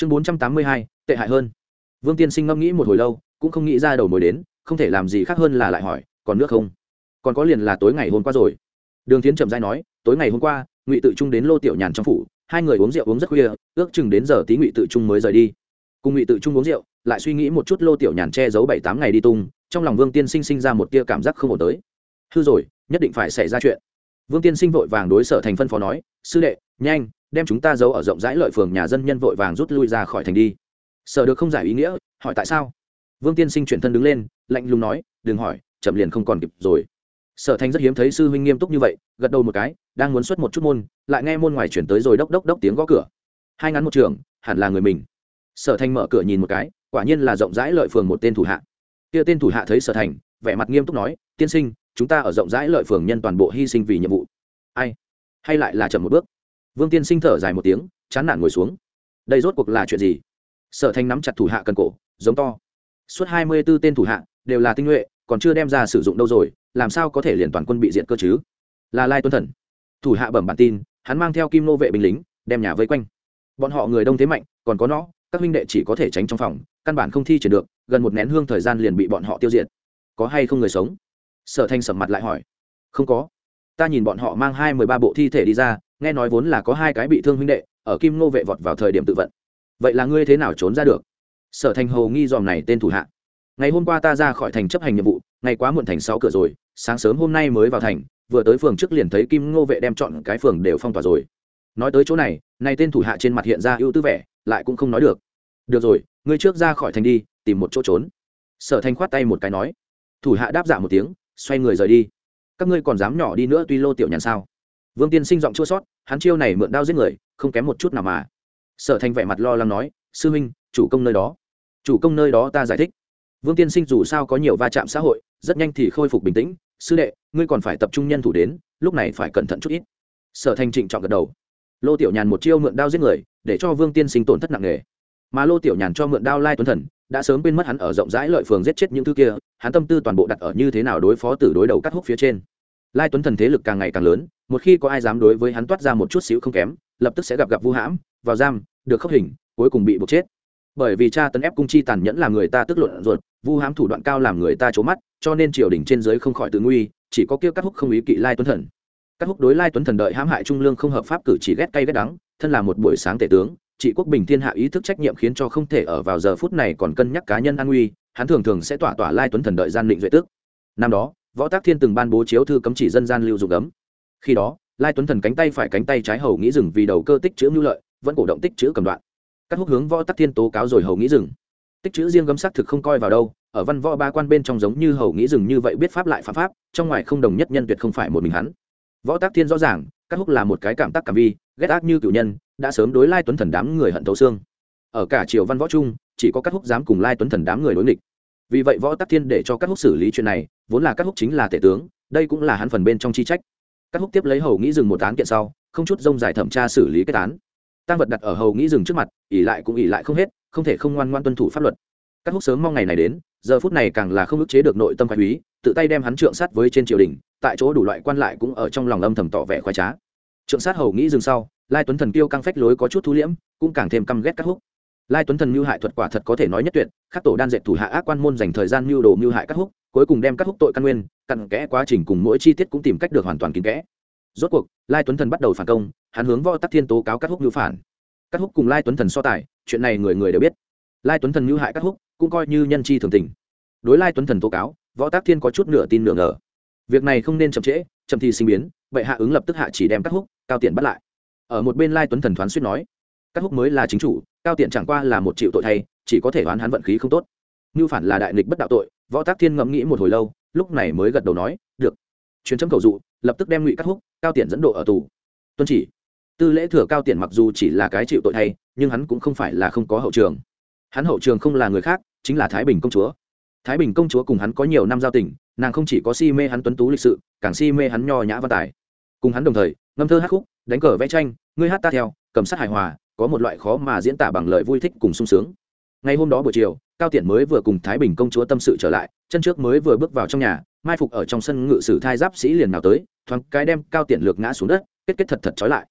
chương bốn trăm tám mươi hai, tệ hại hơn. Vương tiên sinh ngẫm nghĩ một hồi lâu, cũng không nghĩ ra đầu mối đến, không thể làm gì khác hơn là lại hỏi, còn nước không? Còn có liền là tối ngày hôm qua rồi. Đường tiến trầm dai nói, tối ngày hôm qua, ngụy tự trung đến lô tiểu nhàn trong phủ, hai người uống rượu uống rất khuya, ước chừng đến giờ tí ngụy tự trung mới rời đi. Cùng ngụy tự trung uống rượu, lại suy nghĩ một chút lô tiểu nhàn che giấu bảy tám ngày đi tung, trong lòng vương tiên sinh sinh ra một tia cảm giác không ổn tới. Hư rồi, nhất định phải xảy ra chuyện. Vương tiên sinh vội vàng đối sở thành phân phó nói, sư đệ, nhanh đem chúng ta giấu ở rộng rãi lợi phường nhà dân nhân vội vàng rút lui ra khỏi thành đi. Sở được không giải ý nghĩa, hỏi tại sao? Vương tiên sinh chuyển thân đứng lên, lạnh lùng nói, đừng hỏi, chậm liền không còn kịp rồi. Sở thành rất hiếm thấy sư huynh nghiêm túc như vậy, gật đầu một cái, đang muốn xuất một chút môn, lại nghe môn ngoài chuyển tới rồi đốc đốc đốc tiếng gõ cửa. Hai ngắn một trường, hẳn là người mình. Sở thành mở cửa nhìn một cái, quả nhiên là rộng rãi lợi phường một tên thủ hạ. Kia tên thủ hạ thấy sở thành, vẻ mặt nghiêm túc nói, tiên sinh, chúng ta ở rộng rãi lợi phường nhân toàn bộ hy sinh vì nhiệm vụ. Ai? Hay lại là chậm một bước? Vương tiên sinh thở dài một tiếng, chán nản ngồi xuống. Đây rốt cuộc là chuyện gì? Sở thành nắm chặt thủ hạ cần cổ, giống to. Suốt hai mươi b ố tên thủ hạ đều là tinh nhuệ, còn chưa đem ra sử dụng đâu rồi, làm sao có thể liền toàn quân bị diện cơ chứ? Là lai tuân thần. Thủ hạ bẩm bản tin, hắn mang theo kim nô vệ binh lính, đem nhà vây quanh. Bọn họ người đông thế mạnh, còn có nó, các huynh đệ chỉ có thể tránh trong phòng, căn bản không thi triển được, gần một nén hương thời gian liền bị bọn họ tiêu diệt. Có hay không người sống? Sở thanh sầm mặt lại hỏi. Không có ta nhìn bọn họ mang hai mười ba bộ thi thể đi ra, nghe nói vốn là có hai cái bị thương huynh đệ, ở kim nô vệ vọt vào thời điểm tự vận. Vậy là ngươi thế nào trốn ra được? Sở thành hầu nghi dòm này tên thủ hạ. Ngày hôm qua ta ra khỏi thành chấp hành nhiệm vụ, ngày quá muộn thành sáu cửa rồi, sáng sớm hôm nay mới vào thành, vừa tới phường trước liền thấy kim ngô vệ đem chọn cái phường đều phong tỏa rồi. Nói tới chỗ này này tên thủ hạ trên mặt hiện ra ưu tư vẻ, lại cũng không nói được. Được rồi, ngươi trước ra khỏi thành đi, tìm một chỗ trốn. Sở thành khoát tay một cái nói. Thủ hạ đáp dạ một tiếng, xoay người rời đi các ngươi còn dám nhỏ đi nữa tuy lô tiểu nhàn sao? Vương tiên sinh giọng chua sót hắn chiêu này mượn đao giết người, không kém một chút nào mà. Sở thành vẻ mặt lo lắng nói, sư huynh, chủ công nơi đó. Chủ công nơi đó ta giải thích. Vương tiên sinh dù sao có nhiều va chạm xã hội, rất nhanh thì khôi phục bình tĩnh. Sư đệ, ngươi còn phải tập trung nhân thủ đến, lúc này phải cẩn thận chút ít. Sở thành trịnh chọn gật đầu. Lô tiểu nhàn một chiêu mượn đao giết người, để cho vương tiên sinh tổn thất nặng nề. Mà lô tiểu nhàn cho mượn đao lai tuấn thần, đã sớm quên mất hắn ở rộng rãi lợi phường giết chết những thứ kia, hắn tâm tư toàn bộ đặt ở như thế nào đối phó từ đối đầu cắt hút phía trên lai tuấn thần thế lực càng ngày càng lớn, một khi có ai dám đối với hắn toát ra một chút xíu không kém, lập tức sẽ gặp gặp vu hãm, vào giam, được khốc hình, cuối cùng bị buộc chết. Bởi vì cha tấn ép cung chi tàn nhẫn làm người ta tức luận ruột, vu hãm thủ đoạn cao làm người ta trố mắt, cho nên triều đình trên giới không khỏi tự nguy, chỉ có kia cắt húc không ý kỵ lai tuấn thần. Cắt húc đối lai tuấn thần đợi hãm hại trung lương không hợp pháp cử chỉ ghét cay ghét đắng, thân là một buổi sáng tể tướng, trị quốc bình thiên hạ ý thức trách nhiệm khiến cho không thể ở vào giờ phút này còn cân nhắc cá nhân an nguy, hắn thường thường sẽ tỏa tỏa lai tuấn thần đợi gian định duệ tước năm đó võ tác thiên từng ban bố chiếu thư cấm chỉ dân gian lưu dụng gấm. khi đó, lai tuấn thần cánh tay phải cánh tay trái hầu nghĩ dừng vì đầu cơ tích chữ mưu lợi, vẫn cổ động tích chữ cầm đoạn. Các húc hướng võ Tác thiên tố cáo rồi hầu nghĩ dừng tích chữ riêng gấm xác thực không coi vào đâu, ở văn võ ba quan bên trong giống như hầu nghĩ dừng như vậy biết pháp lại phạm pháp, trong ngoài không đồng nhất nhân tuyệt không phải một mình hắn. Võ Tác thiên rõ ràng các húc là một cái cảm tác cảm vi, ghét ác như cựu nhân, đã sớm đối lai tuấn thần đám người hận thấu xương. Ở cả triều văn võ chung, chỉ có các húc dám cùng lai tuấn thần đám người đối nghịch vì vậy võ tắc thiên để cho các húc xử lý chuyện này, vốn là các húc chính là tể tướng, đây cũng là hắn phần bên trong chi trách. Các húc tiếp lấy hầu nghĩ dừng một án kiện sau, không chút rông giải thẩm tra xử lý kết án. Tăng vật đặt ở hầu nghĩ dừng trước mặt ỉ lại cũng ỉ lại không hết, không thể không ngoan ngoan tuân thủ pháp luật. Các húc sớm mong ngày này đến, giờ phút này càng là không ức chế được nội tâm khoái úy tự tay đem hắn trượng sát với trên triều đình, tại chỗ đủ loại quan lại cũng ở trong lòng âm thầm tỏ vẻ khoái trá. Trượng sát hầu nghĩ dừng sau, lai tuấn thần tiêu căng phách lối có chút thu liễm, cũng càng thêm căm ghét các húc lai tuấn thần mưu hại thuật quả thật có thể nói nhất tuyệt, khắc tổ đan dệt thủ hạ ác quan môn dành thời gian mưu đồ mưu hại các húc, cuối cùng đem các húc tội căn nguyên, cặn kẽ quá trình cùng mỗi chi tiết cũng tìm cách được hoàn toàn kín kẽ. Rốt cuộc, lai tuấn thần bắt đầu phản công, hắn hướng võ tắc thiên tố cáo các húc mưu phản. Các húc cùng lai tuấn thần so tài, chuyện này người người đều biết. Lai tuấn thần mưu hại các húc, cũng coi như nhân chi thường tình. Đối lai tuấn thần tố cáo, võ tác thiên có chút nửa tin nửa ngờ. Việc này không nên chậm trễ, chậm thì sinh biến vậy hạ ứng lập tức hạ chỉ đem các húc, cao tiện bắt lại. Ở một bên lai tuấn thần thoáng suýt nói các húc mới là chính chủ, cao tiện chẳng qua là một triệu tội thay, chỉ có thể đoán hắn vận khí không tốt. Như phản là đại nghịch bất đạo tội, võ tác thiên ngẫm nghĩ một hồi lâu, lúc này mới gật đầu nói, được. Chuyến chấm cầu dụ, lập tức đem ngụy cắt húc, cao tiện dẫn độ ở tù. Tuân chỉ. Tư lễ thừa cao tiện mặc dù chỉ là cái chịu tội thay, nhưng hắn cũng không phải là không có hậu trường. Hắn hậu trường không là người khác, chính là thái bình công chúa. Thái bình công chúa cùng hắn có nhiều năm giao tình, nàng không chỉ có si mê hắn tuấn tú lịch sự, càng si mê hắn nho nhã văn tài. Cùng hắn đồng thời, ngâm thơ hát khúc, đánh cờ vẽ tranh, ngươi hát ta theo, cầm sát hài hòa có một loại khó mà diễn tả bằng lời vui thích cùng sung sướng. Ngày hôm đó buổi chiều, cao tiện mới vừa cùng thái bình công chúa tâm sự trở lại, chân trước mới vừa bước vào trong nhà, mai phục ở trong sân ngự sử thai giáp sĩ liền nào tới, thoáng cái đem cao tiện lược ngã xuống đất, kết kết thật thật trói lại.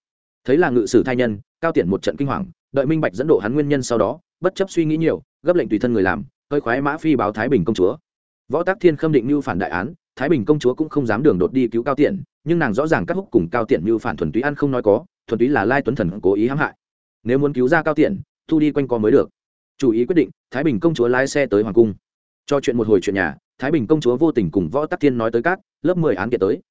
Thấy là ngự sử thai nhân, cao tiện một trận kinh hoàng, đợi minh bạch dẫn độ hắn nguyên nhân sau đó, bất chấp suy nghĩ nhiều, gấp lệnh tùy thân người làm, hơi khoái mã phi báo thái bình công chúa. Võ tác thiên khâm định lưu phản đại án, thái bình công chúa cũng không dám đường đột đi cứu cao tiện nhưng nàng rõ ràng cắt húc cùng cao tiện như phản thuần túy ăn không nói có, thuần túy là lai tuấn thần cố ý hãm hại nếu muốn cứu ra cao tiện, thu đi quanh co mới được. Chủ ý quyết định, thái bình công chúa lái xe tới hoàng cung. Cho chuyện một hồi chuyện nhà, thái bình công chúa vô tình cùng võ tắc thiên nói tới các lớp mười án kiện tới.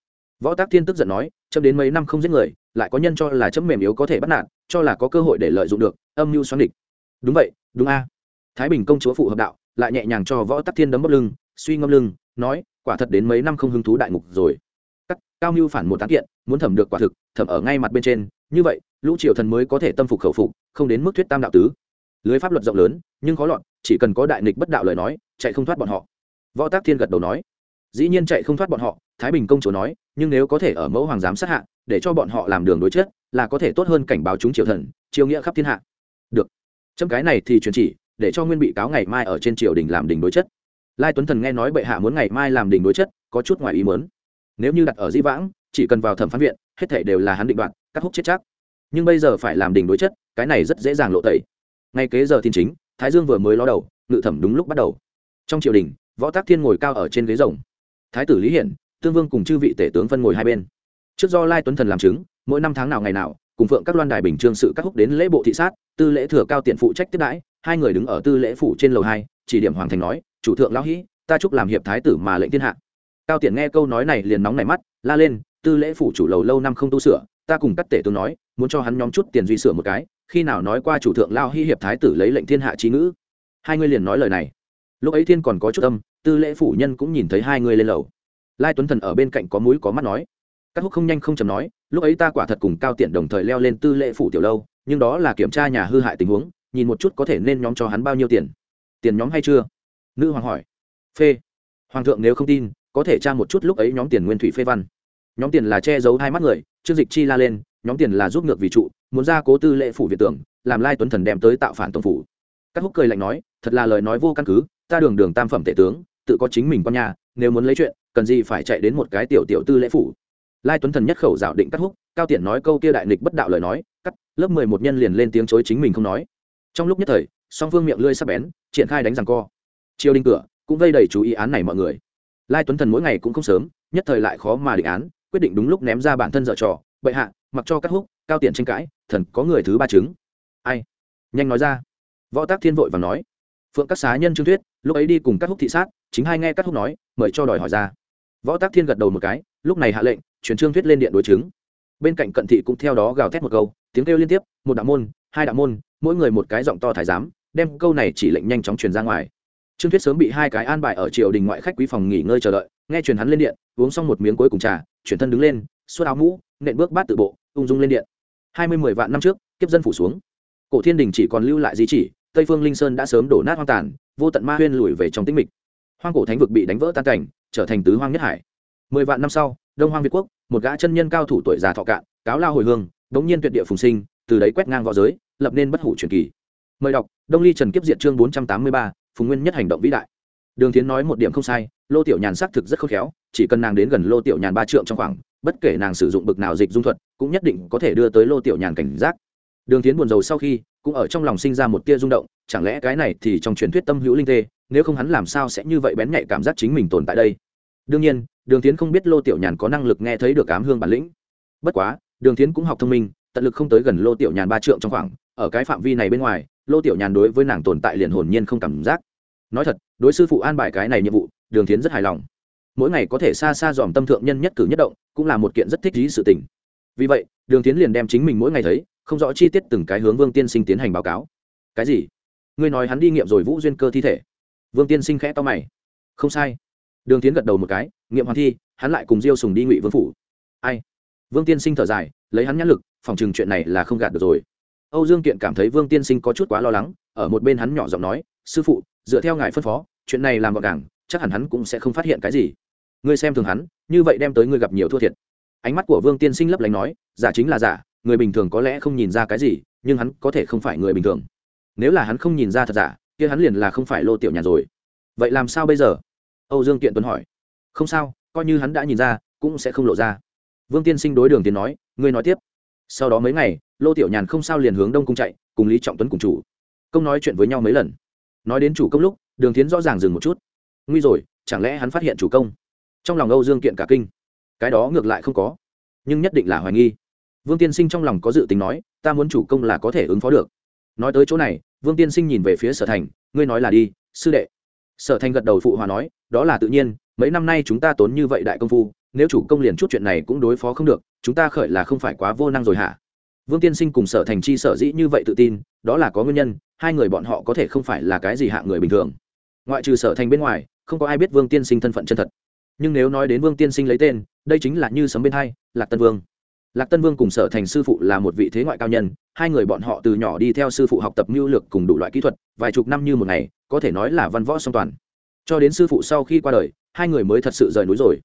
Võ tắc thiên tức giận nói, chấm đến mấy năm không giết người, lại có nhân cho là chấm mềm yếu có thể bắt nạt, cho là có cơ hội để lợi dụng được, âm mưu xoắn địch. Đúng vậy, đúng a. Thái bình công chúa phụ hợp đạo, lại nhẹ nhàng cho võ tắc thiên đấm bốc lưng, suy ngâm lưng, nói, quả thật đến mấy năm không hứng thú đại ngục rồi. Các cao mưu phản một tán kiện, muốn thẩm được quả thực, thẩm ở ngay mặt bên trên, như vậy lũ triều thần mới có thể tâm phục khẩu phục, không đến mức thuyết tam đạo tứ. Lưới pháp luật rộng lớn, nhưng khó lọt, chỉ cần có đại nghịch bất đạo lời nói, chạy không thoát bọn họ. Võ tác thiên gật đầu nói. Dĩ nhiên chạy không thoát bọn họ, thái bình công chúa nói, nhưng nếu có thể ở mẫu hoàng giám sát hạ, để cho bọn họ làm đường đối chết là có thể tốt hơn cảnh báo chúng triều thần triều nghĩa khắp thiên hạ. Được. Chấm cái này thì truyền chỉ, để cho nguyên bị cáo ngày mai ở trên triều đình làm đình đối chất. Lai tuấn thần nghe nói bệ hạ muốn ngày mai làm đình đối chất, có chút ngoài ý muốn. nếu như đặt ở di vãng, chỉ cần vào thẩm phán viện, hết thể đều là hắn định đoạt, cắt hút chết chắc nhưng bây giờ phải làm đình đối chất, cái này rất dễ dàng lộ tẩy. Ngay kế giờ thiên chính, thái dương vừa mới ló đầu, ngự thẩm đúng lúc bắt đầu. Trong triều đình, võ tác thiên ngồi cao ở trên ghế rồng. Thái tử lý hiển, tương vương cùng chư vị tể tướng phân ngồi hai bên. Trước do lai tuấn thần làm chứng, mỗi năm tháng nào ngày nào, cùng phượng các loan đài bình trương sự các húc đến lễ bộ thị sát, tư lễ thừa cao tiện phụ trách tiếp đãi, hai người đứng ở tư lễ phủ trên lầu hai, chỉ điểm hoàng thành nói, chủ thượng lão hĩ ta chúc làm hiệp thái tử mà lệnh thiên hạ. Cao tiện nghe câu nói này liền nóng nảy mắt, la lên, tư lễ phủ chủ lầu lâu năm không tu sửa ta cùng các tể tướng nói, muốn cho hắn nhóm chút tiền duy sửa một cái, khi nào nói qua chủ thượng lao hy hiệp thái tử lấy lệnh thiên hạ trí ngữ. Hai người liền nói lời này. Lúc ấy thiên còn có chút tâm tư lễ phủ nhân cũng nhìn thấy hai người lên lầu. Lai tuấn thần ở bên cạnh có mũi có mắt nói. Các húc không nhanh không chầm nói, lúc ấy ta quả thật cùng cao tiện đồng thời leo lên tư lễ phủ tiểu lâu, nhưng đó là kiểm tra nhà hư hại tình huống, nhìn một chút có thể nên nhóm cho hắn bao nhiêu tiền. Tiền nhóm hay chưa? Nữ hoàng hỏi. Phê. Hoàng thượng nếu không tin, có thể tra một chút lúc ấy nhóm tiền nguyên thủy phê văn nhóm tiền là che giấu hai mắt người, trương dịch chi la lên, nhóm tiền là giúp ngược vì trụ, muốn ra cố tư lệ phủ việt tưởng, làm lai tuấn thần đem tới tạo phản tổng phủ. Các húc cười lạnh nói, thật là lời nói vô căn cứ, ta đường đường tam phẩm tể tướng, tự có chính mình con nhà, nếu muốn lấy chuyện, cần gì phải chạy đến một cái tiểu tiểu tư lễ phủ. Lai tuấn thần nhất khẩu dạo định cắt húc, cao tiện nói câu kia đại nghịch bất đạo lời nói, cắt, lớp mười một nhân liền lên tiếng chối chính mình không nói. Trong lúc nhất thời, song phương miệng lưỡi sắp bén, triển khai đánh rằng co. Chiêu đinh cửa, cũng gây đầy chú ý án này mọi người. Lai tuấn thần mỗi ngày cũng không sớm, nhất thời lại khó mà định án quyết định đúng lúc ném ra bản thân dở trò, bệ hạ, mặc cho các húc, cao tiền tranh cãi, thần có người thứ ba chứng. Ai? Nhanh nói ra. Võ tác thiên vội và nói. Phượng các xá nhân trương thuyết, lúc ấy đi cùng các húc thị sát, chính hai nghe các húc nói, mời cho đòi hỏi ra. Võ tác thiên gật đầu một cái, lúc này hạ lệnh chuyển trương thuyết lên điện đối chứng. Bên cạnh cận thị cũng theo đó gào thét một câu, tiếng kêu liên tiếp, một đạo môn, hai đạo môn, mỗi người một cái giọng to thái giám, đem câu này chỉ lệnh nhanh chóng truyền ra ngoài. Trương thuyết sớm bị hai cái an bài ở triều đình ngoại khách quý phòng nghỉ ngơi chờ đợi nghe truyền hắn lên điện, uống xong một miếng cuối cùng trà, chuyển thân đứng lên suốt áo mũ, nện bước bát tự bộ, ung dung lên điện. Hai mươi mười vạn năm trước, kiếp dân phủ xuống. Cổ thiên đình chỉ còn lưu lại di chỉ, tây phương linh sơn đã sớm đổ nát hoang tàn, vô tận ma huyên lùi về trong tĩnh mịch. Hoang cổ thánh vực bị đánh vỡ tan cảnh, trở thành tứ hoang nhất hải. Mười vạn năm sau, đông hoang việt quốc, một gã chân nhân cao thủ tuổi già thọ cạn, cáo lao hồi hương, đống nhiên tuyệt địa phùng sinh, từ đấy quét ngang v õ giới, lập nên bất hủ truyền kỳ. Mời đọc, đông ly trần kiếp diệt chương bốn trăm tám mươi ba, phùng nguyên nhất hành động vĩ đại đường tiến nói một điểm không sai, lô tiểu nhàn xác thực rất khôn khéo, chỉ cần nàng đến gần lô tiểu nhàn ba trượng trong khoảng, bất kể nàng sử dụng bực nào dịch dung thuật, cũng nhất định có thể đưa tới lô tiểu nhàn cảnh giác. Đường tiến buồn rầu sau khi, cũng ở trong lòng sinh ra một tia rung động, chẳng lẽ cái này thì trong truyền thuyết tâm hữu linh tê nếu không hắn làm sao sẽ như vậy bén nhạy cảm giác chính mình tồn tại đây? Đương nhiên, đường tiến không biết lô tiểu nhàn có năng lực nghe thấy được ám hương bản lĩnh. Bất quá, đường tiến cũng học thông minh, tận lực không tới gần lô tiểu nhàn ba trượng trong khoảng, ở cái phạm vi này bên ngoài, lô tiểu nhàn đối với nàng tồn tại liền hồn nhiên không cảm giác nói thật, đối sư phụ an bài cái này nhiệm vụ, đường tiến rất hài lòng. Mỗi ngày có thể xa xa dòm tâm thượng nhân nhất cử nhất động, cũng là một kiện rất thích lý sự tình. Vì vậy, đường tiến liền đem chính mình mỗi ngày thấy, không rõ chi tiết từng cái hướng vương tiên sinh tiến hành báo cáo. Cái gì? Ngươi nói hắn đi nghiệm rồi vũ duyên cơ thi thể? Vương tiên sinh khẽ to mày. Không sai. Đường tiến gật đầu một cái, nghiệm hoàn thi, hắn lại cùng diêu sùng đi ngụy vương phủ. Ai? Vương tiên sinh thở dài, lấy hắn nhãn lực, phòng chừng chuyện này là không gạt được rồi. Âu dương kiện cảm thấy vương tiên sinh có chút quá lo lắng, ở một bên hắn nhỏ giọng nói, sư phụ dựa theo ngài phân phó, chuyện này làm gọn gàng, chắc hẳn hắn cũng sẽ không phát hiện cái gì. Ngươi xem thường hắn, như vậy đem tới ngươi gặp nhiều thua thiệt. Ánh mắt của vương tiên sinh lấp lánh nói, giả chính là giả, người bình thường có lẽ không nhìn ra cái gì, nhưng hắn có thể không phải người bình thường. Nếu là hắn không nhìn ra thật giả, kia hắn liền là không phải lô tiểu Nhàn rồi. Vậy làm sao bây giờ? Âu dương kiện tuấn hỏi. Không sao, coi như hắn đã nhìn ra, cũng sẽ không lộ ra. Vương tiên sinh đối đường tiến nói, ngươi nói tiếp. Sau đó mấy ngày, lô tiểu nhàn không sao liền hướng đông cung chạy, cùng lý trọng tuấn cùng chủ. Công nói chuyện với nhau mấy lần nói đến chủ công lúc, đường tiến rõ ràng dừng một chút. Nguy rồi, chẳng lẽ hắn phát hiện chủ công? Trong lòng âu dương kiện cả kinh. Cái đó ngược lại không có. Nhưng nhất định là hoài nghi. Vương tiên sinh trong lòng có dự tính nói, ta muốn chủ công là có thể ứng phó được. Nói tới chỗ này, vương tiên sinh nhìn về phía sở thành, ngươi nói là đi, sư đệ. Sở thành gật đầu phụ hòa nói, đó là tự nhiên, mấy năm nay chúng ta tốn như vậy đại công phu, nếu chủ công liền chút chuyện này cũng đối phó không được, chúng ta khởi là không phải quá vô năng rồi hả? Vương tiên sinh cùng sở thành chi sở dĩ như vậy tự tin, đó là có nguyên nhân, hai người bọn họ có thể không phải là cái gì hạ người bình thường. Ngoại trừ sở thành bên ngoài, không có ai biết vương tiên sinh thân phận chân thật. Nhưng nếu nói đến vương tiên sinh lấy tên, đây chính là như sấm bên hai, lạc tân vương. Lạc tân vương cùng sở thành sư phụ là một vị thế ngoại cao nhân, hai người bọn họ từ nhỏ đi theo sư phụ học tập mưu lược cùng đủ loại kỹ thuật, vài chục năm như một ngày, có thể nói là văn võ song toàn. Cho đến sư phụ sau khi qua đời, hai người mới thật sự rời núi rồi.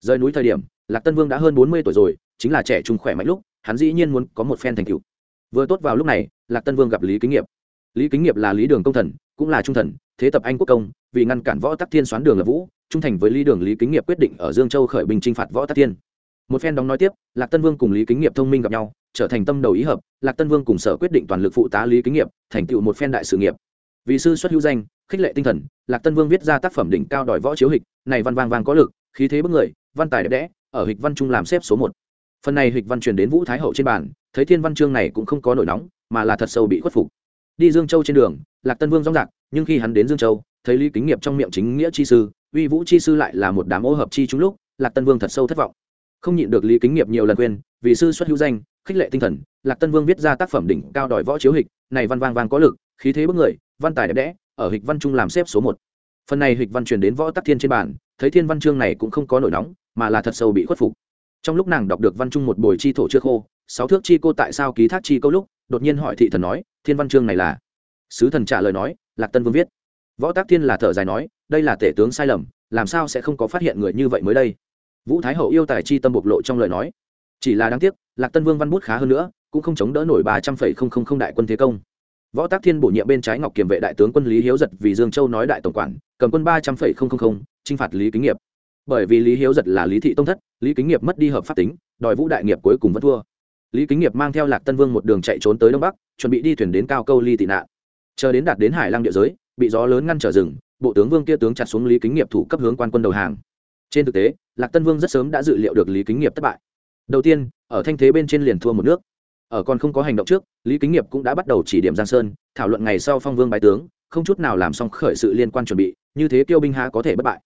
Rời núi thời điểm, lạc tân vương đã hơn bốn mươi tuổi rồi, chính là trẻ trung khỏe mạnh lúc hắn dĩ nhiên muốn có một phen thành tựu. Vừa tốt vào lúc này, lạc tân vương gặp lý kính nghiệp. Lý kính nghiệp là lý đường công thần, cũng là trung thần, thế tập anh quốc công, vì ngăn cản võ tắc thiên xoán đường lập vũ, trung thành với lý đường, lý kính nghiệp quyết định ở dương châu khởi binh chinh phạt võ tắc thiên. Một phen đóng nói tiếp, lạc tân vương cùng lý kính nghiệp thông minh gặp nhau, trở thành tâm đầu ý hợp, lạc tân vương cùng sở quyết định toàn lực phụ tá lý kính nghiệp, thành tựu một phen đại sự nghiệp. Vì sư xuất hữu danh, khích lệ tinh thần, lạc tân vương viết ra tác phẩm đỉnh cao đòi võ chiếu hịch, này văn vang vang có lực, khí thế bức người, văn tài đẹp đẽ, ở hịch văn trung làm xếp số một phần này hịch văn truyền đến vũ thái hậu trên bàn thấy thiên văn chương này cũng không có nổi nóng mà là thật sâu bị khuất phục. Đi dương châu trên đường lạc tân vương rong rạc nhưng khi hắn đến dương châu thấy lý kính nghiệp trong miệng chính nghĩa chi sư uy vũ chi sư lại là một đám ô hợp chi chúng lúc lạc tân vương thật sâu thất vọng. Không nhịn được lý kính nghiệp nhiều lần khuyên, vì sư xuất hữu danh khích lệ tinh thần lạc tân vương viết ra tác phẩm đỉnh cao đòi võ chiếu hịch này văn vang vang có lực khí thế bức người văn tài đẹp đẽ ở hịch văn trung làm xếp số một. Phần này hịch văn truyền đến võ tắc thiên trên bản thấy thiên văn chương này cũng không có nổi nóng mà là thật sâu bị khuất phục trong lúc nàng đọc được văn chung một bồi chi thổ chưa khô, sáu thước chi cô tại sao ký thác chi câu lúc, đột nhiên hỏi thị thần nói, thiên văn chương này là? Sứ thần trả lời nói, lạc tân vương viết. Võ tác thiên là thở dài nói, đây là tể tướng sai lầm, làm sao sẽ không có phát hiện người như vậy mới đây? Vũ thái hậu yêu tài chi tâm bộc lộ trong lời nói, chỉ là đáng tiếc, lạc tân vương văn bút khá hơn nữa, cũng không chống đỡ nổi ba trăm phẩy không không không đại quân thế công. Võ tác thiên bổ nhiệm bên trái ngọc kiềm vệ đại tướng quân lý hiếu giật vì dương châu nói đại tổng quản, cầm quân ba trăm phẩy không không không, chinh phạt lý kính nghiệp bởi vì lý hiếu giật là lý thị tông thất, lý kính nghiệp mất đi hợp pháp tính, đòi vũ đại nghiệp cuối cùng vẫn thua. Lý kính nghiệp mang theo lạc tân vương một đường chạy trốn tới đông bắc, chuẩn bị đi thuyền đến cao câu ly tị nạn. Chờ đến đạt đến hải lăng địa giới, bị gió lớn ngăn trở rừng, bộ tướng vương kia tướng chặt xuống lý kính nghiệp thủ cấp hướng quan quân đầu hàng. Trên thực tế, lạc tân vương rất sớm đã dự liệu được lý kính nghiệp thất bại. Đầu tiên, ở thanh thế bên trên liền thua một nước. Ở còn không có hành động trước, lý kính nghiệp cũng đã bắt đầu chỉ điểm giang sơn, thảo luận ngày sau phong vương bái tướng, không chút nào làm xong khởi sự liên quan chuẩn bị, như thế kêu binh há có thể bất bại.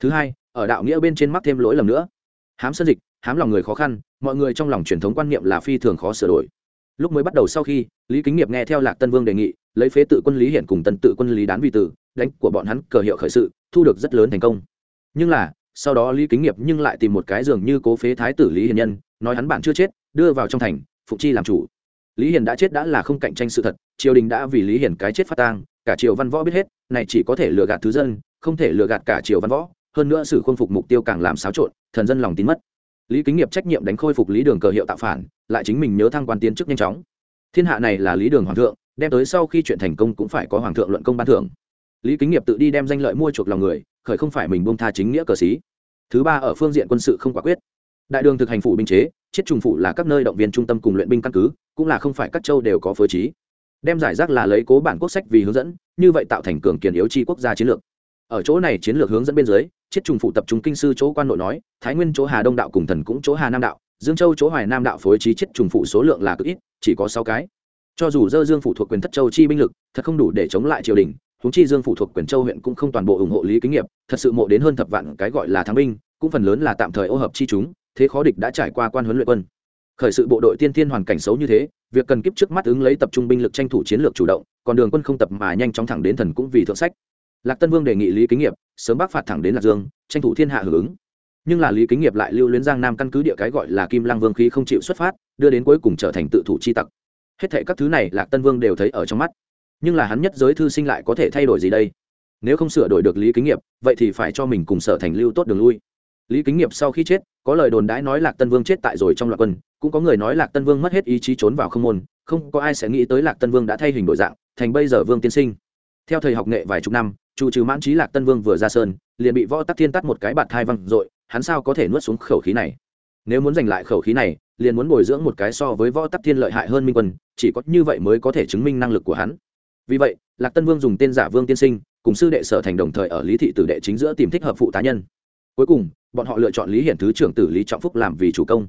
Thứ hai ở đạo nghĩa bên trên mắc thêm lỗi lầm nữa. Hám sân dịch, hám lòng người khó khăn, mọi người trong lòng truyền thống quan niệm là phi thường khó sửa đổi. Lúc mới bắt đầu sau khi, lý kính nghiệp nghe theo lạc tân vương đề nghị, lấy phế tự quân lý hiện cùng tân tự quân lý đán vi tử, đánh của bọn hắn cờ hiệu khởi sự, thu được rất lớn thành công. Nhưng là, sau đó lý kính nghiệp nhưng lại tìm một cái giường như cố phế thái tử lý hiền nhân, nói hắn bạn chưa chết, đưa vào trong thành phụng chi làm chủ. Lý hiền đã chết đã là không cạnh tranh sự thật, triều đình đã vì lý hiền cái chết phát tang, cả triều văn võ biết hết, này chỉ có thể lừa gạt thứ dân, không thể lừa gạt cả triều văn võ hơn nữa sự khôi phục mục tiêu càng làm xáo trộn, thần dân lòng tín mất. Lý kính nghiệp trách nhiệm đánh khôi phục lý đường cờ hiệu tạo phản, lại chính mình nhớ thăng quan tiến chức nhanh chóng. Thiên hạ này là lý đường hoàng thượng, đem tới sau khi chuyện thành công cũng phải có hoàng thượng luận công ban thưởng. Lý kính nghiệp tự đi đem danh lợi mua chuộc lòng người, khởi không phải mình buông tha chính nghĩa cờ xí. Thứ ba ở phương diện quân sự không quả quyết. Đại đường thực hành phủ binh chế, chiết trùng phủ là các nơi động viên trung tâm cùng luyện binh căn cứ, cũng là không phải các châu đều có phối trí. Đem giải rác là lấy cố bản quốc sách vì hướng dẫn, như vậy tạo thành cường kiền yếu chi quốc gia chiến lược ở chỗ này chiến lược hướng dẫn bên dưới, chiết trùng phụ tập trung kinh sư chỗ quan nội nói, thái nguyên chỗ hà đông đạo cùng thần cũng chỗ hà nam đạo, dương châu chỗ hoài nam đạo phối trí chiết trùng phụ số lượng là cực ít, chỉ có sáu cái. Cho dù dơ dương phủ thuộc quyền thất châu chi binh lực, thật không đủ để chống lại triều đình húng chi dương phủ thuộc quyền châu huyện cũng không toàn bộ ủng hộ lý kính nghiệp, thật sự mộ đến hơn thập vạn cái gọi là thắng binh, cũng phần lớn là tạm thời ô hợp chi chúng, thế khó địch đã trải qua quan huấn luyện quân. Khởi sự bộ đội tiên tiên hoàn cảnh xấu như thế, việc cần kiếp trước mắt ứng lấy tập trung binh lực tranh thủ chiến lược chủ động, còn đường quân không tập mà nhanh chóng thẳng đến thần cũng vì thượng sách lạc tân vương đề nghị lý kính nghiệp sớm bắc phạt thẳng đến lạc dương, tranh thủ thiên hạ hưởng ứng. Nhưng là lý kính nghiệp lại lưu luyến giang nam căn cứ địa cái gọi là kim lăng vương khí không chịu xuất phát, đưa đến cuối cùng trở thành tự thủ chi tặc. Hết thệ các thứ này lạc tân vương đều thấy ở trong mắt. Nhưng là hắn nhất giới thư sinh lại có thể thay đổi gì đây? Nếu không sửa đổi được lý kính nghiệp, vậy thì phải cho mình cùng sở thành lưu tốt đường lui. Lý kính nghiệp sau khi chết, có lời đồn đãi nói lạc tân vương chết tại rồi trong loạt quân, cũng có người nói lạc tân vương mất hết ý chí trốn vào không môn, không có ai sẽ nghĩ tới lạc tân vương đã thay hình đổi dạng, thành bây giờ vương tiên sinh. Theo thầy học nghệ vài chục năm chủ trừ mãn trí lạc tân vương vừa ra sơn, liền bị võ tắc thiên tắt một cái bạt thai văng r ộ i hắn sao có thể nuốt xuống khẩu khí này? Nếu muốn giành lại khẩu khí này, liền muốn bồi dưỡng một cái so với võ tắc thiên lợi hại hơn minh quân, chỉ có như vậy mới có thể chứng minh năng lực của hắn. Vì vậy, lạc tân vương dùng tên giả vương tiên sinh, cùng sư đệ sở thành đồng thời ở lý thị tử đệ chính giữa tìm thích hợp phụ tá nhân. Cuối cùng, bọn họ lựa chọn lý hiển thứ trưởng tử lý trọng phúc làm vì chủ công.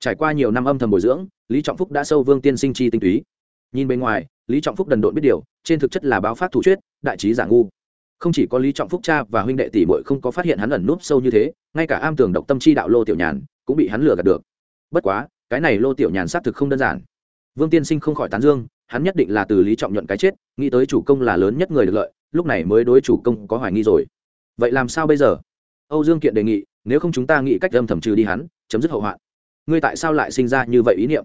Trải qua nhiều năm âm thầm bồi dưỡng, lý trọng phúc đã sâu vương tiên sinh chi tinh túy. Nhìn bên ngoài, lý trọng phúc đần độn biết điều, trên thực chất là báo phát thủ chuyết đại trí giả ngu không chỉ có lý trọng phúc cha và huynh đệ tỷ muội không có phát hiện hắn ẩn núp sâu như thế, ngay cả am tường độc tâm chi đạo lô tiểu nhàn cũng bị hắn lừa gạt được. Bất quá, cái này lô tiểu nhàn xác thực không đơn giản. Vương tiên sinh không khỏi tán dương, hắn nhất định là từ lý trọng nhuận cái chết, nghĩ tới chủ công là lớn nhất người được lợi, lúc này mới đối chủ công có hoài nghi rồi. Vậy làm sao bây giờ? Âu dương kiện đề nghị, nếu không chúng ta nghĩ cách âm thầm trừ đi hắn, chấm dứt hậu hoạn. Ngươi tại sao lại sinh ra như vậy ý niệm?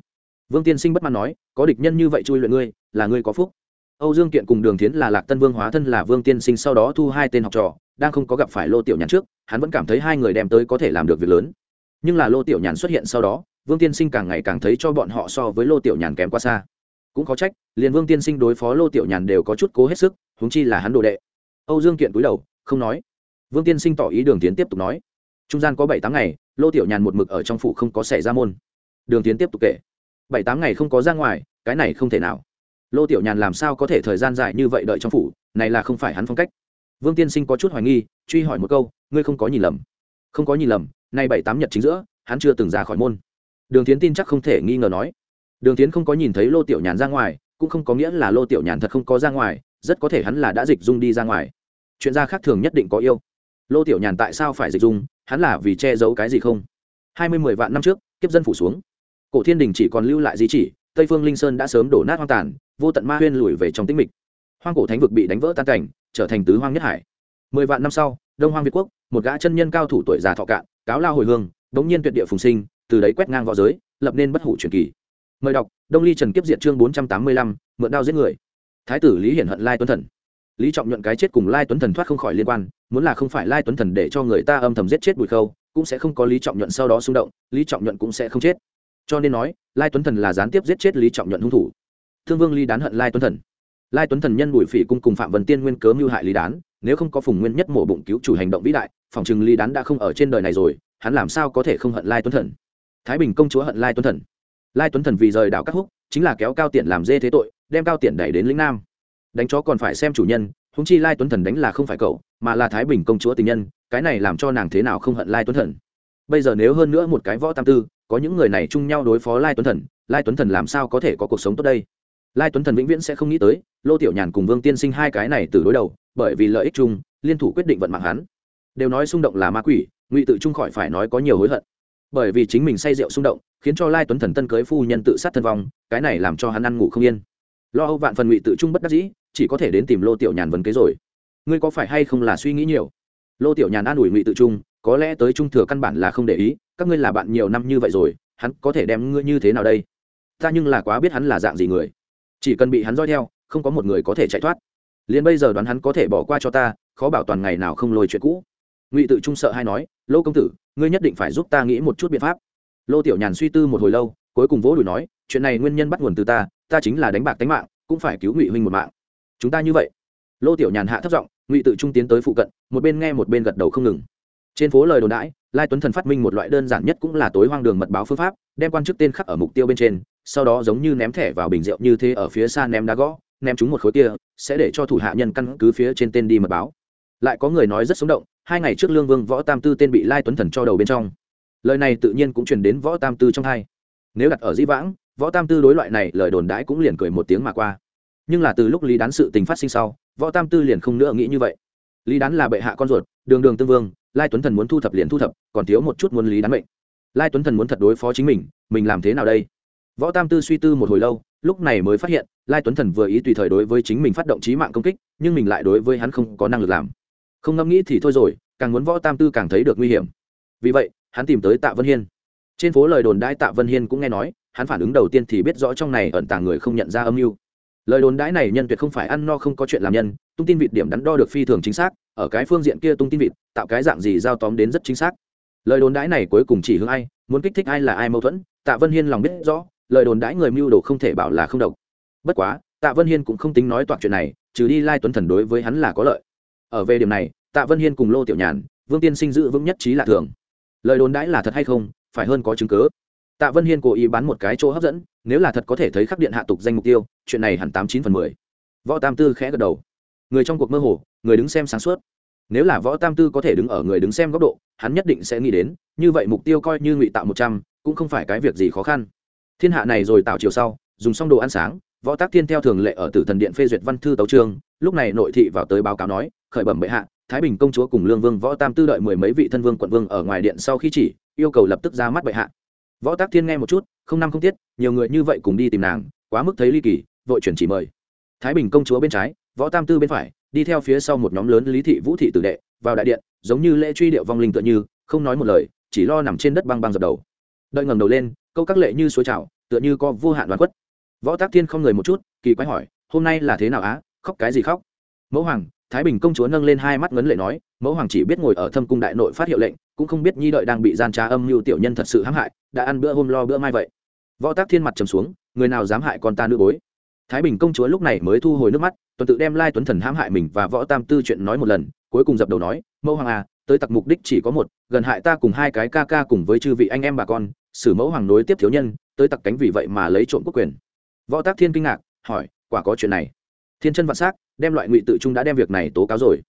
Vương tiên sinh bất mãn nói, có địch nhân như vậy chui luyện ngươi, là ngươi có phúc âu dương kiện cùng đường Thiến là lạc tân vương hóa thân là vương tiên sinh sau đó thu hai tên học trò, đang không có gặp phải lô tiểu nhàn trước, hắn vẫn cảm thấy hai người đem tới có thể làm được việc lớn. Nhưng là lô tiểu nhàn xuất hiện sau đó, vương tiên sinh càng ngày càng thấy cho bọn họ so với lô tiểu nhàn kém quá xa. Cũng có trách, liền vương tiên sinh đối phó lô tiểu nhàn đều có chút cố hết sức, huống chi là hắn đồ đệ. Âu dương kiện cúi đầu, không nói. Vương tiên sinh tỏ ý đường Thiến tiếp tục nói. Trung gian có bảy tám ngày, lô tiểu nhàn một mực ở trong phủ không có xảy ra môn. Đường Thiến tiếp tục kể. Bảy tám ngày không có ra ngoài, cái này không thể nào lô tiểu nhàn làm sao có thể thời gian dài như vậy đợi trong phủ? Này là không phải hắn phong cách. Vương tiên sinh có chút hoài nghi, truy hỏi một câu, ngươi không có nhìn lầm. Không có nhìn lầm, nay bảy tám nhật chính giữa, hắn chưa từng ra khỏi môn. Đường tiến tin chắc không thể nghi ngờ nói. Đường tiến không có nhìn thấy lô tiểu nhàn ra ngoài, cũng không có nghĩa là lô tiểu nhàn thật không có ra ngoài, rất có thể hắn là đã dịch dung đi ra ngoài. Chuyện gia khác thường nhất định có yêu. Lô tiểu nhàn tại sao phải dịch dung? Hắn là vì che giấu cái gì không? Hai mươi mười vạn năm trước, kiếp dân phủ xuống. Cổ thiên đình chỉ còn lưu lại di chỉ tây phương linh sơn đã sớm đổ nát hoang tàn, vô tận ma huyên lùi về trong tĩnh mịch. Hoang cổ thánh vực bị đánh vỡ tan cảnh, trở thành tứ hoang nhất hải. Mười vạn năm sau, đông hoang việt quốc, một gã chân nhân cao thủ tuổi già thọ cạn, cáo lao hồi hương, đống nhiên tuyệt địa phùng sinh, từ đấy quét ngang v õ giới, lập nên bất hủ truyền kỳ. Mời đọc, đông ly trần kiếp Diệt chương bốn trăm tám mươi lăm, mượn đao giết người. Thái tử lý hiển hận lai tuấn thần. Lý trọng nhuận cái chết cùng lai tuấn thần thoát không khỏi liên quan, muốn là không phải lai tuấn thần để cho người ta âm thầm giết chết bùi khâu, cũng sẽ không có lý trọng nhuận sau đó xung động, lý trọng nhuận cũng sẽ không chết cho nên nói, lai tuấn thần là gián tiếp giết chết lý trọng nhuận hung thủ. Thương vương lý đán hận lai tuấn thần. Lai tuấn thần nhân bùi phỉ cung cùng phạm vân tiên nguyên cớ mưu hại lý đán, nếu không có phùng nguyên nhất mổ bụng cứu chủ hành động vĩ đại, phòng chừng lý đán đã không ở trên đời này rồi, hắn làm sao có thể không hận lai tuấn thần? Thái bình công chúa hận lai tuấn thần. Lai tuấn thần vì rời đảo các húc, chính là kéo cao tiện làm dê thế tội, đem cao tiện đẩy đến lĩnh nam. Đánh chó còn phải xem chủ nhân húng chi lai tuấn thần đánh là không phải cậu, mà là thái bình công chúa tình nhân, cái này làm cho nàng thế nào không hận lai tuấn thần. Bây giờ nếu hơn nữa một cái võ tam tư có những người này chung nhau đối phó lai tuấn thần, lai tuấn thần làm sao có thể có cuộc sống tốt đây? Lai tuấn thần vĩnh viễn sẽ không nghĩ tới, lô tiểu nhàn cùng vương tiên sinh hai cái này từ đối đầu, bởi vì lợi ích chung, liên thủ quyết định vận mạng hắn. Đều nói xung động là ma quỷ, ngụy tự trung khỏi phải nói có nhiều hối hận. Bởi vì chính mình say rượu xung động, khiến cho lai tuấn thần tân cưới phu nhân tự sát thân vong, cái này làm cho hắn ăn ngủ không yên. Lo âu vạn phần ngụy tự trung bất đắc dĩ, chỉ có thể đến tìm lô tiểu nhàn vấn kế rồi. Ngươi có phải hay không là suy nghĩ nhiều? Lô tiểu nhàn an ủi ngụy tự trung có lẽ tới trung thừa căn bản là không để ý, các ngươi là bạn nhiều năm như vậy rồi, hắn có thể đem ngươi như thế nào đây? Ta nhưng là quá biết hắn là dạng gì người. Chỉ cần bị hắn roi theo, không có một người có thể chạy thoát. Liền bây giờ đoán hắn có thể bỏ qua cho ta, khó bảo toàn ngày nào không lôi chuyện cũ. Ngụy tự trung sợ hay nói, lô công tử, ngươi nhất định phải giúp ta nghĩ một chút biện pháp. Lô tiểu nhàn suy tư một hồi lâu, cuối cùng vỗ đùi nói, chuyện này nguyên nhân bắt nguồn từ ta ta chính là đánh bạc tánh mạng, cũng phải cứu ngụy huynh một mạng. Chúng ta như vậy. Lô tiểu nhàn hạ thấp giọng, ngụy tự trung tiến tới phụ cận, một bên nghe một bên gật đầu không ngừng trên phố lời đồn đãi, lai tuấn thần phát minh một loại đơn giản nhất cũng là tối hoang đường mật báo phương pháp, đem quan chức tên khắc ở mục tiêu bên trên, sau đó giống như ném thẻ vào bình rượu như thế ở phía xa ném đá gõ, ném chúng một khối kia, sẽ để cho thủ hạ nhân căn cứ phía trên tên đi mật báo. Lại có người nói rất sống động, hai ngày trước lương vương võ tam tư tên bị lai tuấn thần cho đầu bên trong. Lời này tự nhiên cũng truyền đến võ tam tư trong hai. Nếu đặt ở di vãng, võ tam tư đối loại này lời đồn đãi cũng liền cười một tiếng mà qua. Nhưng là từ lúc lý đán sự tình phát sinh sau, võ tam tư liền không nữa nghĩ như vậy. Lý đán là bệ hạ con ruột, đường đường tương vương lai tuấn thần muốn thu thập liền thu thập, còn thiếu một chút muốn lý đáng mệnh. Lai tuấn thần muốn thật đối phó chính mình mình làm thế nào đây? Võ tam tư suy tư một hồi lâu, lúc này mới phát hiện, lai tuấn thần vừa ý tùy thời đối với chính mình phát động trí mạng công kích, nhưng mình lại đối với hắn không có năng lực làm. Không ngẫm nghĩ thì thôi rồi, càng muốn võ tam tư càng thấy được nguy hiểm. Vì vậy, hắn tìm tới tạ vân hiên. Trên phố lời đồn đãi tạ vân hiên cũng nghe nói, hắn phản ứng đầu tiên thì biết rõ trong này ẩn tàng người không nhận ra âm mưu. Lời đồn đãi này nhân tuyệt không phải ăn no không có chuyện làm nhân tung tin vịt điểm đắn đo được phi thường chính xác, ở cái phương diện kia tung tin vịt, tạo cái dạng gì giao tóm đến rất chính xác. Lời đồn đãi này cuối cùng chỉ hướng ai, muốn kích thích ai là ai mâu thuẫn, tạ vân hiên lòng biết rõ, lời đồn đãi người mưu đồ không thể bảo là không độc. Bất quá, tạ vân hiên cũng không tính nói toạc chuyện này, trừ đi lai tuấn thần đối với hắn là có lợi. Ở về điểm này, tạ vân hiên cùng lô tiểu nhàn, vương tiên sinh giữ vững nhất trí là thường. Lời đồn đãi là thật hay không, phải hơn có chứng cứ. Tạ vân hiên cố ý bán một cái chỗ hấp dẫn, nếu là thật có thể thấy khắc điện hạ tục danh mục tiêu, chuyện này hẳn tám chín phần mười. Võ tam tư khẽ gật đầu người trong cuộc mơ hồ, người đứng xem sáng suốt. Nếu là võ tam tư có thể đứng ở người đứng xem góc độ, hắn nhất định sẽ nghĩ đến, như vậy mục tiêu coi như ngụy tạo một trăm, cũng không phải cái việc gì khó khăn. Thiên hạ này rồi tạo chiều sau, dùng xong đồ ăn sáng, võ tác thiên theo thường lệ ở tử thần điện phê duyệt văn thư tấu trương lúc này nội thị vào tới báo cáo nói, khởi bẩm bệ hạ, thái bình công chúa cùng lương vương võ tam tư đợi mười mấy vị thân vương quận vương ở ngoài điện sau khi chỉ, yêu cầu lập tức ra mắt bệ hạ. Võ tác thiên nghe một chút, không năm không tiết, nhiều người như vậy cùng đi tìm nàng, quá mức thấy ly kỳ, vội chuyển chỉ mời. Thái bình công chúa bên trái võ tam tư bên phải, đi theo phía sau một nhóm lớn lý thị vũ thị tử đệ, vào đại điện, giống như lễ truy điệu vong linh tựa như, không nói một lời, chỉ lo nằm trên đất băng băng dập đầu. Đợi ngẩng đầu lên, câu các lệ như suối trào, tựa như có vô hạn đoán quất võ tác thiên không người một chút, kỳ quái hỏi, hôm nay là thế nào á? Khóc cái gì khóc? Mẫu hoàng, thái bình công chúa nâng lên hai mắt ngấn lệ nói, mẫu hoàng chỉ biết ngồi ở thâm cung đại nội phát hiệu lệnh, cũng không biết nhi đợi đang bị gian trá âm mưu tiểu nhân thật sự hãm hại, đã ăn bữa hôm lo bữa mai vậy. Võ tác thiên mặt trầm xuống, người nào dám hại con ta nữ bối? Thái bình công chúa lúc này mới thu hồi nước mắt tuần tự đem lai tuấn thần hãm hại mình và võ tam tư chuyện nói một lần, cuối cùng dập đầu nói, mẫu hoàng à tới tặc mục đích chỉ có một, gần hại ta cùng hai cái ca ca cùng với chư vị anh em bà con, xử mẫu hoàng nối tiếp thiếu nhân, tới tặc cánh vì vậy mà lấy trộm quốc quyền. Võ tác thiên kinh ngạc, hỏi, quả có chuyện này? Thiên chân vạn s á c đem loại ngụy tự trung đã đem việc này tố cáo rồi.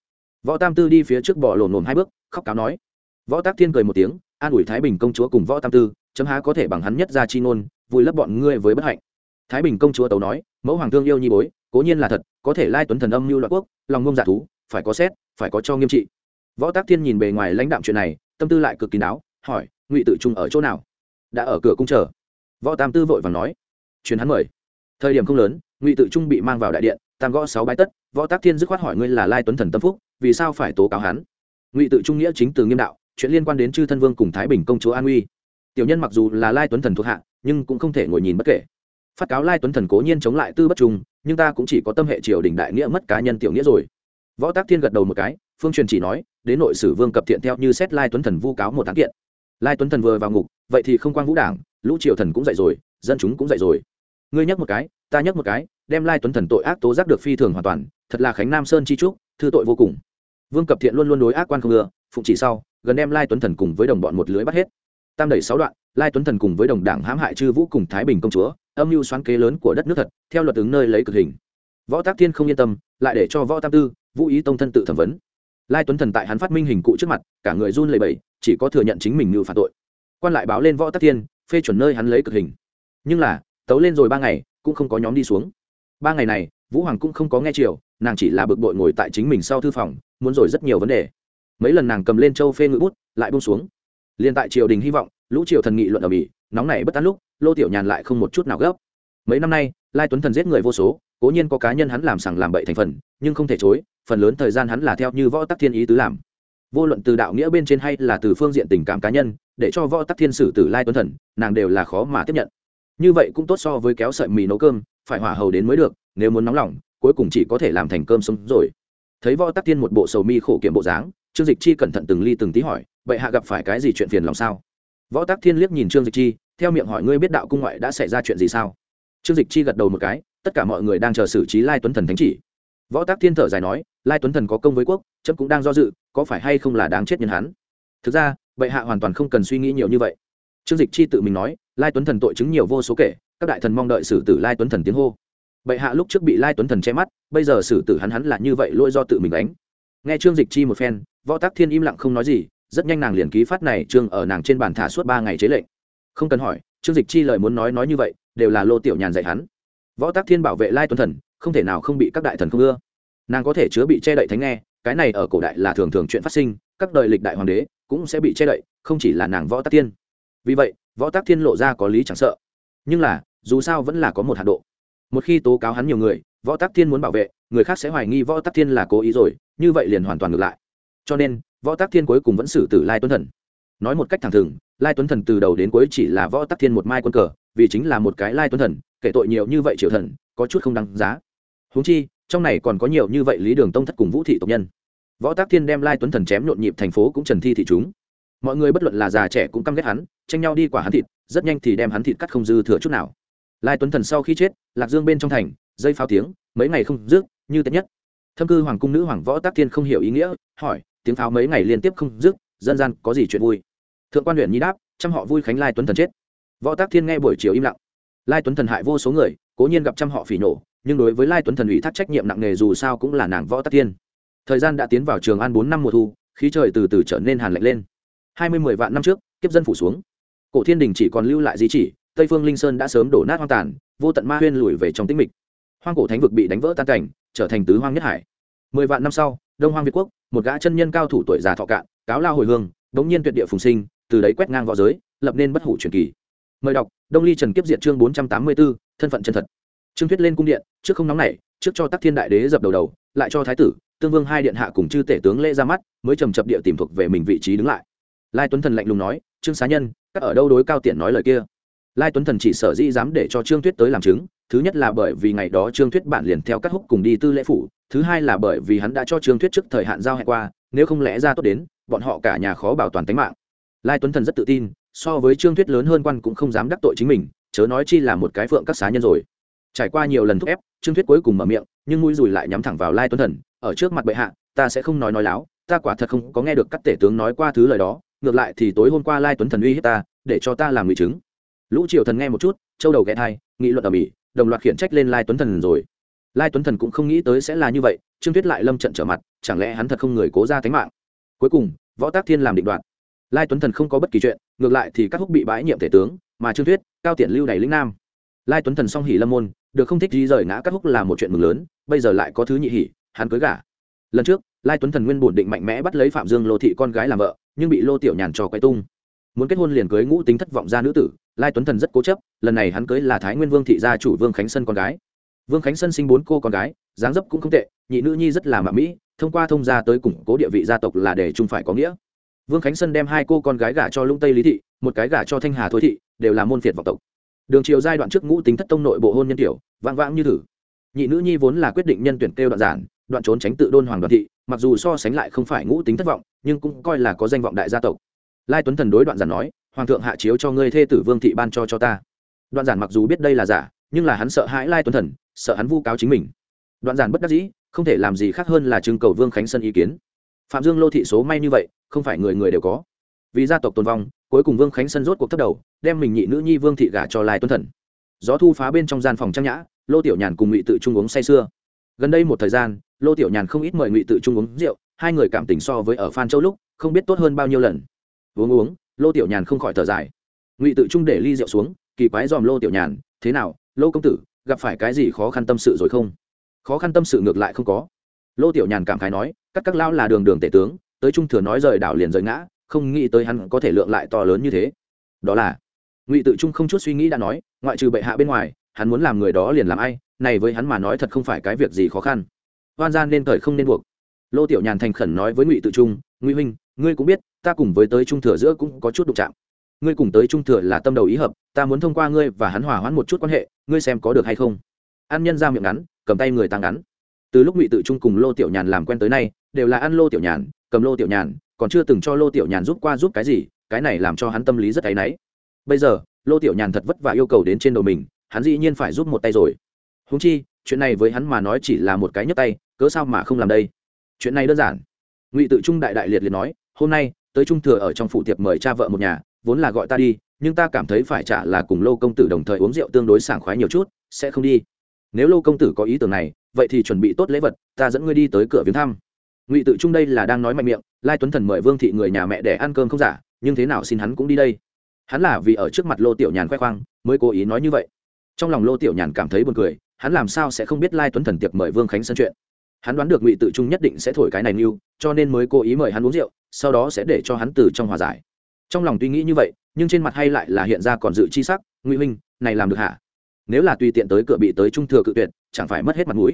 Võ tam tư đi phía trước bỏ lồn lồn hai bước, khóc cáo nói. Võ tác thiên cười một tiếng, an ủi thái bình công chúa cùng võ tam tư, chấm há có thể bằng hắn nhất ra chi ngôn, vùi lấp bọn ngươi với bất hạnh. Thái bình công chúa tấu nói, mẫu hoàng thương yêu nhi bối cố nhiên là thật, có thể lai tuấn thần âm mưu loạn quốc, lòng ngông giả thú, phải có xét, phải có cho nghiêm trị. Võ tác thiên nhìn bề ngoài lãnh đạm chuyện này, tâm tư lại cực kỳ đáo hỏi, ngụy tự trung ở chỗ nào? Đã ở cửa cung chờ. Võ tam tư vội vàng nói. Chuyến hắn mời. Thời điểm không lớn, ngụy tự trung bị mang vào đại điện, tam gõ sáu bái tất, võ tác thiên dứt khoát hỏi ngươi là lai tuấn thần tâm phúc, vì sao phải tố cáo hắn? Ngụy tự trung nghĩa chính từ nghiêm đạo, chuyện liên quan đến chư thân vương cùng thái bình công chúa an uy. Tiểu nhân mặc dù là lai tuấn thần thuộc hạ, nhưng cũng không thể ngồi nhìn bất kể. Phát cáo lai tuấn thần cố nhiên chống lại tư bất trung nhưng ta cũng chỉ có tâm hệ triều đình đại nghĩa mất cá nhân tiểu nghĩa rồi. Võ tác thiên gật đầu một cái, phương truyền chỉ nói, đến nội sử vương cập thiện theo như xét lai tuấn thần vu cáo một tháng kiện. Lai tuấn thần vừa vào ngục, vậy thì không quan vũ đảng, lũ triều thần cũng dậy rồi, dân chúng cũng dậy rồi. Ngươi nhắc một cái, ta nhắc một cái, đem lai tuấn thần tội ác tố giác được phi thường hoàn toàn, thật là khánh nam sơn chi trúc, thư tội vô cùng. Vương cập thiện luôn luôn đối ác quan không ưa, phụng chỉ sau, gần đem lai tuấn thần cùng với đồng bọn một lưới bắt hết. Tam đẩy sáu đoạn lai tuấn thần cùng với đồng đảng hãm hại chư vũ cùng thái bình công chúa, âm mưu xoán kế lớn của đất nước thật, theo luật ứng nơi lấy cực hình. Võ tác thiên không yên tâm, lại để cho võ tam tư, vũ ý tông thân tự thẩm vấn. Lai tuấn thần tại hắn phát minh hình cụ trước mặt, cả người run lầy bẩy, chỉ có thừa nhận chính mình ngự phạt tội. Quan lại báo lên võ tác thiên, phê chuẩn nơi hắn lấy cực hình. Nhưng là, tấu lên rồi ba ngày, cũng không có nhóm đi xuống. Ba ngày này, vũ hoàng cũng không có nghe chiều nàng chỉ là bực bội ngồi tại chính mình sau thư phòng, muốn rồi rất nhiều vấn đề. Mấy lần nàng cầm lên châu phê ngự bút, lại bông xuống. Liền tại triều đình hy vọng lũ triều thần nghị luận ở mỹ, nóng này bất tán lúc, lô tiểu nhàn lại không một chút nào gấp. Mấy năm nay, lai tuấn thần giết người vô số, cố nhiên có cá nhân hắn làm sằng làm bậy thành phần, nhưng không thể chối, phần lớn thời gian hắn là theo như võ tắc thiên ý tứ làm. Vô luận từ đạo nghĩa bên trên hay là từ phương diện tình cảm cá nhân, để cho võ tắc thiên sử tử lai tuấn thần, nàng đều là khó mà tiếp nhận. Như vậy cũng tốt so với kéo sợi mì nấu cơm, phải hỏa hầu đến mới được, nếu muốn nóng lòng, cuối cùng chỉ có thể làm thành cơm sống rồi. Thấy võ tắc thiên một bộ sầu mi khổ kiểm bộ dáng, trương dịch chi cẩn thận từng ly từng tí hỏi vậy hạ gặp phải cái gì chuyện phiền lòng sao? Võ tắc thiên liếc nhìn trương dịch chi, theo miệng hỏi ngươi biết đạo cung ngoại đã xảy ra chuyện gì sao? Trương dịch chi gật đầu một cái, tất cả mọi người đang chờ xử trí lai tuấn thần thánh chỉ. Võ tác thiên thở dài nói, lai tuấn thần có công với quốc, chấm cũng đang do dự, có phải hay không là đáng chết nhân hắn? Thực ra, bệ hạ hoàn toàn không cần suy nghĩ nhiều như vậy. Trương dịch chi tự mình nói, lai tuấn thần tội chứng nhiều vô số kể, các đại thần mong đợi xử tử lai tuấn thần tiếng hô. Bệ hạ lúc trước bị lai tuấn thần che mắt, bây giờ xử tử hắn hắn là như vậy lỗi do tự mình đánh. Nghe trương dịch chi một phen, võ tác thiên im lặng không nói gì rất nhanh nàng liền ký phát này trương ở nàng trên bàn thả suốt ba ngày chế lệnh. Không cần hỏi, trương dịch chi lời muốn nói nói như vậy, đều là lô tiểu nhàn dạy hắn. Võ tác thiên bảo vệ lai tuấn thần, không thể nào không bị các đại thần không ưa. Nàng có thể chứa bị che đậy thánh nghe, cái này ở cổ đại là thường thường chuyện phát sinh, các đời lịch đại hoàng đế cũng sẽ bị che đậy, không chỉ là nàng võ tác thiên. Vì vậy, võ tác thiên lộ ra có lý chẳng sợ. Nhưng là, dù sao vẫn là có một hạn độ. Một khi tố cáo hắn nhiều người, võ tác thiên muốn bảo vệ, người khác sẽ hoài nghi võ tác thiên là cố ý rồi, như vậy liền hoàn toàn ngược lại. Cho nên võ tác thiên cuối cùng vẫn xử tử lai tuấn thần. Nói một cách thẳng thừng, lai tuấn thần từ đầu đến cuối chỉ là võ tác thiên một mai quân cờ, vì chính là một cái lai tuấn thần, kể tội nhiều như vậy triệu thần, có chút không đáng giá. Huống chi, trong này còn có nhiều như vậy lý đường tông thất cùng vũ thị tộc nhân. Võ tác thiên đem lai tuấn thần chém nhộn nhịp thành phố cũng trần thi thị chúng. Mọi người bất luận là già trẻ cũng căm ghét hắn, tranh nhau đi quả hắn thịt, rất nhanh thì đem hắn thịt cắt không dư thừa chút nào. Lai tuấn thần sau khi chết, lạc dương bên trong thành, dây pháo tiếng, mấy ngày không dứt, như tết nhất. Thâm cư hoàng cung nữ hoàng võ tác thiên không hiểu ý nghĩa, hỏi tiếng pháo mấy ngày liên tiếp không dứt, dân gian có gì chuyện vui? Thượng quan huyện nhi đáp, trăm họ vui khánh lai tuấn thần chết. Võ tác thiên nghe buổi chiều im lặng. Lai tuấn thần hại vô số người, cố nhiên gặp trăm họ phỉ nổ, nhưng đối với lai tuấn thần ủy thác trách nhiệm nặng nề dù sao cũng là nàng võ tác thiên. Thời gian đã tiến vào trường an bốn năm mùa thu, khí trời từ từ trở nên hàn lạnh lên. Hai mươi mười vạn năm trước, kiếp dân phủ xuống. Cổ thiên đình chỉ còn lưu lại di chỉ, tây phương linh sơn đã sớm đổ nát hoang tàn, vô tận ma huyên lùi về trong tĩnh mịch. Hoang cổ thánh vực bị đánh vỡ tan cảnh, trở thành tứ hoang nhất hải. Mười vạn năm sau đông hoang việt quốc, một gã chân nhân cao thủ tuổi già thọ cạn, cáo lao hồi hương, đống nhiên tuyệt địa phùng sinh, từ đấy quét ngang v õ giới, lập nên bất hủ truyền kỳ. Mời đọc, đông ly trần kiếp diện chương bốn trăm tám mươi b ố thân phận chân thật. Trương thuyết lên cung điện, trước không nóng này trước cho tắc thiên đại đế dập đầu đầu, lại cho thái tử, tương vương hai điện hạ cùng chư tể tướng lễ ra mắt, mới trầm chập địa tìm thuộc về mình vị trí đứng lại. Lai tuấn thần lạnh lùng nói, trương xá nhân, các ở đâu đối cao tiện nói lời kia? Lai tuấn thần chỉ sở dĩ dám để cho trương thuyết tới làm chứng, thứ nhất là bởi vì ngày đó trương thuyết bản liền theo các húc cùng đi tư lễ phủ thứ hai là bởi vì hắn đã cho trương thuyết trước thời hạn giao hẹn qua, nếu không lẽ ra tốt đến, bọn họ cả nhà khó bảo toàn tính mạng. Lai tuấn thần rất tự tin, so với trương thuyết lớn hơn quan cũng không dám đắc tội chính mình, chớ nói chi là một cái phượng các xá nhân rồi. Trải qua nhiều lần thúc ép, trương thuyết cuối cùng mở miệng, nhưng mũi dùi lại nhắm thẳng vào lai tuấn thần, ở trước mặt bệ hạ, ta sẽ không nói nói láo, ta quả thật không có nghe được các tể tướng nói qua thứ lời đó, ngược lại thì tối hôm qua lai tuấn thần uy hiếp ta, để cho ta làm ngụy chứng. Lũ triều thần nghe một chút, châu đầu ghé thai, nghị luận ở mỹ, đồng loạt khiển trách lên lai tuấn thần rồi lai tuấn thần cũng không nghĩ tới sẽ là như vậy, trương tuyết lại lâm trận trở mặt, chẳng lẽ hắn thật không người cố ra tánh mạng? Cuối cùng, võ tác thiên làm định đoạn lai tuấn thần không có bất kỳ chuyện, ngược lại thì các húc bị bãi nhiệm thể tướng, mà trương tuyết, cao tiện lưu đầy lĩnh nam. Lai tuấn thần song hỉ lâm môn, được không thích di rời ngã các húc là một chuyện mừng lớn, bây giờ lại có thứ nhị hỉ, hắn cưới gả. Lần trước, lai tuấn thần nguyên bổn định mạnh mẽ bắt lấy phạm dương lô thị con gái làm vợ, nhưng bị lô tiểu nhàn cho quay tung. Muốn kết hôn liền cưới ngũ tính thất vọng ra nữ tử, lai tuấn thần rất cố chấp, lần này hắn cưới là thái nguyên vương thị gia chủ vương khánh sân con gái vương khánh sân sinh bốn cô con gái, dáng dấp cũng không tệ, nhị nữ nhi rất là mạ mỹ, thông qua thông gia tới củng cố địa vị gia tộc là để chung phải có nghĩa. Vương khánh sân đem hai cô con gái gả cho lũng tây lý thị, một cái gả cho thanh hà thối thị, đều là môn phiệt vọng tộc. Đường triều giai đoạn trước ngũ tính thất tông nội bộ hôn nhân tiểu vang vãng như thử. Nhị nữ nhi vốn là quyết định nhân tuyển kêu đoạn giản, đoạn trốn tránh tự đôn hoàng đoàn thị, mặc dù so sánh lại không phải ngũ tính thất vọng, nhưng cũng coi là có danh vọng đại gia tộc. Lai tuấn thần đối đoạn giản nói, hoàng thượng hạ chiếu cho ngươi thê tử vương thị ban cho cho ta. Đoạn giản mặc dù biết đây là giả, nhưng là hắn sợ hãi lai tuấn thần sợ hắn vu cáo chính mình. Đoạn giản bất đắc dĩ, không thể làm gì khác hơn là trưng cầu vương khánh sân ý kiến. Phạm dương lô thị số may như vậy, không phải người người đều có. Vì gia tộc tồn vong, cuối cùng vương khánh sân rốt cuộc thất đầu, đem mình nhị nữ nhi vương thị gả cho lai tuân thần. Gió thu phá bên trong gian phòng trang nhã, lô tiểu nhàn cùng ngụy tự trung uống say sưa. Gần đây một thời gian, lô tiểu nhàn không ít mời ngụy tự trung uống rượu, hai người cảm tình so với ở phan châu lúc, không biết tốt hơn bao nhiêu lần. Uống uống, lô tiểu nhàn không khỏi thở dài. Ngụy tự trung để ly rượu xuống, kỳ quái dòm lô tiểu nhàn, thế nào, lô công tử gặp phải cái gì khó khăn tâm sự rồi không? Khó khăn tâm sự ngược lại không có. Lô tiểu nhàn cảm khái nói, các các lao là đường đường tể tướng, tới trung thừa nói rời đảo liền rời ngã, không nghĩ tới hắn có thể lượng lại to lớn như thế. Đó là, ngụy tự trung không chút suy nghĩ đã nói, ngoại trừ bệ hạ bên ngoài, hắn muốn làm người đó liền làm ai, này với hắn mà nói thật không phải cái việc gì khó khăn. Hoan gian nên thời không nên buộc. Lô tiểu nhàn thành khẩn nói với ngụy tự trung, ngụy huynh, ngươi cũng biết, ta cùng với tới trung thừa giữa cũng có chút đụng chạm ngươi cùng tới trung thừa là tâm đầu ý hợp, ta muốn thông qua ngươi và hắn hòa hoãn một chút quan hệ, ngươi xem có được hay không? An nhân ra miệng ngắn, cầm tay người tăng ngắn. Từ lúc ngụy tự trung cùng lô tiểu nhàn làm quen tới nay, đều là ăn lô tiểu nhàn, cầm lô tiểu nhàn, còn chưa từng cho lô tiểu nhàn giúp qua giúp cái gì, cái này làm cho hắn tâm lý rất áy náy. Bây giờ, lô tiểu nhàn thật vất vả yêu cầu đến trên đầu mình, hắn dĩ nhiên phải giúp một tay rồi. Húng chi, chuyện này với hắn mà nói chỉ là một cái nhấp tay, cớ sao mà không làm đây? Chuyện này đơn giản. Ngụy tự trung đại đại liệt liệt nói, hôm nay, tới trung thừa ở trong phủ tiệp mời cha vợ một nhà vốn là gọi ta đi, nhưng ta cảm thấy phải trả là cùng lô công tử đồng thời uống rượu tương đối sảng khoái nhiều chút, sẽ không đi. Nếu lô công tử có ý tưởng này, vậy thì chuẩn bị tốt lễ vật, ta dẫn ngươi đi tới cửa viếng thăm. Ngụy tự trung đây là đang nói mạnh miệng, lai tuấn thần mời vương thị người nhà mẹ để ăn cơm không giả, nhưng thế nào xin hắn cũng đi đây. Hắn là vì ở trước mặt lô tiểu nhàn khoe khoang, mới cố ý nói như vậy. Trong lòng lô tiểu nhàn cảm thấy buồn cười, hắn làm sao sẽ không biết lai tuấn thần tiệc mời vương khánh sân chuyện. Hắn đoán được ngụy tự trung nhất định sẽ thổi cái này mưu cho nên mới cố ý mời hắn uống rượu, sau đó sẽ để cho hắn từ trong hòa giải trong lòng tuy nghĩ như vậy, nhưng trên mặt hay lại là hiện ra còn dự chi sắc, ngụy minh này làm được hả? Nếu là tùy tiện tới cửa bị tới trung thừa cự tuyệt, chẳng phải mất hết mặt mũi?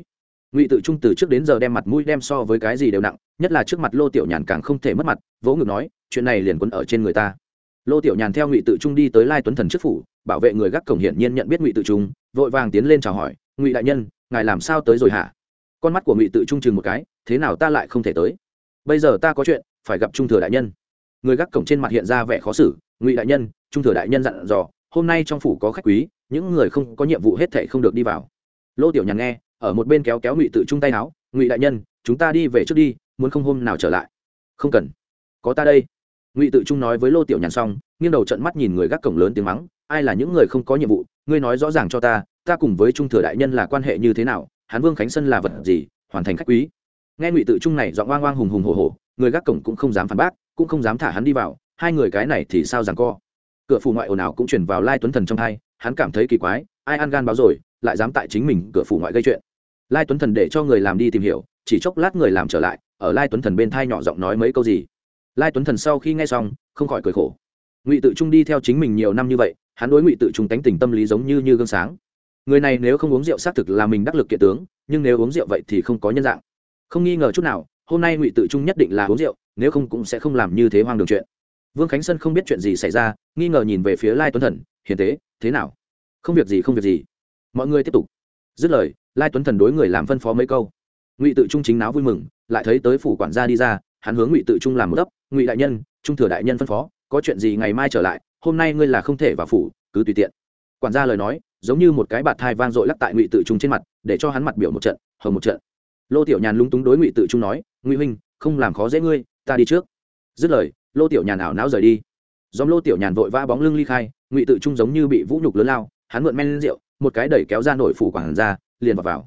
Ngụy tự trung từ trước đến giờ đem mặt mũi đem so với cái gì đều nặng, nhất là trước mặt lô tiểu nhàn càng không thể mất mặt, vỗ ngực nói, chuyện này liền quấn ở trên người ta. Lô tiểu nhàn theo ngụy tự trung đi tới lai tuấn thần trước phủ, bảo vệ người gác cổng hiển nhiên nhận biết ngụy tự trung, vội vàng tiến lên chào hỏi, ngụy đại nhân, ngài làm sao tới rồi hả? Con mắt của ngụy tự trung chừng một cái, thế nào ta lại không thể tới? Bây giờ ta có chuyện, phải gặp trung thừa đại nhân người gác cổng trên mặt hiện ra vẻ khó xử, ngụy đại nhân, trung thừa đại nhân dặn dò, hôm nay trong phủ có khách quý, những người không có nhiệm vụ hết thệ không được đi vào. Lô tiểu nhàn nghe, ở một bên kéo kéo ngụy tự trung tay áo, ngụy đại nhân, chúng ta đi về trước đi, muốn không hôm nào trở lại. Không cần. Có ta đây. Ngụy tự trung nói với lô tiểu nhàn xong, nghiêng đầu trận mắt nhìn người gác cổng lớn tiếng mắng, ai là những người không có nhiệm vụ, ngươi nói rõ ràng cho ta ta cùng với trung thừa đại nhân là quan hệ như thế nào, Hán vương khánh sân là vật gì, hoàn thành khách quý. Nghe ngụy tự trung này dọn oang oang hùng hùng hồ hồ người gác cổng cũng không dám phản bác cũng không dám thả hắn đi vào, hai người cái này thì sao rằng co? Cửa phủ ngoại ồn ào cũng chuyển vào lai tuấn thần trong hai, hắn cảm thấy kỳ quái, ai ăn gan báo rồi, lại dám tại chính mình cửa phủ ngoại gây chuyện. Lai tuấn thần để cho người làm đi tìm hiểu, chỉ chốc lát người làm trở lại, ở lai tuấn thần bên thai nhỏ giọng nói mấy câu gì. Lai tuấn thần sau khi nghe xong, không khỏi cười khổ. Ngụy tự trung đi theo chính mình nhiều năm như vậy, hắn đối ngụy tự trung tánh tình tâm lý giống như như gương sáng. Người này nếu không uống rượu xác thực là mình đắc lực kiện tướng, nhưng nếu uống rượu vậy thì không có nhân dạng. Không nghi ngờ chút nào, hôm nay ngụy tự trung nhất định là uống rượu nếu không cũng sẽ không làm như thế hoang đường chuyện. Vương khánh sơn không biết chuyện gì xảy ra, nghi ngờ nhìn về phía lai tuấn thần, hiền tế, thế nào? Không việc gì, không việc gì. Mọi người tiếp tục. Dứt lời, lai tuấn thần đối người làm phân phó mấy câu. Ngụy tự trung chính náo vui mừng, lại thấy tới phủ quản gia đi ra, hắn hướng ngụy tự trung làm một ấp ngụy đại nhân, trung thừa đại nhân phân phó, có chuyện gì ngày mai trở lại, hôm nay ngươi là không thể vào phủ, cứ tùy tiện. Quản gia lời nói, giống như một cái bạt thai vang dội lắc tại ngụy tự trung trên mặt, để cho hắn mặt biểu một trận, hờ một trận. Lô tiểu nhàn lúng túng đối ngụy tự trung nói, ngụy huynh, không làm khó dễ ngươi ta đi trước. Dứt lời lô tiểu nhàn ảo não rời đi. Dòng lô tiểu nhàn vội vã bóng lưng ly khai ngụy tự trung giống như bị vũ nhục lớn lao hắn mượn men rượu một cái đẩy kéo ra nổi phủ quản ra liền vào, vào.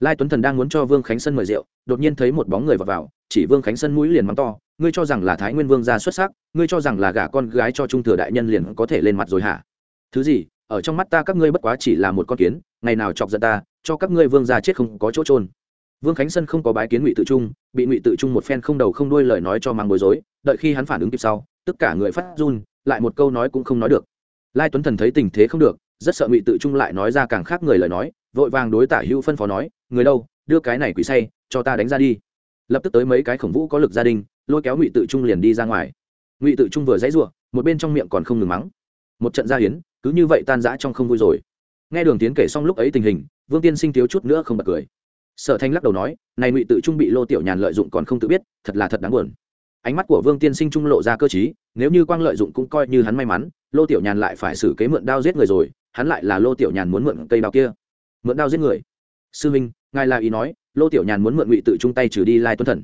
lai tuấn thần đang muốn cho vương khánh sân mời rượu đột nhiên thấy một bóng người vào, vào chỉ vương khánh sân mũi liền mắng to ngươi cho rằng là thái nguyên vương gia xuất sắc ngươi cho rằng là gả con gái cho trung thừa đại nhân liền có thể lên mặt rồi hả? Thứ gì ở trong mắt ta các ngươi bất quá chỉ là một con kiến ngày nào chọc giận ta cho các ngươi vương gia chết không có chỗ trôn vương khánh sân không có bái kiến ngụy tự trung, bị ngụy tự trung một phen không đầu không đuôi lời nói cho mang bối rối, đợi khi hắn phản ứng kịp sau, tất cả người phát run, lại một câu nói cũng không nói được. Lai tuấn thần thấy tình thế không được, rất sợ ngụy tự trung lại nói ra càng khác người lời nói, vội vàng đối tả hữu phân phó nói, người đâu, đưa cái này quỷ say, cho ta đánh ra đi. Lập tức tới mấy cái khổng vũ có lực gia đình, lôi kéo ngụy tự trung liền đi ra ngoài. Ngụy tự trung vừa dãy ruộng một bên trong miệng còn không ngừng mắng. Một trận gia hiến, cứ như vậy tan rã trong không vui rồi. Nghe đường tiến kể xong lúc ấy tình hình, vương tiên sinh thiếu chút nữa không bật cười sở thanh lắc đầu nói, này ngụy tự trung bị lô tiểu nhàn lợi dụng còn không tự biết, thật là thật đáng buồn. Ánh mắt của vương tiên sinh trung lộ ra cơ chí nếu như quang lợi dụng cũng coi như hắn may mắn, lô tiểu nhàn lại phải xử kế mượn đao giết người rồi, hắn lại là lô tiểu nhàn muốn mượn cây đao kia. Mượn đao giết người. Sư minh, ngài là ý nói, lô tiểu nhàn muốn mượn ngụy tự trung tay trừ đi lai tuấn thần.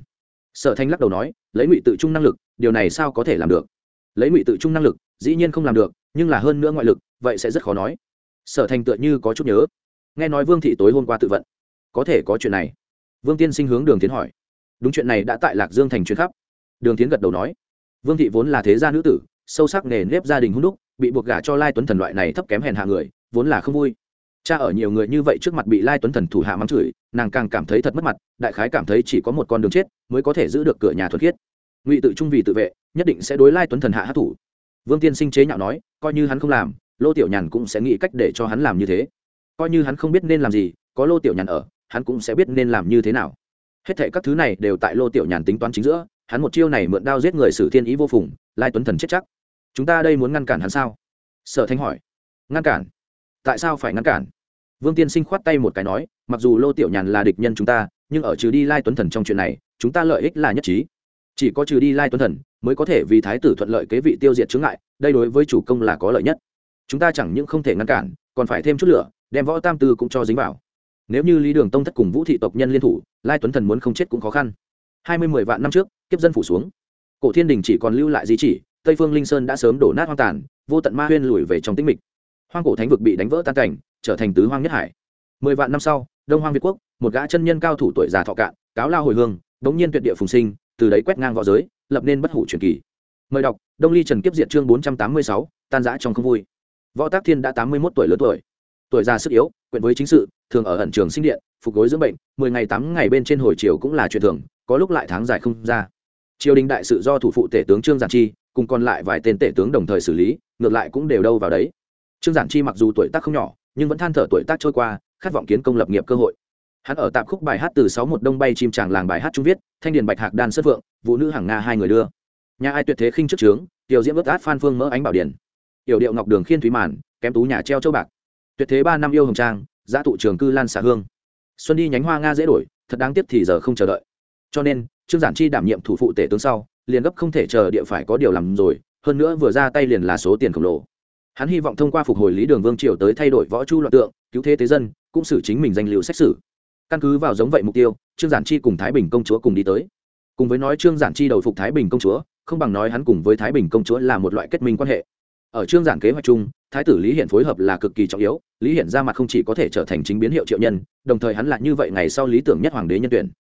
Sở thanh lắc đầu nói, lấy ngụy tự trung năng lực, điều này sao có thể làm được? Lấy ngụy tự trung năng lực, dĩ nhiên không làm được, nhưng là hơn nữa ngoại lực, vậy sẽ rất khó nói. Sở Thanh tựa như có chút nhớ. Nghe nói vương thị tối hôm qua tự vận có thể có chuyện này. Vương tiên sinh hướng đường tiến hỏi. Đúng chuyện này đã tại lạc dương thành chuyến khắp. Đường tiến gật đầu nói. Vương thị vốn là thế gia nữ tử, sâu sắc nề nếp gia đình hung đúc, bị buộc gả cho lai tuấn thần loại này thấp kém hèn hạ người, vốn là không vui. Cha ở nhiều người như vậy trước mặt bị lai tuấn thần thủ hạ mắng chửi, nàng càng cảm thấy thật mất mặt, đại khái cảm thấy chỉ có một con đường chết mới có thể giữ được cửa nhà thuật khiết. Ngụy tự trung vì tự vệ, nhất định sẽ đối lai tuấn thần hạ hát thủ. Vương tiên sinh chế nhạo nói, coi như hắn không làm, lô tiểu nhàn cũng sẽ nghĩ cách để cho hắn làm như thế. Coi như hắn không biết nên làm gì, có lô tiểu nhàn ở hắn cũng sẽ biết nên làm như thế nào. Hết thệ các thứ này đều tại lô tiểu nhàn tính toán chính giữa, hắn một chiêu này mượn đao giết người sử thiên ý vô phùng, lai tuấn thần chết chắc. Chúng ta đây muốn ngăn cản hắn sao? Sở thanh hỏi. Ngăn cản. Tại sao phải ngăn cản? Vương tiên sinh khoát tay một cái nói, mặc dù lô tiểu nhàn là địch nhân chúng ta, nhưng ở trừ đi lai tuấn thần trong chuyện này, chúng ta lợi ích là nhất trí. Chỉ có trừ đi lai tuấn thần, mới có thể vì thái tử thuận lợi kế vị tiêu diệt chướng ngại, đây đối với chủ công là có lợi nhất. Chúng ta chẳng những không thể ngăn cản, còn phải thêm chút lửa, đem võ tam tư cũng cho dính vào nếu như lý đường tông thất cùng vũ thị tộc nhân liên thủ, lai tuấn thần muốn không chết cũng khó khăn. Hai mươi mười vạn năm trước, kiếp dân phủ xuống. Cổ thiên đình chỉ còn lưu lại di chỉ, tây phương linh sơn đã sớm đổ nát hoang tàn, vô tận ma huyên lùi về trong tĩnh mịch. Hoang cổ thánh vực bị đánh vỡ tan cảnh, trở thành tứ hoang nhất hải. Mười vạn năm sau, đông hoang việt quốc, một gã chân nhân cao thủ tuổi già thọ cạn, cáo lao hồi hương, đống nhiên tuyệt địa phùng sinh, từ đấy quét ngang v õ giới, lập nên bất hủ truyền kỳ. Mời đọc, đông ly trần kiếp diệt chương bốn trăm tám mươi sáu, tan giã trong không vui. Võ tác thiên đã tám mươi một tuổi lớn tuổi tuổi già sức yếu, quyện với chính sự, thường ở ẩn trường sinh điện, phục gối dưỡng bệnh, mười ngày tám ngày bên trên hồi chiều cũng là chuyện thường, có lúc lại tháng dài không ra. Triều đình đại sự do thủ phụ tể tướng trương giản chi, cùng còn lại vài tên tể tướng đồng thời xử lý, ngược lại cũng đều đâu vào đấy. Trương giản chi mặc dù tuổi tác không nhỏ, nhưng vẫn than thở tuổi tác trôi qua, khát vọng kiến công lập nghiệp cơ hội. Hắn ở tạp khúc bài hát từ sáu một đông bay chim tràng làng bài hát trung viết, thanh điền bạch hạc đan sất vượng, vũ nữ hàng nga hai người đưa. Nhà ai tuyệt thế khinh trước trướng, tiểu diễm ướt át phan phương mỡ ánh bảo điển yểu điệu ngọc đường khiên thúy màn, kém tú nhà treo châu bạc tuyệt thế ba năm yêu hồng trang, giã tụ trường cư lan xả hương. Xuân đi nhánh hoa nga dễ đổi, thật đáng tiếc thì giờ không chờ đợi. Cho nên, trương giản chi đảm nhiệm thủ phụ tể tướng sau, liền gấp không thể chờ địa phải có điều làm rồi, hơn nữa vừa ra tay liền là số tiền khổng lồ. Hắn hy vọng thông qua phục hồi lý đường vương triều tới thay đổi võ chu loạn tượng, cứu thế tế dân, cũng xử chính mình danh liệu xét xử. Căn cứ vào giống vậy mục tiêu, trương giản chi cùng thái bình công chúa cùng đi tới. Cùng với nói trương giản chi đầu phục thái bình công chúa, không bằng nói hắn cùng với thái bình công chúa là một loại kết minh quan hệ ở chương giản kế hoạch chung, thái tử lý hiển phối hợp là cực kỳ trọng yếu, lý hiển ra mặt không chỉ có thể trở thành chính biến hiệu triệu nhân, đồng thời hắn là như vậy ngày sau lý tưởng nhất hoàng đế nhân tuyển.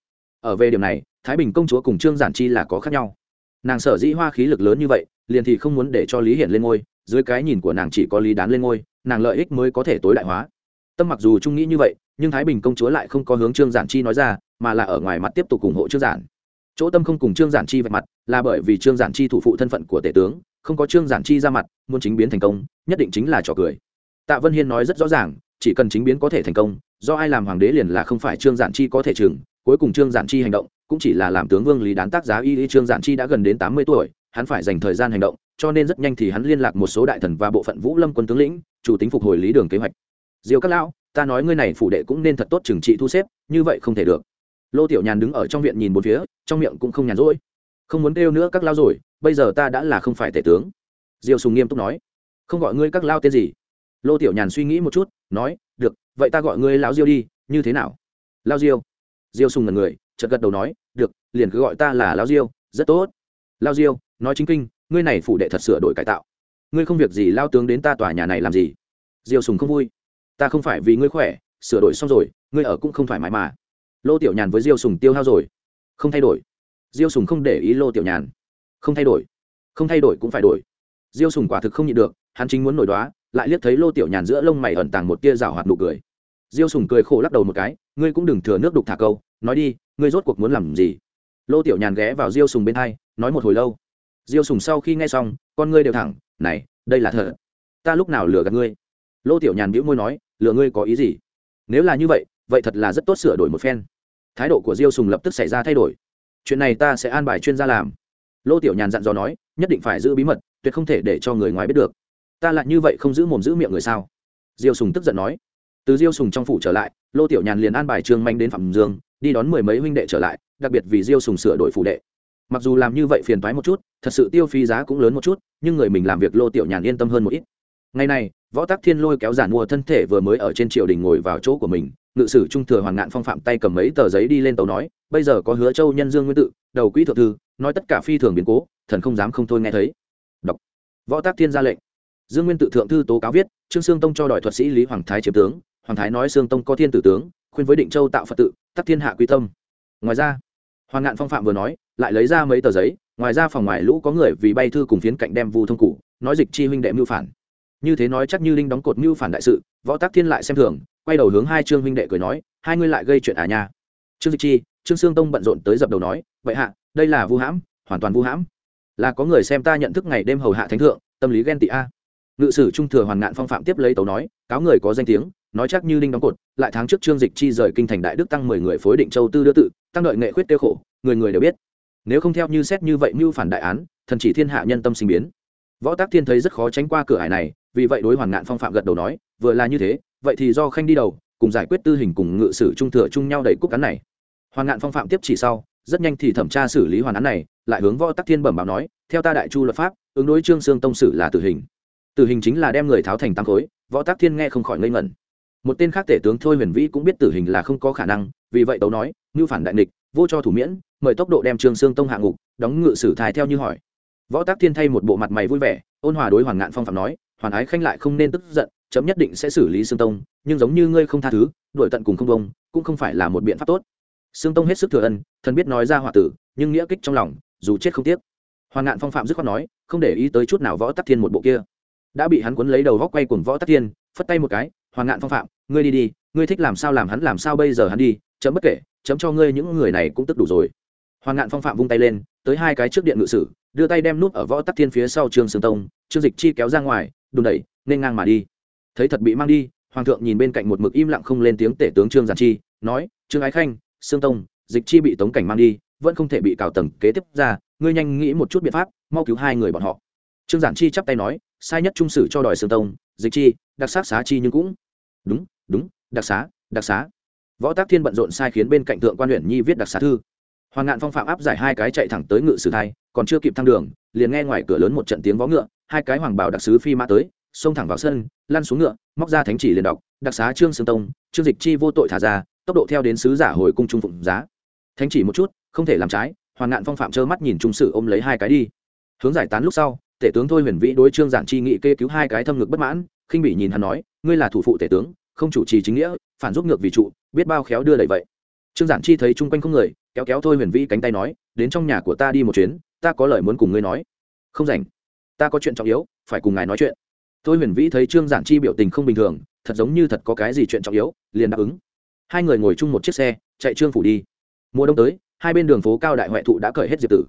Ở về điểm này, thái bình công chúa cùng trương giản chi là có khác nhau. Nàng sở dĩ hoa khí lực lớn như vậy, liền thì không muốn để cho lý hiển lên ngôi, dưới cái nhìn của nàng chỉ có lý đán lên ngôi, nàng lợi ích mới có thể tối đại hóa. Tâm mặc dù trung nghĩ như vậy, nhưng thái bình công chúa lại không có hướng trương giản chi nói ra, mà là ở ngoài mặt tiếp tục ủng hộ trương giản. Chỗ tâm không cùng trương giản chi vạch mặt, là bởi vì trương giản chi thủ phụ thân phận của tể tướng không có trương giản chi ra mặt, muốn chính biến thành công, nhất định chính là trò cười. Tạ vân hiên nói rất rõ ràng, chỉ cần chính biến có thể thành công, do ai làm hoàng đế liền là không phải trương giản chi có thể chừng, cuối cùng trương giản chi hành động cũng chỉ là làm tướng vương lý đán tác giá y y trương giản chi đã gần đến tám mươi tuổi, hắn phải dành thời gian hành động, cho nên rất nhanh thì hắn liên lạc một số đại thần và bộ phận vũ lâm quân tướng lĩnh, chủ tính phục hồi lý đường kế hoạch. Diêu các lão, ta nói ngươi này phủ đệ cũng nên thật tốt trừng trị thu xếp, như vậy không thể được. Lô tiểu nhàn đứng ở trong viện nhìn một phía, trong miệng cũng không nhàn rỗi. Không muốn kêu nữa các lao rồi bây giờ ta đã là không phải tể tướng. Diêu sùng nghiêm túc nói. Không gọi ngươi các lao tên gì? Lô tiểu nhàn suy nghĩ một chút, nói, được, vậy ta gọi ngươi lão diêu đi, như thế nào? Lao diêu. Diêu sùng ngần người, chợt gật đầu nói, được, liền cứ gọi ta là lao diêu, rất tốt. Lao diêu, nói chính kinh, ngươi này phủ đệ thật sửa đổi cải tạo. Ngươi không việc gì lao tướng đến ta tòa nhà này làm gì? Diêu sùng không vui. Ta không phải vì ngươi khỏe, sửa đổi xong rồi, ngươi ở cũng không phải mãi mà. Lô tiểu nhàn với diêu sùng tiêu hao rồi. Không thay đổi. Diêu sùng không để ý lô tiểu nhàn không thay đổi. Không thay đổi cũng phải đổi. Diêu sùng quả thực không nhịn được, hắn chính muốn nổi đoá, lại liếc thấy lô tiểu nhàn giữa lông mày ẩn tàng một tia rào hoạt nụ cười. Diêu sùng cười khổ lắc đầu một cái, ngươi cũng đừng thừa nước đục thả câu, nói đi, ngươi rốt cuộc muốn làm gì? Lô tiểu nhàn ghé vào diêu sùng bên hai, nói một hồi lâu. Diêu sùng sau khi nghe xong, con ngươi đều thẳng, này, đây là thật. Ta lúc nào lừa gạt ngươi? Lô tiểu nhàn bĩu môi nói, lừa ngươi có ý gì? Nếu là như vậy vậy thật là rất tốt sửa đổi một phen. Thái độ của diêu sùng lập tức xảy ra thay đổi. Chuyện này ta sẽ an bài chuyên gia làm lô tiểu nhàn dặn dò nói, nhất định phải giữ bí mật, tuyệt không thể để cho người ngoài biết được. Ta lại như vậy không giữ mồm giữ miệng người sao? Diêu sùng tức giận nói. Từ diêu sùng trong phủ trở lại, lô tiểu nhàn liền an bài trương manh đến phạm dương, đi đón mười mấy huynh đệ trở lại, đặc biệt vì diêu sùng sửa đổi phủ đệ. Mặc dù làm như vậy phiền toái một chút, thật sự tiêu phí giá cũng lớn một chút, nhưng người mình làm việc lô tiểu nhàn yên tâm hơn một ít. Ngày này, võ tắc thiên lôi kéo giản mua thân thể vừa mới ở trên triều đình ngồi vào chỗ của mình ngự sử trung thừa hoàng ngạn phong phạm tay cầm mấy tờ giấy đi lên tàu nói, bây giờ có hứa châu nhân dương nguyên tự, đầu quỹ thượng thư, nói tất cả phi thường biến cố, thần không dám không thôi nghe thấy. Đọc. Võ tác thiên ra lệnh. Dương nguyên tự thượng thư tố cáo viết, trương sương tông cho đòi thuật sĩ lý hoàng thái chiếm tướng, hoàng thái nói sương tông có thiên tử tướng, khuyên với định châu tạo phật tự, tắc thiên hạ quy tâm. Ngoài ra, hoàng ngạn phong phạm vừa nói, lại lấy ra mấy tờ giấy, ngoài ra phòng ngoài lũ có người vì bay thư cùng phiến cạnh đem vu thông cụ, nói dịch chi huynh đệ mưu phản. Như thế nói chắc như linh đóng cột mưu phản đại sự, võ tác thiên lại xem thường quay đầu hướng hai trương huynh đệ cười nói, hai ngươi lại gây chuyện à nha. Trương dịch chi, trương sương tông bận rộn tới dập đầu nói, vậy hạ, đây là vu hãm, hoàn toàn vu hãm. Là có người xem ta nhận thức ngày đêm hầu hạ thánh thượng, tâm lý ghen tị a. Ngự sử trung thừa hoàn ngạn phong phạm tiếp lấy tấu nói, cáo người có danh tiếng, nói chắc như linh đóng cột, lại tháng trước trương dịch chi rời kinh thành đại đức tăng mười người phối định châu tư đưa tự, tăng đợi nghệ khuyết tiêu khổ, người người đều biết. Nếu không theo như xét như vậy mưu phản đại án, thần chỉ thiên hạ nhân tâm sinh biến. Võ tác thiên thấy rất khó tránh qua cửa hải này, vì vậy đối hoàn ngạn phong phạm gật đầu nói, vừa là như thế vậy thì do khanh đi đầu, cùng giải quyết tư hình cùng ngự sử trung thừa chung nhau đẩy cúc cán này. Hoàn ngạn phong phạm tiếp chỉ sau, rất nhanh thì thẩm tra xử lý hoàn án này, lại hướng võ tắc thiên bẩm báo nói, theo ta đại chu luật pháp, ứng đối trương sương tông sử là tử hình. Tử hình chính là đem người tháo thành tăng khối, võ tắc thiên nghe không khỏi ngây ngẩn. Một tên khác tể tướng thôi huyền vĩ cũng biết tử hình là không có khả năng, vì vậy tấu nói ngưu phản đại nghịch, vô cho thủ miễn, mời tốc độ đem trương sương tông hạ ngục, đóng ngự sử thái theo như hỏi. Võ tác thiên thay một bộ mặt mày vui vẻ, ôn hòa đối hoàn ngạn phong phạm nói, hoàn ái khanh lại không nên tức giận chấm nhất định sẽ xử lý xương tông, nhưng giống như ngươi không tha thứ, đuổi tận cùng không bông cũng không phải là một biện pháp tốt. Xương tông hết sức thừa ân, thần biết nói ra hòa tử, nhưng nghĩa kích trong lòng, dù chết không tiếc. Hoàn ngạn phong phạm dứt khoát nói, không để ý tới chút nào võ tắc thiên một bộ kia. Đã bị hắn cuốn lấy đầu góc quay cùng võ tắc thiên, phất tay một cái hoàn ngạn phong phạm, ngươi đi đi, ngươi thích làm sao làm hắn làm sao bây giờ hắn đi, chấm bất kể, chấm cho ngươi những người này cũng tức đủ rồi. Hoàn ngạn phong phạm vung tay lên, tới hai cái trước điện ngự sử, đưa tay đem nút ở võ tắc thiên phía sau trương sương tông, trương dịch chi kéo ra ngoài, đùn đẩy, nên ngang mà đi thấy thật bị mang đi, hoàng thượng nhìn bên cạnh một mực im lặng không lên tiếng tể tướng trương giản chi, nói, trương ái khanh, sương tông, dịch chi bị tống cảnh mang đi, vẫn không thể bị cào tầng kế tiếp ra, ngươi nhanh nghĩ một chút biện pháp, mau cứu hai người bọn họ. Trương giản chi chắp tay nói, sai nhất trung sử cho đòi sương tông, dịch chi, đặc sắc xá chi nhưng cũng đúng đúng, đặc xá đặc xá. Võ tác thiên bận rộn sai khiến bên cạnh thượng quan huyện nhi viết đặc xá thư. Hoàng ngạn phong phạm áp giải hai cái chạy thẳng tới ngự sử thai, còn chưa kịp thăng đường, liền nghe ngoài cửa lớn một trận tiếng vó ngựa, hai cái hoàng bảo đặc sứ phi mã tới xông thẳng vào sân, lăn xuống ngựa, móc ra thánh chỉ liền đọc, đặc xá trương sương tông, trương dịch chi vô tội thả ra, tốc độ theo đến sứ giả hồi cung trung phụng giá. Thánh chỉ một chút, không thể làm trái, hoàng ngạn phong phạm trơ mắt nhìn trung sử ôm lấy hai cái đi. Hướng giải tán lúc sau, tể tướng thôi huyền vĩ đối trương giản chi nghị kê cứu hai cái thâm ngực bất mãn, khinh bị nhìn hắn nói, ngươi là thủ phụ tể tướng, không chủ trì chính nghĩa, phản giúp ngược vì trụ, biết bao khéo đưa đẩy vậy. Trương giản chi thấy chung quanh không người, kéo kéo thôi huyền vĩ cánh tay nói, đến trong nhà của ta đi một chuyến, ta có lời muốn cùng ngươi nói. Không rảnh, ta có chuyện trọng yếu, phải cùng ngài nói chuyện thôi huyền vĩ thấy trương giản chi biểu tình không bình thường, thật giống như thật có cái gì chuyện trọng yếu, liền đáp ứng. Hai người ngồi chung một chiếc xe, chạy trương phủ đi. Mùa đông tới, hai bên đường phố cao đại huệ thụ đã cởi hết diệp tử.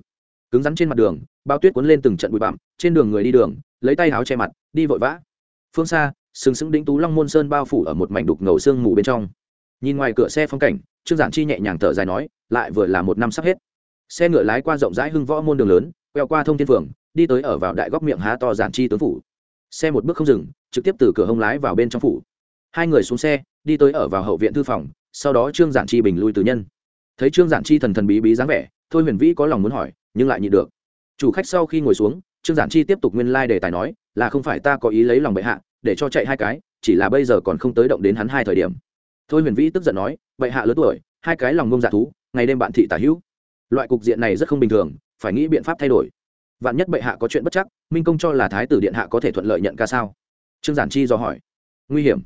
Cứng rắn trên mặt đường, bao tuyết cuốn lên từng trận bụi bặm, trên đường người đi đường, lấy tay áo che mặt, đi vội vã. Phương xa, sừng sững đĩnh tú long môn sơn bao phủ ở một mảnh đục ngầu sương mù bên trong. Nhìn ngoài cửa xe phong cảnh, trương giản chi nhẹ nhàng thở dài nói, lại vừa là một năm sắp hết. Xe ngựa lái qua rộng rãi hưng võ môn đường lớn, quẹo qua thông thiên phường, đi tới ở vào đại góc miệng há to giản chi tướng phủ xe một bước không dừng, trực tiếp từ cửa hông lái vào bên trong phủ. Hai người xuống xe, đi tới ở vào hậu viện thư phòng, sau đó trương giản chi bình lui từ nhân. Thấy trương giản chi thần thần bí bí dáng vẻ, thôi huyền vĩ có lòng muốn hỏi, nhưng lại nhịn được. Chủ khách sau khi ngồi xuống, trương giản chi tiếp tục nguyên lai、like、đề tài nói, là không phải ta có ý lấy lòng bệ hạ, để cho chạy hai cái, chỉ là bây giờ còn không tới động đến hắn hai thời điểm. Thôi huyền vĩ tức giận nói, bệ hạ lớn tuổi, hai cái lòng ngông dạ thú, ngày đêm bạn thị tả hữu. Loại cục diện này rất không bình thường, phải nghĩ biện pháp thay đổi vạn nhất bệ hạ có chuyện bất chắc, minh công cho là thái tử điện hạ có thể thuận lợi nhận ca sao? Trương giản chi do hỏi. Nguy hiểm.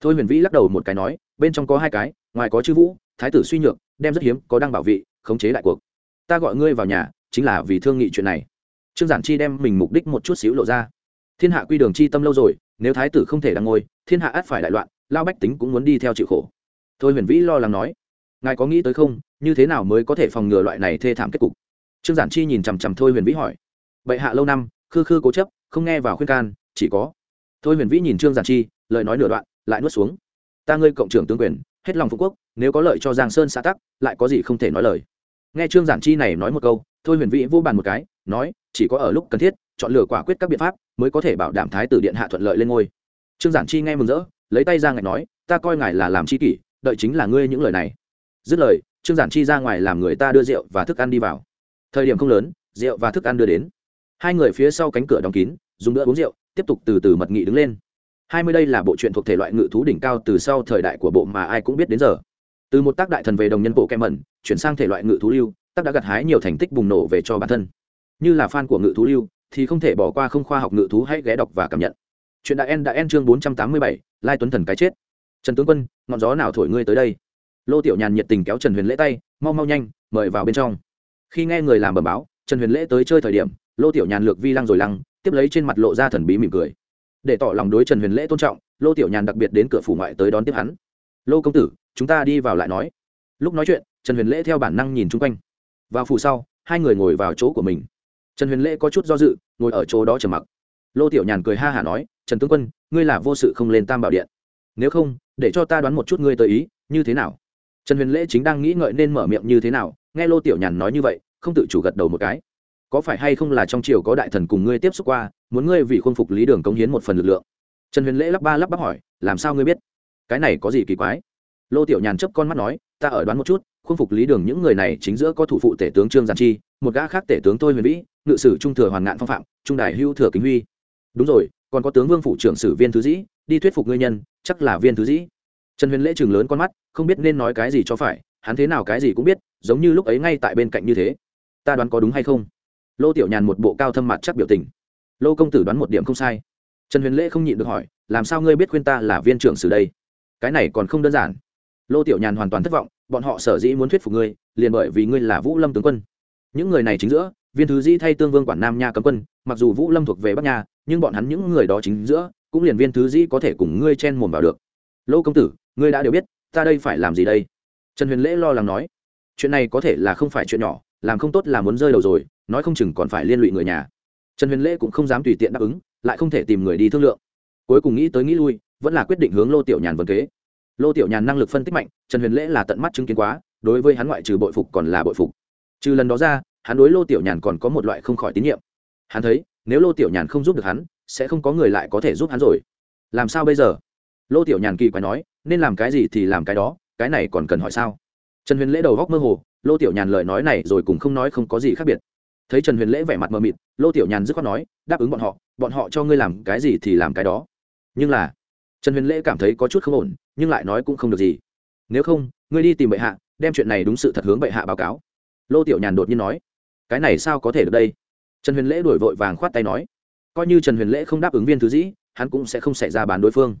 Thôi huyền vĩ lắc đầu một cái nói, bên trong có hai cái, ngoài có chư vũ, thái tử suy nhược, đem rất hiếm, có đang bảo vị, khống chế đại cuộc. Ta gọi ngươi vào nhà, chính là vì thương nghị chuyện này. Trương giản chi đem mình mục đích một chút xíu lộ ra. Thiên hạ quy đường chi tâm lâu rồi, nếu thái tử không thể đăng ngôi thiên hạ ắt phải đại loạn, lao bách tính cũng muốn đi theo chịu khổ. Thôi huyền vĩ lo lắng nói, ngài có nghĩ tới không, như thế nào mới có thể phòng ngừa loại này thê thảm kết cục? Trương giản chi nhìn chằm chằm thôi huyền vĩ hỏi bệ hạ lâu năm, khư khư cố chấp, không nghe vào khuyên can, chỉ có. Thôi huyền vĩ nhìn trương giản chi, lời nói nửa đoạn, lại nuốt xuống. Ta ngươi cộng trưởng tướng quyền, hết lòng phú quốc, nếu có lợi cho giang sơn xã tắc, lại có gì không thể nói lời. Nghe trương giản chi này nói một câu, thôi huyền vĩ vô bàn một cái, nói, chỉ có ở lúc cần thiết, chọn lựa quả quyết các biện pháp, mới có thể bảo đảm thái tử điện hạ thuận lợi lên ngôi. Trương giản chi nghe mừng rỡ, lấy tay ra ngạch nói, ta coi ngài là làm chi kỷ, đợi chính là ngươi những lời này. Dứt lời, trương giản chi ra ngoài làm người ta đưa rượu và thức ăn đi vào. Thời điểm không lớn, rượu và thức ăn đưa đến hai người phía sau cánh cửa đóng kín, dùng bữa uống rượu, tiếp tục từ từ mật nghị đứng lên. Hai mươi đây là bộ truyện thuộc thể loại ngự thú đỉnh cao từ sau thời đại của bộ mà ai cũng biết đến giờ. Từ một tác đại thần về đồng nhân bộ kem mẩn, chuyển sang thể loại ngự thú lưu, tác đã gặt hái nhiều thành tích bùng nổ về cho bản thân. Như là fan của ngự thú lưu, thì không thể bỏ qua không khoa học ngự thú hãy ghé đọc và cảm nhận. Chuyện đã en đã en chương bốn trăm tám mươi bảy, lai tuấn thần cái chết. Trần tướng quân, ngọn gió nào thổi ngươi tới đây? Lô tiểu nhàn nhiệt tình kéo trần huyền lễ tay, mau mau nhanh, mời vào bên trong. Khi nghe người làm bẩm báo, trần huyền lễ tới chơi thời điểm lô tiểu nhàn lược vi lăng rồi lăng, tiếp lấy trên mặt lộ ra thần bí mỉm cười. Để tỏ lòng đối trần huyền lễ tôn trọng, lô tiểu nhàn đặc biệt đến cửa phủ ngoại tới đón tiếp hắn. Lô công tử, chúng ta đi vào lại nói. Lúc nói chuyện, trần huyền lễ theo bản năng nhìn chung quanh. Vào phủ sau, hai người ngồi vào chỗ của mình. Trần huyền lễ có chút do dự, ngồi ở chỗ đó trầm mặc. Lô tiểu nhàn cười ha hả nói, trần tướng quân, ngươi là vô sự không lên tam bảo điện. Nếu không, để cho ta đoán một chút ngươi tới ý, như thế nào? Trần huyền lễ chính đang nghĩ ngợi nên mở miệng như thế nào, nghe lô tiểu nhàn nói như vậy, không tự chủ gật đầu một cái có phải hay không là trong triều có đại thần cùng ngươi tiếp xúc qua, muốn ngươi vì khuôn phục lý đường cống hiến một phần lực lượng? Trần huyền lễ lắp ba lắp bắp hỏi, làm sao ngươi biết? Cái này có gì kỳ quái? Lô tiểu nhàn chấp con mắt nói, ta ở đoán một chút, khuôn phục lý đường những người này chính giữa có thủ phụ tể tướng trương giàn chi, một gã khác tể tướng tôi huyền vĩ, ngự sử trung thừa hoàn ngạn phong phạm, trung đại hưu thừa kính huy. Đúng rồi, còn có tướng vương phủ trưởng sử viên thứ dĩ, đi thuyết phục ngươi nhân, chắc là viên thứ dĩ. Trần huyền lễ chừng lớn con mắt, không biết nên nói cái gì cho phải, hắn thế nào cái gì cũng biết, giống như lúc ấy ngay tại bên cạnh như thế. Ta đoán có đúng hay không? Lô tiểu nhàn một bộ cao thâm mặt chắc biểu tình. Lô công tử đoán một điểm không sai. Trần huyền lễ không nhịn được hỏi, làm sao ngươi biết khuyên ta là viên trưởng sử đây? Cái này còn không đơn giản. Lô tiểu nhàn hoàn toàn thất vọng, bọn họ sở dĩ muốn thuyết phục ngươi, liền bởi vì ngươi là vũ lâm tướng quân. Những người này chính giữa, viên thứ dĩ thay tương vương quản nam nha cấm quân, mặc dù vũ lâm thuộc về bắc nha, nhưng bọn hắn những người đó chính giữa, cũng liền viên thứ dĩ có thể cùng ngươi chen mồm vào được. Lô công tử, ngươi đã đều biết, ta đây phải làm gì đây? Trần huyền lễ lo lắng nói. Chuyện này có thể là không phải chuyện nhỏ, làm không tốt là muốn rơi đầu rồi nói không chừng còn phải liên lụy người nhà. Trần huyền lễ cũng không dám tùy tiện đáp ứng, lại không thể tìm người đi thương lượng. Cuối cùng nghĩ tới nghĩ lui, vẫn là quyết định hướng lô tiểu nhàn vân kế. Lô tiểu nhàn năng lực phân tích mạnh, trần huyền lễ là tận mắt chứng kiến quá, đối với hắn ngoại trừ bội phục còn là bội phục. Trừ lần đó ra, hắn đối lô tiểu nhàn còn có một loại không khỏi tín nhiệm. Hắn thấy, nếu lô tiểu nhàn không giúp được hắn, sẽ không có người lại có thể giúp hắn rồi. Làm sao bây giờ? Lô tiểu nhàn kỳ quái nói, nên làm cái gì thì làm cái đó, cái này còn cần hỏi sao? Trần huyền lễ đầu góc mơ hồ, lô tiểu nhàn lời nói này rồi cùng không nói không có gì khác biệt thấy trần huyền lễ vẻ mặt mờ mịt, lô tiểu nhàn dứt khoát nói, đáp ứng bọn họ bọn họ cho ngươi làm cái gì thì làm cái đó. Nhưng là, trần huyền lễ cảm thấy có chút không ổn, nhưng lại nói cũng không được gì. Nếu không, ngươi đi tìm bệ hạ, đem chuyện này đúng sự thật hướng bệ hạ báo cáo. Lô tiểu nhàn đột nhiên nói, cái này sao có thể được đây? Trần huyền lễ đổi vội vàng khoát tay nói, coi như trần huyền lễ không đáp ứng viên thứ dĩ, hắn cũng sẽ không xảy ra bán đối phương.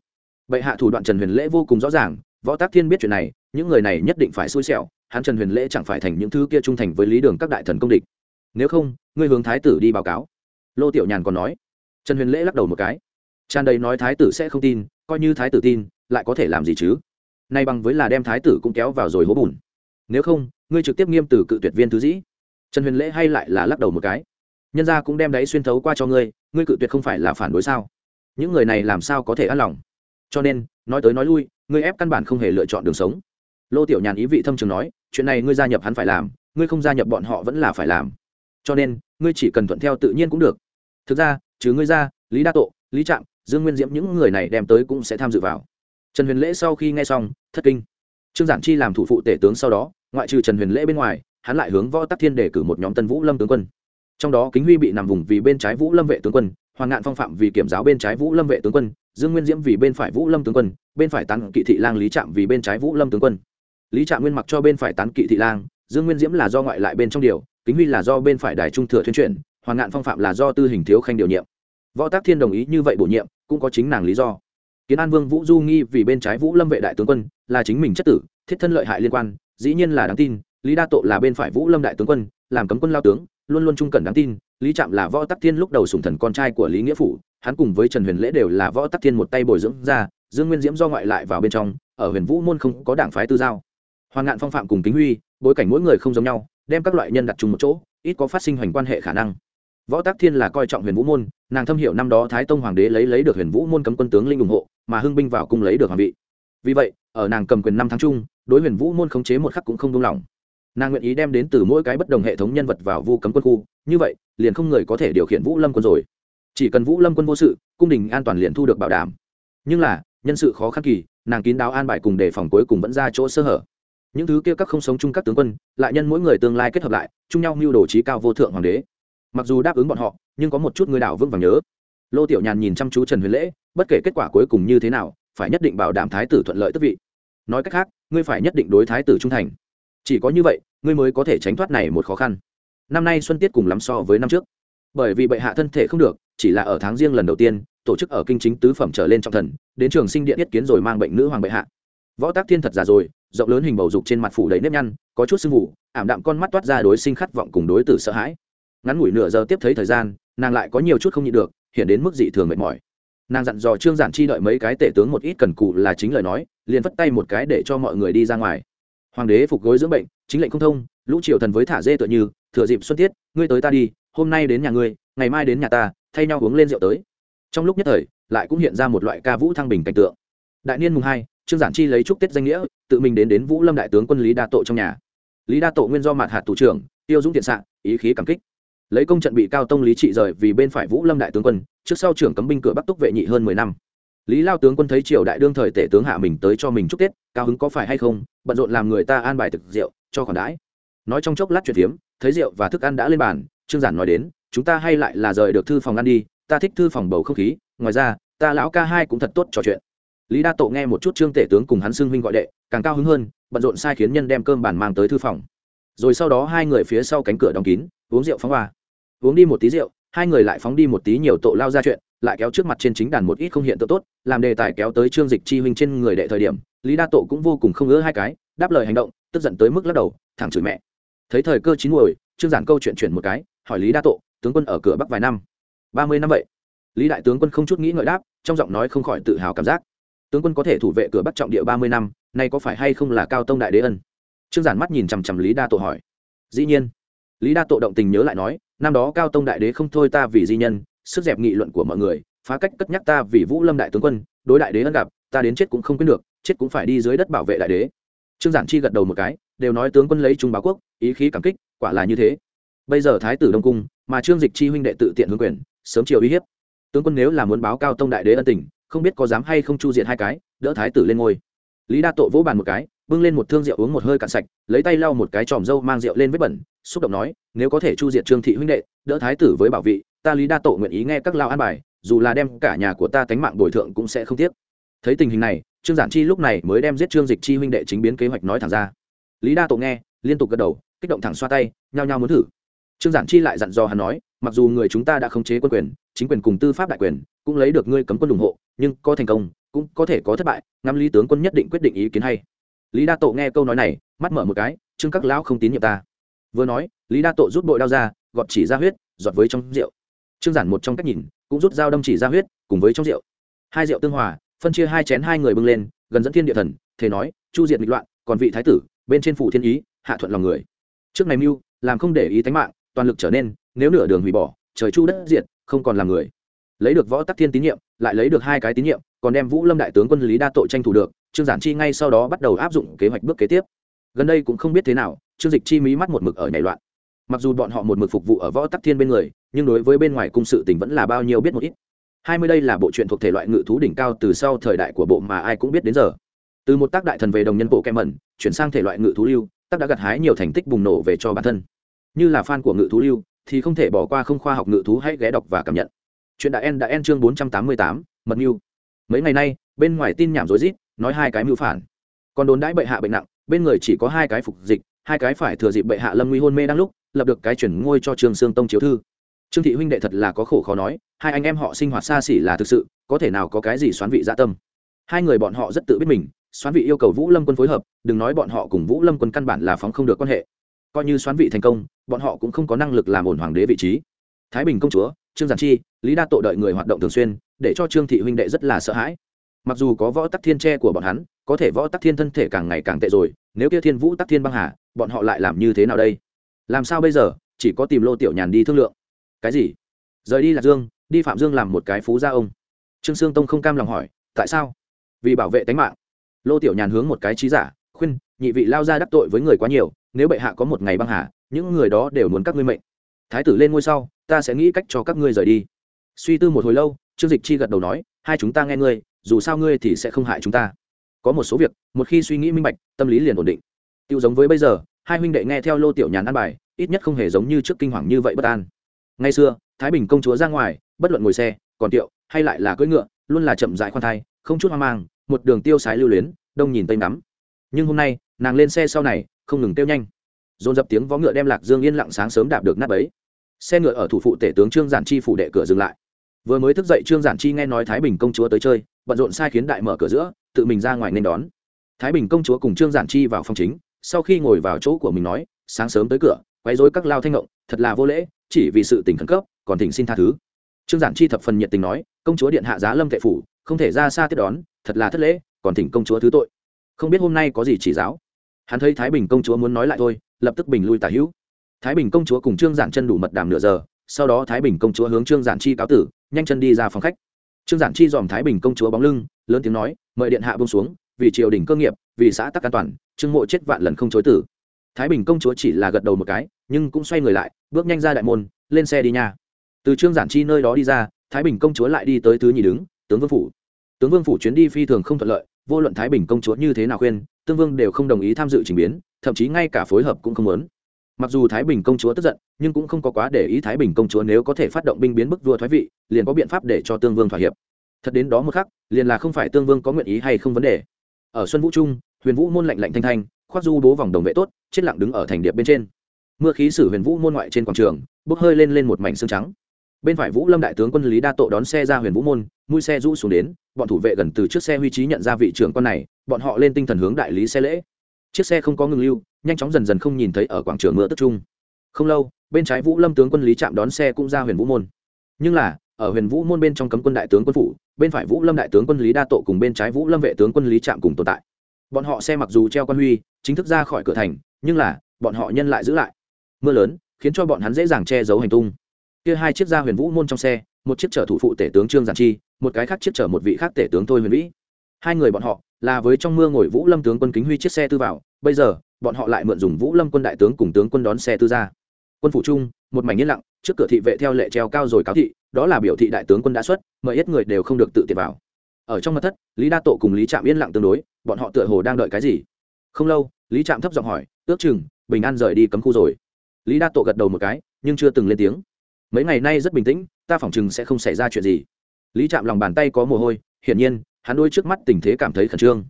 Bệ hạ thủ đoạn trần huyền lễ vô cùng rõ ràng, võ tác thiên biết chuyện này, những người này nhất định phải xui xẻo, hắn trần huyền lễ chẳng phải thành những thứ kia trung thành với lý đường các đại thần công địch nếu không, ngươi hướng thái tử đi báo cáo. Lô tiểu nhàn còn nói. Trần huyền lễ lắc đầu một cái. Tràn đầy nói thái tử sẽ không tin, coi như thái tử tin, lại có thể làm gì chứ? Nay bằng với là đem thái tử cũng kéo vào rồi hố bùn. Nếu không, ngươi trực tiếp nghiêm từ cự tuyệt viên thứ dĩ. Trần huyền lễ hay lại là lắc đầu một cái. Nhân gia cũng đem đấy xuyên thấu qua cho ngươi ngươi cự tuyệt không phải là phản đối sao? Những người này làm sao có thể an lòng? Cho nên, nói tới nói lui, ngươi ép căn bản không hề lựa chọn đường sống. Lô tiểu nhàn ý vị thâm trường nói, chuyện này ngươi gia nhập hắn phải làm, ngươi không gia nhập bọn họ vẫn là phải làm cho nên, ngươi chỉ cần thuận theo tự nhiên cũng được. Thực ra chứ ngươi ra, lý đa tộ, lý trạm, dương nguyên diễm những người này đem tới cũng sẽ tham dự vào. Trần huyền lễ sau khi nghe xong, thất kinh. Trương giản chi làm thủ phụ tể tướng sau đó, ngoại trừ trần huyền lễ bên ngoài, hắn lại hướng võ tắc thiên để cử một nhóm tân vũ lâm tướng quân. Trong đó kính huy bị nằm vùng vì bên trái vũ lâm vệ tướng quân, hoàng ngạn phong phạm vì kiểm giáo bên trái vũ lâm vệ tướng quân, dương nguyên diễm vì bên phải vũ lâm tướng quân, bên phải tán kỵ thị lang lý trạm vì bên trái vũ lâm tướng quân. Lý trạm nguyên mặc cho bên phải tán kỵ thị lang, dương nguyên diễm là do ngoại lại bên trong điều kính huy là do bên phải đài trung thừa thuyên chuyển, hoàng ngạn phong phạm là do tư hình thiếu khanh điều nhiệm. Võ tác thiên đồng ý như vậy bổ nhiệm, cũng có chính nàng lý do. Kiến an vương vũ du nghi vì bên trái vũ lâm vệ đại tướng quân, là chính mình chất tử, thiết thân lợi hại liên quan, dĩ nhiên là đáng tin, lý đa tộ là bên phải vũ lâm đại tướng quân, làm cấm quân lao tướng, luôn luôn trung cẩn đáng tin, lý trạm là võ tắc thiên lúc đầu sùng thần con trai của lý nghĩa phủ, hắn cùng với trần huyền lễ đều là võ tắc thiên một tay bồi dưỡng ra, dương nguyên diễm do ngoại lại vào bên trong, ở huyền vũ môn không có đảng phái tư giao. Hoàng ngạn phong phạm cùng kính huy, bối cảnh mỗi người không giống nhau đem các loại nhân đặt chung một chỗ, ít có phát sinh hoành quan hệ khả năng. Võ tắc thiên là coi trọng huyền vũ môn, nàng thâm hiểu năm đó thái tông hoàng đế lấy lấy được huyền vũ môn cấm quân tướng linh ủng hộ, mà hưng binh vào cung lấy được hoàng vị. Vì vậy, ở nàng cầm quyền năm tháng chung, đối huyền vũ môn khống chế một khắc cũng không đông lòng nàng nguyện ý đem đến từ mỗi cái bất đồng hệ thống nhân vật vào vu cấm quân khu, như vậy, liền không người có thể điều khiển vũ lâm quân rồi. Chỉ cần vũ lâm quân vô sự, cung đình an toàn liền thu được bảo đảm. Nhưng là, nhân sự khó khăn kỳ, nàng kín đáo an bài cùng đề phòng cuối cùng vẫn ra chỗ sơ hở những thứ kia các không sống chung các tướng quân, lại nhân mỗi người tương lai kết hợp lại, chung nhau mưu đồ trí cao vô thượng hoàng đế. Mặc dù đáp ứng bọn họ, nhưng có một chút người đảo vững vàng nhớ. Lô tiểu nhàn nhìn chăm chú trần huyền lễ, bất kể kết quả cuối cùng như thế nào, phải nhất định bảo đảm thái tử thuận lợi tức vị. Nói cách khác, ngươi phải nhất định đối thái tử trung thành. Chỉ có như vậy, ngươi mới có thể tránh thoát này một khó khăn. Năm nay xuân tiết cùng lắm so với năm trước. Bởi vì bệ hạ thân thể không được, chỉ là ở tháng riêng lần đầu tiên, tổ chức ở kinh chính tứ phẩm trở lên trọng thần, đến trường sinh điện yết kiến rồi mang bệnh nữ hoàng bệ hạ. Võ tác thiên thật già rồi rộng lớn hình bầu dục trên mặt phủ đầy nếp nhăn, có chút sưng vụ ảm đạm con mắt toát ra đối sinh khát vọng cùng đối tử sợ hãi. Ngắn ngủi nửa giờ tiếp thấy thời gian, nàng lại có nhiều chút không nhịn được, hiện đến mức dị thường mệt mỏi. Nàng dặn dò trương giản chi đợi mấy cái tể tướng một ít cần cụ là chính lời nói, liền vất tay một cái để cho mọi người đi ra ngoài. Hoàng đế phục gối dưỡng bệnh, chính lệnh không thông, lũ triều thần với thả dê tựa như, thừa dịp xuân tiết, ngươi tới ta đi, hôm nay đến nhà ngươi, ngày mai đến nhà ta, thay nhau uống lên rượu tới. Trong lúc nhất thời, lại cũng hiện ra một loại ca vũ thăng bình cảnh tượng. Đại niên mùng hai trương giản chi lấy chúc tết danh nghĩa, tự mình đến đến vũ lâm đại tướng quân lý đa tộ trong nhà. Lý đa tộ nguyên do mặt hạt thủ trưởng, tiêu dũng tiện xạ ý khí cảm kích. Lấy công trận bị cao tông lý trị rời vì bên phải vũ lâm đại tướng quân, trước sau trưởng cấm binh cửa bắc túc vệ nhị hơn mười năm. Lý lao tướng quân thấy triều đại đương thời tể tướng hạ mình tới cho mình chúc tết, cao hứng có phải hay không, bận rộn làm người ta an bài thực rượu, cho khoản đãi. Nói trong chốc lát chuyện phiếm, thấy rượu và thức ăn đã lên bàn, trương giản nói đến, chúng ta hay lại là rời được thư phòng ăn đi, ta thích thư phòng bầu không khí, ngoài ra, ta lão ca hai cũng thật tốt trò chuyện lý đa tộ nghe một chút trương tể tướng cùng hắn xưng huynh gọi đệ, càng cao hứng hơn, bận rộn sai khiến nhân đem cơm bàn mang tới thư phòng. Rồi sau đó hai người phía sau cánh cửa đóng kín, uống rượu phóng hoa. Uống đi một tí rượu, hai người lại phóng đi một tí nhiều tộ lao ra chuyện, lại kéo trước mặt trên chính đàn một ít không hiện tượng tốt, làm đề tài kéo tới trương dịch chi huynh trên người đệ thời điểm, lý đa tộ cũng vô cùng không ngỡ hai cái, đáp lời hành động, tức giận tới mức lắc đầu thẳng chửi mẹ. Thấy thời cơ chín muồi, trương giản câu chuyện chuyển một cái, hỏi lý đa tộ, tướng quân ở cửa bắc vài năm? Ba mươi năm vậy. Lý đại tướng quân không chút nghĩ ngợi đáp, trong giọng nói không khỏi tự hào cảm giác tướng quân có thể thủ vệ cửa bắc trọng địa ba mươi năm, nay có phải hay không là cao tông đại đế ân? Trương giản mắt nhìn chằm chằm lý đa tộ hỏi. Dĩ nhiên. Lý đa tộ động tình nhớ lại nói, năm đó cao tông đại đế không thôi ta vì di nhân, sức dẹp nghị luận của mọi người, phá cách cất nhắc ta vì vũ lâm đại tướng quân, đối đại đế ân gặp, ta đến chết cũng không quên được, chết cũng phải đi dưới đất bảo vệ đại đế. Trương giản chi gật đầu một cái, đều nói tướng quân lấy trung báo quốc, ý khí cảm kích, quả là như thế. Bây giờ thái tử đông cung, mà trương dịch chi huynh đệ tự tiện hướng quyền, sớm chiều uy hiếp. Tướng quân nếu là muốn báo cao tông đại đế ân tình không biết có dám hay không chu diện hai cái, đỡ thái tử lên ngôi. Lý đa tội vỗ bàn một cái, bưng lên một thương rượu uống một hơi cạn sạch, lấy tay lau một cái tròm dâu mang rượu lên vết bẩn, xúc động nói, nếu có thể chu diệt trương thị huynh đệ, đỡ thái tử với bảo vị, ta lý đa tổ nguyện ý nghe các lao an bài, dù là đem cả nhà của ta tánh mạng bồi thượng cũng sẽ không tiếc. Thấy tình hình này, trương giản chi lúc này mới đem giết trương dịch chi huynh đệ chính biến kế hoạch nói thẳng ra. Lý đa tổ nghe, liên tục gật đầu, kích động thẳng xoa tay, nhao nhao muốn thử. Trương giản chi lại dặn dò hắn nói, mặc dù người chúng ta đã khống chế quân quyền, chính quyền cùng tư pháp đại quyền cũng lấy được ngươi cấm quân ủng hộ, nhưng có thành công, cũng có thể có thất bại, ngắm lý tướng quân nhất định quyết định ý kiến hay. Lý đa tộ nghe câu nói này, mắt mở một cái, trương các lão không tín nhiệm ta. Vừa nói, lý đa tộ rút bội đao ra, gọt chỉ ra huyết, giọt với trong rượu. Trương giản một trong cách nhìn, cũng rút dao đâm chỉ ra huyết, cùng với trong rượu. Hai rượu tương hòa, phân chia hai chén hai người bưng lên, gần dẫn thiên địa thần thế nói, chu diệt nghịch loạn, còn vị thái tử, bên trên phủ thiên ý, hạ thuận lòng người. Trước này mưu, làm không để ý tánh mạng, toàn lực trở nên, nếu nửa đường hủy bỏ, trời chu đất diệt, không còn làm người lấy được võ tắc thiên tín nhiệm, lại lấy được hai cái tín nhiệm, còn đem vũ lâm đại tướng quân lý đa tội tranh thủ được, trương giản chi ngay sau đó bắt đầu áp dụng kế hoạch bước kế tiếp. Gần đây cũng không biết thế nào, trương dịch chi mí mắt một mực ở nhảy loạn. Mặc dù bọn họ một mực phục vụ ở võ tắc thiên bên người, nhưng đối với bên ngoài cung sự tình vẫn là bao nhiêu biết một ít. Hai mươi đây là bộ truyện thuộc thể loại ngự thú đỉnh cao từ sau thời đại của bộ mà ai cũng biết đến giờ. Từ một tác đại thần về đồng nhân bộ kem mẩn, chuyển sang thể loại ngự thú lưu, tác đã gặt hái nhiều thành tích bùng nổ về cho bản thân. Như là fan của ngự thú lưu, thì không thể bỏ qua không khoa học ngự thú hãy ghé đọc và cảm nhận chuyện đại en đã en chương bốn trăm tám mươi tám, mật mưu. Mấy ngày nay, bên ngoài tin nhảm rối rít, nói hai cái mưu phản. Còn đồn đãi bệ hạ bệnh nặng, bên người chỉ có hai cái phục dịch, hai cái phải thừa dịp bệ hạ lâm nguy hôn mê đang lúc, lập được cái chuyển ngôi cho trường sương tông chiếu thư. Trương thị huynh đệ thật là có khổ khó nói, hai anh em họ sinh hoạt xa xỉ là thực sự, có thể nào có cái gì xoán vị dạ tâm. Hai người bọn họ rất tự biết mình, xoán vị yêu cầu vũ lâm quân phối hợp, đừng nói bọn họ cùng vũ lâm quân căn bản là phóng không được quan hệ. Coi như xoán vị thành công, bọn họ cũng không có năng lực làm ổn hoàng đế vị trí. Thái bình công chúa trương giản chi, lý đa tội đợi người hoạt động thường xuyên, để cho trương thị huynh đệ rất là sợ hãi. Mặc dù có võ tắc thiên tre của bọn hắn, có thể võ tắc thiên thân thể càng ngày càng tệ rồi, nếu kia thiên vũ tắc thiên băng hà, bọn họ lại làm như thế nào đây? Làm sao bây giờ? Chỉ có tìm lô tiểu nhàn đi thương lượng. Cái gì? Rời đi lạc dương, đi phạm dương làm một cái phú gia ông. Trương sương tông không cam lòng hỏi, tại sao? Vì bảo vệ tính mạng. Lô tiểu nhàn hướng một cái trí giả, khuyên, nhị vị lao ra đắc tội với người quá nhiều, nếu bệ hạ có một ngày băng hà, những người đó đều muốn các ngươi mệnh thái tử lên ngôi sau, ta sẽ nghĩ cách cho các ngươi rời đi. Suy tư một hồi lâu, trương dịch chi gật đầu nói, hai chúng ta nghe ngươi, dù sao ngươi thì sẽ không hại chúng ta. Có một số việc, một khi suy nghĩ minh bạch, tâm lý liền ổn định. Tiêu giống với bây giờ, hai huynh đệ nghe theo lô tiểu nhàn ăn bài, ít nhất không hề giống như trước kinh hoàng như vậy bất an. Ngày xưa, thái bình công chúa ra ngoài, bất luận ngồi xe, còn tiệu, hay lại là cưỡi ngựa, luôn là chậm dại khoan thai, không chút hoang mang, một đường tiêu sái lưu luyến, đông nhìn tây ngắm. Nhưng hôm nay, nàng lên xe sau này, không ngừng tiêu nhanh. Dồn dập tiếng vó ngựa đem lạc dương yên lặng sáng sớm đạp được nắp ấy xe ngựa ở thủ phụ tể tướng trương giản chi phủ đệ cửa dừng lại. Vừa mới thức dậy, trương giản chi nghe nói thái bình công chúa tới chơi, bận rộn sai khiến đại mở cửa giữa, tự mình ra ngoài nên đón. Thái bình công chúa cùng trương giản chi vào phòng chính, sau khi ngồi vào chỗ của mình nói, sáng sớm tới cửa, quấy rối các lao thanh ngộng, thật là vô lễ, chỉ vì sự tình khẩn cấp, còn thỉnh xin tha thứ. Trương giản chi thập phần nhiệt tình nói, công chúa điện hạ giá lâm tệ phủ, không thể ra xa tiếp đón, thật là thất lễ, còn thỉnh công chúa thứ tội. Không biết hôm nay có gì chỉ giáo. Hắn thấy thái bình công chúa muốn nói lại thôi, lập tức bình lui tả hữu thái bình công chúa cùng trương giản chân đủ mật đàm nửa giờ, sau đó thái bình công chúa hướng trương giản chi cáo tử, nhanh chân đi ra phòng khách. Trương giản chi dòm thái bình công chúa bóng lưng, lớn tiếng nói, mời điện hạ bông xuống, vì triều đình cơ nghiệp, vì xã tắc an toàn, trương mộ chết vạn lần không chối tử. Thái bình công chúa chỉ là gật đầu một cái, nhưng cũng xoay người lại, bước nhanh ra đại môn, lên xe đi nha. Từ trương giản chi nơi đó đi ra, thái bình công chúa lại đi tới thứ nhì đứng, tướng vương phủ. Tướng vương phủ chuyến đi phi thường không thuận lợi, vô luận thái bình công chúa như thế nào khuyên, tương vương đều không đồng ý tham dự trình biến, thậm chí ngay cả phối hợp cũng không muốn mặc dù thái bình công chúa tức giận, nhưng cũng không có quá để ý thái bình công chúa nếu có thể phát động binh biến bức vua thoái vị, liền có biện pháp để cho tương vương thỏa hiệp. Thật đến đó một khắc, liền là không phải tương vương có nguyện ý hay không vấn đề. Ở xuân vũ trung, huyền vũ môn lạnh lạnh thanh thanh, khoác du bố vòng đồng vệ tốt, chết lặng đứng ở thành điệp bên trên. Mưa khí sử huyền vũ môn ngoại trên quảng trường, bốc hơi lên lên một mảnh xương trắng. Bên phải vũ lâm đại tướng quân lý đa tộ đón xe ra huyền vũ môn, mũi xe rũ xuống đến, bọn thủ vệ gần từ trước xe huy trí nhận ra vị trưởng quân này, bọn họ lên tinh thần hướng đại lý xe lễ chiếc xe không có ngừng lưu, nhanh chóng dần dần không nhìn thấy ở quảng trường mưa tức trung không lâu, bên trái vũ lâm tướng quân lý trạm đón xe cũng ra huyền vũ môn. Nhưng là, ở huyền vũ môn bên trong cấm quân đại tướng quân phủ, bên phải vũ lâm đại tướng quân lý đa tộ cùng bên trái vũ lâm vệ tướng quân lý trạm cùng tồn tại. Bọn họ xe mặc dù treo quan huy, chính thức ra khỏi cửa thành, nhưng là, bọn họ nhân lại giữ lại. Mưa lớn, khiến cho bọn hắn dễ dàng che giấu hành tung. Kia hai chiếc ra huyền vũ môn trong xe, một chiếc chở thủ phụ tể tướng trương giản chi, một cái khác chiếc chở một vị khác tể tướng thôi huyền vĩ hai người bọn họ là với trong mưa ngồi vũ lâm tướng quân kính huy chiếc xe tư vào, bây giờ, bọn họ lại mượn dùng vũ lâm quân đại tướng cùng tướng quân đón xe tư ra. Quân phủ trung, một mảnh yên lặng, trước cửa thị vệ theo lệ treo cao rồi cáo thị, đó là biểu thị đại tướng quân đã xuất, mời hết người đều không được tự tiện vào. Ở trong mặt thất, lý đa tộ cùng lý trạm yên lặng tương đối, bọn họ tựa hồ đang đợi cái gì? Không lâu, lý trạm thấp giọng hỏi, ước chừng, bình an rời đi cấm khu rồi. Lý đa tộ gật đầu một cái, nhưng chưa từng lên tiếng. Mấy ngày nay rất bình tĩnh, ta phỏng chừng sẽ không xảy ra chuyện gì. Lý trạm lòng bàn tay có mồ hôi, hiển nhiên hắn đôi trước mắt tình thế cảm thấy khẩn trương.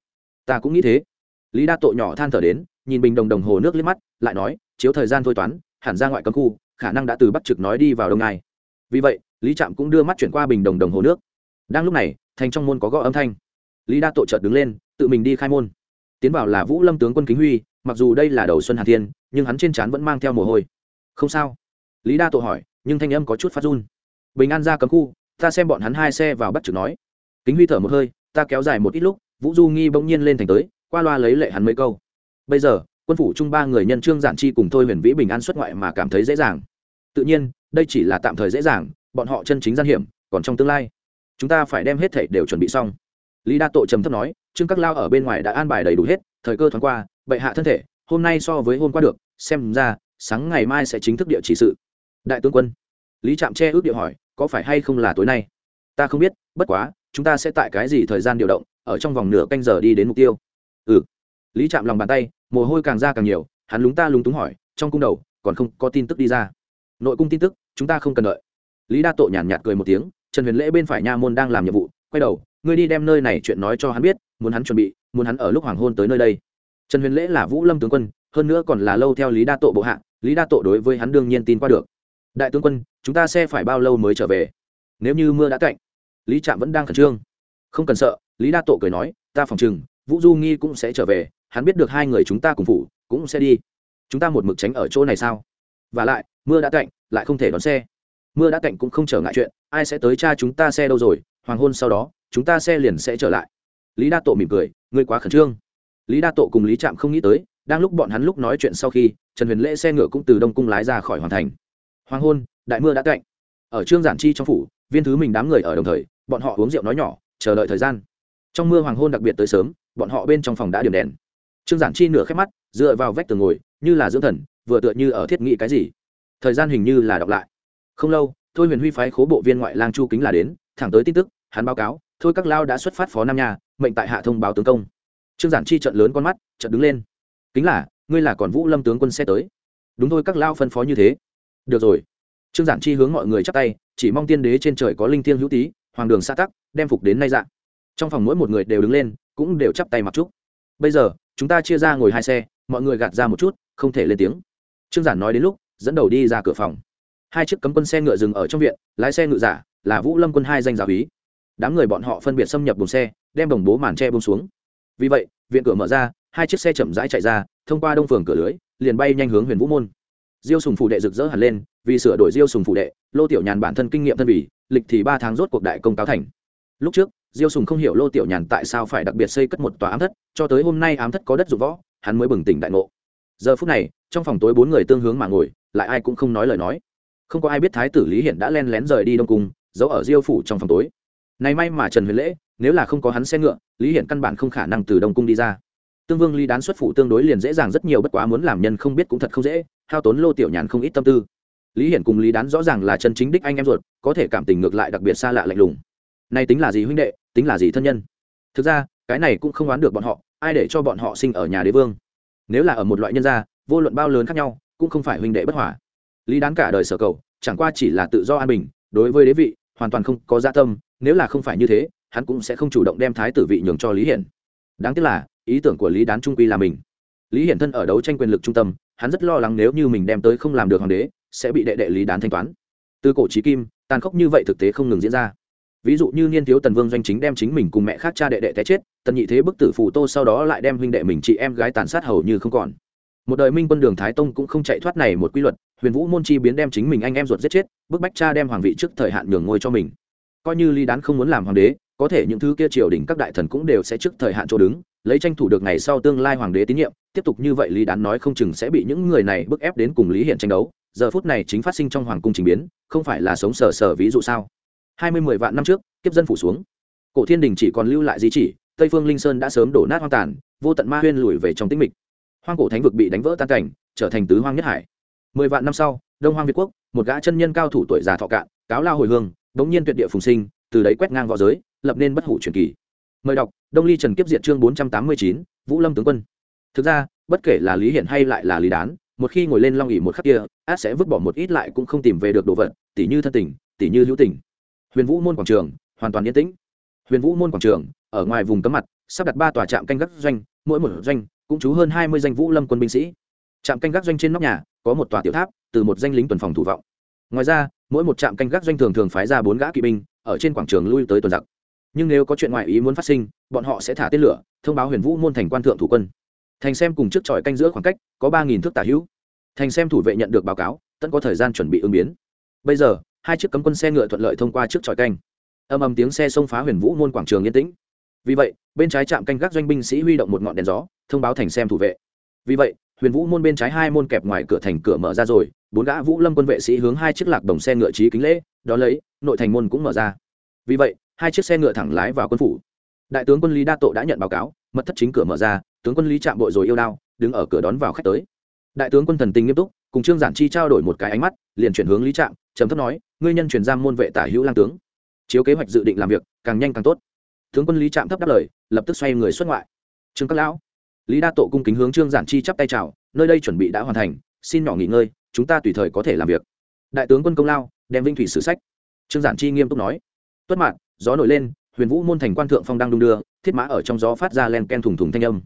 Ta cũng nghĩ thế. Lý đa tội nhỏ than thở đến, nhìn bình đồng đồng hồ nước liếc mắt, lại nói, chiếu thời gian thôi toán, hẳn ra ngoại cấm khu, khả năng đã từ bắc trực nói đi vào đông ngai vì vậy, lý trạm cũng đưa mắt chuyển qua bình đồng đồng hồ nước. Đang lúc này, thành trong môn có gõ âm thanh. Lý đa tội chợt đứng lên, tự mình đi khai môn. Tiến vào là vũ lâm tướng quân kính huy, mặc dù đây là đầu xuân hà thiên, nhưng hắn trên trán vẫn mang theo mồ hôi. Không sao. Lý đa tội hỏi, nhưng thanh âm có chút phát run. Bình an ra cấm khu, ta xem bọn hắn hai xe vào bắt trực nói. Kính huy thở một hơi ta kéo dài một ít lúc, vũ du nghi bỗng nhiên lên thành tới, qua loa lấy lệ hắn mấy câu. Bây giờ, quân phủ chung ba người nhân trương giản chi cùng thôi huyền vĩ bình an xuất ngoại mà cảm thấy dễ dàng. Tự nhiên, đây chỉ là tạm thời dễ dàng, bọn họ chân chính gian hiểm, còn trong tương lai, chúng ta phải đem hết thể đều chuẩn bị xong. Lý đa tội trầm thấp nói, trương các lao ở bên ngoài đã an bài đầy đủ hết, thời cơ thoáng qua, bệ hạ thân thể, hôm nay so với hôm qua được, xem ra, sáng ngày mai sẽ chính thức địa chỉ sự. Đại tướng quân, lý trạm che ước địa hỏi, có phải hay không là tối nay? Ta không biết, bất quá chúng ta sẽ tại cái gì thời gian điều động ở trong vòng nửa canh giờ đi đến mục tiêu. Ừ. Lý chạm lòng bàn tay mồ hôi càng ra càng nhiều hắn lúng ta lúng túng hỏi trong cung đầu còn không có tin tức đi ra. Nội cung tin tức chúng ta không cần đợi. Lý đa tội nhàn nhạt, nhạt cười một tiếng trần huyền lễ bên phải nha môn đang làm nhiệm vụ quay đầu ngươi đi đem nơi này chuyện nói cho hắn biết muốn hắn chuẩn bị muốn hắn ở lúc hoàng hôn tới nơi đây. Trần huyền lễ là vũ lâm tướng quân hơn nữa còn là lâu theo lý đa tội bộ hạ lý đa tội đối với hắn đương nhiên tin qua được. Đại tướng quân chúng ta sẽ phải bao lâu mới trở về? Nếu như mưa đã cạnh lý trạm vẫn đang khẩn trương. Không cần sợ, lý đa tổ cười nói, ta phòng chừng vũ du nghi cũng sẽ trở về, hắn biết được hai người chúng ta cùng phụ cũng sẽ đi. Chúng ta một mực tránh ở chỗ này sao? Và lại, mưa đã cạnh lại không thể đón xe. Mưa đã cạnh cũng không trở ngại chuyện, ai sẽ tới cha chúng ta xe đâu rồi, hoàng hôn sau đó, chúng ta xe liền sẽ trở lại. Lý đa Tộ mỉm cười, ngươi quá khẩn trương. Lý đa Tộ cùng lý trạm không nghĩ tới, đang lúc bọn hắn lúc nói chuyện sau khi, trần huyền lễ xe ngựa cũng từ đông cung lái ra khỏi hoàn thành. Hoàng hôn, đại mưa đã cạnh ở trương giản chi trong phủ, viên thứ mình đám người ở đồng thời bọn họ uống rượu nói nhỏ, chờ đợi thời gian. Trong mưa hoàng hôn đặc biệt tới sớm, bọn họ bên trong phòng đã điểm đèn. Trương giản chi nửa khép mắt, dựa vào vách tường ngồi, như là dưỡng thần, vừa tựa như ở thiết nghị cái gì. Thời gian hình như là đọc lại. Không lâu, thôi huyền huy phái khố bộ viên ngoại lang chu kính là đến, thẳng tới tin tức, hắn báo cáo, thôi các lao đã xuất phát phó nam nhà mệnh tại hạ thông báo tướng công. Trương giản chi trận lớn con mắt trận đứng lên. Kính là, ngươi là còn vũ lâm tướng quân sẽ tới. Đúng thôi, các lao phân phó như thế. Được rồi. Trương giản chi hướng mọi người chắp tay, chỉ mong tiên đế trên trời có linh thiêng hữu tý hoàng đường xã tắc, đem phục đến nay dạng trong phòng mỗi một người đều đứng lên, cũng đều chắp tay mặc trúc bây giờ, chúng ta chia ra ngồi hai xe, mọi người gạt ra một chút, không thể lên tiếng. Trương giản nói đến lúc, dẫn đầu đi ra cửa phòng. Hai chiếc cấm quân xe ngựa dừng ở trong viện, lái xe ngựa giả là vũ lâm quân hai danh giáo úy. Đám người bọn họ phân biệt xâm nhập buồng xe, đem đồng bố màn tre bông xuống. Vì vậy, viện cửa mở ra, hai chiếc xe chậm rãi chạy ra, thông qua đông phường cửa lưới, liền bay nhanh hướng huyền vũ môn. Diêu sùng phủ đệ rực rỡ hẳn lên vì sửa đổi diêu sùng phụ đệ, lô tiểu nhàn bản thân kinh nghiệm thân vì, lịch thì ba tháng rốt cuộc đại công cáo thành. Lúc trước, diêu sùng không hiểu lô tiểu nhàn tại sao phải đặc biệt xây cất một tòa ám thất, cho tới hôm nay ám thất có đất dụng võ, hắn mới bừng tỉnh đại ngộ. Giờ phút này, trong phòng tối bốn người tương hướng mà ngồi, lại ai cũng không nói lời nói. Không có ai biết thái tử lý hiện đã len lén rời đi đông cung, giấu ở diêu phủ trong phòng tối. Này may mà trần huyền lễ, nếu là không có hắn xe ngựa, lý hiện căn bản không khả năng từ đông cung đi ra. Tương vương lý đán xuất phủ tương đối liền dễ dàng rất nhiều, bất quá muốn làm nhân không biết cũng thật không dễ, hao tốn lô tiểu nhàn không ít tâm tư lý hiển cùng lý đán rõ ràng là chân chính đích anh em ruột, có thể cảm tình ngược lại đặc biệt xa lạ lạnh lùng. Nay tính là gì huynh đệ, tính là gì thân nhân? Thực ra, cái này cũng không đoán được bọn họ, ai để cho bọn họ sinh ở nhà đế vương? Nếu là ở một loại nhân gia, vô luận bao lớn khác nhau, cũng không phải huynh đệ bất hòa. Lý đán cả đời sở cầu, chẳng qua chỉ là tự do an bình, đối với đế vị, hoàn toàn không có gia tâm, nếu là không phải như thế, hắn cũng sẽ không chủ động đem thái tử vị nhường cho lý hiển. Đáng tiếc là, ý tưởng của lý đán trung quy là mình. Lý hiển thân ở đấu tranh quyền lực trung tâm, hắn rất lo lắng nếu như mình đem tới không làm được hoàng đế sẽ bị đệ đệ lý đán thanh toán. Từ cổ trí kim, tàn khốc như vậy thực tế không ngừng diễn ra. Ví dụ như niên thiếu tần vương doanh chính đem chính mình cùng mẹ khác cha đệ đệ té chết, tần nhị thế bức tử phù tô sau đó lại đem huynh đệ mình chị em gái tàn sát hầu như không còn. Một đời minh quân đường thái tông cũng không chạy thoát này một quy luật, huyền vũ môn chi biến đem chính mình anh em ruột giết chết, bức bách cha đem hoàng vị trước thời hạn nhường ngôi cho mình. Coi như lý đán không muốn làm hoàng đế, có thể những thứ kia triều đình các đại thần cũng đều sẽ trước thời hạn chỗ đứng, lấy tranh thủ được ngày sau tương lai hoàng đế tín nhiệm, tiếp tục như vậy lý đán nói không chừng sẽ bị những người này bức ép đến cùng lý hiện tranh đấu giờ phút này chính phát sinh trong hoàng cung trình biến, không phải là sống sờ sờ ví dụ sao? Hai mươi mười vạn năm trước, kiếp dân phủ xuống. Cổ thiên đình chỉ còn lưu lại di chỉ, tây phương linh sơn đã sớm đổ nát hoang tàn, vô tận ma huyên lùi về trong tĩnh mịch. Hoang cổ thánh vực bị đánh vỡ tan cảnh, trở thành tứ hoang nhất hải. Mười vạn năm sau, đông hoang việt quốc, một gã chân nhân cao thủ tuổi già thọ cạn, cáo lao hồi hương bỗng nhiên tuyệt địa phùng sinh, từ đấy quét ngang v õ giới, lập nên bất hủ truyền kỳ. Mời đọc, đông ly trần kiếp diện chương bốn trăm tám mươi chín, vũ lâm tướng quân. Thực ra, bất kể là lý hiện hay lại là lý đán một khi ngồi lên long ỉ một khắc kia, át sẽ vứt bỏ một ít lại cũng không tìm về được đồ vật tỷ như thân tình tỷ như hữu tình. Huyền vũ môn quảng trường, hoàn toàn yên tĩnh. Huyền vũ môn quảng trường, ở ngoài vùng cấm mặt, sắp đặt ba tòa trạm canh gác doanh, mỗi một doanh cũng trú hơn hai mươi danh vũ lâm quân binh sĩ. Trạm canh gác doanh trên nóc nhà, có một tòa tiểu tháp, từ một danh lính tuần phòng thủ vọng. Ngoài ra, mỗi một trạm canh gác doanh thường thường phái ra bốn gã kỵ binh, ở trên quảng trường lui tới tuần giặc. Nhưng nếu có chuyện ngoại ý muốn phát sinh, bọn họ sẽ thả tên lửa, thông báo huyền vũ môn thành quan thượng thủ quân. Thành xem cùng trước tròi canh giữa khoảng cách, có ba nghìn thước tả hữu thành xem thủ vệ nhận được báo cáo, tẫn có thời gian chuẩn bị ứng biến. Bây giờ, hai chiếc cấm quân xe ngựa thuận lợi thông qua trước tròi canh. Âm âm tiếng xe xông phá huyền vũ môn quảng trường yên tĩnh. Vì vậy, bên trái trạm canh gác doanh binh sĩ huy động một ngọn đèn gió, thông báo thành xem thủ vệ. Vì vậy, huyền vũ môn bên trái hai môn kẹp ngoài cửa thành cửa mở ra rồi, bốn gã vũ lâm quân vệ sĩ hướng hai chiếc lạc đồng xe ngựa trí kính lễ đó lấy, nội thành môn cũng mở ra. Vì vậy, hai chiếc xe ngựa thẳng lái vào quân phủ. Đại tướng quân lý đa tộ đã nhận báo cáo, mật thất chính cửa mở ra, tướng quân lý chạm bội rồi yêu đao, đứng ở cửa đón vào khách tới đại tướng quân thần tình nghiêm túc, cùng trương giản chi trao đổi một cái ánh mắt, liền chuyển hướng lý trạm, trầm thấp nói, ngươi nhân chuyển giam môn vệ tả hữu lang tướng. Chiếu kế hoạch dự định làm việc, càng nhanh càng tốt. Tướng quân lý trạm thấp đáp lời, lập tức xoay người xuất ngoại. Trương các lão. Lý đa tổ cung kính hướng trương giản chi chắp tay chào, nơi đây chuẩn bị đã hoàn thành, xin nhỏ nghỉ ngơi, chúng ta tùy thời có thể làm việc. Đại tướng quân công lao, đem vinh thủy sử sách. Trương giản chi nghiêm túc nói, tuất mạng gió nổi lên, huyền vũ môn thành quan thượng phong đang đung đưa, thiết mã ở trong gió phát ra len ken thùng thùng thanh âm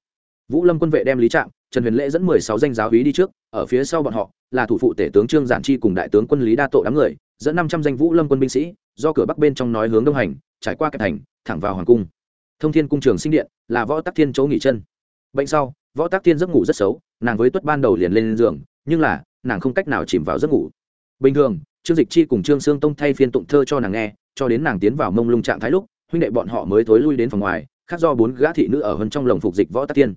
vũ lâm quân vệ đem lý trạm, trần huyền lễ dẫn mười sáu danh giáo hí đi trước, ở phía sau bọn họ, là thủ phụ tể tướng trương giản chi cùng đại tướng quân lý đa tộ đám người, dẫn năm trăm danh vũ lâm quân binh sĩ, do cửa bắc bên trong nói hướng đông hành, trải qua kẹp thành, thẳng vào hoàng cung. Thông thiên cung trường sinh điện, là võ tắc thiên chỗ nghỉ chân. Bệnh sau, võ tắc thiên giấc ngủ rất xấu, nàng với tuất ban đầu liền lên giường, nhưng là, nàng không cách nào chìm vào giấc ngủ. Bình thường, trương dịch chi cùng trương sương tông thay phiên tụng thơ cho nàng nghe, cho đến nàng tiến vào mông lung trạng thái lúc, huynh đệ bọn họ mới thối lui đến phòng ngoài, khác do bốn gã thị nữ ở hơn trong lồng phục dịch võ tắc thiên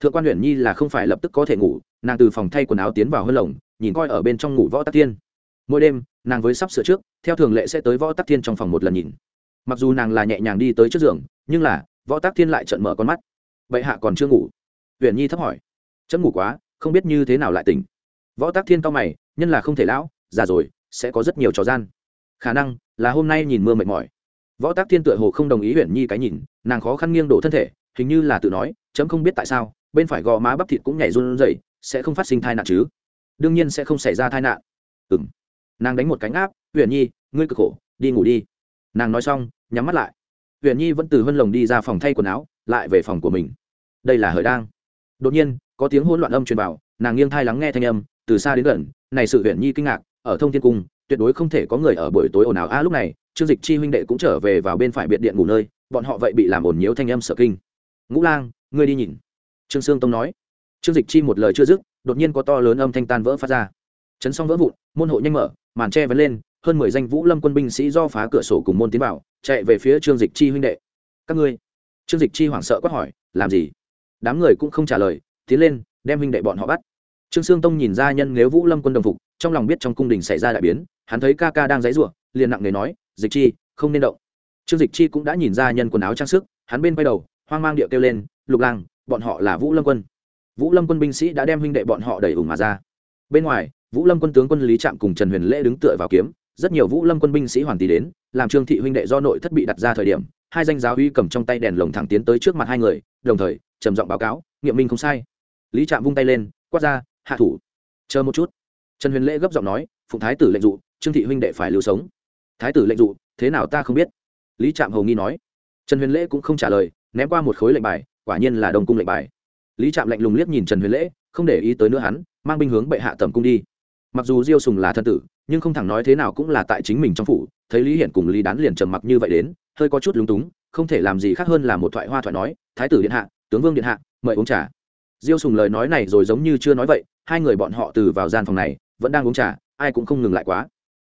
thượng quan huyện nhi là không phải lập tức có thể ngủ, nàng từ phòng thay quần áo tiến vào hơi lồng, nhìn coi ở bên trong ngủ võ tắc thiên. Mỗi đêm, nàng với sắp sửa trước, theo thường lệ sẽ tới võ tắc thiên trong phòng một lần nhìn. Mặc dù nàng là nhẹ nhàng đi tới trước giường, nhưng là, võ tắc thiên lại trận mở con mắt. Vậy hạ còn chưa ngủ? Huyện nhi thấp hỏi. Chấm ngủ quá, không biết như thế nào lại tỉnh. Võ tắc thiên cao mày, nhân là không thể lão, già rồi, sẽ có rất nhiều trò gian. Khả năng là hôm nay nhìn mưa mệt mỏi. Võ tác thiên tựa hồ không đồng ý huyện nhi cái nhìn, nàng khó khăn nghiêng đổ thân thể, hình như là tự nói, chấm không biết tại sao bên phải gò má bắp thịt cũng nhảy run rẩy, sẽ không phát sinh tai nạn chứ? Đương nhiên sẽ không xảy ra tai nạn. Ừng nàng đánh một cánh áp huyền nhi, ngươi cực khổ, đi ngủ đi. Nàng nói xong, nhắm mắt lại. Huyền nhi vẫn từ vân lồng đi ra phòng thay quần áo, lại về phòng của mình. Đây là hời đang. Đột nhiên, có tiếng hỗn loạn âm truyền vào, nàng nghiêng thai lắng nghe thanh âm, từ xa đến gần, này sự huyền nhi kinh ngạc, ở thông thiên cung, tuyệt đối không thể có người ở buổi tối ồn ào. A, lúc này, trương dịch chi huynh đệ cũng trở về vào bên phải biệt điện ngủ nơi, bọn họ vậy bị làm ồn nhiễu thanh âm sợ kinh. Ngũ lang, ngươi đi nhìn trương sương tông nói. Trương dịch chi một lời chưa dứt, đột nhiên có to lớn âm thanh tan vỡ phát ra. Chấn xong vỡ vụn, môn hộ nhanh mở, màn tre vấn lên, hơn mười danh vũ lâm quân binh sĩ do phá cửa sổ cùng môn tiến vào, chạy về phía trương dịch chi huynh đệ. Các ngươi? Trương dịch chi hoảng sợ quát hỏi, làm gì? Đám người cũng không trả lời, tiến lên, đem huynh đệ bọn họ bắt. Trương sương tông nhìn ra nhân nếu vũ lâm quân đồng phục, trong lòng biết trong cung đình xảy ra đại biến, hắn thấy ca ca đang dãy ruộng liền nặng nề nói, dịch chi, không nên động. Trương dịch chi cũng đã nhìn ra nhân quần áo trang sức, hắn bên quay đầu, hoang mang điệu kêu lên, lục lang bọn họ là vũ lâm quân. Vũ lâm quân binh sĩ đã đem huynh đệ bọn họ đẩy ủng mà ra. Bên ngoài, vũ lâm quân tướng quân lý trạm cùng trần huyền lễ đứng tựa vào kiếm, rất nhiều vũ lâm quân binh sĩ hoàn tỷ đến, làm trương thị huynh đệ do nội thất bị đặt ra thời điểm, hai danh giáo uy cầm trong tay đèn lồng thẳng tiến tới trước mặt hai người, đồng thời, trầm giọng báo cáo, nghiệm minh không sai. Lý trạm vung tay lên, quát ra, hạ thủ. Chờ một chút. Trần huyền lễ gấp giọng nói, phụng thái tử lệnh dụ, trương thị huynh đệ phải lưu sống. Thái tử lệnh dụ, thế nào ta không biết? Lý trạm hầu nghi nói. Trần huyền lễ cũng không trả lời, ném qua một khối lệnh bài quả nhiên là đông cung lệnh bài. Lý trạm lạnh lùng liếc nhìn trần huyền lễ, không để ý tới nữa hắn, mang binh hướng bệ hạ tầm cung đi. Mặc dù diêu sùng là thân tử, nhưng không thẳng nói thế nào cũng là tại chính mình trong phủ, thấy lý hiển cùng lý đán liền trầm mặc như vậy đến, hơi có chút lúng túng, không thể làm gì khác hơn là một thoại hoa thoại nói, thái tử điện hạ, tướng vương điện hạ, mời uống trà. Diêu sùng lời nói này rồi giống như chưa nói vậy, hai người bọn họ từ vào gian phòng này, vẫn đang uống trà, ai cũng không ngừng lại quá.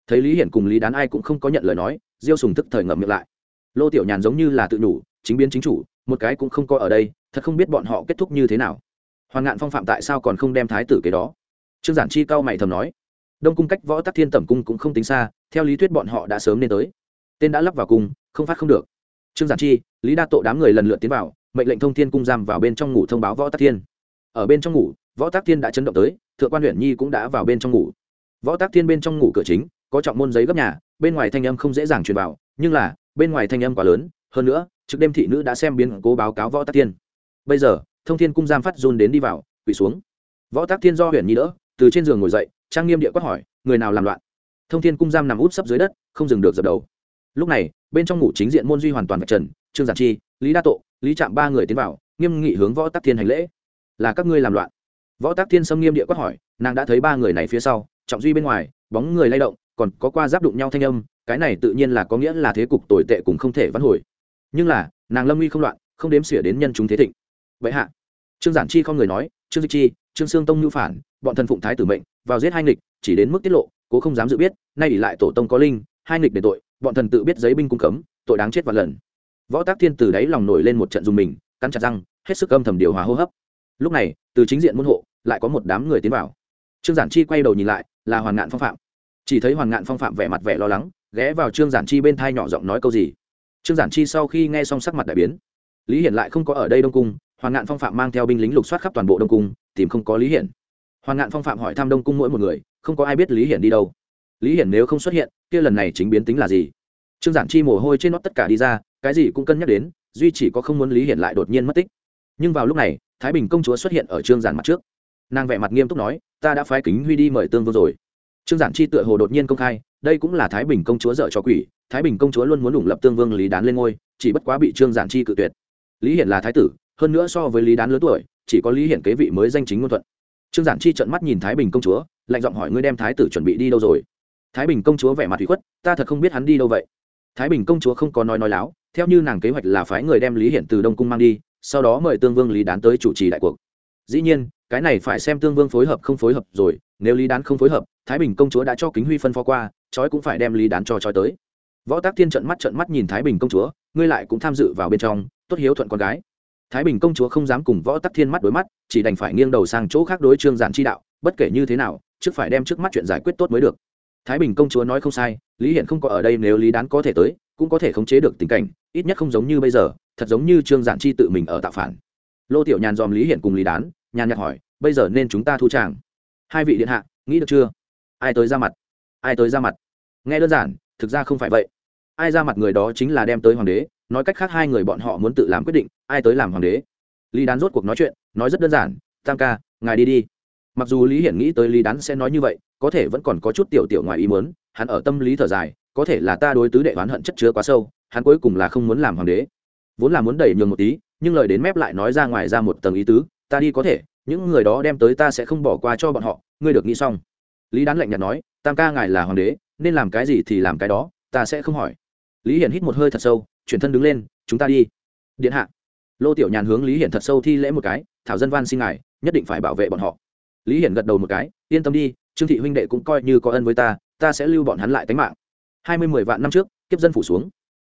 Thấy lý hiển cùng lý đán ai cũng không có nhận lời nói, diêu sùng tức thời ngậm miệng lại. Lô tiểu nhàn giống như là tự nhủ, chính biến chính chủ một cái cũng không có ở đây, thật không biết bọn họ kết thúc như thế nào. Hoàn ngạn phong phạm tại sao còn không đem thái tử kế đó? Trương giản chi cao mày thầm nói. Đông cung cách võ tắc thiên tẩm cung cũng không tính xa, theo lý thuyết bọn họ đã sớm nên tới. Tên đã lắp vào cung, không phát không được. Trương giản chi, lý đa tộ đám người lần lượt tiến vào, mệnh lệnh thông thiên cung giam vào bên trong ngủ thông báo võ tắc thiên. Ở bên trong ngủ, võ tắc thiên đã chấn động tới, thượng quan huyện nhi cũng đã vào bên trong ngủ. Võ tắc thiên bên trong ngủ cửa chính, có trọng môn giấy gấp nhà, bên ngoài thanh âm không dễ dàng truyền vào, nhưng là, bên ngoài thanh âm quá lớn, hơn nữa trước đêm thị nữ đã xem biến cố báo cáo võ tắc thiên. Bây giờ, thông thiên cung giam phát run đến đi vào, quỳ xuống. Võ tắc thiên do huyện nhi đỡ, từ trên giường ngồi dậy, trang nghiêm địa quát hỏi, người nào làm loạn? Thông thiên cung giam nằm út sấp dưới đất, không dừng được dập đầu. Lúc này, bên trong ngủ chính diện môn duy hoàn toàn vạch trần, trương giản chi, lý đa tộ, lý trạm ba người tiến vào, nghiêm nghị hướng võ tắc thiên hành lễ. Là các ngươi làm loạn. Võ tắc thiên xâm nghiêm địa quát hỏi, nàng đã thấy ba người này phía sau, trọng duy bên ngoài, bóng người lay động, còn có qua giáp đụng nhau thanh âm, cái này tự nhiên là có nghĩa là thế cục tồi tệ cũng không thể vãn hồi nhưng là, nàng lâm uy không loạn, không đếm xỉa đến nhân chúng thế thịnh. Vậy hạ, trương giản chi không người nói, trương dịch chi, trương sương tông nhu phản, bọn thần phụng thái tử mệnh, vào giết hai nghịch, chỉ đến mức tiết lộ, cố không dám dự biết, nay ỉ lại tổ tông có linh, hai nghịch để tội, bọn thần tự biết giấy binh cung cấm, tội đáng chết vạn lần. Võ tác thiên từ đáy lòng nổi lên một trận dùng mình, cắn chặt răng, hết sức âm thầm điều hòa hô hấp. Lúc này, từ chính diện môn hộ, lại có một đám người tiến vào. Trương giản chi quay đầu nhìn lại, là hoàn ngạn phong phạm. Chỉ thấy hoàn ngạn phong phạm vẻ mặt vẻ lo lắng, ghé vào trương giản chi bên thai nhỏ giọng nói câu gì? Trương giản chi sau khi nghe xong sắc mặt đại biến. Lý hiển lại không có ở đây đông cung hoàn ngạn phong phạm mang theo binh lính lục soát khắp toàn bộ đông cung, tìm không có lý hiển. Hoàn ngạn phong phạm hỏi thăm đông cung mỗi một người, không có ai biết lý hiển đi đâu. Lý hiển nếu không xuất hiện, kia lần này chính biến tính là gì? Trương giản chi mồ hôi trên nót tất cả đi ra, cái gì cũng cân nhắc đến, duy chỉ có không muốn lý hiển lại đột nhiên mất tích. Nhưng vào lúc này, thái bình công chúa xuất hiện ở trương giản mặt trước. Nàng vẻ mặt nghiêm túc nói, ta đã phái kính huy đi mời tương vương rồi. Trương giản chi tựa hồ đột nhiên công khai đây cũng là thái bình công chúa dợ cho quỷ, thái bình công chúa luôn muốn ủng lập tương vương lý đán lên ngôi, chỉ bất quá bị trương giản chi cự tuyệt. Lý hiển là thái tử, hơn nữa so với lý đán lớn tuổi, chỉ có lý hiển kế vị mới danh chính ngôn thuận. Trương giản chi trợn mắt nhìn thái bình công chúa, lạnh giọng hỏi ngươi đem thái tử chuẩn bị đi đâu rồi? Thái bình công chúa vẻ mặt thủy khuất, ta thật không biết hắn đi đâu vậy. Thái bình công chúa không có nói nói láo, theo như nàng kế hoạch là phái người đem lý hiển từ đông cung mang đi, sau đó mời tương vương lý đán tới chủ trì đại cuộc. Dĩ nhiên, cái này phải xem tương vương phối hợp không phối hợp rồi, nếu lý đán không phối hợp, thái bình công chúa đã cho kính huy phân phó qua Trói cũng phải đem lý đán cho Trói tới. Võ tác thiên trận mắt trận mắt nhìn thái bình công chúa, ngươi lại cũng tham dự vào bên trong, tốt hiếu thuận con gái. Thái bình công chúa không dám cùng võ tắc thiên mắt đối mắt, chỉ đành phải nghiêng đầu sang chỗ khác đối trương giản chi đạo, bất kể như thế nào, trước phải đem trước mắt chuyện giải quyết tốt mới được. Thái bình công chúa nói không sai, lý hiện không có ở đây nếu lý đán có thể tới, cũng có thể khống chế được tình cảnh, ít nhất không giống như bây giờ, thật giống như trương giản chi tự mình ở tạo phản. Lô tiểu nhàn dòm lý hiện cùng lý đán, nhàn nhạt hỏi, bây giờ nên chúng ta thu tràng? Hai vị điện hạ, nghĩ được chưa? Ai tới ra mặt? Ai tới ra mặt? Nghe đơn giản, thực ra không phải vậy. Ai ra mặt người đó chính là đem tới hoàng đế, nói cách khác hai người bọn họ muốn tự làm quyết định, ai tới làm hoàng đế? Lý đán rốt cuộc nói chuyện, nói rất đơn giản, tam ca, ngài đi đi. Mặc dù lý hiển nghĩ tới lý đán sẽ nói như vậy, có thể vẫn còn có chút tiểu tiểu ngoài ý muốn, hắn ở tâm lý thở dài, có thể là ta đối tứ đệ oán hận chất chứa quá sâu, hắn cuối cùng là không muốn làm hoàng đế. Vốn là muốn đẩy nhường một tí, nhưng lời đến mép lại nói ra ngoài ra một tầng ý tứ, ta đi có thể, những người đó đem tới ta sẽ không bỏ qua cho bọn họ, ngươi được nghĩ xong lý đán lạnh nhạt nói, tam ca ngài là hoàng đế, nên làm cái gì thì làm cái đó, ta sẽ không hỏi. Lý hiển hít một hơi thật sâu, chuyển thân đứng lên, chúng ta đi. Điện hạ. Lô tiểu nhàn hướng lý hiển thật sâu thi lễ một cái, thảo dân van xin ngài, nhất định phải bảo vệ bọn họ. Lý hiển gật đầu một cái, yên tâm đi, trương thị huynh đệ cũng coi như có ân với ta ta sẽ lưu bọn hắn lại tánh mạng. Hai mươi mười vạn năm trước, kiếp dân phủ xuống.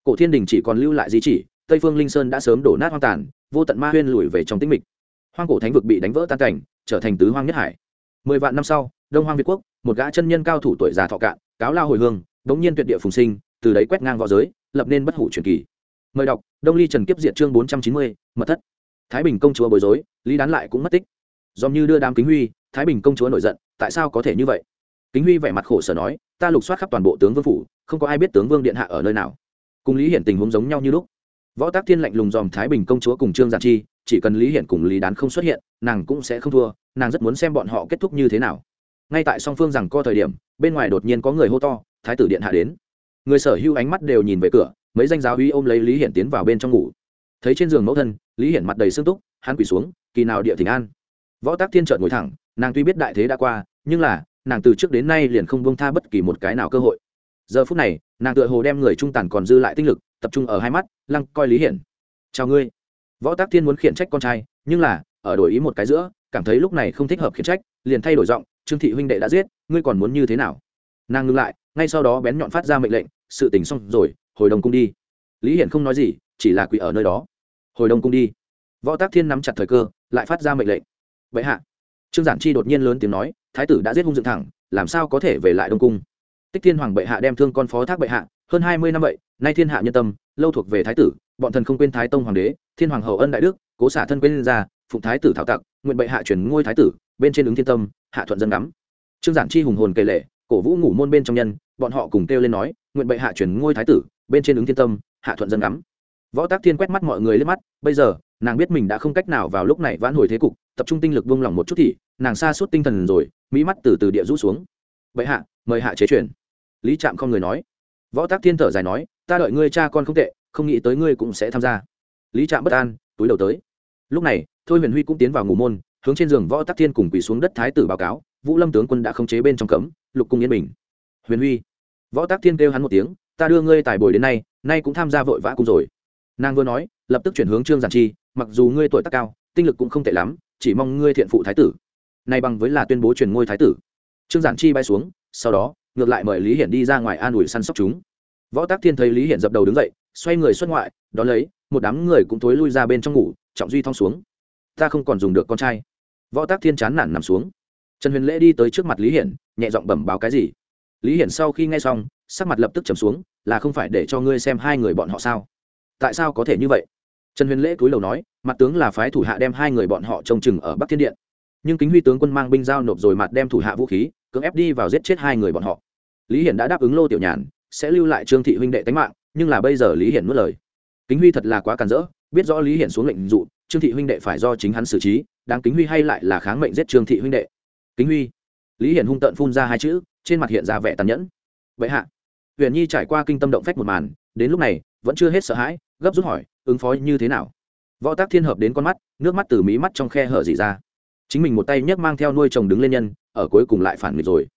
Cổ thiên đình chỉ còn lưu lại di chỉ, tây phương linh sơn đã sớm đổ nát hoang tàn, vô tận ma huyên lùi về trong tĩnh mịch. Hoang cổ thánh vực bị đánh vỡ tan cảnh, trở thành tứ hoang nhất hải. Mười vạn năm sau đông hoang việt quốc, một gã chân nhân cao thủ tuổi già thọ cạn, cáo lao hồi hương đ ố n g nhiên tuyệt địa phùng sinh, từ đấy quét ngang v õ giới, lập nên bất hủ truyền kỳ. Mời đọc, đông ly trần kiếp diệt chương bốn trăm chín mươi, mật thất. Thái bình công chúa bối rối, lý đán lại cũng mất tích. Dòm như đưa đám kính huy, thái bình công chúa nổi giận, tại sao có thể như vậy? Kính huy vẻ mặt khổ sở nói, ta lục soát khắp toàn bộ tướng vương phủ, không có ai biết tướng vương điện hạ ở nơi nào. Cùng lý hiển tình huống giống nhau như lúc. Võ tác thiên lạnh lùng dòm thái bình công chúa cùng trương giản chi, chỉ cần lý hiển cùng lý đán không xuất hiện, nàng cũng sẽ không thua, nàng rất muốn xem bọn họ kết thúc như thế nào ngay tại song phương rằng co thời điểm, bên ngoài đột nhiên có người hô to, thái tử điện hạ đến. Người sở hữu ánh mắt đều nhìn về cửa, mấy danh giáo uy ôm lấy lý hiển tiến vào bên trong ngủ. Thấy trên giường mẫu thân, lý hiển mặt đầy sương túc, hắn quỳ xuống, kỳ nào địa thỉnh an. Võ tác thiên trợn ngồi thẳng, nàng tuy biết đại thế đã qua, nhưng là, nàng từ trước đến nay liền không bông tha bất kỳ một cái nào cơ hội. Giờ phút này, nàng tựa hồ đem người trung tàn còn dư lại tinh lực, tập trung ở hai mắt, lăng coi lý hiển. Chào ngươi. Võ tác thiên muốn khiển trách con trai, nhưng là, ở đổi ý một cái giữa, cảm thấy lúc này không thích hợp khiển trách, liền thay đổi giọng trương thị huynh đệ đã giết, ngươi còn muốn như thế nào? Nàng ngưng lại, ngay sau đó bén nhọn phát ra mệnh lệnh, sự tình xong rồi, hồi đồng cung đi. Lý hiển không nói gì, chỉ là quỷ ở nơi đó. Hồi đồng cung đi. Võ tác thiên nắm chặt thời cơ, lại phát ra mệnh lệnh. Vậy hạ. Trương giản chi đột nhiên lớn tiếng nói, thái tử đã giết hung dựng thẳng, làm sao có thể về lại đông cung? Tích thiên hoàng bệ hạ đem thương con phó thác bệ hạ, hơn hai mươi năm vậy, nay thiên hạ nhân tâm, lâu thuộc về thái tử, bọn thần không quên thái tông hoàng đế, thiên hoàng hậu ân đại đức, cố xả thân quên ra, phụng thái tử thảo tặc, nguyện bệ hạ chuyển ngôi thái tử bên trên ứng thiên tâm, hạ thuận dân ngắm. Trương giản chi hùng hồn kể lệ cổ vũ ngủ môn bên trong nhân, bọn họ cùng kêu lên nói, nguyện bệ hạ chuyển ngôi thái tử, bên trên ứng thiên tâm, hạ thuận dân ngắm. Võ tác thiên quét mắt mọi người lên mắt, bây giờ, nàng biết mình đã không cách nào vào lúc này vãn hồi thế cục, tập trung tinh lực buông lỏng một chút thì, nàng xa suốt tinh thần rồi, mỹ mắt từ từ địa rũ xuống. Bệ hạ, mời hạ chế chuyển lý trạm không người nói. Võ tác thiên thở dài nói, ta đợi ngươi cha con không tệ, không nghĩ tới ngươi cũng sẽ tham gia. Lý trạm bất an, túi đầu tới. Lúc này, thôi huyền huy cũng tiến vào ngủ môn hướng trên giường võ tắc thiên cùng quỳ xuống đất thái tử báo cáo, vũ lâm tướng quân đã không chế bên trong cấm, lục cung yên bình. Huyền huy, võ tắc thiên kêu hắn một tiếng, ta đưa ngươi tài bồi đến nay nay cũng tham gia vội vã cung rồi. Nàng vừa nói, lập tức chuyển hướng trương giản chi, mặc dù ngươi tuổi tác cao, tinh lực cũng không tệ lắm, chỉ mong ngươi thiện phụ thái tử. Nay bằng với là tuyên bố truyền ngôi thái tử. Trương giản chi bay xuống, sau đó, ngược lại mời lý hiển đi ra ngoài an ủi săn sóc chúng. Võ tác thiên thấy lý hiển dập đầu đứng dậy, xoay người xuất ngoại, đón lấy, một đám người cũng thối lui ra bên trong ngủ, trọng duy thong xuống. Ta không còn dùng được con trai võ tác thiên chán nản nằm xuống. Trần huyền lễ đi tới trước mặt lý hiển, nhẹ giọng bẩm báo cái gì? Lý hiển sau khi nghe xong, sắc mặt lập tức trầm xuống, là không phải để cho ngươi xem hai người bọn họ sao? Tại sao có thể như vậy? Trần huyền lễ cúi đầu nói, mặt tướng là phái thủ hạ đem hai người bọn họ trông chừng ở bắc thiên điện. Nhưng kính huy tướng quân mang binh giao nộp rồi mặt đem thủ hạ vũ khí, cưỡng ép đi vào giết chết hai người bọn họ. Lý hiển đã đáp ứng lô tiểu nhàn, sẽ lưu lại trương thị huynh đệ tánh mạng, nhưng là bây giờ lý hiển nuốt lời. Kính huy thật là quá càn rỡ, biết rõ lý hiển xuống lệnh dụ, trương thị huynh đệ phải do chính hắn xử trí đáng kính huy hay lại là kháng mệnh giết trương thị huynh đệ? Kính huy. Lý hiển hung tợn phun ra hai chữ, trên mặt hiện ra vẻ tàn nhẫn. Vậy hạ. Huyền nhi trải qua kinh tâm động phách một màn, đến lúc này, vẫn chưa hết sợ hãi, gấp rút hỏi, ứng phó như thế nào? Võ tác thiên hợp đến con mắt, nước mắt từ mí mắt trong khe hở dỉ ra. Chính mình một tay nhấc mang theo nuôi chồng đứng lên nhân, ở cuối cùng lại phản nghịch rồi.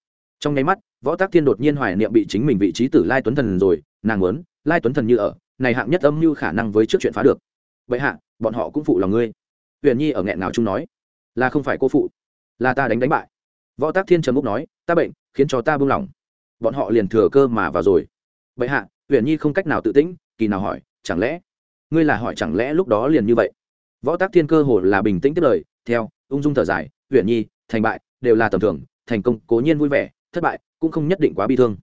Trong nháy mắt, võ tác thiên đột nhiên hoài niệm bị chính mình vị trí tử lai tuấn thần rồi, nàng muốn, lai tuấn thần như ở, này hạng nhất âm như khả năng với trước chuyện phá được. Vậy hạ, bọn họ cũng phụ lòng ngươi huyền nhi ở nghẹn nào chung nói, là không phải cô phụ, là ta đánh đánh bại. Võ tác thiên trầm múc nói, ta bệnh, khiến cho ta buông lỏng. Bọn họ liền thừa cơ mà vào rồi. Vậy hạ, huyền nhi không cách nào tự tĩnh, kỳ nào hỏi, chẳng lẽ, ngươi là hỏi chẳng lẽ lúc đó liền như vậy? Võ tác thiên cơ hồ là bình tĩnh tiếp lời, theo, ung dung thở dài, huyền nhi, thành bại, đều là tầm thường, thành công, cố nhiên vui vẻ, thất bại, cũng không nhất định quá bi thương.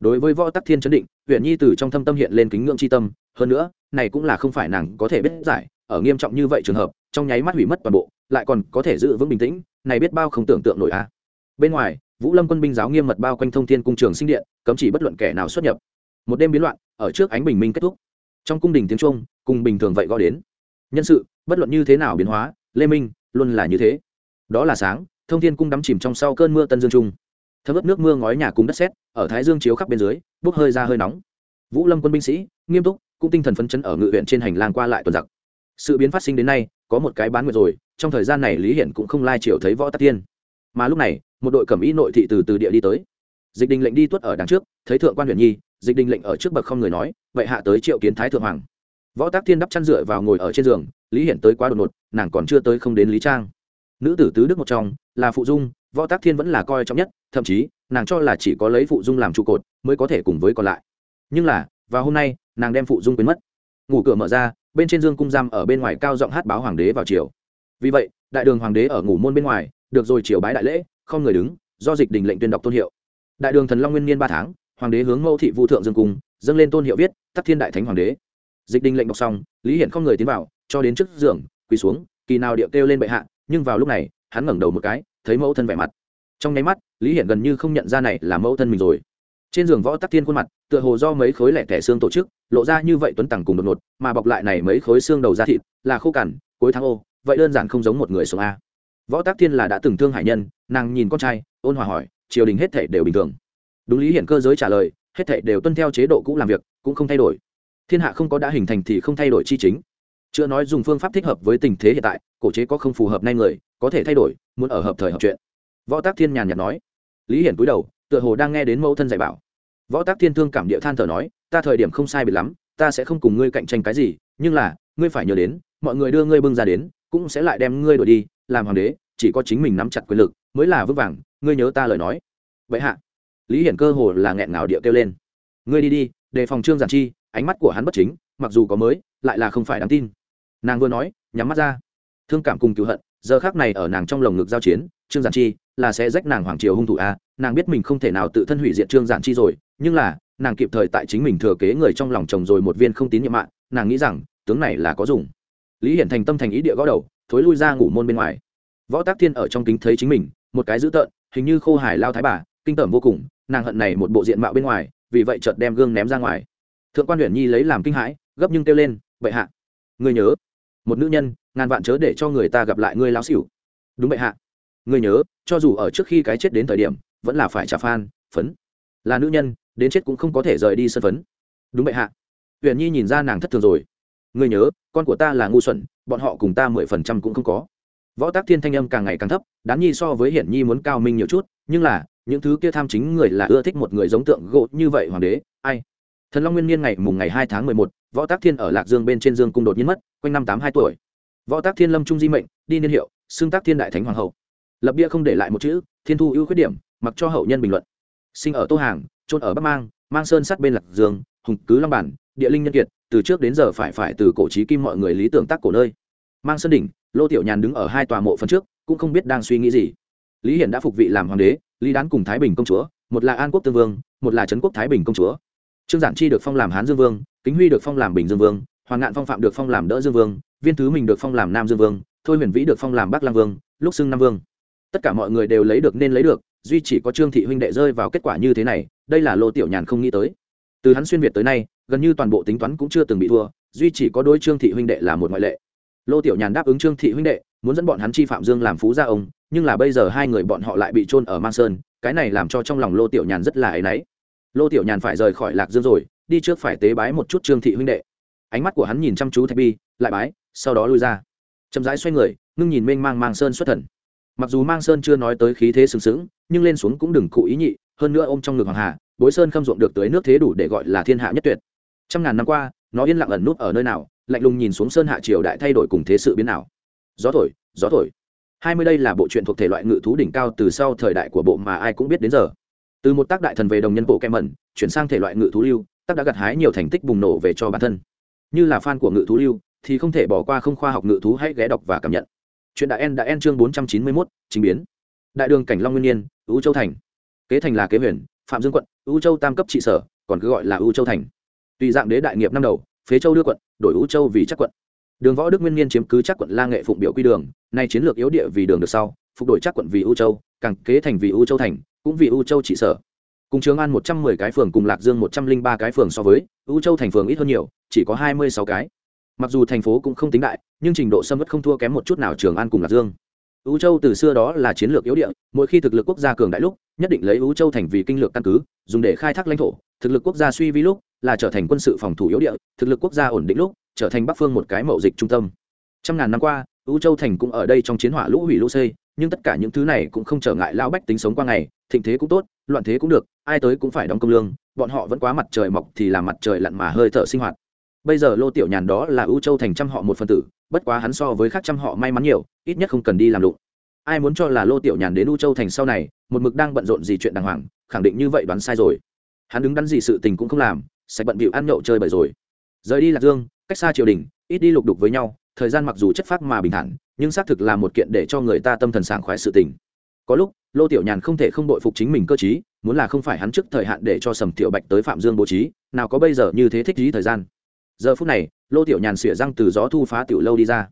Đối với võ tắc thiên chấn định huyện nhi từ trong thâm tâm hiện lên kính ngưỡng c h i tâm, hơn nữa, này cũng là không phải nàng có thể biết giải, ở nghiêm trọng như vậy trường hợp trong nháy mắt hủy mất toàn bộ, lại còn có thể giữ vững bình tĩnh, này biết bao không tưởng tượng nổi a. Bên ngoài, vũ lâm quân binh giáo nghiêm mật bao quanh thông thiên cung trường sinh điện, cấm chỉ bất luận kẻ nào xuất nhập. Một đêm biến loạn, ở trước ánh bình minh kết thúc. Trong cung đình tiếng trung cùng bình thường vậy gọi đến. Nhân sự, bất luận như thế nào biến hóa, lê minh, luôn là như thế. Đó là sáng, thông thiên cung đắm chìm trong sau cơn mưa tân dương trung. Thấm ướt nước mưa ngói nhà cung đất sét, ở thái dương chiếu khắp bên dưới, bốc hơi ra hơi nóng. Vũ lâm quân binh sĩ, nghiêm túc, cũng tinh thần phấn chấn ở ngự huyện trên hành lang qua lại tuần giặc. Sự biến phát sinh đến nay có một cái bán nguyệt rồi, trong thời gian này lý hiển cũng không lai chiều thấy võ tắc tiên mà lúc này, một đội cẩm y nội thị từ từ địa đi tới. Dịch đình lệnh đi tuất ở đằng trước, thấy thượng quan huyện nhi, dịch đình lệnh ở trước bậc không người nói, vậy hạ tới triệu kiến thái thượng hoàng. Võ tác thiên đắp chăn dựa vào ngồi ở trên giường, lý hiển tới quá đột ngột, nàng còn chưa tới không đến lý trang. Nữ tử tứ đức một trong, là phụ dung, võ tác thiên vẫn là coi trọng nhất, thậm chí, nàng cho là chỉ có lấy phụ dung làm trụ cột, mới có thể cùng với còn lại. Nhưng là, vào hôm nay, nàng đem phụ dung quên mất ngủ cửa mở ra, bên trên dương cung giam ở bên ngoài cao giọng hát báo hoàng đế vào chiều. Vì vậy, đại đường hoàng đế ở ngủ môn bên ngoài, được rồi chiều bái đại lễ, không người đứng, do dịch đình lệnh tuyên đọc tôn hiệu. Đại đường thần long nguyên niên ba tháng, hoàng đế hướng mẫu thị vu thượng dương cung, dâng lên tôn hiệu viết tắc thiên đại thánh hoàng đế. Dịch đình lệnh đọc xong, lý hiển không người tiến vào, cho đến trước giường, quỳ xuống, kỳ nào điệu kêu lên bệ hạ, nhưng vào lúc này, hắn ngẩng đầu một cái, thấy mẫu thân vẻ mặt. Trong nháy mắt, lý hiển gần như không nhận ra này là mẫu thân mình rồi trên giường võ tắc thiên khuôn mặt, tựa hồ do mấy khối lẻ thẻ xương tổ chức, lộ ra như vậy tuấn tằng cùng đột ngột, mà bọc lại này mấy khối xương đầu da thịt, là khô cằn, cuối tháng ô, vậy đơn giản không giống một người sống a. Võ tắc thiên là đã từng thương hải nhân, nàng nhìn con trai, ôn hòa hỏi, triều đình hết thể đều bình thường. Đúng lý hiển cơ giới trả lời, hết thể đều tuân theo chế độ cũ làm việc, cũng không thay đổi. Thiên hạ không có đã hình thành thì không thay đổi chi chính. Chưa nói dùng phương pháp thích hợp với tình thế hiện tại, cổ chế có không phù hợp nay người, có thể thay đổi, muốn ở hợp thời hợp chuyện. Võ tác thiên nhàn nhạt nói. Lý hiển cúi đầu tựa hồ đang nghe đến mẫu thân dạy bảo. Võ tác thiên thương cảm địa than thở nói, ta thời điểm không sai biệt lắm, ta sẽ không cùng ngươi cạnh tranh cái gì, nhưng là, ngươi phải nhớ đến, mọi người đưa ngươi bưng ra đến, cũng sẽ lại đem ngươi đổi đi, làm hoàng đế, chỉ có chính mình nắm chặt quyền lực, mới là vững vàng, ngươi nhớ ta lời nói. Vậy hạ. Lý hiển cơ hồ là nghẹn ngào địa kêu lên. Ngươi đi đi, đề phòng trương giản chi, ánh mắt của hắn bất chính, mặc dù có mới, lại là không phải đáng tin. Nàng vừa nói, nhắm mắt ra. Thương cảm cùng cứu hận, giờ khác này ở nàng trong lồng ngực giao chiến, trương giản chi, là sẽ rách nàng hoàng triều hung thủ a nàng biết mình không thể nào tự thân hủy diệt trương giản chi rồi, nhưng là, nàng kịp thời tại chính mình thừa kế người trong lòng chồng rồi một viên không tín nhiệm mạng, nàng nghĩ rằng, tướng này là có dùng. Lý hiển thành tâm thành ý địa gõ đầu, thối lui ra ngủ môn bên ngoài. Võ tác thiên ở trong kính thấy chính mình, một cái dữ tợn, hình như khô hải lao thái bà, kinh tởm vô cùng, nàng hận này một bộ diện mạo bên ngoài, vì vậy chợt đem gương ném ra ngoài. Thượng quan huyện nhi lấy làm kinh hãi, gấp nhưng kêu lên, bệ hạ người nhớ, một nữ nhân, ngàn vạn chớ để cho người ta gặp lại ngươi láo xỉu. Đúng bệ hạ. Người nhớ, cho dù ở trước khi cái chết đến thời điểm vẫn là phải trả phan phấn. Là nữ nhân, đến chết cũng không có thể rời đi sân phấn. Đúng bệ hạ. Huyền nhi nhìn ra nàng thất thường rồi. Ngươi nhớ, con của ta là ngu xuẩn, bọn họ cùng ta mười phần trăm cũng không có. Võ tác thiên thanh âm càng ngày càng thấp đán nhi so với hiển nhi muốn cao minh nhiều chút, nhưng là, những thứ kia tham chính người là ưa thích một người giống tượng gỗ như vậy hoàng đế, ai? Thần long nguyên niên ngày, mùng ngày hai tháng mười một, võ tác thiên ở lạc dương bên trên dương cung đột nhiên mất, quanh năm tám hai tuổi. Võ tác thiên lâm trung di mệnh, đi niên hiệu, xưng tác thiên đại thánh hoàng hậu. Lập bia không để lại một chữ, thiên thu ưu khuyết điểm mặc cho hậu nhân bình luận. Sinh ở tô hàng trôn ở bắc mang mang sơn sát bên lạc dương, hùng cứ long bản, địa linh nhân kiệt, từ trước đến giờ phải phải từ cổ trí kim mọi người lý tưởng tác cổ nơi. Mang sơn đỉnh, lô tiểu nhàn đứng ở hai tòa mộ phần trước, cũng không biết đang suy nghĩ gì. Lý hiển đã phục vị làm hoàng đế, lý đán cùng thái bình công chúa, một là an quốc tương vương, một là trấn quốc thái bình công chúa. Trương giản chi được phong làm hán dương vương, kính huy được phong làm bình dương vương, hoàng ngạn phong phạm được phong làm đỡ dương vương, viên thứ mình được phong làm nam dương vương, thôi huyền vĩ được phong làm bắc lang vương, lúc xưng nam vương. Tất cả mọi người đều lấy được nên lấy được duy chỉ có trương thị huynh đệ rơi vào kết quả như thế này, đây là lô tiểu nhàn không nghĩ tới. Từ hắn xuyên việt tới nay, gần như toàn bộ tính toán cũng chưa từng bị thua, duy chỉ có đôi trương thị huynh đệ là một ngoại lệ. Lô tiểu nhàn đáp ứng trương thị huynh đệ, muốn dẫn bọn hắn chi phạm dương làm phú gia ông, nhưng là bây giờ hai người bọn họ lại bị trôn ở mang sơn, cái này làm cho trong lòng lô tiểu nhàn rất là áy náy. Lô tiểu nhàn phải rời khỏi lạc dương rồi, đi trước phải tế bái một chút trương thị huynh đệ. Ánh mắt của hắn nhìn chăm chú thạch bi, lại bái, sau đó lui ra. Chậm rãi xoay người, ngưng nhìn mênh mang mang sơn xuất thần. Mặc dù mang sơn chưa nói tới khí thế sừng sững nhưng lên xuống cũng đừng cụ ý nhị, hơn nữa ôm trong ngực hoàng hà, bối sơn khâm ruộng được tới nước thế đủ để gọi là thiên hạ nhất tuyệt. Trăm ngàn năm qua, nó yên lặng ẩn nút ở nơi nào, lạnh lùng nhìn xuống sơn hạ triều đại thay đổi cùng thế sự biến nào. Gió thổi gió thổi. Hai mươi đây là bộ truyện thuộc thể loại ngự thú đỉnh cao từ sau thời đại của bộ mà ai cũng biết đến giờ. Từ một tác đại thần về đồng nhân bộ kem mẩn, chuyển sang thể loại ngự thú lưu, tác đã gặt hái nhiều thành tích bùng nổ về cho bản thân. Như là fan của ngự thú lưu, thì không thể bỏ qua không khoa học ngự thú hãy ghé đọc và cảm nhận. Chuyện đại en đã en chương bốn trăm chín mươi mốt, chính biến. Đại đường cảnh long nguyên nhiên ưu châu thành. Kế thành là kế huyền, phạm dương quận ưu châu tam cấp trị sở, còn cứ gọi là ưu châu thành. Tùy dạng đế đại nghiệp năm đầu, phế châu đưa quận, đổi ưu châu vì chắc quận. Đường võ đức nguyên niên chiếm cứ chắc quận la nghệ phụng biểu quy đường, nay chiến lược yếu địa vì đường được sau, phục đổi chắc quận vì ưu châu, càng kế thành vì ưu châu thành, cũng vì ưu châu trị sở. Cùng trường an một trăm mười cái phường cùng lạc dương một trăm linh ba cái phường so với ưu châu thành phường ít hơn nhiều, chỉ có hai mươi sáu cái. Mặc dù thành phố cũng không tính đại, nhưng trình độ xâm vất không thua kém một chút nào trường an cùng lạc dương ưu châu từ xưa đó là chiến lược yếu địa, mỗi khi thực lực quốc gia cường đại lúc, nhất định lấy ưu châu thành vì kinh lược căn cứ, dùng để khai thác lãnh thổ. Thực lực quốc gia suy vi lúc, là trở thành quân sự phòng thủ yếu địa, thực lực quốc gia ổn định lúc, trở thành bắc phương một cái mậu dịch trung tâm. Trăm ngàn năm qua ưu châu thành cũng ở đây trong chiến hỏa lũ hủy lũ xây nhưng tất cả những thứ này cũng không trở ngại lão bách tính sống qua ngày, thịnh thế cũng tốt, loạn thế cũng được, ai tới cũng phải đóng công lương, bọn họ vẫn quá mặt trời mọc thì làm mặt trời lặn mà hơi thở sinh hoạt. Bây giờ lô tiểu nhàn đó là ưu châu thành trăm họ một phần tử bất quá hắn so với khác trăm họ may mắn nhiều, ít nhất không cần đi làm lụng. Ai muốn cho là lô tiểu nhàn đến u châu thành sau này, một mực đang bận rộn gì chuyện đàng hoàng, khẳng định như vậy đoán sai rồi. Hắn đứng đắn gì sự tình cũng không làm, sạch bận bịu ăn nhậu chơi bời rồi. Rời đi lạc dương, cách xa triều đình, ít đi lục đục với nhau, thời gian mặc dù chất phác mà bình thản, nhưng xác thực là một kiện để cho người ta tâm thần sảng khoái sự tình. Có lúc, lô tiểu nhàn không thể không đội phục chính mình cơ chí muốn là không phải hắn trước thời hạn để cho sầm tiểu bạch tới phạm dương bố trí, nào có bây giờ như thế thích trí thời gian giờ phút này, lô tiểu nhàn xỉa răng từ gió thu phá tiểu lâu đi ra.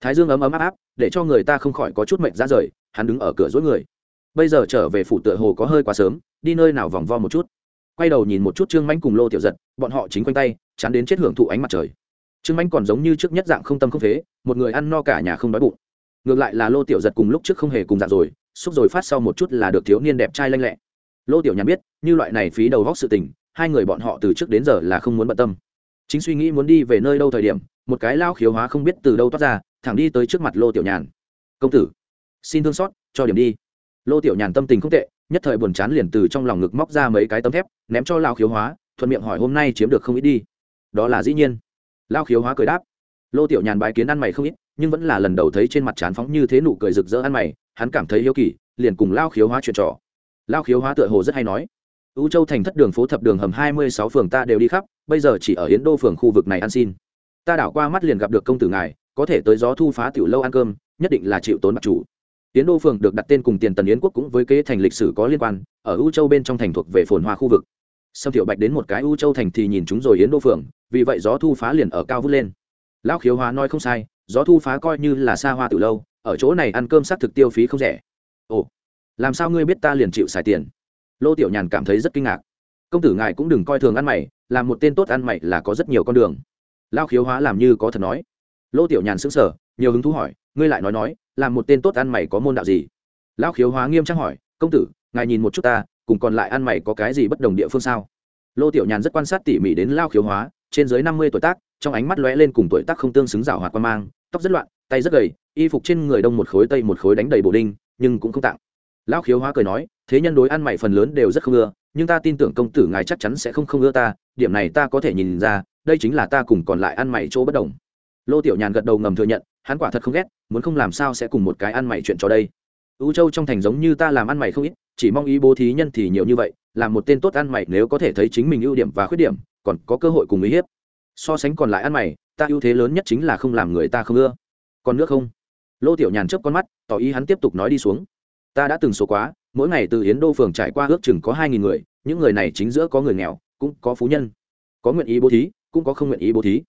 Thái dương ấm ấm áp áp, để cho người ta không khỏi có chút mệnh ra rời, hắn đứng ở cửa dối người. Bây giờ trở về phủ tựa hồ có hơi quá sớm, đi nơi nào vòng vo một chút. Quay đầu nhìn một chút trương manh cùng lô tiểu giật, bọn họ chính quanh tay, chán đến chết hưởng thụ ánh mặt trời. Trương manh còn giống như trước nhất dạng không tâm không phế, một người ăn no cả nhà không đói bụng. Ngược lại là lô tiểu giật cùng lúc trước không hề cùng dạng rồi, xúc rồi phát sau một chút là được thiếu niên đẹp trai lanh lẹ. Lô tiểu nhàn biết, như loại này phí đầu góc sự tình, hai người bọn họ từ trước đến giờ là không muốn bận tâm chính suy nghĩ muốn đi về nơi đâu thời điểm, một cái lao khiếu hóa không biết từ đâu toát ra, thẳng đi tới trước mặt lô tiểu nhàn. Công tử, xin thương xót, cho điểm đi. Lô tiểu nhàn tâm tình không tệ, nhất thời buồn chán liền từ trong lòng ngực móc ra mấy cái tấm thép, ném cho lao khiếu hóa, thuận miệng hỏi hôm nay chiếm được không ít đi. Đó là dĩ nhiên. Lao khiếu hóa cười đáp. Lô tiểu nhàn bái kiến ăn mày không ít, nhưng vẫn là lần đầu thấy trên mặt chán phóng như thế nụ cười rực rỡ ăn mày, hắn cảm thấy hiếu kỳ, liền cùng lao khiếu hóa chuyện trò. Lao khiếu hóa tựa hồ rất hay nói. U châu thành thất đường phố thập đường hầm hai mươi sáu phường ta đều đi khắp, bây giờ chỉ ở yến đô phường khu vực này ăn xin. Ta đảo qua mắt liền gặp được công tử ngài, có thể tới gió thu phá tiểu lâu ăn cơm, nhất định là chịu tốn mặt chủ. Yến đô phường được đặt tên cùng tiền tần yến quốc cũng với kế thành lịch sử có liên quan, ở U châu bên trong thành thuộc về phồn hoa khu vực. Sâm Tiểu bạch đến một cái U châu thành thì nhìn chúng rồi yến đô phường, vì vậy gió thu phá liền ở cao vút lên. Lão khiếu hóa nói không sai, gió thu phá coi như là xa hoa tiểu lâu, ở chỗ này ăn cơm xác thực tiêu phí không rẻ. Ồ, làm sao ngươi biết ta liền chịu xài tiền? Lô tiểu nhàn cảm thấy rất kinh ngạc. Công tử ngài cũng đừng coi thường ăn mày làm một tên tốt ăn mày là có rất nhiều con đường. Lao khiếu hóa làm như có thật nói. Lô tiểu nhàn sững sờ, nhiều hứng thú hỏi, ngươi lại nói nói làm một tên tốt ăn mày có môn đạo gì? Lao khiếu hóa nghiêm trang hỏi, công tử, ngài nhìn một chút ta, cùng còn lại ăn mày có cái gì bất đồng địa phương sao? Lô tiểu nhàn rất quan sát tỉ mỉ đến lao khiếu hóa, trên dưới năm mươi tuổi tác, trong ánh mắt lóe lên cùng tuổi tác không tương xứng rào hoạt quan mang, tóc rất loạn, tay rất gầy, y phục trên người đông một khối, tây một khối, đánh đầy bổ đinh, nhưng cũng không tặng lão khiếu hóa cười nói, thế nhân đối ăn mày phần lớn đều rất không ưa, nhưng ta tin tưởng công tử ngài chắc chắn sẽ không không ưa ta, điểm này ta có thể nhìn ra, đây chính là ta cùng còn lại ăn mày chỗ bất đồng. Lô tiểu nhàn gật đầu ngầm thừa nhận, hắn quả thật không ghét, muốn không làm sao sẽ cùng một cái ăn mày chuyện cho đây. Ưu châu trong thành giống như ta làm ăn mày không ít, chỉ mong ý bố thí nhân thì nhiều như vậy, làm một tên tốt ăn mày nếu có thể thấy chính mình ưu điểm và khuyết điểm, còn có cơ hội cùng ý hiếp. So sánh còn lại ăn mày, ta ưu thế lớn nhất chính là không làm người ta không ưa. Còn nước không? Lô tiểu nhàn chớp con mắt, tỏ ý hắn tiếp tục nói đi xuống ta đã từng số quá, mỗi ngày từ yến đô phường trải qua ước chừng có hai nghìn người, những người này chính giữa có người nghèo, cũng có phú nhân. Có nguyện ý bố thí, cũng có không nguyện ý bố thí.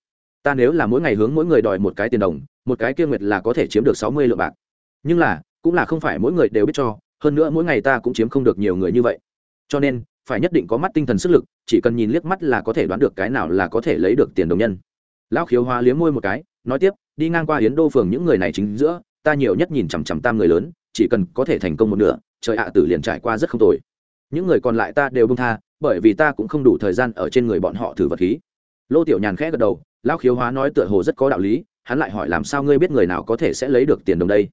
Ta nếu là mỗi ngày hướng mỗi người đòi một cái tiền đồng, một cái kia nguyệt là có thể chiếm được sáu mươi lượng bạc. Nhưng là, cũng là không phải mỗi người đều biết cho, hơn nữa mỗi ngày ta cũng chiếm không được nhiều người như vậy. Cho nên, phải nhất định có mắt tinh thần sức lực, chỉ cần nhìn liếc mắt là có thể đoán được cái nào là có thể lấy được tiền đồng nhân. Lão khiếu hoa liếm môi một cái, nói tiếp, đi ngang qua hiến đô phường những người này chính giữa, ta nhiều nhất nhìn chằm chằm tam người lớn chỉ cần có thể thành công một nửa, trời ạ, tử liền trải qua rất không tồi. Những người còn lại ta đều bông tha, bởi vì ta cũng không đủ thời gian ở trên người bọn họ thử vật khí. Lô tiểu nhàn khẽ gật đầu, lão khiếu hóa nói tựa hồ rất có đạo lý, hắn lại hỏi làm sao ngươi biết người nào có thể sẽ lấy được tiền đồng đây?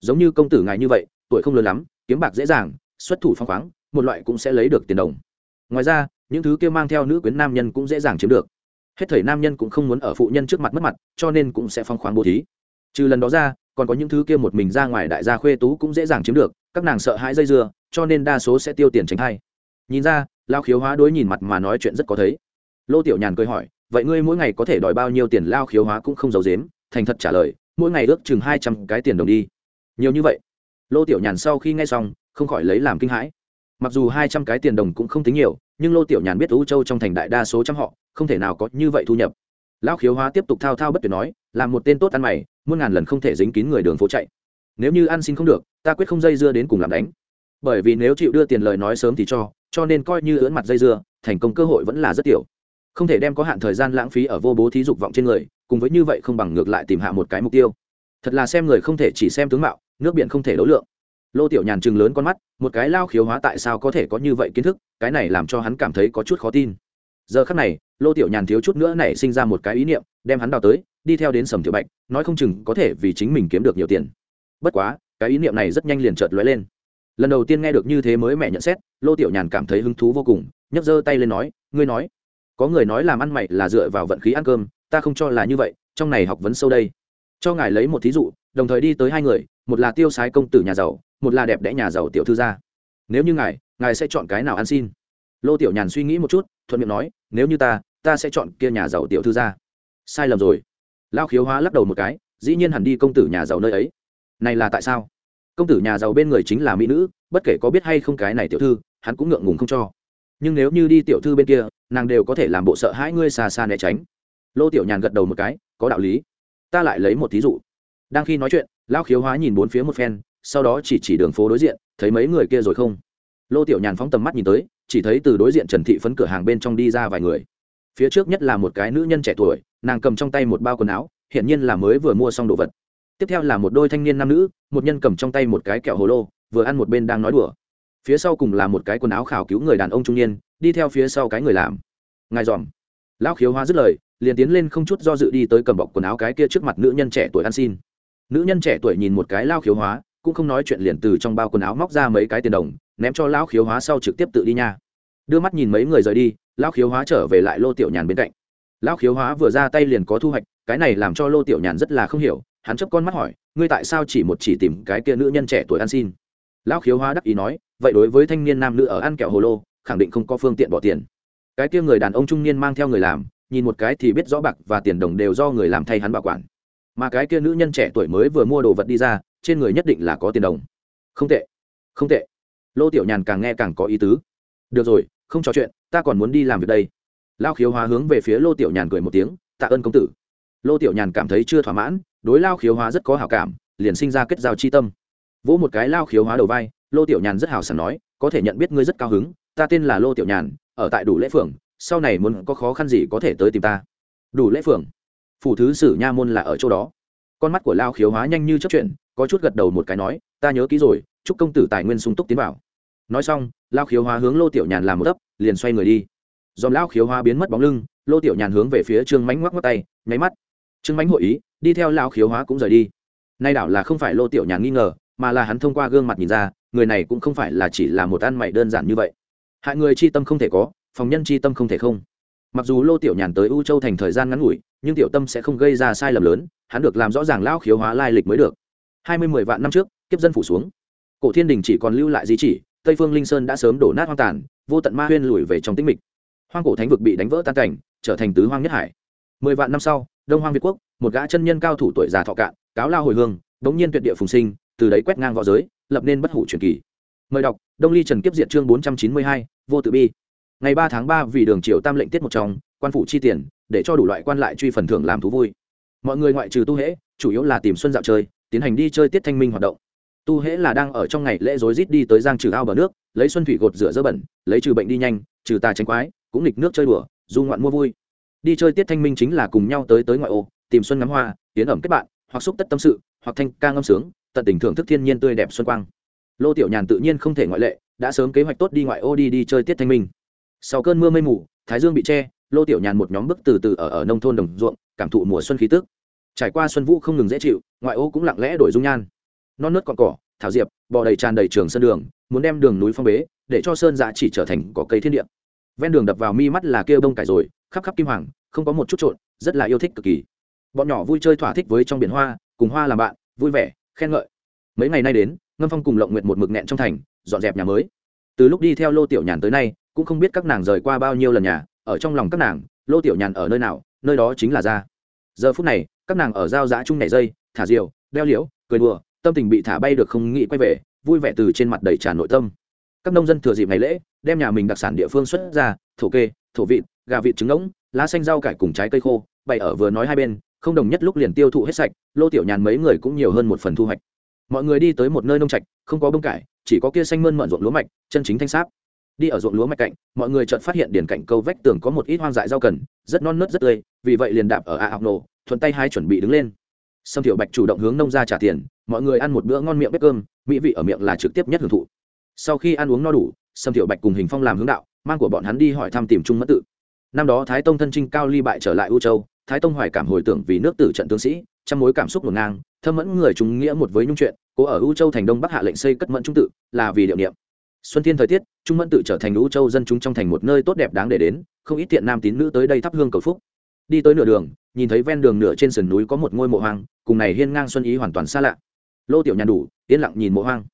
Giống như công tử ngài như vậy, tuổi không lớn lắm, kiếm bạc dễ dàng, xuất thủ phong khoáng, một loại cũng sẽ lấy được tiền đồng. Ngoài ra, những thứ kia mang theo nữ quyến nam nhân cũng dễ dàng chiếm được. Hết thời nam nhân cũng không muốn ở phụ nhân trước mặt mất mặt, cho nên cũng sẽ phong khoáng bố thí. Trừ lần đó ra còn có những thứ kia một mình ra ngoài đại gia khuê tú cũng dễ dàng chiếm được, các nàng sợ hãi dây dưa, cho nên đa số sẽ tiêu tiền tránh thay nhìn ra, lao khiếu hóa đối nhìn mặt mà nói chuyện rất có thấy. Lô tiểu nhàn cười hỏi, vậy ngươi mỗi ngày có thể đòi bao nhiêu tiền? Lao khiếu hóa cũng không giàu dếm thành thật trả lời, mỗi ngày ước chừng hai trăm cái tiền đồng đi. Nhiều như vậy. Lô tiểu nhàn sau khi nghe xong, không khỏi lấy làm kinh hãi. Mặc dù hai trăm cái tiền đồng cũng không tính nhiều, nhưng lô tiểu nhàn biết ưu châu trong thành đại đa số trăm họ, không thể nào có như vậy thu nhập. Lão khiếu hóa tiếp tục thao thao bất tuyệt nói là một tên tốt ăn mày muôn ngàn lần không thể dính kín người đường phố chạy. Nếu như ăn xin không được, ta quyết không dây dưa đến cùng làm đánh. Bởi vì nếu chịu đưa tiền lời nói sớm thì cho cho nên coi như ưỡn mặt dây dưa, thành công cơ hội vẫn là rất tiểu. Không thể đem có hạn thời gian lãng phí ở vô bố thí dục vọng trên người, cùng với như vậy không bằng ngược lại tìm hạ một cái mục tiêu. Thật là xem người không thể chỉ xem tướng mạo, nước biển không thể đấu lượng. Lô tiểu nhàn chừng lớn con mắt, một cái lao khiếu hóa tại sao có thể có như vậy kiến thức, cái này làm cho hắn cảm thấy có chút khó tin. Giờ khắc này, lô tiểu nhàn thiếu chút nữa nảy sinh ra một cái ý niệm, đem hắn đào tới đi theo đến sầm thiệu bạch, nói không chừng có thể vì chính mình kiếm được nhiều tiền. Bất quá, cái ý niệm này rất nhanh liền chợt lóe lên. Lần đầu tiên nghe được như thế mới mẹ nhận xét, lô tiểu nhàn cảm thấy hứng thú vô cùng, nhấc giơ tay lên nói, ngươi nói, có người nói làm ăn mày là dựa vào vận khí ăn cơm, ta không cho là như vậy, trong này học vấn sâu đây. Cho ngài lấy một thí dụ, đồng thời đi tới hai người, một là tiêu sái công tử nhà giàu, một là đẹp đẽ nhà giàu tiểu thư gia. Nếu như ngài ngài sẽ chọn cái nào ăn xin? Lô tiểu nhàn suy nghĩ một chút, thuận miệng nói, nếu như ta ta sẽ chọn kia nhà giàu tiểu thư gia. Sai lầm rồi lao khiếu hóa lắc đầu một cái, dĩ nhiên hẳn đi công tử nhà giàu nơi ấy. Này là tại sao? Công tử nhà giàu bên người chính là mỹ nữ, bất kể có biết hay không cái này tiểu thư, hắn cũng ngượng ngùng không cho. Nhưng nếu như đi tiểu thư bên kia, nàng đều có thể làm bộ sợ hãi ngươi xa xa né tránh. Lô tiểu nhàn gật đầu một cái, có đạo lý. Ta lại lấy một thí dụ. Đang khi nói chuyện, lao khiếu hóa nhìn bốn phía một phen, sau đó chỉ chỉ đường phố đối diện, thấy mấy người kia rồi không? Lô tiểu nhàn phóng tầm mắt nhìn tới, chỉ thấy từ đối diện trần thị phấn cửa hàng bên trong đi ra vài người. Phía trước nhất là một cái nữ nhân trẻ tuổi nàng cầm trong tay một bao quần áo, hiển nhiên là mới vừa mua xong đồ vật. Tiếp theo là một đôi thanh niên nam nữ, một nhân cầm trong tay một cái kẹo hồ lô, vừa ăn một bên đang nói đùa. Phía sau cùng là một cái quần áo khảo cứu người đàn ông trung niên, đi theo phía sau cái người làm. Ngài dòm. Lão khiếu hoa dứt lời, liền tiến lên không chút do dự đi tới cầm bọc quần áo cái kia trước mặt nữ nhân trẻ tuổi ăn xin. Nữ nhân trẻ tuổi nhìn một cái lao khiếu hóa, cũng không nói chuyện liền từ trong bao quần áo móc ra mấy cái tiền đồng, ném cho lão khiếu hóa sau trực tiếp tự đi nha. Đưa mắt nhìn mấy người rời đi, lão khiếu hóa trở về lại lô tiểu nhàn bên cạnh lão khiếu hóa vừa ra tay liền có thu hoạch, cái này làm cho lô tiểu nhàn rất là không hiểu, hắn chấp con mắt hỏi, ngươi tại sao chỉ một chỉ tìm cái kia nữ nhân trẻ tuổi ăn xin? Lão khiếu hóa đắc ý nói, vậy đối với thanh niên nam nữ ở ăn kẹo hồ lô, khẳng định không có phương tiện bỏ tiền. Cái kia người đàn ông trung niên mang theo người làm, nhìn một cái thì biết rõ bạc và tiền đồng đều do người làm thay hắn bảo quản. Mà cái kia nữ nhân trẻ tuổi mới vừa mua đồ vật đi ra, trên người nhất định là có tiền đồng. Không tệ không tệ. Lô tiểu nhàn càng nghe càng có ý tứ. Được rồi, không trò chuyện, ta còn muốn đi làm việc đây lao khiếu hóa hướng về phía lô tiểu nhàn cười một tiếng, tạ ơn công tử. Lô tiểu nhàn cảm thấy chưa thỏa mãn, đối lao khiếu hóa rất có hảo cảm, liền sinh ra kết giao chi tâm. Vỗ một cái lao khiếu hóa đầu vai, lô tiểu nhàn rất hào sảng nói, có thể nhận biết ngươi rất cao hứng, ta tên là lô tiểu nhàn, ở tại đủ lễ phường sau này muốn có khó khăn gì có thể tới tìm ta. Đủ lễ phường phủ thứ sử nha môn là ở chỗ đó. Con mắt của lao khiếu hóa nhanh như chấp chuyện có chút gật đầu một cái nói, ta nhớ kỹ rồi, chúc công tử tài nguyên sung túc tiến vào. Nói xong, lao khiếu hóa hướng lô tiểu nhàn làm một tấp liền xoay người đi dòm lao khiếu hóa biến mất bóng lưng, lô tiểu nhàn hướng về phía trương mánh ngoắc ngoắc tay, nháy mắt. Trương mánh hội ý, đi theo lao khiếu hóa cũng rời đi. Nay đảo là không phải lô tiểu nhàn nghi ngờ, mà là hắn thông qua gương mặt nhìn ra, người này cũng không phải là chỉ là một ăn mày đơn giản như vậy. Hại người chi tâm không thể có, phòng nhân chi tâm không thể không. Mặc dù lô tiểu nhàn tới u châu thành thời gian ngắn ngủi, nhưng tiểu tâm sẽ không gây ra sai lầm lớn, hắn được làm rõ ràng lão khiếu hóa lai lịch mới được. Hai mươi mười vạn năm trước, kiếp dân phủ xuống. Cổ thiên đình chỉ còn lưu lại di chỉ, tây phương linh sơn đã sớm đổ nát hoang tàn, vô tận ma huyên lùi về trong tĩnh mịch hoang cổ thánh vực bị đánh vỡ tan cảnh, trở thành tứ hoang nhất hải. Mười vạn năm sau, đông hoang việt quốc, một gã chân nhân cao thủ tuổi già thọ cạn, cáo lao hồi hương bỗng nhiên tuyệt địa phùng sinh, từ đấy quét ngang v õ giới, lập nên bất hủ truyền kỳ. Mời đọc, đông ly trần kiếp diệt chương bốn trăm chín mươi hai, vô tự bi. Ngày ba tháng ba, vì đường triều tam lệnh tiết một trong, quan phủ chi tiền, để cho đủ loại quan lại truy phần thưởng làm thú vui. Mọi người ngoại trừ tu hễ, chủ yếu là tìm xuân dạo chơi, tiến hành đi chơi tiết thanh minh hoạt động. Tu hễ là đang ở trong ngày lễ rối rít đi tới giang trừ ao bờ nước, lấy xuân thủy gột rửa dơ bẩn, lấy trừ bệnh đi nhanh, trừ tà tránh quái cũng nghịch nước chơi đùa, du ngoạn mua vui. Đi chơi tiết thanh minh chính là cùng nhau tới tới ngoại ô, tìm xuân ngắm hoa, tiến ẩm kết bạn, hoặc xúc tất tâm sự, hoặc thanh ca ngâm sướng, tận tình thưởng thức thiên nhiên tươi đẹp xuân quang. Lô tiểu nhàn tự nhiên không thể ngoại lệ, đã sớm kế hoạch tốt đi ngoại ô đi đi chơi tiết thanh minh. Sau cơn mưa mây mù, thái dương bị che, lô tiểu nhàn một nhóm bước từ từ ở ở nông thôn đồng ruộng, cảm thụ mùa xuân khí tức. Trải qua xuân vũ không ngừng dễ chịu, ngoại ô cũng lặng lẽ đổi dung nhan. Non nớt cọn cỏ, thảo diệp, bò đầy tràn đầy trường sân đường, muốn đem đường núi phong bế, để cho sơn giã chỉ trở thành cỏ cây thiên địa ven đường đập vào mi mắt là kêu bông cải rồi, khắp khắp kim hoàng, không có một chút trộn, rất là yêu thích cực kỳ. Bọn nhỏ vui chơi thỏa thích với trong biển hoa, cùng hoa làm bạn, vui vẻ, khen ngợi. Mấy ngày nay đến, ngâm phong cùng lộng nguyệt một mực nghẹn trong thành, dọn dẹp nhà mới. Từ lúc đi theo lô tiểu nhàn tới nay, cũng không biết các nàng rời qua bao nhiêu lần nhà, ở trong lòng các nàng, lô tiểu nhàn ở nơi nào, nơi đó chính là ra. Giờ phút này, các nàng ở giao giã chung nảy dây, thả diều, đeo liễu, cười đùa, tâm tình bị thả bay được không nghĩ quay về, vui vẻ từ trên mặt đầy tràn nội tâm các nông dân thừa dịp ngày lễ, đem nhà mình đặc sản địa phương xuất ra, thổ kê, thổ vịt, gà vịt trứng ngỗng lá xanh rau cải cùng trái cây khô, bày ở vừa nói hai bên, không đồng nhất lúc liền tiêu thụ hết sạch, lô tiểu nhàn mấy người cũng nhiều hơn một phần thu hoạch. Mọi người đi tới một nơi nông trạch, không có bông cải, chỉ có kia xanh mơn mận ruộng lúa mạch, chân chính thanh sáp. Đi ở ruộng lúa mạch cạnh, mọi người chợt phát hiện điển cạnh câu vách tường có một ít hoang dại rau cần, rất non nớt rất tươi, vì vậy liền đạp ở a học nổ thuận tay hai chuẩn bị đứng lên. Sâm thiệu bạch chủ động hướng nông ra trả tiền, mọi người ăn một bữa ngon miệng bếp cơm, mỹ vị ở miệng là trực tiếp nhất hưởng thụ sau khi ăn uống no đủ, sâm thiệu bạch cùng hình phong làm hướng đạo, mang của bọn hắn đi hỏi thăm tìm trung mất tự. Năm đó thái tông thân trinh cao ly bại trở lại u châu, thái tông hoài cảm hồi tưởng vì nước tử trận tướng sĩ trong mối cảm xúc ngổn ngang, thâm mẫn người chúng nghĩa một với nhung chuyện, cố ở u châu thành đông bắc hạ lệnh xây cất mẫn trung tự, là vì điệu niệm. Xuân thiên thời tiết, trung mẫn tự trở thành u châu dân chúng trong thành một nơi tốt đẹp đáng để đến, không ít tiện nam tín nữ tới đây thắp hương cầu phúc. Đi tới nửa đường, nhìn thấy ven đường nửa trên sườn núi có một ngôi mộ hoang, cùng này hiên ngang xuân ý hoàn toàn xa lạ. Lô tiểu nhàn đủ, yên lặng nhìn mộ hoang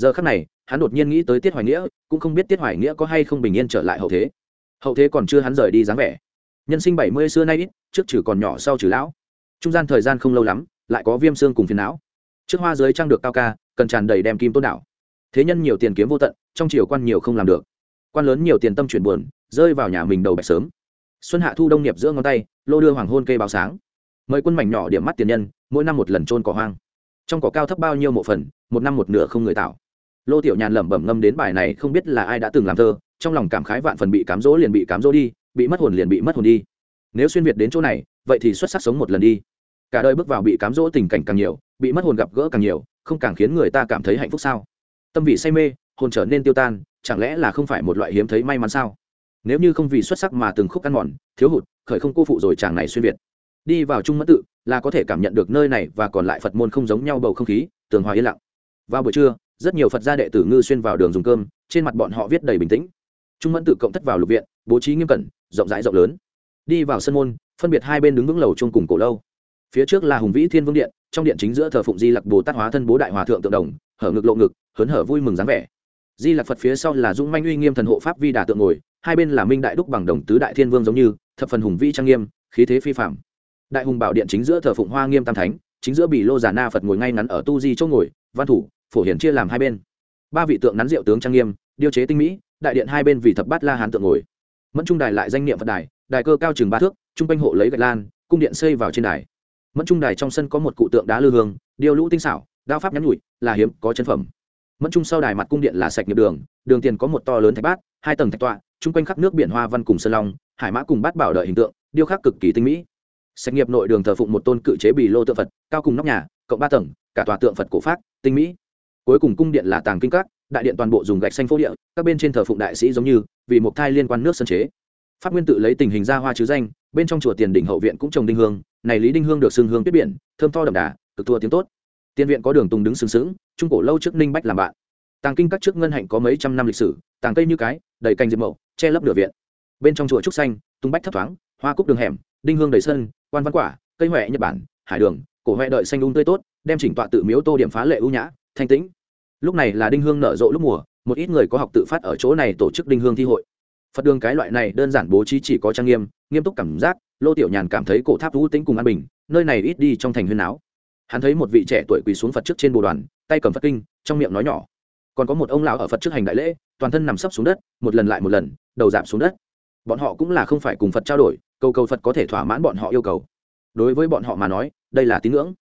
giờ khắc này, hắn đột nhiên nghĩ tới tiết hoài nghĩa, cũng không biết tiết hoài nghĩa có hay không bình yên trở lại hậu thế. Hậu thế còn chưa hắn rời đi dáng vẻ. Nhân sinh bảy mươi xưa nay ít, trước trừ còn nhỏ sau trừ lão. Trung gian thời gian không lâu lắm, lại có viêm xương cùng phiền não. Trước hoa giới trang được cao ca, cần tràn đầy đem kim tôn đảo. Thế nhân nhiều tiền kiếm vô tận, trong triều quan nhiều không làm được. Quan lớn nhiều tiền tâm chuyển buồn, rơi vào nhà mình đầu bạch sớm. Xuân hạ thu đông nghiệp giữa ngón tay, lô đưa hoàng hôn cây báo sáng. Mời quân mảnh nhỏ điểm mắt tiền nhân, mỗi năm một lần trôn cỏ hoang. Trong cỏ cao thấp bao nhiêu mộ phần, một năm một nửa không người tạo lô tiểu nhàn lẩm bẩm ngâm đến bài này không biết là ai đã từng làm thơ, trong lòng cảm khái vạn phần bị cám dỗ liền bị cám dỗ đi, bị mất hồn liền bị mất hồn đi. Nếu xuyên việt đến chỗ này, vậy thì xuất sắc sống một lần đi. Cả đời bước vào bị cám dỗ tình cảnh càng nhiều, bị mất hồn gặp gỡ càng nhiều, không càng khiến người ta cảm thấy hạnh phúc sao? Tâm vị say mê, hồn trở nên tiêu tan, chẳng lẽ là không phải một loại hiếm thấy may mắn sao? Nếu như không vì xuất sắc mà từng khúc căn mòn, thiếu hụt, khởi không cô phụ rồi chàng này xuyên việt. Đi vào trung mất tự, là có thể cảm nhận được nơi này và còn lại phật môn không giống nhau bầu không khí, tường hòa yên lặng. Vào buổi trưa rất nhiều phật gia đệ tử ngư xuyên vào đường dùng cơm, trên mặt bọn họ viết đầy bình tĩnh. Trung mẫn tự cộng thất vào lục viện, bố trí nghiêm cẩn, rộng rãi rộng lớn. Đi vào sân môn, phân biệt hai bên đứng vững lầu chung cùng cổ lâu. Phía trước là hùng vĩ thiên vương điện, trong điện chính giữa thờ phụng di lặc bồ tát hóa thân bố đại hòa thượng tượng đồng, hở ngực lộ ngực, hớn hở vui mừng dáng vẻ. Di lặc phật phía sau là dũng manh uy nghiêm thần hộ pháp vi đà tượng ngồi, hai bên là minh đại đúc bằng đồng tứ đại thiên vương giống như, thập phần hùng vĩ trang nghiêm, khí thế phi phạm đại hùng bảo điện chính giữa thờ phụng hoa nghiêm tam thánh, chính giữa bị lô giả na phật ngồi ngay ngắn ở tu di chỗ ngồi, văn thủ phổ hiển chia làm hai bên. Ba vị tượng nắn rượu tướng trang nghiêm, điêu chế tinh mỹ, đại điện hai bên vì thập bát la hán tượng ngồi. Mẫn trung đài lại danh niệm phật đài đài cơ cao chừng ba thước, trung quanh hộ lấy gạch lan, cung điện xây vào trên đài. Mẫn trung đài trong sân có một cụ tượng đá lư hương, điêu lũ tinh xảo, đao pháp nhắn nhụi là hiếm, có chân phẩm. Mẫn trung sau đài mặt cung điện là sạch nghiệp đường đường tiền có một to lớn thạch bát, hai tầng thạch tọa chung quanh khắp nước biển hoa văn cùng sơn long, hải mã cùng bát bảo đợi hình tượng, điêu khắc cực kỳ tinh mỹ. Sạch nghiệp nội đường thờ phụng một tôn cự chế bì lô tượng phật, cao cùng nóc nhà, cộng ba tầng, cả tòa tượng phật cổ pháp tinh mỹ cuối cùng cung điện là tàng kinh các, đại điện toàn bộ dùng gạch xanh phố địa, các bên trên thờ phụng đại sĩ giống như, vì một thai liên quan nước sân chế. Pháp nguyên tự lấy tình hình ra hoa chứ danh, bên trong chùa tiền đỉnh hậu viện cũng trồng đinh hương, này lý đinh hương được xưng hương tuyết biển, thơm to đậm đà, cực thua tiếng tốt. Tiền viện có đường tùng đứng sừng sững, trung cổ lâu trước ninh bách làm bạn. Tàng kinh các trước ngân hạnh có mấy trăm năm lịch sử, tàng cây như cái, đầy cành diệp mậu, che lấp nửa viện. Bên trong chùa trúc xanh, tung bách thấp thoáng, hoa cúc đường hẻm, đinh hương đầy sân, quan văn quả, cây huệ nhật bản, hải đường, cổ huệ đợi xanh ung tươi tốt, đem chỉnh tọa tự miếu tô điểm phá lệ ưu nhã, thanh tĩnh lúc này là đinh hương nở rộ lúc mùa, một ít người có học tự phát ở chỗ này tổ chức đinh hương thi hội. Phật đường cái loại này đơn giản bố trí chỉ có trang nghiêm nghiêm túc cảm giác, lô tiểu nhàn cảm thấy cổ tháp vũ tĩnh cùng an bình, nơi này ít đi trong thành huyên áo hắn thấy một vị trẻ tuổi quỳ xuống phật trước trên bồ đoàn, tay cầm phật kinh, trong miệng nói nhỏ. Còn có một ông lão ở phật trước hành đại lễ, toàn thân nằm sấp xuống đất, một lần lại một lần, đầu giảm xuống đất. Bọn họ cũng là không phải cùng phật trao đổi, cầu cầu phật có thể thỏa mãn bọn họ yêu cầu. Đối với bọn họ mà nói, đây là tín ngưỡng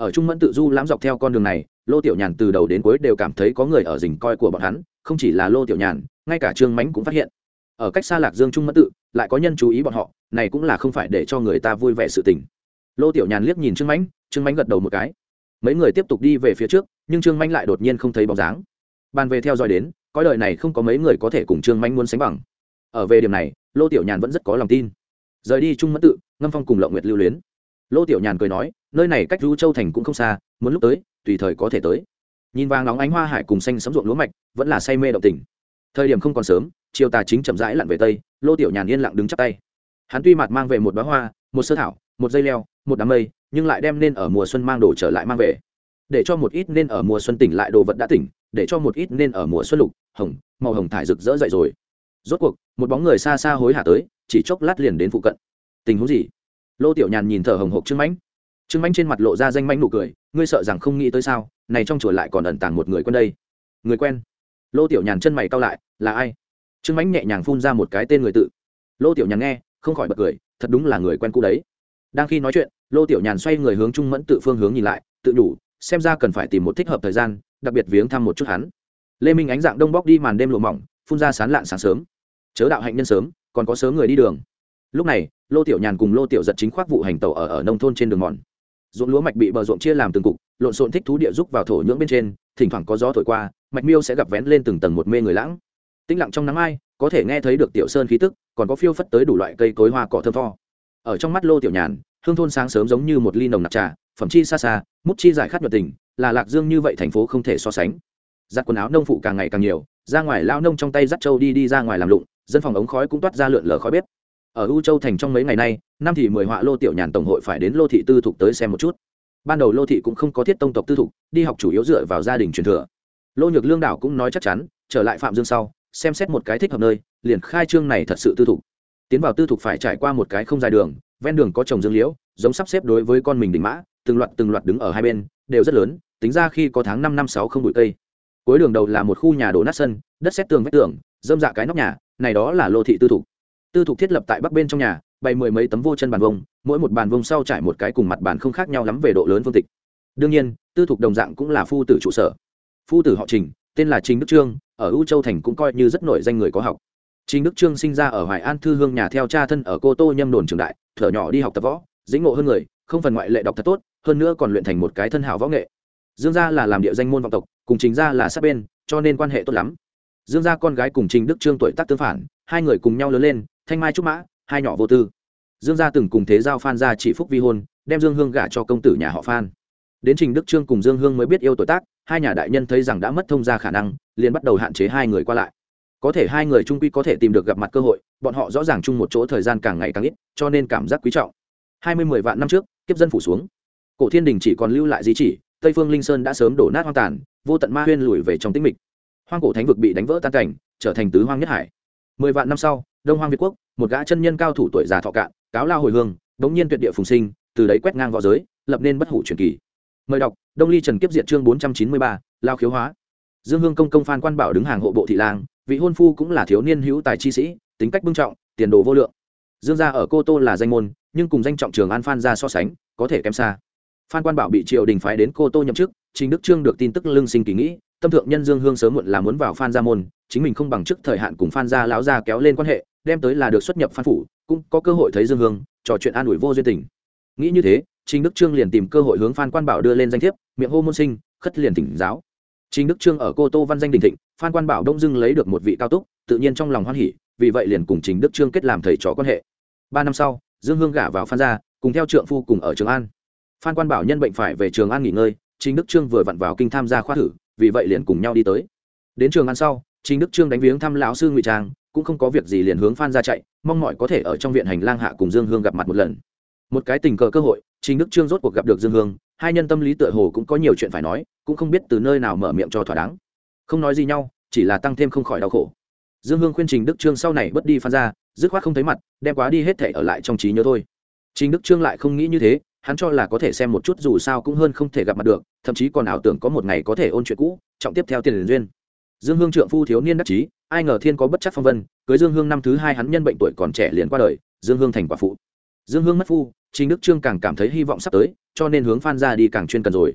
ở trung mẫn tự du lãm dọc theo con đường này, lô tiểu nhàn từ đầu đến cuối đều cảm thấy có người ở rình coi của bọn hắn, không chỉ là lô tiểu nhàn, ngay cả trương mánh cũng phát hiện. Ở cách xa lạc dương trung mẫn tự, lại có nhân chú ý bọn họ, này cũng là không phải để cho người ta vui vẻ sự tình. Lô tiểu nhàn liếc nhìn trương mánh trương mánh gật đầu một cái. Mấy người tiếp tục đi về phía trước, nhưng trương mánh lại đột nhiên không thấy bóng dáng. Bàn về theo dõi đến, coi đời này không có mấy người có thể cùng trương mánh muốn sánh bằng. Ở về điểm này, lô tiểu nhàn vẫn rất có lòng tin. Rời đi trung mẫn tự, ngâm phong cùng lộng nguyệt lưu luyến lô tiểu nhàn cười nói, nơi này cách du châu thành cũng không xa, muốn lúc tới, tùy thời có thể tới. Nhìn vàng nóng ánh hoa hải cùng xanh sấm ruộng lúa mạch, vẫn là say mê động tình. Thời điểm không còn sớm, chiều tà chính chậm rãi lặn về tây, lô tiểu nhàn yên lặng đứng chắp tay. Hắn tuy mặt mang về một bó hoa, một sơ thảo, một dây leo, một đám mây, nhưng lại đem nên ở mùa xuân mang đồ trở lại mang về. Để cho một ít nên ở mùa xuân tỉnh lại đồ vật đã tỉnh, để cho một ít nên ở mùa xuân lục, hồng, màu hồng thải rực rỡ dậy rồi. Rốt cuộc, một bóng người xa xa hối hả tới, chỉ chốc lát liền đến phụ cận. Tình huống gì? Lô tiểu nhàn nhìn thở hồng hộc trương mãnh. Trương mãnh trên mặt lộ ra danh mãnh nụ cười, ngươi sợ rằng không nghĩ tới sao, này trong chùa lại còn ẩn tàng một người quen đây. Người quen? Lô tiểu nhàn chân mày cau lại, là ai? Trương mãnh nhẹ nhàng phun ra một cái tên người tự. Lô tiểu nhàn nghe, không khỏi bật cười, thật đúng là người quen cũ đấy. Đang khi nói chuyện, lô tiểu nhàn xoay người hướng trung mẫn tự phương hướng nhìn lại, tự đủ, xem ra cần phải tìm một thích hợp thời gian, đặc biệt viếng thăm một chút hắn. Lê minh ánh dạng đông bóc đi màn đêm lụa mỏng, phun ra sán lạn sáng sớm. Chớ đạo hạnh nhân sớm, còn có sớm người đi đường. Lúc này lô tiểu nhàn cùng lô tiểu giật chính khoác vụ hành tàu ở ở nông thôn trên đường mòn. Ruộng lúa mạch bị bờ ruộng chia làm từng cục, lộn xộn thích thú địa rúc vào thổ nhưỡng bên trên, thỉnh thoảng có gió thổi qua, mạch miêu sẽ gặp vén lên từng tầng một mê người lãng. Tĩnh lặng trong nắng ai có thể nghe thấy được tiểu sơn khí tức, còn có phiêu phất tới đủ loại cây cối hoa cỏ thơm tho. Ở trong mắt lô tiểu nhàn, hương thôn sáng sớm giống như một ly nồng nặc trà, phẩm chi xa xa, mút chi giải khát nhuận tình, là lạc dương như vậy thành phố không thể so sánh. Giặt quần áo nông phụ càng ngày càng nhiều, ra ngoài lao nông trong tay dắt trâu đi đi ra ngoài làm lụng, dân phòng ống khói cũng toát ra lượn lờ khói bếp ở u châu thành trong mấy ngày nay, năm thì mười họa lô tiểu nhàn tổng hội phải đến lô thị tư thục tới xem một chút. Ban đầu lô thị cũng không có thiết tông tộc tư thục, đi học chủ yếu dựa vào gia đình truyền thừa. Lô nhược lương đảo cũng nói chắc chắn, trở lại phạm dương sau, xem xét một cái thích hợp nơi, liền khai trương này thật sự tư thục. Tiến vào tư thục phải trải qua một cái không dài đường, ven đường có trồng dương liễu, giống sắp xếp đối với con mình đỉnh mã, từng loạt từng loạt đứng ở hai bên, đều rất lớn, tính ra khi có tháng năm năm sáu không bụi cây. Cuối đường đầu là một khu nhà đổ nát sân, đất xét tường vách tường, dơm dạ cái nóc nhà, này đó là lô thị tư thục tư thục thiết lập tại bắc bên trong nhà, bày mười mấy tấm vô chân bàn vông, mỗi một bàn vông sau trải một cái cùng mặt bàn không khác nhau lắm về độ lớn phương tịch. Đương nhiên, tư thục đồng dạng cũng là phu tử trụ sở. Phu tử họ trình, tên là trình đức trương, ở u châu thành cũng coi như rất nổi danh người có học. Trình đức trương sinh ra ở hoài an thư hương nhà theo cha thân ở cô tô nhâm đồn trường đại, thở nhỏ đi học tập võ, dĩnh ngộ hơn người, không phần ngoại lệ đọc thật tốt, hơn nữa còn luyện thành một cái thân hảo võ nghệ. Dương gia là làm địa danh môn vọng tộc, cùng trình gia là sát bên, cho nên quan hệ tốt lắm. Dương gia con gái cùng trình đức trương tuổi tác tương phản, hai người cùng nhau lớn lên thanh mai trúc mã, hai nhỏ vô tư. Dương gia từng cùng thế giao phan gia chỉ phúc vi hôn, đem dương hương gả cho công tử nhà họ phan. Đến trình đức trương cùng dương hương mới biết yêu tuổi tác, hai nhà đại nhân thấy rằng đã mất thông gia khả năng, liền bắt đầu hạn chế hai người qua lại. Có thể hai người trung quy có thể tìm được gặp mặt cơ hội, bọn họ rõ ràng chung một chỗ thời gian càng ngày càng ít, cho nên cảm giác quý trọng. Hai mươi mười vạn năm trước, kiếp dân phủ xuống. Cổ thiên đình chỉ còn lưu lại di chỉ, tây phương linh sơn đã sớm đổ nát hoang tàn, vô tận ma huyên lùi về trong tĩnh mịch. Hoang cổ thánh vực bị đánh vỡ tan cảnh, trở thành tứ hoang nhất hải. Mười vạn năm sau đông hoang việt quốc, một gã chân nhân cao thủ tuổi già thọ cạn, cáo lao hồi hương, bỗng nhiên tuyệt địa phùng sinh, từ đấy quét ngang v õ giới, lập nên bất hủ truyền kỳ. Mời đọc, đông ly trần kiếp diệt chương bốn trăm chín mươi ba, lao khiếu hóa. Dương hương công công phan quan bảo đứng hàng hộ bộ thị lang, vị hôn phu cũng là thiếu niên hữu tài chi sĩ, tính cách bưng trọng, tiền đồ vô lượng. Dương gia ở cô tô là danh môn, nhưng cùng danh trọng trường an phan ra so sánh, có thể kém xa. Phan quan bảo bị triều đình phái đến cô tô nhậm chức, trình đức trương được tin tức lưng sinh kỳ nghĩ, tâm thượng nhân dương hương sớm muộn là muốn vào phan gia môn, chính mình không bằng chức thời hạn cùng phan gia lão gia kéo lên quan hệ đem tới là được xuất nhập phan phủ, cũng có cơ hội thấy dương hương, trò chuyện an ủi vô duyên tình. Nghĩ như thế, trình đức trương liền tìm cơ hội hướng phan quan bảo đưa lên danh thiếp, miệng hô môn sinh, khất liền tỉnh giáo. Trình đức trương ở cô tô văn danh đình thịnh, phan quan bảo đông dưng lấy được một vị cao túc, tự nhiên trong lòng hoan hỉ, vì vậy liền cùng trình đức trương kết làm thầy trò quan hệ. Ba năm sau, dương hương gả vào phan gia, cùng theo trượng phu cùng ở trường an. Phan quan bảo nhân bệnh phải về trường an nghỉ ngơi trinh đức trương vừa vặn vào kinh tham gia khoa thử, vì vậy liền cùng nhau đi tới. Đến trường an sau trinh đức trương đánh viếng thăm lão sư ngụy trang cũng không có việc gì liền hướng phan ra chạy, mong mọi có thể ở trong viện hành lang hạ cùng dương hương gặp mặt một lần. Một cái tình cờ cơ hội chính đức trương rốt cuộc gặp được dương hương, hai nhân tâm lý tựa hồ cũng có nhiều chuyện phải nói, cũng không biết từ nơi nào mở miệng cho thỏa đáng. Không nói gì nhau, chỉ là tăng thêm không khỏi đau khổ. Dương hương khuyên trình đức trương sau này bất đi phan ra dứt khoát không thấy mặt, đem quá đi hết thể ở lại trong trí nhớ thôi. Trình đức trương lại không nghĩ như thế, hắn cho là có thể xem một chút dù sao cũng hơn không thể gặp mặt được, thậm chí còn ảo tưởng có một ngày có thể ôn chuyện cũ, trọng tiếp theo tiền liền duyên dương hương trượng phu thiếu niên đắc chí, ai ngờ thiên có bất chắc phong vân, cưới dương hương năm thứ hai hắn nhân bệnh tuổi còn trẻ liền qua đời, dương hương thành quả phụ. Dương hương mất phu, trình đức trương càng cảm thấy hy vọng sắp tới, cho nên hướng phan ra đi càng chuyên cần rồi.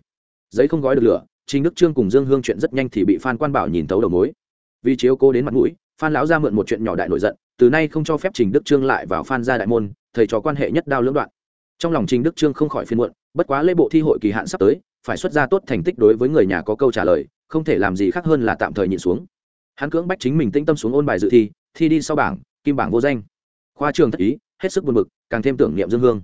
Giấy không gói được lửa, trình đức trương cùng dương hương chuyện rất nhanh thì bị phan quan bảo nhìn tấu đầu mối. Vì chiếu cô đến mặt mũi, phan lão ra mượn một chuyện nhỏ đại nổi giận, từ nay không cho phép trình đức trương lại vào phan gia đại môn, thầy trò quan hệ nhất đao lưỡng đoạn. Trong lòng trình đức trương không khỏi phiên muộn, bất quá lễ bộ thi hội kỳ hạn sắp tới, phải xuất ra tốt thành tích đối với người nhà có câu trả lời không thể làm gì khác hơn là tạm thời nhịn xuống. Hắn cưỡng bách chính mình tĩnh tâm xuống ôn bài dự thi thi đi sau bảng, kim bảng vô danh. Khoa trường thất ý, hết sức buồn bực, càng thêm tưởng niệm dương hương.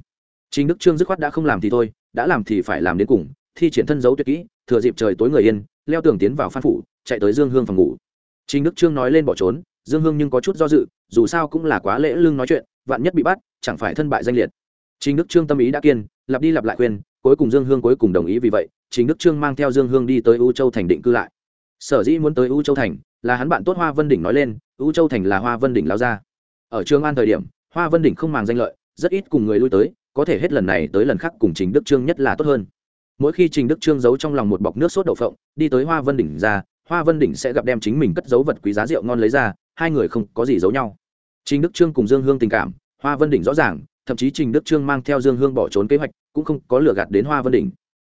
Chính đức trương dứt khoát đã không làm thì thôi, đã làm thì phải làm đến cùng, thi triển thân dấu tuyệt kỹ, thừa dịp trời tối người yên, leo tường tiến vào phan phủ, chạy tới dương hương phòng ngủ. Chính đức trương nói lên bỏ trốn, dương hương nhưng có chút do dự, dù sao cũng là quá lễ lương nói chuyện, vạn nhất bị bắt, chẳng phải thân bại danh liệt. Chính đức trương tâm ý đã kiên, lặp đi lặp lại khuyên, cuối cùng dương hương cuối cùng đồng ý vì vậy Chính đức trương mang theo dương hương đi tới u châu thành định cư lại. Sở dĩ muốn tới u châu thành là hắn bạn tốt hoa vân đỉnh nói lên, u châu thành là hoa vân đỉnh lao ra. Ở trường an thời điểm, hoa vân đỉnh không màng danh lợi, rất ít cùng người lui tới, có thể hết lần này tới lần khác cùng trình đức trương nhất là tốt hơn. Mỗi khi trình đức trương giấu trong lòng một bọc nước sốt đậu phộng, đi tới hoa vân đỉnh ra, hoa vân đỉnh sẽ gặp đem chính mình cất giấu vật quý giá rượu ngon lấy ra, hai người không có gì giấu nhau. Trình đức trương cùng dương hương tình cảm, hoa vân đỉnh rõ ràng, thậm chí trình đức trương mang theo dương hương bỏ trốn kế hoạch, cũng không có lừa gạt đến hoa vân đỉnh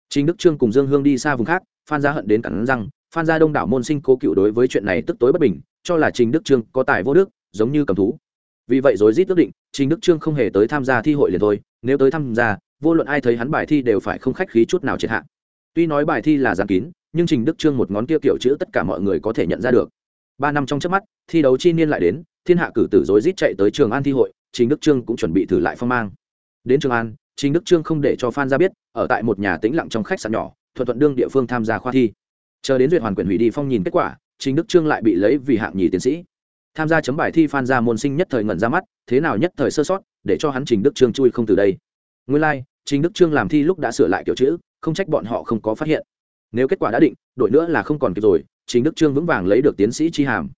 trình đức trương cùng dương hương đi xa vùng khác, phan gia hận đến cắn răng, phan gia đông đảo môn sinh cố cựu đối với chuyện này tức tối bất bình, cho là trình đức trương có tài vô đức, giống như cầm thú. Vì vậy rồi rít quyết định, trình đức trương không hề tới tham gia thi hội liền thôi, nếu tới tham gia, vô luận ai thấy hắn bài thi đều phải không khách khí chút nào triệt hạ. Tuy nói bài thi là giản kín, nhưng trình đức trương một ngón kia kiểu chữ tất cả mọi người có thể nhận ra được. Ba năm trong chớp mắt, thi đấu chi niên lại đến, thiên hạ cử tử rối rít chạy tới trường an thi hội, trình đức trương cũng chuẩn bị thử lại phong mang. Đến trường an trình đức trương không để cho phan Gia biết ở tại một nhà tĩnh lặng trong khách sạn nhỏ thuận thuận đương địa phương tham gia khoa thi. Chờ đến duyệt hoàn quyền hủy đi phong nhìn kết quả trình đức trương lại bị lấy vì hạng nhì tiến sĩ. Tham gia chấm bài thi phan Gia môn sinh nhất thời ngẩn ra mắt thế nào nhất thời sơ sót để cho hắn trình đức trương chui không từ đây. Nguyên lai、like, trình đức trương làm thi lúc đã sửa lại kiểu chữ không trách bọn họ không có phát hiện. Nếu kết quả đã định đổi nữa là không còn kịp rồi trình đức trương vững vàng lấy được tiến sĩ chi hàm.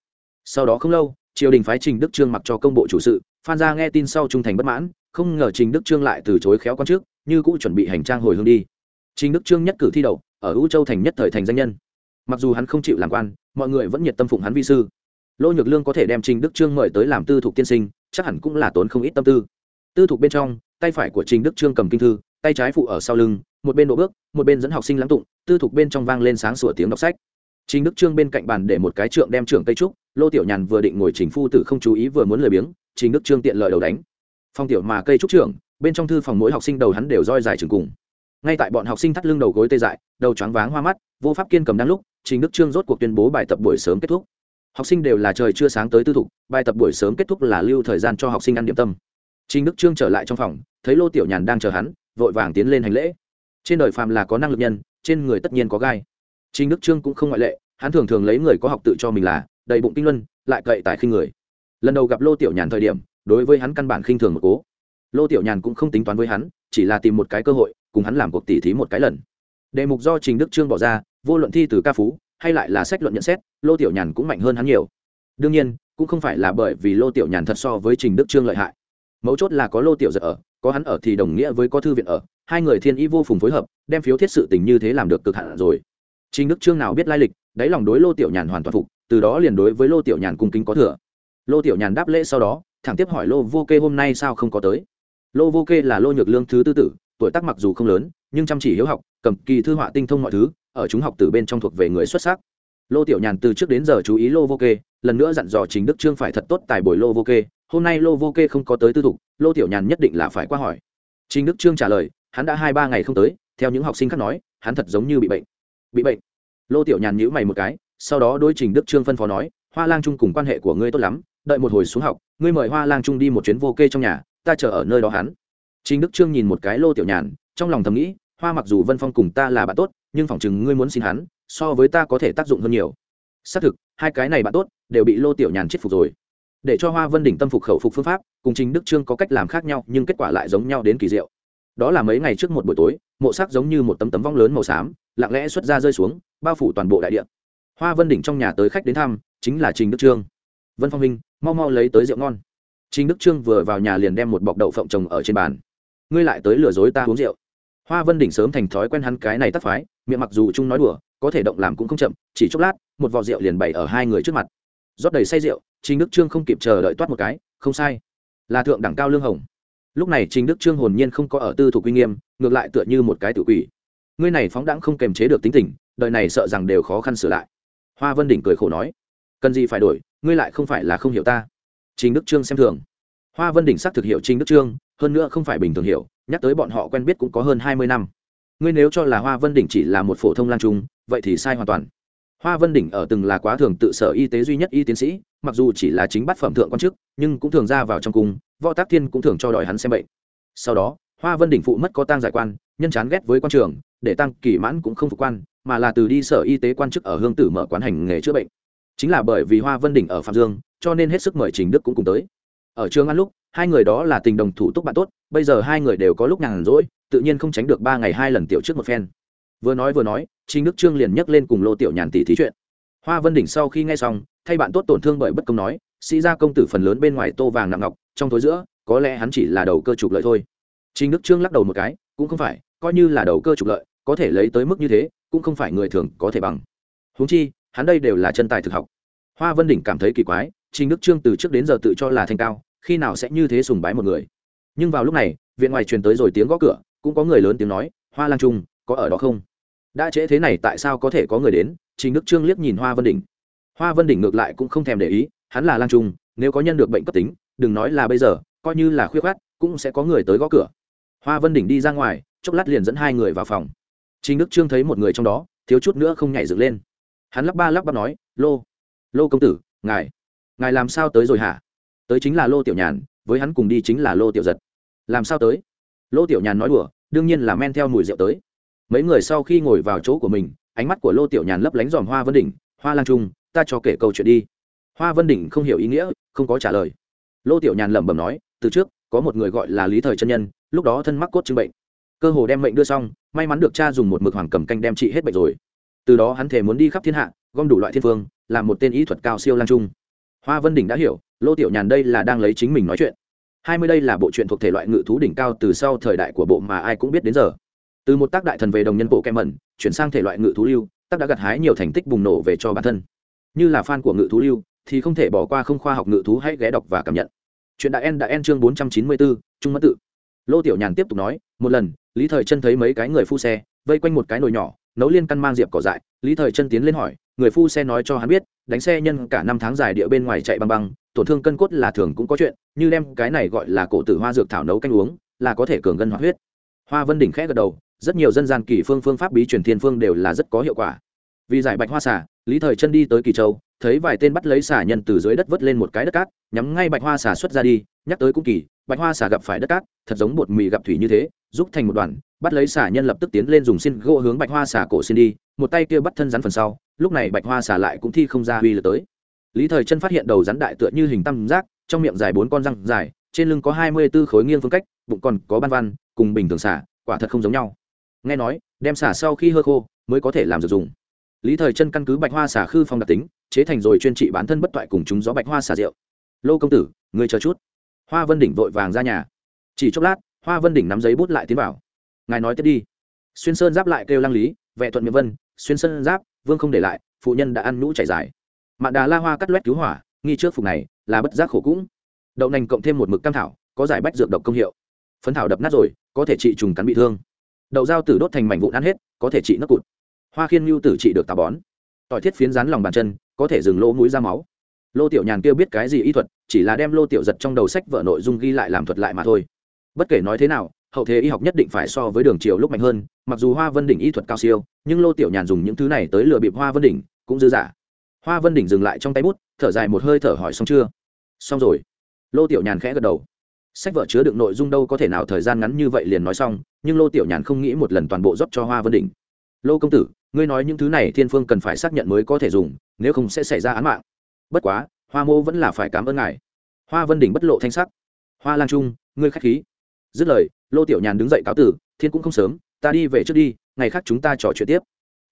Sau đó không lâu triều đình phái trình đức trương mặc cho công bộ chủ sự phan Gia nghe tin sau trung thành bất mãn không ngờ trình đức trương lại từ chối khéo con trước, như cũ chuẩn bị hành trang hồi hương đi. Trình đức trương nhất cử thi đậu, ở u châu thành nhất thời thành danh nhân. Mặc dù hắn không chịu làm quan, mọi người vẫn nhiệt tâm phụng hắn vi sư. Lô nhược lương có thể đem trình đức trương mời tới làm tư thục tiên sinh, chắc hẳn cũng là tốn không ít tâm tư. Tư thục bên trong, tay phải của trình đức trương cầm kinh thư, tay trái phụ ở sau lưng, một bên độ bước, một bên dẫn học sinh lắng tụng, tư thục bên trong vang lên sáng sủa tiếng đọc sách. Trình đức trương bên cạnh bàn để một cái trượng đem trưởng cây trúc, lô tiểu nhàn vừa định ngồi trình phu tử không chú ý vừa muốn lười biếng, trình đức trương tiện lợi đầu đánh phong tiểu mà cây trúc trưởng, bên trong thư phòng mỗi học sinh đầu hắn đều roi dài trường cùng. Ngay tại bọn học sinh thắt lưng đầu gối tê dại, đầu choáng váng hoa mắt, vô pháp kiên cầm đang lúc, trình đức trương rốt cuộc tuyên bố bài tập buổi sớm kết thúc. Học sinh đều là trời chưa sáng tới tư thục, bài tập buổi sớm kết thúc là lưu thời gian cho học sinh ăn điểm tâm. Trình đức trương trở lại trong phòng, thấy lô tiểu nhàn đang chờ hắn, vội vàng tiến lên hành lễ. Trên đời phàm là có năng lực nhân, trên người tất nhiên có gai. Trình đức trương cũng không ngoại lệ, hắn thường thường lấy người có học tự cho mình là, đầy bụng kinh luân, lại cậy tại khinh người. Lần đầu gặp lô tiểu nhàn thời điểm đối với hắn căn bản khinh thường một cố. Lô tiểu nhàn cũng không tính toán với hắn, chỉ là tìm một cái cơ hội, cùng hắn làm cuộc tỉ thí một cái lần. Đề mục do trình đức trương bỏ ra, vô luận thi từ ca phú, hay lại là sách luận nhận xét, lô tiểu nhàn cũng mạnh hơn hắn nhiều. Đương nhiên, cũng không phải là bởi vì lô tiểu nhàn thật so với trình đức trương lợi hại. Mấu chốt là có lô tiểu giật ở, có hắn ở thì đồng nghĩa với có thư viện ở, hai người thiên ý vô phùng phối hợp, đem phiếu thiết sự tình như thế làm được cực hạn rồi. Trình đức trương nào biết lai lịch, đáy lòng đối lô tiểu nhàn hoàn toàn phục, từ đó liền đối với lô tiểu nhàn cung kính có thừa. Lô tiểu nhàn đáp lễ sau đó thẳng tiếp hỏi lô vô kê hôm nay sao không có tới? Lô vô kê là lô nhược lương thứ tư tử, tuổi tác mặc dù không lớn, nhưng chăm chỉ hiếu học, cầm kỳ thư họa tinh thông mọi thứ, ở chúng học từ bên trong thuộc về người xuất sắc. Lô tiểu nhàn từ trước đến giờ chú ý lô vô kê, lần nữa dặn dò chính đức trương phải thật tốt tài bồi lô vô kê. Hôm nay lô vô kê không có tới tư thục, lô tiểu nhàn nhất định là phải qua hỏi. Chính đức trương trả lời, hắn đã hai ba ngày không tới, theo những học sinh khác nói, hắn thật giống như bị bệnh. Bị bệnh? Lô tiểu nhàn nhữ mày một cái, sau đó đôi trình đức trương phân phó nói, hoa lang trung cùng quan hệ của ngươi tốt lắm, đợi một hồi xuống học ngươi mời hoa lang trung đi một chuyến vô kê trong nhà, ta chờ ở nơi đó hắn. Trình đức trương nhìn một cái lô tiểu nhàn, trong lòng thầm nghĩ, hoa mặc dù vân phong cùng ta là bạn tốt, nhưng phỏng chừng ngươi muốn xin hắn, so với ta có thể tác dụng hơn nhiều. Xác thực, hai cái này bạn tốt, đều bị lô tiểu nhàn chết phục rồi. Để cho hoa vân đỉnh tâm phục khẩu phục phương pháp, cùng chính đức trương có cách làm khác nhau, nhưng kết quả lại giống nhau đến kỳ diệu. Đó là mấy ngày trước một buổi tối, mộ sắc giống như một tấm tấm vong lớn màu xám, lặng lẽ xuất ra rơi xuống, bao phủ toàn bộ đại địa. Hoa vân đỉnh trong nhà tới khách đến thăm, chính là trình đức trương. Vân phong minh mau mau lấy tới rượu ngon. Trình đức trương vừa vào nhà liền đem một bọc đậu phộng trồng ở trên bàn. Ngươi lại tới lừa dối ta uống rượu. Hoa vân đỉnh sớm thành thói quen hắn cái này tắt phái, miệng mặc dù chung nói đùa, có thể động làm cũng không chậm, chỉ chốc lát, một vò rượu liền bày ở hai người trước mặt. Rót đầy say rượu, trình đức trương không kịp chờ đợi toát một cái, không sai. Là thượng đẳng cao lương hồng. Lúc này trình đức trương hồn nhiên không có ở tư thủ quy nghiêm, ngược lại tựa như một cái tự quỷ. Ngươi này phóng đãng không kềm chế được tính tình, đời này sợ rằng đều khó khăn sửa lại. Hoa vân đỉnh cười khổ nói, cần gì phải đổi ngươi lại không phải là không hiểu ta. Trình đức trương xem thường. Hoa vân đỉnh xác thực hiệu trình đức trương, hơn nữa không phải bình thường hiểu, nhắc tới bọn họ quen biết cũng có hơn hai mươi năm. Ngươi nếu cho là hoa vân đỉnh chỉ là một phổ thông lan trung, vậy thì sai hoàn toàn. Hoa vân đỉnh ở từng là quá thường tự sở y tế duy nhất y tiến sĩ, mặc dù chỉ là chính bát phẩm thượng quan chức, nhưng cũng thường ra vào trong cung, võ tác thiên cũng thường cho đòi hắn xem bệnh. Sau đó, hoa vân đỉnh phụ mất có tang giải quan, nhân chán ghét với quan trường, để tăng kỳ mãn cũng không phục quan, mà là từ đi sở y tế quan chức ở hương tử mở quán hành nghề chữa bệnh chính là bởi vì hoa vân đỉnh ở phạm dương, cho nên hết sức mời trình đức cũng cùng tới. Ở trường ăn lúc, hai người đó là tình đồng thủ túc bạn tốt, bây giờ hai người đều có lúc nhàn rỗi, tự nhiên không tránh được ba ngày hai lần tiểu trước một phen. Vừa nói vừa nói, trình đức trương liền nhắc lên cùng lô tiểu nhàn tỷ thí chuyện. Hoa vân đỉnh sau khi nghe xong, thay bạn tốt tổn thương bởi bất công nói, sĩ gia công tử phần lớn bên ngoài tô vàng nặng ngọc, trong tối giữa, có lẽ hắn chỉ là đầu cơ trục lợi thôi. Trình đức trương lắc đầu một cái, cũng không phải, coi như là đầu cơ trục lợi, có thể lấy tới mức như thế, cũng không phải người thường có thể bằng. Huống chi hắn đây đều là chân tài thực học. Hoa vân đỉnh cảm thấy kỳ quái, trình đức trương từ trước đến giờ tự cho là thanh cao, khi nào sẽ như thế sùng bái một người. Nhưng vào lúc này, viện ngoài truyền tới rồi tiếng gõ cửa, cũng có người lớn tiếng nói, hoa lang trung, có ở đó không? Đã trễ thế này tại sao có thể có người đến? Trình đức trương liếc nhìn hoa vân đỉnh. Hoa vân đỉnh ngược lại cũng không thèm để ý, hắn là lang trung, nếu có nhân được bệnh cấp tính, đừng nói là bây giờ, coi như là khuyết khát cũng sẽ có người tới gõ cửa. Hoa vân đỉnh đi ra ngoài, chốc lát liền dẫn hai người vào phòng. Trình đức trương thấy một người trong đó, thiếu chút nữa không nhảy dựng lên hắn lắp ba lắp bắp nói, lô lô công tử, ngài ngài làm sao tới rồi hả? Tới chính là lô tiểu nhàn, với hắn cùng đi chính là lô tiểu giật. Làm sao tới? Lô tiểu nhàn nói đùa, đương nhiên là men theo mùi rượu tới. Mấy người sau khi ngồi vào chỗ của mình, ánh mắt của lô tiểu nhàn lấp lánh dòm hoa vân đỉnh, hoa lang trung, ta cho kể câu chuyện đi. Hoa vân đỉnh không hiểu ý nghĩa, không có trả lời. Lô tiểu nhàn lẩm bẩm nói, từ trước, có một người gọi là lý thời chân nhân, lúc đó thân mắc cốt chứng bệnh. Cơ hồ đem bệnh đưa xong, may mắn được cha dùng một mực hoàng cầm canh đem trị hết bệnh rồi từ đó hắn thể muốn đi khắp thiên hạ, gom đủ loại thiên phương, làm một tên ý thuật cao siêu lang trung. Hoa vân đỉnh đã hiểu, lô tiểu nhàn đây là đang lấy chính mình nói chuyện. Hai mươi đây là bộ truyện thuộc thể loại ngự thú đỉnh cao từ sau thời đại của bộ mà ai cũng biết đến giờ. Từ một tác đại thần về đồng nhân bộ kem mẩn, chuyển sang thể loại ngự thú lưu, tác đã gặt hái nhiều thành tích bùng nổ về cho bản thân. Như là fan của ngự thú lưu, thì không thể bỏ qua không khoa học ngự thú hãy ghé đọc và cảm nhận. Chuyện đại en đã en chương bốn trăm chín mươi bốn trung mất tự. Lô tiểu nhàn tiếp tục nói, một lần, lý thời chân thấy mấy cái người phu xe, vây quanh một cái nồi nhỏ nấu liên căn mang diệp cỏ dại, lý thời chân tiến lên hỏi, người phu xe nói cho hắn biết, đánh xe nhân cả năm tháng dài địa bên ngoài chạy băng băng, tổn thương cân cốt là thường cũng có chuyện, như đem cái này gọi là cổ tử hoa dược thảo nấu canh uống, là có thể cường gân hoạt huyết. Hoa vân đỉnh khẽ gật đầu, rất nhiều dân gian kỳ phương phương pháp bí truyền thiên phương đều là rất có hiệu quả. Vì giải bạch hoa xả lý thời chân đi tới kỳ châu, thấy vài tên bắt lấy xả nhân từ dưới đất vớt lên một cái đất cát, nhắm ngay bạch hoa xả xuất ra đi nhắc tới cũng kỳ, bạch hoa xả gặp phải đất cát, thật giống bột mì gặp thủy như thế giúp thành một đoàn, bắt lấy xả nhân lập tức tiến lên dùng xin gỗ hướng bạch hoa xả cổ xin đi, một tay kia bắt thân rắn phần sau, lúc này bạch hoa xả lại cũng thi không ra huy lực tới. Lý thời chân phát hiện đầu rắn đại tựa như hình tam giác, trong miệng dài bốn con răng dài, trên lưng có hai mươi b ố khối nghiêng phương cách, bụng còn có ban văn, cùng bình thường xả quả thật không giống nhau. Nghe nói, đem xả sau khi hơ khô, mới có thể làm được dùng. Lý thời chân căn cứ bạch hoa xả khư phong đặc tính, chế thành rồi chuyên trị bản thân bất toại cùng chúng gió bạch hoa xả rượu. Lô công tử người chờ chút hoa vân đỉnh vội vàng ra nhà. Chỉ chốc lát, hoa vân đỉnh nắm giấy bút lại tiến vào. Ngài nói tiếp đi. Xuyên sơn giáp lại kêu lăng lý, vệ thuận miệng vân, xuyên sơn giáp, vương không để lại, phụ nhân đã ăn nhũ chảy dài. Mạn đà la hoa cắt loét cứu hỏa, nghi trước phục này, là bất giác khổ cũng. Đậu nành cộng thêm một mực cam thảo, có giải bách dược độc công hiệu. Phấn thảo đập nát rồi, có thể trị trùng cắn bị thương. Đậu dao tử đốt thành mảnh vụn ăn hết, có thể trị nấc cụt. Hoa khiên mưu tử trị được tà bón. Tỏi thiết phiến rán lòng bàn chân, có thể dừng lỗ mũi ra máu. Lô tiểu nhàn kêu biết cái gì y thuật chỉ là đem lô tiểu giật trong đầu sách vợ nội dung ghi lại làm thuật lại mà thôi. Bất kể nói thế nào, hậu thế y học nhất định phải so với đường triều lúc mạnh hơn, mặc dù hoa vân đỉnh y thuật cao siêu, nhưng lô tiểu nhàn dùng những thứ này tới lừa bịp hoa vân đỉnh, cũng dư giả hoa vân đỉnh dừng lại trong tay bút, thở dài một hơi thở hỏi xong chưa? Xong rồi. Lô tiểu nhàn khẽ gật đầu. Sách vợ chứa đựng nội dung đâu có thể nào thời gian ngắn như vậy liền nói xong, nhưng lô tiểu nhàn không nghĩ một lần toàn bộ dốc cho hoa vân đỉnh. Lô công tử, ngươi nói những thứ này thiên phương cần phải xác nhận mới có thể dùng, nếu không sẽ xảy ra án mạng. Bất quá hoa mô vẫn là phải cảm ơn ngài. Hoa vân đỉnh bất lộ thanh sắc. Hoa lang trung, ngươi k h á c h khí. Dứt lời, lô tiểu nhàn đứng dậy cáo tử, thiên cũng không sớm, ta đi về trước đi, ngày khác chúng ta trò chuyện tiếp.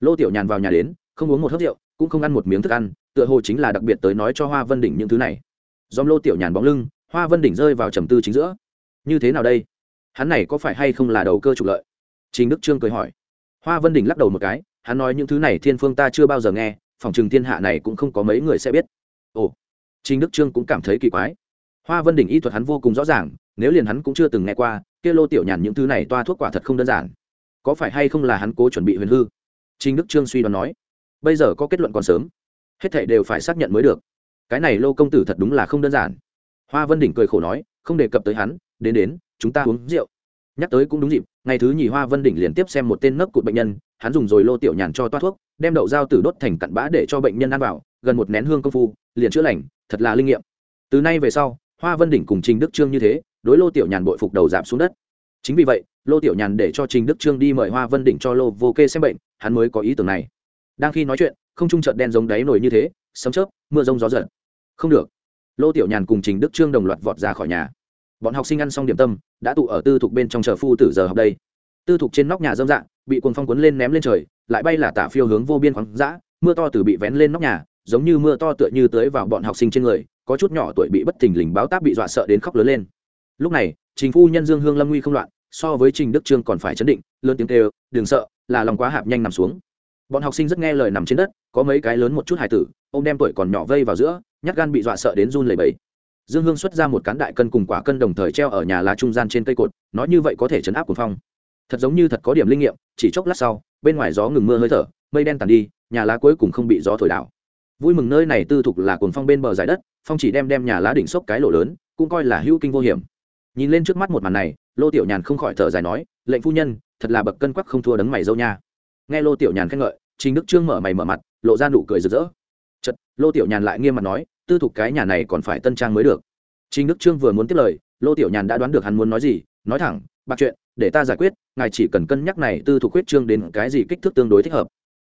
Lô tiểu nhàn vào nhà đến, không uống một hớt rượu, cũng không ăn một miếng thức ăn, tựa hồ chính là đặc biệt tới nói cho hoa vân đỉnh những thứ này. Dòm lô tiểu nhàn bóng lưng, hoa vân đỉnh rơi vào trầm tư chính giữa. Như thế nào đây? Hắn này có phải hay không là đầu cơ trục lợi? Trình đức trương cười hỏi. Hoa vân đỉnh lắc đầu một cái, hắn nói những thứ này thiên phương ta chưa bao giờ nghe, phòng trừng thiên hạ này cũng không có mấy người sẽ biết. Ồ trình đức trương cũng cảm thấy kỳ quái. Hoa vân đỉnh y thuật hắn vô cùng rõ ràng, nếu liền hắn cũng chưa từng nghe qua, kia lô tiểu nhàn những thứ này toa thuốc quả thật không đơn giản. Có phải hay không là hắn cố chuẩn bị huyền hư? Trình đức trương suy đoán nói. Bây giờ có kết luận còn sớm. Hết thảy đều phải xác nhận mới được. Cái này lô công tử thật đúng là không đơn giản. Hoa vân đỉnh cười khổ nói, không đề cập tới hắn, đến đến, chúng ta uống rượu. Nhắc tới cũng đúng dịp, ngày thứ nhì hoa vân đỉnh liên tiếp xem một tên nấc cụt bệnh nhân, hắn dùng rồi lô tiểu nhàn cho toa thuốc, đem đậu dao tử đốt thành cặn bã để cho bệnh nhân ăn vào gần một nén hương công phu, liền chữa lành, thật là linh nghiệm. Từ nay về sau, hoa vân đỉnh cùng trình đức trương như thế, đối lô tiểu nhàn bội phục đầu giảm xuống đất. Chính vì vậy, lô tiểu nhàn để cho trình đức trương đi mời hoa vân đỉnh cho lô vô kê xem bệnh, hắn mới có ý tưởng này. Đang khi nói chuyện, không trung trợt đen giống đáy nổi như thế, sấm chớp, mưa rông gió giật. Không được. Lô tiểu nhàn cùng trình đức trương đồng loạt vọt ra khỏi nhà. Bọn học sinh ăn xong điểm tâm, đã tụ ở tư thục bên trong chờ phu tử giờ học đây. Tư thục trên nóc nhà dâm dạng bị cuồng phong cuốn lên ném lên trời, lại bay là tả phiêu hướng vô biên khoáng dã, mưa to từ bị vén lên nóc nhà giống như mưa to tựa như tới vào bọn học sinh trên người, có chút nhỏ tuổi bị bất thình lình báo táp bị dọa sợ đến khóc lớn lên. Lúc này, trình phu nhân dương hương lâm nguy không loạn, so với trình đức trương còn phải chấn định, lớn tiếng kêu, đừng sợ, là lòng quá hạp nhanh nằm xuống. Bọn học sinh rất nghe lời nằm trên đất, có mấy cái lớn một chút hài tử ô m đem tuổi còn nhỏ vây vào giữa, nhát gan bị dọa sợ đến run lầy bẫy dương hương xuất ra một cán đại cân cùng quả cân đồng thời treo ở nhà lá trung gian trên cây cột, nói như vậy có thể chấn áp cuồng phong. Thật giống như thật có điểm linh nghiệm, chỉ chốc lát sau, bên ngoài gió ngừng mưa hơi thở, mây đen tàn đi, nhà lá cuối cùng không bị gió thổi đảo vui mừng nơi này tư thục là cồn phong bên bờ giải đất, phong chỉ đem đem nhà lá đỉnh xốc cái lỗ lớn, cũng coi là hữu kinh vô hiểm. Nhìn lên trước mắt một màn này, lô tiểu nhàn không khỏi thở dài nói, lệnh phu nhân, thật là bậc cân quắc không thua đấng mày dâu nha. Nghe lô tiểu nhàn khen ngợi, trình đức trương mở mày mở mặt, lộ ra nụ cười rực rỡ. Chật lô tiểu nhàn lại nghiêm mặt nói, tư thục cái nhà này còn phải tân trang mới được. Trình đức trương vừa muốn tiếp lời, lô tiểu nhàn đã đoán được hắn muốn nói gì, nói thẳng, bạc chuyện, để ta giải quyết, ngài chỉ cần cân nhắc này tư thục quyết trương đến cái gì kích thước tương đối thích hợp.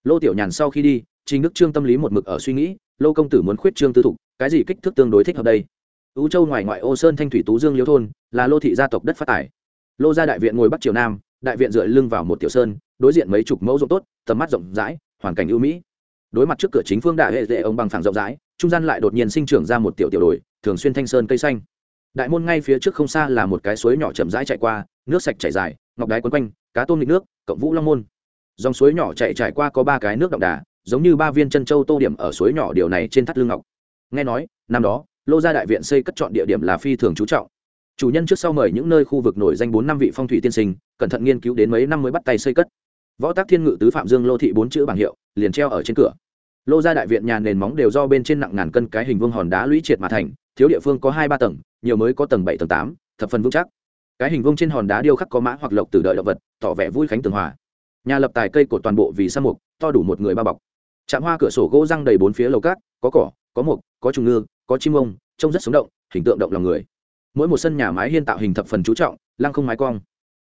Lô tiểu nhàn sau khi đi trình đức trương tâm lý một mực ở suy nghĩ lô công tử muốn khuyết trương tư thục cái gì kích thước tương đối thích hợp đây? Ưu châu ngoài ngoại ô sơn thanh thủy tú dương liêu thôn là lô thị gia tộc đất phát tài, lô gia đại viện ngồi bắc triều nam đại viện dựa lưng vào một tiểu sơn đối diện mấy chục mẫu ruộng tốt tầm mắt rộng rãi hoàn cảnh ưu mỹ. Đối mặt trước cửa chính phương đại hệ dễ ông bằng phẳng rộng rãi trung gian lại đột nhiên sinh trưởng ra một tiểu tiểu đồi thường xuyên thanh sơn cây xanh. Đại môn ngay phía trước không xa là một cái suối nhỏ chậm rãi chảy qua nước sạch chảy dài ngọc đái quấn quanh cá tôm nghịch nước cộng vũ long môn. Dòng suối nhỏ chạy trải qua có ba cái nước động đà giống như ba viên chân châu tô điểm ở suối nhỏ điều này trên thắt lưng ngọc. Nghe nói, năm đó, lô gia đại viện xây cất chọn địa điểm là phi thường chú trọng. Chủ nhân trước sau mời những nơi khu vực nổi danh bốn năm vị phong thủy tiên sinh, cẩn thận nghiên cứu đến mấy năm mới bắt tay xây cất. Võ tác thiên ngự tứ phạm dương lô thị bốn chữ bảng hiệu, liền treo ở trên cửa. Lô gia đại viện nhà nền móng đều do bên trên nặng ngàn cân cái hình vương hòn đá lũy triệt mà thành, thiếu địa phương có hai ba tầng, nhiều mới có tầng bảy, tầng tám, thập phần vững chắc. Cái hình vương trên hòn đá điêu khắc có mã hoặc lộc từ đợi động vật, tỏ vẻ vui khánh tường hòa. Nhà lập tài cây cột toàn bộ vì sa mục to đủ một người bao bọc chạm hoa cửa sổ gỗ răng đầy bốn phía lầu cát, có cỏ, có mục có trùng ngư, có chim ông, trông rất sống động, hình tượng động lòng người. Mỗi một sân nhà mái hiên tạo hình thập phần chú trọng, lăng không mái cong.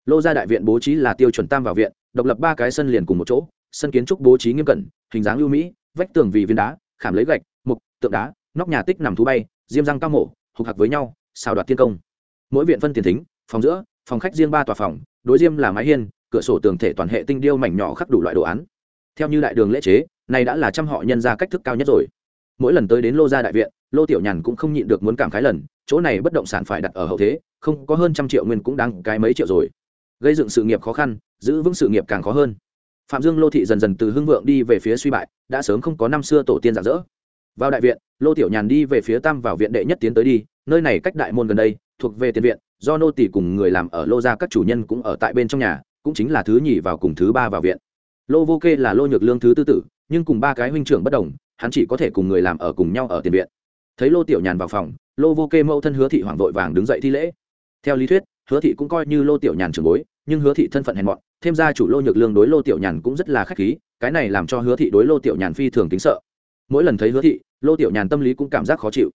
Lô gia đại viện bố trí là tiêu chuẩn tam vào viện, độc lập ba cái sân liền cùng một chỗ, sân kiến trúc bố trí nghiêm cẩn, hình dáng ưu mỹ, vách tường vì viên đá, khảm lấy gạch mục tượng đá, nóc nhà tích nằm thú bay, diêm răng cao mổ, hục hạc với nhau, xào đoạt thiên công. Mỗi viện phân tiền thính, phòng giữa, phòng khách riêng ba tòa phòng, đối diêm là mái hiên, cửa sổ tường thể toàn hệ tinh điêu mảnh nhỏ khắc đủ loại đồ án. Theo như đại đường lễ chế này đã là trăm họ nhân ra cách thức cao nhất rồi. Mỗi lần tới đến lô gia đại viện, lô tiểu nhàn cũng không nhịn được muốn cảm khái lần, chỗ này bất động sản phải đặt ở hậu thế, không có hơn trăm triệu nguyên cũng đáng cái mấy triệu rồi. Gây dựng sự nghiệp khó khăn, giữ vững sự nghiệp càng khó hơn. Phạm dương lô thị dần dần từ hưng vượng đi về phía suy bại, đã sớm không có năm xưa tổ tiên giả dỡ. Vào đại viện, lô tiểu nhàn đi về phía tam vào viện đệ nhất tiến tới đi, nơi này cách đại môn gần đây, thuộc về tiền viện, do nô tỷ cùng người làm ở lô gia các chủ nhân cũng ở tại bên trong nhà, cũng chính là thứ nhì vào cùng thứ ba vào viện. Lô vô kê là lô nhược lương thứ tư tử nhưng cùng ba cái huynh trưởng bất đồng, hắn chỉ có thể cùng người làm ở cùng nhau ở tiền viện. Thấy lô tiểu nhàn vào phòng, lô vô kê mẫu thân hứa thị hoàng vội vàng đứng dậy thi lễ. Theo lý thuyết, hứa thị cũng coi như lô tiểu nhàn trưởng bối, nhưng hứa thị thân phận hèn mọn, thêm ra chủ lô nhược lương đối lô tiểu nhàn cũng rất là khách khí, cái này làm cho hứa thị đối lô tiểu nhàn phi thường tính sợ. Mỗi lần thấy hứa thị, lô tiểu nhàn tâm lý cũng cảm giác khó chịu.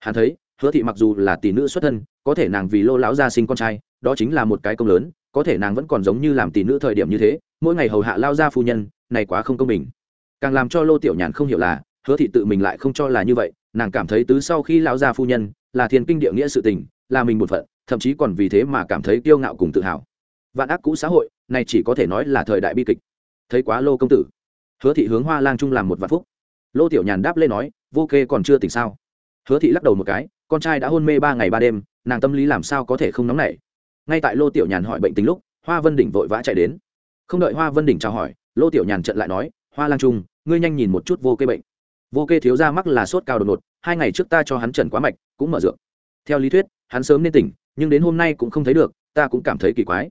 Hắn thấy, hứa thị mặc dù là tỷ nữ xuất thân, có thể nàng vì lô lão gia sinh con trai, đó chính là một cái công lớn, có thể nàng vẫn còn giống như làm tỷ nữ thời điểm như thế, mỗi ngày hầu hạ lao gia phu nhân, này quá không công bình càng làm cho lô tiểu nhàn không hiểu là, hứa thị tự mình lại không cho là như vậy, nàng cảm thấy tứ sau khi lão gia phu nhân, là thiên kinh địa nghĩa sự tình, là mình một phận, thậm chí còn vì thế mà cảm thấy kiêu ngạo cùng tự hào. Vạn ác cũ xã hội, này chỉ có thể nói là thời đại bi kịch. Thấy quá lô công tử. Hứa thị hướng hoa lang trung làm một vạn phúc. Lô tiểu nhàn đáp lên nói, vô kê còn chưa tỉnh sao? Hứa thị lắc đầu một cái, con trai đã hôn mê ba ngày ba đêm, nàng tâm lý làm sao có thể không nóng nảy? Ngay tại lô tiểu nhàn hỏi bệnh tình lúc, hoa vân đỉnh vội vã chạy đến. Không đợi hoa vân đỉnh chào hỏi, lô tiểu nhàn trận lại nói hoa lang trung, ngươi nhanh nhìn một chút vô kê bệnh. Vô kê thiếu ra mắc là sốt cao đột ngột, hai ngày trước ta cho hắn trần quá mạch, cũng mở dược. Theo lý thuyết, hắn sớm nên tỉnh, nhưng đến hôm nay cũng không thấy được, ta cũng cảm thấy kỳ quái.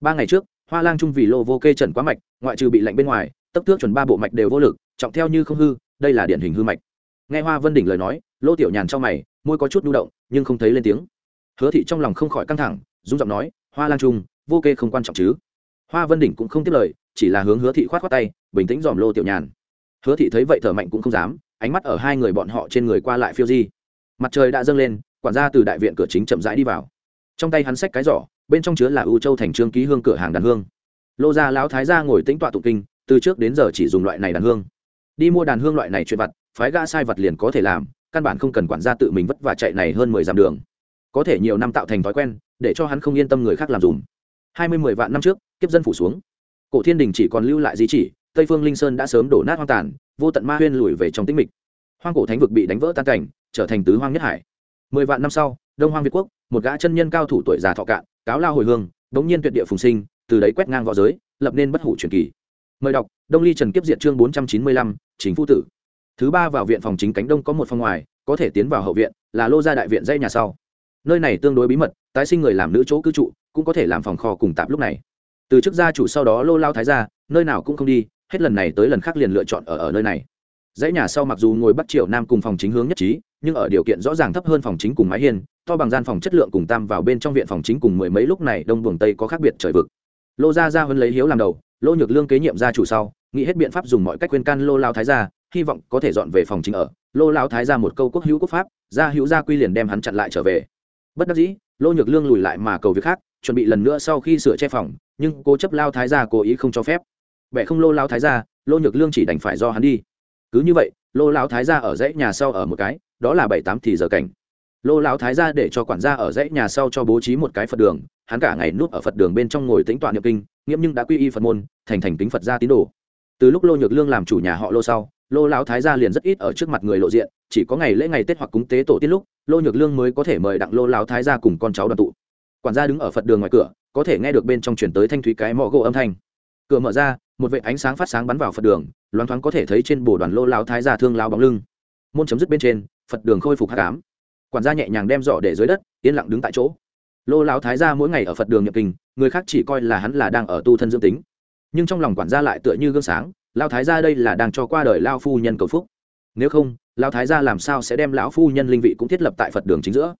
Ba ngày trước, hoa lang trung vì lô vô kê trần quá mạch, ngoại trừ bị lạnh bên ngoài, tấp tước chuẩn ba bộ mạch đều vô lực, trọng theo như không hư, đây là điển hình hư mạch. Nghe hoa vân đỉnh lời nói, lô tiểu nhàn trong mày, môi có chút nhu động, nhưng không thấy lên tiếng. Hứa thị trong lòng không khỏi căng thẳng dung giọng nói, hoa lang trung, vô kê không quan trọng chứ? Hoa vân đỉnh cũng không tiếp lời chỉ là hướng hứa thị khoát khoát tay, bình tĩnh dòm lô tiểu nhàn. Hứa thị thấy vậy thở mạnh cũng không dám, ánh mắt ở hai người bọn họ trên người qua lại phiêu di. Mặt trời đã dâng lên, quản gia từ đại viện cửa chính chậm rãi đi vào. Trong tay hắn xách cái giỏ, bên trong chứa là ưu châu thành trương ký hương cửa hàng đàn hương. Lô gia lão thái gia ngồi tĩnh tọa tụng kinh, từ trước đến giờ chỉ dùng loại này đàn hương. Đi mua đàn hương loại này chuyện vặt, phái gã sai vật liền có thể làm, căn bản không cần quản gia tự mình vất vả chạy này hơn mười dặm đường. Có thể nhiều năm tạo thành thói quen, để cho hắn không yên tâm người khác làm dùm. Hai mươi mười vạn năm trước, kiếp dân phủ xuống cổ thiên đình chỉ còn lưu lại di chỉ, tây phương linh sơn đã sớm đổ nát hoang tàn, vô tận ma huyên lùi về trong tĩnh mịch. Hoang cổ thánh vực bị đánh vỡ tan cảnh, trở thành tứ hoang nhất hải. Mười vạn năm sau, đông hoang việt quốc, một gã chân nhân cao thủ tuổi già thọ cạn, cáo lao hồi hương, đống nhiên tuyệt địa phùng sinh, từ đấy quét ngang v õ giới, lập nên bất hủ truyền kỳ. Mời đọc, đông ly trần kiếp diệt chương bốn trăm chín mươi lăm, chính phu tử. Thứ ba vào viện phòng chính cánh đông có một phòng ngoài, có thể tiến vào hậu viện, là lô gia đại viện dây nhà sau. Nơi này tương đối bí mật, tái sinh người làm nữ chỗ cư trụ, cũng có thể làm phòng kho cùng tạp lúc này từ chức gia chủ sau đó lô lao thái ra nơi nào cũng không đi, hết lần này tới lần khác liền lựa chọn ở ở nơi này. Dãy nhà sau mặc dù ngồi bắc triều nam cùng phòng chính hướng nhất trí, nhưng ở điều kiện rõ ràng thấp hơn phòng chính cùng mái hiên, to bằng gian phòng chất lượng cùng tam vào bên trong viện phòng chính cùng mười mấy lúc này đông buồng tây có khác biệt trời vực. Lô gia gia huấn lấy hiếu làm đầu, lô nhược lương kế nhiệm gia chủ sau, nghĩ hết biện pháp dùng mọi cách khuyên can lô lao thái gia, hy vọng có thể dọn về phòng chính ở. Lô lao thái gia một câu quốc hữu quốc pháp, gia hữu gia quy liền đem hắn chặn lại trở về. Bất đắc dĩ, lô nhược lương lùi lại mà cầu việc khác chuẩn bị lần nữa sau khi sửa che phòng, nhưng cố chấp lao thái gia cố ý không cho phép. Vẻ không lô lao thái gia, lô nhược lương chỉ đành phải do hắn đi. Cứ như vậy, lô lao thái gia ở dãy nhà sau ở một cái, đó là bảy tám thì giờ cảnh. Lô lao thái gia để cho quản gia ở dãy nhà sau cho bố trí một cái phật đường, hắn cả ngày núp ở phật đường bên trong ngồi tính toán niệm kinh nghiễm nhưng đã quy y phật môn, thành thành kính phật gia tín đồ. Từ lúc lô nhược lương làm chủ nhà họ lô sau, lô lão thái gia liền rất ít ở trước mặt người lộ diện, chỉ có ngày lễ ngày tết hoặc cúng tế tổ tiên lúc, lô nhược lương mới có thể mời đặng lô lão thái gia cùng con cháu đoàn tụ quản gia đứng ở phật đường ngoài cửa, có thể nghe được bên trong chuyển tới thanh thúy cái mỏ gỗ âm thanh. Cửa mở ra, một vệ ánh sáng phát sáng bắn vào phật đường, loáng thoáng có thể thấy trên bồ đoàn lô lão thái gia thương lao bóng lưng. Môn chấm dứt bên trên, phật đường khôi phục hát cám quản gia nhẹ nhàng đem giỏ để dưới đất, yên lặng đứng tại chỗ. Lô lão thái gia mỗi ngày ở phật đường nhập kinh, người khác chỉ coi là hắn là đang ở tu thân dương tính. Nhưng trong lòng quản gia lại tựa như gương sáng lao thái gia đây là đang cho qua đời lao phu nhân cầu phúc. Nếu không lao thái gia làm sao sẽ đem lão phu nhân linh vị cũng thiết lập tại phật đường chính giữa?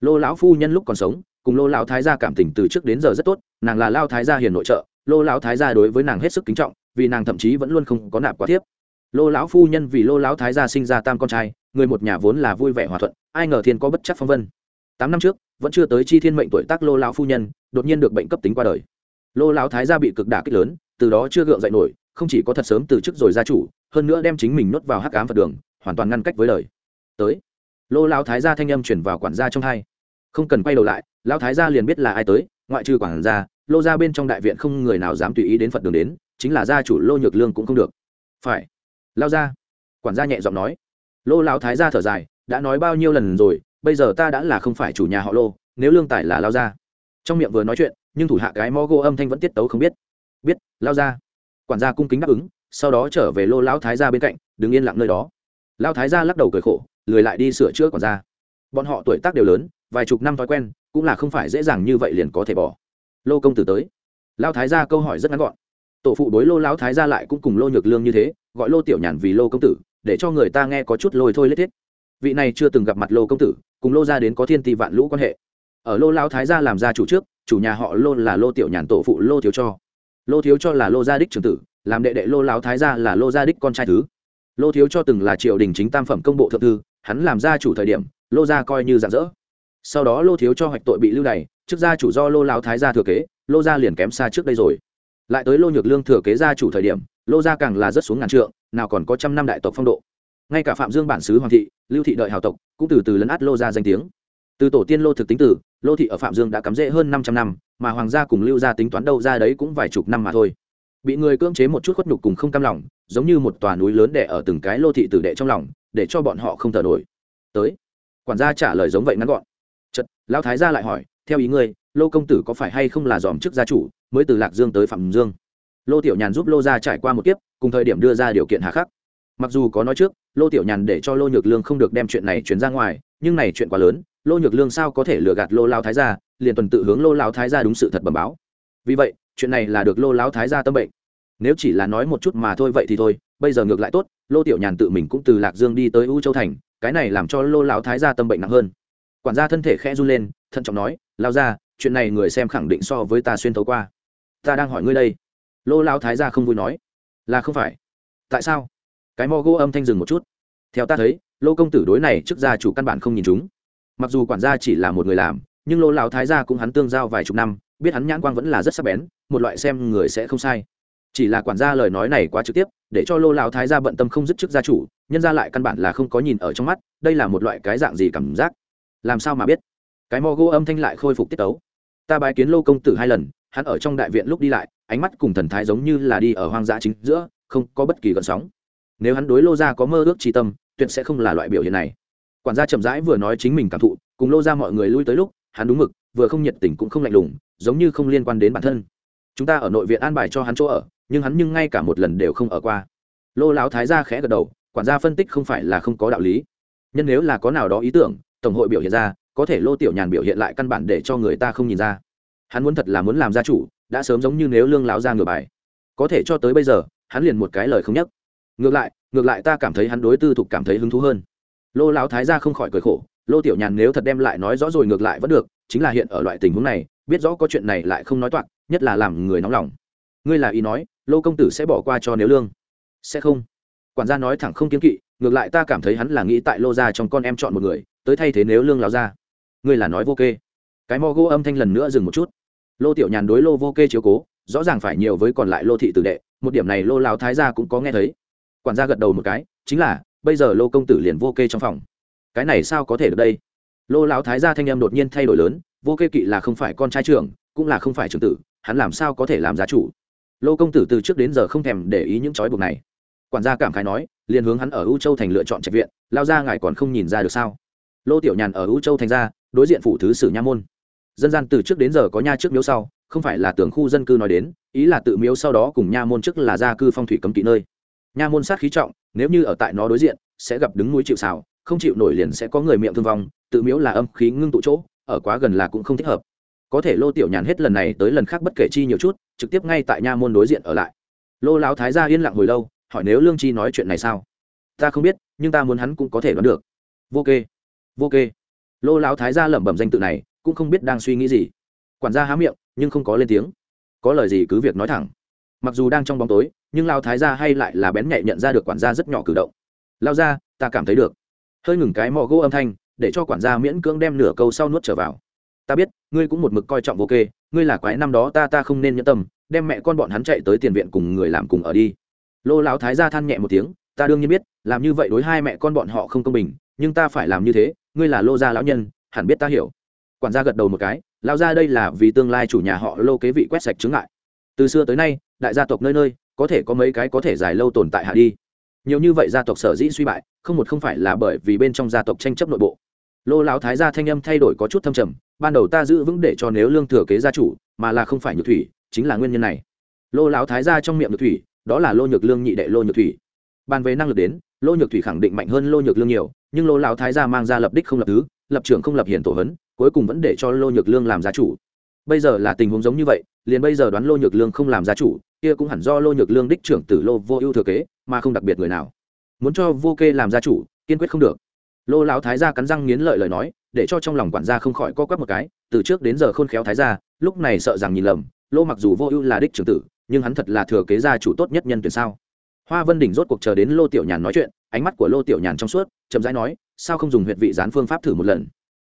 Lô lão phu nhân lúc còn sống cùng lô lão thái gia cảm tình từ trước đến giờ rất tốt, nàng là lao thái gia hiền nội trợ, lô lão thái gia đối với nàng hết sức kính trọng, vì nàng thậm chí vẫn luôn không có nạp quá thiếp. Lô lão phu nhân vì lô lão thái gia sinh ra tam con trai, người một nhà vốn là vui vẻ hòa thuận, ai ngờ thiên có bất chấp phong vân. Tám năm trước, vẫn chưa tới chi thiên mệnh tuổi tác lô lão phu nhân, đột nhiên được bệnh cấp tính qua đời. Lô lão thái gia bị cực đả kích lớn, từ đó chưa gượng dậy nổi, không chỉ có thật sớm từ chức rồi gia chủ, hơn nữa đem chính mình nuốt vào hắc ám phật đường, hoàn toàn ngăn cách với đời. Tới, lô lão thái gia thanh âm chuyển vào quản gia trong hai không cần quay đầu lại, lão thái gia liền biết là ai tới, ngoại trừ quản gia, lô ra bên trong đại viện không người nào dám tùy ý đến phật đường đến, chính là gia chủ lô nhược lương cũng không được. Phải. Lao ra quản gia nhẹ giọng nói. Lô lão thái gia thở dài, đã nói bao nhiêu lần rồi, bây giờ ta đã là không phải chủ nhà họ lô, nếu lương tài là lao ra trong miệng vừa nói chuyện, nhưng thủ hạ cái mó gô âm thanh vẫn tiết tấu không biết. Biết lao ra quản gia cung kính đáp ứng, sau đó trở về lô lão thái gia bên cạnh, đứng yên lặng nơi đó. Lao thái gia lắc đầu cười khổ, lười lại đi sửa chữa quản gia. Bọn họ tuổi tác đều lớn vài chục năm thói quen, cũng là không phải dễ dàng như vậy liền có thể bỏ. Lô công tử tới. Lao thái gia câu hỏi rất ngắn gọn. Tổ phụ đối lô lão thái gia lại cũng cùng lô nhược lương như thế, gọi lô tiểu nhàn vì lô công tử, để cho người ta nghe có chút lôi thôi lết thiết. Vị này chưa từng gặp mặt lô công tử, cùng lô ra đến có thiên ti vạn lũ quan hệ. Ở lô lão thái gia làm gia chủ trước, chủ nhà họ lô là lô tiểu nhàn tổ phụ lô thiếu cho. Lô thiếu cho là lô gia đích trưởng tử, làm đệ đệ lô lão thái gia là lô gia đích con trai thứ. Lô thiếu cho từng là triều đình chính tam phẩm công bộ thượng thư, hắn làm gia chủ thời điểm, lô gia coi như rạng rỡ sau đó lô thiếu cho hoạch tội bị lưu đày, trước gia chủ do lô lão thái gia thừa kế, lô gia liền kém xa trước đây rồi. Lại tới lô nhược lương thừa kế gia chủ thời điểm, lô gia càng là rất xuống ngàn trượng, nào còn có trăm năm đại tộc phong độ. Ngay cả phạm dương bản xứ hoàng thị, lưu thị đợi hào tộc, cũng từ từ lấn át lô gia danh tiếng. Từ tổ tiên lô thực tính tử, lô thị ở phạm dương đã cắm rễ hơn năm trăm năm, mà hoàng gia cùng lưu gia tính toán đâu ra đấy cũng vài chục năm mà thôi. Bị người cưỡng chế một chút khuất nhục cùng không cam lòng, giống như một tòa núi lớn đẻ ở từng cái lô thị tử đệ trong lòng, để cho bọn họ không thở nổi. Tới, quản gia trả lời giống vậy ngắn gọn lão thái gia lại hỏi, theo ý ngươi, lô công tử có phải hay không là dòm chức gia chủ, mới từ lạc dương tới phạm dương? Lô tiểu nhàn giúp lô gia trải qua một kiếp, cùng thời điểm đưa ra điều kiện hà khắc. Mặc dù có nói trước, lô tiểu nhàn để cho lô nhược lương không được đem chuyện này chuyển ra ngoài, nhưng này chuyện quá lớn, lô nhược lương sao có thể lừa gạt lô lao thái gia, liền tuần tự hướng lô lao thái gia đúng sự thật bẩm báo. Vì vậy, chuyện này là được lô lao thái gia tâm bệnh. Nếu chỉ là nói một chút mà thôi vậy thì thôi, bây giờ ngược lại tốt, lô tiểu nhàn tự mình cũng từ lạc dương đi tới u châu thành, cái này làm cho lô lao thái gia tâm bệnh nặng hơn quản gia thân thể khẽ run lên, thận trọng nói, lao ra chuyện này người xem khẳng định so với ta xuyên thấu qua. Ta đang hỏi ngươi đây. Lô lao thái gia không vui nói, là không phải. Tại sao? Cái mò gỗ âm thanh dừng một chút. Theo ta thấy, lô công tử đối này trước gia chủ căn bản không nhìn chúng. Mặc dù quản gia chỉ là một người làm, nhưng lô lao thái gia cũng hắn tương giao vài chục năm, biết hắn nhãn quang vẫn là rất sắc bén, một loại xem người sẽ không sai. Chỉ là quản gia lời nói này quá trực tiếp, để cho lô lao thái gia bận tâm không dứt trước gia chủ, nhân ra lại căn bản là không có nhìn ở trong mắt, đây là một loại cái dạng gì cảm giác? Làm sao mà biết? Cái mò gỗ âm thanh lại khôi phục tiết tấu. Ta bài kiến lô công tử hai lần, hắn ở trong đại viện lúc đi lại, ánh mắt cùng thần thái giống như là đi ở hoang dã chính giữa, không có bất kỳ gợn sóng. Nếu hắn đối lô gia có mơ ước tri tâm, tuyệt sẽ không là loại biểu hiện này. Quản gia chậm rãi vừa nói chính mình cảm thụ, cùng lô ra mọi người lui tới lúc, hắn đúng mực, vừa không nhiệt tình cũng không lạnh lùng, giống như không liên quan đến bản thân. Chúng ta ở nội viện an bài cho hắn chỗ ở, nhưng hắn nhưng ngay cả một lần đều không ở qua. Lô lão thái gia khẽ gật đầu, quản gia phân tích không phải là không có đạo lý. Nhân nếu là có nào đó ý tưởng tổng hội biểu hiện ra, có thể lô tiểu nhàn biểu hiện lại căn bản để cho người ta không nhìn ra. Hắn muốn thật là muốn làm gia chủ, đã sớm giống như nếu lương lão ra ngửa bài. Có thể cho tới bây giờ, hắn liền một cái lời không nhắc. Ngược lại ngược lại ta cảm thấy hắn đối tư thục cảm thấy hứng thú hơn. Lô lão thái gia không khỏi cười khổ, lô tiểu nhàn nếu thật đem lại nói rõ rồi ngược lại vẫn được, chính là hiện ở loại tình huống này, biết rõ có chuyện này lại không nói toạc, nhất là làm người nóng lòng. Ngươi là ý nói, lô công tử sẽ bỏ qua cho nếu lương? Sẽ không. Quản gia nói thẳng không kiếm kỵ, ngược lại ta cảm thấy hắn là nghĩ tại lô gia trong con em chọn một người tới thay thế nếu lương láo ra. Ngươi là nói vô kê. Cái mò gỗ âm thanh lần nữa dừng một chút. Lô tiểu nhàn đối lô vô kê chiếu cố, rõ ràng phải nhiều với còn lại lô thị tử đệ, một điểm này lô lao thái gia cũng có nghe thấy. Quản gia gật đầu một cái, chính là, bây giờ lô công tử liền vô kê trong phòng. Cái này sao có thể được đây? Lô lão thái gia thanh em đột nhiên thay đổi lớn, vô kê kỵ là không phải con trai trưởng, cũng là không phải trưởng tử, hắn làm sao có thể làm giá chủ? Lô công tử từ trước đến giờ không thèm để ý những trói buộc này. Quản gia cảm khái nói, liền hướng hắn ở u châu thành lựa chọn trạch viện, lao ra ngài còn không nhìn ra được sao? Lô tiểu nhàn ở u châu thành ra, đối diện phủ thứ sử nha môn. Dân gian từ trước đến giờ có nha trước miếu sau, không phải là tưởng khu dân cư nói đến, ý là tự miếu sau đó cùng nha môn trước là gia cư phong thủy cấm kỵ nơi. Nha môn sát khí trọng, nếu như ở tại nó đối diện, sẽ gặp đứng núi chịu xào không chịu nổi liền sẽ có người miệng thương vong, tự miếu là âm khí ngưng tụ chỗ, ở quá gần là cũng không thích hợp. Có thể lô tiểu nhàn hết lần này tới lần khác bất kể chi nhiều chút, trực tiếp ngay tại nha môn đối diện ở lại. Lô lão thái gia yên lặng hồi lâu, hỏi nếu lương chi nói chuyện này sao? Ta không biết, nhưng ta muốn hắn cũng có thể đoán được. Vô kê vô kê. Lô lão thái gia lẩm bẩm danh tự này, cũng không biết đang suy nghĩ gì. Quản gia há miệng, nhưng không có lên tiếng. Có lời gì cứ việc nói thẳng. Mặc dù đang trong bóng tối, nhưng lao thái gia hay lại là bén nhạy nhận ra được quản gia rất nhỏ cử động. Lao ra ta cảm thấy được. Hơi ngừng cái mò gỗ âm thanh, để cho quản gia miễn cưỡng đem nửa câu sau nuốt trở vào. Ta biết, ngươi cũng một mực coi trọng vô kê, ngươi là quái năm đó ta ta không nên nhẫn tâm, đem mẹ con bọn hắn chạy tới tiền viện cùng người làm cùng ở đi. Lô lão thái gia than nhẹ một tiếng, ta đương nhiên biết, làm như vậy đối hai mẹ con bọn họ không công bình nhưng ta phải làm như thế, ngươi là lô gia lão nhân, hẳn biết ta hiểu. Quản gia gật đầu một cái, lão gia đây là vì tương lai chủ nhà họ lô kế vị quét sạch chứng ngại. Từ xưa tới nay, đại gia tộc nơi nơi, có thể có mấy cái có thể dài lâu tồn tại hạ đi. Nhiều như vậy gia tộc sở dĩ suy bại, không một không phải là bởi vì bên trong gia tộc tranh chấp nội bộ. Lô lão thái gia thanh âm thay đổi có chút thâm trầm, ban đầu ta giữ vững để cho nếu lương thừa kế gia chủ, mà là không phải nhược thủy, chính là nguyên nhân này. Lô lão thái gia trong miệng nhược thủy, đó là lô nhược lương nhị đệ lô nhược thủy. Bàn về năng lực đến lô nhược thủy khẳng định mạnh hơn lô nhược lương nhiều, nhưng lô lão thái gia mang ra lập đích không lập thứ, lập trưởng không lập hiển tổ hấn cuối cùng vẫn để cho lô nhược lương làm gia chủ. Bây giờ là tình huống giống như vậy, liền bây giờ đoán lô nhược lương không làm gia chủ, kia cũng hẳn do lô nhược lương đích trưởng tử lô vô ưu thừa kế, mà không đặc biệt người nào. Muốn cho vô kê làm gia chủ, kiên quyết không được. Lô lão thái gia cắn răng nghiến lợi lời nói, để cho trong lòng quản gia không khỏi co quắp một cái, từ trước đến giờ khôn khéo thái gia, lúc này sợ rằng nhìn lầm, lô mặc dù vô ưu là đích trưởng tử, nhưng hắn thật là thừa kế gia chủ tốt nhất nhân tuyển sao? Hoa vân đỉnh rốt cuộc chờ đến lô tiểu nhàn nói chuyện, ánh mắt của lô tiểu nhàn trong suốt, chậm rãi nói, sao không dùng huyệt vị gián phương pháp thử một lần?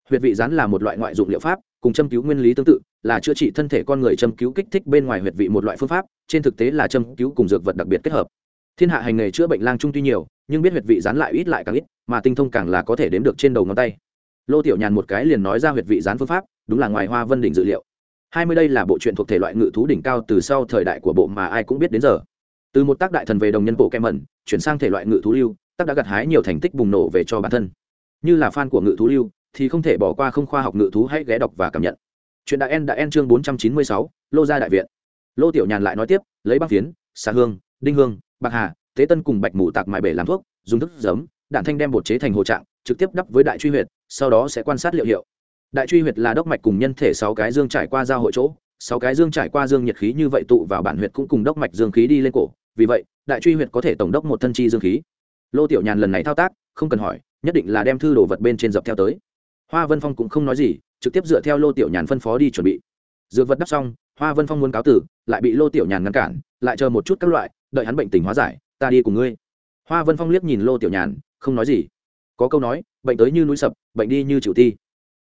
Huyệt vị gián là một loại ngoại dụng liệu pháp, cùng châm cứu nguyên lý tương tự, là chữa trị thân thể con người châm cứu kích thích bên ngoài huyệt vị một loại phương pháp, trên thực tế là châm cứu cùng dược vật đặc biệt kết hợp. Thiên hạ hành nghề chữa bệnh lang trung tuy nhiều, nhưng biết huyệt vị rán lại ít lại càng ít, mà tinh thông càng là có thể đếm được trên đầu ngón tay. Lô tiểu nhàn một cái liền nói ra huyệt vị rán phương pháp, đúng là ngoài hoa vân đỉnh dự liệu. Hai mươi đây là bộ truyện thuộc thể loại ngự thú đỉnh cao từ sau thời đại của bộ mà ai cũng biết đến giờ từ một tác đại thần về đồng nhân bộ kem mẩn, chuyển sang thể loại ngự thú lưu, tác đã gặt hái nhiều thành tích bùng nổ về cho bản thân. Như là fan của ngự thú lưu, thì không thể bỏ qua không khoa học ngự thú hãy ghé đọc và cảm nhận. Chuyện đại en đã en chương bốn trăm chín mươi sáu, lô gia đại viện. Lô tiểu nhàn lại nói tiếp, lấy băng phiến, xà hương, đinh hương, bạc hà, tế tân cùng bạch mù tạc mại bể làm thuốc, dùng thức giấm, đạn thanh đem bột chế thành hồ trạng, trực tiếp đắp với đại truy huyệt, sau đó sẽ quan sát liệu hiệu. Đại truy huyệt là đốc mạch cùng nhân thể sáu cái dương trải qua giao hội chỗ, sáu cái dương trải qua dương nhiệt khí như vậy tụ vào bản huyệt cũng cùng đốc mạch dương khí đi lên cổ vì vậy, đại truy huyệt có thể tổng đốc một thân chi dương khí. Lô tiểu nhàn lần này thao tác, không cần hỏi, nhất định là đem thư đồ vật bên trên dập theo tới. Hoa vân phong cũng không nói gì, trực tiếp dựa theo lô tiểu nhàn phân phó đi chuẩn bị. Dược vật đắp xong, hoa vân phong muốn cáo tử, lại bị lô tiểu nhàn ngăn cản, lại chờ một chút các loại, đợi hắn bệnh tình hóa giải, ta đi cùng ngươi. Hoa vân phong liếc nhìn lô tiểu nhàn, không nói gì. Có câu nói, bệnh tới như núi sập, bệnh đi như chịu ti.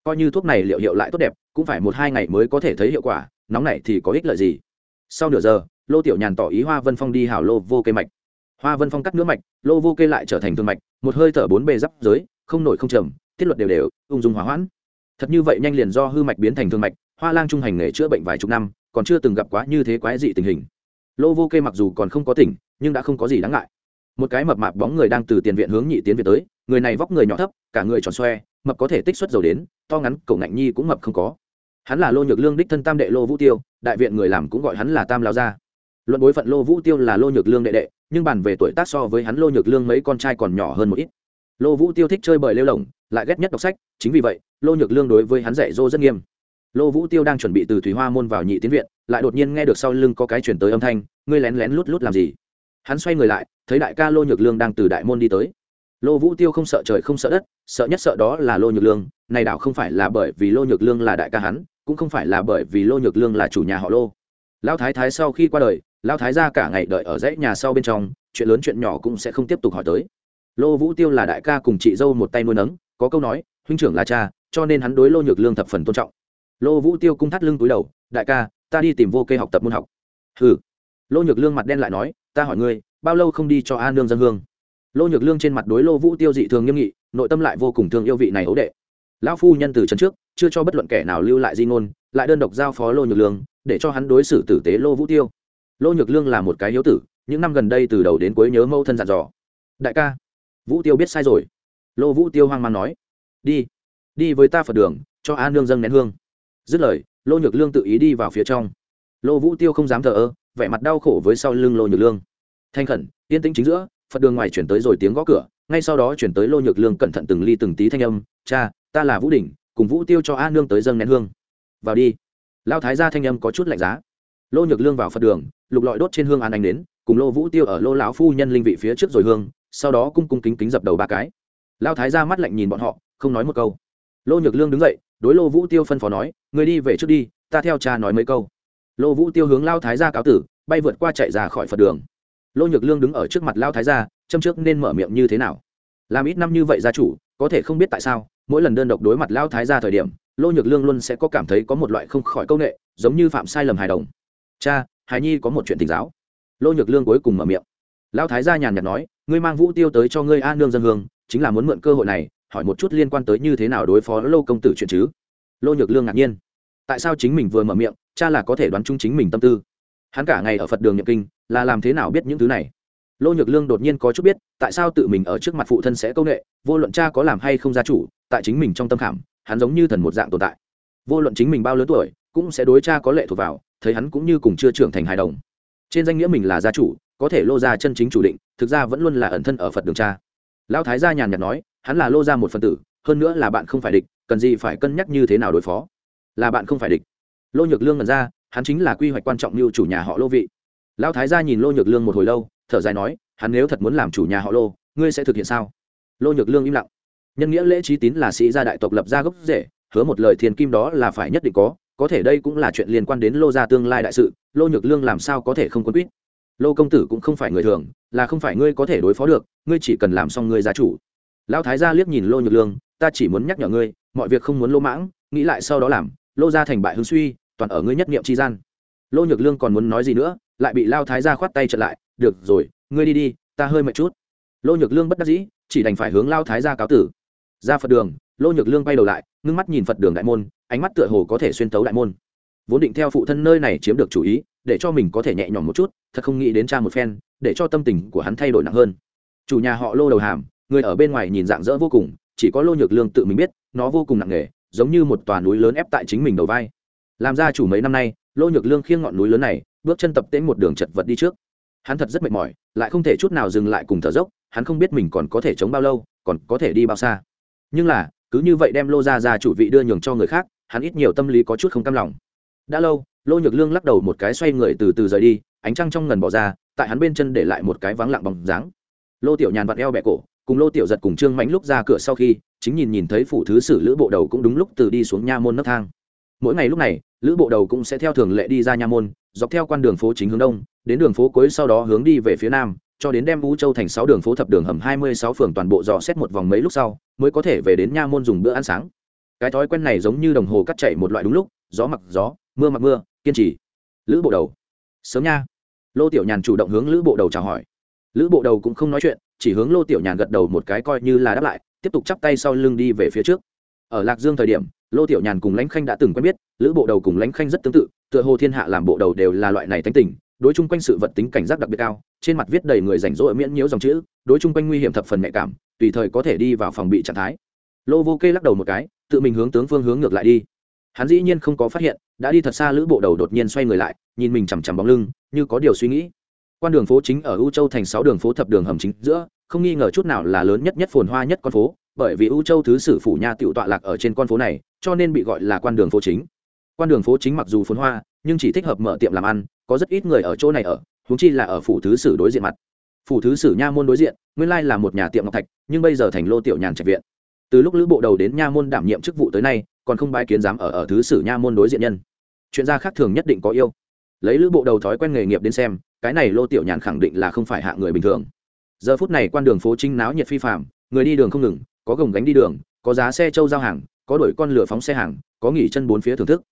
Coi như thuốc này liệu hiệu lại tốt đẹp, cũng phải một hai ngày mới có thể thấy hiệu quả, nóng này thì có ích lợi gì? Sau nửa giờ lô tiểu nhàn tỏ ý hoa vân phong đi hảo lô vô kê mạch. Hoa vân phong cắt nữa mạch, lô vô kê lại trở thành thương mạch, một hơi thở bốn bề giáp giới, không nổi không trầm, tiết luật đều đều, ung dung hỏa hoãn. Thật như vậy nhanh liền do hư mạch biến thành thương mạch, hoa lang trung hành nghề chữa bệnh vài chục năm, còn chưa từng gặp quá như thế quái dị tình hình. Lô vô kê mặc dù còn không có tỉnh, nhưng đã không có gì đáng ngại. Một cái mập mạp bóng người đang từ tiền viện hướng nhị tiến viện tới, người này vóc người nhỏ thấp, cả người tròn xoe, mập có thể tích xuất dầu đến, to ngắn cậu ngạnh nhi cũng mập không có. Hắn là lô nhược lương đích thân tam đệ lô vũ tiêu, đại viện người làm cũng gọi hắn là tam lao gia luận bối phận lô vũ tiêu là lô nhược lương đệ đệ, nhưng bàn về tuổi tác so với hắn lô nhược lương mấy con trai còn nhỏ hơn một ít. Lô vũ tiêu thích chơi bời lêu lồng lại ghét nhất đọc sách, chính vì vậy, lô nhược lương đối với hắn dạy dô rất nghiêm. Lô vũ tiêu đang chuẩn bị từ thủy hoa môn vào nhị tiến viện, lại đột nhiên nghe được sau lưng có cái chuyển tới âm thanh, ngươi lén lén lút lút làm gì? Hắn xoay người lại, thấy đại ca lô nhược lương đang từ đại môn đi tới. Lô vũ tiêu không sợ trời không sợ đất, sợ nhất sợ đó là lô nhược lương, này đảo không phải là bởi vì lô nhược lương là đại ca hắn, cũng không phải là bởi vì lô nhược lương là chủ nhà họ lô. Lão thái thái sau khi qua đời lão thái ra cả ngày đợi ở dãy nhà sau bên trong, chuyện lớn chuyện nhỏ cũng sẽ không tiếp tục hỏi tới. Lô vũ tiêu là đại ca cùng chị dâu một tay nuôi nấng, có câu nói, huynh trưởng là cha, cho nên hắn đối lô nhược lương thập phần tôn trọng. Lô vũ tiêu cung thắt lưng túi đầu, đại ca, ta đi tìm vô kê học tập môn học. Hừ. Lô nhược lương mặt đen lại nói, ta hỏi ngươi, bao lâu không đi cho a nương dân hương? Lô nhược lương trên mặt đối lô vũ tiêu dị thường nghiêm nghị, nội tâm lại vô cùng thương yêu vị này ấu đệ. Lão phu nhân từ trần trước, chưa cho bất luận kẻ nào lưu lại di ngôn, lại đơn độc giao phó lô nhược lương, để cho hắn đối xử tử tế lô vũ tiêu lô nhược lương là một cái hiếu tử, những năm gần đây từ đầu đến cuối nhớ mâu thân dặn dò. Đại ca, vũ tiêu biết sai rồi. Lô vũ tiêu hoang mang nói. Đi đi với ta phật đường, cho a nương dâng nén hương. Dứt lời, lô nhược lương tự ý đi vào phía trong. Lô vũ tiêu không dám thờ ơ, vẻ mặt đau khổ với sau lưng lô nhược lương. Thanh khẩn, yên tĩnh chính giữa, phật đường ngoài chuyển tới rồi tiếng gõ cửa, ngay sau đó chuyển tới lô nhược lương cẩn thận từng ly từng tí thanh âm, cha, ta là vũ đình cùng vũ tiêu cho a nương tới dâng nén hương. Vào đi. Lao thái ra thanh âm có chút lạnh giá lô nhược lương vào phật đường, lục lọi đốt trên hương an anh đến cùng lô vũ tiêu ở lô lão phu nhân linh vị phía trước rồi hương, sau đó cung cung kính kính dập đầu ba cái. Lao thái ra mắt lạnh nhìn bọn họ, không nói một câu. Lô nhược lương đứng dậy, đối lô vũ tiêu phân phó nói, người đi về trước đi, ta theo cha nói mấy câu. Lô vũ tiêu hướng lao thái ra cáo tử, bay vượt qua chạy ra khỏi phật đường. Lô nhược lương đứng ở trước mặt lao thái gia, châm trước nên mở miệng như thế nào? Làm ít năm như vậy gia chủ, có thể không biết tại sao, mỗi lần đơn độc đối mặt lao thái gia thời điểm, lô nhược lương luôn sẽ có cảm thấy có một loại không khỏi công nghệ giống như phạm sai lầm hài đồng cha, hài nhi có một chuyện tình giáo. Lô nhược lương cuối cùng mở miệng. Lao thái gia nhàn nhạt nói, ngươi mang vũ tiêu tới cho ngươi a nương dân hương, chính là muốn mượn cơ hội này, hỏi một chút liên quan tới như thế nào đối phó lô công tử chuyện chứ? Lô nhược lương ngạc nhiên. Tại sao chính mình vừa mở miệng, cha là có thể đoán chung chính mình tâm tư? Hắn cả ngày ở phật đường nhập kinh, là làm thế nào biết những thứ này? Lô nhược lương đột nhiên có chút biết, tại sao tự mình ở trước mặt phụ thân sẽ công nghệ vô luận cha có làm hay không gia chủ, tại chính mình trong tâm khảm, hắn giống như thần một dạng tồn tại. Vô luận chính mình bao lớn tuổi, cũng sẽ đối cha có lệ thuộc vào thấy hắn cũng như cùng chưa trưởng thành hài đồng. Trên danh nghĩa mình là gia chủ, có thể lô ra chân chính chủ định, thực ra vẫn luôn là ẩn thân ở phật đường cha. Lão thái gia nhàn nhạt nói, hắn là lô ra một phần tử, hơn nữa là bạn không phải địch, cần gì phải cân nhắc như thế nào đối phó? Là bạn không phải địch. Lô nhược lương ngần ra, hắn chính là quy hoạch quan trọng như chủ nhà họ lô vị. Lão thái gia nhìn lô nhược lương một hồi lâu, thở dài nói, hắn nếu thật muốn làm chủ nhà họ lô, ngươi sẽ thực hiện sao? Lô nhược lương im lặng. Nhân nghĩa lễ trí tín là sĩ gia đại tộc lập ra gốc rễ, hứa một lời thiền kim đó là phải nhất định có có thể đây cũng là chuyện liên quan đến lô gia tương lai đại sự, lô nhược lương làm sao có thể không quân quýt? Lô công tử cũng không phải người thường, là không phải ngươi có thể đối phó được, ngươi chỉ cần làm xong ngươi gia chủ. Lão thái gia liếc nhìn lô nhược lương, ta chỉ muốn nhắc nhở ngươi, mọi việc không muốn lô mãng, nghĩ lại sau đó làm, lô gia thành bại hứng suy, toàn ở ngươi nhất nghiệm tri gian. Lô nhược lương còn muốn nói gì nữa, lại bị lao thái gia khoát tay trở lại, được rồi, ngươi đi đi, ta hơi mệt chút. Lô nhược lương bất đắc dĩ, chỉ đành phải hướng lao thái gia cáo tử. Ra phật đường, lô nhược lương bay đầu lại, ngưng mắt nhìn phật đường đại môn ánh mắt tựa hồ có thể xuyên tấu đại môn. Vốn định theo phụ thân nơi này chiếm được chủ ý, để cho mình có thể nhẹ nhõm một chút, thật không nghĩ đến cha một phen, để cho tâm tình của hắn thay đổi nặng hơn. Chủ nhà họ lô đầu hàm, người ở bên ngoài nhìn dạng dỡ vô cùng, chỉ có lô nhược lương tự mình biết, nó vô cùng nặng nề, giống như một tòa núi lớn ép tại chính mình đầu vai. Làm ra chủ mấy năm nay, lô nhược lương khiêng ngọn núi lớn này, bước chân tập tễnh một đường chật vật đi trước. Hắn thật rất mệt mỏi, lại không thể chút nào dừng lại cùng thở dốc, hắn không biết mình còn có thể chống bao lâu, còn có thể đi bao xa. Nhưng là, cứ như vậy đem lô ra ra chủ vị đưa nhường cho người khác hắn ít nhiều tâm lý có chút không cam lòng. Đã lâu, lô nhược lương lắc đầu một cái xoay người từ từ rời đi, ánh trăng trong ngần bỏ ra, tại hắn bên chân để lại một cái vắng lặng bóng dáng. Lô tiểu nhàn vặn eo bẹ cổ, cùng lô tiểu giật cùng trương mãnh lúc ra cửa sau khi, chính nhìn nhìn thấy phủ thứ sử lữ bộ đầu cũng đúng lúc từ đi xuống nha môn nấc thang. Mỗi ngày lúc này, lữ bộ đầu cũng sẽ theo thường lệ đi ra nha môn, dọc theo quan đường phố chính hướng đông, đến đường phố cuối sau đó hướng đi về phía nam, cho đến đem vũ châu thành sáu đường phố thập đường hầm hai mươi sáu phường toàn bộ dò xét một vòng mấy lúc sau, mới có thể về đến nha môn dùng bữa ăn sáng cái thói quen này giống như đồng hồ cắt chạy một loại đúng lúc, gió mặc gió, mưa mặc mưa, kiên trì. Lữ bộ đầu. Sớm nha. Lô tiểu nhàn chủ động hướng lữ bộ đầu chào hỏi. Lữ bộ đầu cũng không nói chuyện, chỉ hướng lô tiểu nhàn gật đầu một cái coi như là đáp lại, tiếp tục chắp tay sau lưng đi về phía trước. Ở lạc dương thời điểm, lô tiểu nhàn cùng lãnh khanh đã từng quen biết, lữ bộ đầu cùng lãnh khanh rất tương tự, tựa hồ thiên hạ làm bộ đầu đều là loại này tánh tình, đối chung quanh sự vật tính cảnh giác đặc biệt cao, trên mặt viết đầy người rảnh rỗi miễn nhiễu dòng chữ, đối chung quanh nguy hiểm thập phần nhạy cảm, tùy thời có thể đi vào phòng bị trạng thái. Lô vô kê lắc đầu một cái tự mình hướng tướng phương hướng ngược lại đi. Hắn dĩ nhiên không có phát hiện, đã đi thật xa lữ bộ đầu đột nhiên xoay người lại, nhìn mình chằm chằm bóng lưng, như có điều suy nghĩ. Quan đường phố chính ở u châu thành sáu đường phố thập đường hầm chính giữa, không nghi ngờ chút nào là lớn nhất nhất phồn hoa nhất con phố, bởi vì u châu thứ sử phủ nha tiểu tọa lạc ở trên con phố này, cho nên bị gọi là quan đường phố chính. Quan đường phố chính mặc dù phồn hoa, nhưng chỉ thích hợp mở tiệm làm ăn, có rất ít người ở chỗ này ở, huống chi là ở phủ thứ sử đối diện mặt. Phủ thứ sử nha môn đối diện, nguyên lai là một nhà tiệm ngọc thạch, nhưng bây giờ thành lô tiểu nhàn trạch viện từ lúc lữ bộ đầu đến nha môn đảm nhiệm chức vụ tới nay, còn không bái kiến dám ở ở thứ sử nha môn đối diện nhân. Chuyện gia khác thường nhất định có yêu. Lấy lữ bộ đầu thói quen nghề nghiệp đến xem, cái này lô tiểu nhàn khẳng định là không phải hạ người bình thường. Giờ phút này quan đường phố trinh náo nhiệt phi phạm người đi đường không ngừng, có gồng gánh đi đường, có giá xe trâu giao hàng, có đổi con lửa phóng xe hàng, có nghỉ chân bốn phía thưởng thức.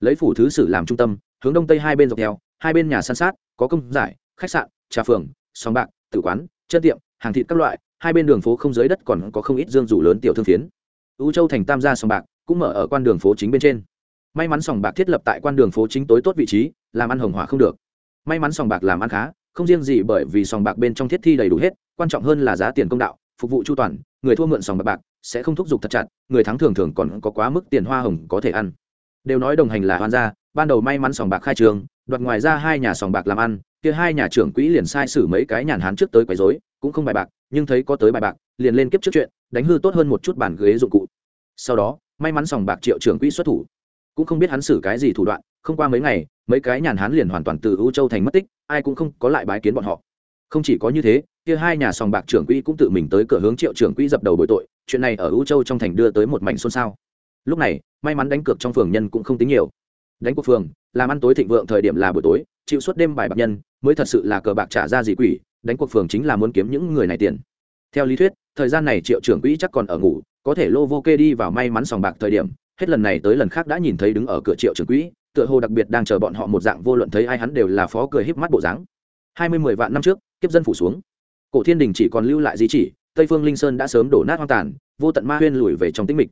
Lấy phủ thứ sử làm trung tâm, hướng đông tây hai bên dọc theo, hai bên nhà san sát, có công giải, khách sạn, trà phường, sòng bạc, tử quán, chân tiệm, hàng thịt các loại hai bên đường phố không dưới đất còn có không ít dương rủ lớn tiểu thương phiến. U châu thành tam gia sòng bạc cũng mở ở quan đường phố chính bên trên. May mắn sòng bạc thiết lập tại quan đường phố chính tối tốt vị trí, làm ăn hồng hỏa không được. May mắn sòng bạc làm ăn khá, không riêng gì bởi vì sòng bạc bên trong thiết thi đầy đủ hết, quan trọng hơn là giá tiền công đạo, phục vụ chu toàn, người thua mượn sòng bạc bạc sẽ không thúc giục thật chặt, người thắng thường thường còn có quá mức tiền hoa hồng có thể ăn. Đều nói đồng hành là hoan gia, ban đầu may mắn sòng bạc khai trường, đoạt ngoài ra hai nhà sòng bạc làm ăn, kia hai nhà trưởng quỹ liền sai xử mấy cái nhàn hán trước tới quấy rối, cũng không bài bạc nhưng thấy có tới bài bạc, liền lên kiếp trước chuyện, đánh hư tốt hơn một chút bàn ghế dụng cụ. Sau đó, may mắn sòng bạc triệu trưởng quỹ xuất thủ. Cũng không biết hắn xử cái gì thủ đoạn, không qua mấy ngày, mấy cái nhàn hắn liền hoàn toàn từ ưu châu thành mất tích, ai cũng không có lại bái kiến bọn họ. Không chỉ có như thế, kia hai nhà sòng bạc trưởng quỹ cũng tự mình tới cửa hướng triệu trưởng quỹ dập đầu bồi tội, chuyện này ở ưu châu trong thành đưa tới một mảnh xôn xao. Lúc này, may mắn đánh cược trong phường nhân cũng không tính nhiều. Đánh cuộc phường, làm ăn tối thịnh vượng thời điểm là buổi tối, chịu suốt đêm bài bạc nhân, mới thật sự là cờ bạc trả ra gì quỷ đánh cuộc phường chính là muốn kiếm những người này tiền. Theo lý thuyết, thời gian này triệu trưởng quỹ chắc còn ở ngủ, có thể lô vô kê đi vào may mắn sòng bạc thời điểm, hết lần này tới lần khác đã nhìn thấy đứng ở cửa triệu trưởng quỹ, tựa hồ đặc biệt đang chờ bọn họ một dạng vô luận thấy ai hắn đều là phó cười híp mắt bộ dáng. Hai mươi mười vạn năm trước, kiếp dân phủ xuống. Cổ thiên đình chỉ còn lưu lại di chỉ, tây phương linh sơn đã sớm đổ nát hoang tàn, vô tận ma huyên lùi về trong tĩnh mịch.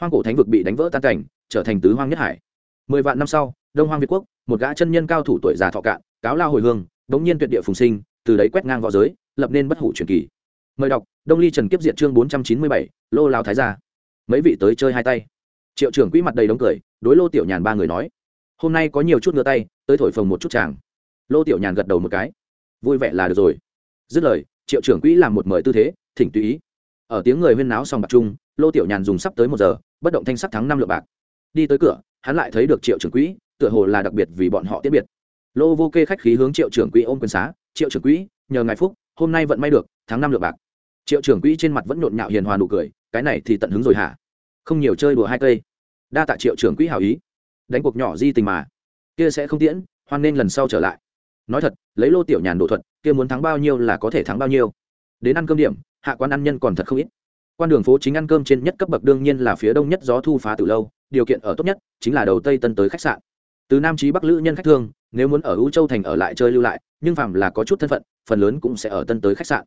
Hoang cổ thánh vực bị đánh vỡ tan cảnh, trở thành tứ hoang nhất hải. Mười vạn năm sau, đông hoang việt quốc, một gã chân nhân cao thủ tuổi già thọ cạn, cáo lao hồi hương, bỗng nhiên tuyệt địa phùng sinh từ đấy quét ngang v õ giới, lập nên bất hủ truyền kỳ. Mời đọc, đông ly trần kiếp diện chương bốn trăm chín mươi bảy, lô lao thái gia. Mấy vị tới chơi hai tay. Triệu trưởng quỹ mặt đầy đống cười, đối lô tiểu nhàn ba người nói, hôm nay có nhiều chút ngửa tay, tới thổi phồng một chút chàng. Lô tiểu nhàn gật đầu một cái, vui vẻ là được rồi. Dứt lời, triệu trưởng quỹ làm một mời tư thế, thỉnh tùy ý. Ở tiếng người huyên náo xong bạc chung, lô tiểu nhàn dùng sắp tới một giờ, bất động thanh sắc thắng năm lượng bạc. Đi tới cửa, hắn lại thấy được triệu trưởng quỹ, tựa hồ là đặc biệt vì bọn họ tiết biệt. Lô vô kê khách khí hướng triệu trưởng quỹ ôm quyền xá triệu trưởng quỹ, nhờ ngài phúc, hôm nay vận may được, tháng năm lượng bạc. Triệu trưởng quỹ trên mặt vẫn nhộn nhạo hiền hòa nụ cười, cái này thì tận hứng rồi hả? Không nhiều chơi đùa hai cây. Đa tạ triệu trưởng quỹ hảo ý. Đánh cuộc nhỏ di tình mà. Kia sẽ không tiễn, hoan nên lần sau trở lại. Nói thật, lấy lô tiểu nhàn đổ thuật, kia muốn thắng bao nhiêu là có thể thắng bao nhiêu. Đến ăn cơm điểm, hạ quan ăn nhân còn thật không ít. Quan đường phố chính ăn cơm trên nhất cấp bậc đương nhiên là phía đông nhất gió thu phá từ lâu, điều kiện ở tốt nhất chính là đầu tây tân tới khách sạn. Từ nam trí bắc lữ nhân khách thương, nếu muốn ở u châu thành ở lại chơi lưu lại nhưng phàm là có chút thân phận, phần lớn cũng sẽ ở tân tới khách sạn.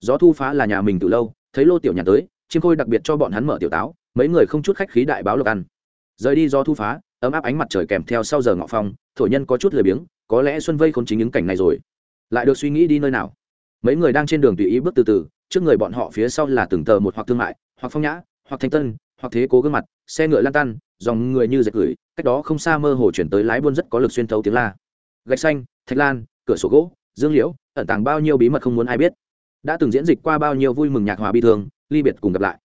Gió thu phá là nhà mình từ lâu, thấy lô tiểu nhà tới, chiêm khôi đặc biệt cho bọn hắn mở tiểu táo, mấy người không chút khách khí đại báo lộc ăn. Rời đi do thu phá, ấm áp ánh mặt trời kèm theo sau giờ ngọ phong thổ nhân có chút lười biếng, có lẽ xuân vây không chính những cảnh này rồi. Lại được suy nghĩ đi nơi nào? Mấy người đang trên đường tùy ý bước từ từ, trước người bọn họ phía sau là từng tờ một hoặc thương mại, hoặc phong nhã, hoặc thanh tân, hoặc thế cố gương mặt, xe ngựa lan tan dòng người như dệt gửi, cách đó không xa mơ hồ chuyển tới lái buôn rất có lực xuyên thấu tiếng la. Gạch xanh, thạch lan cửa sổ gỗ, dương liễu, ẩn tàng bao nhiêu bí mật không muốn ai biết. Đã từng diễn dịch qua bao nhiêu vui mừng nhạc hòa bi thương, ly biệt cùng gặp lại.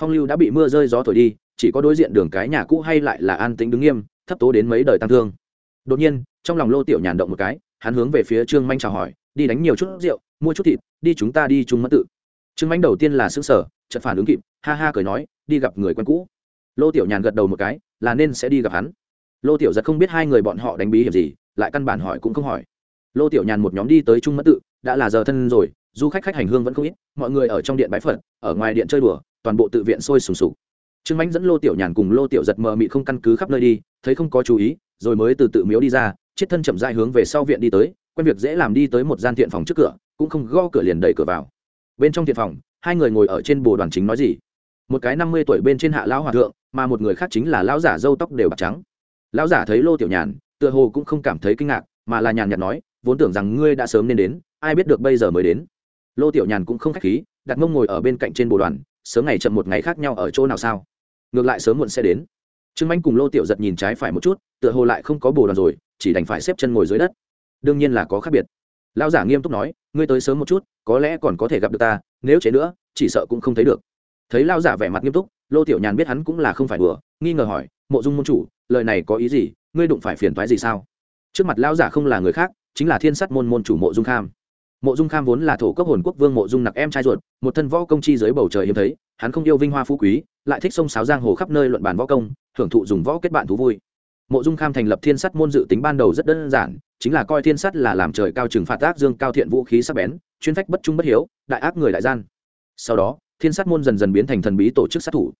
Phong lưu đã bị mưa rơi gió thổi đi, chỉ có đối diện đường cái nhà cũ hay lại là an tĩnh đứng nghiêm, thấp tố đến mấy đời tăng thương. Đột nhiên, trong lòng lô tiểu nhàn động một cái, hắn hướng về phía trương manh chào hỏi, đi đánh nhiều chút rượu, mua chút thịt, đi chúng ta đi chung mất tự. Trương manh đầu tiên là xứ sở chợt phản ứng kịp, ha ha cười nói, đi gặp người quen cũ. Lô tiểu nhàn gật đầu một cái, là nên sẽ đi gặp hắn. Lô tiểu giật không biết hai người bọn họ đánh bí hiểm gì, lại căn bản hỏi cũng không hỏi lô tiểu nhàn một nhóm đi tới trung mất tự, đã là giờ thân rồi, du khách khách hành hương vẫn không ít, mọi người ở trong điện bái phật, ở ngoài điện chơi đùa, toàn bộ tự viện sôi sùng sục. Trương mãnh dẫn lô tiểu nhàn cùng lô tiểu giật mờ mị không căn cứ khắp nơi đi, thấy không có chú ý, rồi mới từ tự miếu đi ra chiết thân chậm dại hướng về sau viện đi tới, quen việc dễ làm đi tới một gian thiện phòng trước cửa, cũng không go cửa liền đẩy cửa vào. Bên trong thiện phòng, hai người ngồi ở trên bồ đoàn chính nói gì? Một cái năm mươi tuổi bên trên hạ lão hòa thượng, mà một người khác chính là lão giả râu tóc đều bạc trắng. Lão giả thấy lô tiểu nhàn, tựa hồ cũng không cảm thấy kinh ngạc, mà là nhàn nhạt nói vốn tưởng rằng ngươi đã sớm nên đến, ai biết được bây giờ mới đến. Lô tiểu nhàn cũng không khách khí, đặt mông ngồi ở bên cạnh trên bồ đoàn, sớm ngày chậm một ngày khác nhau ở chỗ nào sao? Ngược lại sớm muộn sẽ đến. Trương anh cùng lô tiểu giật nhìn trái phải một chút, tựa hồ lại không có bồ đoàn rồi, chỉ đành phải xếp chân ngồi dưới đất. Đương nhiên là có khác biệt. Lão giả nghiêm túc nói, ngươi tới sớm một chút, có lẽ còn có thể gặp được ta, nếu chế nữa, chỉ sợ cũng không thấy được. Thấy lão giả vẻ mặt nghiêm túc, lô tiểu nhàn biết hắn cũng là không phải đùa, nghi ngờ hỏi, mộ dung môn chủ, lời này có ý gì? Ngươi đụng phải phiền thoái gì sao? Trước mặt lão giả không là người khác chính là thiên sắt môn môn chủ mộ dung kham. Mộ dung kham vốn là thổ cấp hồn quốc vương mộ dung nặc em trai ruột, một thân võ công chi dưới bầu trời hiếm thấy, hắn không yêu vinh hoa phú quý, lại thích sông sáo giang hồ khắp nơi luận bàn võ công hưởng thụ dùng võ kết bạn thú vui. Mộ dung kham thành lập thiên sắt môn dự tính ban đầu rất đơn giản, chính là coi thiên sắt là làm trời cao trừng phạt ác dương cao thiện vũ khí sắc bén, chuyên phách bất trung bất hiếu, đại ác người đại gian. Sau đó, thiên sắt môn dần dần biến thành thần bí tổ chức sát thủ.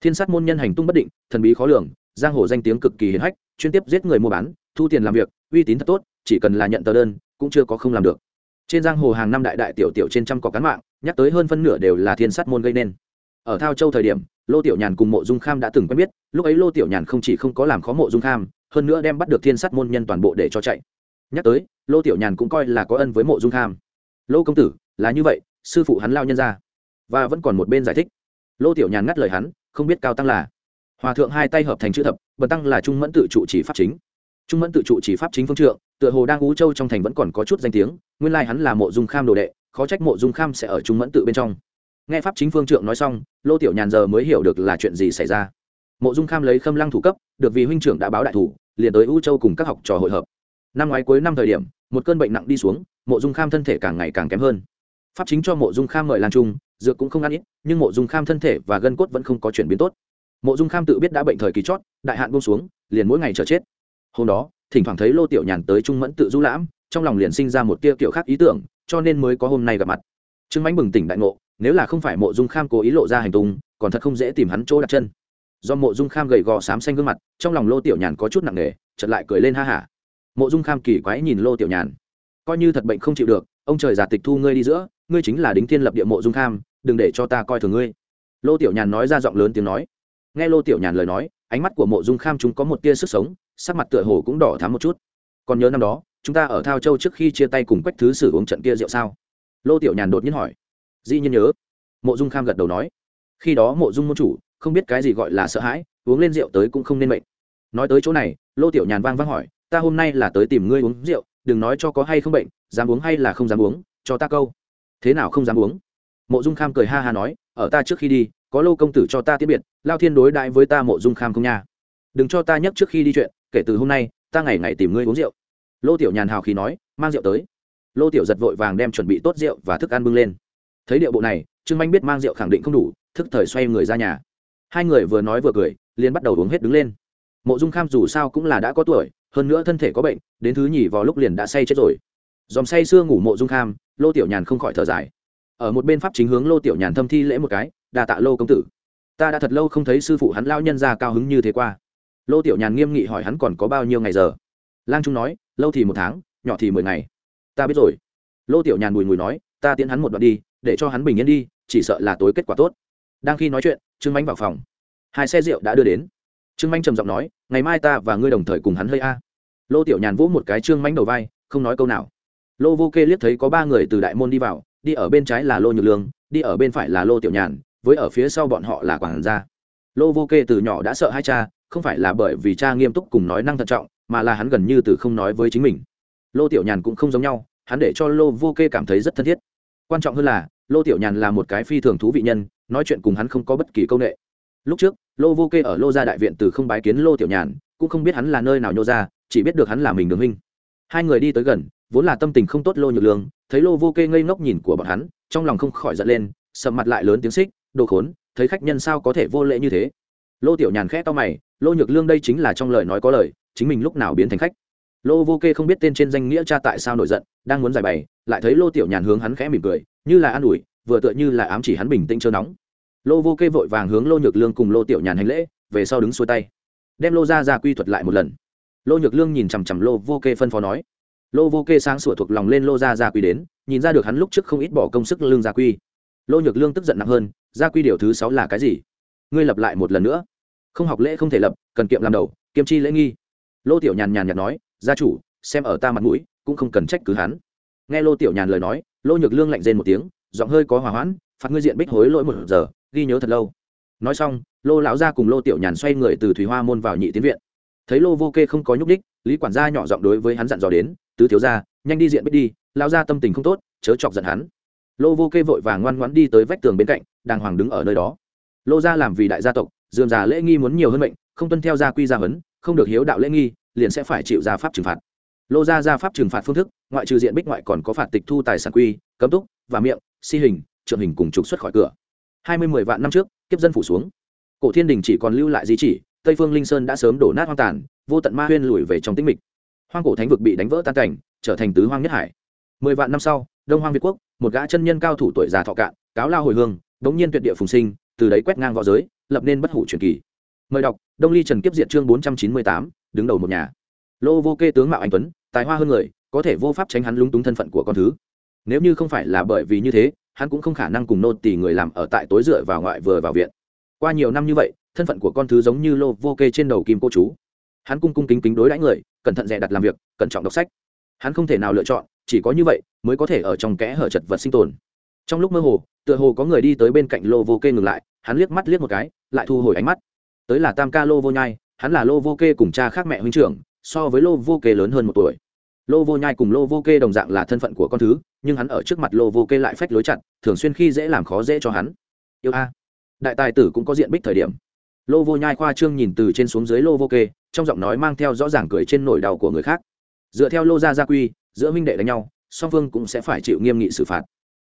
Thiên sắt môn nhân hành tung bất định, thần bí khó lường, giang hồ danh tiếng cực kỳ hiển hách, chuyên tiếp giết người mua bán, thu tiền làm việc, uy tín thật tốt chỉ cần là nhận tờ đơn, cũng chưa có không làm được. Trên giang hồ hàng năm đại đại tiểu tiểu trên trăm cọc cán mạng, nhắc tới hơn phân nửa đều là thiên sát môn gây nên. Ở thao châu thời điểm, lô tiểu nhàn cùng mộ dung kham đã từng quen biết, lúc ấy lô tiểu nhàn không chỉ không có làm khó mộ dung kham, hơn nữa đem bắt được thiên sát môn nhân toàn bộ để cho chạy. Nhắc tới, lô tiểu nhàn cũng coi là có ân với mộ dung kham. Lô công tử, là như vậy, sư phụ hắn lao nhân ra, và vẫn còn một bên giải thích. Lô tiểu nhàn ngắt lời hắn, không biết cao tăng là hòa thượng hai tay hợp thành chữ thập, bần tăng là trung mẫn tự trụ chỉ pháp chính. Trung mẫn tự trụ chỉ pháp chính phương trượng tựa hồ đang ú châu trong thành vẫn còn có chút danh tiếng, nguyên lai hắn là mộ dung kham đồ đệ, khó trách mộ dung kham sẽ ở trung mẫn tự bên trong. Nghe pháp chính phương trượng nói xong, lô tiểu nhàn giờ mới hiểu được là chuyện gì xảy ra. Mộ dung kham lấy khâm lăng thủ cấp, được vì huynh trưởng đã báo đại thủ, liền tới ú châu cùng các học trò hội hợp. Năm ngoái cuối năm thời điểm, một cơn bệnh nặng đi xuống, mộ dung kham thân thể càng ngày càng kém hơn. Pháp chính cho mộ dung kham mời lan trung, dược cũng không ăn ít, nhưng mộ dung kham thân thể và gân cốt vẫn không có chuyển biến tốt. Mộ dung kham tự biết đã bệnh thời kỳ chót, đại hạn buông xuống, liền mỗi ngày chờ chết. Hôm đó thỉnh thoảng thấy lô tiểu nhàn tới trung mẫn tự du lãm, trong lòng liền sinh ra một tia kiểu khác ý tưởng, cho nên mới có hôm nay gặp mặt. Trương mãnh bừng tỉnh đại ngộ, nếu là không phải mộ dung kham cố ý lộ ra hành tung, còn thật không dễ tìm hắn chỗ đặt chân. Do mộ dung kham gầy gò xám xanh gương mặt, trong lòng lô tiểu nhàn có chút nặng nề chật lại cười lên ha hả. Mộ dung kham kỳ quái nhìn lô tiểu nhàn. Coi như thật bệnh không chịu được, ông trời giả tịch thu ngươi đi giữa, ngươi chính là đính thiên lập địa mộ dung kham, đừng để cho ta coi thường ngươi. Lô tiểu nhàn nói ra giọng lớn tiếng nói. Nghe lô tiểu nhàn lời nói, ánh mắt của mộ dung kham chúng có một tia sức sống sắc mặt tựa hồ cũng đỏ thắm một chút. Còn nhớ năm đó, chúng ta ở thao châu trước khi chia tay cùng quách thứ sử uống trận kia rượu sao? Lô tiểu nhàn đột nhiên hỏi. Dĩ nhiên nhớ. Mộ dung kham gật đầu nói. Khi đó mộ dung môn chủ, không biết cái gì gọi là sợ hãi, uống lên rượu tới cũng không nên mệnh. Nói tới chỗ này, lô tiểu nhàn vang vang hỏi, ta hôm nay là tới tìm ngươi uống rượu, đừng nói cho có hay không bệnh, dám uống hay là không dám uống, cho ta câu. Thế nào không dám uống? Mộ dung kham cười ha ha nói, ở ta trước khi đi, có lô công tử cho ta tiết biệt, lao thiên đối đại với ta mộ dung kham không nha? Đừng cho ta nhắc trước khi đi chuyện kể từ hôm nay, ta ngày ngày tìm ngươi uống rượu. Lô tiểu nhàn hào khí nói, mang rượu tới. Lô tiểu giật vội vàng đem chuẩn bị tốt rượu và thức ăn bưng lên. Thấy điệu bộ này, trương manh biết mang rượu khẳng định không đủ, thức thời xoay người ra nhà. Hai người vừa nói vừa cười, liền bắt đầu uống hết đứng lên. Mộ dung kham dù sao cũng là đã có tuổi, hơn nữa thân thể có bệnh, đến thứ nhì vào lúc liền đã say chết rồi. Dòm say sưa ngủ mộ dung kham, lô tiểu nhàn không khỏi thở dài. Ở một bên pháp chính hướng lô tiểu nhàn thâm thi lễ một cái, đà tạ lô công tử. Ta đã thật lâu không thấy sư phụ hắn lao nhân ra cao hứng như thế qua lô tiểu nhàn nghiêm nghị hỏi hắn còn có bao nhiêu ngày giờ? Lang trung nói, lâu thì một tháng, nhỏ thì mười ngày. Ta biết rồi. Lô tiểu nhàn mùi mùi nói, ta tiến hắn một đoạn đi, để cho hắn bình yên đi, chỉ sợ là tối kết quả tốt. Đang khi nói chuyện, trương manh vào phòng. Hai xe rượu đã đưa đến. Trương manh trầm giọng nói, ngày mai ta và ngươi đồng thời cùng hắn hơi a. Lô tiểu nhàn vỗ một cái trương manh đầu vai, không nói câu nào. Lô vô kê liếc thấy có ba người từ đại môn đi vào, đi ở bên trái là lô nhược lương, đi ở bên phải là lô tiểu nhàn, với ở phía sau bọn họ là quản gia. Lô vô kê từ nhỏ đã sợ hai cha không phải là bởi vì cha nghiêm túc cùng nói năng thận trọng, mà là hắn gần như từ không nói với chính mình. Lô tiểu nhàn cũng không giống nhau, hắn để cho lô vô kê cảm thấy rất thân thiết. Quan trọng hơn là, lô tiểu nhàn là một cái phi thường thú vị nhân, nói chuyện cùng hắn không có bất kỳ công nghệ lúc trước, lô vô kê ở lô gia đại viện từ không bái kiến lô tiểu nhàn, cũng không biết hắn là nơi nào nhô ra, chỉ biết được hắn là mình đường huynh. Hai người đi tới gần, vốn là tâm tình không tốt lô nhược lương, thấy lô vô kê ngây ngốc nhìn của bọn hắn, trong lòng không khỏi giận lên, sầm mặt lại lớn tiếng xích, đồ khốn, thấy khách nhân sao có thể vô lễ như thế? Lô tiểu nhàn khẽ to mày lô nhược lương đây chính là trong lời nói có lời, chính mình lúc nào biến thành khách. Lô vô kê không biết tên trên danh nghĩa cha tại sao nổi giận, đang muốn giải bày, lại thấy lô tiểu nhàn hướng hắn khẽ mỉm cười, như là an ủi, vừa tựa như là ám chỉ hắn bình tĩnh trơ nóng. Lô vô kê vội vàng hướng lô nhược lương cùng lô tiểu nhàn hành lễ, về sau đứng xuôi tay. Đem lô ra ra quy thuật lại một lần. Lô nhược lương nhìn chằm chằm lô vô kê phân phó nói. Lô vô kê sáng sủa thuộc lòng lên lô ra gia quy đến, nhìn ra được hắn lúc trước không ít bỏ công sức lương gia quy. Lô nhược lương tức giận nặng hơn, gia quy điều thứ sáu là cái gì? Ngươi lập lại một lần nữa không học lễ không thể lập, cần kiệm làm đầu, kiêm chi lễ nghi. Lô tiểu nhàn nhàn nhạt nói, gia chủ, xem ở ta mặt mũi, cũng không cần trách cứ hắn. Nghe lô tiểu nhàn lời nói, lô nhược lương lạnh rên một tiếng, giọng hơi có hòa hoãn, phạt ngươi diện bích hối lỗi một giờ, ghi nhớ thật lâu. Nói xong, lô lão gia cùng lô tiểu nhàn xoay người từ thủy hoa môn vào nhị tiến viện. Thấy lô vô kê không có nhúc đích lý quản gia nhỏ giọng đối với hắn dặn dò đến, tứ thiếu gia, nhanh đi diện bích đi, lão gia tâm tình không tốt, chớ chọc giận hắn. Lô vô kê vội vàng ngoan ngoãn đi tới vách tường bên cạnh, đàng hoàng đứng ở nơi đó. Lô gia làm vì đại gia tộc dườm già lễ nghi muốn nhiều hơn mệnh, không tuân theo gia quy gia huấn, không được hiếu đạo lễ nghi, liền sẽ phải chịu gia pháp trừng phạt. Lô gia gia pháp trừng phạt phương thức, ngoại trừ diện bích ngoại còn có phạt tịch thu tài sản quy, cấm túc, và miệng, si hình, trượng hình cùng trục xuất khỏi cửa. Hai mươi mười vạn năm trước, kiếp dân phủ xuống. Cổ thiên đình chỉ còn lưu lại di chỉ, tây phương linh sơn đã sớm đổ nát hoang tàn, vô tận ma huyên lùi về trong tĩnh mịch. Hoang cổ thánh vực bị đánh vỡ tan cảnh, trở thành tứ hoang nhất hải. Mười vạn năm sau, đông hoang việt quốc, một gã chân nhân cao thủ tuổi già thọ cạn, cáo lao hồi hương đống nhiên tuyệt địa phùng sinh, từ đấy quét ngang v õ giới lập nên bất hủ truyền kỳ. Mời đọc, đông ly trần kiếp diện chương bốn trăm chín mươi tám, đứng đầu một nhà. Lô vô kê tướng mạo anh tuấn, tài hoa hơn người, có thể vô pháp tránh hắn lúng túng thân phận của con thứ. Nếu như không phải là bởi vì như thế, hắn cũng không khả năng cùng nô tỳ người làm ở tại tối dựa vào ngoại vừa vào viện. Qua nhiều năm như vậy, thân phận của con thứ giống như lô vô kê trên đầu kim cô chú. Hắn cung cung kính kính đối đãi người, cẩn thận dè đặt làm việc, cẩn trọng đọc sách. Hắn không thể nào lựa chọn, chỉ có như vậy mới có thể ở trong kẽ hở chật vật sinh tồn. Trong lúc mơ hồ, tựa hồ có người đi tới bên cạnh lô vô kê ngừng lại hắn liếc mắt liếc một cái, lại thu hồi ánh mắt. Tới là tam ca lô vô nhai, hắn là lô vô kê cùng cha khác mẹ huynh trưởng, so với lô vô kê lớn hơn một tuổi. Lô vô nhai cùng lô vô kê đồng dạng là thân phận của con thứ, nhưng hắn ở trước mặt lô vô kê lại phách lối chặt, thường xuyên khi dễ làm khó dễ cho hắn. Yêu a. Đại tài tử cũng có diện bích thời điểm. Lô vô nhai khoa trương nhìn từ trên xuống dưới lô vô kê, trong giọng nói mang theo rõ ràng cười trên nỗi đau của người khác. Dựa theo lô gia gia quy, giữa minh đệ đánh nhau, song phương cũng sẽ phải chịu nghiêm nghị xử phạt.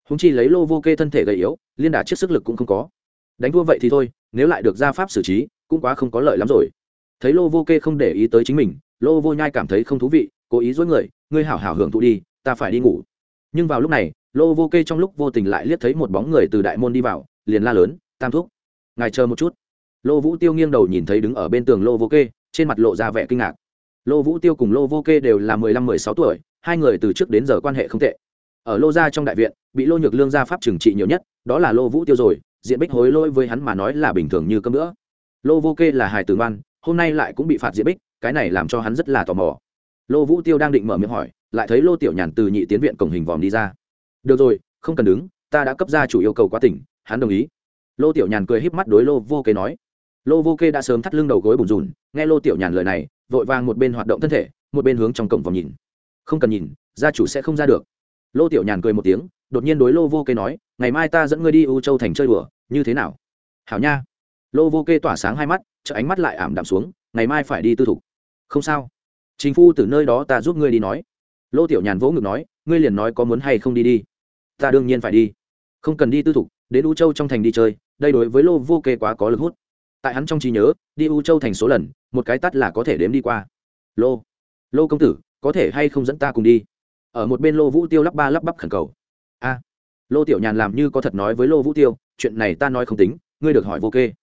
Húng chi lấy lô vô kê thân thể gầy yếu, liên đả chiếc sức lực cũng không có đánh thua vậy thì thôi, nếu lại được gia pháp xử trí, cũng quá không có lợi lắm rồi. Thấy lô vô kê không để ý tới chính mình, lô vô nhai cảm thấy không thú vị, cố ý dối người, ngươi hảo hảo hưởng thụ đi, ta phải đi ngủ. Nhưng vào lúc này, lô vô kê trong lúc vô tình lại liếc thấy một bóng người từ đại môn đi vào, liền la lớn, tam thúc, ngài chờ một chút. Lô vũ tiêu nghiêng đầu nhìn thấy đứng ở bên tường lô vô kê, trên mặt lộ ra vẻ kinh ngạc. Lô vũ tiêu cùng lô vô kê đều là mười lăm, mười sáu tuổi, hai người từ trước đến giờ quan hệ không tệ. Ở lô gia trong đại viện, bị lô nhược lương gia pháp trừng trị nhiều nhất, đó là lô vũ tiêu rồi diện bích hối lỗi với hắn mà nói là bình thường như cơm nữa. Lô vô kê là hài tử ngoan, hôm nay lại cũng bị phạt diện bích, cái này làm cho hắn rất là tò mò. Lô vũ tiêu đang định mở miệng hỏi, lại thấy lô tiểu nhàn từ nhị tiến viện cổng hình vòm đi ra. Được rồi, không cần đứng, ta đã cấp ra chủ yêu cầu quá tỉnh, hắn đồng ý. Lô tiểu nhàn cười híp mắt đối lô vô kê nói. Lô vô kê đã sớm thắt lưng đầu gối bùn rùn, nghe lô tiểu nhàn lời này, vội vàng một bên hoạt động thân thể, một bên hướng trong cổng vòng nhìn. Không cần nhìn, gia chủ sẽ không ra được. Lô tiểu nhàn cười một tiếng, đột nhiên đối lô vô kê nói ngày mai ta dẫn ngươi đi u châu thành chơi đùa, như thế nào? Hảo nha. Lô vô kê tỏa sáng hai mắt, chợ ánh mắt lại ảm đạm xuống, ngày mai phải đi tư thục. Không sao. Chính phu từ nơi đó ta giúp ngươi đi nói. Lô tiểu nhàn vỗ ngực nói, ngươi liền nói có muốn hay không đi đi. Ta đương nhiên phải đi. Không cần đi tư thục, đến u châu trong thành đi chơi, đây đối với lô vô kê quá có lực hút. Tại hắn trong trí nhớ, đi u châu thành số lần, một cái tắt là có thể đếm đi qua. Lô. Lô công tử, có thể hay không dẫn ta cùng đi? Ở một bên lô vũ tiêu lắp ba lắp bắp khẩn cầu lô tiểu nhàn làm như có thật nói với lô vũ tiêu, chuyện này ta nói không tính, ngươi được hỏi vô kê.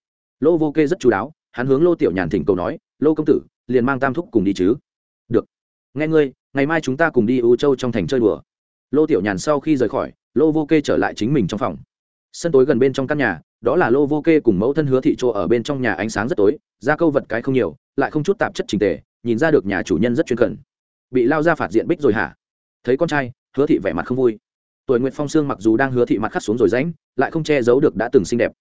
Lô vô kê rất chú đáo, hắn hướng lô tiểu nhàn thỉnh cầu nói, lô công tử, liền mang tam thúc cùng đi chứ. Được. Nghe ngươi, ngày mai chúng ta cùng đi u châu trong thành chơi đùa. Lô tiểu nhàn sau khi rời khỏi, lô vô kê trở lại chính mình trong phòng. Sân tối gần bên trong căn nhà, đó là lô vô kê cùng mẫu thân hứa thị chỗ ở bên trong nhà ánh sáng rất tối ra câu vật cái không nhiều, lại không chút tạp chất trình tề, nhìn ra được nhà chủ nhân rất chuyên cần. Bị lao ra phạt diện bích rồi hả? Thấy con trai, hứa thị vẻ mặt không vui tuổi nguyệt phong sương mặc dù đang hứa thị mặt khắc xuống rồi ránh lại không che giấu được đã từng xinh đẹp.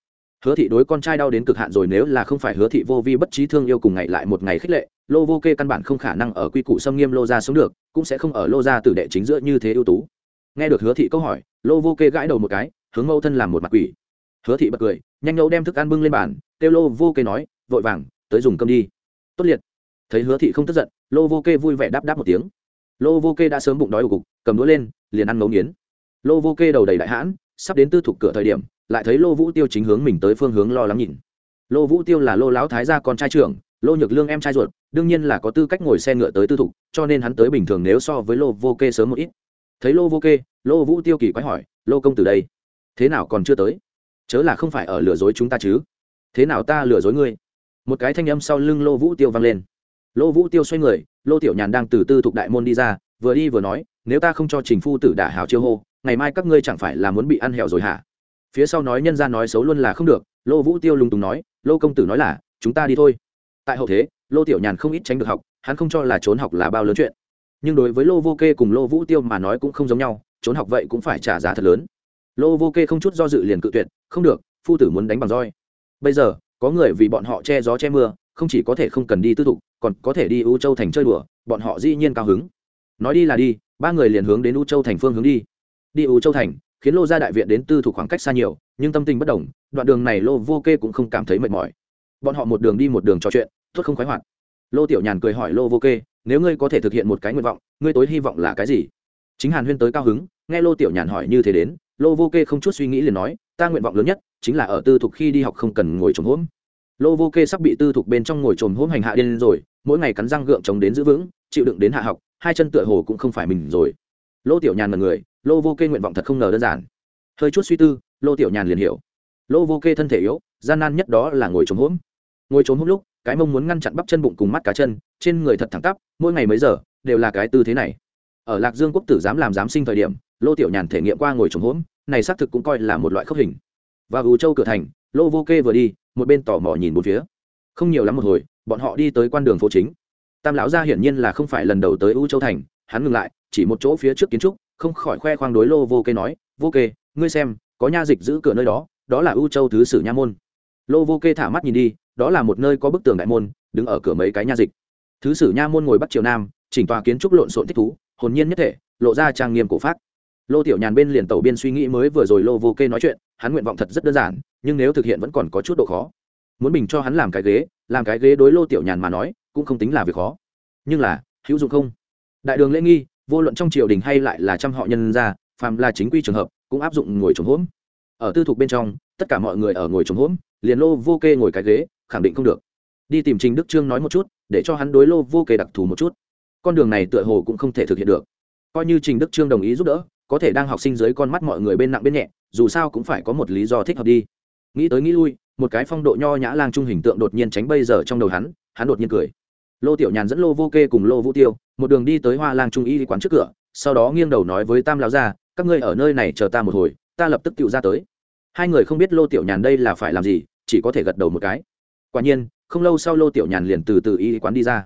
Hứa thị đối con trai đau đến cực hạn rồi nếu là không phải hứa thị vô vi bất trí thương yêu cùng ngày lại một ngày khích lệ, lô vô kê căn bản không khả năng ở quy củ xâm nghiêm lô gia sống được, cũng sẽ không ở lô gia tử đệ chính giữa như thế ưu tú. Nghe được hứa thị câu hỏi, lô vô kê gãi đầu một cái, hướng mâu thân làm một mặt quỷ. Hứa thị bật cười, nhanh nhậu đem thức ăn bưng lên bàn, kêu lô vô kê nói, vội vàng, tới dùng cơm đi. Tốt liệt. Thấy hứa thị không tức giận, lô vô kê vui vẻ đáp đáp một tiếng. Lô vô kê đã sớm bụng đói ủ cục, cầm đũa lên, liền ăn ngấu nghiến lô vô kê đầu đầy đại hãn, sắp đến tư thục cửa thời điểm, lại thấy lô vũ tiêu chính hướng mình tới phương hướng lo lắng nhìn. Lô vũ tiêu là lô lão thái gia con trai trưởng, lô nhược lương em trai ruột, đương nhiên là có tư cách ngồi xe ngựa tới tư thục, cho nên hắn tới bình thường nếu so với lô vô kê sớm một ít. Thấy lô vô kê, lô vũ tiêu kỳ quái hỏi, lô công từ đây, thế nào còn chưa tới? Chớ là không phải ở lừa dối chúng ta chứ? Thế nào ta lừa dối ngươi? Một cái thanh âm sau lưng lô vũ tiêu vang lên. Lô vũ tiêu xoay người, lô tiểu nhàn đang từ tư thục đại môn đi ra, vừa đi vừa nói, nếu ta không cho trình phu tử đả hào chiêu hô ngày mai các ngươi chẳng phải là muốn bị ăn hẻo rồi hả? Phía sau nói nhân ra nói xấu luôn là không được, lô vũ tiêu lung tùng nói, lô công tử nói là, chúng ta đi thôi. Tại hậu thế, lô tiểu nhàn không ít tránh được học, hắn không cho là trốn học là bao lớn chuyện. Nhưng đối với lô vô kê cùng lô vũ tiêu mà nói cũng không giống nhau, trốn học vậy cũng phải trả giá thật lớn. Lô vô kê không chút do dự liền cự tuyệt, không được, phu tử muốn đánh bằng roi. Bây giờ, có người vì bọn họ che gió che mưa, không chỉ có thể không cần đi tư thục, còn có thể đi u châu thành chơi đùa, bọn họ dĩ nhiên cao hứng. Nói đi là đi, ba người liền hướng đến u châu thành phương hướng đi đi u châu thành, khiến lô gia đại viện đến tư thuộc khoảng cách xa nhiều, nhưng tâm tình bất đồng, đoạn đường này lô vô kê cũng không cảm thấy mệt mỏi. Bọn họ một đường đi một đường trò chuyện, tốt không khoái hoạt. Lô tiểu nhàn cười hỏi lô vô kê, nếu ngươi có thể thực hiện một cái nguyện vọng, ngươi tối hy vọng là cái gì? Chính hàn huyên tới cao hứng, nghe lô tiểu nhàn hỏi như thế đến, lô vô kê không chút suy nghĩ liền nói, ta nguyện vọng lớn nhất chính là ở tư thục khi đi học không cần ngồi trồm hốm lô vô kê sắp bị tư thục bên trong ngồi trồm hốm hành hạ điên rồi, mỗi ngày cắn răng gượng chống đến giữ vững, chịu đựng đến hạ học, hai chân tựa hồ cũng không phải mình rồi lô tiểu nhàn là người, lô vô kê nguyện vọng thật không ngờ đơn giản. Hơi chút suy tư, lô tiểu nhàn liền hiểu. Lô vô kê thân thể yếu, gian nan nhất đó là ngồi trốn hốm ngồi trốn hốm lúc, cái mông muốn ngăn chặn bắp chân bụng cùng mắt cá chân, trên người thật thẳng tắp, mỗi ngày mấy giờ, đều là cái tư thế này. Ở lạc dương quốc tử dám làm giám sinh thời điểm, lô tiểu nhàn thể nghiệm qua ngồi trốn hốm này xác thực cũng coi là một loại khốc hình. Và ưu châu cửa thành, lô vô kê vừa đi, một bên tò mò nhìn một phía. Không nhiều lắm một hồi, bọn họ đi tới quan đường phố chính. Tam lão gia hiển nhiên là không phải lần đầu tới u châu thành, hắn ngừng lại chỉ một chỗ phía trước kiến trúc, không khỏi khoe khoang đối lô vô kê nói, vô kê, ngươi xem, có nha dịch giữ cửa nơi đó đó là ưu châu thứ sử nha môn. Lô vô kê thả mắt nhìn đi, đó là một nơi có bức tường đại môn, đứng ở cửa mấy cái nha dịch. Thứ sử nha môn ngồi bắc triều nam, chỉnh tòa kiến trúc lộn xộn thích thú, hồn nhiên nhất thể, lộ ra trang nghiêm cổ pháp lô tiểu nhàn bên liền tàu biên suy nghĩ mới vừa rồi lô vô kê nói chuyện, hắn nguyện vọng thật rất đơn giản, nhưng nếu thực hiện vẫn còn có chút độ khó. Muốn mình cho hắn làm cái ghế, làm cái ghế đối lô tiểu nhàn mà nói, cũng không tính là việc khó. Nhưng là, hữu dụng không? Đại đường lễ nghi vô luận trong triều đình hay lại là trăm họ nhân gia, phàm là chính quy trường hợp, cũng áp dụng ngồi trống hốm ở tư thục bên trong, tất cả mọi người ở ngồi trống hốm liền lô vô kê ngồi cái ghế, khẳng định không được. Đi tìm trình đức trương nói một chút, để cho hắn đối lô vô kê đặc thù một chút. Con đường này tựa hồ cũng không thể thực hiện được. Coi như trình đức trương đồng ý giúp đỡ, có thể đang học sinh dưới con mắt mọi người bên nặng bên nhẹ, dù sao cũng phải có một lý do thích hợp đi. Nghĩ tới nghĩ lui, một cái phong độ nho nhã lang trung hình tượng đột nhiên tránh bây giờ trong đầu hắn hắn đột nhiên cười. Lô tiểu nhàn dẫn lô vô kê cùng lô vũ tiêu một đường đi tới hoa lang trung y quán trước cửa, sau đó nghiêng đầu nói với tam lão gia, các ngươi ở nơi này chờ ta một hồi, ta lập tức tự ra tới. Hai người không biết lô tiểu nhàn đây là phải làm gì, chỉ có thể gật đầu một cái. Quả nhiên, không lâu sau lô tiểu nhàn liền từ từ y quán đi ra.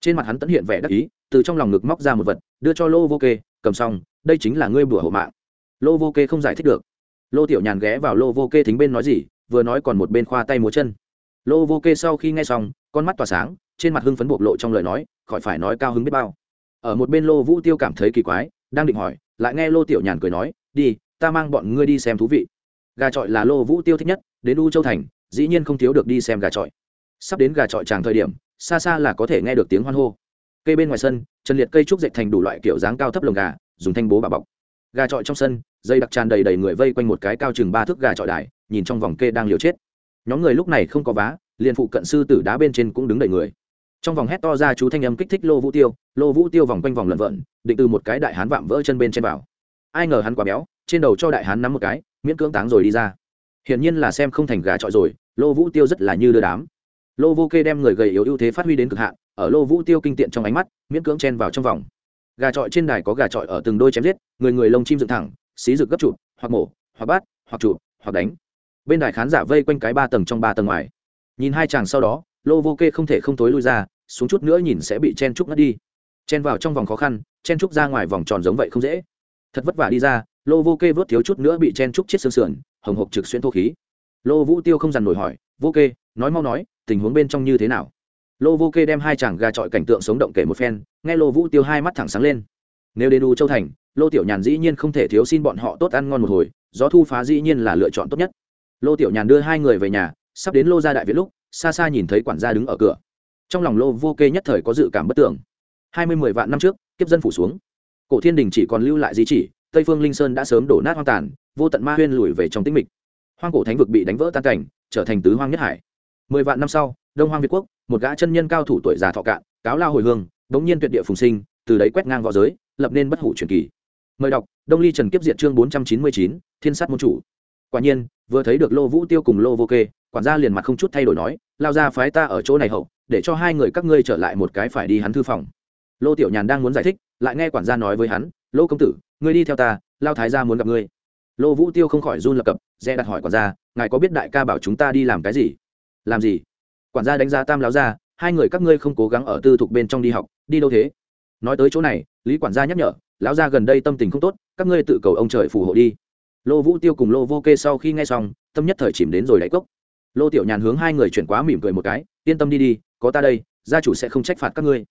Trên mặt hắn tẫn hiện vẻ đắc ý, từ trong lòng ngực móc ra một vật, đưa cho lô vô kê, cầm xong, đây chính là ngươi bữa hộ mạng. Lô vô kê không giải thích được. Lô tiểu nhàn ghé vào lô vô kê thính bên nói gì, vừa nói còn một bên khoa tay múa chân. Lô vô kê sau khi nghe xong, con mắt tỏa sáng trên mặt hưng phấn bộc lộ trong lời nói, khỏi phải nói cao hứng biết bao. Ở một bên lô vũ tiêu cảm thấy kỳ quái, đang định hỏi, lại nghe lô tiểu nhàn cười nói, đi, ta mang bọn ngươi đi xem thú vị. Gà trọi là lô vũ tiêu thích nhất, đến u châu thành, dĩ nhiên không thiếu được đi xem gà trọi. Sắp đến gà trọi tràng thời điểm, xa xa là có thể nghe được tiếng hoan hô. Cây bên ngoài sân trần liệt cây trúc dệt thành đủ loại kiểu dáng cao thấp lồng gà, dùng thanh bố bà bọc. Gà trọi trong sân, dây đặc tràn đầy đầy người vây quanh một cái cao chừng ba thước gà trọi đài, nhìn trong vòng kê đang liều chết. Nhóm người lúc này không có vá, liền phụ cận sư tử đá bên trên cũng đứng đầy người trong vòng hét to ra chú thanh âm kích thích lô vũ tiêu, lô vũ tiêu vòng quanh vòng lợn vợn định từ một cái đại hán vạm vỡ chân bên trên vào. Ai ngờ hắn quá béo, trên đầu cho đại hán nắm một cái, miễn cưỡng táng rồi đi ra. Hiển nhiên là xem không thành gà trọi rồi, lô vũ tiêu rất là như đưa đám. Lô vô kê đem người gầy yếu ưu thế phát huy đến cực hạn, ở lô vũ tiêu kinh tiện trong ánh mắt, miễn cưỡng chen vào trong vòng. Gà trọi trên đài có gà trọi ở từng đôi chém giết, người người lông chim dựng thẳng, xí rực gấp chụp, hoặc mổ, hoặc bát hoặc chụp, hoặc đánh. Bên đài khán giả vây quanh cái ba tầng trong ba tầng ngoài. Nhìn hai chàng sau đó, lô vô kê không thể không tối lui ra xuống chút nữa nhìn sẽ bị chen trúc ngất đi. Chen vào trong vòng khó khăn, chen trúc ra ngoài vòng tròn giống vậy không dễ. Thật vất vả đi ra, lô vô kê vớt thiếu chút nữa bị chen trúc chết xương sườn, hồng hộc trực xuyên thô khí. Lô vũ tiêu không dằn nổi hỏi, vô kê, nói mau nói, tình huống bên trong như thế nào? Lô vô kê đem hai chàng gà trọi cảnh tượng sống động kể một phen, nghe lô vũ tiêu hai mắt thẳng sáng lên. Nếu đến u châu thành, lô tiểu nhàn dĩ nhiên không thể thiếu xin bọn họ tốt ăn ngon một hồi, gió thu phá dĩ nhiên là lựa chọn tốt nhất. Lô tiểu nhàn đưa hai người về nhà, sắp đến lô gia đại viện lúc, xa xa nhìn thấy quản gia đứng ở cửa trong lòng lô vô kê nhất thời có dự cảm bất tưởng. Hai mươi mười vạn năm trước, kiếp dân phủ xuống. Cổ thiên đình chỉ còn lưu lại di chỉ, tây phương linh sơn đã sớm đổ nát hoang tàn, vô tận ma huyên lùi về trong tĩnh mịch. Hoang cổ thánh vực bị đánh vỡ tan cảnh, trở thành tứ hoang nhất hải. Mười vạn năm sau, đông hoang việt quốc, một gã chân nhân cao thủ tuổi già thọ cạn, cáo lao hồi hương bỗng nhiên tuyệt địa phùng sinh, từ đấy quét ngang v õ giới, lập nên bất hủ truyền kỳ. Mời đọc, đông ly trần kiếp diệt chương bốn trăm chín mươi chín, thiên sát môn chủ. Quả nhiên, vừa thấy được lô vũ tiêu cùng lô vô kê, quản gia liền mặt không chút thay đổi nói, lao ra phái ta ở chỗ này hậu để cho hai người các ngươi trở lại một cái phải đi hắn thư phòng. Lô tiểu nhàn đang muốn giải thích, lại nghe quản gia nói với hắn, lô công tử, ngươi đi theo ta, lao thái gia muốn gặp ngươi. Lô vũ tiêu không khỏi run lập cập, dè đặt hỏi quản gia, ngài có biết đại ca bảo chúng ta đi làm cái gì? Làm gì? Quản gia đánh giá tam láo ra hai người các ngươi không cố gắng ở tư thục bên trong đi học, đi đâu thế? Nói tới chỗ này, lý quản gia nhắc nhở, lão gia gần đây tâm tình không tốt, các ngươi tự cầu ông trời phù hộ đi. Lô vũ tiêu cùng lô vô kê sau khi nghe xong, tâm nhất thời chìm đến rồi đáy cốc. Lô tiểu nhàn hướng hai người chuyển quá mỉm cười một cái, yên tâm đi đi có ta đây, gia chủ sẽ không trách phạt các ngươi.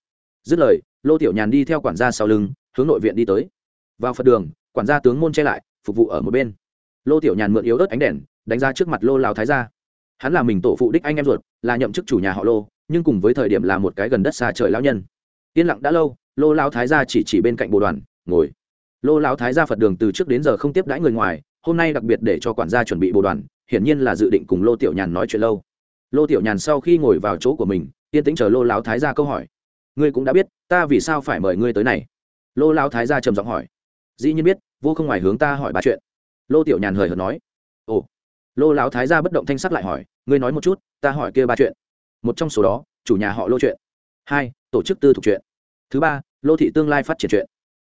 Dứt lời, lô tiểu nhàn đi theo quản gia sau lưng, hướng nội viện đi tới. Vào phật đường, quản gia tướng môn che lại, phục vụ ở một bên. Lô tiểu nhàn mượn yếu ớt ánh đèn, đánh ra trước mặt lô lào thái gia. Hắn là mình tổ phụ đích anh em ruột, là nhậm chức chủ nhà họ lô, nhưng cùng với thời điểm là một cái gần đất xa trời lão nhân. Yên lặng đã lâu, lô lao thái gia chỉ chỉ bên cạnh bồ đoàn, ngồi. Lô lao thái gia phật đường từ trước đến giờ không tiếp đãi người ngoài, hôm nay đặc biệt để cho quản gia chuẩn bị bồ đoàn, hiển nhiên là dự định cùng lô tiểu nhàn nói chuyện lâu lô tiểu nhàn sau khi ngồi vào chỗ của mình, yên tĩnh chờ lô lão thái gia câu hỏi. Ngươi cũng đã biết, ta vì sao phải mời ngươi tới này? Lô lão thái gia trầm giọng hỏi. Dĩ nhiên biết, vô không ngoài hướng ta hỏi ba chuyện. Lô tiểu nhàn hời hợt nói. Ồ. Lô lão thái gia bất động thanh sắc lại hỏi. Ngươi nói một chút, ta hỏi kia ba chuyện. Một trong số đó, chủ nhà họ lô chuyện. Hai, tổ chức tư thuộc chuyện. Thứ ba, lô thị tương lai phát triển chuyện.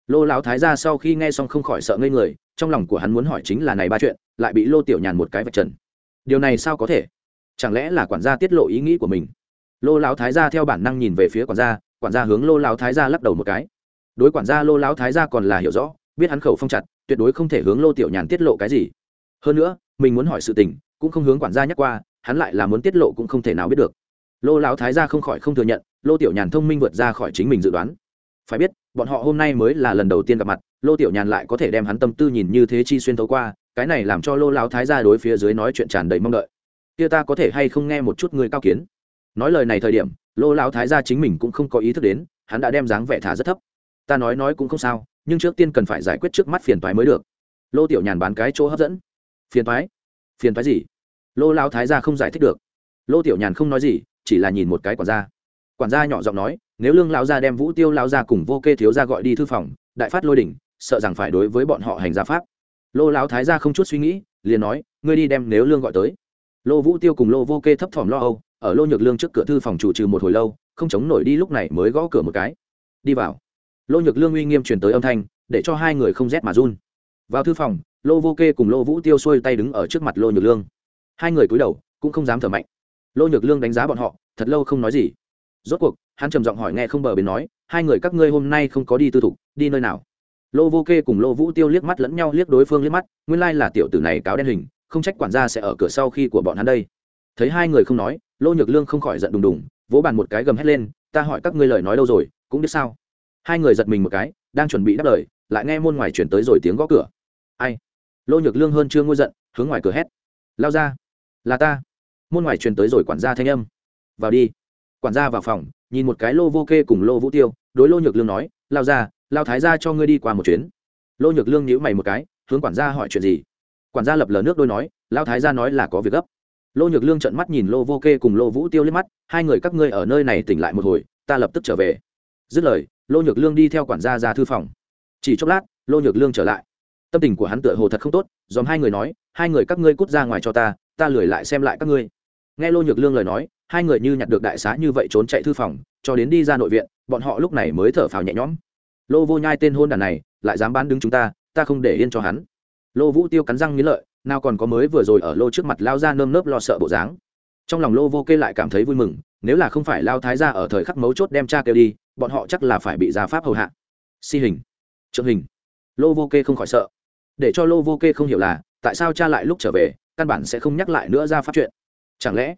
Lô lão thái gia sau khi nghe xong không khỏi sợ ngây người, trong lòng của hắn muốn hỏi chính là này ba chuyện, lại bị lô tiểu nhàn một cái vạch trần. Điều này sao có thể? Chẳng lẽ là quản gia tiết lộ ý nghĩ của mình? Lô lão thái gia theo bản năng nhìn về phía quản gia quản gia hướng lô lão thái gia lắc đầu một cái. Đối quản gia lô lão thái gia còn là hiểu rõ, biết hắn khẩu phong chặt, tuyệt đối không thể hướng lô tiểu nhàn tiết lộ cái gì. Hơn nữa, mình muốn hỏi sự tình, cũng không hướng quản gia nhắc qua, hắn lại là muốn tiết lộ cũng không thể nào biết được. Lô lão thái gia không khỏi không thừa nhận, lô tiểu nhàn thông minh vượt ra khỏi chính mình dự đoán. Phải biết, bọn họ hôm nay mới là lần đầu tiên gặp mặt, lô tiểu nhàn lại có thể đem hắn tâm tư nhìn như thế chi xuyên thấu qua, cái này làm cho lô lão thái gia đối phía dưới nói chuyện tràn đầy mong đợi kia ta có thể hay không nghe một chút người cao kiến? Nói lời này thời điểm, lô lão thái gia chính mình cũng không có ý thức đến, hắn đã đem dáng vẻ thả rất thấp. Ta nói nói cũng không sao, nhưng trước tiên cần phải giải quyết trước mắt phiền toái mới được. Lô tiểu nhàn bán cái chỗ hấp dẫn. Phiền toái? Phiền toái gì? Lô lão thái gia không giải thích được. Lô tiểu nhàn không nói gì, chỉ là nhìn một cái quản gia. Quản gia nhỏ giọng nói, nếu lương lão gia đem vũ tiêu lão gia cùng vô kê thiếu gia gọi đi thư phòng, đại phát lôi đỉnh, sợ rằng phải đối với bọn họ hành gia pháp. Lô lão thái gia không chút suy nghĩ, liền nói, ngươi đi đem nếu lương gọi tới lô vũ tiêu cùng lô vô kê thấp thỏm lo âu, ở lô nhược lương trước cửa thư phòng chủ trừ một hồi lâu, không chống nổi đi lúc này mới gõ cửa một cái. Đi vào. Lô nhược lương uy nghiêm truyền tới âm thanh, để cho hai người không rét mà run. Vào thư phòng, lô vô kê cùng lô vũ tiêu xuôi tay đứng ở trước mặt lô nhược lương. Hai người cúi đầu, cũng không dám thở mạnh. Lô nhược lương đánh giá bọn họ, thật lâu không nói gì. Rốt cuộc, hắn trầm giọng hỏi nghe không bờ bến nói, hai người các ngươi hôm nay không có đi tư thục, đi nơi nào? Lô vô kê cùng lô vũ tiêu liếc mắt lẫn nhau liếc đối phương liếc mắt, nguyên lai là tiểu tử này cáo đen hình không trách quản gia sẽ ở cửa sau khi của bọn hắn đây. Thấy hai người không nói, lô nhược lương không khỏi giận đùng đùng, vỗ bàn một cái gầm hét lên, ta hỏi các ngươi lời nói đâu rồi, cũng biết sao? Hai người giật mình một cái, đang chuẩn bị đáp lời, lại nghe môn ngoài chuyển tới rồi tiếng gõ cửa. Ai? Lô nhược lương hơn chưa ngôi giận, hướng ngoài cửa hét. Lao ra. Là ta. Môn ngoài truyền tới rồi quản gia thanh âm. Vào đi. Quản gia vào phòng, nhìn một cái lô vô kê cùng lô vũ tiêu, đối lô nhược lương nói, lao ra, lao thái ra cho ngươi đi qua một chuyến. Lô nhược lương nhíu mày một cái, hướng quản gia hỏi chuyện gì? Quản gia lập lờ nước đôi nói lao thái ra nói là có việc gấp. Lô nhược lương trợn mắt nhìn lô vô kê cùng lô vũ tiêu liếc mắt, hai người các ngươi ở nơi này tỉnh lại một hồi, ta lập tức trở về. Dứt lời, lô nhược lương đi theo quản gia ra thư phòng. Chỉ chốc lát, lô nhược lương trở lại. Tâm tình của hắn tựa hồ thật không tốt, dòm hai người nói, hai người các ngươi cút ra ngoài cho ta ta lười lại xem lại các ngươi. Nghe lô nhược lương lời nói, hai người như nhặt được đại xá như vậy trốn chạy thư phòng, cho đến đi ra nội viện, bọn họ lúc này mới thở phào nhẹ nhõm. Lô vô nhai tên hôn đàn này, lại dám bán đứng chúng ta ta không để yên cho hắn lô vũ tiêu cắn răng nghĩ lợi, nào còn có mới vừa rồi ở lô trước mặt lao ra nơm nớp lo sợ bộ dáng. Trong lòng lô vô kê lại cảm thấy vui mừng, nếu là không phải lao thái ra ở thời khắc mấu chốt đem cha kêu đi, bọn họ chắc là phải bị gia pháp hầu hạ. Si hình, trượng hình. Lô vô kê không khỏi sợ. Để cho lô vô kê không hiểu là, tại sao cha lại lúc trở về, căn bản sẽ không nhắc lại nữa ra pháp chuyện. Chẳng lẽ,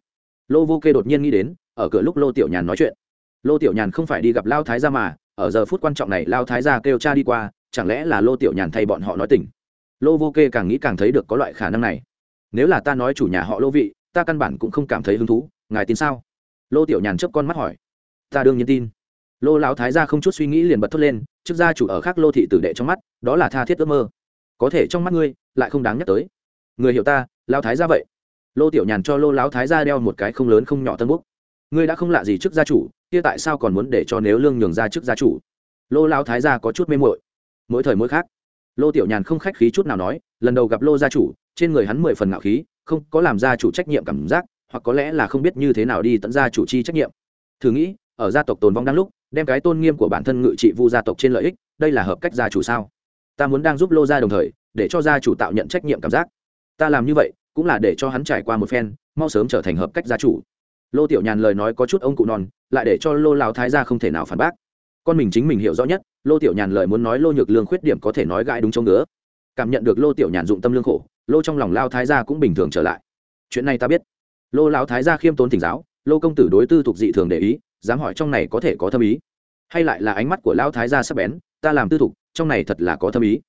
lô vô kê đột nhiên nghĩ đến, ở cửa lúc lô tiểu nhàn nói chuyện. Lô tiểu nhàn không phải đi gặp lao thái gia mà, ở giờ phút quan trọng này lao thái gia kêu cha đi qua, chẳng lẽ là lô tiểu nhàn thay bọn họ nói tình? Lô vô kê càng nghĩ càng thấy được có loại khả năng này. Nếu là ta nói chủ nhà họ lô vị, ta căn bản cũng không cảm thấy hứng thú, ngài tin sao? Lô tiểu nhàn chớp con mắt hỏi. Ta đương nhiên tin. Lô lão thái gia không chút suy nghĩ liền bật thốt lên, trước gia chủ ở khác lô thị tử đệ trong mắt, đó là tha thiết ước mơ. Có thể trong mắt ngươi, lại không đáng nhắc tới. Người hiểu ta, lão thái gia vậy. Lô tiểu nhàn cho lô lão thái gia đeo một cái không lớn không nhỏ tân búc ngươi đã không lạ gì trước gia chủ, kia tại sao còn muốn để cho nếu lương nhường ra trước gia chủ? Lô lão thái gia có chút mê mội mỗi thời mỗi khác lô tiểu nhàn không khách khí chút nào nói, lần đầu gặp lô gia chủ, trên người hắn mười phần ngạo khí, không có làm gia chủ trách nhiệm cảm giác, hoặc có lẽ là không biết như thế nào đi tận gia chủ chi trách nhiệm. Thử nghĩ, ở gia tộc tồn vong đang lúc, đem cái tôn nghiêm của bản thân ngự trị vu gia tộc trên lợi ích, đây là hợp cách gia chủ sao? Ta muốn đang giúp lô gia đồng thời, để cho gia chủ tạo nhận trách nhiệm cảm giác. Ta làm như vậy, cũng là để cho hắn trải qua một phen, mau sớm trở thành hợp cách gia chủ. Lô tiểu nhàn lời nói có chút ông cụ non, lại để cho lô lão thái gia không thể nào phản bác con mình chính mình hiểu rõ nhất, lô tiểu nhàn lời muốn nói lô nhược lương khuyết điểm có thể nói gãi đúng chỗ ngứa. Cảm nhận được lô tiểu nhàn dụng tâm lương khổ, lô trong lòng lao thái gia cũng bình thường trở lại. Chuyện này ta biết. Lô lão thái gia khiêm tốn thỉnh giáo, lô công tử đối tư thuộc dị thường để ý, dám hỏi trong này có thể có thâm ý. Hay lại là ánh mắt của lão thái gia sắp bén, ta làm tư thục trong này thật là có thâm ý.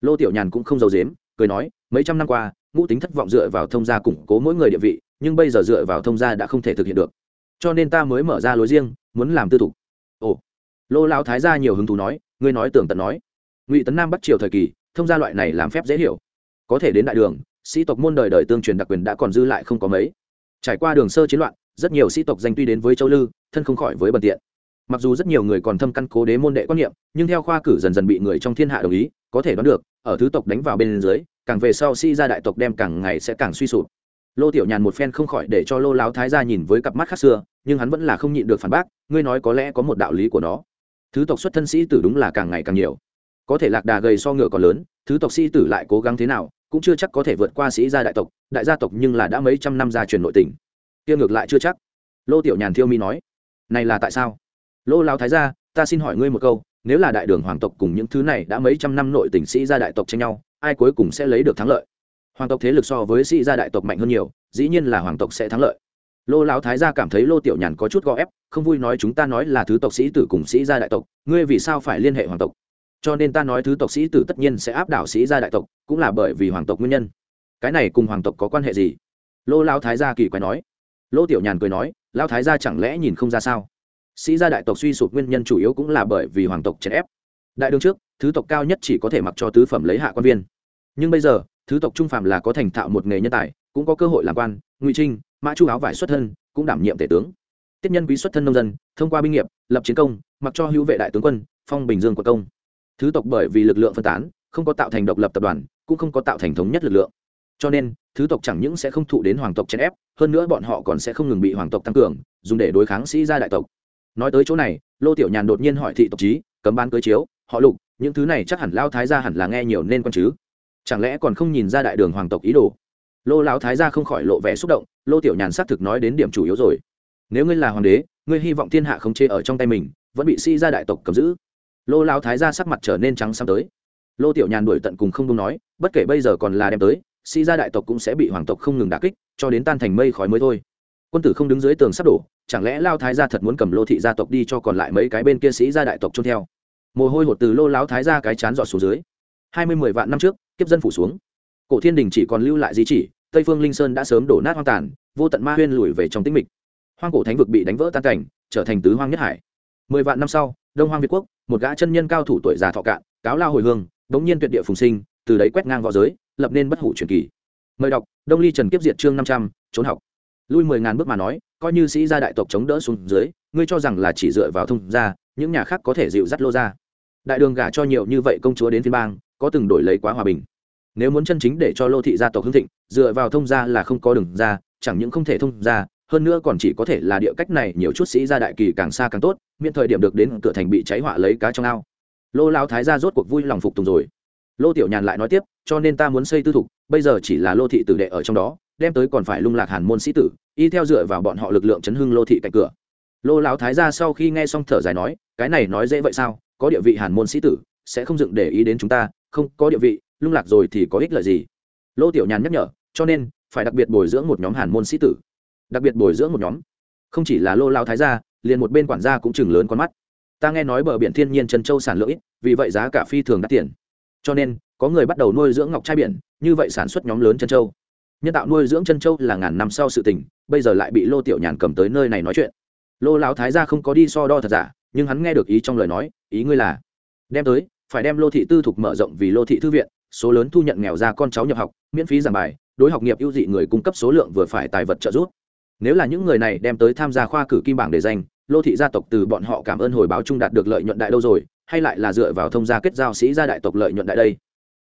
Lô tiểu nhàn cũng không giấu dếm cười nói, mấy trăm năm qua, ngũ tính thất vọng dựa vào thông gia củng cố mỗi người địa vị, nhưng bây giờ dựa vào thông gia đã không thể thực hiện được. Cho nên ta mới mở ra lối riêng, muốn làm tư thục ồ lô lão thái gia nhiều hứng thú nói, ngươi nói tưởng tận nói. Ngụy tấn nam bắt triều thời kỳ, thông gia loại này làm phép dễ hiểu. Có thể đến đại đường, sĩ tộc môn đời đời tương truyền đặc quyền đã còn dư lại không có mấy. Trải qua đường sơ chiến loạn, rất nhiều sĩ tộc danh tuy đến với châu lư, thân không khỏi với bần tiện. Mặc dù rất nhiều người còn thâm căn cố đế môn đệ quan niệm, nhưng theo khoa cử dần dần bị người trong thiên hạ đồng ý, có thể đoán được, ở thứ tộc đánh vào bên dưới, càng về sau sĩ gia đại tộc đem càng ngày sẽ càng suy sụp. Lô tiểu nhàn một phen không khỏi để cho lô láo thái gia nhìn với cặp mắt khác xưa, nhưng hắn vẫn là không nhịn được phản bác, ngươi nói có lẽ có một đạo lý của nó thứ tộc xuất thân sĩ tử đúng là càng ngày càng nhiều. Có thể lạc đà gầy so ngựa còn lớn, thứ tộc sĩ tử lại cố gắng thế nào, cũng chưa chắc có thể vượt qua sĩ gia đại tộc, đại gia tộc nhưng là đã mấy trăm năm gia truyền nội tỉnh kia ngược lại chưa chắc. Lô tiểu nhàn thiêu mi nói, này là tại sao? Lô lao thái gia, ta xin hỏi ngươi một câu, nếu là đại đường hoàng tộc cùng những thứ này đã mấy trăm năm nội tỉnh sĩ gia đại tộc tranh nhau, ai cuối cùng sẽ lấy được thắng lợi? Hoàng tộc thế lực so với sĩ gia đại tộc mạnh hơn nhiều, dĩ nhiên là hoàng tộc sẽ thắng lợi lô lão thái gia cảm thấy lô tiểu nhàn có chút gò ép, không vui nói chúng ta nói là thứ tộc sĩ tử cùng sĩ gia đại tộc, ngươi vì sao phải liên hệ hoàng tộc? Cho nên ta nói thứ tộc sĩ tử tất nhiên sẽ áp đảo sĩ gia đại tộc, cũng là bởi vì hoàng tộc nguyên nhân. Cái này cùng hoàng tộc có quan hệ gì? Lô lão thái gia kỳ quái nói. Lô tiểu nhàn cười nói, lão thái gia chẳng lẽ nhìn không ra sao? Sĩ gia đại tộc suy sụp nguyên nhân chủ yếu cũng là bởi vì hoàng tộc chèn ép. Đại đương trước, thứ tộc cao nhất chỉ có thể mặc cho tứ phẩm lấy hạ quan viên. Nhưng bây giờ, thứ tộc trung phạm là có thành thạo một nghề nhân tài, cũng có cơ hội làm quan, ngụy trinh mã chu áo vải xuất thân, cũng đảm nhiệm tể tướng. Tiết nhân quý xuất thân nông dân, thông qua binh nghiệp, lập chiến công, mặc cho hữu vệ đại tướng quân, phong bình dương quận công. Thứ tộc bởi vì lực lượng phân tán, không có tạo thành độc lập tập đoàn, cũng không có tạo thành thống nhất lực lượng. Cho nên, thứ tộc chẳng những sẽ không thụ đến hoàng tộc chèn ép, hơn nữa bọn họ còn sẽ không ngừng bị hoàng tộc tăng cường, dùng để đối kháng sĩ gia đại tộc. Nói tới chỗ này, lô tiểu nhàn đột nhiên hỏi thị tộc trí cấm bán cưới chiếu, họ lục, những thứ này chắc hẳn lao thái gia hẳn là nghe nhiều nên con chứ. Chẳng lẽ còn không nhìn ra đại đường hoàng tộc ý đồ? Lô lão thái gia không khỏi lộ vẻ xúc động, lô tiểu nhàn xác thực nói đến điểm chủ yếu rồi. Nếu ngươi là hoàng đế, ngươi hy vọng thiên hạ không chê ở trong tay mình, vẫn bị sĩ gia đại tộc cầm giữ. Lô lão thái gia sắc mặt trở nên trắng xăm tới. Lô tiểu nhàn đuổi tận cùng không đúng nói, bất kể bây giờ còn là đem tới, sĩ gia đại tộc cũng sẽ bị hoàng tộc không ngừng đả kích, cho đến tan thành mây khói mới thôi. Quân tử không đứng dưới tường sắp đổ, chẳng lẽ lao thái gia thật muốn cầm lô thị gia tộc đi cho còn lại mấy cái bên kia sĩ gia đại tộc trôn theo? Mồ hôi hột từ lô lão thái gia cái chán dọt xuống dưới. Hai mươi mười vạn năm trước, kiếp dân phủ xuống cổ thiên đình chỉ còn lưu lại di chỉ, tây phương linh sơn đã sớm đổ nát hoang tàn, vô tận ma huyên lùi về trong tĩnh mịch. Hoang cổ thánh vực bị đánh vỡ tan cảnh, trở thành tứ hoang nhất hải. Mười vạn năm sau, đông hoang việt quốc, một gã chân nhân cao thủ tuổi già thọ cạn, cáo lao hồi hương bỗng nhiên tuyệt địa phùng sinh, từ đấy quét ngang v õ giới, lập nên bất hủ truyền kỳ. Mời đọc, đông ly trần kiếp diệt chương năm trăm, trốn học. Lui mười ngàn bước mà nói, coi như sĩ gia đại tộc chống đỡ xuống dưới, ngươi cho rằng là chỉ dựa vào thông gia, những nhà khác có thể dịu dắt lô ra đại đường gả cho nhiều như vậy công chúa đến phiên bang, có từng đổi lấy quá hòa bình nếu muốn chân chính để cho lô thị gia tộc hưng thịnh, dựa vào thông gia là không có đường ra, chẳng những không thể thông gia, hơn nữa còn chỉ có thể là địa cách này nhiều chút sĩ gia đại kỳ càng xa càng tốt, miễn thời điểm được đến cửa thành bị cháy họa lấy cá trong ao. Lô lao thái ra rốt cuộc vui lòng phục tùng rồi. Lô tiểu nhàn lại nói tiếp, cho nên ta muốn xây tư thục, bây giờ chỉ là lô thị tử đệ ở trong đó, đem tới còn phải lung lạc hàn môn sĩ tử, y theo dựa vào bọn họ lực lượng chấn hưng lô thị cạnh cửa. Lô lão thái ra sau khi nghe xong thở dài nói, cái này nói dễ vậy sao, có địa vị hàn môn sĩ tử, sẽ không dựng để ý đến chúng ta, không, có địa vị lung lạc rồi thì có ích lợi gì? Lô tiểu nhàn nhắc nhở, cho nên, phải đặc biệt bồi dưỡng một nhóm hàn môn sĩ tử. Đặc biệt bồi dưỡng một nhóm. Không chỉ là lô lao thái gia, liền một bên quản gia cũng chừng lớn con mắt. Ta nghe nói bờ biển thiên nhiên trần châu sản lượng ít, vì vậy giá cả phi thường đắt tiền. Cho nên, có người bắt đầu nuôi dưỡng ngọc trai biển, như vậy sản xuất nhóm lớn chân châu. Nhân tạo nuôi dưỡng chân châu là ngàn năm sau sự tình, bây giờ lại bị lô tiểu nhàn cầm tới nơi này nói chuyện. Lô lão thái gia không có đi so đo thật giả, nhưng hắn nghe được ý trong lời nói, ý ngươi là, đem tới, phải đem lô thị tư thục mở rộng vì lô thị thư viện số lớn thu nhận nghèo ra con cháu nhập học, miễn phí giảng bài, đối học nghiệp ưu dị người cung cấp số lượng vừa phải tài vật trợ giúp. Nếu là những người này đem tới tham gia khoa cử kim bảng để danh, lô thị gia tộc từ bọn họ cảm ơn hồi báo trung đạt được lợi nhuận đại đâu rồi, hay lại là dựa vào thông gia kết giao sĩ gia đại tộc lợi nhuận đại đây?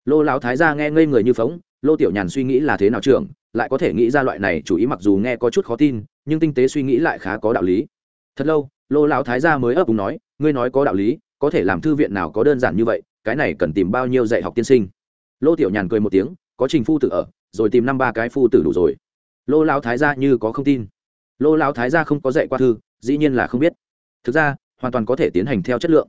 Lô lão thái gia nghe ngây người như phóng, lô tiểu nhàn suy nghĩ là thế nào trưởng, lại có thể nghĩ ra loại này chủ ý mặc dù nghe có chút khó tin, nhưng tinh tế suy nghĩ lại khá có đạo lý. Thật lâu, lô lão thái gia mới ấp úng nói, ngươi nói có đạo lý, có thể làm thư viện nào có đơn giản như vậy, cái này cần tìm bao nhiêu dạy học tiên sinh? Lô tiểu nhàn cười một tiếng, có trình phu tử ở, rồi tìm năm ba cái phu tử đủ rồi. Lô lão thái gia như có không tin. Lô lão thái gia không có dạy qua thư, dĩ nhiên là không biết. Thực ra, hoàn toàn có thể tiến hành theo chất lượng.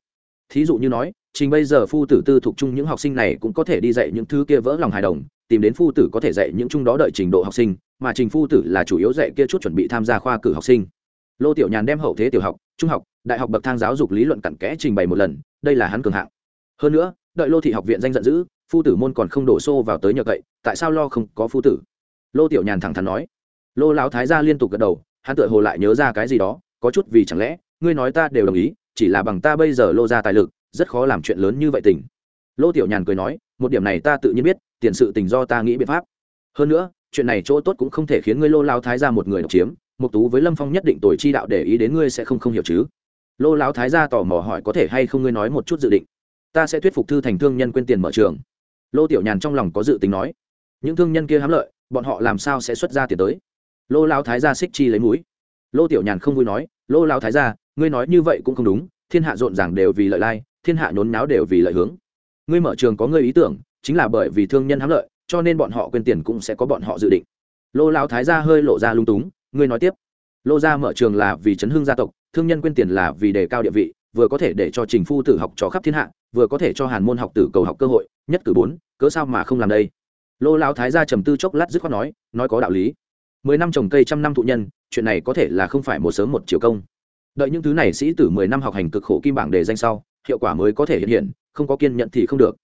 Thí dụ như nói, trình bây giờ phu tử tư thuộc chung những học sinh này cũng có thể đi dạy những thứ kia vỡ lòng hài đồng, tìm đến phu tử có thể dạy những chung đó đợi trình độ học sinh, mà trình phu tử là chủ yếu dạy kia chút chuẩn bị tham gia khoa cử học sinh. Lô tiểu nhàn đem hậu thế tiểu học, trung học, đại học bậc thang giáo dục lý luận cặn kẽ trình bày một lần, đây là hắn cường hạng. Hơn nữa, đợi lô thị học viện danh giận dữ phu tử môn còn không đổ xô vào tới nhờ cậy, tại sao lo không có phu tử? Lô tiểu nhàn thẳng thắn nói. Lô lão thái gia liên tục gật đầu, hắn tựa hồ lại nhớ ra cái gì đó, có chút vì chẳng lẽ, ngươi nói ta đều đồng ý, chỉ là bằng ta bây giờ lô ra tài lực, rất khó làm chuyện lớn như vậy tình. Lô tiểu nhàn cười nói, một điểm này ta tự nhiên biết, tiền sự tình do ta nghĩ biện pháp. Hơn nữa, chuyện này chỗ tốt cũng không thể khiến ngươi lô lao thái ra một người độc chiếm, mục tú với lâm phong nhất định tuổi chi đạo để ý đến ngươi sẽ không không hiểu chứ. Lô lao thái gia tò mò hỏi có thể hay không ngươi nói một chút dự định. Ta sẽ thuyết phục thư thành thương nhân quên tiền mở trường lô tiểu nhàn trong lòng có dự tính nói, những thương nhân kia hám lợi, bọn họ làm sao sẽ xuất ra tiền tới? Lô lao thái gia xích chi lấy mũi. Lô tiểu nhàn không vui nói, lô lao thái gia, ngươi nói như vậy cũng không đúng, thiên hạ rộn ràng đều vì lợi lai, thiên hạ nhốn náo đều vì lợi hướng. Ngươi mở trường có ngươi ý tưởng, chính là bởi vì thương nhân hám lợi, cho nên bọn họ quên tiền cũng sẽ có bọn họ dự định. Lô lao thái gia hơi lộ ra lung túng, ngươi nói tiếp. Lô gia mở trường là vì chấn hương gia tộc, thương nhân quên tiền là vì đề cao địa vị, vừa có thể để cho trình phu tử học trò khắp thiên hạ vừa có thể cho hàn môn học tử cầu học cơ hội, nhất cử bốn, cớ sao mà không làm đây? Lô lão thái gia trầm tư chốc lát dứt khoát nói nói có đạo lý. Mười năm trồng cây trăm năm thụ nhân, chuyện này có thể là không phải một sớm một chiều công. Đợi những thứ này sĩ tử mười năm học hành cực khổ kim bảng để danh sau, hiệu quả mới có thể hiện hiện, không có kiên nhận thì không được.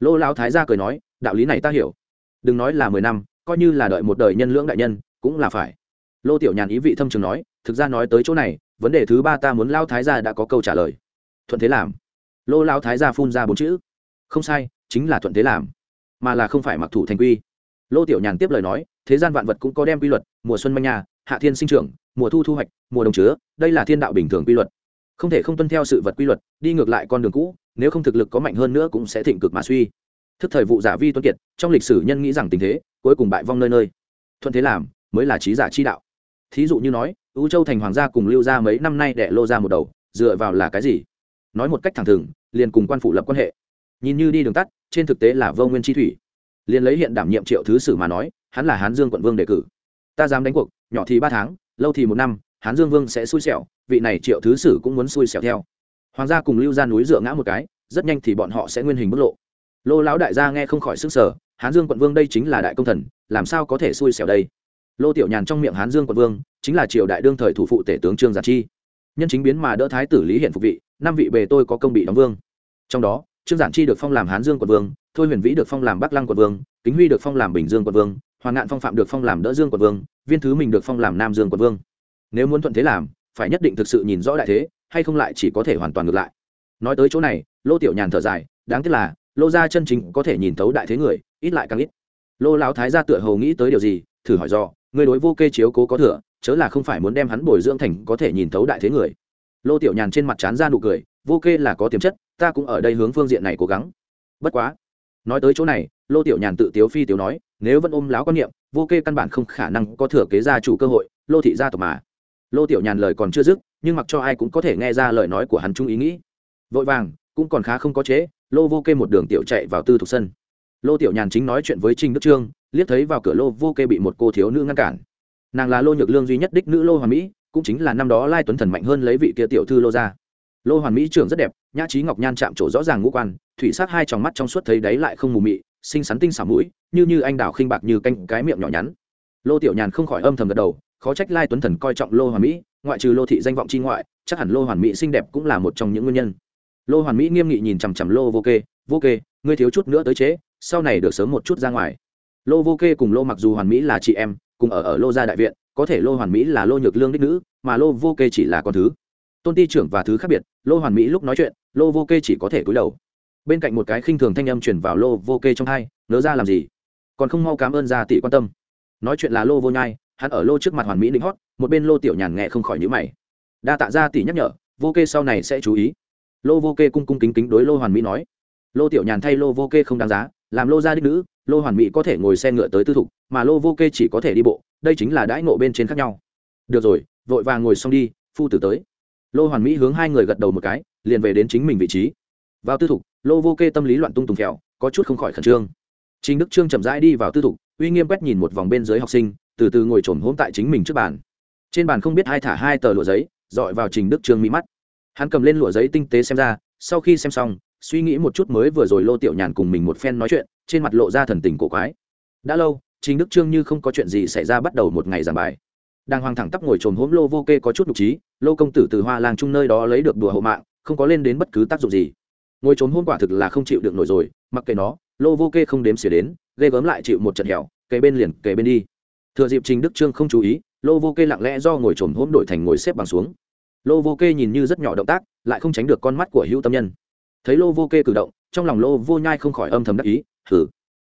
Lô lão thái gia cười nói, đạo lý này ta hiểu. Đừng nói là mười năm, coi như là đợi một đời nhân lưỡng đại nhân, cũng là phải. Lô tiểu nhàn ý vị thâm trường nói, thực ra nói tới chỗ này, vấn đề thứ ba ta muốn lao thái gia đã có câu trả lời. Thuận thế làm lô lao thái gia phun ra bốn chữ. Không sai, chính là thuận thế làm, mà là không phải mặc thủ thành quy. Lô tiểu nhàn tiếp lời nói, thế gian vạn vật cũng có đem quy luật, mùa xuân manh nhà hạ thiên sinh trưởng, mùa thu thu hoạch, mùa đồng chứa, đây là thiên đạo bình thường quy luật. Không thể không tuân theo sự vật quy luật, đi ngược lại con đường cũ, nếu không thực lực có mạnh hơn nữa cũng sẽ thịnh cực mà suy. Thức thời vụ giả vi tuân kiệt, trong lịch sử nhân nghĩ rằng tình thế, cuối cùng bại vong nơi nơi. Thuận thế làm, mới là trí giả chi đạo. Thí dụ như nói ưu châu thành hoàng gia cùng lưu gia mấy năm nay đệ lô ra một đầu, dựa vào là cái gì? Nói một cách thẳng thừng, liền cùng quan phủ lập quan hệ. Nhìn như đi đường tắt, trên thực tế là vô nguyên chi thủy. Liền lấy hiện đảm nhiệm triệu thứ sử mà nói, hắn là hán dương quận vương đề cử. Ta dám đánh cuộc, nhỏ thì ba tháng, lâu thì một năm, hán dương vương sẽ xui xẻo, vị này triệu thứ sử cũng muốn xui xẻo theo. Hoàng gia cùng lưu ra núi dựa ngã một cái, rất nhanh thì bọn họ sẽ nguyên hình bức lộ. Lô lão đại gia nghe không khỏi sức sở hán dương quận vương đây chính là đại công thần, làm sao có thể xui xẻo đây? Lô tiểu nhàn trong miệng hán dương quận vương, chính là triều đại đương thời thủ phụ tể tướng trương giản chi. Nhân chính biến mà đỡ thái tử lý hiện phục vị năm vị bề tôi có công bị đóng vương. Trong đó, trương giản chi được phong làm hán dương quận vương, thôi huyền vĩ được phong làm bắc lăng quận vương, kính huy được phong làm bình dương quận vương, hoàng ngạn phong phạm được phong làm đỡ dương quận vương, viên thứ mình được phong làm nam dương quận vương. Nếu muốn thuận thế làm, phải nhất định thực sự nhìn rõ đại thế, hay không lại chỉ có thể hoàn toàn ngược lại. Nói tới chỗ này, lô tiểu nhàn thở dài, đáng tiếc là, lô gia chân chính có thể nhìn thấu đại thế người, ít lại càng ít. Lô lão thái gia tựa hầu nghĩ tới điều gì, thử hỏi do người đối vô kê chiếu cố có thừa, chớ là không phải muốn đem hắn bồi dưỡng thành có thể nhìn thấu đại thế người lô tiểu nhàn trên mặt chán ra nụ cười, vô kê là có tiềm chất, ta cũng ở đây hướng phương diện này cố gắng. Bất quá, nói tới chỗ này, lô tiểu nhàn tự tiếu phi tiếu nói, nếu vẫn ôm láo quan niệm, vô kê căn bản không khả năng có thừa kế gia chủ cơ hội, lô thị gia tộc mà. Lô tiểu nhàn lời còn chưa dứt, nhưng mặc cho ai cũng có thể nghe ra lời nói của hắn chung ý nghĩ. Vội vàng, cũng còn khá không có chế, lô vô kê một đường tiểu chạy vào tư thuộc sân. Lô tiểu nhàn chính nói chuyện với trinh đức trương, liếc thấy vào cửa lô vô kê bị một cô thiếu nữ ngăn cản. Nàng là lô nhược lương duy nhất đích nữ lô hòa mỹ cũng chính là năm đó lai tuấn thần mạnh hơn lấy vị kia tiểu thư lô ra lô hoàn mỹ trưởng rất đẹp, nhã trí ngọc nhan chạm trổ rõ ràng ngũ quan, thủy sát hai tròng mắt trong suốt thấy đáy lại không mù mị, xinh xắn tinh xảo mũi, như như anh đào khinh bạc như canh cái miệng nhỏ nhắn. Lô tiểu nhàn không khỏi âm thầm gật đầu, khó trách lai tuấn thần coi trọng lô hoàn mỹ, ngoại trừ lô thị danh vọng chi ngoại, chắc hẳn lô hoàn mỹ xinh đẹp cũng là một trong những nguyên nhân. Lô hoàn mỹ nghiêm nghị nhìn chằm chằm lô vô kê vô kê, ngươi thiếu chút nữa tới chế sau này được sớm một chút ra ngoài. Lô vô kê cùng lô mặc dù hoàn mỹ là chị em, cùng ở ở lô gia đại viện có thể lô hoàn mỹ là lô nhược lương đích nữ, mà lô vô kê chỉ là con thứ. Tôn ti trưởng và thứ khác biệt, lô hoàn mỹ lúc nói chuyện, lô vô kê chỉ có thể cúi đầu. Bên cạnh một cái khinh thường thanh âm chuyển vào lô vô kê trong hai nỡ ra làm gì? Còn không mau cảm ơn gia tỷ quan tâm. Nói chuyện là lô vô nhai, hắn ở lô trước mặt hoàn mỹ định hót, một bên lô tiểu nhàn nghe không khỏi nhữ mày. Đa tạ gia tỷ nhắc nhở, vô kê sau này sẽ chú ý. Lô vô kê cung cung kính kính đối lô hoàn mỹ nói. Lô tiểu nhàn thay lô vô kê không đáng giá, làm lô gia đích nữ, lô hoàn mỹ có thể ngồi xe ngựa tới tư thục, mà lô vô kê chỉ có thể đi bộ đây chính là đãi ngộ bên trên khác nhau được rồi vội vàng ngồi xong đi phu tử tới lô hoàn mỹ hướng hai người gật đầu một cái liền về đến chính mình vị trí vào tư thục lô vô kê tâm lý loạn tung tùng kẹo có chút không khỏi khẩn trương Trình Đức Trương chậm rãi đi vào tư thục, uy nghiêm quét nhìn một vòng bên dưới học sinh, từ từ ngồi trồm hỗn tại chính mình trước bàn. Trên bàn không biết hai thả hai tờ lụa giấy, dọi vào Trình Đức Trương mỹ mắt. Hắn cầm lên lụa giấy tinh tế xem ra, sau khi xem xong, suy nghĩ một chút mới vừa rồi Lô Tiểu Nhàn cùng mình một phen nói chuyện, trên mặt lộ ra thần tình cổ quái. Đã lâu, Trình Đức Trương như không có chuyện gì xảy ra bắt đầu một ngày giảng bài. Đang hoang thẳng tắp ngồi trồn hốm Lô Vô Kê có chút nhục trí, Lô công tử từ Hoa Lang trung nơi đó lấy được đùa hộ mạng, không có lên đến bất cứ tác dụng gì. Ngồi trốn hôn quả thực là không chịu được nổi rồi, mặc kệ nó, Lô Vô Kê không đếm xỉa đến, ghê gớm lại chịu một trận hẻo kề bên liền kề bên đi thừa dịp trình đức trương không chú ý lô vô kê lặng lẽ do ngồi trồn hốm đổi thành ngồi xếp bằng xuống lô vô kê nhìn như rất nhỏ động tác lại không tránh được con mắt của hữu tâm nhân thấy lô vô kê cử động trong lòng lô vô nhai không khỏi âm thầm đắc ý thử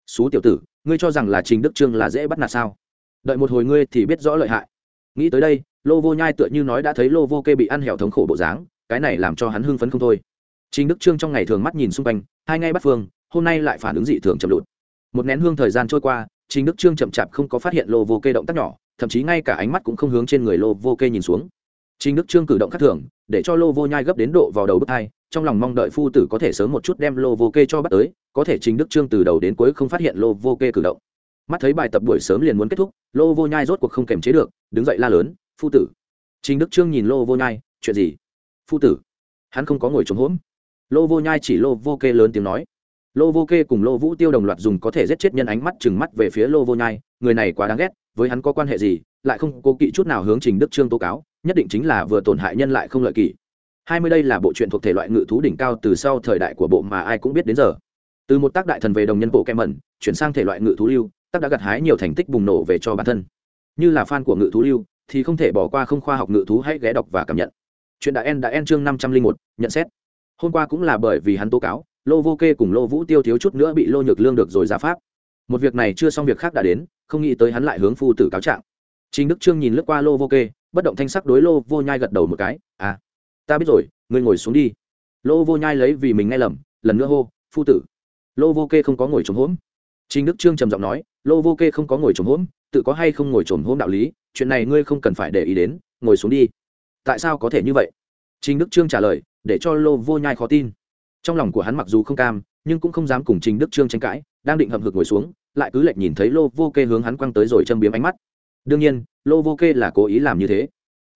xú tiểu tử ngươi cho rằng là trình đức trương là dễ bắt nạt sao? Đợi một hồi ngươi thì biết rõ lợi hại. Nghĩ tới đây, lô vô nhai tựa như nói đã thấy lô vô kê bị ăn hẻo thống khổ bộ dáng, cái này làm cho hắn hưng phấn không thôi. Trình đức trương trong ngày thường mắt nhìn xung quanh, hai ngay bắt phương, hôm nay lại phản ứng dị thường chậm lụt. Một nén hương thời gian trôi qua, trình đức trương chậm chạp không có phát hiện lô vô kê động tác nhỏ, thậm chí ngay cả ánh mắt cũng không hướng trên người lô vô kê nhìn xuống. Trình đức trương cử động khác thường, để cho lô vô nhai gấp đến độ vào đầu bước hai trong lòng mong đợi phu tử có thể sớm một chút đem lô vô kê cho bắt tới, có thể trình đức trương từ đầu đến cuối không phát hiện lô vô kê cử động. Mắt thấy bài tập buổi sớm liền muốn kết thúc, lô vô nhai rốt cuộc không kềm chế được, đứng dậy la lớn, phu tử. Trình đức trương nhìn lô vô nhai, chuyện gì? Phu tử. Hắn không có ngồi trống hỗn lô vô nhai chỉ lô vô kê lớn tiếng nói. Lô vô kê cùng lô vũ tiêu đồng loạt dùng có thể giết chết nhân ánh mắt chừng mắt về phía lô vô nhai, người này quá đáng ghét, với hắn có quan hệ gì, lại không cố kỵ chút nào hướng trình đức trương tố cáo, nhất định chính là vừa tổn hại nhân lại không lợi kỷ hai mươi đây là bộ truyện thuộc thể loại ngự thú đỉnh cao từ sau thời đại của bộ mà ai cũng biết đến giờ. Từ một tác đại thần về đồng nhân bộ kem mẩn chuyển sang thể loại ngự thú lưu, tác đã gặt hái nhiều thành tích bùng nổ về cho bản thân. Như là fan của ngự thú lưu, thì không thể bỏ qua không khoa học ngự thú hãy ghé đọc và cảm nhận. Chuyện đã en đã en chương năm trăm linh một, nhận xét. Hôm qua cũng là bởi vì hắn tố cáo, lô vô kê cùng lô vũ tiêu thiếu chút nữa bị lô nhược lương được rồi ra pháp. Một việc này chưa xong việc khác đã đến, không nghĩ tới hắn lại hướng phu tử cáo trạng. Chính đức trương nhìn lướt qua lô vô kê, bất động thanh sắc đối lô vô nhai gật đầu một cái à ta biết rồi ngươi ngồi xuống đi. Lô vô nhai lấy vì mình nghe lầm lần nữa hô phu tử. Lô vô kê không có ngồi trống hỗn chính đức trương trầm giọng nói lô vô kê không có ngồi trống hốm, tự có hay không ngồi trống hốm đạo lý chuyện này ngươi không cần phải để ý đến ngồi xuống đi. Tại sao có thể như vậy? Chính đức trương trả lời để cho lô vô nhai khó tin. Trong lòng của hắn mặc dù không cam nhưng cũng không dám cùng trình đức trương tranh cãi đang định hậm hực ngồi xuống lại cứ lệch nhìn thấy lô vô kê hướng hắn quăng tới rồi châm biếm ánh mắt. Đương nhiên lô vô kê là cố ý làm như thế.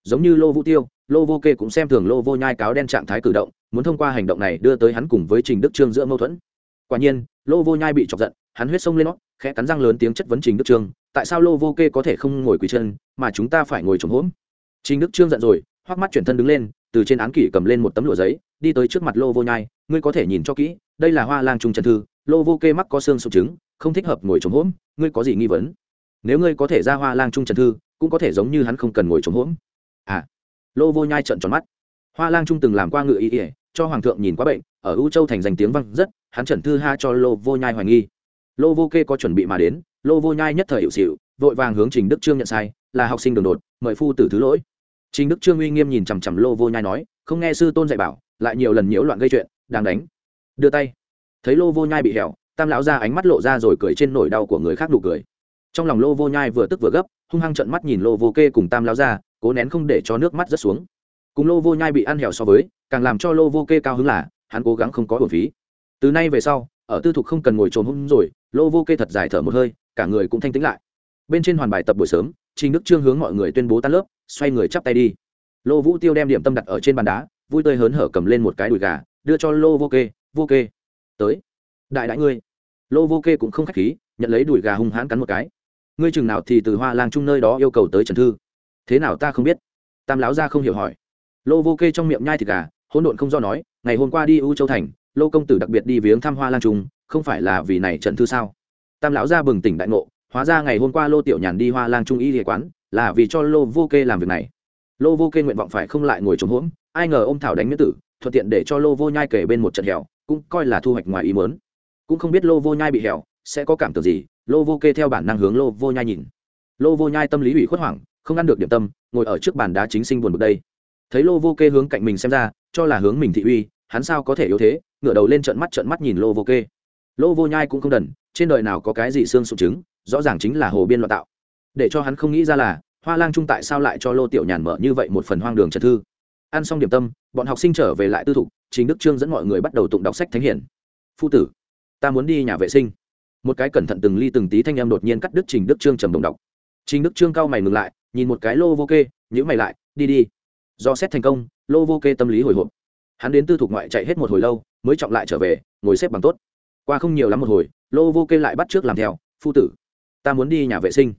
Giống như lô vũ tiêu lô vô kê cũng xem thường lô vô nhai cáo đen trạng thái cử động, muốn thông qua hành động này đưa tới hắn cùng với trình đức trương giữa mâu thuẫn. Quả nhiên, lô vô nhai bị chọc giận, hắn huyết sông lên nót khẽ cắn răng lớn tiếng chất vấn trình đức trương, tại sao lô vô kê có thể không ngồi quỳ chân, mà chúng ta phải ngồi trống hỗn trình đức trương giận rồi, hoắc mắt chuyển thân đứng lên, từ trên án kỷ cầm lên một tấm lụa giấy, đi tới trước mặt lô vô nhai, ngươi có thể nhìn cho kỹ, đây là hoa lang trung trần thư, lô vô kê mắc có xương sụp trứng, không thích hợp ngồi trống hỗn ngươi có gì nghi vấn? Nếu ngươi có thể ra hoa lang trung trần thư, cũng có thể giống như hắn không cần ngồi trống hỗn à lô vô nhai trợn tròn mắt. Hoa lang trung từng làm qua ngự ý ỉa cho hoàng thượng nhìn quá bệnh, ở u châu thành danh tiếng vang rất, hắn trần thư ha cho lô vô nhai hoài nghi. Lô vô kê có chuẩn bị mà đến, lô vô nhai nhất thời hiệu xịu vội vàng hướng trình đức trương nhận sai, là học sinh đường đột, mời phu tử thứ lỗi. Trình đức trương uy nghiêm nhìn chằm chằm lô vô nhai nói, không nghe sư tôn dạy bảo, lại nhiều lần nhiễu loạn gây chuyện, đang đánh. Đưa tay. Thấy lô vô nhai bị hẻo, tam lão ra ánh mắt lộ ra rồi cười trên nỗi đau của người khác nụ cười. Trong lòng lô vô nhai vừa tức vừa gấp, hung hăng trận mắt nhìn lô vô kê cùng tam Lão ra cố nén không để cho nước mắt rớt xuống. Cùng lô vô nhai bị ăn hẻo so với, càng làm cho lô vô kê cao hứng là, hắn cố gắng không có bổn phí. Từ nay về sau, ở tư thục không cần ngồi trồn hung rồi, lô vô kê thật dài thở một hơi, cả người cũng thanh tĩnh lại. Bên trên hoàn bài tập buổi sớm, trình đức trương hướng mọi người tuyên bố tan lớp, xoay người chắp tay đi. Lô vũ tiêu đem điểm tâm đặt ở trên bàn đá, vui tươi hớn hở cầm lên một cái đùi gà, đưa cho lô vô kê vô kê, tới. Đại đại ngươi. Lô vô kê cũng không k h á c h khí, nhận lấy đùi gà hung hãn cắn một cái. Ngươi chừng nào thì từ hoa lang trung nơi đó yêu cầu tới trần thư? Thế nào ta không biết? Tam láo ra không hiểu hỏi. Lô vô kê trong miệng nhai thịt gà, hỗn độn không do nói, ngày hôm qua đi u châu thành, lô công tử đặc biệt đi viếng thăm hoa lan trung, không phải là vì này trần thư sao? Tam lão ra bừng tỉnh đại ngộ, hóa ra ngày hôm qua lô tiểu nhàn đi hoa lan trung y địa quán, là vì cho lô vô kê làm việc này. Lô vô kê nguyện vọng phải không lại ngồi trống hỗn, ai ngờ ô m thảo đánh miễn tử, thuận tiện để cho lô vô nhai kể bên một trận hẻo, cũng coi là thu hoạch ngoài ý mớn cũng không biết lô vô nhai bị hẻo, sẽ có cảm tưởng gì, lô vô kê theo bản năng hướng lô vô nhai nhìn. Lô vô nhai tâm lý ủy khuất hoảng không ăn được điểm tâm, ngồi ở trước bàn đá chính sinh buồn bực đây. Thấy lô vô kê hướng cạnh mình xem ra, cho là hướng mình thị uy, hắn sao có thể yếu thế, ngửa đầu lên trận mắt trận mắt nhìn lô vô kê. Lô vô nhai cũng không đần, trên đời nào có cái gì xương sụn trứng, rõ ràng chính là hồ biên loạn tạo. Để cho hắn không nghĩ ra là, hoa lang trung tại sao lại cho lô tiểu nhàn mở như vậy một phần hoang đường trật thư? Ăn xong điểm tâm, bọn học sinh trở về lại tư thục chính đức trương dẫn mọi người bắt đầu tụng đọc sách thánh hiển. Phu tử, ta muốn đi nhà vệ sinh. Một cái cẩn thận từng ly từng tí thanh em đột nhiên cắt đứt trình đức trương trầm đồng đọc. Trình đức trương cao mày ngừng lại nhìn một cái lô vô kê nhữ mày lại, đi đi. Do xét thành công, lô vô kê tâm lý hồi hộp. Hắn đến tư thục ngoại chạy hết một hồi lâu, mới trọng lại trở về, ngồi xếp bằng tốt. Qua không nhiều lắm một hồi, lô vô kê lại bắt trước làm theo, phu tử, ta muốn đi nhà vệ sinh.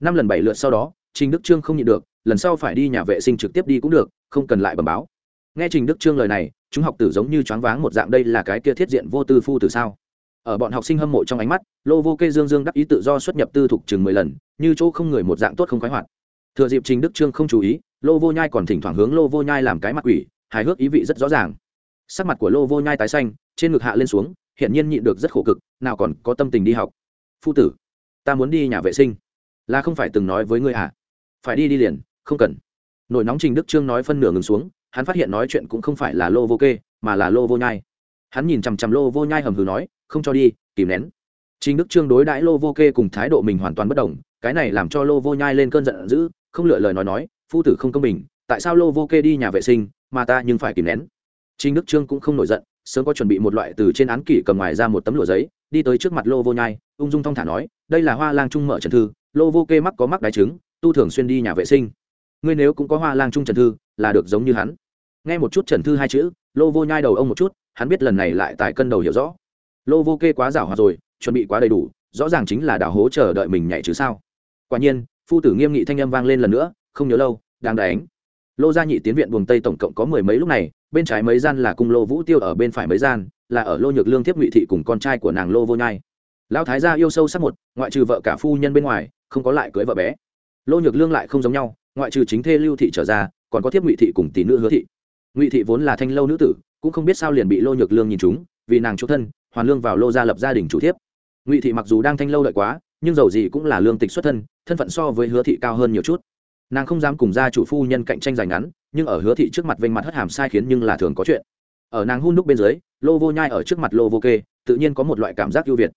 Năm lần bảy lượt sau đó, trình đức trương không nhịn được, lần sau phải đi nhà vệ sinh trực tiếp đi cũng được, không cần lại bẩm báo. Nghe trình đức trương lời này, chúng học tử giống như choáng váng một dạng đây là cái kia thiết diện vô tư phu tử sao? Ở bọn học sinh hâm mộ trong ánh mắt, lô vô kê dương dương đắc ý tự do xuất nhập tư thục chừng mười lần, như chỗ không người một dạng tốt không khoái hoạt thừa dịp trình đức trương không chú ý, lô vô nhai còn thỉnh thoảng hướng lô vô nhai làm cái mặt quỷ, hài hước ý vị rất rõ ràng. Sắc mặt của lô vô nhai tái xanh, trên ngực hạ lên xuống hiện nhiên nhịn được rất khổ cực, nào còn có tâm tình đi học. Phu tử, ta muốn đi nhà vệ sinh. Là không phải từng nói với ngươi à? Phải đi đi liền, không cần. Nổi nóng trình đức trương nói phân nửa ngừng xuống, hắn phát hiện nói chuyện cũng không phải là lô vô kê, mà là lô vô nhai. Hắn nhìn chằm chằm lô vô nhai hầm hừ nói, không cho đi, kìm nén. Trình đức trương đối đãi lô vô kê cùng thái độ mình hoàn toàn bất đồng, cái này làm cho lô vô nhai lên cơn giận dữ không lựa lời nói nói, phu tử không công bình, tại sao lô vô kê đi nhà vệ sinh, mà ta nhưng phải kìm nén? Trình đức trương cũng không nổi giận, sớm có chuẩn bị một loại từ trên án kỷ cầm ngoài ra một tấm lụa giấy, đi tới trước mặt lô vô nhai, ung dung thong thả nói, đây là hoa lang trung mở trần thư, lô vô kê mắc có mắc đái trứng tu thường xuyên đi nhà vệ sinh. Ngươi nếu cũng có hoa lang trung trần thư, là được giống như hắn. Nghe một chút trần thư hai chữ, lô vô nhai đầu ông một chút, hắn biết lần này lại tại cân đầu hiểu rõ. Lô vô kê quá giảo hòa rồi, chuẩn bị quá đầy đủ, rõ ràng chính là đảo hố chờ đợi mình nhảy chứ sao. Quả nhiên phu tử nghiêm nghị thanh âm vang lên lần nữa, không nhớ lâu, đang đánh. Lô gia nhị tiến viện buồng tây tổng cộng có mười mấy lúc này, bên trái mấy gian là cung lô vũ tiêu, ở bên phải mấy gian là ở lô nhược lương tiếp ngụy thị cùng con trai của nàng lô vô nhai. Lão thái gia yêu sâu sắc một, ngoại trừ vợ cả phu nhân bên ngoài, không có lại cưới vợ bé. Lô nhược lương lại không giống nhau, ngoại trừ chính thê lưu thị trở ra, còn có thiếp ngụy thị cùng tỷ nữ hứa thị. Ngụy thị vốn là thanh lâu nữ tử, cũng không biết sao liền bị lô nhược lương nhìn chúng, vì nàng chỗ thân, hoàn lương vào lô gia lập gia đình chủ thiếp. Ngụy thị mặc dù đang thanh lâu đợi quá nhưng dầu gì cũng là lương tịch xuất thân thân phận so với hứa thị cao hơn nhiều chút. Nàng không dám cùng gia chủ phu nhân cạnh tranh giành ngắn, nhưng ở hứa thị trước mặt vênh mặt hất hàm sai khiến nhưng là thường có chuyện. Ở nàng hun đúc bên dưới, lô vô nhai ở trước mặt lô vô kê, tự nhiên có một loại cảm giác ưu việt.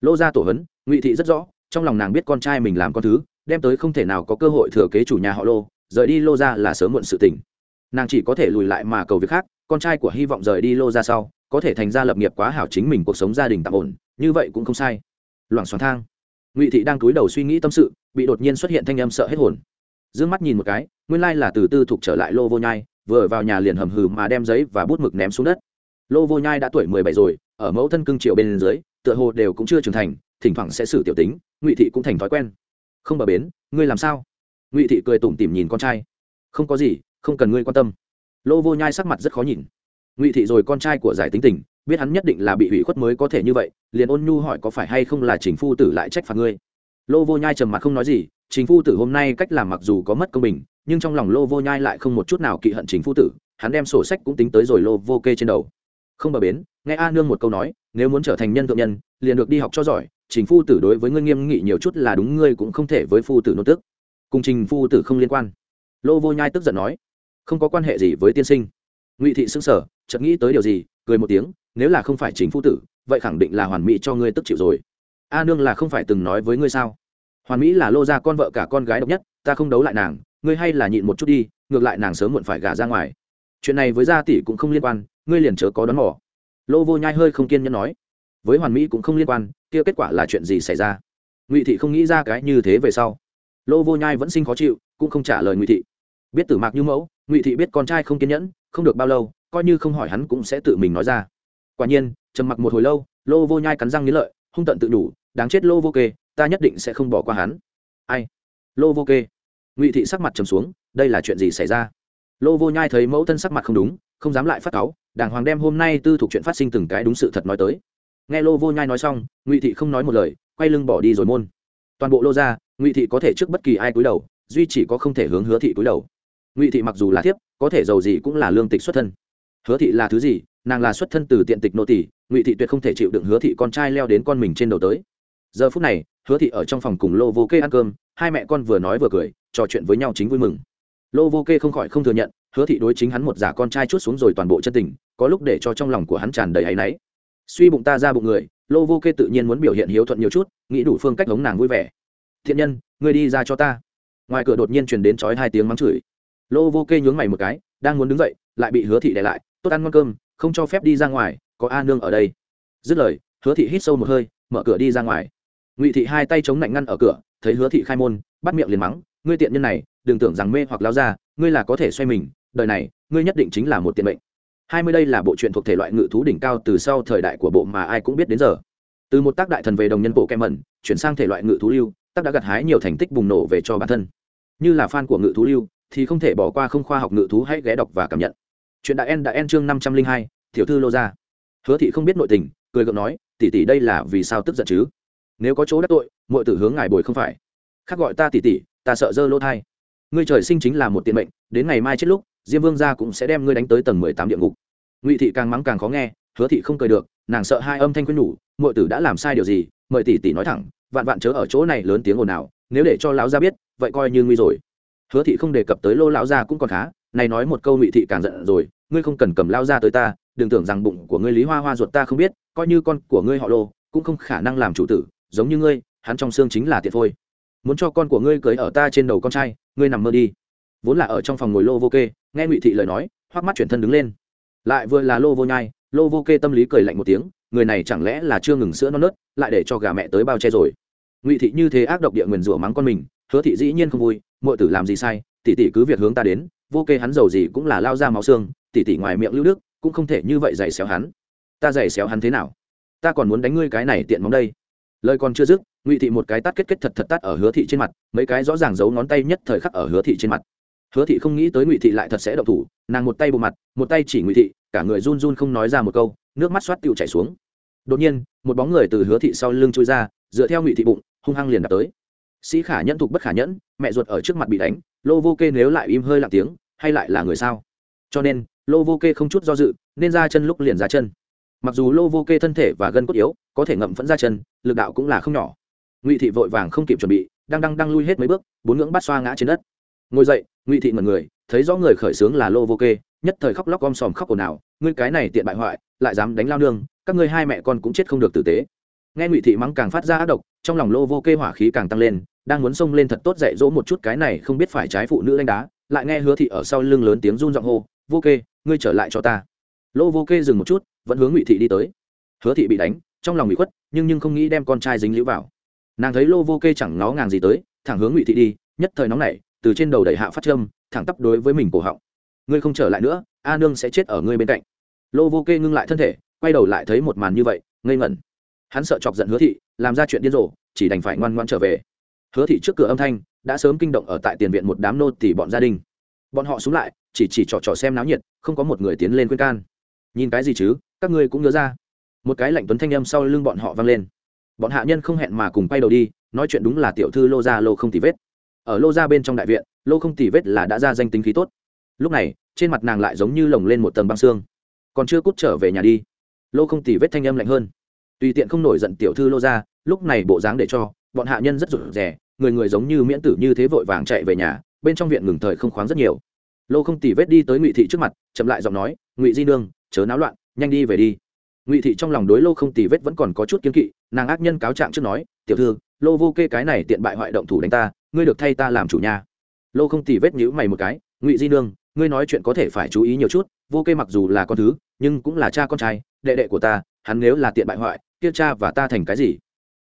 Lô gia tổ hấn, ngụy thị rất rõ, trong lòng nàng biết con trai mình làm con thứ, đem tới không thể nào có cơ hội thừa kế chủ nhà họ lô, rời đi lô ra là sớm muộn sự tình. Nàng chỉ có thể lùi lại mà cầu việc khác, con trai của hy vọng rời đi lô ra sau, có thể thành ra lập nghiệp quá hảo chính mình, cuộc sống gia đình tạm ổn, như vậy cũng không sai. Loảng xoắn thang ngụy thị đang cúi đầu suy nghĩ tâm sự bị đột nhiên xuất hiện thanh âm sợ hết hồn d ư ơ n g mắt nhìn một cái nguyên lai là từ tư thục trở lại lô vô nhai vừa vào nhà liền hầm hừ mà đem giấy và bút mực ném xuống đất lô vô nhai đã tuổi mười bảy rồi ở mẫu thân cưng triệu bên dưới tựa hồ đều cũng chưa trưởng thành thỉnh thoảng sẽ xử tiểu tính ngụy thị cũng thành thói quen không bờ bến ngươi làm sao ngụy thị cười tủm tỉm nhìn con trai không có gì không cần ngươi quan tâm lô vô nhai sắc mặt rất khó nhìn ngụy thị rồi con trai của giải tính tình biết hắn nhất định là bị ủy khuất mới có thể như vậy, liền ôn nhu hỏi có phải hay không là trình phu tử lại trách phạt ngươi. Lô vô nhai trầm mặt không nói gì, trình phu tử hôm nay cách làm mặc dù có mất công bình, nhưng trong lòng lô vô nhai lại không một chút nào kỵ hận trình phu tử, hắn đem sổ sách cũng tính tới rồi lô vô kê trên đầu. Không bờ bến, nghe a nương một câu nói, nếu muốn trở thành nhân thượng nhân, liền được đi học cho giỏi, trình phu tử đối với ngươi nghiêm nghị nhiều chút là đúng, ngươi cũng không thể với phu tử nô tức. Cùng trình phu tử không liên quan. Lô vô nhai tức giận nói, không có quan hệ gì với tiên sinh. Ngụy thị xưng sở chợt nghĩ tới điều gì, cười một tiếng nếu là không phải chính phu tử, vậy khẳng định là hoàn mỹ cho ngươi tức chịu rồi. A nương là không phải từng nói với ngươi sao? Hoàn mỹ là lô ra con vợ cả con gái độc nhất, ta không đấu lại nàng, ngươi hay là nhịn một chút đi, ngược lại nàng sớm muộn phải gả ra ngoài. Chuyện này với gia tỷ cũng không liên quan, ngươi liền chớ có đón mỏ lô vô nhai hơi không kiên nhẫn nói. Với hoàn mỹ cũng không liên quan, kia kết quả là chuyện gì xảy ra? Ngụy thị không nghĩ ra cái như thế về sau. Lô vô nhai vẫn sinh khó chịu, cũng không trả lời ngụy thị. Biết tử mạc như mẫu, ngụy thị biết con trai không kiên nhẫn, không được bao lâu, coi như không hỏi hắn cũng sẽ tự mình nói ra quả nhiên, trầm mặc một hồi lâu, lô vô nhai cắn răng nghĩ lợi, hung tận tự đủ đáng chết lô vô kê, ta nhất định sẽ không bỏ qua hắn. Ai? Lô vô kê. Ngụy thị sắc mặt trầm xuống, đây là chuyện gì xảy ra? Lô vô nhai thấy mẫu thân sắc mặt không đúng, không dám lại phát cáu, đàng hoàng đem hôm nay tư thuộc chuyện phát sinh từng cái đúng sự thật nói tới. Nghe lô vô nhai nói xong, ngụy thị không nói một lời, quay lưng bỏ đi rồi môn. Toàn bộ lô ra, ngụy thị có thể trước bất kỳ ai cúi đầu, duy chỉ có không thể hướng hứa thị cúi đầu. Ngụy thị mặc dù là thiếp, có thể giàu gì cũng là lương tịch xuất thân. Hứa thị là thứ gì nàng là xuất thân từ tiện tịch nô tỷ ngụy thị tuyệt không thể chịu đựng hứa thị con trai leo đến con mình trên đầu tới. Giờ phút này, hứa thị ở trong phòng cùng lô vô kê ăn cơm, hai mẹ con vừa nói vừa cười, trò chuyện với nhau chính vui mừng. Lô vô kê không khỏi không thừa nhận, hứa thị đối chính hắn một giả con trai chút xuống rồi toàn bộ chân tình, có lúc để cho trong lòng của hắn tràn đầy áy náy. Suy bụng ta ra bụng người, lô vô kê tự nhiên muốn biểu hiện hiếu thuận nhiều chút, nghĩ đủ phương cách hống nàng vui vẻ. Thiện nhân người đi ra cho ta. Ngoài cửa đột nhiên truyền đến chói hai tiếng mắng chửi. Lô vô kê nhướng mày một cái, đang muốn đứng dậy, lại bị hứa thị để lại, tốt ăn ngon cơm không cho phép đi ra ngoài, có a nương ở đây. Dứt lời, hứa thị hít sâu một hơi, mở cửa đi ra ngoài. Ngụy thị hai tay chống lạnh ngăn ở cửa, thấy hứa thị khai môn, bắt miệng liền mắng, ngươi tiện nhân này, đừng tưởng rằng mê hoặc lao ra, ngươi là có thể xoay mình, đời này, ngươi nhất định chính là một tiện mệnh. Hai mươi đây là bộ truyện thuộc thể loại ngự thú đỉnh cao từ sau thời đại của bộ mà ai cũng biết đến giờ. Từ một tác đại thần về đồng nhân bộ kem mẩn chuyển sang thể loại ngự thú lưu, tác đã gặt hái nhiều thành tích bùng nổ về cho bản thân. Như là fan của ngự thú lưu, thì không thể bỏ qua không khoa học ngự thú hãy ghé đọc và cảm nhận chuyện đại en đã en chương năm trăm linh hai, tiểu thư lô ra. Hứa thị không biết nội tình, cười gượng nói, tỷ tỷ đây là vì sao tức giận chứ? Nếu có chỗ đắc tội mọi tử hướng ngài bồi không phải. Khác gọi ta tỷ tỷ, ta sợ dơ lỗ thai. Ngươi trời sinh chính là một tiện mệnh, đến ngày mai chết lúc, diêm vương gia cũng sẽ đem ngươi đánh tới tầng mười tám địa ngục. Ngụy thị càng mắng càng khó nghe, hứa thị không cười được, nàng sợ hai âm thanh khuyên nhủ mọi tử đã làm sai điều gì, mời tỷ tỷ nói thẳng, vạn vạn chớ ở chỗ này lớn tiếng ồn ào, nếu để cho lão gia biết, vậy coi như nguy rồi. Hứa thị không đề cập tới lô lão gia cũng còn khá này nói một câu ngụy thị càng giận rồi, ngươi không cần cầm lao ra tới ta, đừng tưởng rằng bụng của ngươi lý hoa hoa ruột ta không biết, coi như con của ngươi họ lô, cũng không khả năng làm chủ tử, giống như ngươi, hắn trong xương chính là tiệt phôi. Muốn cho con của ngươi cưới ở ta trên đầu con trai, ngươi nằm mơ đi. Vốn là ở trong phòng ngồi lô vô kê, nghe ngụy thị lời nói, hoắc mắt chuyển thân đứng lên. Lại vừa là lô vô nhai, lô vô kê tâm lý cười lạnh một tiếng, người này chẳng lẽ là chưa ngừng sữa non nớt, lại để cho gà mẹ tới bao che rồi. Ngụy thị như thế ác độc địa nguyền rủa mắng con mình, hứa thị dĩ nhiên không vui mọi tử làm gì sai, tỷ tỷ cứ việc hướng ta đến vô kê hắn giàu gì cũng là lao ra máu xương tỷ tỷ ngoài miệng lưu đức cũng không thể như vậy giày xéo hắn. Ta giày xéo hắn thế nào? Ta còn muốn đánh ngươi cái này tiện móng đây. Lời còn chưa dứt, ngụy thị một cái tát kết kết thật thật tát ở hứa thị trên mặt, mấy cái rõ ràng giấu ngón tay nhất thời khắc ở hứa thị trên mặt. Hứa thị không nghĩ tới ngụy thị lại thật sẽ động thủ, nàng một tay bộ mặt, một tay chỉ ngụy thị, cả người run run không nói ra một câu, nước mắt xoát tựu chảy xuống. Đột nhiên, một bóng người từ hứa thị sau lưng trôi ra, dựa theo ngụy thị bụng, hung hăng liền đạp tới sĩ khả nhẫn thục bất khả nhẫn, mẹ ruột ở trước mặt bị đánh, lô vô kê nếu lại im hơi lặng tiếng, hay lại là người sao? Cho nên, lô vô kê không chút do dự, nên ra chân lúc liền ra chân. Mặc dù lô vô kê thân thể và gân cốt yếu, có thể ngậm phẫn ra chân, lực đạo cũng là không nhỏ. Ngụy thị vội vàng không kịp chuẩn bị, đang đang đang lui hết mấy bước, bốn ngưỡng bắt xoa ngã trên đất. Ngồi dậy, ngụy thị mật người, thấy rõ người khởi xướng là lô vô kê, nhất thời khóc lóc gom sòm khóc ồn ào, ngươi cái này tiện bại hoại, lại dám đánh lao nương, các ngươi hai mẹ con cũng chết không được tử tế nghe ngụy thị mắng càng phát ra ác độc, trong lòng lô vô kê hỏa khí càng tăng lên, đang muốn xông lên thật tốt dạy dỗ một chút cái này không biết phải trái phụ nữ đánh đá, lại nghe hứa thị ở sau lưng lớn tiếng run giọng hô, vô kê, ngươi trở lại cho ta. Lô vô kê dừng một chút, vẫn hướng ngụy thị đi tới. Hứa thị bị đánh, trong lòng bị khuất, nhưng nhưng không nghĩ đem con trai dính lũ vào. Nàng thấy lô vô kê chẳng ngó ngàng gì tới, thẳng hướng ngụy thị đi, nhất thời nóng nảy, từ trên đầu đẩy hạ phát trâm thẳng tắp đối với mình cổ họng. Ngươi không trở lại nữa, a nương sẽ chết ở ngươi bên cạnh. Lô vô kê ngưng lại thân thể, quay đầu lại thấy một màn như vậy, ngây ngẩn hắn sợ chọc giận hứa thị, làm ra chuyện điên rồ, chỉ đành phải ngoan ngoan trở về. Hứa thị trước cửa âm thanh đã sớm kinh động ở tại tiền viện một đám nô tỷ bọn gia đình. Bọn họ xuống lại, chỉ chỉ trò trò xem náo nhiệt, không có một người tiến lên khuyên can. Nhìn cái gì chứ, các ngươi cũng nhớ ra. Một cái lạnh tuấn thanh âm sau lưng bọn họ vang lên. Bọn hạ nhân không hẹn mà cùng quay đầu đi, nói chuyện đúng là tiểu thư lô gia lô không tì vết. Ở lô gia bên trong đại viện, lô không tì vết là đã ra danh tính khí tốt. Lúc này, trên mặt nàng lại giống như lồng lên một tầng băng xương. Còn chưa cút trở về nhà đi. Lô không tì vết thanh âm lạnh hơn tùy tiện không nổi giận tiểu thư lô ra, lúc này bộ dáng để cho, bọn hạ nhân rất rụt rè, người người giống như miễn tử như thế vội vàng chạy về nhà, bên trong viện ngừng thời không khoáng rất nhiều. Lô không tỉ vết đi tới ngụy thị trước mặt, chậm lại giọng nói, ngụy di nương, chớ náo loạn, nhanh đi về đi. Ngụy thị trong lòng đối lô không tỉ vết vẫn còn có chút kiếm kỵ, nàng ác nhân cáo trạng trước nói, tiểu thư, lô vô kê cái này tiện bại hoại động thủ đánh ta, ngươi được thay ta làm chủ nhà. Lô không tỉ vết nhữ mày một cái, ngụy di nương, ngươi nói chuyện có thể phải chú ý nhiều chút, vô kê mặc dù là con thứ, nhưng cũng là cha con trai, đệ đệ của ta, hắn nếu là tiện bại hoại kia cha và ta thành cái gì?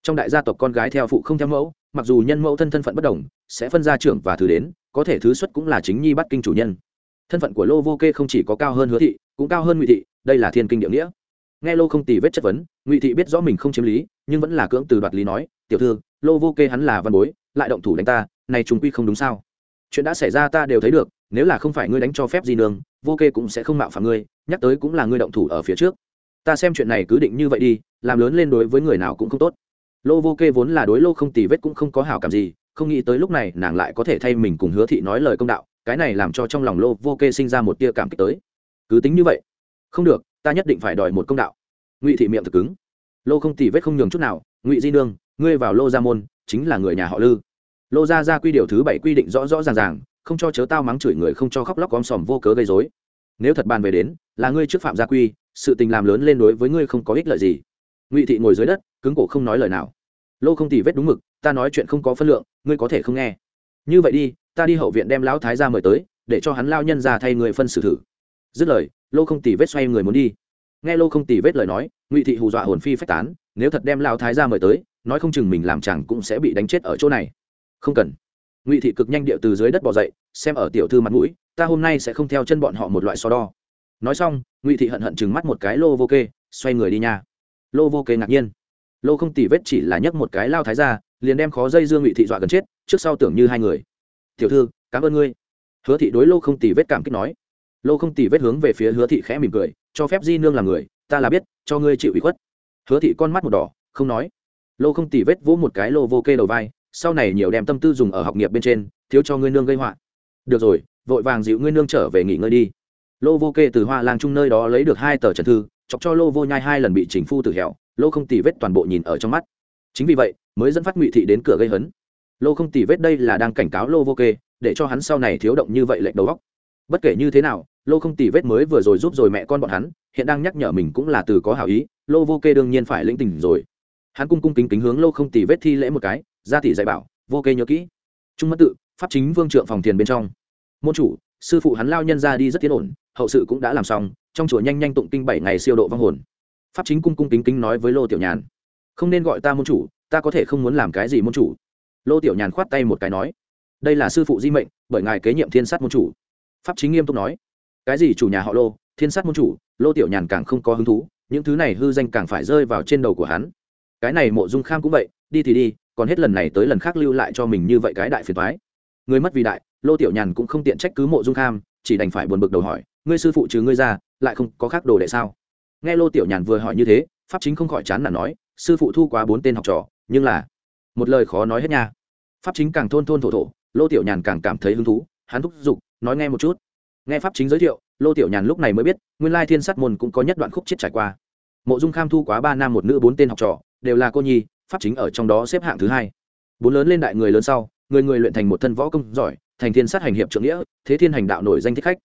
Trong đại gia tộc con gái theo phụ không theo mẫu, mặc dù nhân mẫu thân thân phận bất đồng, sẽ phân ra trưởng và thứ đến, có thể thứ xuất cũng là chính nhi bắt kinh chủ nhân. Thân phận của lô vô kê không chỉ có cao hơn hứa thị, cũng cao hơn ngụy thị, đây là thiên kinh địa nghĩa. Nghe lô không tì vết chất vấn, ngụy thị biết rõ mình không chiếm lý, nhưng vẫn là cưỡng từ đoạt lý nói, tiểu thư, lô vô kê hắn là văn bối, lại động thủ đánh ta, này chúng quy không đúng sao? Chuyện đã xảy ra ta đều thấy được, nếu là không phải ngươi đánh cho phép gì nương, vô kê cũng sẽ không mạo phạm ngươi, nhắc tới cũng là ngươi động thủ ở phía trước. Ta xem chuyện này cứ định như vậy đi làm lớn lên đối với người nào cũng không tốt. Lô vô kê vốn là đối lô không tì vết cũng không có hảo cảm gì, không nghĩ tới lúc này nàng lại có thể thay mình cùng hứa thị nói lời công đạo, cái này làm cho trong lòng lô vô kê sinh ra một tia cảm kích tới. Cứ tính như vậy. Không được, ta nhất định phải đòi một công đạo. Ngụy thị miệng thực cứng. Lô không tì vết không nhường chút nào, ngụy di nương, ngươi vào lô gia môn, chính là người nhà họ lư. Lô gia gia quy điều thứ bảy quy định rõ rõ ràng ràng, không cho chớ tao mắng chửi người, không cho khóc lóc gom sòm vô cớ gây dối nếu thật bàn về đến, là ngươi trước phạm gia quy, sự tình làm lớn lên đối với ngươi không có ích lợi gì ngụy thị ngồi dưới đất, cứng cổ không nói lời nào. Lô không tì vết đúng mực, ta nói chuyện không có phân lượng, ngươi có thể không nghe. Như vậy đi, ta đi hậu viện đem lão thái ra mời tới, để cho hắn lao nhân ra thay người phân xử thử. Dứt lời, lô không tì vết xoay người muốn đi. Nghe lô không tì vết lời nói, ngụy thị hù dọa hồn phi phách tán, nếu thật đem lao thái ra mời tới, nói không chừng mình làm chẳng cũng sẽ bị đánh chết ở chỗ này. Không cần. Ngụy thị cực nhanh địa từ dưới đất bỏ dậy, xem ở tiểu thư mặt mũi, ta hôm nay sẽ không theo chân bọn họ một loại so đo. Nói xong, ngụy thị hận hận chừng mắt một cái lô vô kê, xoay người đi nha lô vô kê ngạc nhiên. Lô không tỉ vết chỉ là nhấc một cái lao thái ra, liền đem khó dây dương ngụy thị dọa gần chết, trước sau tưởng như hai người. Tiểu thư, cảm ơn ngươi. Hứa thị đối lô không tỉ vết cảm kích nói. Lô không tỉ vết hướng về phía hứa thị khẽ mỉm cười, cho phép di nương là người, ta là biết, cho ngươi chịu ủy khuất. Hứa thị con mắt một đỏ, không nói. Lô không tỉ vết vỗ một cái lô vô kê đầu vai, sau này nhiều đem tâm tư dùng ở học nghiệp bên trên, thiếu cho ngươi nương gây họa. Được rồi, vội vàng dịu ngươi nương trở về nghỉ ngơi đi. Lô vô kê từ hoa lang Chung nơi đó lấy được hai tờ trần thư chọc cho lô vô nhai hai lần bị chính phu tử hẹo, lô không tì vết toàn bộ nhìn ở trong mắt. Chính vì vậy, mới dẫn phát ngụy thị đến cửa gây hấn. Lô không tì vết đây là đang cảnh cáo lô vô kê, để cho hắn sau này thiếu động như vậy lệch đầu góc bất kể như thế nào, lô không tì vết mới vừa rồi giúp rồi mẹ con bọn hắn, hiện đang nhắc nhở mình cũng là từ có hảo ý, lô vô kê đương nhiên phải lĩnh tình rồi. Hắn cung cung kính kính hướng lô không tì vết thi lễ một cái, ra tỷ dạy bảo, vô kê nhớ kỹ. Trung mất tự, pháp chính vương trượng phòng tiền bên trong. Môn chủ, sư phụ hắn lao nhân ra đi rất tiến ổn hậu sự cũng đã làm xong, trong chùa nhanh nhanh tụng kinh bảy ngày siêu độ vong hồn. Pháp chính cung cung kính kính nói với lô tiểu nhàn, không nên gọi ta môn chủ, ta có thể không muốn làm cái gì môn chủ. Lô tiểu nhàn khoát tay một cái nói, đây là sư phụ di mệnh, bởi ngài kế nhiệm thiên sát môn chủ. Pháp chính nghiêm túc nói, cái gì chủ nhà họ lô, thiên sát môn chủ? Lô tiểu nhàn càng không có hứng thú, những thứ này hư danh càng phải rơi vào trên đầu của hắn. Cái này mộ dung kham cũng vậy, đi thì đi, còn hết lần này tới lần khác lưu lại cho mình như vậy cái đại phiền thoái người mất vì đại, lô tiểu nhàn cũng không tiện trách cứ mộ dung kham, chỉ đành phải buồn bực đầu hỏi ngươi sư phụ trừ ngươi ra, lại không có khác đồ đệ sao? Nghe lô tiểu nhàn vừa hỏi như thế, pháp chính không khỏi chán là nói, sư phụ thu quá bốn tên học trò, nhưng là, một lời khó nói hết nha. Pháp chính càng thôn thôn thổ thổ, lô tiểu nhàn càng cảm thấy hứng thú, hắn thúc giục, nói nghe một chút. Nghe pháp chính giới thiệu, lô tiểu nhàn lúc này mới biết, nguyên lai thiên sát môn cũng có nhất đoạn khúc chết trải qua. Mộ dung kham thu quá ba nam một nữ bốn tên học trò, đều là cô nhi, pháp chính ở trong đó xếp hạng thứ hai. Bốn lớn lên đại người lớn sau, người người luyện thành một thân võ công giỏi, thành thiên sát hành hiệp trưởng nghĩa, thế thiên hành đạo nổi danh thích khách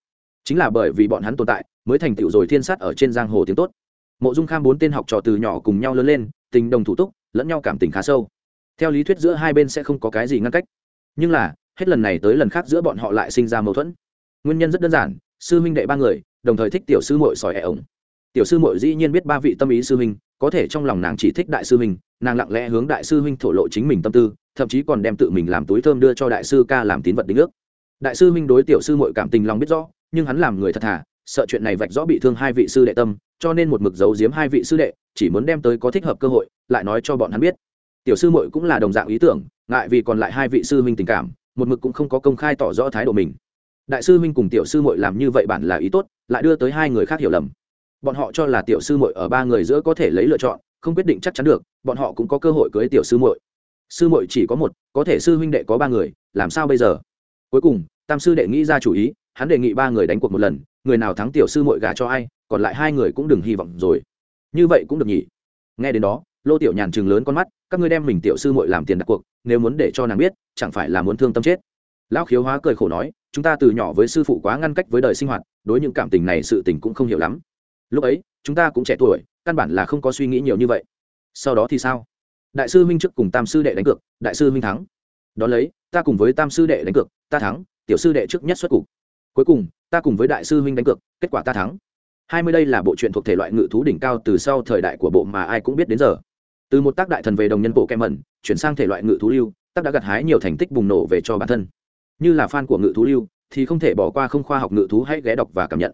chính là bởi vì bọn hắn tồn tại, mới thành tựu rồi thiên sát ở trên giang hồ tiếng tốt. Mộ dung kham bốn tên học trò từ nhỏ cùng nhau lớn lên, tình đồng thủ túc, lẫn nhau cảm tình khá sâu. Theo lý thuyết giữa hai bên sẽ không có cái gì ngăn cách. Nhưng là, hết lần này tới lần khác giữa bọn họ lại sinh ra mâu thuẫn. Nguyên nhân rất đơn giản, sư huynh đệ ba người, đồng thời thích tiểu sư mội sỏi ẻ ổng. Tiểu sư mội dĩ nhiên biết ba vị tâm ý sư huynh, có thể trong lòng nàng chỉ thích đại sư huynh, nàng lặng lẽ hướng đại sư huynh thổ lộ chính mình tâm tư, thậm chí còn đem tự mình làm túi thơm đưa cho đại sư ca làm tín vật đính ước đại sư Minh đối tiểu sư mội cảm tình lòng biết rõ, nhưng hắn làm người thật thà, sợ chuyện này vạch rõ bị thương hai vị sư đệ tâm, cho nên một mực giấu giếm hai vị sư đệ, chỉ muốn đem tới có thích hợp cơ hội, lại nói cho bọn hắn biết. Tiểu sư mội cũng là đồng dạng ý tưởng, ngại vì còn lại hai vị sư Minh tình cảm, một mực cũng không có công khai tỏ rõ thái độ mình. Đại sư Minh cùng tiểu sư mội làm như vậy bản là ý tốt, lại đưa tới hai người khác hiểu lầm. Bọn họ cho là tiểu sư mội ở ba người giữa có thể lấy lựa chọn, không quyết định chắc chắn được, bọn họ cũng có cơ hội cưới tiểu sư muội. Sư muội chỉ có một, có thể sư huynh đệ có ba người, làm sao bây giờ? Cuối cùng, tam sư đệ nghĩ ra chủ ý, hắn đề nghị ba người đánh cuộc một lần, người nào thắng tiểu sư muội gà cho ai, còn lại hai người cũng đừng hy vọng rồi. Như vậy cũng được nhỉ? Nghe đến đó, lô tiểu nhàn chừng lớn con mắt, các ngươi đem mình tiểu sư muội làm tiền đặt cuộc, nếu muốn để cho nàng biết, chẳng phải là muốn thương tâm chết. Lão khiếu hóa cười khổ nói, chúng ta từ nhỏ với sư phụ quá ngăn cách với đời sinh hoạt, đối những cảm tình này sự tình cũng không hiểu lắm. Lúc ấy, chúng ta cũng trẻ tuổi, căn bản là không có suy nghĩ nhiều như vậy. Sau đó thì sao? Đại sư minh trước cùng tam sư đệ đánh cược, đại sư minh thắng đón lấy, ta cùng với tam sư đệ đánh cược, ta thắng, tiểu sư đệ trước nhất xuất cục. Cuối cùng, ta cùng với đại sư huynh đánh cược, kết quả ta thắng. Hai mươi đây là bộ truyện thuộc thể loại ngự thú đỉnh cao từ sau thời đại của bộ mà ai cũng biết đến giờ. Từ một tác đại thần về đồng nhân bộ kem mẩn, chuyển sang thể loại ngự thú lưu, tác đã gặt hái nhiều thành tích bùng nổ về cho bản thân. Như là fan của ngự thú lưu, thì không thể bỏ qua không khoa học ngự thú hãy ghé đọc và cảm nhận.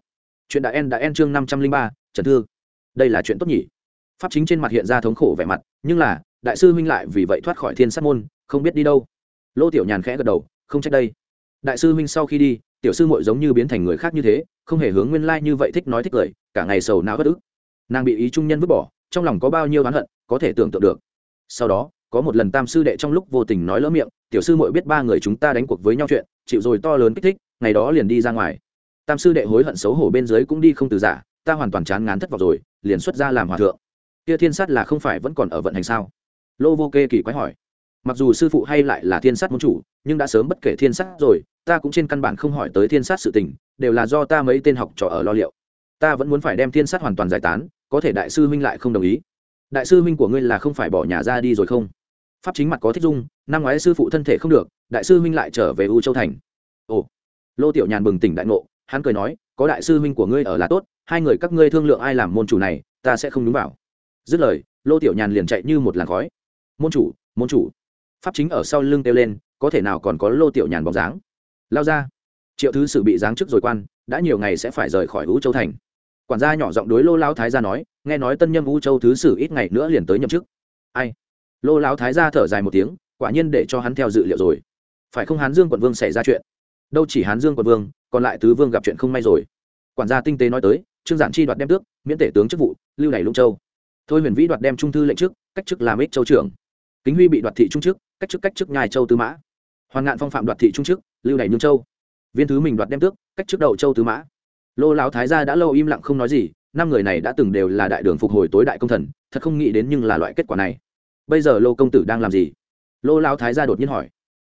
Chuyện đã en đã en chương năm trăm linh ba, trần thư. Đây là chuyện tốt nhỉ? Pháp chính trên mặt hiện ra thống khổ vẻ mặt, nhưng là, đại sư huynh lại vì vậy thoát khỏi thiên sát môn, không biết đi đâu lô tiểu nhàn khẽ gật đầu, không trách đây. Đại sư huynh sau khi đi, tiểu sư muội giống như biến thành người khác như thế, không hề hướng nguyên lai như vậy thích nói thích cười cả ngày sầu não bất ức. Nàng bị ý trung nhân vứt bỏ, trong lòng có bao nhiêu oán hận, có thể tưởng tượng được. Sau đó, có một lần tam sư đệ trong lúc vô tình nói lỡ miệng, tiểu sư muội biết ba người chúng ta đánh cuộc với nhau chuyện, chịu rồi to lớn kích thích, ngày đó liền đi ra ngoài. Tam sư đệ hối hận xấu hổ bên dưới cũng đi không từ giả, ta hoàn toàn chán ngán thất vọng rồi, liền xuất ra làm hòa thượng. Kia thiên sát là không phải vẫn còn ở vận hành sao? Lô vô kê kỳ quái hỏi mặc dù sư phụ hay lại là thiên sát môn chủ, nhưng đã sớm bất kể thiên sát rồi, ta cũng trên căn bản không hỏi tới thiên sát sự tình, đều là do ta mấy tên học trò ở lo liệu. Ta vẫn muốn phải đem thiên sát hoàn toàn giải tán, có thể đại sư huynh lại không đồng ý. Đại sư huynh của ngươi là không phải bỏ nhà ra đi rồi không? Pháp chính mặt có thích dung, năm ngoái sư phụ thân thể không được, đại sư huynh lại trở về u châu thành. Ồ. Lô tiểu nhàn bừng tỉnh đại ngộ, hắn cười nói, có đại sư huynh của ngươi ở là tốt, hai người các ngươi thương lượng ai làm môn chủ này, ta sẽ không đúng vào. Dứt lời, lô tiểu nhàn liền chạy như một làn khói. Môn chủ môn chủ pháp chính ở sau lưng kêu lên, có thể nào còn có lô tiểu nhàn bóng dáng? Lao ra. Triệu thứ sử bị giáng chức rồi quan, đã nhiều ngày sẽ phải rời khỏi u châu thành. Quản gia nhỏ giọng đối lô lao thái gia nói, nghe nói tân nhâm u châu thứ sử ít ngày nữa liền tới nhậm chức. Ai? Lô lao thái gia thở dài một tiếng, quả nhiên để cho hắn theo dự liệu rồi. Phải không hán dương quận vương xảy ra chuyện? Đâu chỉ hán dương quận vương, còn lại tứ vương gặp chuyện không may rồi. Quản gia tinh tế nói tới, trương giản chi đoạt đem tước, miễn tể tướng chức vụ, lưu này lũng châu. Thôi huyền vĩ đoạt đem trung thư lệnh chức cách chức làm ích châu trưởng. Kính huy bị đoạt thị trung chức cách chức cách chức nhai châu tư mã. Hoàn ngạn phong phạm đoạt thị trung chức, lưu đày nhung châu. Viên thứ mình đoạt đem tước, cách chức đầu châu tư mã. Lô lão thái gia đã lâu im lặng không nói gì, năm người này đã từng đều là đại đường phục hồi tối đại công thần, thật không nghĩ đến nhưng là loại kết quả này. Bây giờ lô công tử đang làm gì? Lô lão thái gia đột nhiên hỏi.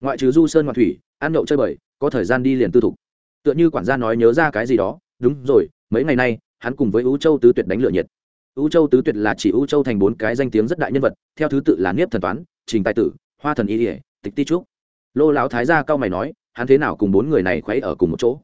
Ngoại trừ du sơn ngoại thủy, ăn nhậu chơi bời, có thời gian đi liền tư thục. Tựa như quản gia nói nhớ ra cái gì đó, đúng rồi, mấy ngày nay, hắn cùng với ú châu tứ tuyệt đánh lửa nhiệt. Ú châu tứ tuyệt là chỉ ú châu thành bốn cái danh tiếng rất đại nhân vật, theo thứ tự là niếp thần toán, trình tài tử hoa thần y ỉa, tịch ti trúc. Lô lão thái gia cao mày nói, hắn thế nào cùng bốn người này khuấy ở cùng một chỗ?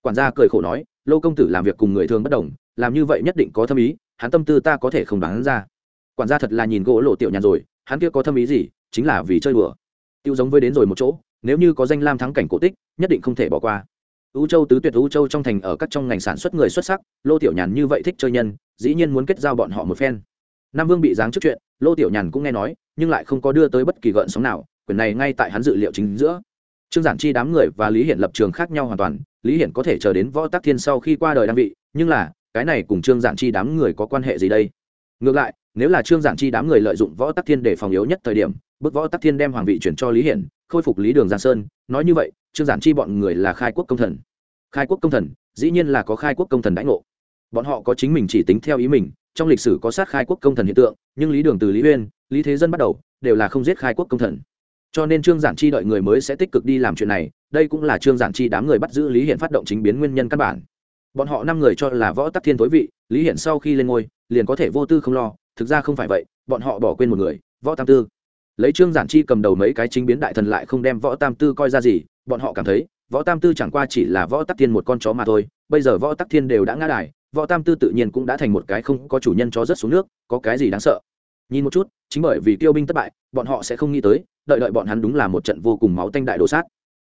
Quản gia cười khổ nói, lô công tử làm việc cùng người thường bất đồng, làm như vậy nhất định có thâm ý, hắn tâm tư ta có thể không đoán ra. Quản gia thật là nhìn gỗ lộ tiểu nhàn rồi, hắn kia có thâm ý gì, chính là vì chơi đùa. Tiêu giống với đến rồi một chỗ, nếu như có danh lam thắng cảnh cổ tích, nhất định không thể bỏ qua. Ưu châu tứ tuyệt ưu châu trong thành ở các trong ngành sản xuất người xuất sắc, lô tiểu nhàn như vậy thích chơi nhân, dĩ nhiên muốn kết giao bọn họ một phen. Nam vương bị giáng trước chuyện lô tiểu nhàn cũng nghe nói, nhưng lại không có đưa tới bất kỳ gợn sóng nào, quyền này ngay tại hắn dự liệu chính giữa. Trương giản chi đám người và lý hiển lập trường khác nhau hoàn toàn, lý hiển có thể chờ đến võ tắc thiên sau khi qua đời đăng vị, nhưng là, cái này cùng trương giản chi đám người có quan hệ gì đây? Ngược lại, nếu là trương giản chi đám người lợi dụng võ tắc thiên để phòng yếu nhất thời điểm bức võ tắc thiên đem hoàng vị chuyển cho lý hiển, khôi phục lý đường giang sơn, nói như vậy, trương giản chi bọn người là khai quốc công thần. Khai quốc công thần, dĩ nhiên là có khai quốc công thần đãi ngộ. Bọn họ có chính mình chỉ tính theo ý mình trong lịch sử có sát khai quốc công thần hiện tượng, nhưng lý đường từ lý uyên, lý thế dân bắt đầu, đều là không giết khai quốc công thần. Cho nên trương giản chi đợi người mới sẽ tích cực đi làm chuyện này, đây cũng là trương giản chi đám người bắt giữ lý hiện phát động chính biến nguyên nhân căn bản. Bọn họ năm người cho là võ tắc thiên tối vị, lý hiện sau khi lên ngôi, liền có thể vô tư không lo, thực ra không phải vậy, bọn họ bỏ quên một người, võ tam tư. Lấy trương giản chi cầm đầu mấy cái chính biến đại thần lại không đem võ tam tư coi ra gì, bọn họ cảm thấy, võ tam tư chẳng qua chỉ là võ tắc thiên một con chó mà thôi, bây giờ võ tắc thiên đều đã ngã đài võ tam tư tự nhiên cũng đã thành một cái không có chủ nhân chó rất xuống nước, có cái gì đáng sợ? Nhìn một chút, chính bởi vì tiêu binh thất bại, bọn họ sẽ không nghĩ tới, đợi đợi bọn hắn đúng là một trận vô cùng máu tanh đại đồ sát.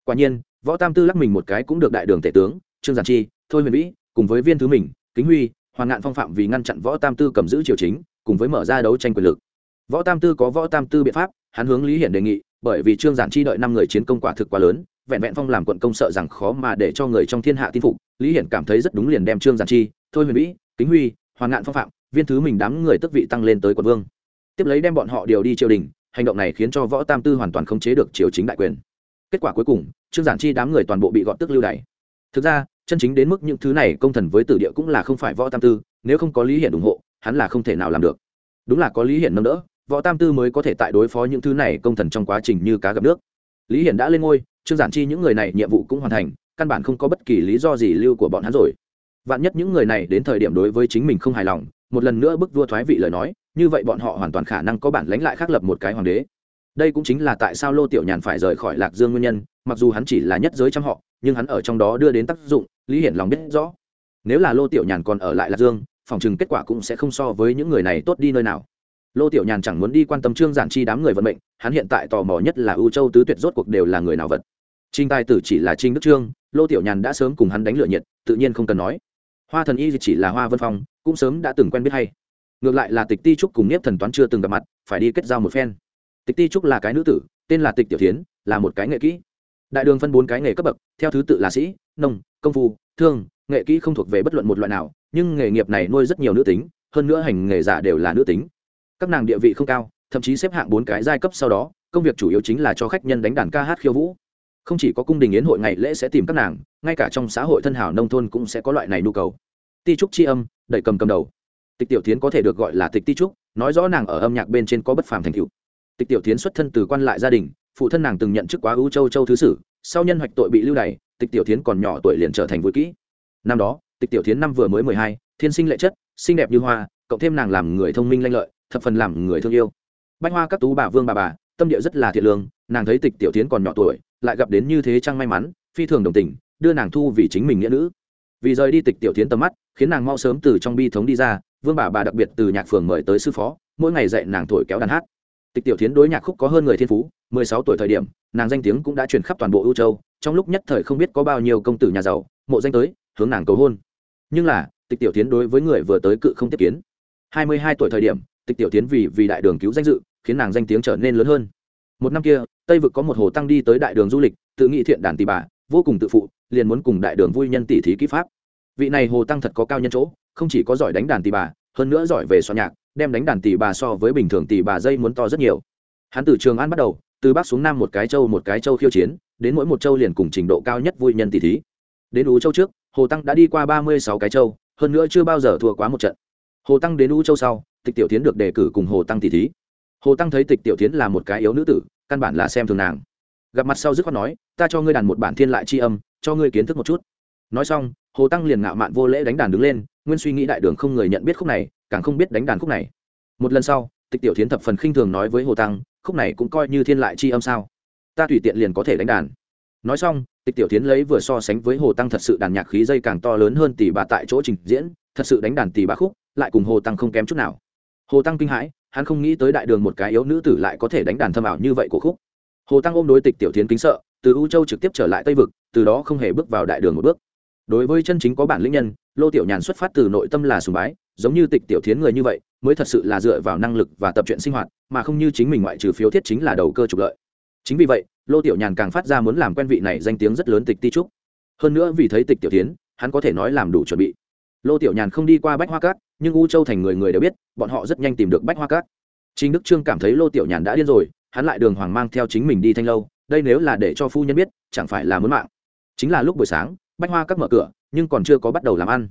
Quả nhiên, võ tam tư lắc mình một cái cũng được đại đường tể tướng, trương giản chi, thôi huyền vĩ, cùng với viên thứ mình, kính huy, hoàng ngạn phong phạm vì ngăn chặn võ tam tư cầm giữ triều chính, cùng với mở ra đấu tranh quyền lực. Võ tam tư có võ tam tư biện pháp, hắn hướng lý hiển đề nghị, bởi vì trương giản chi đợi năm người chiến công quả thực quá lớn, vẹn vẹn phong làm quận công sợ rằng khó mà để cho người trong thiên hạ tin phục, lý hiển cảm thấy rất đúng liền đem trương giản chi thôi huyền vĩ, kính huy hoàng ngạn phong phạm, viên thứ mình đám người tức vị tăng lên tới quận vương. Tiếp lấy đem bọn họ điều đi triều đình, hành động này khiến cho võ tam tư hoàn toàn khống chế được triều chính đại quyền. Kết quả cuối cùng, trương giản chi đám người toàn bộ bị gọn tức lưu đày. Thực ra, chân chính đến mức những thứ này công thần với tử địa cũng là không phải võ tam tư, nếu không có lý hiển ủng hộ, hắn là không thể nào làm được. Đúng là có lý hiển nâng đỡ, võ tam tư mới có thể tại đối phó những thứ này công thần trong quá trình như cá gặp nước. Lý hiển đã lên ngôi, trương giản chi những người này nhiệm vụ cũng hoàn thành, căn bản không có bất kỳ lý do gì lưu của bọn hắn rồi vạn nhất những người này đến thời điểm đối với chính mình không hài lòng, một lần nữa bức vua thoái vị lời nói, như vậy bọn họ hoàn toàn khả năng có bản lãnh lại khác lập một cái hoàng đế. Đây cũng chính là tại sao lô tiểu nhàn phải rời khỏi lạc dương nguyên nhân, mặc dù hắn chỉ là nhất giới trong họ, nhưng hắn ở trong đó đưa đến tác dụng, lý hiển lòng biết rõ. Nếu là lô tiểu nhàn còn ở lại lạc dương, phòng chừng kết quả cũng sẽ không so với những người này tốt đi nơi nào. Lô tiểu nhàn chẳng muốn đi quan tâm trương giản chi đám người vận mệnh, hắn hiện tại tò mò nhất là ưu châu tứ tuyệt rốt cuộc đều là người nào vật. Trinh tài tử chỉ là trinh đức trương, lô tiểu nhàn đã sớm cùng hắn đánh lửa nhiệt, tự nhiên không cần nói hoa thần y chỉ là hoa vân phong, cũng sớm đã từng quen biết hay. Ngược lại là tịch ti trúc cùng nhiếp thần toán chưa từng gặp mặt, phải đi kết giao một phen. Tịch ti trúc là cái nữ tử, tên là tịch tiểu tiến là một cái nghệ kỹ. Đại đường phân bốn cái nghề cấp bậc, theo thứ tự là sĩ, nông, công phu, thương, nghệ kỹ không thuộc về bất luận một loại nào, nhưng nghề nghiệp này nuôi rất nhiều nữ tính, hơn nữa hành nghề giả đều là nữ tính. Các nàng địa vị không cao, thậm chí xếp hạng bốn cái giai cấp sau đó, công việc chủ yếu chính là cho khách nhân đánh đàn ca hát khiêu vũ không chỉ có cung đình yến hội ngày lễ sẽ tìm các nàng, ngay cả trong xã hội thân hảo nông thôn cũng sẽ có loại này nhu cầu. Ti trúc chi âm, đẩy cầm cầm đầu. Tịch tiểu tiến có thể được gọi là tịch ti trúc, nói rõ nàng ở âm nhạc bên trên có bất phàm thành cựu tịch tiểu tiến xuất thân từ quan lại gia đình, phụ thân nàng từng nhận chức quá ưu châu châu thứ sử, sau nhân hoạch tội bị lưu đày, tịch tiểu tiến còn nhỏ tuổi liền trở thành vui kỹ. Năm đó, tịch tiểu tiến năm vừa mới mười hai, thiên sinh lệ chất, xinh đẹp như hoa, cộng thêm nàng làm người thông minh lanh lợi, thập phần làm người thương yêu. Bách hoa các tú bà, vương bà bà, tâm địa rất là thiện lương, nàng thấy tịch tiểu tiến còn nhỏ tuổi lại gặp đến như thế chăng may mắn, phi thường đồng tình, đưa nàng thu vì chính mình nghĩa nữ. Vì rời đi tịch tiểu tiến tầm mắt, khiến nàng mau sớm từ trong bi thống đi ra, vương bà bà đặc biệt từ nhạc phường mời tới sư phó, mỗi ngày dạy nàng thổi kéo đàn hát. Tịch tiểu tiến đối nhạc khúc có hơn người thiên phú, mười sáu tuổi thời điểm, nàng danh tiếng cũng đã truyền khắp toàn bộ ưu châu, trong lúc nhất thời không biết có bao nhiêu công tử nhà giàu, mộ danh tới, hướng nàng cầu hôn. Nhưng là, tịch tiểu tiến đối với người vừa tới cự không tiếp kiến. Hai mươi hai tuổi thời điểm, tịch tiểu tiến vì vì đại đường cứu danh dự, khiến nàng danh tiếng trở nên lớn hơn một năm kia, tây vực có một hồ tăng đi tới đại đường du lịch, tự nghị thiện đàn tỷ bà, vô cùng tự phụ, liền muốn cùng đại đường vui nhân tỷ thí kỹ pháp. Vị này hồ tăng thật có cao nhân chỗ, không chỉ có giỏi đánh đàn tỷ bà, hơn nữa giỏi về soạn nhạc, đem đánh đàn tỷ bà so với bình thường tỷ bà dây muốn to rất nhiều. Hắn từ trường an bắt đầu, từ bắc xuống nam một cái châu một cái châu khiêu chiến, đến mỗi một châu liền cùng trình độ cao nhất vui nhân tỷ thí. Đến ú châu trước, hồ tăng đã đi qua ba mươi sáu cái châu, hơn nữa chưa bao giờ thua quá một trận. Hồ tăng đến ú châu sau, tịch tiểu tiến được đề cử cùng hồ tăng tỷ thí hồ tăng thấy tịch tiểu tiến là một cái yếu nữ tử, căn bản là xem thường nàng. gặp mặt sau dứt khoát nói, ta cho ngươi đàn một bản thiên lại c h i âm, cho ngươi kiến thức một chút. nói xong, hồ tăng liền ngạo mạn vô lễ đánh đàn đứng lên, nguyên suy nghĩ đại đường không người nhận biết khúc này, càng không biết đánh đàn khúc này. một lần sau, tịch tiểu tiến thập phần khinh thường nói với hồ tăng, khúc này cũng coi như thiên lại c h i âm sao? Ta tùy tiện liền có thể đánh đàn. nói xong, tịch tiểu tiến lấy vừa so sánh với hồ tăng thật sự đàn nhạc khí dây càng to lớn hơn tỷ bà tại chỗ trình diễn, thật sự đánh đàn tỷ bà khúc, lại cùng hồ tăng không kém chút nào hồ tăng kinh hãi, hắn không nghĩ tới đại đường một cái yếu nữ tử lại có thể đánh đàn thâm ảo như vậy của khúc. Hồ tăng ôm đối tịch tiểu tiến kính sợ, từ u châu trực tiếp trở lại tây vực, từ đó không hề bước vào đại đường một bước. Đối với chân chính có bản lĩnh nhân, lô tiểu nhàn xuất phát từ nội tâm là sùng bái, giống như tịch tiểu tiến người như vậy, mới thật sự là dựa vào năng lực và tập chuyện sinh hoạt, mà không như chính mình ngoại trừ phiếu thiết chính là đầu cơ trục lợi. Chính vì vậy, lô tiểu nhàn càng phát ra muốn làm quen vị này danh tiếng rất lớn tịch ti trúc. Hơn nữa vì thấy tịch tiểu tiến hắn có thể nói làm đủ chuẩn bị lô tiểu nhàn không đi qua bách hoa cát nhưng u châu thành người người đều biết bọn họ rất nhanh tìm được bách hoa cát Trình Đức Trương cảm thấy Lô Tiểu Nhàn đã điên rồi, hắn lại đường hoàng mang theo chính mình đi thanh lâu, đây nếu là để cho phu nhân biết, chẳng phải là muốn mạng. Chính là lúc buổi sáng, Bách Hoa Cát mở cửa, nhưng còn chưa có bắt đầu làm ăn.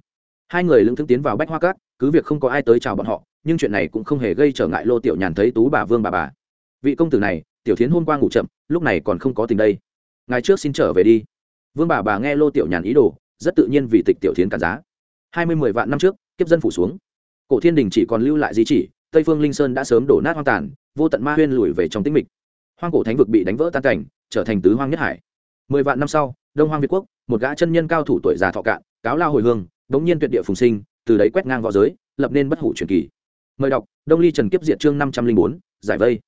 Hai người lững thững tiến vào Bách Hoa Cát, cứ việc không có ai tới chào bọn họ, nhưng chuyện này cũng không hề gây trở ngại Lô Tiểu Nhàn thấy Tú bà Vương bà bà. Vị công tử này, Tiểu Thiến hôm qua ngủ chậm, lúc này còn không có tình đây. Ngày trước xin trở về đi. Vương bà bà nghe Lô Tiểu Nhàn ý đồ, rất tự nhiên vì tịch Tiểu Thiến cản giá. Hai mươi mười vạn năm trước, kiếp dân phủ xuống. Cổ Thiên Đình chỉ còn lưu lại di chỉ, tây phương linh sơn đã sớm đổ nát hoang tàn vô tận ma huyên lùi về trong tĩnh mịch. Hoang cổ thánh vực bị đánh vỡ tan cảnh trở thành tứ hoang nhất hải. Mười vạn năm sau đông hoang việt quốc một gã chân nhân cao thủ tuổi già thọ cạn cáo lao hồi hương bỗng nhiên tuyệt địa phùng sinh từ đấy quét ngang v õ giới lập nên bất hủ truyền kỳ. Mời đọc đông ly trần kiếp diệt chương năm trăm linh bốn giải vây.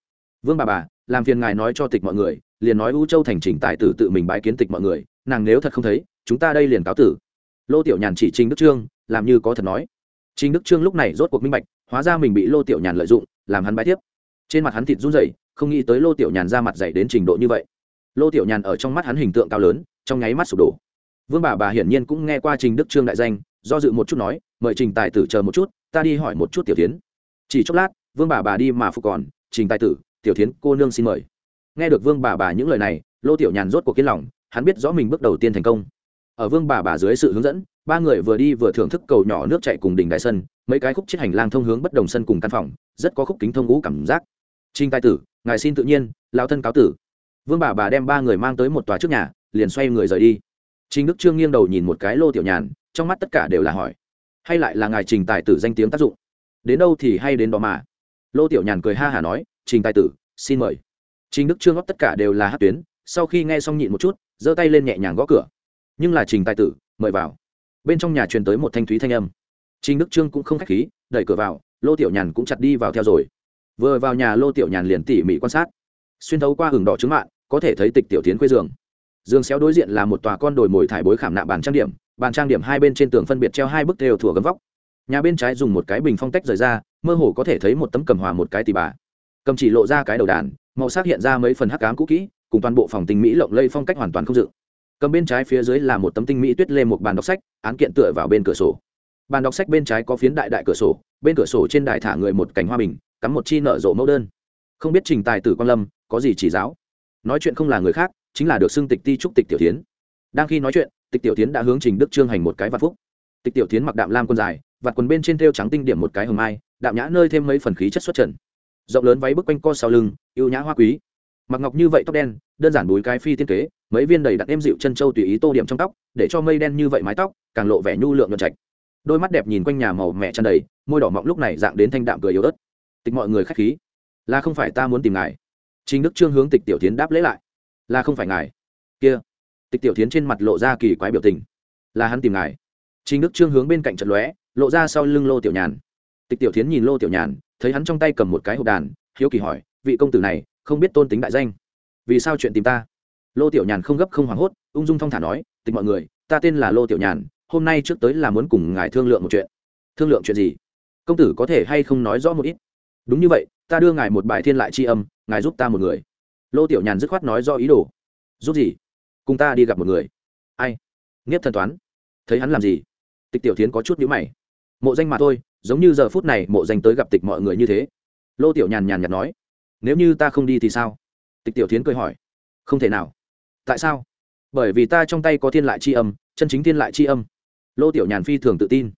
Vương bà bà làm phiền ngài nói cho tịch mọi người liền nói u châu thành trình tài tử tự mình bái kiến tịch mọi người nàng nếu thật không thấy chúng ta đây liền cáo tử lô tiểu nhàn chỉ trình đức trương, làm như có thật nói. Trình đức trương lúc này rốt cuộc minh bạch, hóa ra mình bị lô tiểu nhàn lợi dụng, làm hắn bãi tiếp trên mặt hắn thịt run rẩy, không nghĩ tới lô tiểu nhàn ra mặt dày đến trình độ như vậy. Lô tiểu nhàn ở trong mắt hắn hình tượng cao lớn, trong nháy mắt sụp đổ. Vương bà bà hiển nhiên cũng nghe qua trình đức trương đại danh, do dự một chút nói, mời trình tài tử chờ một chút, ta đi hỏi một chút tiểu tiến chỉ chốc lát, vương bà bà đi mà phục còn, trình tài tử, tiểu tiến cô nương xin mời. Nghe được vương bà bà những lời này, lô tiểu nhàn rốt cuộc kiên lòng, hắn biết rõ mình bước đầu tiên thành công ở vương bà bà dưới sự hướng dẫn, ba người vừa đi vừa thưởng thức cầu nhỏ nước chạy cùng đỉnh đại sân, mấy cái khúc chiếc hành lang thông hướng bất đồng sân cùng căn phòng, rất có khúc kính thông ngũ cảm giác. Trinh tài tử, ngài xin tự nhiên lao thân cáo tử. Vương bà bà đem ba người mang tới một tòa trước nhà, liền xoay người rời đi. Trình đức trương nghiêng đầu nhìn một cái lô tiểu nhàn, trong mắt tất cả đều là hỏi, hay lại là ngài trình tài tử danh tiếng tác dụng? Đến đâu thì hay đến đó mà? Lô tiểu nhàn cười ha hả nói, trình tài tử, xin mời. Trình đức trương góp tất cả đều là hát tuyến, sau khi nghe xong nhịn một chút, giơ tay lên nhẹ nhàng gõ cửa nhưng là trình tài tử, mời vào. Bên trong nhà truyền tới một thanh thúy thanh âm. Trình đức trương cũng không k h á c h khí, đẩy cửa vào, lô tiểu nhàn cũng chặt đi vào theo rồi. Vừa vào nhà, lô tiểu nhàn liền tỉ mỉ quan sát. Xuyên thấu qua hừng đỏ trứng mạng có thể thấy tịch tiểu tiến quê giường. Giường xéo đối diện là một tòa con đồi mồi thải bối khảm nạm bàn trang điểm, bàn trang điểm hai bên trên tường phân biệt treo hai bức thêu thủa gấm vóc. Nhà bên trái dùng một cái bình phong tách rời ra, mơ hồ có thể thấy một tấm cầm hòa một cái tì bà. Cầm chỉ lộ ra cái đầu đàn, màu sắc hiện ra mấy phần hắc cám cũ kỹ, cùng toàn bộ phòng tình mỹ lộng lây phong cách hoàn toàn không dự cầm bên trái phía dưới là một tấm tinh mỹ tuyết lê một bàn đọc sách, án kiện tựa vào bên cửa sổ. Bàn đọc sách bên trái có phiến đại đại cửa sổ, bên cửa sổ trên đài thả người một cành hoa bình, cắm một chi nở rộ mẫu đơn. Không biết trình tài tử quan lâm, có gì chỉ giáo? Nói chuyện không là người khác, chính là được xưng tịch ti trúc tịch tiểu tiến đang khi nói chuyện, tịch tiểu tiến đã hướng trình đức trương hành một cái vạn phúc. Tịch tiểu tiến mặc đạm lam quần dài, vạt quần bên trên thêu trắng tinh điểm một cái hầm mai, đạm nhã nơi thêm mấy phần khí chất xuất trần. Rộng lớn váy bức quanh co sau lưng yêu nhã hoa quý. Mặc ngọc như vậy tóc đen, đơn giản búi cái phi tiên kế mấy viên đầy đặt êm dịu chân trâu tùy ý tô điểm trong tóc, để cho mây đen như vậy mái tóc, càng lộ vẻ nhu lượng nhuận trạch. Đôi mắt đẹp nhìn quanh nhà màu mẹ tràn đầy, môi đỏ mọng lúc này dạng đến thanh đạm cười yếu ớt. Tịch mọi người khách khí. Là không phải ta muốn tìm ngài. Chính đức trương hướng tịch tiểu tiến đáp lễ lại. Là không phải ngài. Kia. Tịch tiểu tiến trên mặt lộ ra kỳ quái biểu tình. Là hắn tìm ngài. Chính đức trương hướng bên cạnh trận lóe, lộ ra sau lưng lô tiểu nhàn. Tịch tiểu tiến nhìn lô tiểu nhàn, thấy hắn trong tay cầm một cái hộp đàn, hiếu kỳ hỏi, vị công tử này không biết tôn tính đại danh. Vì sao chuyện tìm ta? Lô tiểu nhàn không gấp không hoảng hốt, ung dung thong thả nói, tịch mọi người, ta tên là lô tiểu nhàn, hôm nay trước tới là muốn cùng ngài thương lượng một chuyện. Thương lượng chuyện gì? Công tử có thể hay không nói rõ một ít? Đúng như vậy, ta đưa ngài một bài thiên lại tri âm, ngài giúp ta một người. Lô tiểu nhàn dứt khoát nói do ý đồ. Giúp gì? Cùng ta đi gặp một người. Ai? Nghiếp thần toán. Thấy hắn làm gì? Tịch tiểu tiến có chút nhữ mày. Mộ danh mà thôi, giống như giờ phút này mộ danh tới gặp tịch mọi người như thế. Lô tiểu nhàn nhàn nhạt nói. Nếu như ta không đi thì sao? Tịch tiểu tiến cười hỏi. Không thể nào tại sao? Bởi vì ta trong tay có thiên lại c h i âm, chân chính thiên lại c h i âm. Lô tiểu nhàn phi thường tự tin.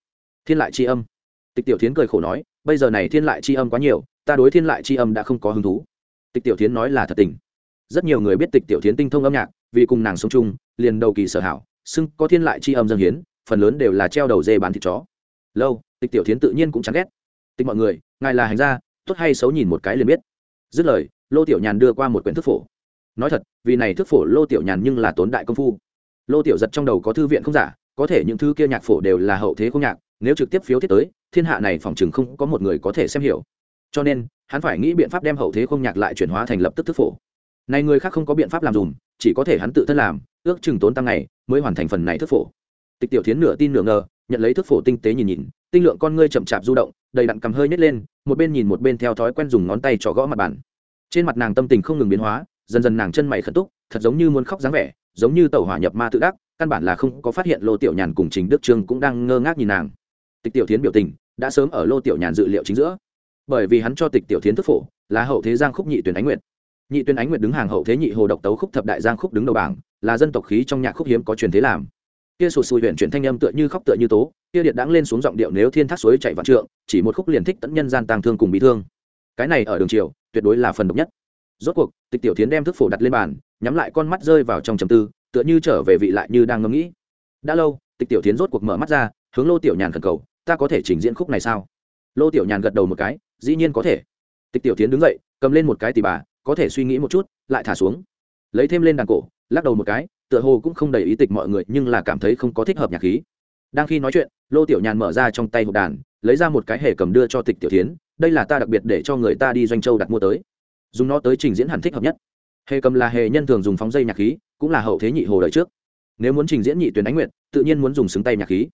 Thiên lại c h i âm? Tịch tiểu tiến cười khổ nói, bây giờ này thiên lại c h i âm quá nhiều, ta đối thiên lại c h i âm đã không có hứng thú. Tịch tiểu tiến nói là thật tình. Rất nhiều người biết tịch tiểu tiến tinh thông âm nhạc, vì cùng nàng sống chung, liền đầu kỳ sở hảo, xưng có thiên lại c h i âm dân hiến, phần lớn đều là treo đầu dê bán thịt chó. Lâu, tịch tiểu tiến tự nhiên cũng chán ghét. Tịch mọi người, ngài là hành gia, tốt hay xấu nhìn một cái liền biết. Dứt lời, lô tiểu nhàn đưa qua một quyển thức phổ nói thật, vì này thức phổ lô tiểu nhàn nhưng là tốn đại công phu. Lô tiểu giật trong đầu có thư viện không giả, có thể những thứ kia nhạc phổ đều là hậu thế không nhạc, nếu trực tiếp phiếu thiết tới, thiên hạ này phòng chừng không có một người có thể xem hiểu. Cho nên, hắn phải nghĩ biện pháp đem hậu thế không nhạc lại chuyển hóa thành lập tức thức phổ. Này người khác không có biện pháp làm dùm, chỉ có thể hắn tự thân làm, ước chừng tốn tăng ngày mới hoàn thành phần này thức phổ. Tịch tiểu thiến nửa tin nửa ngờ, nhận lấy thức phổ tinh tế nhìn nhìn, tinh lượng con ngươi chậm chạp du động, đầy đặn cầm hơi nhét lên, một bên nhìn một bên theo thói quen dùng ngón tay trỏ gõ mặt bàn. Trên mặt nàng tâm tình không ngừng biến hóa dần dần nàng chân mày khẩn túc, thật giống như muốn khóc dáng vẻ, giống như tàu hỏa nhập ma tự đắc, căn bản là không có phát hiện lô tiểu nhàn cùng chính đức trương cũng đang ngơ ngác nhìn nàng. Tịch tiểu tiến biểu tình đã sớm ở lô tiểu nhàn dự liệu chính giữa. Bởi vì hắn cho tịch tiểu tiến thức phổ, là hậu thế giang khúc nhị tuyển ánh nguyệt. Nhị tuyển ánh nguyệt đứng hàng hậu thế nhị hồ độc tấu khúc thập đại giang khúc đứng đầu bảng, là dân tộc khí trong nhạc khúc hiếm có truyền thế làm. Kia sụt sùi huyện chuyển thanh âm tựa như khóc tựa như tố, kia điện đãng lên xuống giọng điệu nếu thiên thác suối chạy vạn trượng, chỉ một khúc liền thích tẫn nhân gian tàng thương cùng bị thương. Cái này ở đường triều tuyệt đối là phần độc nhất rốt cuộc, tịch tiểu tiến đem thức phổ đặt lên bàn, nhắm lại con mắt rơi vào trong trầm tư, tựa như trở về vị lại như đang ngẫm nghĩ. Đã lâu, tịch tiểu tiến rốt cuộc mở mắt ra, hướng lô tiểu nhàn khẩn cầu, ta có thể trình diễn khúc này sao? Lô tiểu nhàn gật đầu một cái, dĩ nhiên có thể. Tịch tiểu tiến đứng dậy, cầm lên một cái tỉ bà, có thể suy nghĩ một chút, lại thả xuống. Lấy thêm lên đàn cổ, lắc đầu một cái, tựa hồ cũng không đầy ý tịch mọi người, nhưng là cảm thấy không có thích hợp nhạc khí. Đang khi nói chuyện, lô tiểu nhàn mở ra trong tay hộp đàn, lấy ra một cái hề cầm đưa cho tịch tiểu tiến đây là ta đặc biệt để cho người ta đi doanh châu đặt mua tới dùng nó tới trình diễn hẳn thích hợp nhất. Hề cầm là hề nhân thường dùng phóng dây nhạc khí, cũng là hậu thế nhị hồ đời trước. Nếu muốn trình diễn nhị tuyển ánh nguyện tự nhiên muốn dùng xứng tay nhạc khí.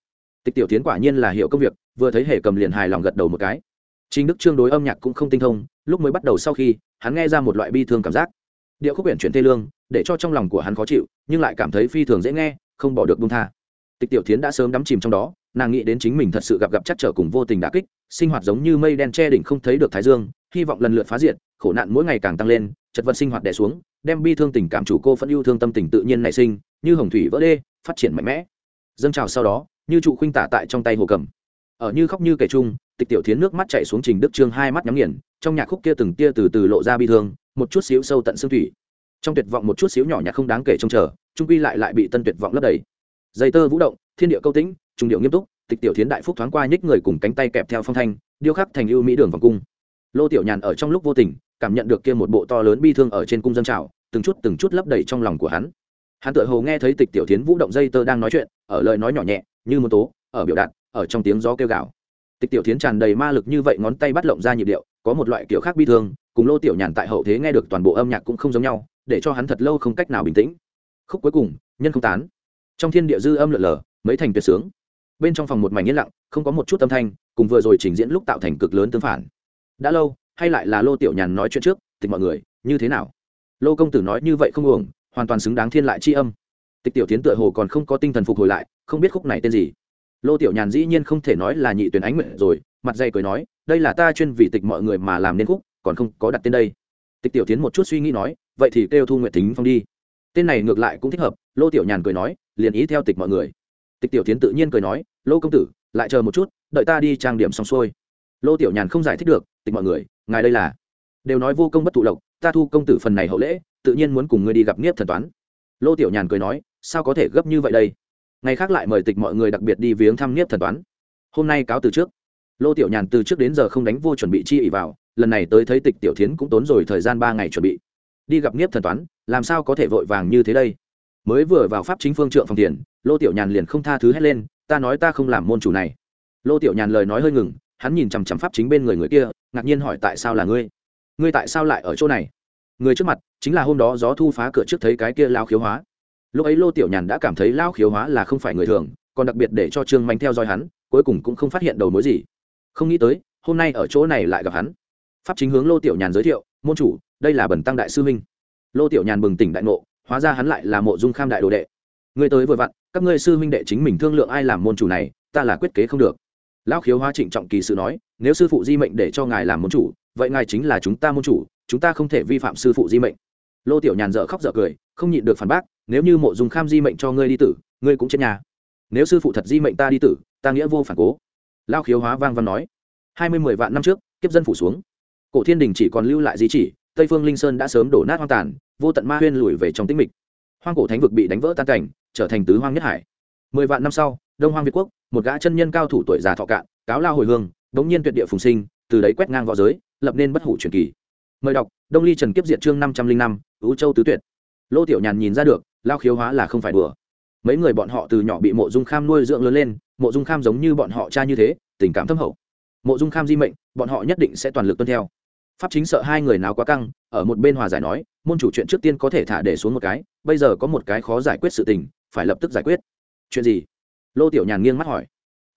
Tịch tiểu tiến quả nhiên là hiệu công việc, vừa thấy hề cầm liền hài lòng gật đầu một cái. Chính đức trương đối âm nhạc cũng không tinh thông, lúc mới bắt đầu sau khi, hắn nghe ra một loại bi thương cảm giác. Điệu khúc quyển chuyển tê lương, để cho trong lòng của hắn khó chịu, nhưng lại cảm thấy phi thường dễ nghe, không bỏ được bung tha. Tịch tiểu tiến đã sớm đắm chìm trong đó, nàng nghĩ đến chính mình thật sự gặp gặp chắc trở cùng vô tình đã kích, sinh hoạt giống như mây đen che đỉnh không thấy được thái dương, hy vọng lần lượt phá diệt khổ nạn mỗi ngày càng tăng lên, chật vật sinh hoạt đẻ xuống, đem bi thương tình cảm chủ cô phẫn yêu thương tâm tình tự nhiên nảy sinh, như hồng thủy vỡ đê, phát triển mạnh mẽ. Dâng trào sau đó, như trụ khuynh tả tại trong tay hồ cầm. Ở như khóc như kể chung, tịch tiểu thiến nước mắt chạy xuống trình đức trương hai mắt nhắm nghiền, trong nhạc khúc kia từng tia từ từ lộ ra bi thương, một chút xíu sâu tận xương thủy. Trong tuyệt vọng một chút xíu nhỏ nhặt không đáng kể trông chờ, trung quy lại lại bị tân tuyệt vọng lấp đầy. Dây tơ vũ động, thiên địa câu tĩnh, trung điệu nghiêm túc, tịch tiểu thiến đại phúc thoáng qua nhích người cùng cánh tay kẹp theo phong thanh, điêu khắc thành ưu mỹ đường vòng cung lô tiểu nhàn ở trong lúc vô tình, cảm nhận được kia một bộ to lớn bi thương ở trên cung dân trào, từng chút từng chút lấp đầy trong lòng của hắn. Hắn tự hồ nghe thấy tịch tiểu thiến vũ động dây tơ đang nói chuyện, ở lời nói nhỏ nhẹ, như một tố, ở biểu đạt, ở trong tiếng gió kêu gào. Tịch tiểu thiến tràn đầy ma lực như vậy ngón tay bắt lộng ra nhịp điệu, có một loại kiểu khác bi thương, cùng lô tiểu nhàn tại hậu thế nghe được toàn bộ âm nhạc cũng không giống nhau, để cho hắn thật lâu không cách nào bình tĩnh. Khúc cuối cùng, nhân không tán. Trong thiên địa dư âm lượn lờ, mấy thành tuyệt sướng. Bên trong phòng một mảnh yên lặng, không có một chút âm thanh, cùng vừa rồi trình diễn lúc tạo thành cực lớn tương phản đã lâu, hay lại là lô tiểu nhàn nói chuyện trước, tịch mọi người, như thế nào? Lô công tử nói như vậy không uổng, hoàn toàn xứng đáng thiên lại c âm. Tịch tiểu tiến tựa hồ còn không có tinh thần phục hồi lại, không biết khúc này tên gì. Lô tiểu nhàn dĩ nhiên không thể nói là nhị tuyển ánh nguyện rồi, mặt dày cười nói, đây là ta chuyên vì tịch mọi người mà làm nên khúc, còn không có đặt tên đây. Tịch tiểu tiến một chút suy nghĩ nói, vậy thì kêu thu nguyện thính phong đi. Tên này ngược lại cũng thích hợp, lô tiểu nhàn cười nói, liền ý theo tịch mọi người. Tịch tiểu tiến tự nhiên cười nói, lô công tử, lại chờ một chút, đợi ta đi trang điểm xong xuôi. Lô tiểu nhàn không giải thích được tịch mọi người, ngài đây là. Đều nói vô công bất thụ lộc, ta thu công tử phần này hậu lễ, tự nhiên muốn cùng ngươi đi gặp nghiếp thần toán. Lô tiểu nhàn cười nói, sao có thể gấp như vậy đây? Ngày khác lại mời tịch mọi người đặc biệt đi viếng thăm nghiếp thần toán. Hôm nay cáo từ trước. Lô tiểu nhàn từ trước đến giờ không đánh vô chuẩn bị chi ỉ vào, lần này tới thấy tịch tiểu thiến cũng tốn rồi thời gian ba ngày chuẩn bị. Đi gặp nghiếp thần toán, làm sao có thể vội vàng như thế đây? Mới vừa vào pháp chính phương trượng phòng tiền lô tiểu nhàn liền không tha thứ hết lên, ta nói ta không làm môn chủ này. Lô tiểu nhàn lời nói hơi ngừng hắn nhìn chằm chằm pháp chính bên người người kia, ngạc nhiên hỏi tại sao là ngươi? Ngươi tại sao lại ở chỗ này? Người trước mặt, chính là hôm đó gió thu phá cửa trước thấy cái kia lao khiếu hóa. Lúc ấy lô tiểu nhàn đã cảm thấy lao khiếu hóa là không phải người thường, còn đặc biệt để cho trương manh theo dõi hắn, cuối cùng cũng không phát hiện đầu mối gì. Không nghĩ tới, hôm nay ở chỗ này lại gặp hắn. Pháp chính hướng lô tiểu nhàn giới thiệu, môn chủ, đây là bẩn tăng đại sư huynh lô tiểu nhàn bừng tỉnh đại ngộ, hóa ra hắn lại là mộ dung kham đại đồ đệ. Ngươi tới vừa vặn, các ngươi sư huynh đệ chính mình thương lượng ai làm môn chủ này, ta là quyết kế không được lão khiếu hóa trịnh trọng kỳ sự nói, nếu sư phụ di mệnh để cho ngài làm môn chủ, vậy ngài chính là chúng ta môn chủ, chúng ta không thể vi phạm sư phụ di mệnh. Lô tiểu nhàn dở khóc dở cười, không nhịn được phản bác, nếu như mộ dung kham di mệnh cho ngươi đi tử, ngươi cũng chết nhà. Nếu sư phụ thật di mệnh ta đi tử, ta nghĩa vô phản cố. Lao khiếu hóa vang văn nói, hai mươi mười vạn năm trước, kiếp dân phủ xuống. Cổ thiên đình chỉ còn lưu lại di chỉ, tây phương linh sơn đã sớm đổ nát hoang tàn, vô tận ma huyên lùi về trong tĩnh mịch. Hoang cổ thánh vực bị đánh vỡ tan cảnh, trở thành tứ hoang nhất hải. Mười vạn năm sau đông hoang việt quốc, một gã chân nhân cao thủ tuổi già thọ cạn, cáo lao hồi hương, đống nhiên tuyệt địa phùng sinh, từ đấy quét ngang v õ giới, lập nên bất hủ truyền kỳ. Mời đọc, đông ly trần kiếp diệt chương năm trăm linh năm, ứ châu tứ tuyệt. Lô tiểu nhàn nhìn ra được, lao khiếu hóa là không phải đùa. Mấy người bọn họ từ nhỏ bị mộ dung kham nuôi dưỡng lớn lên, mộ dung kham giống như bọn họ cha như thế, tình cảm thâm hậu. Mộ dung kham di mệnh, bọn họ nhất định sẽ toàn lực tuân theo. Pháp chính sợ hai người nào quá căng, ở một bên hòa giải nói, môn chủ chuyện trước tiên có thể thả để xuống một cái, bây giờ có một cái khó giải quyết sự tình, phải lập tức giải quyết. Chuyện gì? Lô tiểu nhàn nghiêng mắt hỏi.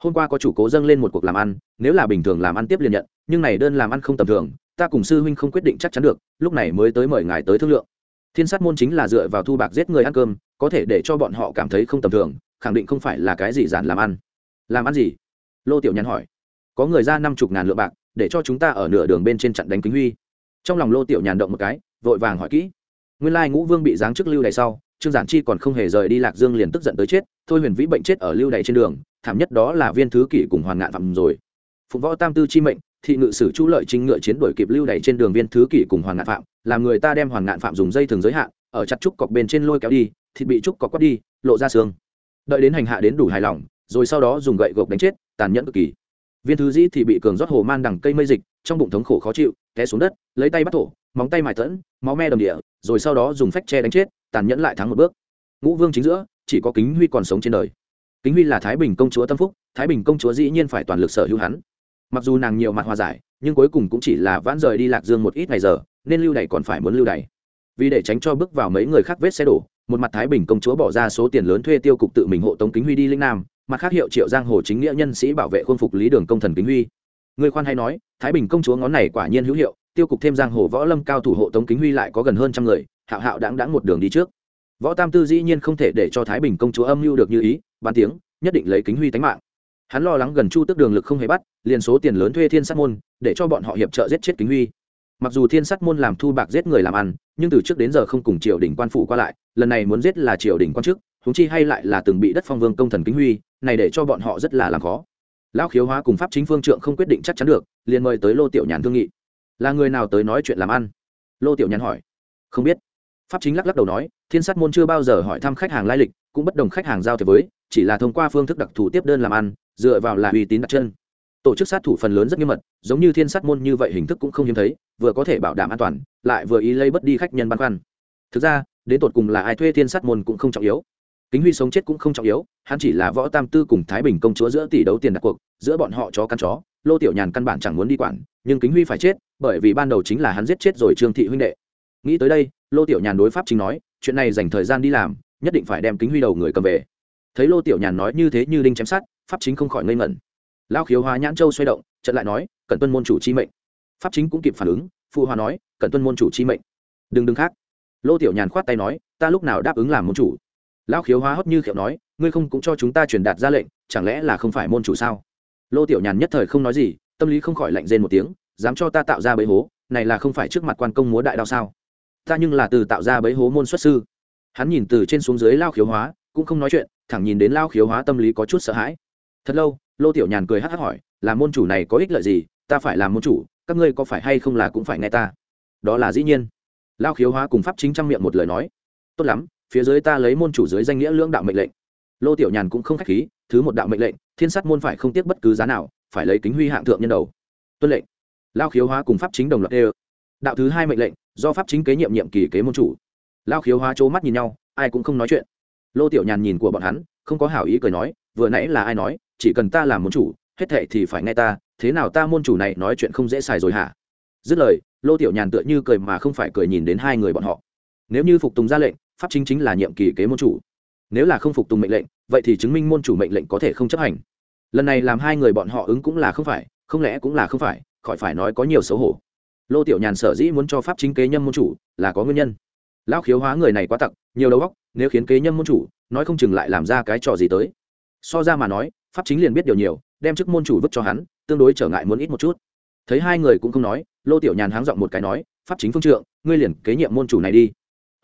Hôm qua có chủ cố dâng lên một cuộc làm ăn, nếu là bình thường làm ăn tiếp liền nhận, nhưng này đơn làm ăn không tầm thường, ta cùng sư huynh không quyết định chắc chắn được, lúc này mới tới mời ngài tới thương lượng. Thiên sát môn chính là dựa vào thu bạc giết người ăn cơm, có thể để cho bọn họ cảm thấy không tầm thường, khẳng định không phải là cái gì giản làm ăn. Làm ăn gì? Lô tiểu nhàn hỏi. Có người ra năm chục ngàn lượng bạc, để cho chúng ta ở nửa đường bên trên chặn đánh kính huy. Trong lòng lô tiểu nhàn động một cái, vội vàng hỏi kỹ. Nguyên lai ngũ vương bị giáng chức lưu đày sau trương giản chi còn không hề rời đi lạc dương liền tức giận tới chết, thôi huyền vĩ bệnh chết ở lưu đày trên đường, thảm nhất đó là viên thứ kỷ cùng hoàn ngạn phạm rồi. Phụng võ tam tư chi mệnh, thị ngự sử chu lợi chính ngựa chiến đuổi kịp lưu đày trên đường viên thứ kỷ cùng hoàn ngạn phạm, làm người ta đem hoàn ngạn phạm dùng dây thường giới hạn, ở chặt trúc cọc bên trên lôi kéo đi, thịt bị trúc cọc quắt đi, lộ ra xương. Đợi đến hành hạ đến đủ hài lòng, rồi sau đó dùng gậy gộc đánh chết, tàn nhẫn cực kỳ. Viên thứ dĩ thì bị cường rót hồ man đằng cây mây dịch, trong bụng thống khổ khó chịu, té xuống đất, lấy tay bắt thổ, móng tay mài tẫn, máu me đầm địa, rồi sau đó dùng phách che đánh chết tàn nhẫn lại thắng một bước. Ngũ vương chính giữa, chỉ có kính huy còn sống trên đời. Kính huy là thái bình công chúa tâm phúc, thái bình công chúa dĩ nhiên phải toàn lực sở hữu hắn. Mặc dù nàng nhiều mặt hòa giải, nhưng cuối cùng cũng chỉ là vãn rời đi lạc dương một ít ngày giờ, nên lưu đày còn phải muốn lưu đày. Vì để tránh cho bước vào mấy người khác vết xe đổ, một mặt thái bình công chúa bỏ ra số tiền lớn thuê tiêu cục tự mình hộ tống kính huy đi linh nam, mặt khác hiệu triệu giang hồ chính nghĩa nhân sĩ bảo vệ khuôn phục lý đường công thần kính huy. Người khoan hay nói, thái bình công chúa ngón này quả nhiên hữu hiệu, tiêu cục thêm giang hồ võ lâm cao thủ hộ tống kính huy lại có gần hơn trăm người hạo hạo đáng đáng một đường đi trước. Võ tam tư dĩ nhiên không thể để cho thái bình công chúa âm mưu được như ý bàn tiếng, nhất định lấy kính huy tánh mạng. Hắn lo lắng gần chu tức đường lực không hề bắt, liền số tiền lớn thuê thiên sát môn, để cho bọn họ hiệp trợ giết chết kính huy. Mặc dù thiên sát môn làm thu bạc giết người làm ăn, nhưng từ trước đến giờ không cùng triều đình quan phụ qua lại, lần này muốn giết là triều đình quan chức húng chi hay lại là từng bị đất phong vương công thần kính huy, này để cho bọn họ rất là làm khó. Lão khiếu hóa cùng pháp chính phương trượng không quyết định chắc chắn được, liền mời tới lô tiểu nhàn thương nghị. Là người nào tới nói chuyện làm ăn? Lô tiểu nhàn hỏi. Không biết pháp chính lắc lắc đầu nói, thiên sát môn chưa bao giờ hỏi thăm khách hàng lai lịch, cũng bất đồng khách hàng giao thế với, chỉ là thông qua phương thức đặc thù tiếp đơn làm ăn, dựa vào là uy tín đặt chân. Tổ chức sát thủ phần lớn rất nghiêm mật, giống như thiên sát môn như vậy hình thức cũng không hiếm thấy, vừa có thể bảo đảm an toàn, lại vừa ý lấy bất đi khách nhân băn khoăn. Thực ra, đến tột cùng là ai thuê thiên sát môn cũng không trọng yếu. Kính huy sống chết cũng không trọng yếu, hắn chỉ là võ tam tư cùng thái bình công chúa giữa tỷ đấu tiền đặt cuộc, giữa bọn họ chó căn chó, lô tiểu nhàn căn bản chẳng muốn đi quản, nhưng kính huy phải chết, bởi vì ban đầu chính là hắn giết chết rồi trương thị huynh đệ. Nghĩ tới đây lô tiểu nhàn đối pháp chính nói, chuyện này dành thời gian đi làm, nhất định phải đem kính huy đầu người cầm về. Thấy lô tiểu nhàn nói như thế như đinh chém sát pháp chính không khỏi ngây ngẩn. Lao khiếu hóa nhãn châu xoay động trận lại nói cần tuân môn chủ chi mệnh. Pháp chính cũng kịp phản ứng phụ hòa nói cần tuân môn chủ chi mệnh. Đừng đừng khác. Lô tiểu nhàn khoát tay nói, ta lúc nào đáp ứng làm môn chủ? Lao khiếu hóa hốt như khiệu nói, ngươi không cũng cho chúng ta truyền đạt ra lệnh, chẳng lẽ là không phải môn chủ sao? Lô tiểu nhàn nhất thời không nói gì, tâm lý không khỏi lạnh rên một tiếng, dám cho ta tạo ra bấy hố, này là không phải trước mặt quan công múa đại đao sao? Ta nhưng là từ tạo ra bấy hố môn xuất sư. Hắn nhìn từ trên xuống dưới lao khiếu hóa, cũng không nói chuyện, thẳng nhìn đến lao khiếu hóa tâm lý có chút sợ hãi. Thật lâu, lô tiểu nhàn cười hắc hát hỏi, là môn chủ này có ích lợi gì? Ta phải làm môn chủ, các ngươi có phải hay không là cũng phải nghe ta? Đó là dĩ nhiên. Lao khiếu hóa cùng pháp chính trăm miệng một lời nói, tốt lắm, phía dưới ta lấy môn chủ dưới danh nghĩa lưỡng đạo mệnh lệnh. Lô tiểu nhàn cũng không khách khí, thứ một đạo mệnh lệnh, thiên sát môn phải không tiếc bất cứ giá nào, phải lấy kính huy hạng thượng nhân đầu. Tuân lệnh. Lao khiếu hóa cùng pháp chính đồng loạt đều. đạo thứ hai mệnh lệnh do pháp chính kế nhiệm nhiệm kỳ kế môn chủ. Lao khiếu hóa c mắt nhìn nhau, ai cũng không nói chuyện. Lô tiểu nhàn nhìn của bọn hắn, không có hảo ý cười nói, vừa nãy là ai nói, chỉ cần ta làm môn chủ, hết thệ thì phải nghe ta, thế nào ta môn chủ này nói chuyện không dễ xài rồi hả? Dứt lời, lô tiểu nhàn tựa như cười mà không phải cười nhìn đến hai người bọn họ. Nếu như phục tùng ra lệnh, pháp chính chính là nhiệm kỳ kế môn chủ. Nếu là không phục tùng mệnh lệnh, vậy thì chứng minh môn chủ mệnh lệnh có thể không chấp hành. Lần này làm hai người bọn họ ứng cũng là không phải, không lẽ cũng là không phải, khỏi phải nói có nhiều xấu hổ lô tiểu nhàn sở dĩ muốn cho pháp chính kế nhâm môn chủ là có nguyên nhân. Lão khiếu hóa người này quá tặc, nhiều đầu óc, nếu khiến kế nhâm môn chủ, nói không chừng lại làm ra cái trò gì tới. So ra mà nói, pháp chính liền biết điều nhiều, đem chức môn chủ vứt cho hắn, tương đối trở ngại muốn ít một chút. Thấy hai người cũng không nói, lô tiểu nhàn háng giọng một cái nói, pháp chính phương trượng, ngươi liền kế nhiệm môn chủ này đi.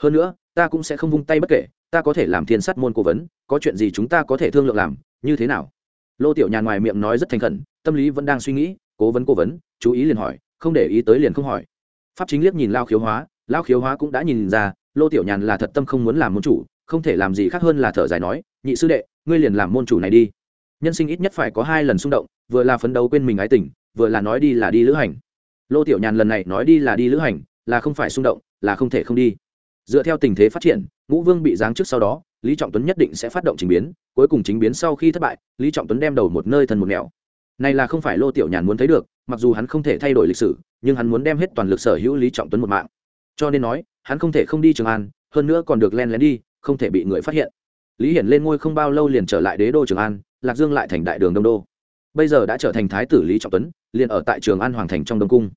Hơn nữa, ta cũng sẽ không vung tay bất kể, ta có thể làm thiên sát môn cố vấn, có chuyện gì chúng ta có thể thương lượng làm, như thế nào? Lô tiểu nhàn ngoài miệng nói rất thành khẩn, tâm lý vẫn đang suy nghĩ, cố vấn cố vấn, chú ý liền hỏi không để ý tới liền không hỏi. Pháp chính liếc nhìn lao khiếu hóa, lao khiếu hóa cũng đã nhìn ra, lô tiểu nhàn là thật tâm không muốn làm môn chủ, không thể làm gì khác hơn là thở dài nói, nhị sư đệ, ngươi liền làm môn chủ này đi. Nhân sinh ít nhất phải có hai lần xung động, vừa là phấn đấu quên mình ái tình, vừa là nói đi là đi lữ hành. Lô tiểu nhàn lần này nói đi là đi lữ hành, là không phải xung động, là không thể không đi. Dựa theo tình thế phát triển, ngũ vương bị giáng trước sau đó, lý trọng tuấn nhất định sẽ phát động trình biến, cuối cùng chính biến sau khi thất bại, lý trọng tuấn đem đầu một nơi thần một nẻo này là không phải lô tiểu nhàn muốn thấy được, mặc dù hắn không thể thay đổi lịch sử, nhưng hắn muốn đem hết toàn lực sở hữu lý trọng tuấn một mạng. Cho nên nói, hắn không thể không đi trường an, hơn nữa còn được len lén đi, không thể bị người phát hiện. Lý hiển lên ngôi không bao lâu liền trở lại đế đô trường an, lạc dương lại thành đại đường đông đô. Bây giờ đã trở thành thái tử lý trọng tuấn, liền ở tại trường an hoàng thành trong đông cung.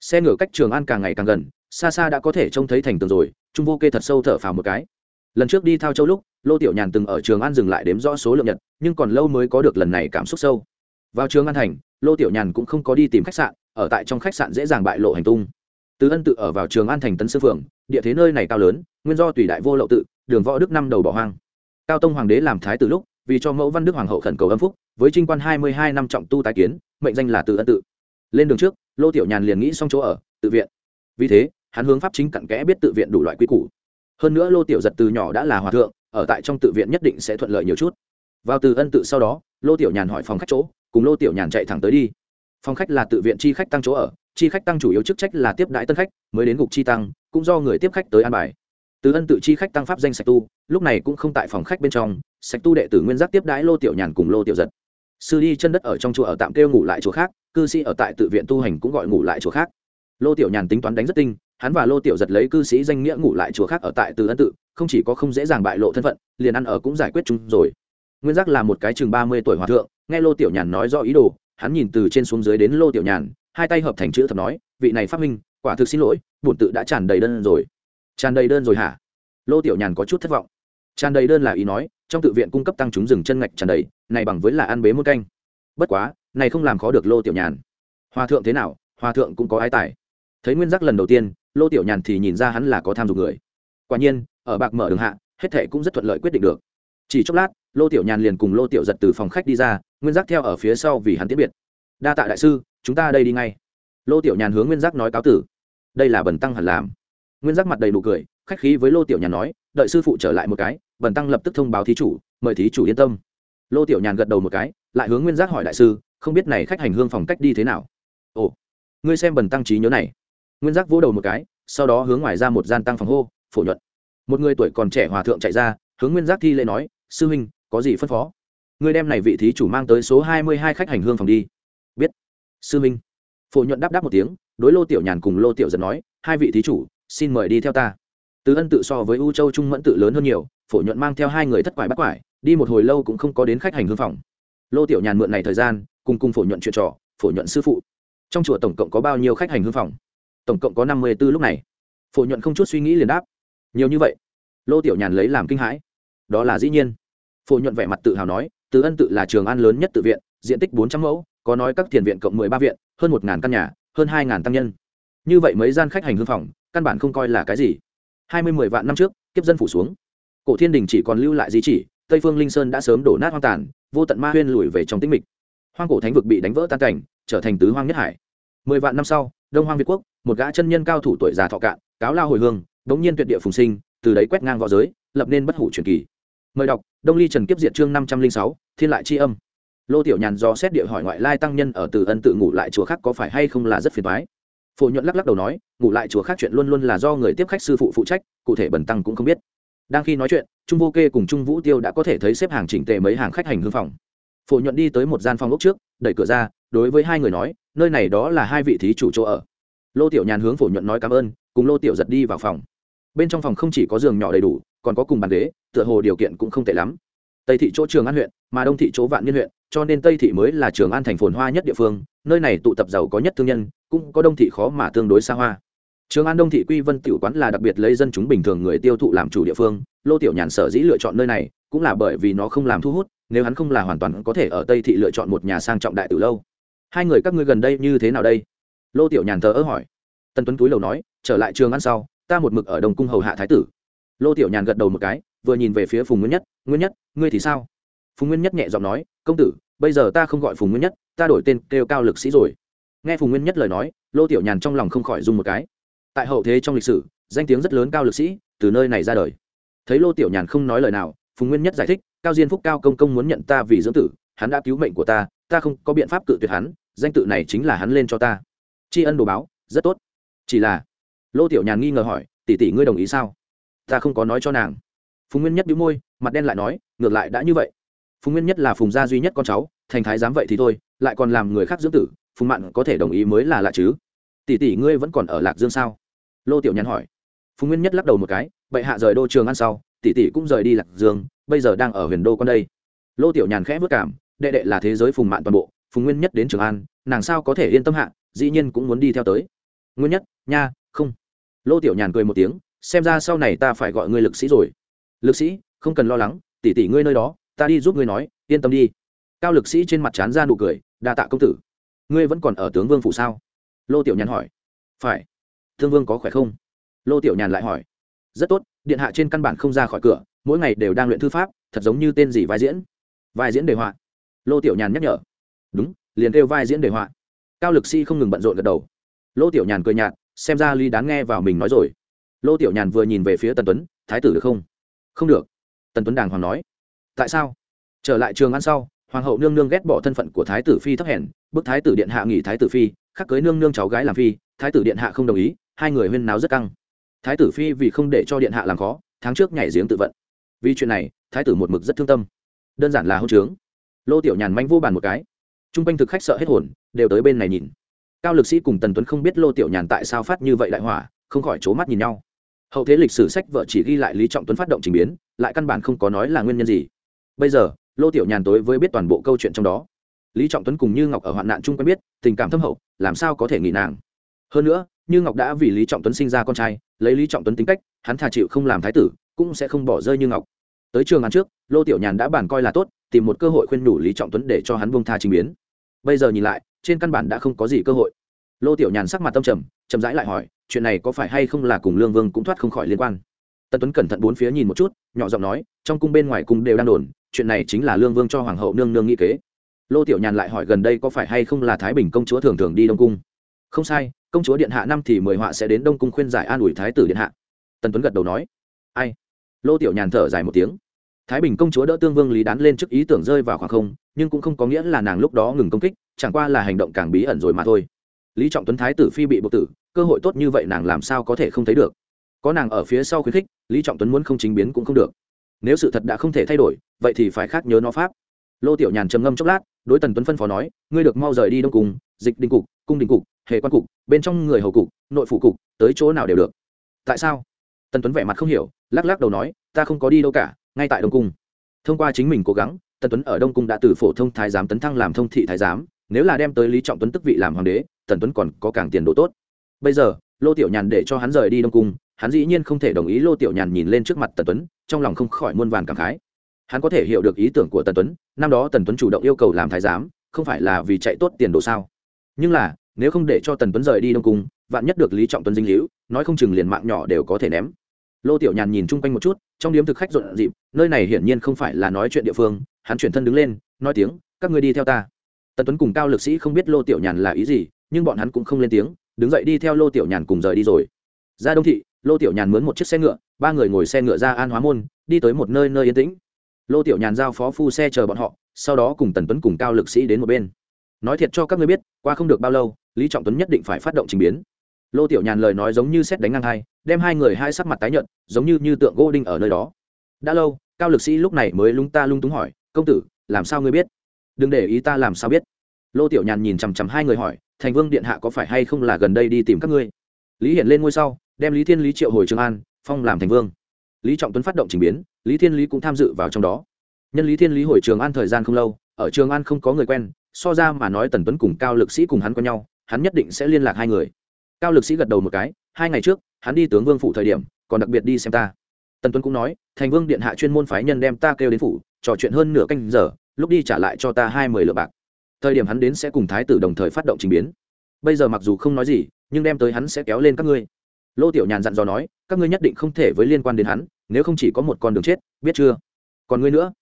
Xe ngựa cách trường an càng ngày càng gần, xa xa đã có thể trông thấy thành tường rồi, trung vô kê thật sâu thở phào một cái. Lần trước đi thao châu lúc, lô tiểu nhàn từng ở trường an dừng lại đếm rõ số lượng nhật, nhưng còn lâu mới có được lần này cảm xúc sâu vào trường an thành, lô tiểu nhàn cũng không có đi tìm khách sạn, ở tại trong khách sạn dễ dàng bại lộ hành tung. Từ ân tự ở vào trường an thành tấn sư phường, địa thế nơi này cao lớn, nguyên do tùy đại vô lậu tự, đường võ đức năm đầu bỏ hoang. Cao tông hoàng đế làm thái từ lúc, vì cho mẫu văn đức hoàng hậu khẩn cầu âm phúc, với trinh quan hai mươi hai năm trọng tu tái kiến, mệnh danh là từ ân tự. Lên đường trước, lô tiểu nhàn liền nghĩ xong chỗ ở, tự viện. Vì thế, hắn hướng pháp chính cặn kẽ biết tự viện đủ loại quy củ. Hơn nữa lô tiểu giật từ nhỏ đã là hòa thượng, ở tại trong tự viện nhất định sẽ thuận lợi nhiều chút. Vào từ ân tự sau đó, lô tiểu nhàn hỏi phòng khách chỗ cùng lô tiểu nhàn chạy thẳng tới đi. Phòng khách là tự viện chi khách tăng chỗ ở, chi khách tăng chủ yếu chức trách là tiếp đãi tân khách, mới đến gục chi tăng, cũng do người tiếp khách tới an bài. Từ ân tự chi khách tăng pháp danh sạch tu, lúc này cũng không tại phòng khách bên trong, sạch tu đệ tử nguyên giác tiếp đãi lô tiểu nhàn cùng lô tiểu giật. Sư đi chân đất ở trong chùa ở tạm kêu ngủ lại chỗ khác, cư sĩ ở tại tự viện tu hành cũng gọi ngủ lại chỗ khác. Lô tiểu nhàn tính toán đánh rất tinh, hắn và lô tiểu giật lấy cư sĩ danh nghĩa ngủ lại chùa khác ở tại từ ân tự, không chỉ có không dễ dàng bại lộ thân phận, liền ăn ở cũng giải quyết chúng rồi. Nguyên giác là một cái chừng ba mươi tuổi hòa thượng nghe lô tiểu nhàn nói rõ ý đồ, hắn nhìn từ trên xuống dưới đến lô tiểu nhàn, hai tay hợp thành chữ thập nói, vị này phát minh, quả thực xin lỗi, bổn tự đã tràn đầy đơn rồi. Tràn đầy đơn rồi hả? Lô tiểu nhàn có chút thất vọng. Tràn đầy đơn là ý nói, trong tự viện cung cấp tăng chúng rừng chân ngạch tràn đầy, này bằng với là ăn bế một canh. Bất quá, này không làm khó được lô tiểu nhàn. Hòa thượng thế nào? Hòa thượng cũng có ái tài. Thấy nguyên giác lần đầu tiên, lô tiểu nhàn thì nhìn ra hắn là có tham dục người. Quả nhiên, ở bạc mở đường hạ, hết thệ cũng rất thuận lợi quyết định được. Chỉ chốc lát lô tiểu nhàn liền cùng lô tiểu giật từ phòng khách đi ra, nguyên giác theo ở phía sau vì hắn tiễn biệt. Đa tạ đại sư, chúng ta đây đi ngay. Lô tiểu nhàn hướng nguyên giác nói cáo tử. Đây là bần tăng hẳn làm. Nguyên giác mặt đầy nụ cười, khách khí với lô tiểu nhàn nói, đợi sư phụ trở lại một cái, bần tăng lập tức thông báo thí chủ, mời thí chủ yên tâm. Lô tiểu nhàn gật đầu một cái, lại hướng nguyên giác hỏi đại sư, không biết này khách hành hương phòng cách đi thế nào? Ồ, ngươi xem bần tăng trí nhớ này. Nguyên giác vỗ đầu một cái, sau đó hướng ngoài ra một gian tăng phòng hô, phổ nhuận. Một người tuổi còn trẻ hòa thượng chạy ra, hướng nguyên giác thi lễ nói, sư huynh có gì phân phó? Ngươi đem này vị thí chủ mang tới số hai mươi hai khách hành hương phòng đi. Biết. Sư minh. phổ nhuận đáp đáp một tiếng, đối lô tiểu nhàn cùng lô tiểu giật nói, hai vị thí chủ, xin mời đi theo ta. Tứ ân tự so với u châu trung mẫn tự lớn hơn nhiều, phổ nhuận mang theo hai người thất quải bắt quải, đi một hồi lâu cũng không có đến khách hành hương phòng. Lô tiểu nhàn mượn này thời gian, cùng cùng phổ nhuận chuyện trò, phổ nhuận sư phụ. Trong chùa tổng cộng có bao nhiêu khách hành hương phòng? Tổng cộng có năm mươi b ố lúc này. Phổ nhuận không chút suy nghĩ liền đáp. Nhiều như vậy. Lô tiểu nhàn lấy làm kinh hãi. Đó là dĩ nhiên phổ nhuận vẻ mặt tự hào nói, từ ân tự là trường an lớn nhất tự viện, diện tích bốn trăm mẫu, có nói các thiền viện cộng mười ba viện, hơn một ngàn căn nhà, hơn hai ngàn tăng nhân. Như vậy mấy gian khách hành hương phòng, căn bản không coi là cái gì. Hai mươi mười vạn năm trước, kiếp dân phủ xuống. Cổ thiên đình chỉ còn lưu lại di chỉ, tây phương linh sơn đã sớm đổ nát hoang tàn, vô tận ma huyên lùi về trong tĩnh mịch. Hoang cổ thánh vực bị đánh vỡ tan cảnh, trở thành tứ hoang nhất hải. Mười vạn năm sau, đông hoang việt quốc, một gã chân nhân cao thủ tuổi già thọ cạn, cáo lao hồi hương, đống nhiên tuyệt địa phùng sinh, từ đấy quét ngang v õ giới, lập nên bất hủ truyền kỳ mời đọc, đông ly trần kiếp Diệt chương năm trăm linh sáu, thiên lại c âm. Lô tiểu nhàn do xét địa hỏi ngoại lai tăng nhân ở từ ân tự ngủ lại chùa khác có phải hay không là rất phiền thoái phổ nhuận lắc lắc đầu nói, ngủ lại chùa khác chuyện luôn luôn là do người tiếp khách sư phụ phụ trách, cụ thể bần tăng cũng không biết. Đang khi nói chuyện, trung vô kê cùng trung vũ tiêu đã có thể thấy xếp hàng chỉnh tề mấy hàng khách hành hương phòng. Phổ nhuận đi tới một gian phòng ốc trước, đẩy cửa ra, đối với hai người nói, nơi này đó là hai vị thí chủ chỗ ở. Lô tiểu nhàn hướng phổ nhuận nói cảm ơn, cùng lô tiểu giật đi vào phòng. Bên trong phòng không chỉ có giường nhỏ đầy đủ còn có cùng bàn ghế, tựa hồ điều kiện cũng không tệ lắm. Tây thị chỗ trường an huyện, mà đông thị chỗ vạn niên huyện, cho nên tây thị mới là trường an thành phồn hoa nhất địa phương, nơi này tụ tập giàu có nhất thương nhân, cũng có đông thị khó mà tương đối xa hoa. Trường an đông thị quy vân tiểu quán là đặc biệt lấy dân chúng bình thường người tiêu thụ làm chủ địa phương, lô tiểu nhàn sở dĩ lựa chọn nơi này, cũng là bởi vì nó không làm thu hút, nếu hắn không là hoàn toàn có thể ở tây thị lựa chọn một nhà sang trọng đại từ lâu. Hai người các ngươi gần đây như thế nào đây? Lô tiểu nhàn thờ ơ hỏi. Tân tuấn túi lầu nói, trở lại trường ăn sau, ta một mực ở đồng cung hầu hạ thái tử lô tiểu nhàn gật đầu một cái, vừa nhìn về phía phùng nguyên nhất nguyên nhất, ngươi thì sao? Phùng nguyên nhất nhẹ giọng nói, công tử, bây giờ ta không gọi phùng nguyên nhất, ta đổi tên kêu cao lực sĩ rồi. Nghe phùng nguyên nhất lời nói, lô tiểu nhàn trong lòng không khỏi dùng một cái. Tại hậu thế trong lịch sử, danh tiếng rất lớn cao lực sĩ từ nơi này ra đời. Thấy lô tiểu nhàn không nói lời nào, phùng nguyên nhất giải thích, cao diên phúc, cao công công muốn nhận ta vì dưỡng tử, hắn đã cứu mệnh của ta ta không có biện pháp cự tuyệt hắn, danh tự này chính là hắn lên cho ta. Tri ân đồ báo, rất tốt. Chỉ là, lô tiểu nhàn nghi ngờ hỏi, tỷ tỷ ngươi đồng ý sao? Ta không có nói cho nàng. Phùng nguyên nhất đĩu môi, mặt đen lại nói, ngược lại đã như vậy. Phùng nguyên nhất là phùng gia duy nhất con cháu, thành thái dám vậy thì thôi, lại còn làm người khác dưỡng tử, phùng mạn có thể đồng ý mới là lạ chứ. Tỷ tỷ ngươi vẫn còn ở lạc dương sao? Lô tiểu nhàn hỏi. Phùng nguyên nhất lắc đầu một cái, bệ hạ rời đô trường ăn sau, tỷ tỷ cũng rời đi lạc dương, bây giờ đang ở huyền đô con đây. Lô tiểu nhàn khẽ vất cảm, đệ đệ là thế giới phùng mạn toàn bộ, phùng nguyên nhất đến trường an, nàng sao có thể yên tâm hạ, dĩ nhiên cũng muốn đi theo tới. Nguyên nhất, nha, không. Lô tiểu nhàn cười một tiếng xem ra sau này ta phải gọi ngươi lực sĩ rồi. Lực sĩ, không cần lo lắng, tỷ tỷ ngươi nơi đó, ta đi giúp ngươi nói, yên tâm đi. Cao lực sĩ trên mặt trán ra nụ cười, đa tạ công tử. Ngươi vẫn còn ở tướng vương phủ sao? Lô tiểu nhàn hỏi. Phải. Thương vương có khỏe không? Lô tiểu nhàn lại hỏi. Rất tốt, điện hạ trên căn bản không ra khỏi cửa, mỗi ngày đều đang luyện thư pháp, thật giống như tên gì vai diễn. Vai diễn đề họa. Lô tiểu nhàn nhắc nhở. Đúng, liền kêu vai diễn đề họa. Cao lực sĩ không ngừng bận rộn gật đầu. Lô tiểu nhàn cười nhạt, xem ra ly đáng nghe vào mình nói rồi lô tiểu nhàn vừa nhìn về phía tần tuấn, thái tử được không? Không được. Tần tuấn đàng hoàng nói, tại sao? Trở lại trường ăn sau, hoàng hậu nương nương ghét bỏ thân phận của thái tử phi thấp hèn, bức thái tử điện hạ nghỉ thái tử phi, khắc cưới nương nương cháu gái làm phi, thái tử điện hạ không đồng ý, hai người huyên náo rất căng. Thái tử phi vì không để cho điện hạ làm khó, tháng trước nhảy giếng tự vận. Vì chuyện này, thái tử một mực rất thương tâm. Đơn giản là hậu trướng. Lô tiểu nhàn manh vô bàn một cái. T r u n g quanh thực khách sợ hết hồn, đều tới bên này nhìn. Cao lực sĩ cùng tần tuấn không biết lô tiểu nhàn tại sao phát như vậy đại hỏa, không khỏi c mắt nhìn nhau hậu thế lịch sử sách vợ chỉ ghi lại lý trọng tuấn phát động trình biến, lại căn bản không có nói là nguyên nhân gì. Bây giờ, lô tiểu nhàn tối với biết toàn bộ câu chuyện trong đó. Lý trọng tuấn cùng như ngọc ở hoạn nạn chung quen biết, tình cảm thâm hậu, làm sao có thể nghỉ nàng? Hơn nữa, như ngọc đã vì lý trọng tuấn sinh ra con trai, lấy lý trọng tuấn tính cách, hắn thà chịu không làm thái tử, cũng sẽ không bỏ rơi như ngọc. Tới trường ăn trước, lô tiểu nhàn đã bản coi là tốt, tìm một cơ hội khuyên nhủ lý trọng tuấn để cho hắn buông tha trình biến. Bây giờ nhìn lại, trên căn bản đã không có gì cơ hội. Lô tiểu nhàn sắc mặt tâm trầm, chậm rãi lại hỏi chuyện này có phải hay không là cùng lương vương cũng thoát không khỏi liên quan tân tuấn cẩn thận bốn phía nhìn một chút nhỏ giọng nói trong cung bên ngoài cung đều đang đồn chuyện này chính là lương vương cho hoàng hậu nương nương nghĩ kế lô tiểu nhàn lại hỏi gần đây có phải hay không là thái bình công chúa thường thường đi đông cung không sai công chúa điện hạ năm thì mười họa sẽ đến đông cung khuyên giải an ủi thái tử điện hạ tần tuấn gật đầu nói ai lô tiểu nhàn thở dài một tiếng thái bình công chúa đỡ tương vương lý đán lên trước ý tưởng rơi vào khoảng không nhưng cũng không có nghĩa là nàng lúc đó ngừng công kích chẳng qua là hành động càng bí ẩn rồi mà thôi lý trọng tuấn thái tử phi bị bộ tử cơ hội tốt như vậy nàng làm sao có thể không thấy được? Có nàng ở phía sau khuyến khích, lý trọng tuấn muốn không chính biến cũng không được. Nếu sự thật đã không thể thay đổi, vậy thì phải khác nhớ nó pháp. Lô tiểu nhàn trầm ngâm chốc lát, đối tần tuấn phân phó nói, ngươi được mau rời đi đông cùng dịch đình cục, cung đình cục, hệ quan cục, bên trong người hầu cục, nội phủ cục, tới chỗ nào đều được. Tại sao? Tần tuấn vẻ mặt không hiểu, lắc lắc đầu nói, ta không có đi đâu cả, ngay tại đông cung. Thông qua chính mình cố gắng, tần tuấn ở đông cung đã từ phổ thông thái giám tấn thăng làm thông thị thái giám, nếu là đem tới lý trọng tuấn tức vị làm hoàng đế, tần tuấn còn có càng tiền đồ tốt bây giờ, lô tiểu nhàn để cho hắn rời đi đông cung, hắn dĩ nhiên không thể đồng ý lô tiểu nhàn nhìn lên trước mặt tần tuấn, trong lòng không khỏi muôn vàn cảm khái. Hắn có thể hiểu được ý tưởng của tần tuấn, năm đó tần tuấn chủ động yêu cầu làm thái giám, không phải là vì chạy tốt tiền đồ sao? Nhưng là, nếu không để cho tần tuấn rời đi đông cung, vạn nhất được lý trọng tuấn dinh hữu, nói không chừng liền mạng nhỏ đều có thể ném. Lô tiểu nhàn nhìn chung quanh một chút, trong điếm thực khách rộn rịp, nơi này hiển nhiên không phải là nói chuyện địa phương, hắn chuyển thân đứng lên, nói tiếng, các người đi theo ta. Tần tuấn cùng cao lực sĩ không biết lô tiểu nhàn là ý gì, nhưng bọn hắn cũng không lên tiếng đứng dậy đi theo lô tiểu nhàn cùng rời đi rồi. Ra đông thị, lô tiểu nhàn mướn một chiếc xe ngựa, ba người ngồi xe ngựa ra an hóa môn, đi tới một nơi nơi yên tĩnh. Lô tiểu nhàn giao phó phu xe chờ bọn họ, sau đó cùng tần tuấn cùng cao lực sĩ đến một bên. Nói thiệt cho các ngươi biết, qua không được bao lâu, lý trọng tuấn nhất định phải phát động trình biến. Lô tiểu nhàn lời nói giống như xét đánh ngang hai, đem hai người hai sắc mặt tái nhợt, giống như như tượng gỗ đinh ở nơi đó. Đã lâu, cao lực sĩ lúc này mới lung ta lung túng hỏi, công tử, làm sao ngươi biết? Đừng để ý ta làm sao biết. Lô tiểu nhàn nhìn chằm chằm hai người hỏi thành vương điện hạ có phải hay không là gần đây đi tìm các ngươi? Lý hiển lên ngôi sau, đem lý thiên lý triệu hồi trường an, phong làm thành vương. Lý trọng tuấn phát động trình biến, lý thiên lý cũng tham dự vào trong đó. Nhân lý thiên lý hồi trường an thời gian không lâu, ở trường an không có người quen, so ra mà nói tần tuấn cùng cao lực sĩ cùng hắn quen nhau, hắn nhất định sẽ liên lạc hai người. Cao lực sĩ gật đầu một cái, hai ngày trước, hắn đi tướng vương phủ thời điểm, còn đặc biệt đi xem ta. Tần tuấn cũng nói, thành vương điện hạ chuyên môn phái nhân đem ta kêu đến phủ, trò chuyện hơn nửa canh giờ, lúc đi trả lại cho ta hai mươi lượng bạc thời điểm hắn đến sẽ cùng thái tử đồng thời phát động trình biến. Bây giờ mặc dù không nói gì, nhưng đem tới hắn sẽ kéo lên các ngươi. Lô tiểu nhàn dặn dò nói, các ngươi nhất định không thể với liên quan đến hắn, nếu không chỉ có một con đường chết, biết chưa? Còn ngươi nữa.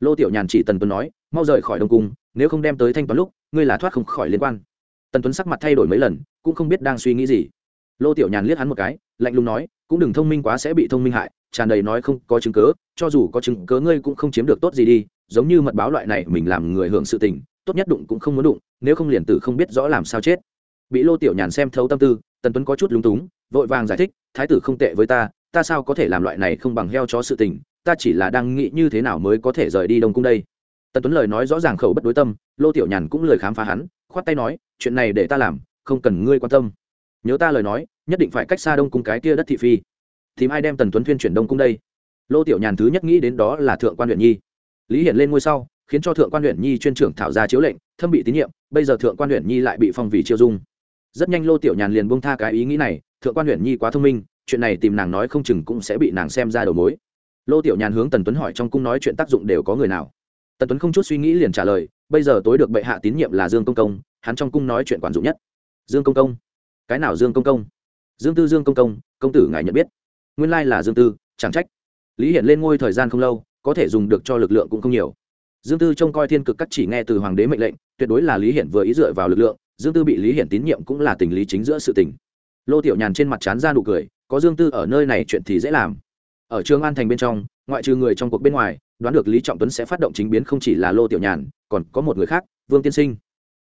Lô tiểu nhàn chỉ tần tuấn nói, mau rời khỏi đông cung, nếu không đem tới thanh toán lúc, ngươi là thoát không khỏi liên quan. Tần tuấn sắc mặt thay đổi mấy lần, cũng không biết đang suy nghĩ gì. Lô tiểu nhàn liếc hắn một cái, lạnh lùng nói, cũng đừng thông minh quá sẽ bị thông minh hại, tràn đầy nói không có chứng cớ cho dù có chứng cớ ngươi cũng không chiếm được tốt gì đi, giống như mật báo loại này mình làm người hưởng sự tình tốt nhất đụng cũng không muốn đụng, nếu không liền tử không biết rõ làm sao chết. Bị lô tiểu nhàn xem thấu tâm tư, tần tuấn có chút lúng túng, vội vàng giải thích, thái tử không tệ với ta ta sao có thể làm loại này không bằng heo chó sự tình, ta chỉ là đang nghĩ như thế nào mới có thể rời đi đông cung đây. Tần tuấn lời nói rõ ràng khẩu bất đối tâm, lô tiểu nhàn cũng lời khám phá hắn, khoát tay nói, chuyện này để ta làm, không cần ngươi quan tâm. Nhớ ta lời nói, nhất định phải cách xa đông cung cái kia đất thị phi. Thì ai đem tần tuấn thuyên chuyển đông cung đây? Lô tiểu nhàn thứ nhất nghĩ đến đó là thượng quan huyện nhi. Lý hiển lên ngôi sau khiến cho thượng quan huyện nhi chuyên trưởng thảo ra chiếu lệnh, thâm bị tín nhiệm, bây giờ thượng quan huyện nhi lại bị phong vì chiêu dung. Rất nhanh lô tiểu nhàn liền bông tha cái ý nghĩ này, thượng quan huyện nhi quá thông minh, chuyện này tìm nàng nói không chừng cũng sẽ bị nàng xem ra đầu mối. Lô tiểu nhàn hướng tần tuấn hỏi trong cung nói chuyện tác dụng đều có người nào. Tần tuấn không chút suy nghĩ liền trả lời, bây giờ tối được bệ hạ tín nhiệm là dương công công, hắn trong cung nói chuyện quản dụng nhất. Dương công công? Cái nào dương công công? Dương tư dương công công công tử ngài nhận biết. Nguyên lai là dương tư, chẳng trách. Lý hiện lên ngôi thời gian không lâu, có thể dùng được cho lực lượng cũng không nhiều dương tư trông coi thiên cực các chỉ nghe từ hoàng đế mệnh lệnh, tuyệt đối là lý hiển vừa ý dựa vào lực lượng, dương tư bị lý hiển tín nhiệm cũng là tình lý chính giữa sự tình. Lô tiểu nhàn trên mặt chán ra nụ cười, có dương tư ở nơi này chuyện thì dễ làm. Ở trường an thành bên trong, ngoại trừ người trong cuộc bên ngoài, đoán được lý trọng tuấn sẽ phát động chính biến không chỉ là lô tiểu nhàn, còn có một người khác, vương tiên sinh.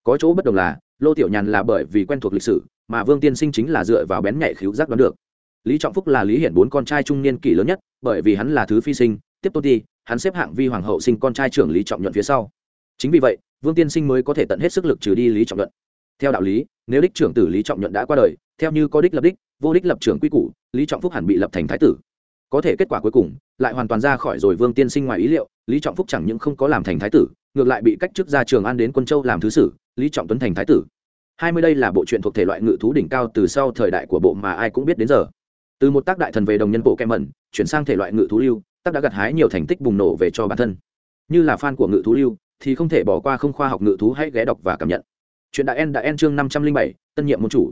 Có chỗ bất đồng là, lô tiểu nhàn là bởi vì quen thuộc lịch sử, mà vương tiên sinh chính là dựa vào bén nhạy khíu giác đoán được. Lý trọng phúc là lý hiển bốn con trai trung niên kỷ lớn nhất, bởi vì hắn là thứ phi sinh, tiếp tôn ti hắn xếp hạng vi hoàng hậu sinh con trai trưởng lý trọng nhuận phía sau. Chính vì vậy, vương tiên sinh mới có thể tận hết sức lực trừ đi lý trọng nhuận. Theo đạo lý, nếu đích trưởng tử lý trọng nhuận đã qua đời, theo như có đích lập đích, vô đích lập trưởng quy củ, lý trọng phúc hẳn bị lập thành thái tử. Có thể kết quả cuối cùng, lại hoàn toàn ra khỏi rồi vương tiên sinh ngoài ý liệu, lý trọng phúc chẳng những không có làm thành thái tử, ngược lại bị cách chức ra trường an đến quân châu làm thứ sử, lý trọng tuấn thành thái tử. Hai mươi đây là bộ truyện thuộc thể loại ngự thú đỉnh cao từ sau thời đại của bộ mà ai cũng biết đến giờ. Từ một tác đại thần về đồng nhân bộ kem mẩn, chuyển sang thể loại ngự thú lưu tác đã gặt hái nhiều thành tích bùng nổ về cho bản thân. Như là fan của ngự thú lưu, thì không thể bỏ qua không khoa học ngự thú hãy ghé đọc và cảm nhận. Chuyện đại en đã en chương năm trăm linh bảy, tân nhiệm môn chủ.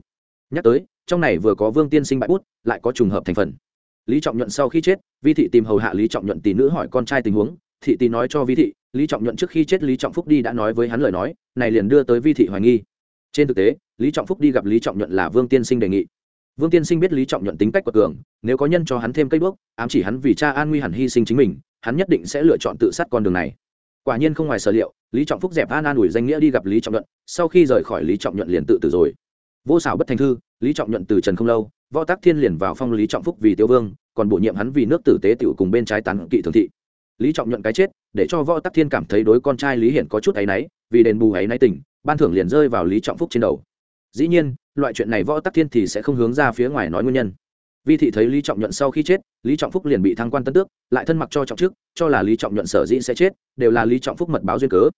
Nhắc tới, trong này vừa có vương tiên sinh bại bút, lại có trùng hợp thành phần. Lý trọng nhuận sau khi chết, vi thị tìm hầu hạ lý trọng nhuận tỷ nữ hỏi con trai tình huống. Thị tỷ nói cho vi thị, lý trọng nhuận trước khi chết lý trọng phúc đi đã nói với hắn lời nói, này liền đưa tới vi thị hoài nghi. Trên thực tế, lý trọng phúc đi gặp lý trọng nhuận là vương tiên sinh đề nghị vương tiên sinh biết lý trọng nhuận tính cách của cường, nếu có nhân cho hắn thêm cây bước ám chỉ hắn vì cha an nguy hẳn hy sinh chính mình, hắn nhất định sẽ lựa chọn tự sát con đường này. Quả nhiên không ngoài sở liệu, lý trọng phúc dẹp an an ủi danh nghĩa đi gặp lý trọng nhuận, sau khi rời khỏi lý trọng nhuận liền tự tử rồi. Vô xảo bất thành thư, lý trọng nhuận từ trần không lâu, võ tắc thiên liền vào phong lý trọng phúc vì tiêu vương, còn bổ nhiệm hắn vì nước tử tế tiểu cùng bên trái tán kỵ thường thị. Lý trọng nhuận cái chết, để cho võ tắc thiên cảm thấy đối con trai lý hiển có chút áy náy, vì đền bù áy náy tình, ban thưởng liền rơi vào lý trọng phúc trên đầu. Dĩ nhiên loại chuyện này võ tắc thiên thì sẽ không hướng ra phía ngoài nói nguyên nhân vi thị thấy lý trọng nhuận sau khi chết lý trọng phúc liền bị thăng quan tân tước lại thân mặc cho trọng chức cho là lý trọng nhuận sở dĩ sẽ chết đều là lý trọng phúc mật báo duyên cớ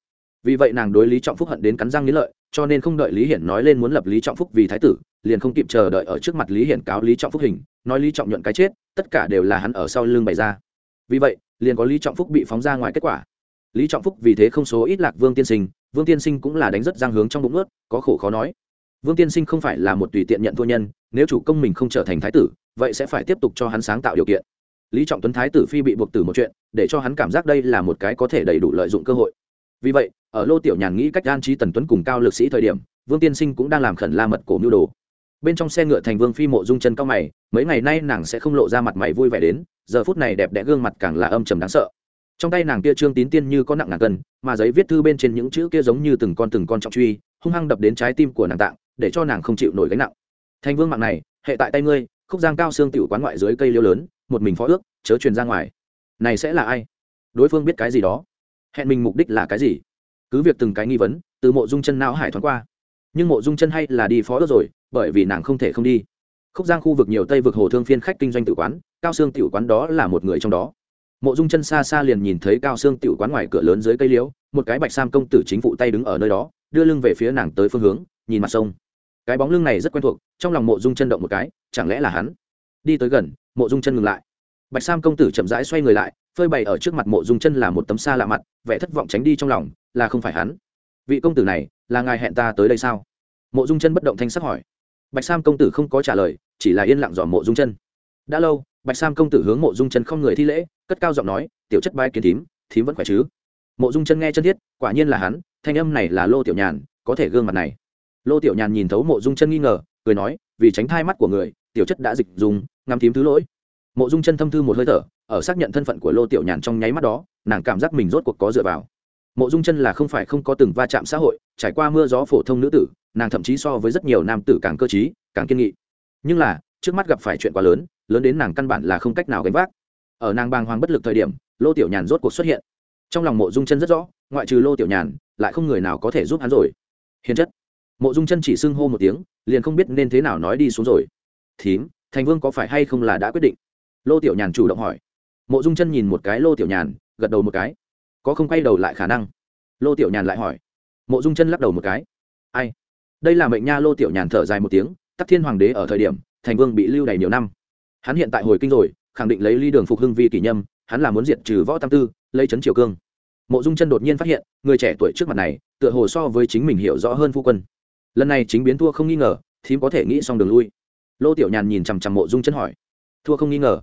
vì vậy nàng đối lý trọng phúc hận đến cắn răng nghĩ lợi cho nên không đợi lý hiển nói lên muốn lập lý trọng phúc vì thái tử liền không kịp chờ đợi ở trước mặt lý hiển cáo lý trọng phúc hình nói lý trọng nhuận cái chết tất cả đều là hắn ở sau lưng bày ra vì vậy liền có lý trọng phúc bị phóng ra ngoài kết quả lý trọng phúc vì thế không số ít lạc vương tiên sinh vương tiên sinh cũng là đánh rất giang hướng trong bụng ướt có khổ khó nói vương tiên sinh không phải là một tùy tiện nhận thua nhân, nếu chủ công mình không trở thành thái tử, vậy sẽ phải tiếp tục cho hắn sáng tạo điều kiện. Lý trọng tuấn thái tử phi bị buộc tử một chuyện, để cho hắn cảm giác đây là một cái có thể đầy đủ lợi dụng cơ hội. Vì vậy, ở lô tiểu nhàn nghĩ cách an trí tần tuấn cùng cao lực sĩ thời điểm, vương tiên sinh cũng đang làm khẩn la mật cổ mưu đồ. Bên trong xe ngựa thành vương phi mộ dung chân cao mày, mấy ngày nay nàng sẽ không lộ ra mặt mày vui vẻ đến, giờ phút này đẹp đẽ gương mặt càng là âm trầm đáng sợ. Trong tay nàng kia trương tín tiên như có nặng ngàn cân, mà giấy viết thư bên trên những chữ kia giống như từng con từng con trọng truy, hung hăng đập đến trái tim của nàng tạng để cho nàng không chịu nổi gánh nặng. Thành vương mạng này, hệ tại tay ngươi, khúc giang cao xương tiểu quán ngoại dưới cây liêu lớn, một mình phó ước, chớ truyền ra ngoài. Này sẽ là ai? Đối phương biết cái gì đó. Hẹn mình mục đích là cái gì? Cứ việc từng cái nghi vấn, từ mộ dung chân não hải thoáng qua. Nhưng mộ dung chân hay là đi phó ước rồi, bởi vì nàng không thể không đi. Khúc giang khu vực nhiều tây vực hồ thương phiên khách kinh doanh tự quán, cao xương tiểu quán đó là một người trong đó. Mộ dung chân xa xa liền nhìn thấy cao xương tiểu quán ngoài cửa lớn dưới cây liễu một cái bạch sam công tử chính phụ tay đứng ở nơi đó, đưa lưng về phía nàng tới phương hướng, nhìn mặt sông cái bóng lưng này rất quen thuộc, trong lòng mộ dung chân động một cái, chẳng lẽ là hắn? Đi tới gần, mộ dung chân ngừng lại. Bạch sam công tử chậm rãi xoay người lại, phơi bày ở trước mặt mộ dung chân là một tấm xa lạ mặt, vẻ thất vọng tránh đi trong lòng, là không phải hắn. Vị công tử này, là ngài hẹn ta tới đây sao? Mộ dung chân bất động thanh sắc hỏi. Bạch sam công tử không có trả lời, chỉ là yên lặng dò mộ dung chân. Đã lâu, bạch sam công tử hướng mộ dung chân không người thi lễ, cất cao giọng nói, tiểu chất bai kiến thím thím vẫn khỏe chứ? Mộ dung chân nghe chân thiết, quả nhiên là hắn, thanh âm này là lô tiểu nhàn, có thể gương mặt này lô tiểu nhàn nhìn thấu mộ dung chân nghi ngờ, cười nói, vì tránh thai mắt của người, tiểu chất đã dịch dùng, ngắm thím thứ lỗi. Mộ dung chân thâm thư một hơi thở, ở xác nhận thân phận của lô tiểu nhàn trong nháy mắt đó, nàng cảm giác mình rốt cuộc có dựa vào. Mộ dung chân là không phải không có từng va chạm xã hội, trải qua mưa gió phổ thông nữ tử, nàng thậm chí so với rất nhiều nam tử càng cơ t càng kiên nghị. Nhưng là, trước mắt gặp phải chuyện quá lớn lớn đến nàng căn bản là không cách nào gánh vác. Ở nàng bàng hoàng bất lực thời điểm, lô tiểu nhàn rốt cuộc xuất hiện. Trong lòng mộ dung chân rất rõ, ngoại trừ lô tiểu nhàn, lại không người nào có thể giúp hắn rồi. Hiền chất mộ dung chân chỉ xưng hô một tiếng, liền không biết nên thế nào nói đi xuống rồi. Thím, thành vương có phải hay không là đã quyết định? Lô tiểu nhàn chủ động hỏi. Mộ dung chân nhìn một cái lô tiểu nhàn, gật đầu một cái. Có không quay đầu lại khả năng? Lô tiểu nhàn lại hỏi. Mộ dung chân lắc đầu một cái. Ai? Đây là mệnh nha, lô tiểu nhàn thở dài một tiếng, tắc thiên hoàng đế ở thời điểm, thành vương bị lưu đày nhiều năm. Hắn hiện tại hồi kinh rồi, khẳng định lấy ly đường phục hưng vi kỷ nhâm, hắn là muốn diệt trừ võ tam tư, lấy trấn triều cương. Mộ dung chân đột nhiên phát hiện, người trẻ tuổi trước mặt này, tựa hồ so với chính mình hiểu rõ hơn phu quân lần này chính biến thua không nghi ngờ, thím có thể nghĩ xong đường lui. Lô tiểu nhàn nhìn chằm chằm mộ dung chân hỏi, thua không nghi ngờ?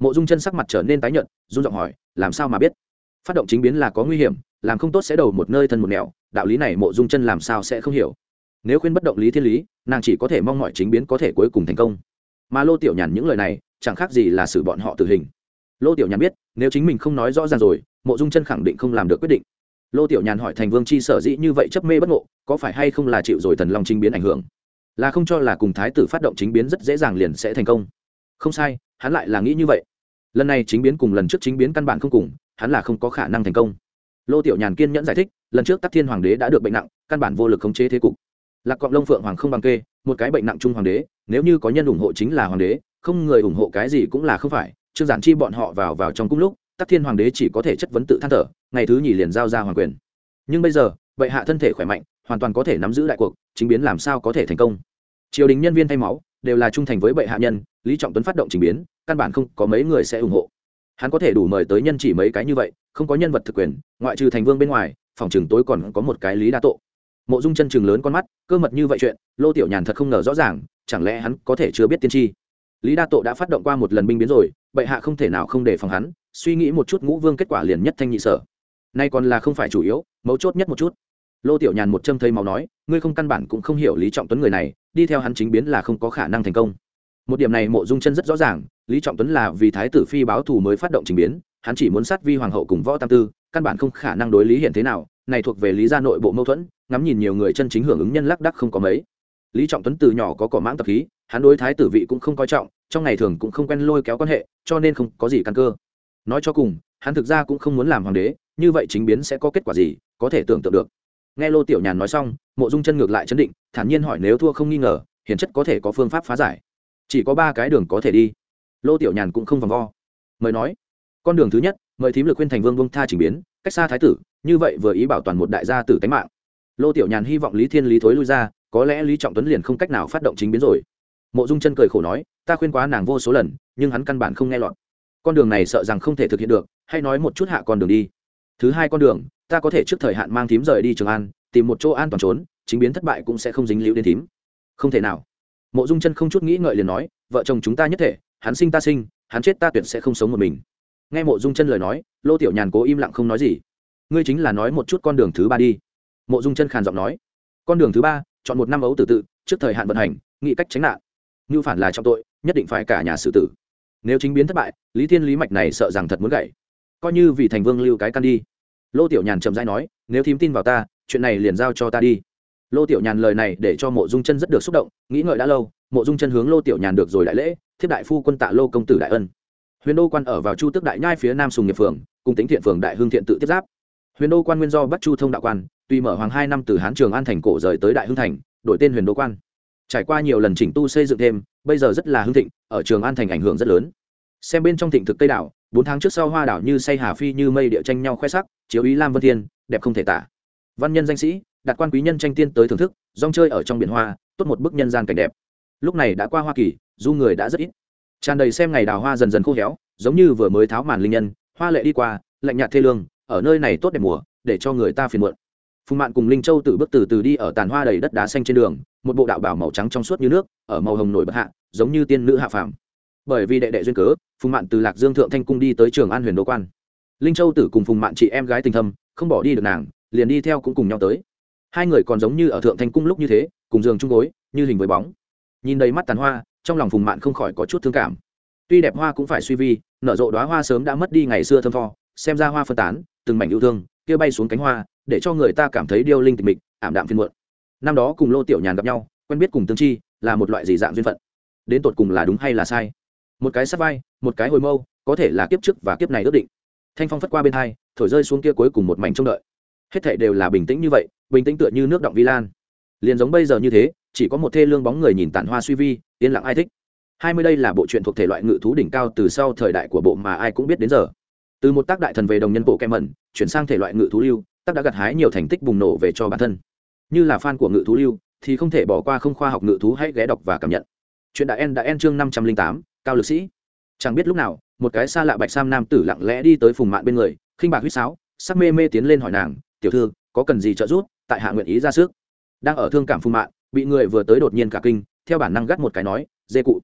Mộ dung chân sắc mặt trở nên tái nhợt, run giọng hỏi, làm sao mà biết? Phát động chính biến là có nguy hiểm, làm không tốt sẽ đầu một nơi thân một nẻo, đạo lý này mộ dung chân làm sao sẽ không hiểu? Nếu khuyên bất động lý thiên lý, nàng chỉ có thể mong mọi chính biến có thể cuối cùng thành công. Mà lô tiểu nhàn những lời này, chẳng khác gì là xử bọn họ tử hình. Lô tiểu nhàn biết, nếu chính mình không nói rõ ràng rồi, mộ dung chân khẳng định không làm được quyết định lô tiểu nhàn hỏi thành vương chi sở dĩ như vậy chấp mê bất ngộ, có phải hay không là chịu rồi thần long chính biến ảnh hưởng? Là không cho là cùng thái tử phát động chính biến rất dễ dàng liền sẽ thành công. Không sai, hắn lại là nghĩ như vậy. Lần này chính biến cùng lần trước chính biến căn bản không cùng, hắn là không có khả năng thành công. Lô tiểu nhàn kiên nhẫn giải thích, lần trước tắc thiên hoàng đế đã được bệnh nặng, căn bản vô lực khống chế thế cục. Lạc cọng lông phượng hoàng không bằng kê, một cái bệnh nặng chung hoàng đế, nếu như có nhân ủng hộ chính là hoàng đế, không người ủng hộ cái gì cũng là không phải, trương giản chi bọn họ vào vào trong cung lúc tắc thiên hoàng đế chỉ có thể chất vấn tự than thở, ngày thứ nhì liền giao ra hoàng quyền. Nhưng bây giờ bệ hạ thân thể khỏe mạnh, hoàn toàn có thể nắm giữ đại cuộc, chính biến làm sao có thể thành công? Triều đình nhân viên thay máu, đều là trung thành với bệ hạ nhân, lý trọng tuấn phát động trình biến, căn bản không có mấy người sẽ ủng hộ. Hắn có thể đủ mời tới nhân chỉ mấy cái như vậy, không có nhân vật thực quyền, ngoại trừ thành vương bên ngoài, phòng trường tối còn có một cái lý đa tộ. Mộ dung chân chừng lớn con mắt, cơ mật như vậy chuyện, lô tiểu nhàn thật không ngờ rõ ràng, chẳng lẽ hắn có thể chưa biết tiên tri? Lý đa tộ đã phát động qua một lần binh biến rồi, bệ hạ không thể nào không để phòng hắn suy nghĩ một chút ngũ vương kết quả liền nhất thanh nhị sở. Nay còn là không phải chủ yếu, mấu chốt nhất một chút. Lô tiểu nhàn một châm thấy máu nói, ngươi không căn bản cũng không hiểu lý trọng tuấn người này, đi theo hắn chính biến là không có khả năng thành công. Một điểm này mộ dung chân rất rõ ràng, lý trọng tuấn là vì thái tử phi báo thù mới phát động trình biến, hắn chỉ muốn sát vi hoàng hậu cùng võ tam tư, căn bản không khả năng đối lý hiện thế nào, này thuộc về lý gia nội bộ mâu thuẫn, ngắm nhìn nhiều người chân chính hưởng ứng nhân lắc đắc không có mấy. Lý trọng tuấn từ nhỏ có cỏ mãng tập khí, hắn đối thái tử vị cũng không coi trọng, trong ngày thường cũng không quen lôi kéo quan hệ, cho nên không có gì căn cơ nói cho cùng, hắn thực ra cũng không muốn làm hoàng đế, như vậy chính biến sẽ có kết quả gì, có thể tưởng tượng được. Nghe lô tiểu nhàn nói xong, mộ dung chân ngược lại chấn định, thản nhiên hỏi nếu thua không nghi ngờ hiền chất có thể có phương pháp phá giải. Chỉ có ba cái đường có thể đi. Lô tiểu nhàn cũng không vòng vo. Mời nói. Con đường thứ nhất, mời thím lực khuyên thành vương vương tha trình biến, cách xa thái tử, như vậy vừa ý bảo toàn một đại gia tử tánh mạng. Lô tiểu nhàn hy vọng lý thiên lý thối lui ra, có lẽ lý trọng tuấn liền không cách nào phát động chính biến rồi. Mộ dung chân cười khổ nói, ta khuyên quá nàng vô số lần, nhưng hắn căn bản không nghe lọt con đường này sợ rằng không thể thực hiện được, hay nói một chút hạ con đường đi. Thứ hai con đường, ta có thể trước thời hạn mang thím rời đi trường an, tìm một chỗ an toàn trốn, chính biến thất bại cũng sẽ không dính liễu đến thím. Không thể nào. Mộ dung chân không chút nghĩ ngợi liền nói, vợ chồng chúng ta nhất thể, hắn sinh ta sinh, hắn chết ta tuyệt sẽ không sống một mình. Nghe mộ dung chân lời nói, lô tiểu nhàn cố im lặng không nói gì. Ngươi chính là nói một chút con đường thứ ba đi. Mộ dung chân khàn giọng nói. Con đường thứ ba, chọn một năm ấu tử tự, trước thời hạn vận hành nghĩ cách tránh nạn. Như phản là trong tội, nhất định phải cả nhà xử tử nếu chính biến thất bại lý thiên lý mạch này sợ rằng thật muốn gậy, coi như vì thành vương lưu cái căn đi. Lô tiểu nhàn chậm rãi nói nếu thím tin vào ta chuyện này liền giao cho ta đi. Lô tiểu nhàn lời này để cho mộ dung chân rất được xúc động nghĩ ngợi đã lâu mộ dung chân hướng lô tiểu nhàn được rồi đại lễ thiếp đại phu quân tạ lô công tử đại ân. Huyền đô quan ở vào chu tước đại nhai phía nam sùng nghiệp phường cùng tính thiện phường đại hương thiện tự tiếp giáp. Huyền đô quan nguyên do bắc chu thông đạo quan tuy mở hoàng hai năm từ hán trường an thành cổ rời tới đại Hương thành đổi tên huyền đô quan. Trải qua nhiều lần chỉnh tu xây dựng thêm bây giờ rất là hưng thịnh, ở trường an thành ảnh hưởng rất lớn. Xem bên trong thịnh thực tây đảo, bốn tháng trước sau hoa đảo như say hà phi như mây địa tranh nhau khoe sắc, chiếu ý lam vân thiên, đẹp không thể tả. Văn nhân danh sĩ, đặt quan quý nhân tranh tiên tới thưởng thức, rong chơi ở trong biển hoa, tốt một bức nhân gian cảnh đẹp. Lúc này đã qua hoa kỳ, du người đã rất ít. Tràn đầy xem ngày đào hoa dần dần khô héo, giống như vừa mới tháo màn linh nhân, hoa lệ đi qua, lạnh nhạt thê lương, ở nơi này tốt đẹp mùa, để cho người ta phiền muộn. Phùng mạn cùng linh châu tự bước từ từ đi ở tàn hoa đầy đất đá xanh trên đường một bộ đạo bảo màu trắng trong suốt như nước, ở màu hồng nổi bật hạ, giống như tiên nữ hạ phàm. Bởi vì đệ đệ duyên cớ, phùng mạn từ lạc dương thượng thanh cung đi tới trường an huyền đô quan. Linh châu tử cùng phùng mạn chị em gái tình thâm, không bỏ đi được nàng, liền đi theo cũng cùng nhau tới. Hai người còn giống như ở thượng thanh cung lúc như thế, cùng giường chung gối, như hình với bóng. Nhìn đầy mắt tàn hoa, trong lòng phùng mạn không khỏi có chút thương cảm. Tuy đẹp hoa cũng phải suy vi, nở rộ đoá hoa sớm đã mất đi ngày xưa thơm tho, xem ra hoa phân tán, từng mảnh yêu thương, kia bay xuống cánh hoa, để cho người ta cảm thấy điêu linh tịch mịch, ảm đạm phiên muộn năm đó cùng lô tiểu nhàn gặp nhau, quen biết cùng tương chi, là một loại gì dạng duyên phận? Đến tột cùng là đúng hay là sai? Một cái sắp vai, một cái hồi mâu, có thể là kiếp trước và kiếp này ước định. Thanh phong phất qua bên hai, thổi rơi xuống kia cuối cùng một mảnh trông đợi. Hết thảy đều là bình tĩnh như vậy, bình tĩnh tựa như nước động vi lan. Liền giống bây giờ như thế, chỉ có một thê lương bóng người nhìn tàn hoa suy vi, yên lặng ai thích. Hai mươi đây là bộ truyện thuộc thể loại ngự thú đỉnh cao từ sau thời đại của bộ mà ai cũng biết đến giờ. Từ một tác đại thần về đồng nhân bộ kem mẩn, chuyển sang thể loại ngự thú lưu, tác đã gặt hái nhiều thành tích bùng nổ về cho bản thân như là fan của ngự thú lưu, thì không thể bỏ qua không khoa học ngự thú hãy ghé đọc và cảm nhận. Chuyện đã en đã en chương năm trăm linh tám, cao lực sĩ. Chẳng biết lúc nào, một cái xa lạ bạch sam nam tử lặng lẽ đi tới phùng mạn bên người, khinh bạc huýt sáo, sắc mê mê tiến lên hỏi nàng, tiểu thư, có cần gì trợ giúp? Tại hạ nguyện ý ra sức. Đang ở thương cảm phùng mạn, bị người vừa tới đột nhiên cả kinh, theo bản năng gắt một cái nói, dê cụ.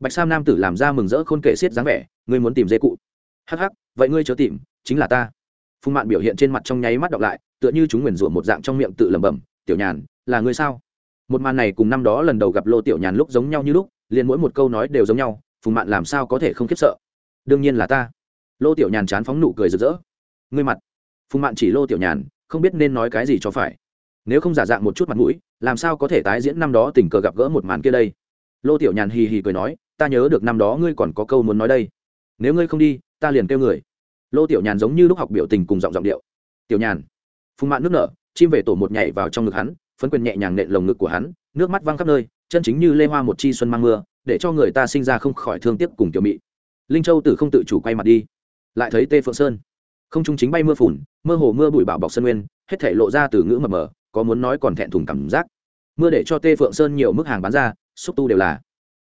Bạch sam nam tử làm ra mừng rỡ khôn kể xiết dáng vẻ, ngươi muốn tìm dê cụ? Hắc hắc, vậy ngươi chớ tìm, chính là ta. Phùng mạn biểu hiện trên mặt trong nháy mắt đọc lại, tựa như chúng nguyền rủa một dạng trong miệng tự lẩm bẩm tiểu nhàn, là ngươi sao? Một màn này cùng năm đó lần đầu gặp lô tiểu nhàn lúc giống nhau như lúc, liền mỗi một câu nói đều giống nhau, phùng mạn làm sao có thể không khiếp sợ? Đương nhiên là ta. Lô tiểu nhàn chán phóng nụ cười rực rỡ. Ngươi mặt. Phùng mạn chỉ lô tiểu nhàn, không biết nên nói cái gì cho phải. Nếu không giả dạng một chút mặt mũi, làm sao có thể tái diễn năm đó tình cờ gặp gỡ một màn kia đây? Lô tiểu nhàn hì hì cười nói, ta nhớ được năm đó ngươi còn có câu muốn nói đây. Nếu ngươi không đi, ta liền kêu người. Lô tiểu nhàn giống như lúc học biểu tình cùng giọng giọng điệu. Tiểu nhàn. Phùng mạn nước nở chim về tổ một nhảy vào trong ngực hắn, phấn quyền nhẹ nhàng nện lồng ngực của hắn, nước mắt văng khắp nơi, chân chính như lê hoa một chi xuân mang mưa, để cho người ta sinh ra không khỏi thương tiếc cùng tiểu mị. Linh châu tử không tự chủ quay mặt đi. Lại thấy tê phượng sơn. Không trung chính bay mưa phùn, mơ hồ mưa bụi bảo bọc sân nguyên, hết thể lộ ra từ ngữ mập mờ, có muốn nói còn thẹn thùng cảm giác. Mưa để cho tê phượng sơn nhiều mức hàng bán ra, xúc tu đều là.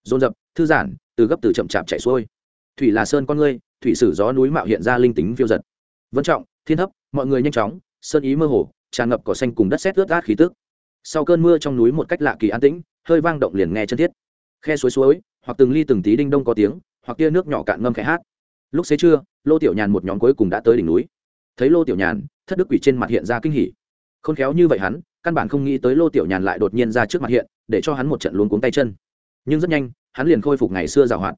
Dồn dập, thư giãn, từ gấp từ chậm chạp chạy xuôi. Thủy là sơn con ngươi, thủy sử gió núi mạo hiện ra linh tính phiêu giật. Vân trọng, thiên thấp, mọi người nhanh chóng, sơn ý mơ hồ tràn ngập cỏ xanh cùng đất sét ướt át khí tức. Sau cơn mưa trong núi một cách lạ kỳ an tĩnh, hơi vang động liền nghe chân thiết. Khe suối suối, hoặc từng ly từng tí đinh đông có tiếng, hoặc tia nước nhỏ cạn ngâm khẽ hát. Lúc xế trưa, lô tiểu nhàn một nhóm cuối cùng đã tới đỉnh núi. Thấy lô tiểu nhàn, thất đức quỷ trên mặt hiện ra kinh hỉ. Khôn khéo như vậy hắn, căn bản không nghĩ tới lô tiểu nhàn lại đột nhiên ra trước mặt hiện, để cho hắn một trận luống cuống tay chân. Nhưng rất nhanh, hắn liền khôi phục ngày xưa giảo hoạt.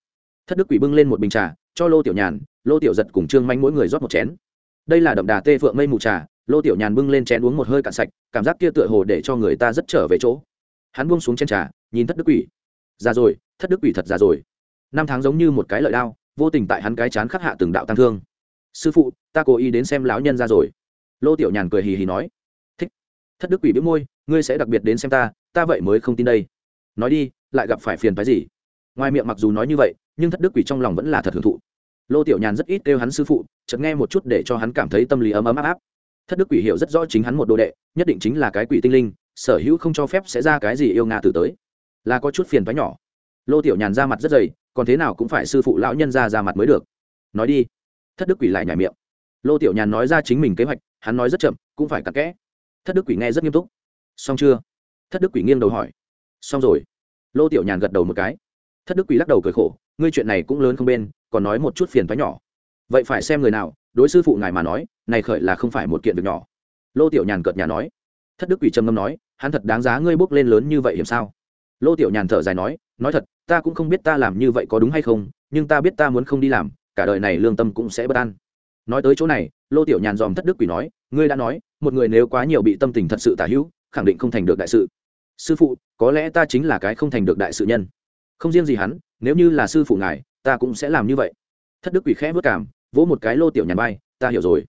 Thất đức quỷ bưng lên một bình trà, cho lô tiểu nhàn, lô tiểu giật cùng trương manh mỗi người rót một chén. Đây là đậm đà tê phượng mây mù trà lô tiểu nhàn bưng lên chén uống một hơi cạn sạch, cảm giác kia tựa hồ để cho người ta rất trở về chỗ. Hắn buông xuống chén trà, nhìn thất đức quỷ. Già rồi, thất đức quỷ thật già rồi. Năm tháng giống như một cái lợi đao, vô tình tại hắn cái chán khắc hạ từng đạo tăng thương. Sư phụ, ta cố ý đến xem lão nhân ra rồi. Lô tiểu nhàn cười hì hì nói. Thích. Thất đức quỷ biết môi, ngươi sẽ đặc biệt đến xem ta ta vậy mới không tin đây. Nói đi, lại gặp phải phiền phái gì? Ngoài miệng mặc dù nói như vậy, nhưng thất đức quỷ trong lòng vẫn là thật hưởng thụ. Lô tiểu nhàn rất ít kêu hắn sư phụ, chợt nghe một chút để cho hắn cảm thấy tâm lý ấm ấm áp áp thất đức quỷ hiểu rất rõ chính hắn một đồ đệ, nhất định chính là cái quỷ tinh linh, sở hữu không cho phép sẽ ra cái gì yêu nga từ tới. Là có chút phiền phái nhỏ. Lô tiểu nhàn ra mặt rất dày, còn thế nào cũng phải sư phụ lão nhân ra ra mặt mới được. Nói đi. Thất đức quỷ lại nhảy miệng. Lô tiểu nhàn nói ra chính mình kế hoạch, hắn nói rất chậm, cũng phải cặn kẽ. Thất đức quỷ nghe rất nghiêm túc. Xong chưa? Thất đức quỷ nghiêng đầu hỏi. Xong rồi. Lô tiểu nhàn gật đầu một cái. Thất đức quỷ lắc đầu cười khổ, ngươi chuyện này cũng lớn không bên, còn nói một chút phiền thoái nhỏ. Vậy phải xem người nào đối sư phụ ngài mà nói, này khởi là không phải một kiện việc nhỏ. Lô tiểu nhàn cợt nhà nói. Thất đức quỷ trầm ngâm nói, hắn thật đáng giá ngươi bước lên lớn như vậy hiểm sao? Lô tiểu nhàn thở dài nói nói thật, ta cũng không biết ta làm như vậy có đúng hay không, nhưng ta biết ta muốn không đi làm, cả đời này lương tâm cũng sẽ bất an. Nói tới chỗ này, lô tiểu nhàn dòm thất đức quỷ nói, ngươi đã nói, một người nếu quá nhiều bị tâm tình thật sự tả hữu, khẳng định không thành được đại sự. Sư phụ, có lẽ ta chính là cái không thành được đại sự nhân. Không riêng gì hắn, nếu như là sư phụ ngài, ta cũng sẽ làm như vậy. Thất đức quỷ khẽ vất cảm vỗ một cái lô tiểu nhàn bay ta hiểu rồi.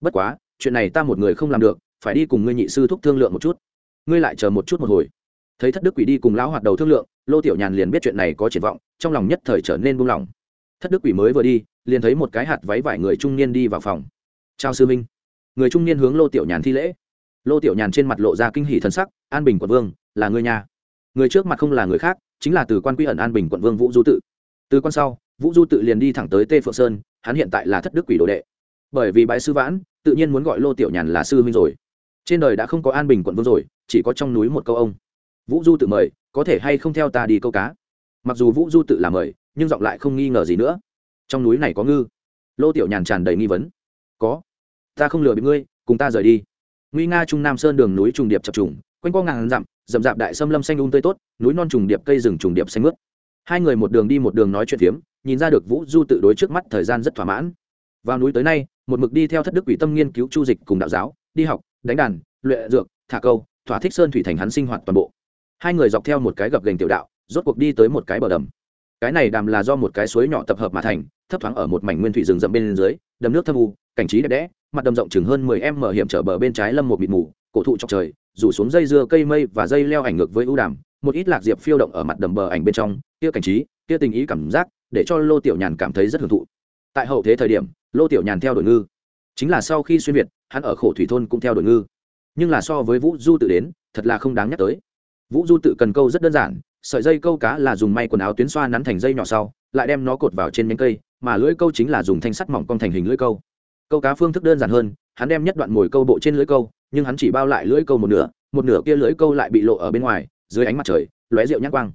Bất quá, chuyện này ta một người không làm được, phải đi cùng ngươi nhị sư thúc thương lượng một chút. Ngươi lại chờ một chút một hồi. Thấy thất đức quỷ đi cùng lão hoạt đầu thương lượng, lô tiểu nhàn liền biết chuyện này có triển vọng, trong lòng nhất thời trở nên buông lỏng. Thất đức quỷ mới vừa đi, liền thấy một cái hạt váy vải người trung niên đi vào phòng. Chào sư minh. Người trung niên hướng lô tiểu nhàn thi lễ. Lô tiểu nhàn trên mặt lộ ra kinh hỷ thần sắc, an bình quận vương, là người nhà. Người trước mặt không là người khác, chính là từ quan quy ẩn an bình quận vương vũ du tự. Từ quan sau, vũ du tự liền đi thẳng tới tê phượng sơn hắn hiện tại là thất đức quỷ đồ đệ. Bởi vì bãi sư vãn, tự nhiên muốn gọi lô tiểu nhàn là sư huynh rồi. Trên đời đã không có an bình quận vương rồi, chỉ có trong núi một câu ông. Vũ du tự mời, có thể hay không theo ta đi câu cá? Mặc dù vũ du tự làm mời, nhưng giọng lại không nghi ngờ gì nữa. Trong núi này có ngư? Lô tiểu nhàn tràn đầy nghi vấn. Có. Ta không lừa bị ngươi, cùng ta rời đi. Nguy nga trung nam sơn đường núi trùng điệp chập trùng, quanh qua ngàn dặm, rậm rạp đại sâm lâm xanh un tươi tốt, núi non trùng điệp, cây rừng trùng điệp xanh mướt hai người một đường đi một đường nói chuyện phiếm, nhìn ra được vũ du tự đối trước mắt thời gian rất thỏa mãn. Vào núi tới nay, một mực đi theo thất đức quỷ tâm nghiên cứu chu dịch cùng đạo giáo, đi học, đánh đàn, luyện dược, thả câu, thỏa thích sơn thủy thành hắn sinh hoạt toàn bộ. Hai người dọc theo một cái gập gành tiểu đạo, rốt cuộc đi tới một cái bờ đầm. Cái này đàm là do một cái suối nhỏ tập hợp mà thành, thấp thoáng ở một mảnh nguyên thủy rừng rậm bên dưới, đầm nước thâm u, cảnh trí đẹp đẽ, mặt đầm rộng chừng hơn mười em mở hiểm trở bờ bên trái lâm một mịt mù, cổ thụ chọc trời, rủ xuống dây dưa cây mây và dây leo ảnh ngược với ưu đàm một ít lạc diệp phiêu động ở mặt đầm bờ ảnh bên trong, kia cảnh trí, kia tình ý cảm giác, để cho lô tiểu nhàn cảm thấy rất hưởng thụ. Tại hậu thế thời điểm, lô tiểu nhàn theo đội ngư. Chính là sau khi xuyên việt, hắn ở khổ thủy thôn cũng theo đội ngư. Nhưng là so với vũ du tự đến, thật là không đáng nhắc tới. Vũ du tự cần câu rất đơn giản, sợi dây câu cá là dùng may quần áo tuyến xoa nắn thành dây nhỏ sau, lại đem nó cột vào trên nhánh cây, mà lưỡi câu chính là dùng thanh sắt mỏng cong thành hình lưỡi câu. Câu cá phương thức đơn giản hơn, hắn đem nhất đoạn mồi câu bộ trên lưỡi câu, nhưng hắn chỉ bao lại lưỡi câu một nửa một nửa kia lưỡi câu lại bị lộ ở bên ngoài dưới ánh mặt trời, lóe rượu nhắc quang.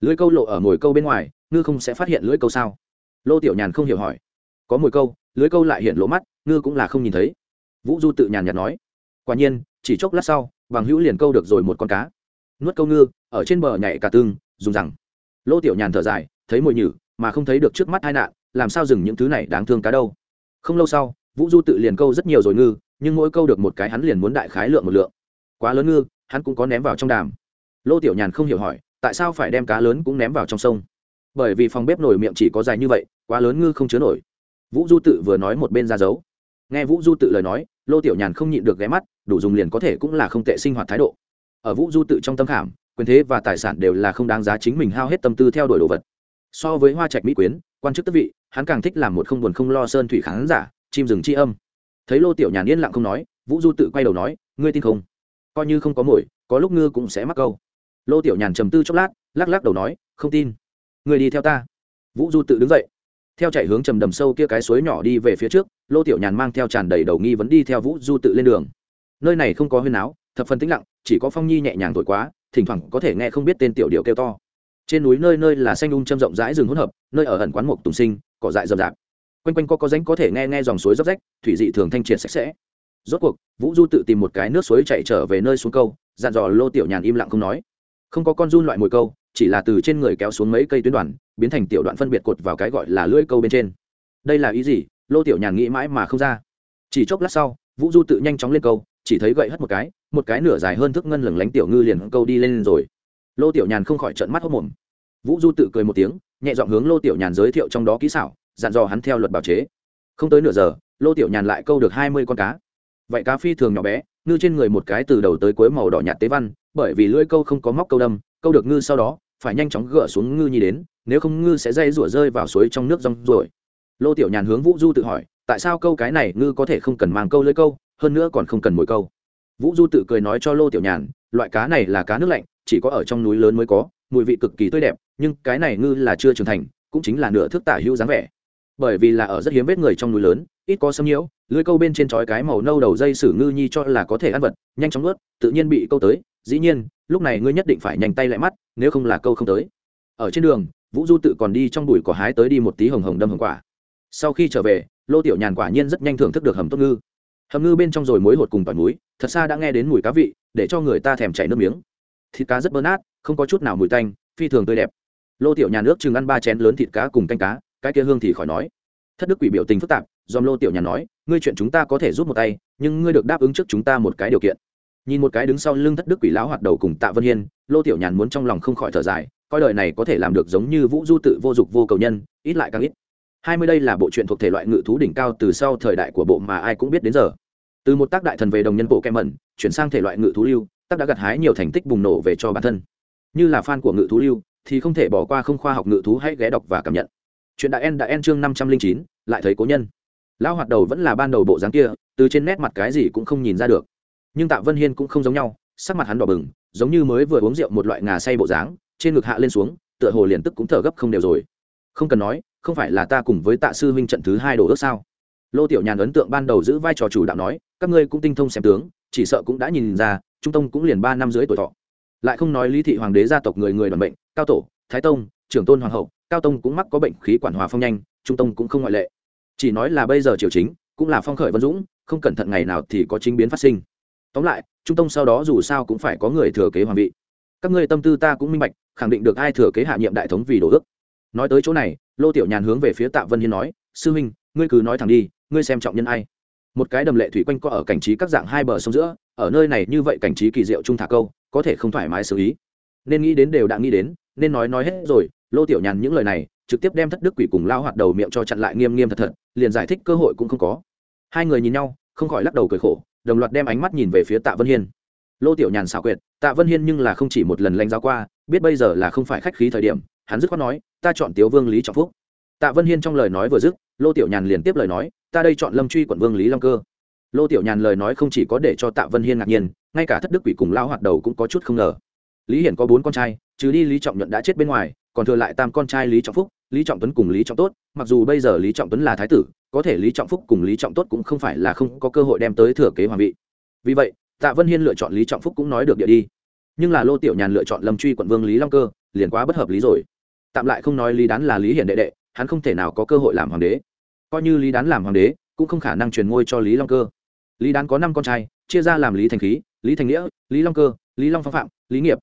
Lưới câu lộ ở mồi câu bên ngoài, ngư không sẽ phát hiện lưới câu sao? Lô tiểu nhàn không hiểu hỏi. Có mồi câu lưới câu lại hiện lỗ mắt, ngư cũng là không nhìn thấy. Vũ du tự nhàn nhạt nói. Quả nhiên, chỉ chốc lát sau vàng hữu liền câu được rồi một con cá. Nuốt câu ngư, ở trên bờ nhảy cả tương dùng rằng. Lô tiểu nhàn thở dài, thấy mồi nhử, mà không thấy được trước mắt hai nạn, làm sao dừng những thứ này đáng thương cá đâu? Không lâu sau, vũ du tự liền câu rất nhiều rồi ngư, nhưng mỗi câu được một cái hắn liền muốn đại khái lượng một lượng. Quá lớn ngư, hắn cũng có ném vào trong đàm lô tiểu nhàn không hiểu hỏi, tại sao phải đem cá lớn cũng ném vào trong sông? Bởi vì phòng bếp nổi miệng chỉ có dài như vậy, quá lớn ngư không chứa nổi. Vũ du tự vừa nói một bên ra dấu. Nghe vũ du tự lời nói, lô tiểu nhàn không nhịn được ghé mắt, đủ dùng liền có thể cũng là không tệ sinh hoạt thái độ. Ở vũ du tự trong tâm khảm, quyền thế và tài sản đều là không đáng giá chính mình hao hết tâm tư theo đuổi đồ vật. So với hoa trạch mỹ quyến, quan chức tức vị, hắn càng thích làm một không buồn không lo sơn thủy khán giả, chim rừng chi âm. Thấy lô tiểu nhàn yên lặng không nói, vũ du tự quay đầu nói, ngươi tin không? Coi như không có mồi, có lúc ngư cũng sẽ mắc câu lô tiểu nhàn trầm tư chốc lát, lắc lắc đầu nói, không tin. Người đi theo ta. Vũ du tự đứng dậy. Theo chạy hướng trầm đầm sâu kia cái suối nhỏ đi về phía trước, lô tiểu nhàn mang theo tràn đầy đầu nghi vấn đi theo vũ du tự lên đường. Nơi này không có huyên áo thập phần tĩnh lặng, chỉ có phong nhi nhẹ nhàng thổi quá, thỉnh thoảng có thể nghe không biết tên tiểu điệu kêu to. Trên núi nơi nơi là xanh un châm rộng rãi rừng hỗn hợp, nơi ở ẩn quán mộc tùng sinh, cỏ dại rậm rạp. Quanh quanh có có rãnh có thể nghe nghe dòng suối róc rách, thủy dị thường thanh triệt sạch sẽ. Rốt cuộc, vũ du tự tìm một cái nước suối chạy trở về nơi xuống câu, dặn dò lô tiểu nhàn im lặng không nói không có con run loại mồi câu, chỉ là từ trên người kéo xuống mấy cây tuyến đoàn, biến thành tiểu đoạn phân biệt cột vào cái gọi là lưỡi câu bên trên. Đây là ý gì? Lô tiểu nhàn nghĩ mãi mà không ra. Chỉ chốc lát sau, vũ du tự nhanh chóng lên câu, chỉ thấy gậy hất một cái một cái nửa dài hơn thước ngân lửng lánh tiểu ngư liền câu đi lên rồi. Lô tiểu nhàn không khỏi trận mắt hốc mồm. Vũ du tự cười một tiếng, nhẹ dọn hướng lô tiểu nhàn giới thiệu trong đó kỹ xảo, dặn dò hắn theo luật bảo chế. Không tới nửa giờ, lô tiểu nhàn lại câu được hai mươi con cá. Vậy cá phi thường nhỏ bé, ngư trên người một cái từ đầu tới cuối màu đỏ nhạt tế văn bởi vì lưỡi câu không có móc câu đâm, câu được ngư sau đó, phải nhanh chóng gỡ xuống ngư nhi đến, nếu không ngư sẽ dây rủa rơi vào suối trong nước rong rồi lô tiểu nhàn hướng vũ du tự hỏi, tại sao câu cái này ngư có thể không cần mang câu lưỡi câu, hơn nữa còn không cần mồi câu? Vũ du tự cười nói cho lô tiểu nhàn, loại cá này là cá nước lạnh, chỉ có ở trong núi lớn mới có, mùi vị cực kỳ tươi đẹp, nhưng cái này ngư là chưa trưởng thành, cũng chính là nửa thước tả hữu dáng vẻ. Bởi vì là ở rất hiếm vết người trong núi lớn, ít có xâm nhiễu lưới câu bên trên trói cái màu nâu đầu dây sử ngư nhi cho là có thể ăn vật, nhanh chóng ướt tự nhiên bị câu tới dĩ nhiên, lúc này ngươi nhất định phải nhanh tay lại mắt, nếu không là câu không tới. Ở trên đường, vũ du tự còn đi trong bụi cỏ hái tới đi một tí hồng hồng đâm hồng quả. Sau khi trở về, lô tiểu nhàn quả nhiên rất nhanh thưởng thức được hầm tốt ngư. Hầm ngư bên trong rồi muối hột cùng tỏi muối, thật xa đã nghe đến mùi cá vị, để cho người ta thèm chảy nước miếng. Thịt cá rất bơ nát, không có chút nào mùi tanh, phi thường tươi đẹp. Lô tiểu nhàn nước chừng ăn ba chén lớn thịt cá cùng canh cá, cái kia hương thì khỏi nói. Thất đức quỷ biểu tình phức tạp dòm lô tiểu nhàn nói, ngươi chuyện chúng ta có thể giúp một tay, nhưng ngươi được đáp ứng trước chúng ta một cái điều kiện nhìn một cái đứng sau lưng thất đức quỷ lão hoạt đầu cùng tạ vân hiên, lô tiểu nhàn muốn trong lòng không khỏi thở dài, coi đời này có thể làm được giống như vũ du tự vô dục vô cầu nhân, ít lại càng ít. Hai mươi đây là bộ truyện thuộc thể loại ngự thú đỉnh cao từ sau thời đại của bộ mà ai cũng biết đến giờ. Từ một tác đại thần về đồng nhân bộ kem mẩn, chuyển sang thể loại ngự thú lưu, tác đã gặt hái nhiều thành tích bùng nổ về cho bản thân. Như là fan của ngự thú lưu, thì không thể bỏ qua không khoa học ngự thú hãy ghé đọc và cảm nhận. Chuyện đại en đã en chương năm trăm linh chín, lại thấy cố nhân. Lão hoạt đầu vẫn là ban đầu bộ dáng kia, từ trên nét mặt cái gì cũng không nhìn ra được nhưng tạ vân hiên cũng không giống nhau, sắc mặt hắn đỏ bừng, giống như mới vừa uống rượu một loại ngà say bộ dáng, trên ngực hạ lên xuống, tựa hồ liền tức cũng thở gấp không đều rồi. Không cần nói, không phải là ta cùng với tạ sư huynh trận thứ hai đổ ước sao? Lô tiểu nhàn ấn tượng ban đầu giữ vai trò chủ đạo nói, các ngươi cũng tinh thông xem tướng, chỉ sợ cũng đã nhìn ra, trung tông cũng liền ba năm dưới tuổi thọ. Lại không nói lý thị hoàng đế gia tộc người người đoàn bệnh cao tổ, thái tông, trưởng tôn hoàng hậu, cao tông cũng mắc có bệnh khí quản hòa phong nhanh, trung tông cũng không ngoại lệ. Chỉ nói là bây giờ triều chính, cũng là phong khởi vân dũng, không cẩn thận ngày nào thì có chính biến phát sinh tóm lại, trung tông sau đó dù sao cũng phải có người thừa kế hoàng vị. Các ngươi tâm tư ta cũng minh bạch, khẳng định được ai thừa kế hạ nhiệm đại thống vì đồ ước. Nói tới chỗ này, lô tiểu nhàn hướng về phía tạ vân hiên nói, sư huynh, ngươi cứ nói thẳng đi, ngươi xem trọng nhân ai? Một cái đầm lệ thủy quanh co ở cảnh trí các dạng hai bờ sông giữa, ở nơi này như vậy cảnh trí kỳ diệu trung thả câu, có thể không thoải mái xử ý nên nghĩ đến đều đã nghĩ đến, nên nói nói hết rồi, lô tiểu nhàn những lời này, trực tiếp đem thất đức quỷ cùng lao hoạt đầu miệng cho chặn lại nghiêm nghiêm thật thật, liền giải thích cơ hội cũng không có. Hai người nhìn nhau, không khỏi lắc đầu cười khổ đồng loạt đem ánh mắt nhìn về phía tạ vân hiên. Lô tiểu nhàn xảo quyệt, tạ vân hiên nhưng là không chỉ một lần lãnh giáo qua, biết bây giờ là không phải khách khí thời điểm, hắn dứt khoát nói, ta chọn tiếu vương lý trọng phúc. Tạ vân hiên trong lời nói vừa dứt, lô tiểu nhàn liền tiếp lời nói, ta đây chọn lâm truy quận vương lý long cơ. Lô tiểu nhàn lời nói không chỉ có để cho tạ vân hiên ngạc nhiên, ngay cả thất đức quỷ cùng lao hoạt đầu cũng có chút không ngờ. Lý hiển có bốn con trai, trừ đi lý trọng nhuận đã chết bên ngoài, còn thừa lại tam con trai lý trọng phúc, lý trọng tuấn cùng lý trọng tốt. Mặc dù bây giờ lý trọng tuấn là thái tử có thể lý trọng phúc cùng lý trọng tốt cũng không phải là không có cơ hội đem tới thừa kế hoàng vị. Vì vậy, tạ vân hiên lựa chọn lý trọng phúc cũng nói được địa đi. Nhưng là lô tiểu nhàn lựa chọn lâm truy quận vương lý long cơ, liền quá bất hợp lý rồi. Tạm lại không nói lý đán là lý hiển đệ đệ, hắn không thể nào có cơ hội làm hoàng đế. Coi như lý đán làm hoàng đế, cũng không khả năng truyền ngôi cho lý long cơ. Lý đán có năm con trai, chia ra làm lý thành khí, lý thành nghĩa, lý long cơ, lý long phong phạm, lý nghiệp.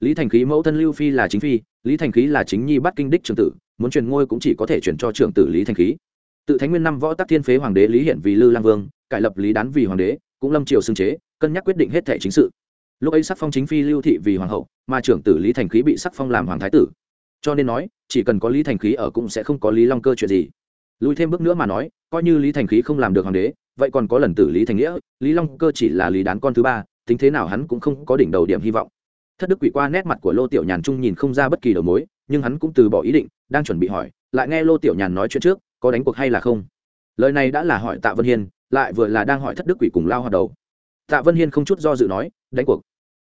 Lý thành khí mẫu thân lưu phi là chính phi, lý thành khí là chính nhi bắt kinh đích trường tử, muốn truyền ngôi cũng chỉ có thể chuyển cho trưởng tử lý thành khí tự thánh nguyên năm võ tắc thiên phế hoàng đế lý hiện vì lư lang vương, cải lập lý đán vì hoàng đế, cũng lâm triều xưng chế, cân nhắc quyết định hết thể chính sự. Lúc ấy sắc phong chính phi lưu thị vì hoàng hậu, mà trưởng tử lý thành khí bị sắc phong làm hoàng thái tử. Cho nên nói, chỉ cần có lý thành khí ở cũng sẽ không có lý long cơ chuyện gì. Lùi thêm bước nữa mà nói, coi như lý thành khí không làm được hoàng đế, vậy còn có lần tử lý thành nghĩa, lý long cơ chỉ là lý đán con thứ ba, tính thế nào hắn cũng không có đỉnh đầu điểm hy vọng. Thất đức quỷ qua nét mặt của lô tiểu nhàn trung nhìn không ra bất kỳ đầu mối, nhưng hắn cũng từ bỏ ý định, đang chuẩn bị hỏi, lại nghe lô tiểu nhàn nói chuyện trước có đánh cuộc hay là không? Lời này đã là hỏi tạ vân hiên, lại vừa là đang hỏi thất đức quỷ cùng lao hoạt đầu. Tạ vân hiên không chút do dự nói, đánh cuộc.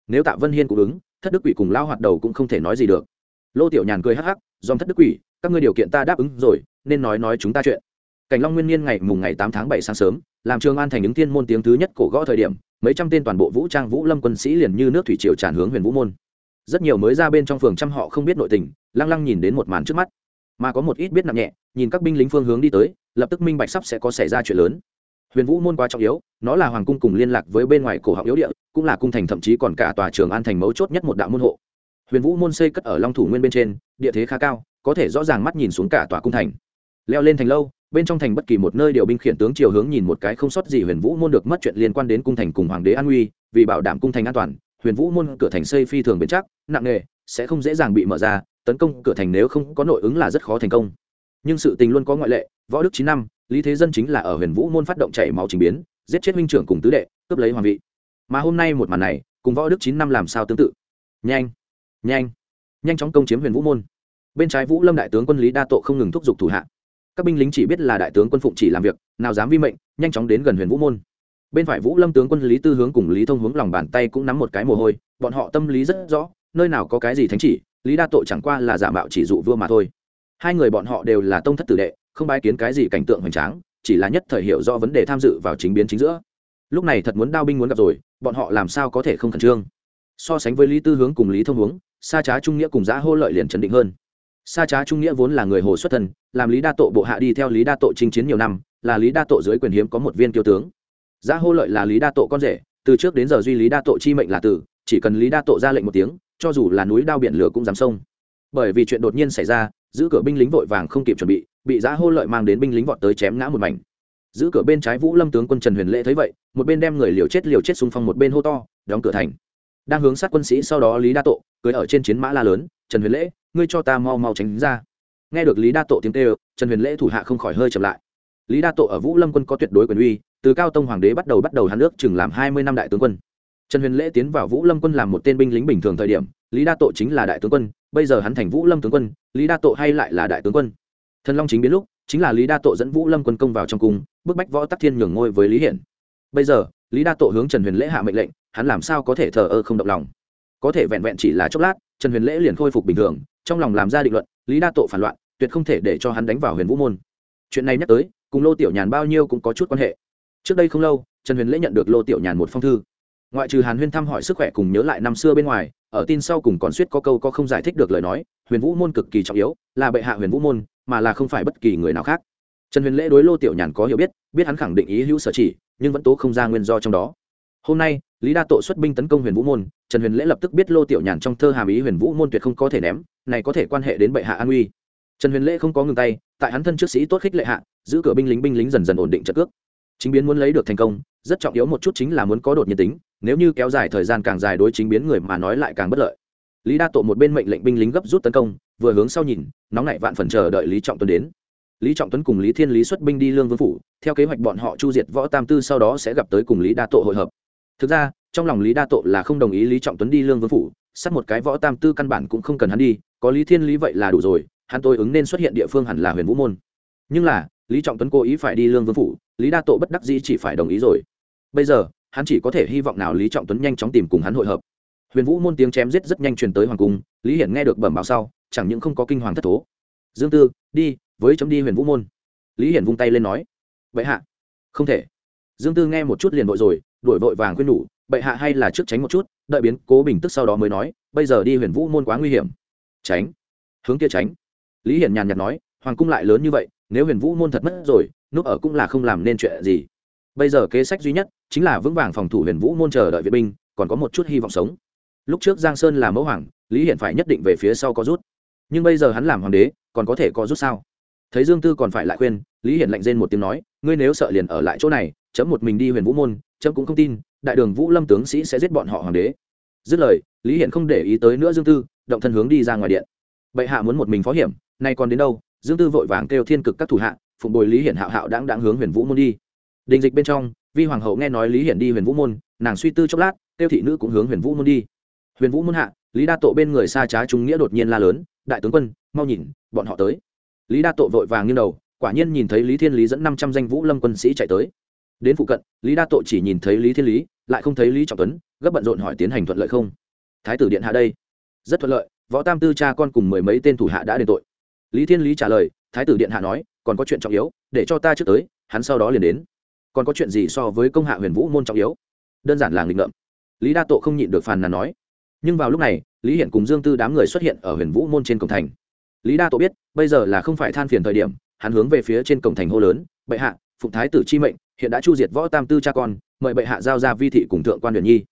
Nếu tạ vân hiên cũng ứng, thất đức quỷ cùng lao hoạt đầu cũng không thể nói gì được. Lô tiểu nhàn cười hắc hắc dòm thất đức quỷ, các ngươi điều kiện ta đáp ứng rồi, nên nói nói chúng ta chuyện. Cảnh long nguyên niên ngày mùng ngày tám tháng bảy sáng sớm, làm trường an thành ứng thiên môn tiếng thứ nhất cổ gõ thời điểm, mấy trăm tên toàn bộ vũ trang vũ lâm quân sĩ liền như nước thủy triều tràn hướng huyền vũ môn. Rất nhiều mới ra bên trong phường trăm họ không biết nội tình, lăng lăng nhìn đến một màn trước mắt mà có một ít biết nặng nhẹ, nhìn các binh lính phương hướng đi tới, lập tức minh bạch sắp sẽ có xảy ra chuyện lớn. Huyền vũ môn quá trọng yếu, nó là hoàng cung cùng liên lạc với bên ngoài cổ họng yếu địa, cũng là cung thành thậm chí còn cả tòa trường an thành mấu chốt nhất một đạo môn hộ. Huyền vũ môn xây cất ở long thủ nguyên bên trên, địa thế khá cao, có thể rõ ràng mắt nhìn xuống cả tòa cung thành. Leo lên thành lâu, bên trong thành bất kỳ một nơi điều binh khiển tướng chiều hướng nhìn một cái không sót gì huyền vũ môn được mất chuyện liên quan đến cung thành cùng hoàng đế an uy, vì bảo đảm cung thành an toàn, huyền vũ môn cửa thành xây phi thường bền chắc, nặng nề, sẽ không dễ dàng bị mở ra tấn công cửa thành nếu không có nội ứng là rất khó thành công. Nhưng sự tình luôn có ngoại lệ, võ đức chín năm, lý thế dân chính là ở huyền vũ môn phát động chảy máu trình biến, giết chết huynh trưởng cùng tứ đệ, cướp lấy hoàng vị. Mà hôm nay một màn này, cùng võ đức chín năm làm sao tương tự? Nhanh nhanh nhanh chóng công chiếm huyền vũ môn. Bên trái vũ lâm đại tướng quân lý đa tộ không ngừng thúc giục thủ hạ. Các binh lính chỉ biết là đại tướng quân phụng chỉ làm việc, nào dám vi mệnh, nhanh chóng đến gần huyền vũ môn. Bên phải vũ lâm tướng quân lý tư hướng cùng lý thông hướng lòng bàn tay cũng nắm một cái mồ hôi, bọn họ tâm lý rất rõ, nơi nào có cái gì thánh chỉ lý đa tội chẳng qua là giả mạo chỉ dụ vua mà thôi. Hai người bọn họ đều là tông thất tử đệ, không bái kiến cái gì cảnh tượng hoành tráng, chỉ là nhất thời hiểu do vấn đề tham dự vào chính biến chính giữa. Lúc này thật muốn đao binh muốn gặp rồi, bọn họ làm sao có thể không khẩn trương? So sánh với lý tư hướng cùng lý thông hướng, sa trá trung nghĩa cùng giã hô lợi liền chấn định hơn. Sa trá trung nghĩa vốn là người hồ xuất thân, làm lý đa tội bộ hạ đi theo lý đa tội chinh chiến nhiều năm, là lý đa tội dưới quyền hiếm có một viên kiêu tướng. Giã hô lợi là lý đa tội con rể, từ trước đến giờ duy lý đa tội chi mệnh là tử, chỉ cần lý đa tội ra lệnh một tiếng cho dù là núi đao biển lửa cũng dám sông bởi vì chuyện đột nhiên xảy ra, giữ cửa binh lính vội vàng không kịp chuẩn bị bị giã hô lợi mang đến binh lính vọt tới chém ngã một mảnh. Giữ cửa bên trái vũ lâm tướng quân trần huyền lễ thấy vậy, một bên đem người liều chết liều chết xung phong một bên hô to, đóng cửa thành. Đang hướng sát quân sĩ sau đó lý đa tộ cưới ở trên chiến mã la lớn, trần huyền lễ, ngươi cho ta mau mau tránh ra. Nghe được lý đa tộ tiếng kêu, trần huyền lễ thủ hạ không khỏi hơi chậm lại. Lý đa tộ ở vũ lâm quân có tuyệt đối quyền uy, từ cao tông hoàng đế bắt đầu bắt đầu hắn nước chừng làm hai mươi năm đại tướng quân trần huyền lễ tiến vào vũ lâm quân làm một tên binh lính bình thường thời điểm, lý đa tộ chính là đại tướng quân, bây giờ hắn thành vũ lâm tướng quân, lý đa tộ hay lại là đại tướng quân. Thần long chính biến lúc, chính là lý đa tộ dẫn vũ lâm quân công vào trong cung, bức bách võ tắc thiên nhường ngôi với lý hiển. Bây giờ, lý đa tộ hướng trần huyền lễ hạ mệnh lệnh, hắn làm sao có thể thờ ơ không động lòng? Có thể vẹn vẹn chỉ là chốc lát, trần huyền lễ liền khôi phục bình thường, trong lòng làm ra định luận, lý đa tộ phản loạn, tuyệt không thể để cho hắn đánh vào huyền vũ môn. Chuyện này nhắc tới, cùng lô tiểu nhàn bao nhiêu cũng có chút quan hệ. Trước đây không lâu, trần huyền lễ nhận được lô tiểu nhàn một phong thư ngoại trừ hàn huyên thăm hỏi sức khỏe cùng nhớ lại năm xưa bên ngoài, ở tin sau cùng còn suýt có câu có không giải thích được lời nói, huyền vũ môn cực kỳ trọng yếu, là bệ hạ huyền vũ môn, mà là không phải bất kỳ người nào khác. Trần huyền lễ đối lô tiểu nhàn có hiểu biết biết hắn khẳng định ý hữu sở chỉ, nhưng vẫn tố không ra nguyên do trong đó. Hôm nay, lý đa tội xuất binh tấn công huyền vũ môn, trần huyền lễ lập tức biết lô tiểu nhàn trong thơ hàm ý huyền vũ môn tuyệt không có thể ném, này có thể quan hệ đến bệ hạ an uy. Trần huyền lễ không có ngừng tay, tại hắn thân trước sĩ tốt khích lệ hạ, giữ cửa binh lính binh lính dần dần ổn định trận cước. Chính biến muốn lấy được thành công, rất trọng yếu một chút chính là muốn có đột nhiên tính nếu như kéo dài thời gian càng dài đối chính biến người mà nói lại càng bất lợi. Lý đa tổ một bên mệnh lệnh binh lính gấp rút tấn công, vừa hướng sau nhìn, nóng nảy vạn phần chờ đợi lý trọng tuấn đến. Lý trọng tuấn cùng lý thiên lý xuất binh đi lương vương phủ, theo kế hoạch bọn họ chu diệt võ tam tư sau đó sẽ gặp tới cùng lý đa tổ hội hợp. Thực ra, trong lòng lý đa tổ là không đồng ý lý trọng tuấn đi lương vương phủ sắp một cái võ tam tư căn bản cũng không cần hắn đi, có lý thiên lý vậy là đủ rồi, hắn tôi ứng nên xuất hiện địa phương hẳn là huyền vũ môn. Nhưng là, lý trọng tuấn cố ý phải đi lương vương phủ, lý đa tổ bất đắc dĩ chỉ phải đồng ý rồi. Bây giờ hắn chỉ có thể hy vọng nào lý trọng tuấn nhanh chóng tìm cùng hắn hội hợp. Huyền vũ môn tiếng chém giết rất nhanh truyền tới hoàng cung, lý hiển nghe được bẩm báo sau, chẳng những không có kinh hoàng thất thố. Dương tư, đi, với chấm đi huyền vũ môn. Lý hiển vung tay lên nói. Bệ hạ. Không thể. Dương tư nghe một chút liền vội rồi, đuổi vội vàng khuyên nhủ. Bệ hạ hay là trước tránh một chút, đợi biến cố bình tức sau đó mới nói, bây giờ đi huyền vũ môn quá nguy hiểm. Tránh? Hướng kia tránh. Lý hiển nhàn nhạt nói. Hoàng cung lại lớn như vậy, nếu huyền vũ môn thật mất rồi, núp ở cũng là không làm nên chuyện gì bây giờ kế sách duy nhất chính là vững vàng phòng thủ huyền vũ môn chờ đợi viện binh, còn có một chút hy vọng sống. Lúc trước giang sơn là mẫu hoàng, lý hiển phải nhất định về phía sau có rút. Nhưng bây giờ hắn làm hoàng đế, còn có thể có rút sao? Thấy dương tư còn phải lại khuyên, lý hiển lạnh rên một tiếng nói, ngươi nếu sợ liền ở lại chỗ này, chấm một mình đi huyền vũ môn, chấm cũng không tin, đại đường vũ lâm tướng sĩ sẽ giết bọn họ hoàng đế. Dứt lời, lý hiển không để ý tới nữa dương tư, động thân hướng đi ra ngoài điện. Bệ hạ muốn một mình phó hiểm, nay còn đến đâu? Dương tư vội vàng kêu thiên cực các thủ hạ, phụng bồi lý hiển hạo hạo đáng đáng hướng huyền vũ môn đi đình dịch bên trong, vi hoàng hậu nghe nói lý hiển đi huyền vũ môn, nàng suy tư chốc lát tiêu thị nữ cũng hướng huyền vũ môn đi. Huyền vũ môn hạ, lý đa tộ bên người xa trá trung nghĩa đột nhiên la lớn, đại tướng quân, mau nhìn, bọn họ tới. Lý đa tộ vội vàng nghiêng đầu, quả nhiên nhìn thấy lý thiên lý dẫn năm trăm danh vũ lâm quân sĩ chạy tới. Đến phụ cận, lý đa tộ chỉ nhìn thấy lý thiên lý, lại không thấy lý trọng tuấn, gấp bận rộn hỏi tiến hành thuận lợi không? Thái tử điện hạ đây. Rất thuận lợi, võ tam tư cha con cùng mười mấy tên thủ hạ đã đền tội. Lý thiên lý trả lời, thái tử điện hạ nói, còn có chuyện trọng yếu, để cho ta trước tới, hắn sau đó liền đến còn có chuyện gì so với công hạ huyền vũ môn trọng yếu? Đơn giản là nghịch ngợm. Lý đa tộ không nhịn được phàn nàn nói. Nhưng vào lúc này, lý hiện cùng dương tư đám người xuất hiện ở huyền vũ môn trên cổng thành. Lý đa tộ biết, bây giờ là không phải than phiền thời điểm, hắn hướng về phía trên cổng thành hô lớn, bệ hạ, phụng thái tử chi mệnh, hiện đã chu diệt võ tam tư cha con, mời bệ hạ giao ra vi thị cùng thượng quan huyền nhi.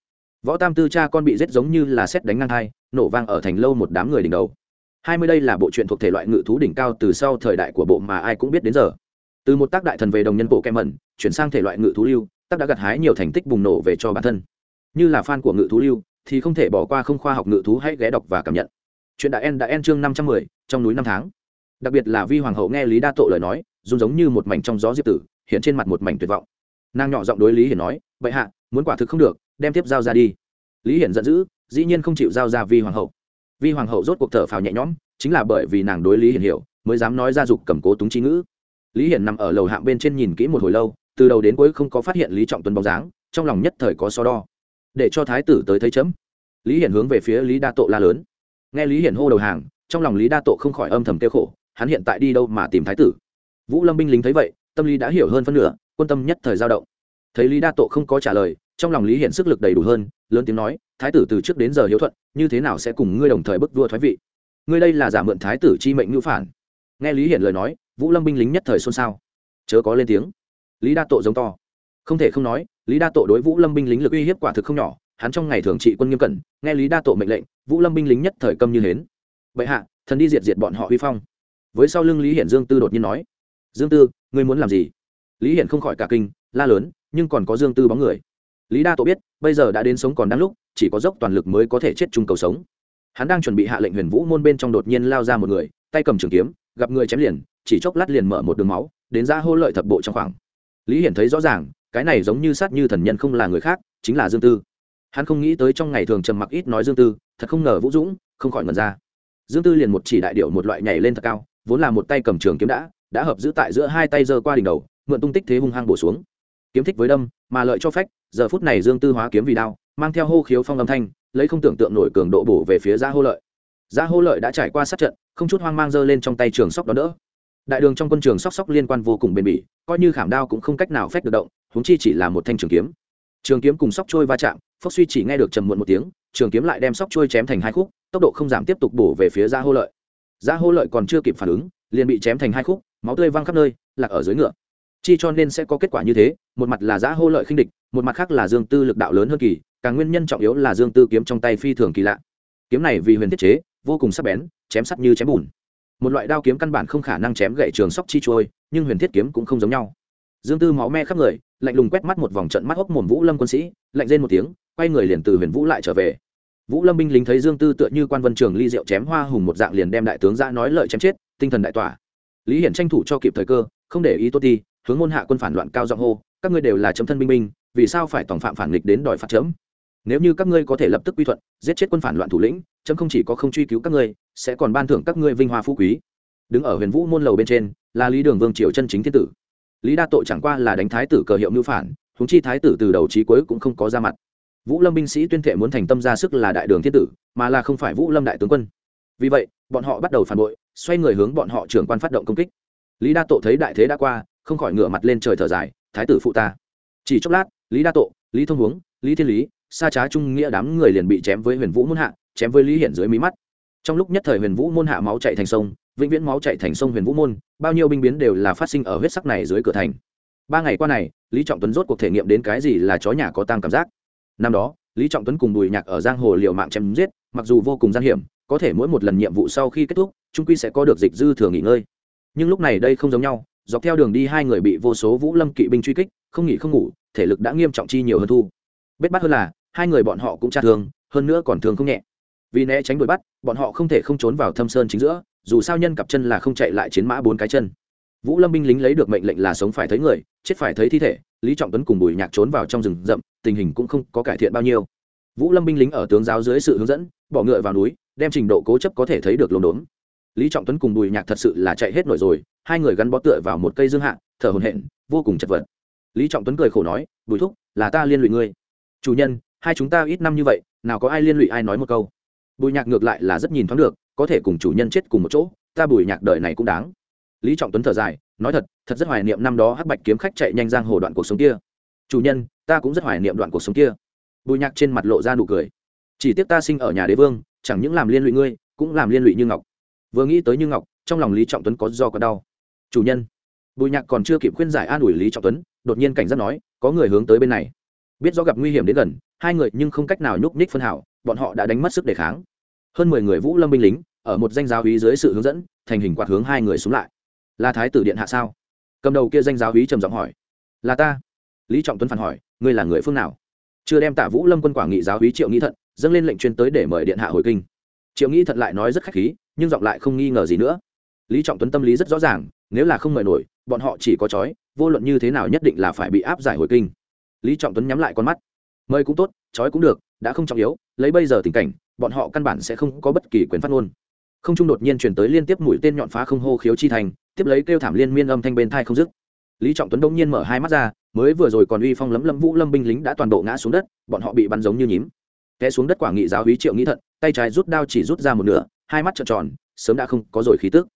Võ tam tư cha con bị giết giống như là xét đánh ngang hai nổ vang ở thành lâu một đám người đỉnh đầu. Hai mươi đây là bộ truyện thuộc thể loại ngự thú đỉnh cao từ sau thời đại của bộ mà ai cũng biết đến giờ từ một tác đại thần về đồng nhân bộ kem mẩn, chuyển sang thể loại ngự thú lưu, tác đã gặt hái nhiều thành tích bùng nổ về cho bản thân. Như là fan của ngự thú lưu, thì không thể bỏ qua không khoa học ngự thú hãy ghé đọc và cảm nhận. Chuyện đã en đã en chương năm trăm mười, trong núi năm tháng. Đặc biệt là vi hoàng hậu nghe lý đa tội lời nói, run giống như một mảnh trong gió diệp tử, hiện trên mặt một mảnh tuyệt vọng. Nàng nhỏ giọng đối lý hiển nói vậy hạ, muốn quả thực không được, đem tiếp giao ra đi. Lý hiển giận dữ, dĩ nhiên không chịu giao ra vi hoàng hậu. Vi hoàng hậu rốt cuộc thở phào nhẹ nhõm, chính là bởi vì nàng đối lý hiển hiểu, mới dám nói ra dục cầm cố túng trí ngữ lý hiển nằm ở lầu hạng bên trên nhìn kỹ một hồi lâu, từ đầu đến cuối không có phát hiện lý trọng tuấn bóng dáng, trong lòng nhất thời có so đo. Để cho thái tử tới thấy chấm. Lý hiển hướng về phía lý đa tộ la lớn. Nghe lý hiển hô đầu hàng, trong lòng lý đa tộ không khỏi âm thầm kêu khổ, hắn hiện tại đi đâu mà tìm thái tử? Vũ lâm binh lính thấy vậy, tâm lý đã hiểu hơn phân nửa, quân tâm nhất thời giao động. Thấy lý đa tộ không có trả lời, trong lòng lý hiển sức lực đầy đủ hơn, lớn tiếng nói, thái tử từ trước đến giờ hiếu thuận, như thế nào sẽ cùng ngươi đồng thời bức vua thoái vị? Ngươi đây là giả mượn thái tử chi mệnh ngữ phản. Nghe lý hiển lời nói vũ lâm binh lính nhất thời xôn xao. Chớ có lên tiếng. Lý đa tộ giống to. Không thể không nói, lý đa tộ đối vũ lâm binh lính lực uy hiếp quả thực không nhỏ, hắn trong ngày thường trị quân nghiêm cẩn, nghe lý đa tộ mệnh lệnh, vũ lâm binh lính nhất thời câm như hến. Vậy hạ, thần đi diệt diệt bọn họ huy phong. Với sau lưng lý hiển dương tư đột nhiên nói, dương tư, ngươi muốn làm gì? Lý hiển không khỏi cả kinh, la lớn, nhưng còn có dương tư bóng người. Lý đa tộ biết, bây giờ đã đến sống còn đang lúc, chỉ có dốc toàn lực mới có thể chết chung cầu sống. Hắn đang chuẩn bị hạ lệnh huyền vũ môn bên trong đột nhiên lao ra một người, tay cầm trường kiếm gặp người chém liền, chỉ chốc lát liền mở một đường máu, đến ra hô lợi thập bộ trong khoảng. Lý hiển thấy rõ ràng, cái này giống như sát như thần nhân không là người khác, chính là dương tư. Hắn không nghĩ tới trong ngày thường trầm mặc ít nói dương tư, thật không ngờ vũ dũng, không khỏi ngần ra. Dương tư liền một chỉ đại điệu một loại nhảy lên thật cao, vốn là một tay cầm trường kiếm đã đã hợp giữ tại giữa hai tay giơ qua đỉnh đầu, mượn tung tích thế hung hăng bổ xuống. Kiếm thích với đâm, mà lợi cho phách, giờ phút này dương tư hóa kiếm vì đao, mang theo hô khiếu phong âm thanh, lấy không tưởng tượng nổi cường độ bổ về phía gia hô lợi gia hô lợi đã trải qua sát trận, không chút hoang mang giơ lên trong tay trường sóc đó đỡ. Đại đường trong quân trường sóc sóc liên quan vô cùng bền bỉ, coi như khảm đao cũng không cách nào phách được động, huống chi chỉ là một thanh trường kiếm. Trường kiếm cùng sóc trôi va chạm phốc suy chỉ nghe được trầm muộn một tiếng, trường kiếm lại đem sóc trôi chém thành hai khúc, tốc độ không giảm tiếp tục bổ về phía gia hô lợi. Gia hô lợi còn chưa kịp phản ứng, liền bị chém thành hai khúc, máu tươi văng khắp nơi, lạc ở dưới ngựa. Chi cho nên sẽ có kết quả như thế, một mặt là giá hô lợi khinh địch, một mặt khác là dương tư lực đạo lớn hơn kỳ, càng nguyên nhân trọng yếu là dương tư kiếm trong tay phi thường kỳ lạ. Kiếm này vì huyền thiết chế vô cùng sắc bén, chém sắt như chém bùn. Một loại đao kiếm căn bản không khả năng chém gậy trường sóc chi trôi nhưng huyền thiết kiếm cũng không giống nhau. Dương tư máu me khắp người, lạnh lùng quét mắt một vòng trận mắt hốc mồm vũ lâm quân sĩ, lạnh rên một tiếng, quay người liền từ huyền vũ lại trở về. Vũ lâm binh lính thấy dương tư tựa như quan vân trường ly rượu chém hoa hùng một dạng liền đem đại tướng ra nói lợi chém chết, tinh thần đại tỏa. Lý hiển tranh thủ cho kịp thời cơ, không để ý tốt đi hướng môn hạ quân phản loạn cao giọng hô, các ngươi đều là chấm thân binh binh, vì sao phải tổng phạm phản nghịch đến đòi phạt chấm? Nếu như các ngươi có thể lập tức quy thuận, giết chết quân phản loạn thủ lĩnh chấm không chỉ có không truy cứu các ngươi, sẽ còn ban thưởng các ngươi vinh hoa phú quý. Đứng ở huyền vũ môn lầu bên trên, là lý đường vương triều chân chính thiên tử. Lý đa tội chẳng qua là đánh thái tử cờ hiệu mưu phản húng chi thái tử từ đầu trí cuối cũng không có ra mặt. Vũ lâm binh sĩ tuyên thệ muốn thành tâm ra sức là đại đường thiên tử, mà là không phải vũ lâm đại tướng quân. Vì vậy, bọn họ bắt đầu phản bội, xoay người hướng bọn họ trưởng quan phát động công kích. Lý đa tộ thấy đại thế đã qua, không khỏi ngửa mặt lên trời thở dài, thái tử phụ ta. Chỉ chốc lát, lý đa tộ lý thông huống, lý thiên lý xa trá trung nghĩa đám người liền bị chém với huyền vũ môn hạ chém với lý hiển dưới mí mắt. Trong lúc nhất thời huyền vũ môn hạ máu chạy thành sông, vĩnh viễn máu chạy thành sông huyền vũ môn, bao nhiêu binh biến đều là phát sinh ở huyết sắc này dưới cửa thành. Ba ngày qua này, lý trọng tuấn rốt cuộc thể nghiệm đến cái gì là chó nhà có tang cảm giác. Năm đó, lý trọng tuấn cùng bùi nhạc ở giang hồ liều mạng chém giết, mặc dù vô cùng gian hiểm, có thể mỗi một lần nhiệm vụ sau khi kết thúc trung quy sẽ có được dịch dư thừa nghỉ ngơi. Nhưng lúc này đây không giống nhau, dọc theo đường đi hai người bị vô số vũ lâm kỵ binh truy kích, không nghỉ không ngủ, thể lực đã nghiêm trọng chi nhiều hơn thu. Bết bắt hơn là, hai người bọn họ cũng tra thương, hơn nữa còn thương không nhẹ vì né tránh đuổi bắt, bọn họ không thể không trốn vào thâm sơn chính giữa, dù sao nhân cặp chân là không chạy lại chiến mã bốn cái chân. Vũ lâm binh lính lấy được mệnh lệnh là sống phải thấy người, chết phải thấy thi thể, lý trọng tuấn cùng bùi nhạc trốn vào trong rừng rậm, tình hình cũng không có cải thiện bao nhiêu. Vũ lâm binh lính ở tướng giáo dưới sự hướng dẫn, bỏ ngựa vào núi, đem trình độ cố chấp có thể thấy được lồn đốn. Lý trọng tuấn cùng bùi nhạc thật sự là chạy hết nổi rồi, hai người gắn bó tựa vào một cây dương hạ, thở hồn hện vô cùng chật vật. Lý trọng tuấn cười khổ nói, bùi thúc, là ta liên lụy ngươi. Chủ nhân, hai chúng ta ít năm như vậy, nào có ai liên lụy ai nói một câu bùi nhạc ngược lại là rất nhìn thoáng được, có thể cùng chủ nhân chết cùng một chỗ, ta bùi nhạc đời này cũng đáng. Lý trọng tuấn thở dài, nói thật thật rất hoài niệm năm đó hắc bạch kiếm khách chạy nhanh giang hồ đoạn cuộc sống kia. Chủ nhân, ta cũng rất hoài niệm đoạn cuộc sống kia. Bùi nhạc trên mặt lộ ra nụ cười. Chỉ tiếc ta sinh ở nhà đế vương, chẳng những làm liên lụy ngươi, cũng làm liên lụy như ngọc. Vừa nghĩ tới như ngọc, trong lòng lý trọng tuấn có do có đau. Chủ nhân, bùi nhạc còn chưa kịp khuyên giải an ủi lý trọng tuấn, đột nhiên cảnh giác nói, có người hướng tới bên này. Biết do gặp nguy hiểm đến gần, hai người nhưng không cách nào nhúc nhích phân hảo bọn họ đã đánh mất sức đề kháng. Hơn mười người vũ lâm binh lính, ở một danh giáo hí dưới sự hướng dẫn, thành hình quạt hướng hai người xuống lại. Là thái tử điện hạ sao? Cầm đầu kia danh giáo hí trầm giọng hỏi. Là ta. Lý trọng tuấn phản hỏi, ngươi là người phương nào? Chưa đem tạ vũ lâm quân quả nghị giáo hí triệu nghĩ thận, dâng lên lệnh chuyên tới để mời điện hạ hồi kinh. Triệu nghĩ thận lại nói rất khách khí, nhưng giọng lại không nghi ngờ gì nữa. Lý trọng tuấn tâm lý rất rõ ràng, nếu là không mời nổi, bọn họ chỉ có chói vô luận như thế nào nhất định là phải bị áp giải hồi kinh. Lý trọng tuấn nhắm lại con mắt. Mời cũng tốt chói cũng được đã không trọng yếu, lấy bây giờ tình cảnh, bọn họ căn bản sẽ không có bất kỳ quyền phát ngôn. Không trung đột nhiên chuyển tới liên tiếp mũi tên nhọn phá không hô khiếu chi thành, tiếp lấy kêu thảm liên miên âm thanh bên thai không dứt. Lý trọng tuấn đông nhiên mở hai mắt ra, mới vừa rồi còn uy phong lấm lâm vũ lâm binh lính đã toàn bộ ngã xuống đất, bọn họ bị bắn giống như nhím. Té xuống đất quả nghị giáo hí triệu nghĩ thận, tay trái rút đao chỉ rút ra một nửa, hai mắt trợn tròn, sớm đã không có rồi khí tức.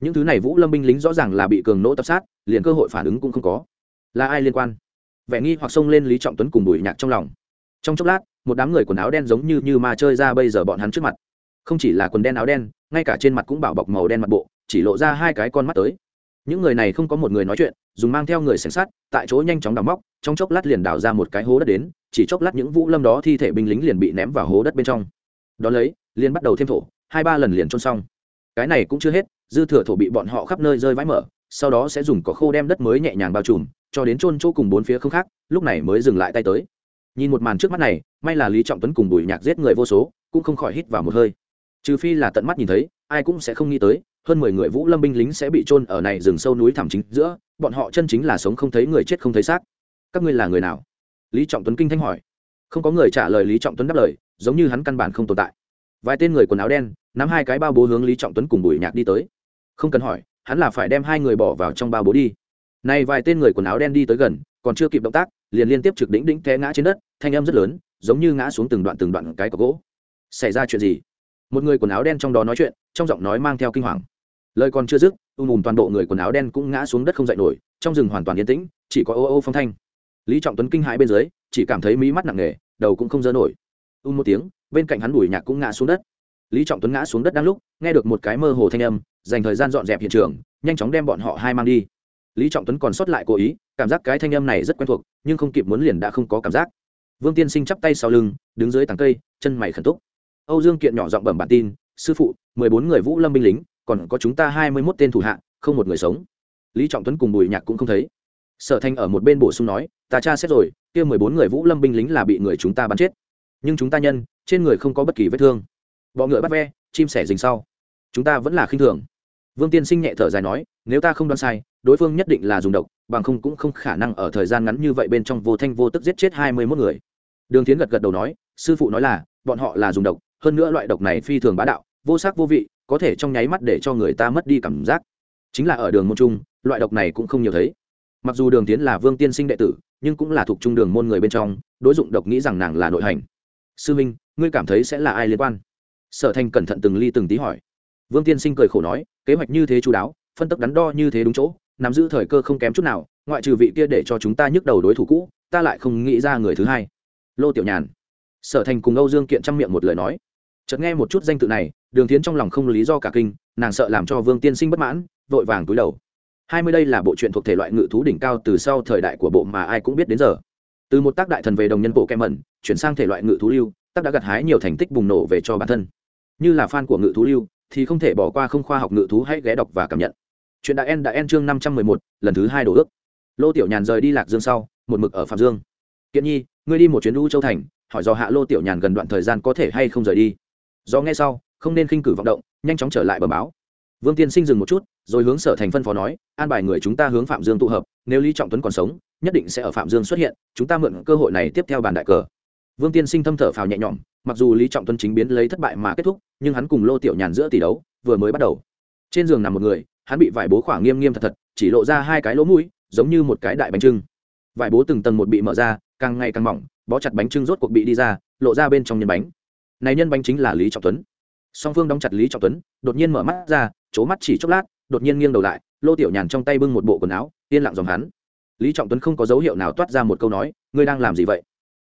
Những thứ này vũ lâm binh lính rõ ràng là bị cường nỗ tập sát, liền cơ hội phản ứng cũng không có. Là ai liên quan? Vẻ nghi hoặc xông lên lý trọng tuấn cùng bùi nhạc trong lòng. Trong chốc lát một đám người quần áo đen giống như như ma chơi ra bây giờ bọn hắn trước mặt. Không chỉ là quần đen áo đen, ngay cả trên mặt cũng bảo bọc màu đen mặt bộ, chỉ lộ ra hai cái con mắt tới. Những người này không có một người nói chuyện, dùng mang theo người sẻng sắt, tại chỗ nhanh chóng đào móc, trong chốc lát liền đào ra một cái hố đất đến, chỉ chốc lát những vũ lâm đó thi thể binh lính liền bị ném vào hố đất bên trong. Đ ó lấy, liền bắt đầu thêm thổ, hai ba lần liền trôn xong. Cái này cũng chưa hết, dư thừa thổ bị bọn họ khắp nơi rơi vãi mở, sau đó sẽ dùng cỏ khô đem đất mới nhẹ nhàng bao trùm, cho đến trôn chỗ cùng bốn phía không khác, lúc này mới dừng lại tay tới nhìn một màn trước mắt này, may là lý trọng tuấn cùng bùi nhạc giết người vô số, cũng không khỏi hít vào một hơi. Trừ phi là tận mắt nhìn thấy, ai cũng sẽ không nghĩ tới, hơn mười người vũ lâm binh lính sẽ bị trôn ở này rừng sâu núi thẳm chính giữa, bọn họ chân chính là sống không thấy người chết không thấy xác. Các ngươi là người nào? Lý trọng tuấn kinh thanh hỏi. Không có người trả lời lý trọng tuấn đáp lời, giống như hắn căn bản không tồn tại. Vài tên người quần áo đen, nắm hai cái bao bố hướng lý trọng tuấn cùng bùi nhạc đi tới. Không cần hỏi, hắn là phải đem hai người bỏ vào trong bao bố đi. Này vài tên người quần áo đen đi tới gần còn chưa kịp động tác, liền liên tiếp trực đỉnh đỉnh té ngã trên đất, thanh âm rất lớn, giống như ngã xuống từng đoạn từng đoạn cái cọc gỗ. Xảy ra chuyện gì? Một người quần áo đen trong đó nói chuyện, trong giọng nói mang theo kinh hoàng. Lời còn chưa dứt, ùm ùm toàn bộ người quần áo đen cũng ngã xuống đất không dậy nổi, trong rừng hoàn toàn yên tĩnh, chỉ có ô ô phong thanh. Lý trọng tuấn kinh hãi bên dưới, chỉ cảm thấy mí mắt nặng nề, đầu cũng không dơ nổi. Ùm một tiếng, bên cạnh hắn bùi nhạc cũng ngã xuống đất. Lý trọng tuấn ngã xuống đất đang lúc, nghe được một cái mơ hồ thanh âm, dành thời gian dọn dẹp hiện trường, nhanh chóng đem bọn họ hai mang đi lý trọng tuấn còn sót lại cố ý, cảm giác cái thanh âm này rất quen thuộc, nhưng không kịp muốn liền đã không có cảm giác. Vương tiên sinh chắp tay sau lưng, đứng dưới tàng cây, chân mày khẩn túc. Âu dương kiện nhỏ giọng bẩm bản tin, sư phụ, mười bốn người vũ lâm binh lính, còn có chúng ta hai mươi mốt tên thủ hạ, không một người sống. Lý trọng tuấn cùng bùi nhạc cũng không thấy. Sở thanh ở một bên bổ sung nói, ta tra xét rồi, kia mười bốn người vũ lâm binh lính là bị người chúng ta bắn chết. Nhưng chúng ta nhân, trên người không có bất kỳ vết thương. Bọ ngựa bắt ve, chim sẻ dình sau. Chúng ta vẫn là khinh thường. Vương tiên sinh nhẹ thở dài nói, nếu ta không đoán sai đối phương nhất định là dùng độc, bằng không cũng không khả năng ở thời gian ngắn như vậy bên trong vô thanh vô tức giết chết hai mươi mốt người. Đường tiến gật gật đầu nói, sư phụ nói là, bọn họ là dùng độc, hơn nữa loại độc này phi thường bá đạo, vô sắc vô vị, có thể trong nháy mắt để cho người ta mất đi cảm giác. Chính là ở đường môn trung, loại độc này cũng không nhiều thấy. Mặc dù đường tiến là vương tiên sinh đệ tử, nhưng cũng là thuộc trung đường môn người bên trong, đối dụng độc nghĩ rằng nàng là nội hành. Sư minh, ngươi cảm thấy sẽ là ai liên quan? Sở thanh cẩn thận từng ly từng tí hỏi. Vương tiên sinh cười khổ nói, kế hoạch như thế chú đáo, phân tức đắn đo như thế đúng chỗ nắm giữ thời cơ không kém chút nào, ngoại trừ vị kia để cho chúng ta nhức đầu đối thủ cũ, ta lại không nghĩ ra người thứ hai. Lô tiểu nhàn. Sở thành cùng âu dương kiện chăm miệng một lời nói. Chợt nghe một chút danh tự này, đường tiến trong lòng không lý do cả kinh, nàng sợ làm cho vương tiên sinh bất mãn, vội vàng túi đầu. Hai mươi đây là bộ truyện thuộc thể loại ngự thú đỉnh cao từ sau thời đại của bộ mà ai cũng biết đến giờ. Từ một tác đại thần về đồng nhân bộ kem mẩn, chuyển sang thể loại ngự thú lưu, tác đã gặt hái nhiều thành tích bùng nổ về cho bản thân. Như là fan của ngự thú lưu, thì không thể bỏ qua không khoa học ngự thú hãy ghé đọc và cảm nhận chuyện đại en đại en chương năm trăm mười một, lần thứ hai đổ ước. Lô tiểu nhàn rời đi lạc dương sau, một mực ở phạm dương. Kiện nhi, ngươi đi một chuyến u châu thành, hỏi do hạ lô tiểu nhàn gần đoạn thời gian có thể hay không rời đi. Do nghe sau, không nên khinh cử vọng động, nhanh chóng trở lại bờ báo. Vương tiên sinh dừng một chút, rồi hướng sở thành phân phó nói, an bài người chúng ta hướng phạm dương tụ hợp, nếu lý trọng tuấn còn sống, nhất định sẽ ở phạm dương xuất hiện, chúng ta mượn cơ hội này tiếp theo bàn đại cờ. Vương tiên sinh thâm thở phào nhẹ nhõm, mặc dù lý trọng tuấn chính biến lấy thất bại mà kết thúc, nhưng hắn cùng lô tiểu nhàn giữa tỷ đấu, vừa mới bắt đầu. Trên giường nằm một người hắn bị vải bố khỏa nghiêm nghiêm thật thật, chỉ lộ ra hai cái lỗ mũi, giống như một cái đại bánh trưng. Vải bố từng tầng một bị mở ra, càng ngày càng mỏng, bó chặt bánh trưng rốt cuộc bị đi ra, lộ ra bên trong nhân bánh. Này nhân bánh chính là lý trọng tuấn. Song phương đóng chặt lý trọng tuấn, đột nhiên mở mắt ra c mắt chỉ chốc lát, đột nhiên nghiêng đầu lại, lô tiểu nhàn trong tay bưng một bộ quần áo, yên lặng dòng hắn. Lý trọng tuấn không có dấu hiệu nào toát ra một câu nói, ngươi đang làm gì vậy?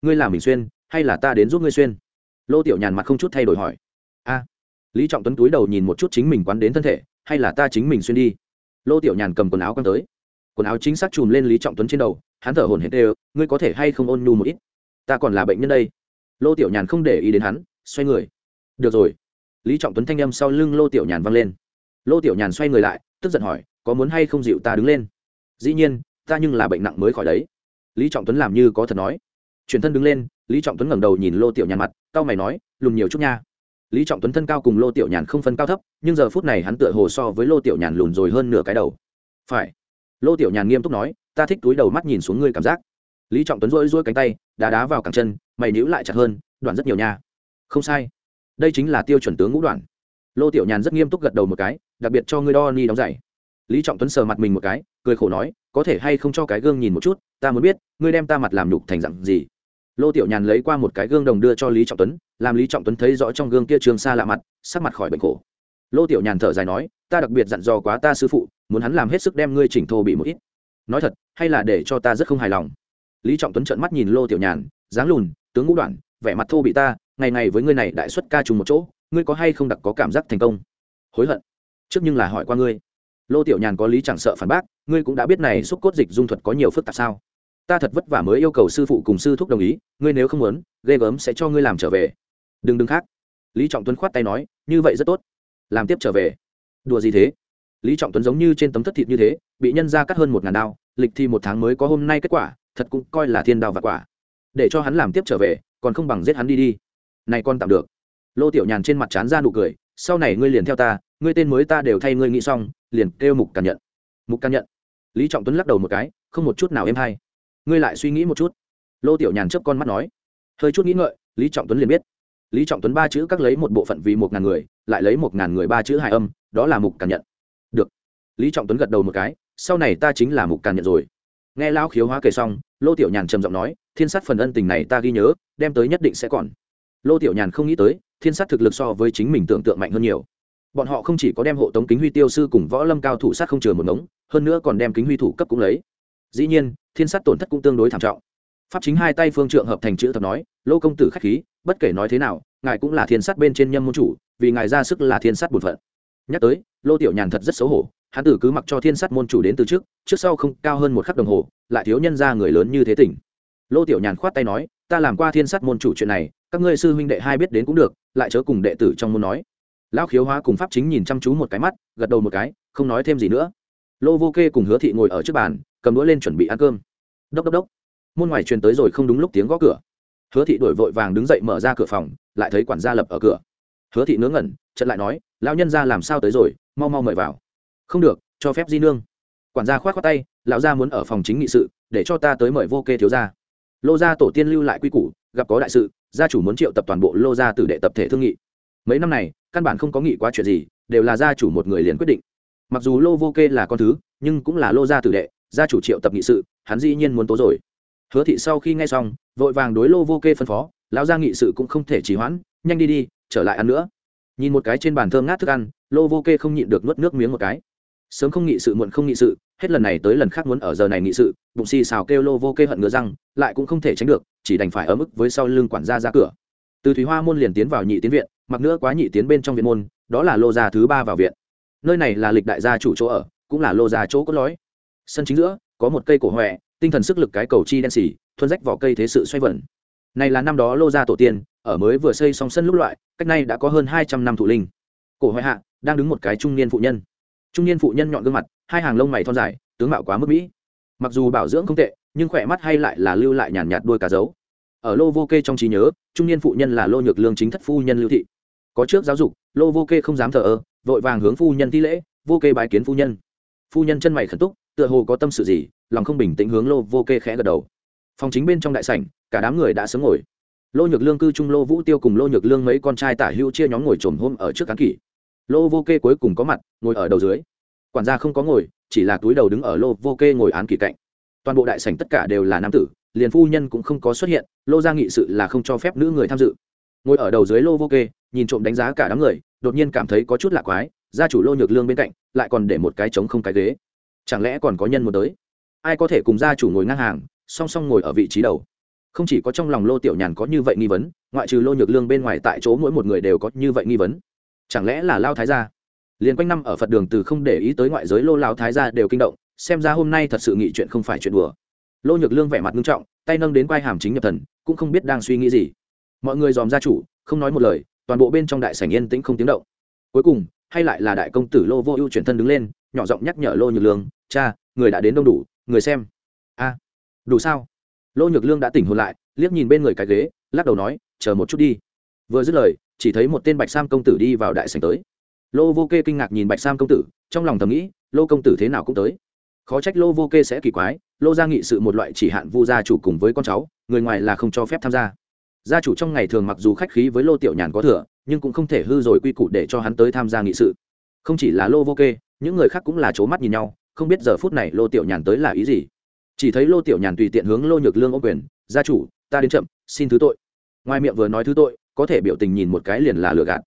Ngươi làm mình xuyên, hay là ta đến giúp ngươi xuyên? Lô tiểu nhàn mặt không chút thay đổi hỏi. A. Lý trọng tuấn túi đầu nhìn một chút chính mình quán đến thân thể hay là ta chính mình xuyên đi? Lô tiểu nhàn cầm quần áo quăng tới. Quần áo chính xác chùm lên lý trọng tuấn trên đầu, hắn thở hổn hển đều ngươi có thể hay không ôn nhu một ít? Ta còn là bệnh nhân đây. Lô tiểu nhàn không để ý đến hắn, xoay người. Được rồi. Lý trọng tuấn thanh â m sau lưng lô tiểu nhàn văng lên. Lô tiểu nhàn xoay người lại, tức giận hỏi, có muốn hay không dịu ta đứng lên? Dĩ nhiên, ta nhưng là bệnh nặng mới khỏi đấy. Lý trọng tuấn làm như có thật nói. Chuyển thân đứng lên, lý trọng tuấn ngẩng đầu nhìn lô tiểu nhàn mặt cao mày nói lùn nhiều chút nha lý trọng tuấn thân cao cùng lô tiểu nhàn không phân cao thấp, nhưng giờ phút này hắn tựa hồ so với lô tiểu nhàn lùn rồi hơn nửa cái đầu. Phải. Lô tiểu nhàn nghiêm túc nói, ta thích túi đầu mắt nhìn xuống ngươi cảm giác. Lý trọng tuấn rỗi rỗi cánh tay, đá đá vào cẳng chân, mày níu lại chặt hơn, đoạn rất nhiều nha. Không sai. Đây chính là tiêu chuẩn tướng ngũ đoạn. Lô tiểu nhàn rất nghiêm túc gật đầu một cái, đặc biệt cho ngươi đo ni đóng giày. Lý trọng tuấn sờ mặt mình một cái, cười khổ nói, có thể hay không cho cái gương nhìn một chút, ta muốn biết, ngươi đem ta mặt làm nhục thành dặn gì? Lô tiểu nhàn lấy qua một cái gương đồng đưa cho lý trọng tuấn làm lý trọng tuấn thấy rõ trong gương kia trường xa lạ mặt, sắc mặt khỏi bệnh khổ. Lô tiểu nhàn thở dài nói, ta đặc biệt dặn dò quá ta sư phụ, muốn hắn làm hết sức đem ngươi chỉnh thô bị một ít. Nói thật, hay là để cho ta rất không hài lòng. Lý trọng tuấn trợn mắt nhìn lô tiểu nhàn, dáng lùn, tướng ngũ đoạn, vẻ mặt thô bị ta, ngày ngày với ngươi này đại xuất ca trùng một chỗ, ngươi có hay không đặc có cảm giác thành công? Hối hận. Trước nhưng là hỏi qua ngươi. Lô tiểu nhàn có lý chẳng sợ phản bác, ngươi cũng đã biết này xúc cốt dịch dung thuật có nhiều phức tạp sao? Ta thật vất vả mới yêu cầu sư phụ cùng sư thúc đồng ý, ngươi nếu không muốn, ghê gớm sẽ cho ngươi làm trở về đừng đừng khác. Lý trọng tuấn khoát tay nói, như vậy rất tốt. Làm tiếp trở về. Đùa gì thế? Lý trọng tuấn giống như trên tấm thất thịt như thế, bị nhân ra cắt hơn một ngàn đao, lịch thi một tháng mới có hôm nay kết quả, thật cũng coi là thiên đao và quả. Để cho hắn làm tiếp trở về, còn không bằng giết hắn đi đi. Này con tạm được. Lô tiểu nhàn trên mặt trán ra nụ cười, sau này ngươi liền theo ta, ngươi tên mới ta đều thay ngươi nghĩ xong, liền kêu mục càn nhận. Mục càn nhận? Lý trọng tuấn lắc đầu một cái, không một chút nào êm hay. Ngươi lại suy nghĩ một chút. Lô tiểu nhàn chớp con mắt nói. Hơi chút nghĩ ngợi, lý trọng tuấn liền biết lý trọng tuấn ba chữ các lấy một bộ phận vì một ngàn người, lại lấy một ngàn người ba chữ hài âm, đó là mục càn nhận. Được. Lý trọng tuấn gật đầu một cái, sau này ta chính là mục càn nhận rồi. Nghe lão khiếu hóa kể xong, lô tiểu nhàn trầm giọng nói, thiên sát phần ân tình này ta ghi nhớ, đem tới nhất định sẽ còn. Lô tiểu nhàn không nghĩ tới, thiên sát thực lực so với chính mình tưởng tượng mạnh hơn nhiều. Bọn họ không chỉ có đem hộ tống kính huy tiêu sư cùng võ lâm cao thủ sát không chừa một ngống, hơn nữa còn đem kính huy thủ cấp cũng lấy. Dĩ nhiên, thiên sát tổn thất cũng tương đối thảm trọng pháp chính hai tay phương trượng hợp thành chữ thập nói, lô công tử k h á c h khí, bất kể nói thế nào, ngài cũng là thiên sát bên trên nhâm môn chủ, vì ngài ra sức là thiên sát bổn phận. Nhắc tới, lô tiểu nhàn thật rất xấu hổ, hắn tử cứ mặc cho thiên sát môn chủ đến từ trước trước sau không cao hơn một khắc đồng hồ, lại thiếu nhân ra người lớn như thế tỉnh. Lô tiểu nhàn khoát tay nói, ta làm qua thiên sát môn chủ chuyện này, các ngươi sư huynh đệ hai biết đến cũng được, lại chớ cùng đệ tử trong môn nói. Lão khiếu hóa cùng pháp chính nhìn chăm chú một cái mắt, gật đầu một cái, không nói thêm gì nữa. Lô vô kê cùng hứa thị ngồi ở trước bàn, cầm đũa lên chuẩn bị ăn cơm. Đốc đốc đốc môn ngoài truyền tới rồi không đúng lúc tiếng gõ cửa. Hứa thị đổi vội vàng đứng dậy mở ra cửa phòng, lại thấy quản gia lập ở cửa. Hứa thị ngớ ngẩn trận lại nói, lão nhân ra làm sao tới rồi, mau mau mời vào. Không được, cho phép di nương. Quản gia khoát khoát tay, lão gia muốn ở phòng chính nghị sự, để cho ta tới mời vô kê thiếu gia. Lô gia tổ tiên lưu lại quy củ, gặp có đại sự, gia chủ muốn triệu tập toàn bộ lô gia tử đệ tập thể thương nghị. Mấy năm này, căn bản không có nghị quá chuyện gì, đều là gia chủ một người liền quyết định. Mặc dù lô vô kê là con thứ, nhưng cũng là lô gia tử đệ, gia chủ triệu tập nghị sự, hắn dĩ nhiên muốn tố rồi hứa thị sau khi nghe xong, vội vàng đối lô vô kê phân phó, lão gia nghị sự cũng không thể trì hoãn, nhanh đi đi, trở lại ăn nữa. Nhìn một cái trên bàn thơm ngát thức ăn, lô vô kê không nhịn được nuốt nước miếng một cái. Sớm không nghị sự, muộn không nghị sự, hết lần này tới lần khác muốn ở giờ này nghị sự, bụng xì xào kêu lô vô kê hận ngứa răng, lại cũng không thể tránh được, chỉ đành phải ở mức với sau lưng quản gia ra cửa. Từ thúy hoa môn liền tiến vào nhị tiến viện, mặc nữa quá nhị tiến bên trong viện môn, đó là lô gia thứ ba vào viện. Nơi này là lịch đại gia chủ chỗ ở, cũng là lô gia chỗ cốt lõi. Sân chính giữa, có một cây cổ huệ tinh thần sức lực cái cầu chi đen xỉ thuần rách vỏ cây thế sự xoay vẩn này là năm đó lô gia tổ tiên, ở mới vừa xây xong sân lúc loại, cách nay đã có hơn hai trăm năm thụ linh. Cổ hoại hạ đang đứng một cái trung niên phụ nhân. Trung niên phụ nhân nhọn gương mặt, hai hàng lông mày thon dài, tướng mạo quá mức mỹ. Mặc dù bảo dưỡng không tệ, nhưng khỏe mắt hay lại là lưu lại nhàn nhạt đôi cá dấu. Ở lô vô kê trong trí nhớ, trung niên phụ nhân là lô nhược lương chính thất phu nhân lưu thị. Có trước giáo dục, lô vô kê không dám thờ ơ, vội vàng hướng phu nhân thi lễ, vô kê bái kiến phu nhân. Phu nhân chân mày khẩn túc tựa hồ có tâm sự gì, lòng không bình tĩnh hướng lô vô kê khẽ gật đầu. Phòng chính bên trong đại sảnh, cả đám người đã sớm ngồi. Lô nhược lương cư trung lô vũ tiêu cùng lô nhược lương mấy con trai tả hữu chia nhóm ngồi trồm hôm ở trước cán kỷ. Lô vô kê cuối cùng có mặt, ngồi ở đầu dưới. Quản gia không có ngồi, chỉ là túi đầu đứng ở lô vô kê ngồi án kỷ cạnh. Toàn bộ đại sảnh tất cả đều là nam tử, liền phu nhân cũng không có xuất hiện, lô ra nghị sự là không cho phép nữ người tham dự. Ngồi ở đầu dưới lô vô kê, nhìn trộm đánh giá cả đám người, đột nhiên cảm thấy có chút lạ quái, gia chủ lô nhược lương bên cạnh, lại còn để một cái trống không cái ghế chẳng lẽ còn có nhân một tới? Ai có thể cùng gia chủ ngồi ngang hàng, song song ngồi ở vị trí đầu? Không chỉ có trong lòng lô tiểu nhàn có như vậy nghi vấn, ngoại trừ lô nhược lương bên ngoài tại chỗ mỗi một người đều có như vậy nghi vấn. Chẳng lẽ là lao thái gia? Liền quanh năm ở phật đường từ không để ý tới ngoại giới lô lao thái gia đều kinh động, xem ra hôm nay thật sự nghị chuyện không phải chuyện đùa. Lô nhược lương vẻ mặt nghiêm trọng, tay nâng đến quai hàm chính nhập thần, cũng không biết đang suy nghĩ gì. Mọi người dòm gia chủ, không nói một lời, toàn bộ bên trong đại sảnh yên tĩnh không tiếng động. Cuối cùng, hay lại là đại công tử lô vô ưu chuyển thân đứng lên nhỏ giọng nhắc nhở lô nhược lương, cha, người đã đến đông đủ, người xem. A, đủ sao? Lô nhược lương đã tỉnh hồn lại, liếc nhìn bên người cái ghế, lắc đầu nói, chờ một chút đi. Vừa dứt lời, chỉ thấy một tên bạch sam công tử đi vào đại sảnh tới. Lô vô kê kinh ngạc nhìn bạch sam công tử, trong lòng thầm nghĩ, lô công tử thế nào cũng tới. Khó trách lô vô kê sẽ kỳ quái, lô gia nghị sự một loại chỉ hạn vu gia chủ cùng với con cháu, người ngoài là không cho phép tham gia. Gia chủ trong ngày thường mặc dù khách khí với lô tiểu nhàn có thừa, nhưng cũng không thể hư rồi quy củ để cho hắn tới tham gia nghị sự. Không chỉ là lô vô kê những người khác cũng là c mắt nhìn nhau, không biết giờ phút này lô tiểu nhàn tới là ý gì. Chỉ thấy lô tiểu nhàn tùy tiện hướng lô nhược lương ô quyền, gia chủ, ta đến chậm, xin thứ tội. Ngoài miệng vừa nói thứ tội, có thể biểu tình nhìn một cái liền là lừa gạt.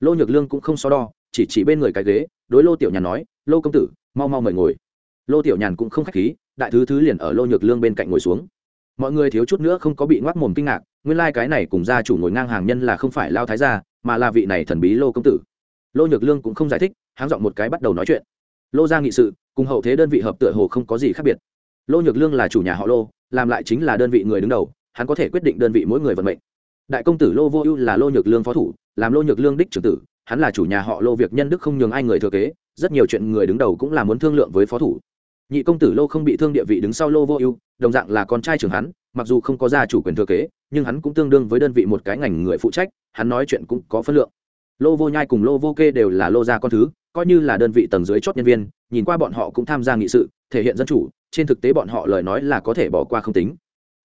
Lô nhược lương cũng không so đo, chỉ chỉ bên người cái ghế, đối lô tiểu nhàn nói, lô công tử, mau mau mời ngồi. Lô tiểu nhàn cũng không khách khí, đại thứ thứ liền ở lô nhược lương bên cạnh ngồi xuống. Mọi người thiếu chút nữa không có bị ngoác mồm kinh ngạc, nguyên lai、like、cái này cùng gia chủ ngồi ngang hàng nhân là không phải lao thái gia, mà là vị này thần bí lô công tử lô nhược lương cũng không giải thích, háng dọn một cái bắt đầu nói chuyện. Lô gia nghị sự, cùng hậu thế đơn vị hợp tựa hồ không có gì khác biệt. Lô nhược lương là chủ nhà họ lô, làm lại chính là đơn vị người đứng đầu, hắn có thể quyết định đơn vị mỗi người vận mệnh. Đại công tử lô vô ưu là lô nhược lương phó thủ, làm lô nhược lương đích trưởng tử, hắn là chủ nhà họ lô việc nhân đức không nhường ai người thừa kế, rất nhiều chuyện người đứng đầu cũng là muốn thương lượng với phó thủ. Nhị công tử lô không bị thương địa vị đứng sau lô vô ưu, đồng dạng là con trai trưởng hắn, mặc dù không có gia chủ quyền thừa kế, nhưng hắn cũng tương đương với đơn vị một cái ngành người phụ trách, hắn nói chuyện cũng có phân lượng lô vô nhai cùng lô vô kê đều là lô gia con thứ, coi như là đơn vị tầng dưới chót nhân viên, nhìn qua bọn họ cũng tham gia nghị sự, thể hiện dân chủ, trên thực tế bọn họ lời nói là có thể bỏ qua không tính.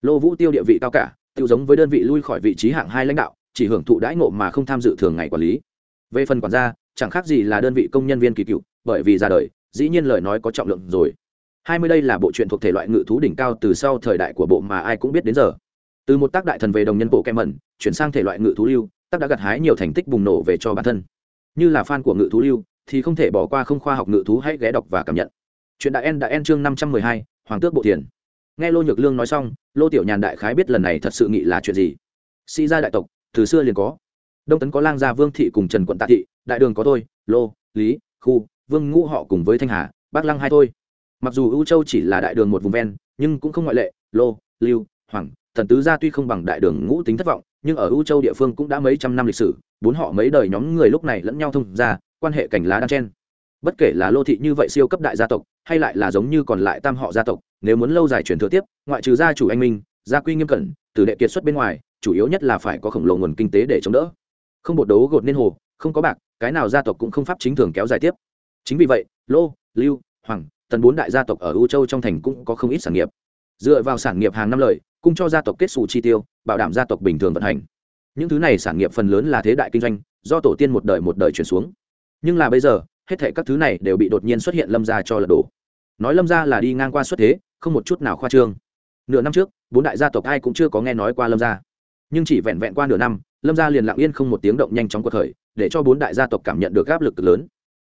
Lô vũ tiêu địa vị cao cả, tiêu giống với đơn vị lui khỏi vị trí hạng hai lãnh đạo, chỉ hưởng thụ đãi ngộ mà không tham dự thường ngày quản lý. Về phần quản gia, chẳng khác gì là đơn vị công nhân viên kỳ cựu, bởi vì ra đời, dĩ nhiên lời nói có trọng lượng rồi. Hai mươi đây là bộ truyện thuộc thể loại ngự thú đỉnh cao từ sau thời đại của bộ mà ai cũng biết đến giờ. Từ một tác đại thần về đồng nhân bộ kem mẩn, chuyển sang thể loại ngự thú lưu tác đã gặt hái nhiều thành tích bùng nổ về cho bản thân. Như là fan của ngự thú lưu, thì không thể bỏ qua không khoa học ngự thú hãy ghé đọc và cảm nhận. Chuyện đại en đã en chương năm trăm mười hai, hoàng tước bộ tiền nghe lô nhược lương nói xong, lô tiểu nhàn đại khái biết lần này thật sự nghĩ là chuyện gì. Sĩ gia đại tộc, từ xưa liền có. Đông tấn có lang gia vương thị cùng trần quận tạ thị, đại đường có tôi, lô, lý, khu, vương ngũ họ cùng với thanh hà, bác lăng hai thôi. Mặc dù ưu châu chỉ là đại đường một vùng ven, nhưng cũng không ngoại lệ, lô, lưu, hoàng thần tứ gia tuy không bằng đại đường ngũ tính thất vọng, nhưng ở ưu châu địa phương cũng đã mấy trăm năm lịch sử, bốn họ mấy đời nhóm người lúc này lẫn nhau thông ra quan hệ cảnh lá đan chen. Bất kể là lô thị như vậy siêu cấp đại gia tộc, hay lại là giống như còn lại tam họ gia tộc, nếu muốn lâu dài truyền thừa tiếp, ngoại trừ gia chủ anh minh, gia quy nghiêm cẩn, từ đệ kiệt xuất bên ngoài, chủ yếu nhất là phải có khổng lồ nguồn kinh tế để chống đỡ. Không bột đấu gột nên hồ, không có bạc, cái nào gia tộc cũng không pháp chính thường kéo dài tiếp. Chính vì vậy, lô, lưu, hoàng, tần bốn đại gia tộc ở u châu trong thành cũng có không ít sản nghiệp. Dựa vào sản nghiệp hàng năm lợi cung cho gia tộc kết xù chi tiêu, bảo đảm gia tộc bình thường vận hành. Những thứ này sản nghiệp phần lớn là thế đại kinh doanh, do tổ tiên một đời một đời chuyển xuống. Nhưng là bây giờ, hết thể các thứ này đều bị đột nhiên xuất hiện lâm gia cho lật đổ. Nói lâm gia là đi ngang qua xuất thế, không một chút nào khoa trương. Nửa năm trước, bốn đại gia tộc ai cũng chưa có nghe nói qua lâm gia. Nhưng chỉ vẹn vẹn qua nửa năm, lâm gia liền lặng yên không một tiếng động nhanh chóng cuộc khởi, để cho bốn đại gia tộc cảm nhận được áp lực lớn.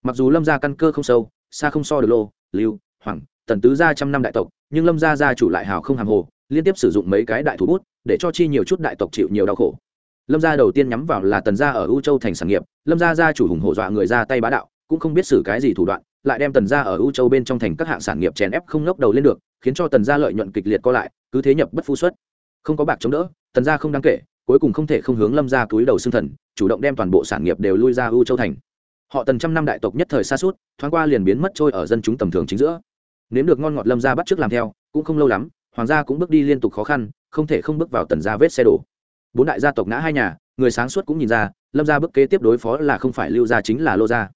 Mặc dù lâm gia căn cơ không sâu, xa không so được lô, lưu, hoàng, tần tứ gia trăm năm đại tộc, nhưng lâm gia gia chủ lại hào không hàng hồ liên tiếp sử dụng mấy cái đại thủ bút, để cho chi nhiều chút đại tộc chịu nhiều đau khổ. Lâm gia đầu tiên nhắm vào là tần gia ở u châu thành sản nghiệp, lâm gia gia chủ hùng hổ dọa người ra tay bá đạo, cũng không biết xử cái gì thủ đoạn, lại đem tần gia ở u châu bên trong thành các hạng sản nghiệp chèn ép không ngóc đầu lên được, khiến cho tần gia lợi nhuận kịch liệt co lại, cứ thế nhập bất phu xuất. Không có bạc chống đỡ, tần gia không đáng kể, cuối cùng không thể không hướng lâm gia túi đầu xương thần, chủ động đem toàn bộ sản nghiệp đều lui ra u châu thành. Họ tần trăm năm đại tộc nhất thời xa suốt thoáng qua liền biến mất trôi ở dân chúng tầm thường chính giữa. Nếm được ngon ngọt lâm gia bắt trước làm theo, cũng không lâu lắm hoàng gia cũng bước đi liên tục khó khăn, không thể không bước vào tần gia vết xe đổ. Bốn đại gia tộc ngã hai nhà, người sáng suốt cũng nhìn ra, lâm gia bước kế tiếp đối phó là không phải lưu gia chính là lô gia.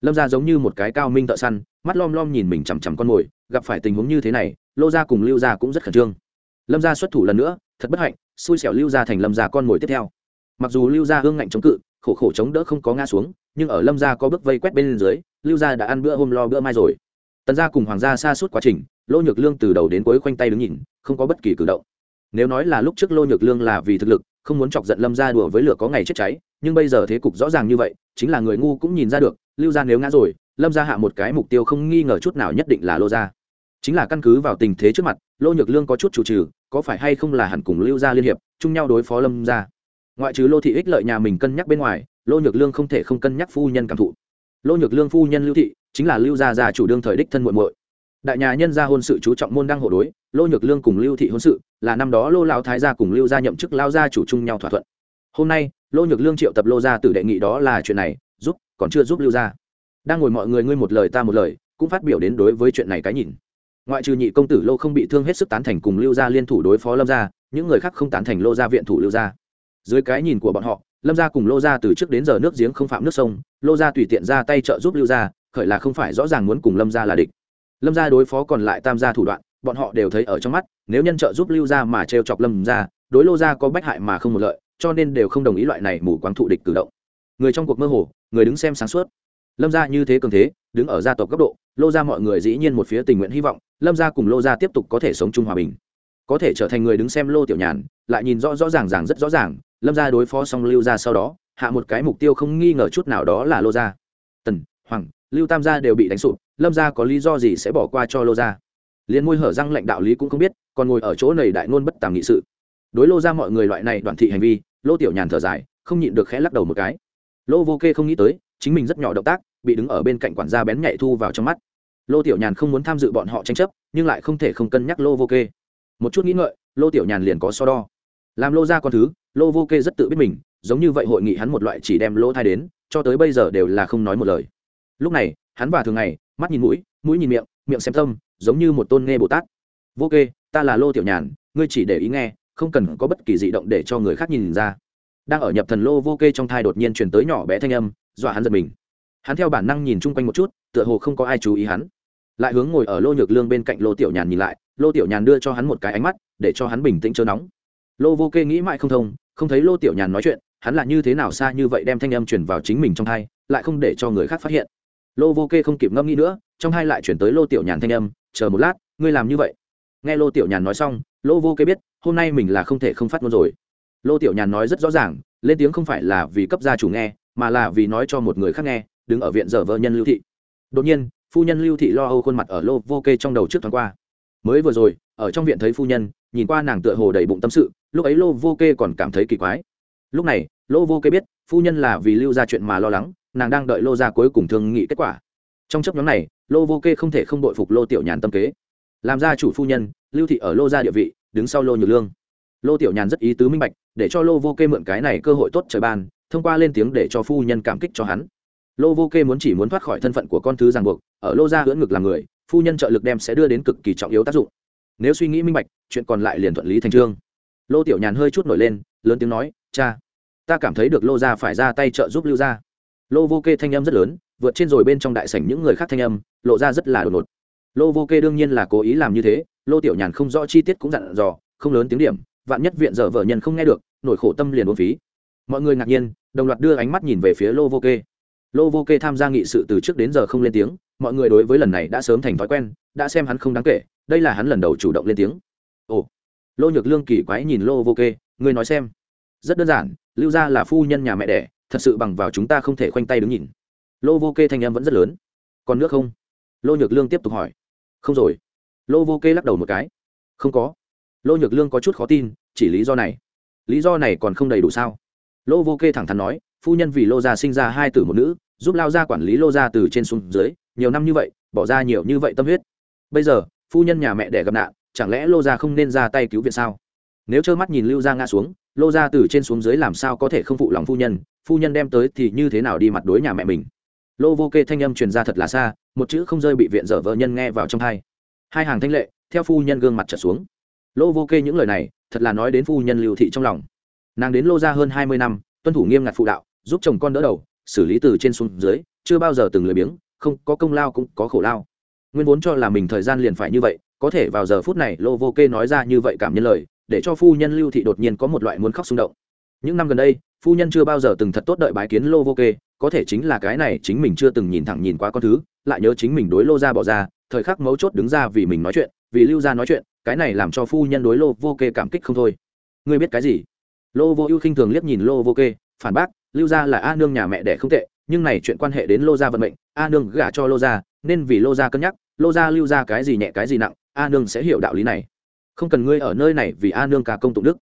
Lâm gia giống như một cái cao minh thợ săn, mắt lom lom nhìn mình chằm chằm con mồi, gặp phải tình huống như thế này, lô gia cùng lưu gia cũng rất khẩn trương. Lâm gia xuất thủ lần nữa, thật bất hạnh, xui xẻo lưu gia thành lâm gia con mồi tiếp theo. Mặc dù lưu gia hương ngạnh chống cự, khổ khổ chống đỡ không có ngã xuống, nhưng ở lâm gia có bước vây quét bên dưới, lưu gia đã ăn bữa hôm lo bữa mai rồi tần gia cùng hoàng gia xa suốt quá trình, lô nhược lương từ đầu đến cuối khoanh tay đứng nhìn, không có bất kỳ cử động. Nếu nói là lúc trước lô nhược lương là vì thực lực, không muốn chọc giận lâm gia đùa với lửa có ngày chết cháy, nhưng bây giờ thế cục rõ ràng như vậy, chính là người ngu cũng nhìn ra được, lưu gia nếu ngã rồi, lâm gia hạ một cái mục tiêu không nghi ngờ chút nào nhất định là lô gia. Chính là căn cứ vào tình thế trước mặt, lô nhược lương có chút chủ trừ, có phải hay không là hẳn cùng lưu gia liên hiệp, chung nhau đối phó lâm gia. Ngoại trừ lô thị ích lợi nhà mình cân nhắc bên ngoài, lô nhược lương không thể không cân nhắc phu nhân cảm thụ. Lô nhược lương phu nhân lưu thị chính là lưu gia gia chủ đương thời đích thân muội muội. Đại nhà nhân gia hôn sự chú trọng môn đăng hộ đối, lô nhược lương cùng lưu thị hôn sự, là năm đó lô lão thái gia cùng lưu gia nhậm chức lao gia chủ chung nhau thỏa thuận. Hôm nay, lô nhược lương triệu tập lô gia tử đệ nghị đó là chuyện này, giúp, còn chưa giúp lưu gia. Đang ngồi mọi người ngươi một lời ta một lời, cũng phát biểu đến đối với chuyện này cái nhìn. Ngoại trừ nhị công tử lô không bị thương hết sức tán thành cùng lưu gia liên thủ đối phó lâm gia, những người khác không tán thành lô gia viện thủ lưu gia. Dưới cái nhìn của bọn họ, lâm gia cùng lô gia từ trước đến giờ nước giếng không phạm nước sông, lô gia tùy tiện ra tay trợ giúp lưu gia khởi là không phải rõ ràng muốn cùng lâm gia là địch. Lâm gia đối phó còn lại tam gia thủ đoạn, bọn họ đều thấy ở trong mắt, nếu nhân trợ giúp lưu gia mà trêu chọc lâm gia, đối lô gia có bách hại mà không một lợi, cho nên đều không đồng ý loại này mù quáng thụ địch cử động. Người trong cuộc mơ hồ, người đứng xem sáng suốt. Lâm gia như thế cường thế, đứng ở gia tộc cấp độ, lô gia mọi người dĩ nhiên một phía tình nguyện hy vọng, lâm gia cùng lô gia tiếp tục có thể sống chung hòa bình. Có thể trở thành người đứng xem lô tiểu nhàn, lại nhìn rõ rõ ràng ràng rất rõ ràng, lâm gia đối phó xong lưu gia sau đó, hạ một cái mục tiêu không nghi ngờ chút nào đó là lô gia. Tần, hoàng lưu tam gia đều bị đánh sụp, lâm gia có lý do gì sẽ bỏ qua cho lô gia? Liền môi hở răng lãnh đạo lý cũng không biết, còn ngồi ở chỗ này đại ngôn bất tàm nghị sự. Đối lô ra mọi người loại này đoạn thị hành vi, lô tiểu nhàn thở dài, không nhịn được khẽ lắc đầu một cái. Lô vô kê không nghĩ tới, chính mình rất nhỏ động tác, bị đứng ở bên cạnh quản gia bén nhạy thu vào trong mắt. Lô tiểu nhàn không muốn tham dự bọn họ tranh chấp, nhưng lại không thể không cân nhắc lô vô kê. Một chút nghĩ ngợi, lô tiểu nhàn liền có so đo. Làm lô ra con thứ, lô vô kê rất tự biết mình, giống như vậy hội nghị hắn một loại chỉ đem lô thai đến, cho tới bây giờ đều là không nói một lời lúc này, hắn và thường ngày, mắt nhìn mũi mũi nhìn miệng miệng xem tâm, giống như một tôn nghe bồ tát. Vô kê, ta là lô tiểu nhàn, ngươi chỉ để ý nghe, không cần có bất kỳ dị động để cho người khác nhìn ra. Đang ở nhập thần lô vô kê trong thai đột nhiên chuyển tới nhỏ bé thanh âm, dọa hắn giật mình. Hắn theo bản năng nhìn chung quanh một chút, tựa hồ không có ai chú ý hắn. Lại hướng ngồi ở lô nhược lương bên cạnh lô tiểu nhàn nhìn lại, lô tiểu nhàn đưa cho hắn một cái ánh mắt, để cho hắn bình tĩnh chớ nóng. Lô vô kê nghĩ mãi không thông, không thấy lô tiểu nhàn nói chuyện, hắn là như thế nào xa như vậy đem thanh âm truyền vào chính mình trong thai, lại không để cho người khác phát hiện lô vô kê không kịp ngâm nghĩ nữa, trong hai lại chuyển tới lô tiểu nhàn thanh âm, chờ một lát, ngươi làm như vậy. Nghe lô tiểu nhàn nói xong, lô vô kê biết, hôm nay mình là không thể không phát ngôn rồi. Lô tiểu nhàn nói rất rõ ràng, lên tiếng không phải là vì cấp gia chủ nghe, mà là vì nói cho một người khác nghe, đứng ở viện dở vợ nhân lưu thị. Đột nhiên, phu nhân lưu thị lo âu khuôn mặt ở lô vô kê trong đầu trước thoáng qua. Mới vừa rồi, ở trong viện thấy phu nhân, nhìn qua nàng tựa hồ đầy bụng tâm sự, lúc ấy lô vô kê còn cảm thấy kỳ quái. Lúc này, lô vô kê biết, phu nhân là vì lưu ra chuyện mà lo lắng nàng đang đợi lô ra cuối cùng thương nghị kết quả. Trong chấp nhóm này, lô vô kê không thể không đội phục lô tiểu nhàn tâm kế. Làm ra chủ phu nhân, lưu thị ở lô gia địa vị, đứng sau lô nhược lương. Lô tiểu nhàn rất ý tứ minh bạch, để cho lô vô kê mượn cái này cơ hội tốt trời ban, thông qua lên tiếng để cho phu nhân cảm kích cho hắn. Lô vô kê muốn chỉ muốn thoát khỏi thân phận của con thứ ràng buộc, ở lô gia hưỡng ngực làm người, phu nhân trợ lực đem sẽ đưa đến cực kỳ trọng yếu tác dụng. Nếu suy nghĩ minh bạch, chuyện còn lại liền thuận lý thành trương lô tiểu nhàn hơi chút nổi lên, lớn tiếng nói, cha, ta cảm thấy được lô gia phải ra tay trợ giúp lưu gia lô vô kê thanh âm rất lớn, vượt trên rồi bên trong đại sảnh những người khác thanh âm, lộ ra rất là đột ngột. Lô vô kê đương nhiên là cố ý làm như thế, lô tiểu nhàn không rõ chi tiết cũng dặn dò, không lớn tiếng điểm, vạn nhất viện dở vợ nhân không nghe được, nổi khổ tâm liền uống phí. Mọi người ngạc nhiên, đồng loạt đưa ánh mắt nhìn về phía lô vô kê. Lô vô kê tham gia nghị sự từ trước đến giờ không lên tiếng, mọi người đối với lần này đã sớm thành thói quen, đã xem hắn không đáng kể, đây là hắn lần đầu chủ động lên tiếng. Ồ. Lô nhược lương kỳ quái nhìn lô vô kê, ngươi nói xem. Rất đơn giản, lưu gia là phu nhân nhà mẹ đẻ thật sự bằng vào chúng ta không thể khoanh tay đứng nhìn. Lô vô kê thanh em vẫn rất lớn. Còn nước không? Lô nhược lương tiếp tục hỏi. Không rồi. Lô vô kê lắc đầu một cái. Không có. Lô nhược lương có chút khó tin, chỉ lý do này. Lý do này còn không đầy đủ sao? Lô vô kê thẳng thắn nói, phu nhân vì lô gia sinh ra hai tử một nữ, giúp lao gia quản lý lô gia từ trên xuống dưới, nhiều năm như vậy, bỏ ra nhiều như vậy tâm huyết. Bây giờ, phu nhân nhà mẹ đẻ gặp nạn, chẳng lẽ lô gia không nên ra tay cứu viện sao? Nếu trơ mắt nhìn lưu gia ngã xuống lô gia từ trên xuống dưới làm sao có thể không phụ lòng phu nhân phu nhân đem tới thì như thế nào đi mặt đối nhà mẹ mình. Lô vô kê thanh âm truyền ra thật là xa, một chữ không rơi bị viện dở vợ nhân nghe vào trong hai. Hai hàng thanh lệ, theo phu nhân gương mặt trở xuống. Lô vô kê những lời này, thật là nói đến phu nhân lưu thị trong lòng. Nàng đến lô ra hơn hai mươi năm, tuân thủ nghiêm ngặt phụ đạo, giúp chồng con đỡ đầu, xử lý từ trên xuống dưới, chưa bao giờ từng lười biếng, không có công lao cũng có khổ lao. Nguyên vốn cho là mình thời gian liền phải như vậy, có thể vào giờ phút này lô vô kê nói ra như vậy cảm nhân lời để cho phu nhân lưu thị đột nhiên có một loại muốn khóc xung động. Những năm gần đây, phu nhân chưa bao giờ từng thật tốt đợi bái kiến lô vô kê, có thể chính là cái này chính mình chưa từng nhìn thẳng nhìn qua con thứ, lại nhớ chính mình đối lô ra bỏ ra, thời khắc mấu chốt đứng ra vì mình nói chuyện, vì lưu ra nói chuyện, cái này làm cho phu nhân đối lô vô kê cảm kích không thôi. Ngươi biết cái gì? Lô vô ưu khinh thường liếc nhìn lô vô kê, phản bác, lưu gia là a nương nhà mẹ đẻ không tệ, nhưng này chuyện quan hệ đến lô gia vận mệnh, a nương gả cho lô gia, nên vì lô gia cân nhắc, lô gia lưu gia cái gì nhẹ cái gì nặng, a nương sẽ hiểu đạo lý này không cần ngươi ở nơi này vì a nương cả công tụng đức.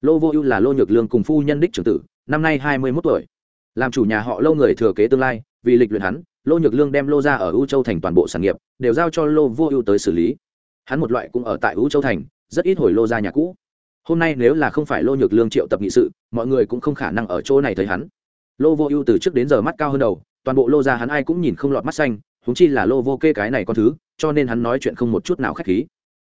Lô vô ưu là lô nhược lương cùng phu nhân đích trưởng tử, năm nay hai mươi mốt tuổi. Làm chủ nhà họ lâu người thừa kế tương lai, vì lịch luyện hắn, lô nhược lương đem lô ra ở u châu thành toàn bộ sản nghiệp, đều giao cho lô vô ưu tới xử lý. Hắn một loại cũng ở tại u châu thành, rất ít hồi lô ra nhà cũ. Hôm nay nếu là không phải lô nhược lương triệu tập nghị sự, mọi người cũng không khả năng ở chỗ này thấy hắn. Lô vô ưu từ trước đến giờ mắt cao hơn đầu, toàn bộ lô ra hắn ai cũng nhìn không lọt mắt xanh húng chi là lô vô kê cái này con thứ, cho nên hắn nói chuyện không một chút nào k h á c h khí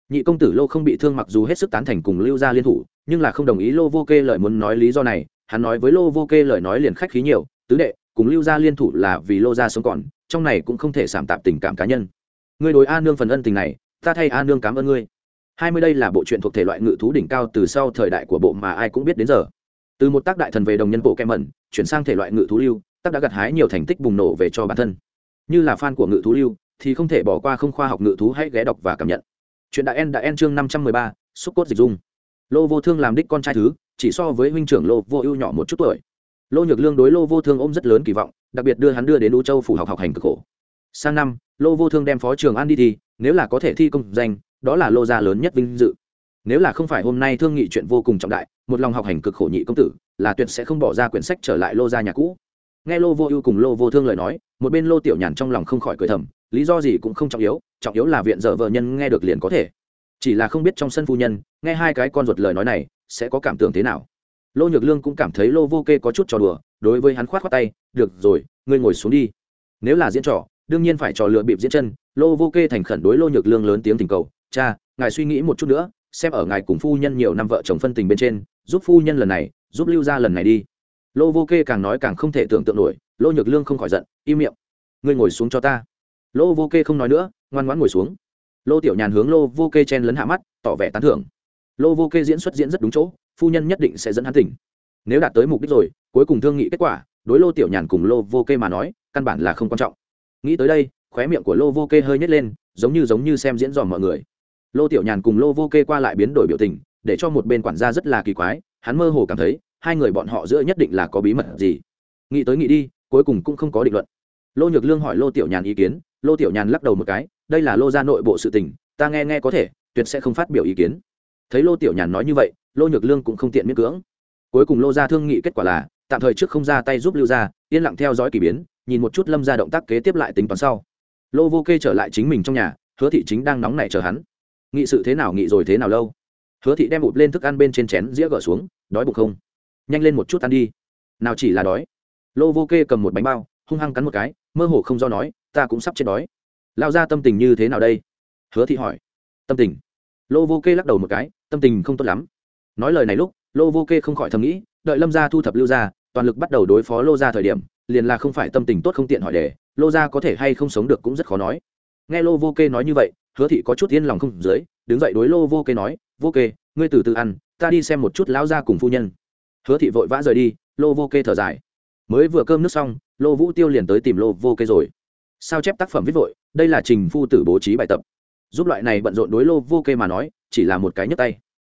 nhị công tử lô không bị thương mặc dù hết sức tán thành cùng lưu gia liên thủ, nhưng là không đồng ý lô vô kê lời muốn nói lý do này. Hắn nói với lô vô kê lời nói liền khách khí nhiều, tứ đệ, cùng lưu gia liên thủ là vì lô gia sống còn, trong này cũng không thể giảm tạp tình cảm cá nhân. Ngươi đối a nương phần ân tình này, ta thay a nương cảm ơn ngươi. Hai mươi đây là bộ truyện thuộc thể loại ngự thú đỉnh cao từ sau thời đại của bộ mà ai cũng biết đến giờ. Từ một tác đại thần về đồng nhân bộ kem mẩn, chuyển sang thể loại ngự thú lưu, tác đã gặt hái nhiều thành tích bùng nổ về cho bản thân. Như là fan của ngự thú lưu, thì không thể bỏ qua không khoa học ngự thú hãy ghé đọc và cảm nhận chuyện đại en đại en chương năm trăm mười ba, xúc cốt dịch dung. Lô vô thương làm đích con trai thứ, chỉ so với huynh trưởng lô vô ưu nhỏ một chút tuổi. Lô nhược lương đối lô vô thương ôm rất lớn kỳ vọng, đặc biệt đưa hắn đưa đến u châu phủ học học hành cực khổ. Sang năm, lô vô thương đem phó trường an đi thi, nếu là có thể thi công danh, đó là lô gia lớn nhất vinh dự. Nếu là không phải hôm nay thương nghị chuyện vô cùng trọng đại, một lòng học hành cực khổ nhị công tử, là tuyệt sẽ không bỏ ra quyển sách trở lại lô gia nhà cũ nghe lô vô ưu cùng lô vô thương lời nói, một bên lô tiểu nhàn trong lòng không khỏi cười thầm, lý do gì cũng không trọng yếu trọng yếu là viện dở vợ nhân nghe được liền có thể. Chỉ là không biết trong sân phu nhân, nghe hai cái con ruột lời nói này, sẽ có cảm tưởng thế nào. Lô nhược lương cũng cảm thấy lô vô kê có chút trò đùa, đối với hắn khoát khoát tay, được rồi, ngươi ngồi xuống đi. Nếu là diễn trò, đương nhiên phải trò lựa bịp diễn chân. Lô vô kê thành khẩn đối lô nhược lương lớn tiếng tình cầu, cha, ngài suy nghĩ một chút nữa, xem ở ngài cùng phu nhân nhiều năm vợ chồng phân tình bên trên, giúp phu nhân lần này, giúp lưu ra lần này đi lô vô kê càng nói càng không thể tưởng tượng nổi, lô nhược lương không khỏi giận, im miệng. Ngươi ngồi xuống cho ta. Lô vô kê không nói nữa, ngoan ngoãn ngồi xuống. Lô tiểu nhàn hướng lô vô kê chen lấn hạ mắt, tỏ vẻ tán thưởng. Lô vô kê diễn xuất diễn rất đúng chỗ, phu nhân nhất định sẽ dẫn hắn tỉnh. Nếu đạt tới mục đích rồi, cuối cùng thương nghị kết quả, đối lô tiểu nhàn cùng lô vô kê mà nói, căn bản là không quan trọng. Nghĩ tới đây, khóe miệng của lô vô kê hơi nhét lên, giống như giống như xem diễn dòm mọi người. Lô tiểu nhàn cùng lô vô kê qua lại biến đổi biểu tình để cho một bên quản gia rất là kỳ quái, hắn mơ hồ cảm thấy hai người bọn họ giữa nhất định là có bí mật gì. Nghĩ tới nghĩ đi, cuối cùng cũng không có định luận. Lô nhược lương hỏi lô tiểu nhàn ý kiến, lô tiểu nhàn lắc đầu một cái, đây là lô gia nội bộ sự tình, ta nghe nghe có thể, tuyệt sẽ không phát biểu ý kiến. Thấy lô tiểu nhàn nói như vậy, lô nhược lương cũng không tiện miễn cưỡng. Cuối cùng lô gia thương nghị kết quả là, tạm thời trước không ra tay giúp lưu gia, yên lặng theo dõi k ỳ biến, nhìn một chút lâm ra động tác kế tiếp lại tính toán sau. Lô vô kê trở lại chính mình trong nhà, hứa thị chính đang nóng nảy chờ hắn. Nghị sự thế nào, nghị rồi thế nào lâu? Hứa thị đem ụp lên thức ăn bên trên chén dĩa gỡ xuống, đói bụng không? Nhanh lên một chút ăn đi. Nào chỉ là đói. Lô vô kê cầm một bánh bao, hung hăng cắn một cái, mơ hồ không do nói, ta cũng sắp chết đói. Lao ra tâm tình như thế nào đây? Hứa thị hỏi. Tâm tình. Lô vô kê lắc đầu một cái, tâm tình không tốt lắm. Nói lời này lúc, lô vô kê không khỏi thầm nghĩ, đợi lâm gia thu thập lưu gia, toàn lực bắt đầu đối phó lô gia thời điểm, liền là không phải tâm tình tốt không tiện hỏi đề lô gia có thể hay không sống được cũng rất khó nói. Nghe lô vô kê nói như vậy, hứa thị có chút yên lòng không dưới, đứng dậy đối lô vô kê nói vô kê, ngươi từ từ ăn, ta đi xem một chút lão gia cùng phu nhân. Hứa thị vội vã rời đi, lô vô kê thở dài. Mới vừa cơm nước xong, lô vũ tiêu liền tới tìm lô vô kê rồi. Sao chép tác phẩm viết vội, đây là trình phu tử bố trí bài tập. Giúp loại này bận rộn đối lô vô kê mà nói, chỉ là một cái nhấp tay.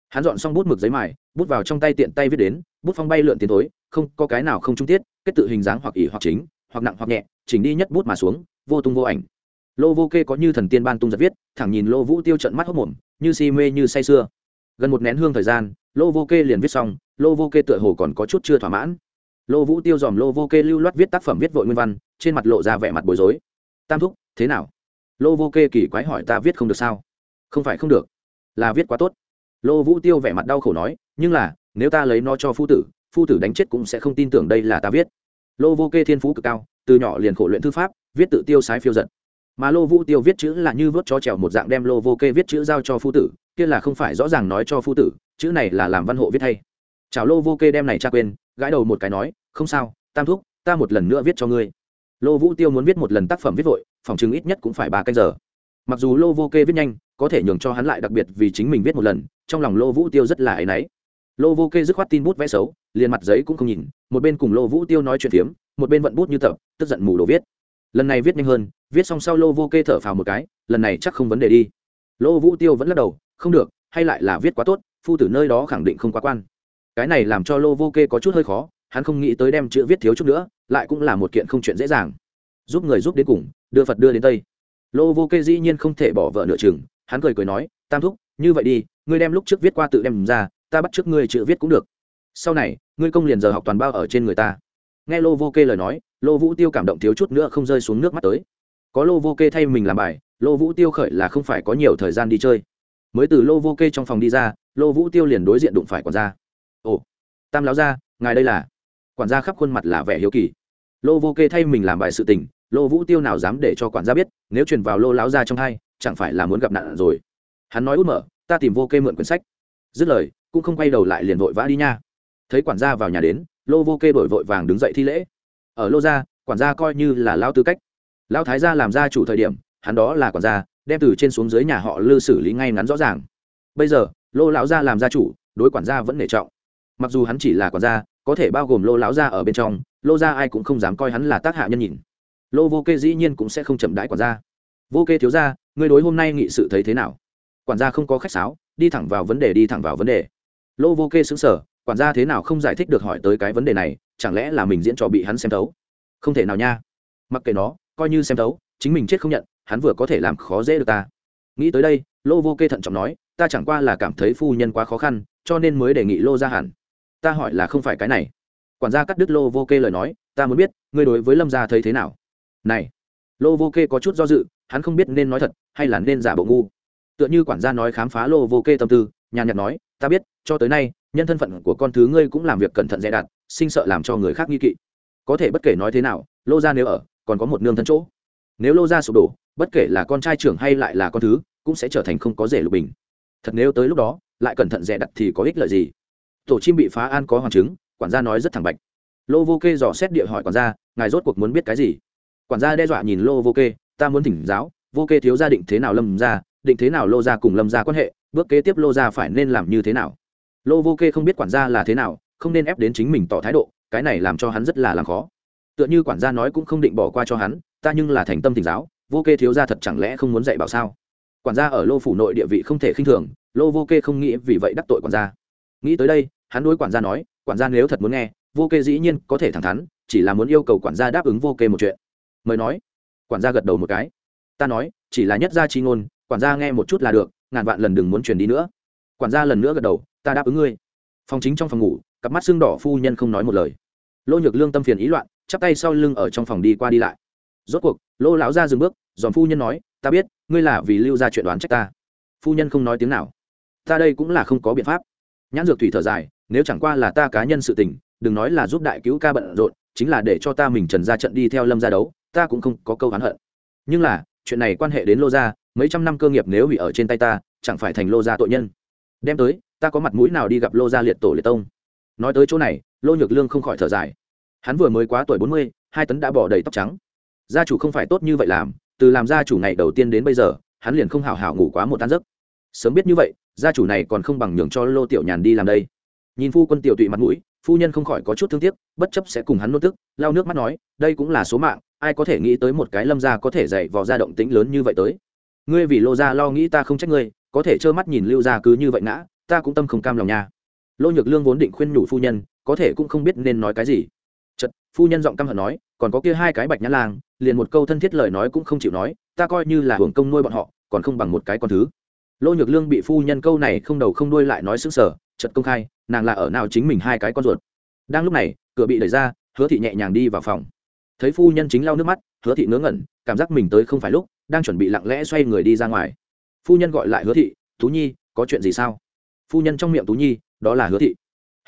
Hắn dọn xong bút mực giấy mài, bút vào trong tay tiện tay viết đến, bút phong bay lượn tiến tối không có cái nào không trung tiết, kết tự hình dáng hoặc ỉ hoặc chính, hoặc nặng hoặc nhẹ, chỉnh đi nhất bút mà xuống, vô tung vô ảnh lô vô kê có như thần tiên ban tung giật viết, thẳng nhìn lô vũ tiêu trận mắt hốc mồm, như si mê như say sưa. Gần một nén hương thời gian, lô vô kê liền viết xong, lô vô kê tựa hồ còn có chút chưa thỏa mãn. Lô vũ tiêu dòm lô vô kê lưu loát viết tác phẩm viết vội nguyên văn, trên mặt lộ ra vẻ mặt bối rối. Tam thúc, thế nào? Lô vô kê kỳ quái hỏi ta viết không được sao? Không phải không được. Là viết quá tốt. Lô vũ tiêu vẻ mặt đau khổ nói, nhưng là, nếu ta lấy nó cho phu tử phu tử đánh chết cũng sẽ không tin tưởng đây là ta viết. Lô vô kê thiên phú cực cao, từ nhỏ liền khổ luyện thư pháp, viết tự tiêu sái phiêu giận mà lô vũ tiêu viết chữ là như vớt cho trèo một dạng đem lô vô kê viết chữ giao cho phu tử, kia là không phải rõ ràng nói cho phu tử, chữ này là làm văn hộ viết thay. Chào lô vô kê đem này cha quên, gãi đầu một cái nói, không sao, tam thúc, ta một lần nữa viết cho ngươi. Lô vũ tiêu muốn viết một lần tác phẩm viết vội, phòng chứng ít nhất cũng phải ba canh giờ. Mặc dù lô vô kê viết nhanh, có thể nhường cho hắn lại đặc biệt vì chính mình viết một lần, trong lòng lô vũ tiêu rất là áy náy. Lô vô kê dứt khoát tin bút vẽ xấu, liền mặt giấy cũng không nhìn, một bên cùng lô vũ tiêu nói chuyện phiếm, một bên vận bút như tập, tức giận mù đồ viết lần này viết nhanh hơn, viết xong sau lô vô kê thở phào một cái, lần này chắc không vấn đề đi. Lô vũ tiêu vẫn lắc đầu, không được, hay lại là viết quá tốt, phu tử nơi đó khẳng định không quá quan. Cái này làm cho lô vô kê có chút hơi khó, hắn không nghĩ tới đem chữ viết thiếu chút nữa, lại cũng là một kiện không chuyện dễ dàng. Giúp người giúp đến cùng, đưa phật đưa đến tây. Lô vô kê dĩ nhiên không thể bỏ vợ nửa chừng, hắn cười cười nói, tam thúc, như vậy đi, ngươi đem lúc trước viết qua tự đem ra, ta bắt trước ngươi chữ viết cũng được. Sau này, ngươi công liền giờ học toàn bao ở trên người ta. Nghe lô vô kê lời nói lô vũ tiêu cảm động thiếu chút nữa không rơi xuống nước mắt tới. Có lô vô kê thay mình làm bài, lô vũ tiêu khởi là không phải có nhiều thời gian đi chơi. Mới từ lô vô kê trong phòng đi ra, lô vũ tiêu liền đối diện đụng phải quản gia. Ồ, tam láo ra ngài đây là? Quản gia khắp khuôn mặt là vẻ hiếu kỳ. Lô vô kê thay mình làm bài sự tình, lô vũ tiêu nào dám để cho quản gia biết, nếu truyền vào lô láo ra trong hai, chẳng phải là muốn gặp nạn rồi. Hắn nói út mở, ta tìm vô kê mượn quyển sách. Dứt lời, cũng không quay đầu lại liền vội vã đi nha. Thấy quản gia vào nhà đến, lô vô kê đổi vội vàng đứng dậy thi lễ ở lô gia, quản gia coi như là lao tư cách. Lao thái gia làm gia chủ thời điểm, hắn đó là quản gia, đem từ trên xuống dưới nhà họ lư xử lý ngay ngắn rõ ràng. Bây giờ, lô lão gia làm gia chủ, đối quản gia vẫn nể trọng. Mặc dù hắn chỉ là quản gia, có thể bao gồm lô lão gia ở bên trong, lô gia ai cũng không dám coi hắn là tác hạ nhân nhìn. Lô vô kê dĩ nhiên cũng sẽ không chậm đãi quản gia. Vô kê thiếu gia, ngươi đối hôm nay nghị sự thấy thế nào? Quản gia không có khách sáo, đi thẳng vào vấn đề, đi thẳng vào vấn đề. Lô vô kê xứng sở quản gia thế nào không giải thích được hỏi tới cái vấn đề này, chẳng lẽ là mình diễn trò bị hắn xem thấu? Không thể nào nha. Mặc kệ nó, coi như xem thấu, chính mình chết không nhận, hắn vừa có thể làm khó dễ được ta. Nghĩ tới đây, lô vô kê thận trọng nói, ta chẳng qua là cảm thấy phu nhân quá khó khăn, cho nên mới đề nghị lô ra hẳn ta hỏi là không phải cái này. Quản gia cắt đứt lô vô kê lời nói, ta muốn biết, ngươi đối với lâm gia thấy thế nào? Này, lô vô kê có chút do dự, hắn không biết nên nói thật, hay là nên giả bộ ngu. Tựa như quản gia nói khám phá lô vô kê tâm tư nhàn nhạt nói, ta biết, cho tới nay, nhân thân phận của con thứ ngươi cũng làm việc cẩn thận dè đặt sinh sợ làm cho người khác nghi kỵ. Có thể bất kể nói thế nào, lô ra nếu ở, còn có một nương thân chỗ. Nếu lô ra sụp đổ, bất kể là con trai trưởng hay lại là con thứ, cũng sẽ trở thành không có rể lục bình. Thật nếu tới lúc đó, lại cẩn thận dè đặt thì có ích lợi gì? Tổ chim bị phá an có hoàn chứng, quản gia nói rất thẳng bạch. Lô vô kê dò xét địa hỏi quản gia, ngài rốt cuộc muốn biết cái gì? Quản gia đe dọa nhìn lô vô kê, ta muốn thỉnh giáo, vô kê thiếu gia định thế nào lâm ra, định thế nào lô ra cùng lâm ra quan hệ bước kế tiếp lô ra phải nên làm như thế nào? Lô vô kê không biết quản gia là thế nào, không nên ép đến chính mình tỏ thái độ, cái này làm cho hắn rất là làm khó. Tựa như quản gia nói cũng không định bỏ qua cho hắn, ta nhưng là thành tâm tình giáo, vô kê thiếu gia thật chẳng lẽ không muốn dạy bảo sao? Quản gia ở lô phủ nội địa vị không thể khinh thường, lô vô kê không nghĩ vì vậy đắc tội quản gia. Nghĩ tới đây, hắn đối quản gia nói, quản gia nếu thật muốn nghe, vô kê dĩ nhiên có thể thẳng thắn, chỉ là muốn yêu cầu quản gia đáp ứng vô kê một chuyện. Mời nói. Quản gia gật đầu một cái. Ta nói, chỉ là nhất gia chi ngôn, quản gia nghe một chút là được ngàn vạn lần đừng muốn truyền đi nữa. Quản gia lần nữa gật đầu, ta đáp ứng ngươi. Phòng chính trong phòng ngủ, cặp mắt xương đỏ phu nhân không nói một lời. Lô nhược lương tâm phiền ý loạn, chắp tay sau lưng ở trong phòng đi qua đi lại. Rốt cuộc, lô lão ra dừng bước dòm phu nhân nói, ta biết, ngươi là vì lưu ra chuyện đoán trách ta. Phu nhân không nói tiếng nào. Ta đây cũng là không có biện pháp. Nhãn dược thủy thở dài, nếu chẳng qua là ta cá nhân sự tình, đừng nói là giúp đại cứu ca bận rộn, chính là để cho ta mình trần ra trận đi theo lâm ra đấu, ta cũng không có câu hắn hận. Nhưng là, chuyện này quan hệ đến lô gia mấy trăm năm cơ nghiệp nếu bị ở trên tay ta, chẳng phải thành lô gia tội nhân. Đem tới, ta có mặt mũi nào đi gặp lô gia liệt tổ liệt tông? Nói tới chỗ này, lô nhược lương không khỏi thở dài. Hắn vừa mới quá tuổi bốn mươi, hai tấn đã bỏ đầy tóc trắng. Gia chủ không phải tốt như vậy làm, từ làm gia chủ ngày đầu tiên đến bây giờ, hắn liền không hào hào ngủ quá một tan giấc. Sớm biết như vậy, gia chủ này còn không bằng nhường cho lô tiểu nhàn đi làm đây. Nhìn phu quân tiểu tụy mặt mũi, phu nhân không khỏi có chút thương tiếc, bất chấp sẽ cùng hắn nôn tức lao nước mắt nói, đây cũng là số mạng, ai có thể nghĩ tới một cái lâm gia có thể dạy vò ra động tĩnh lớn như vậy tới ngươi vì lô gia lo nghĩ ta không trách ngươi, có thể trơ mắt nhìn lưu gia cứ như vậy ngã, ta cũng tâm không cam lòng nha. Lô nhược lương vốn định khuyên nhủ phu nhân, có thể cũng không biết nên nói cái gì. Chật phu nhân giọng căm hận nói, còn có kia hai cái bạch nhã lang, liền một câu thân thiết lời nói cũng không chịu nói, ta coi như là hưởng công nuôi bọn họ, còn không bằng một cái con thứ. Lô nhược lương bị phu nhân câu này không đầu không đuôi lại nói xứng sở chật công khai, nàng là ở nào chính mình hai cái con ruột. Đang lúc này, cửa bị đẩy ra, hứa thị nhẹ nhàng đi vào phòng. Thấy phu nhân chính lau nước mắt, hứa thị ngớ ngẩn, cảm giác mình tới không phải lúc đang chuẩn bị lặng lẽ xoay người đi ra ngoài. Phu nhân gọi lại hứa thị, tú nhi, có chuyện gì sao? Phu nhân trong miệng tú nhi, đó là hứa thị.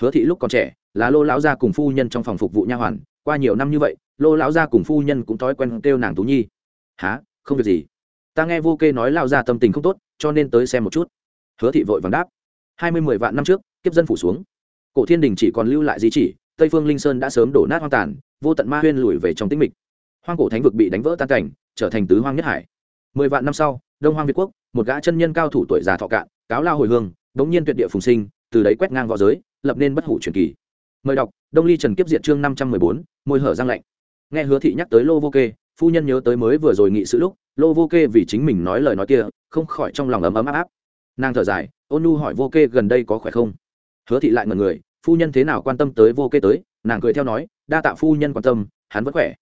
Hứa thị lúc còn trẻ, là lô lão gia cùng phu nhân trong phòng phục vụ nha hoàn. Qua nhiều năm như vậy, lô lão gia cùng phu nhân cũng thói quen kêu nàng tú nhi. Há không việc gì. Ta nghe vô kê nói lao ra tâm tình không tốt, cho nên tới xem một chút. Hứa thị vội vàng đáp, hai mươi mười vạn năm trước, kiếp dân phủ xuống. Cổ thiên đình chỉ còn lưu lại di chỉ, tây phương linh sơn đã sớm đổ nát hoang tàn, vô tận ma huyên lùi về trong tĩnh mịch. Hoang cổ thánh vực bị đánh vỡ tan cảnh, trở thành tứ hoang nhất hải mười vạn năm sau, đông hoang việt quốc, một gã chân nhân cao thủ tuổi già thọ cạn, cáo lao hồi hương bỗng nhiên tuyệt địa phùng sinh, từ đấy quét ngang v õ giới, lập nên bất hủ truyền kỳ. Mời đọc, đông ly trần kiếp diện chương năm trăm mười bốn, môi hở giang lạnh. Nghe hứa thị nhắc tới lô vô kê, phu nhân nhớ tới mới vừa rồi nghị sự lúc, lô vô kê vì chính mình nói lời nói kia, không khỏi trong lòng ấm ấm áp áp. Nàng thở dài, ôn nu hỏi vô kê gần đây có khỏe không? Hứa thị lại ngần người, phu nhân thế nào quan tâm tới vô kê tới? Nàng cười theo nói, đa tạ phu nhân quan tâm, hắn vẫn khỏe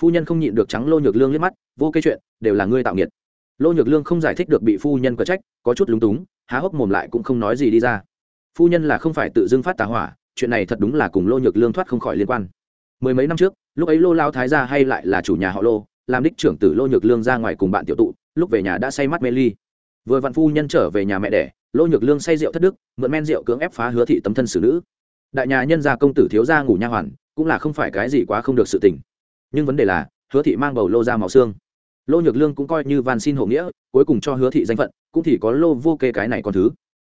phu nhân không nhịn được trắng lô nhược lương liếc mắt, vô kê chuyện, đều là ngươi tạo nghiệt. Lô nhược lương không giải thích được bị phu nhân có trách, có chút lúng túng, há hốc mồm lại cũng không nói gì đi ra. Phu nhân là không phải tự dưng phát tà hỏa, chuyện này thật đúng là cùng lô nhược lương thoát không khỏi liên quan. Mười mấy năm trước, lúc ấy lô lao thái gia hay lại là chủ nhà họ lô, làm đích trưởng tử lô nhược lương ra ngoài cùng bạn tiểu tụ, lúc về nhà đã say mắt mê ly. Vừa vặn phu nhân trở về nhà mẹ đẻ, lô nhược lương say rượu thất đức, mượn men rượu cưỡng ép phá hứa thị tấm thân xử nữ. Đại nhà nhân gia công tử thiếu gia ngủ nha hoàn, cũng là không phải cái gì quá không được sự tình nhưng vấn đề là, hứa thị mang bầu lô ra màu xương. Lô nhược lương cũng coi như van xin hộ nghĩa, cuối cùng cho hứa thị danh phận, cũng thì có lô vô kê cái này còn thứ.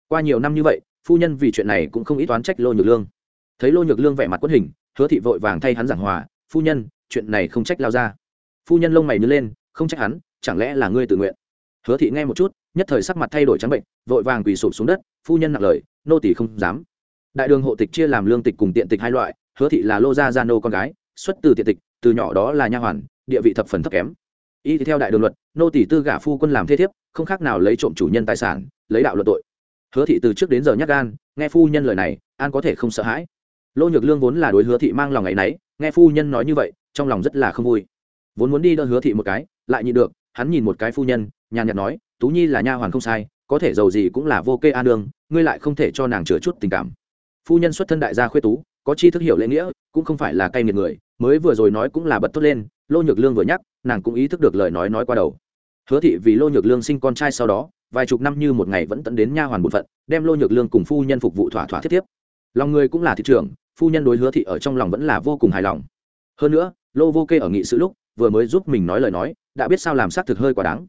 Qua nhiều năm như vậy, phu nhân vì chuyện này cũng không ít toán trách lô nhược lương. Thấy lô nhược lương vẻ mặt quất hình, hứa thị vội vàng thay hắn giảng hòa, phu nhân, chuyện này không trách lao ra. Phu nhân lông mày nhớ lên, không trách hắn, chẳng lẽ là ngươi tự nguyện? Hứa thị nghe một chút, nhất thời sắc mặt thay đổi trắng bệnh, vội vàng quỳ sụp xuống đất, phu nhân nặng lời, nô tỷ không dám. Đại đường hộ tịch chia làm lương tịch cùng tiện tịch hai loại, hứa thị là lô gia gia nô con gái, xuất từ tiện tịch từ nhỏ đó là nha hoàn, địa vị thập phần thấp kém. Y theo đại đường luật, nô tỷ tư gả phu quân làm thế thiếp, không khác nào lấy trộm chủ nhân tài sản, lấy đạo luật tội. Hứa thị từ trước đến giờ nhắc gan, nghe phu nhân lời này, an có thể không sợ hãi. Lô nhược lương vốn là đối hứa thị mang lòng ngày nấy, nghe phu nhân nói như vậy, trong lòng rất là không vui. Vốn muốn đi đỡ hứa thị một cái, lại nhịn được, hắn nhìn một cái phu nhân, nhàn nhạt nói, tú nhi là nha hoàn không sai, có thể giàu gì cũng là vô kê an đường, ngươi lại không thể cho nàng chữa chút tình cảm. Phu nhân xuất thân đại gia khuê tú, có chi thức hiểu lễ nghĩa, cũng không phải là cay nghiệt người mới vừa rồi nói cũng là bật tốt lên, lô nhược lương vừa nhắc, nàng cũng ý thức được lời nói nói qua đầu. Hứa thị vì lô nhược lương sinh con trai sau đó, vài chục năm như một ngày vẫn tận đến nha hoàn bột phận, đem lô nhược lương cùng phu nhân phục vụ thỏa thỏa thiết tiếp. Lòng người cũng là thị trường phu nhân đối hứa thị ở trong lòng vẫn là vô cùng hài lòng. Hơn nữa, lô vô kê ở nghị sự lúc, vừa mới giúp mình nói lời nói, đã biết sao làm xác thực hơi quá đáng.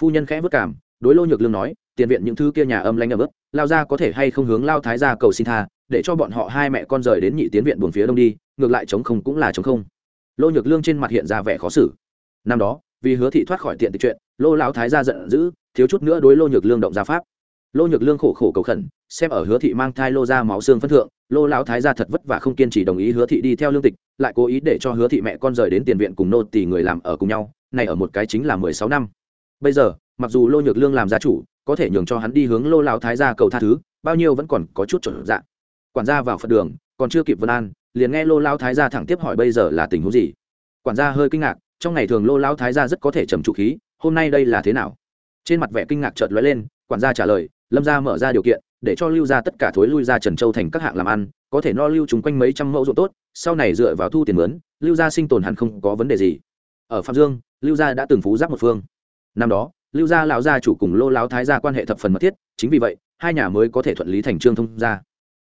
Phu nhân khẽ vất cảm, đối lô nhược lương nói, tiền viện những thứ kia nhà âm lanh ấm ức lao ra có thể hay không hướng lao thái ra cầu xin tha, để cho bọn họ hai mẹ con rời đến nhị tiến viện buồng phía đông đi ngược lại chống không cũng là chống không. Lô nhược lương trên mặt hiện ra vẻ khó xử. Năm đó, vì hứa thị thoát khỏi tiện tịch chuyện, lô lão thái ra giận dữ, thiếu chút nữa đối lô nhược lương động ra pháp. Lô nhược lương khổ khổ cầu khẩn, xem ở hứa thị mang thai lô ra máu xương phân thượng, lô lão thái ra thật vất vả không kiên trì đồng ý hứa thị đi theo lương tịch, lại cố ý để cho hứa thị mẹ con rời đến tiền viện cùng nô tỷ người làm ở cùng nhau, này ở một cái chính là mười sáu năm. Bây giờ, mặc dù lô nhược lương làm gia chủ, có thể nhường cho hắn đi hướng lô lão thái ra cầu tha thứ, bao nhiêu vẫn còn có chút chuẩn dạng quản gia vào phật đường, còn chưa kịp vân an liền nghe lô lao thái gia thẳng tiếp hỏi bây giờ là tình huống gì. Quản gia hơi kinh ngạc, trong ngày thường lô lao thái gia rất có thể trầm trụ khí, hôm nay đây là thế nào? Trên mặt vẻ kinh ngạc chợt lóe lên, quản gia trả lời, lâm gia mở ra điều kiện, để cho lưu ra tất cả thối lui ra trần châu thành các hạng làm ăn, có thể no lưu chúng quanh mấy trăm mẫu ruộng tốt, sau này dựa vào thu tiền mướn, lưu gia sinh tồn hẳn không có vấn đề gì. Ở phạm dương, lưu gia đã từng phú giáp một phương. Năm đó, lưu gia lão gia chủ cùng lô lão thái gia quan hệ thập phần mật thiết, chính vì vậy, hai nhà mới có thể thuận lý thành trương thông gia.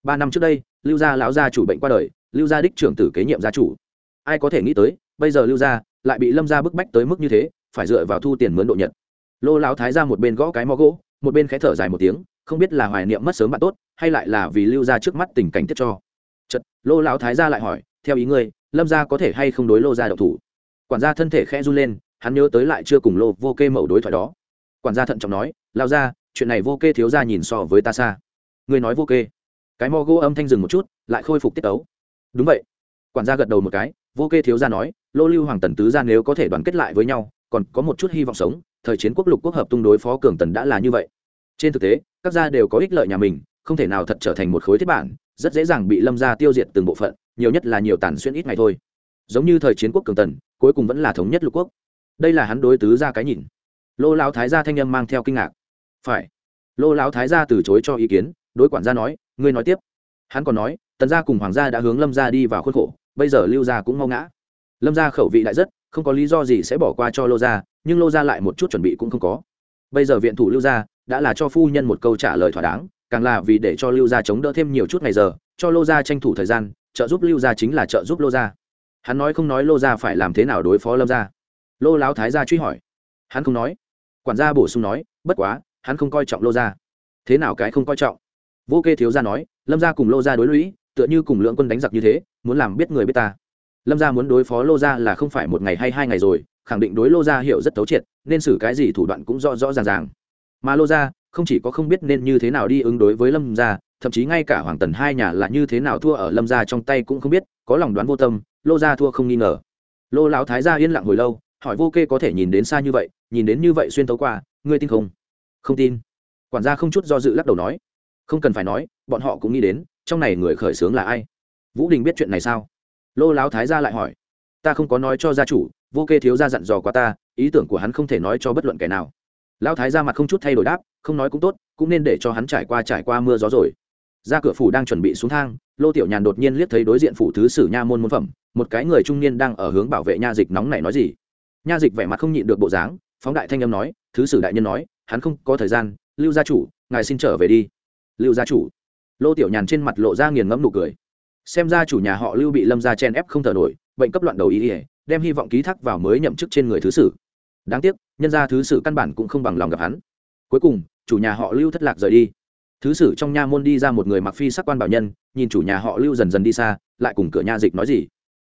Ba năm trước đây, lưu gia lão gia chủ bệnh qua đời lưu gia đích trưởng tử kế nhiệm gia chủ. Ai có thể nghĩ tới, bây giờ lưu gia lại bị lâm gia bức bách tới mức như thế, phải dựa vào thu tiền mướn độ nhật. lô lão thái gia một bên gõ cái mó gỗ, một bên khẽ thở dài một tiếng, không biết là hoài niệm mất sớm bạn tốt, hay lại là vì lưu gia trước mắt tình cảnh tiếp cho. Chật lô lão thái gia lại hỏi, theo ý ngươi, lâm gia có thể hay không đối lô gia độc thủ? Quản gia thân thể khẽ run lên, hắn nhớ tới lại chưa cùng lô vô kê mẫu đối thoại đó. Quản gia thận trọng nói lao ra chuyện này vô kê thiếu ra nhìn so với ta xa. Ngươi nói vô kê? Cái mò gỗ âm thanh dừng một chút, lại khôi phục tiết ấu đúng vậy. Quản gia gật đầu một cái, vô kê thiếu gia nói, lô lưu hoàng tần tứ gia nếu có thể đoàn kết lại với nhau, còn có một chút hy vọng sống, thời chiến quốc lục quốc hợp tung đối phó cường tần đã là như vậy. Trên thực tế, các gia đều có ích lợi nhà mình, không thể nào thật trở thành một khối thiết bản, rất dễ dàng bị lâm gia tiêu diệt từng bộ phận, nhiều nhất là nhiều tàn xuyên ít ngày thôi. Giống như thời chiến quốc cường tần, cuối cùng vẫn là thống nhất lục quốc. Đây là hắn đối tứ ra cái nhìn. Lô lão thái gia thanh âm mang theo kinh ngạc. Phải. Lô lão thái gia từ chối cho ý kiến, đối quản gia nói, ngươi nói tiếp. Hắn còn nói tần gia cùng hoàng gia đã hướng lâm gia đi vào khuôn khổ, bây giờ lưu gia cũng mau ngã. Lâm gia khẩu vị lại rất, không có lý do gì sẽ bỏ qua cho lô gia, nhưng lô gia lại một chút chuẩn bị cũng không có. Bây giờ viện thủ lưu gia đã là cho phu nhân một câu trả lời thỏa đáng, càng là vì để cho lưu gia chống đỡ thêm nhiều chút ngày giờ, cho lô gia tranh thủ thời gian, trợ giúp lưu gia chính là trợ giúp lô gia. Hắn nói không nói lô gia phải làm thế nào đối phó lâm gia? Lô láo thái gia truy hỏi. Hắn không nói. Quản gia bổ sung nói, bất quá, hắn không coi trọng lô gia. Thế nào cái không coi trọng? Vô kê thiếu gia nói, lâm gia cùng lô gia đối lũy tựa như cùng lượng quân đánh giặc như thế, muốn làm biết người biết ta. Lâm gia muốn đối phó lô gia là không phải một ngày hay hai ngày rồi, khẳng định đối lô gia hiểu rất thấu triệt, nên xử cái gì thủ đoạn cũng rõ rõ ràng ràng. Mà lô gia không chỉ có không biết nên như thế nào đi ứng đối với lâm gia, thậm chí ngay cả hoàng tần hai nhà là như thế nào thua ở lâm gia trong tay cũng không biết, có lòng đoán vô tâm, lô gia thua không nghi ngờ. Lô lão thái gia yên lặng hồi lâu, hỏi vô kê có thể nhìn đến xa như vậy, nhìn đến như vậy xuyên tấu qua, ngươi tin không? Không tin. Quản gia không chút do dự lắc đầu nói. Không cần phải nói, bọn họ cũng nghĩ đến trong này người khởi xướng là ai? Vũ đình biết chuyện này sao? Lô lão thái gia lại hỏi. Ta không có nói cho gia chủ, vô kê thiếu gia dặn dò qua ta, ý tưởng của hắn không thể nói cho bất luận kẻ nào. Lão thái gia mặt không chút thay đổi đáp, không nói cũng tốt, cũng nên để cho hắn trải qua trải qua mưa gió rồi. Ra cửa phủ đang chuẩn bị xuống thang, lô tiểu nhàn đột nhiên liếc thấy đối diện phủ thứ sử nha môn môn phẩm, một cái người trung niên đang ở hướng bảo vệ nha dịch nóng này nói gì. Nha dịch vẻ mặt không nhịn được bộ dáng, phóng đại thanh âm nói, thứ sử đại nhân nói, hắn không có thời gian, lưu gia chủ, ngài xin trở về đi. Lưu gia chủ lô tiểu nhàn trên mặt lộ ra nghiền ngẫm nụ cười. Xem ra chủ nhà họ lưu bị lâm gia chen ép không thở nổi, bệnh cấp loạn đầu ý ỉa đem hy vọng ký thác vào mới nhậm chức trên người thứ sử. Đáng tiếc, nhân ra thứ sử căn bản cũng không bằng lòng gặp hắn. Cuối cùng, chủ nhà họ lưu thất lạc rời đi. Thứ sử trong nha môn đi ra một người mặc phi sắc quan bảo nhân, nhìn chủ nhà họ lưu dần dần đi xa, lại cùng cửa nha dịch nói gì.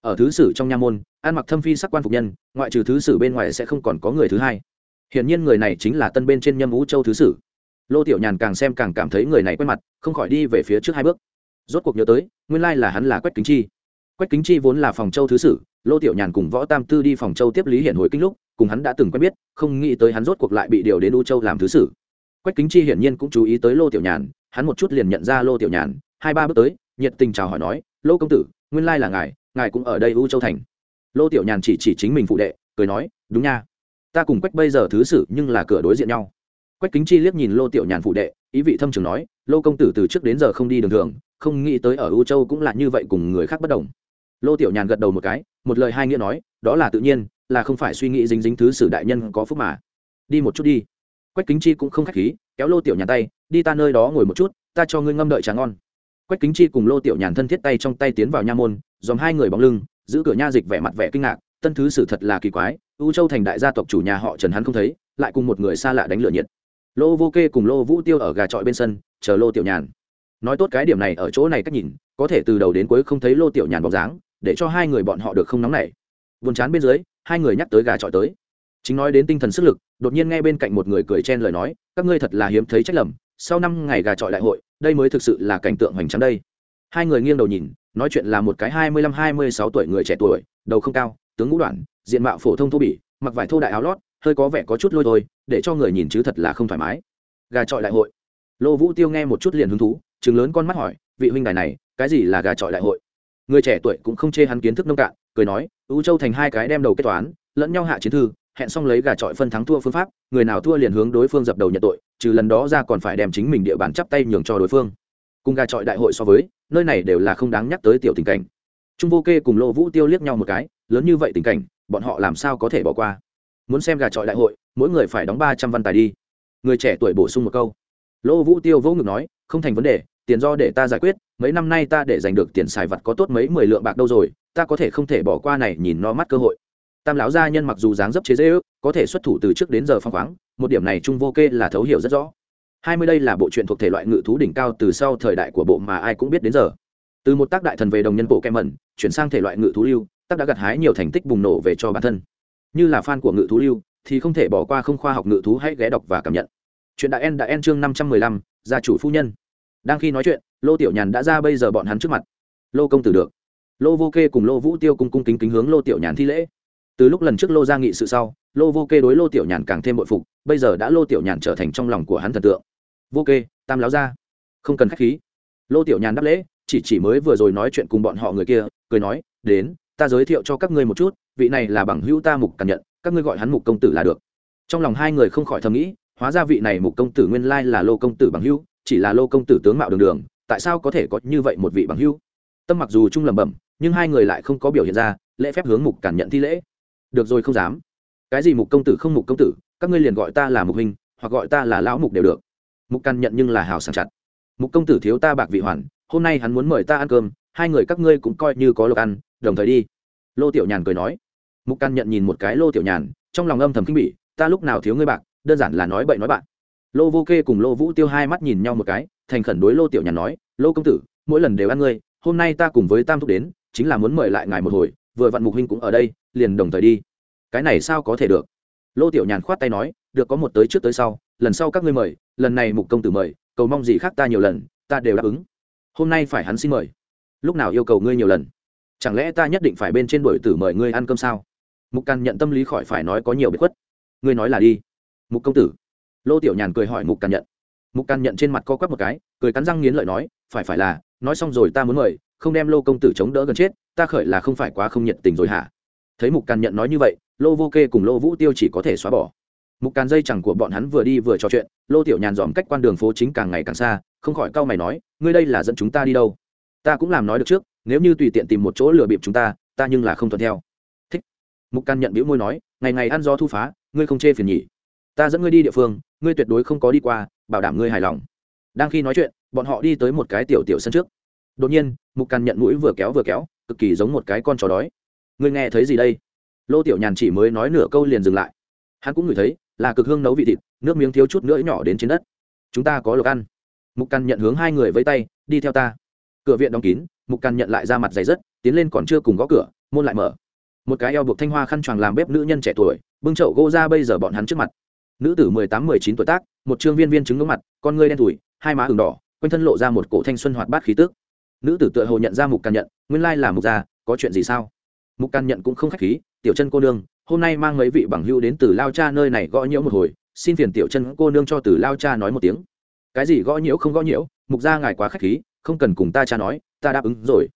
Ở thứ sử trong nha môn, ăn mặc thâm phi sắc quan phục nhân, ngoại trừ thứ sử bên ngoài sẽ không còn có người thứ hai. Hiển nhiên người này chính là tân bên trên nhâm ú châu thứ sử lô tiểu nhàn càng xem càng cảm thấy người này quen mặt, không khỏi đi về phía trước hai bước. Rốt cuộc nhớ tới, nguyên lai là hắn là quách kính chi. Quách kính chi vốn là phòng châu thứ sử, lô tiểu nhàn cùng võ tam tư đi phòng châu tiếp lý hiển hồi kinh lúc, cùng hắn đã từng quen biết, không nghĩ tới hắn rốt cuộc lại bị điều đến u châu làm thứ sử. Quách kính chi hiển nhiên cũng chú ý tới lô tiểu nhàn, hắn một chút liền nhận ra lô tiểu nhàn, hai ba bước tới, nhiệt tình chào hỏi nói, lô công tử, nguyên lai là ngài ngài cũng ở đây u châu thành. Lô tiểu nhàn chỉ chỉ chính mình phụ đệ, cười nói, đúng nha, ta cùng quách bây giờ thứ sử nhưng là cửa đối diện nhau quách kính chi liếc nhìn lô tiểu nhàn phụ đệ, ý vị thâm trường nói, lô công tử từ trước đến giờ không đi đường thường, không nghĩ tới ở u châu cũng là như vậy cùng người khác bất đồng. Lô tiểu nhàn gật đầu một cái, một lời hai nghĩa nói, đó là tự nhiên, là không phải suy nghĩ dính dính thứ sử đại nhân có phúc mà. Đi một chút đi. Quách kính chi cũng không k h á c h khí, kéo lô tiểu nhàn tay, đi ta nơi đó ngồi một chút, ta cho ngươi ngâm đợi trà ngon. Quách kính chi cùng lô tiểu nhàn thân thiết tay trong tay tiến vào nha môn, dòm hai người bóng lưng, giữ cửa nha dịch vẻ mặt vẻ kinh ngạc, tân thứ sử thật là kỳ quái, u châu thành đại gia tộc chủ nhà họ trần hắn không thấy, lại cùng một người xa lạ đánh lửa nhiệt lô vô kê cùng lô vũ tiêu ở gà trọi bên sân, chờ lô tiểu nhàn. Nói tốt cái điểm này ở chỗ này cách nhìn, có thể từ đầu đến cuối không thấy lô tiểu nhàn bóng dáng, để cho hai người bọn họ được không nóng nảy. Buồn chán bên dưới, hai người nhắc tới gà trọi tới. Chính nói đến tinh thần sức lực, đột nhiên nghe bên cạnh một người cười chen lời nói, các ngươi thật là hiếm thấy trách lầm, sau năm ngày gà trọi đại hội, đây mới thực sự là cảnh tượng hoành tráng đây. Hai người nghiêng đầu nhìn, nói chuyện là một cái hai mươi lăm hai mươi sáu tuổi người trẻ tuổi, đầu không cao, tướng ngũ đoạn, diện mạo phổ thông thô bỉ, mặc vải thô đại áo lót hơi có vẻ có chút lôi thôi, để cho người nhìn chứ thật là không thoải mái. Gà trọi đại hội. Lô vũ tiêu nghe một chút liền hứng thú chừng lớn con mắt hỏi, vị huynh đài này, cái gì là gà trọi đại hội? Người trẻ tuổi cũng không chê hắn kiến thức nông cạn, cười nói ưu châu thành hai cái đem đầu kết toán, lẫn nhau hạ chiến thư, hẹn xong lấy gà trọi phân thắng thua phương pháp, người nào thua liền hướng đối phương dập đầu nhận tội, trừ lần đó ra còn phải đem chính mình địa bàn chắp tay nhường cho đối phương. Cùng gà trọi đại hội so với, nơi này đều là không đáng nhắc tới tiểu tình cảnh. Trung vô kê cùng lô vũ tiêu liếc nhau một cái, lớn như vậy tình cảnh, bọn họ làm sao có thể bỏ qua? Muốn xem gà trọi đại hội, mỗi người phải đóng ba trăm văn tài đi. Người trẻ tuổi bổ sung một câu. Lô vũ tiêu vỗ ngực nói, không thành vấn đề, tiền do để ta giải quyết, mấy năm nay ta để giành được tiền xài vật có tốt mấy mười lượng bạc đâu rồi, ta có thể không thể bỏ qua này nhìn no mắt cơ hội. Tam lão gia nhân mặc dù dáng dấp chế dễ ước, có thể xuất thủ từ trước đến giờ phong khoáng, một điểm này trung vô kê là thấu hiểu rất rõ. Hai mươi đây là bộ truyện thuộc thể loại ngự thú đỉnh cao từ sau thời đại của bộ mà ai cũng biết đến giờ. Từ một tác đại thần về đồng nhân bộ kem mẩn, chuyển sang thể loại ngự thú lưu, tác đã gặt hái nhiều thành tích bùng nổ về cho bản thân như là fan của ngự thú lưu, thì không thể bỏ qua không khoa học ngự thú hãy ghé đọc và cảm nhận. Chuyện đã en đã en chương năm trăm mười lăm, gia chủ phu nhân. Đang khi nói chuyện, lô tiểu nhàn đã ra bây giờ bọn hắn trước mặt. Lô công tử được. Lô vô kê cùng lô vũ tiêu cung cung kính kính hướng lô tiểu nhàn thi lễ. Từ lúc lần trước lô ra nghị sự sau, lô vô kê đối lô tiểu nhàn càng thêm bội phục, bây giờ đã lô tiểu nhàn trở thành trong lòng của hắn thần tượng. Vô kê, tam láo ra không cần k h á c h khí. Lô tiểu nhàn đáp lễ, chỉ chỉ mới vừa rồi nói chuyện cùng bọn họ người kia, cười nói, đến, ta giới thiệu cho các ngươi một chút vị này là bằng hữu ta mục càn nhận, các ngươi gọi hắn mục công tử là được. Trong lòng hai người không khỏi thầm nghĩ, hóa ra vị này mục công tử nguyên lai là lô công tử bằng hữu, chỉ là lô công tử tướng mạo đường đường, tại sao có thể có như vậy một vị bằng hữu? Tâm mặc dù trung lẩm bẩm, nhưng hai người lại không có biểu hiện ra lễ phép hướng mục cản nhận thi lễ. Được rồi không dám. Cái gì mục công tử không mục công tử, các ngươi liền gọi ta là mục huynh, hoặc gọi ta là lão mục đều được. Mục càn nhận nhưng là hào sảng chặt. Mục công tử thiếu ta bạc vị hoàn, hôm nay hắn muốn mời ta ăn cơm, hai người các ngươi cũng coi như có lộc ăn, đồng thời đi. Lô tiểu nhàn cười nói mục căn nhận nhìn một cái lô tiểu nhàn, trong lòng âm thầm kinh bỉ, ta lúc nào thiếu ngươi bạc, đơn giản là nói bậy nói bạn. Lô vô kê cùng lô vũ tiêu hai mắt nhìn nhau một cái, thành khẩn đối lô tiểu nhàn nói, lô công tử, mỗi lần đều ăn ngươi, hôm nay ta cùng với tam thúc đến, chính là muốn mời lại ngài một hồi, vừa vặn mục huynh cũng ở đây, liền đồng thời đi. Cái này sao có thể được? Lô tiểu nhàn khoát tay nói, được có một tới trước tới sau, lần sau các ngươi mời, lần này mục công tử mời, cầu mong gì khác ta nhiều lần, ta đều đáp ứng. Hôm nay phải hắn xin mời. Lúc nào yêu cầu ngươi nhiều lần? Chẳng lẽ ta nhất định phải bên trên đổi tử mời ngươi ăn cơm sao? Mục càn nhận tâm lý khỏi phải nói có nhiều biệt khuất. Ngươi nói là đi. Mục công tử. Lô tiểu nhàn cười hỏi mục càn nhận. Mục càn nhận trên mặt co quắp một cái, cười cắn răng nghiến lợi nói, phải phải là, nói xong rồi ta muốn mời, không đem lô công tử chống đỡ gần chết, ta khởi là không phải quá không nhiệt tình rồi hả? Thấy mục càn nhận nói như vậy, lô vô kê cùng lô vũ tiêu chỉ có thể xóa bỏ. Mục càn dây chẳng của bọn hắn vừa đi vừa trò chuyện, lô tiểu nhàn dòm cách quan đường phố chính càng ngày càng xa, không khỏi cau mày nói, ngươi đây là dẫn chúng ta đi đâu? Ta cũng làm nói được trước, nếu như tùy tiện tìm một chỗ lừa bịp chúng ta ta nhưng là không thuận theo mục Can nhận biểu môi nói, ngày ngày ăn do thu phá, ngươi không chê phiền nhỉ? Ta dẫn ngươi đi địa phương, ngươi tuyệt đối không có đi qua, bảo đảm ngươi hài lòng. Đang khi nói chuyện, bọn họ đi tới một cái tiểu tiểu sân trước. Đột nhiên, mục càn nhận mũi vừa kéo vừa kéo, cực kỳ giống một cái con chó đói. Ngươi nghe thấy gì đây? Lô tiểu nhàn chỉ mới nói nửa câu liền dừng lại. Hắn cũng ngửi thấy, là cực hương nấu vị thịt, nước miếng thiếu chút nữa nhỏ đến trên đất. Chúng ta có lộc ăn. Mục căn nhận hướng hai người với tay, đi theo ta. Cửa viện đóng kín, mục căn nhận lại ra mặt dày dứt tiến lên còn chưa cùng gõ cửa, môn lại mở một cái eo buộc thanh hoa khăn choàng làm bếp nữ nhân trẻ tuổi, bưng chậu gỗ ra bây giờ bọn hắn trước mặt. Nữ tử mười tám, mười chín tuổi tác, một trương viên viên trứng ngưỡng mặt, con ngươi đen thủi hai má ửng đỏ, quanh thân lộ ra một cổ thanh xuân hoạt bát khí tức. Nữ tử tựa hồ nhận ra mục can nhận, nguyên lai là mục gia, có chuyện gì sao? Mục can nhận cũng không khách khí, tiểu chân cô nương, hôm nay mang mấy vị bằng hưu đến từ lao cha nơi này gõ nhiễu một hồi, xin phiền tiểu chân cô nương cho từ lao cha nói một tiếng. Cái gì gõ nhiễu không gõ nhiễu? Mục gia ngài quá khách khí, không cần cùng ta cha nói, ta đáp ứng rồi.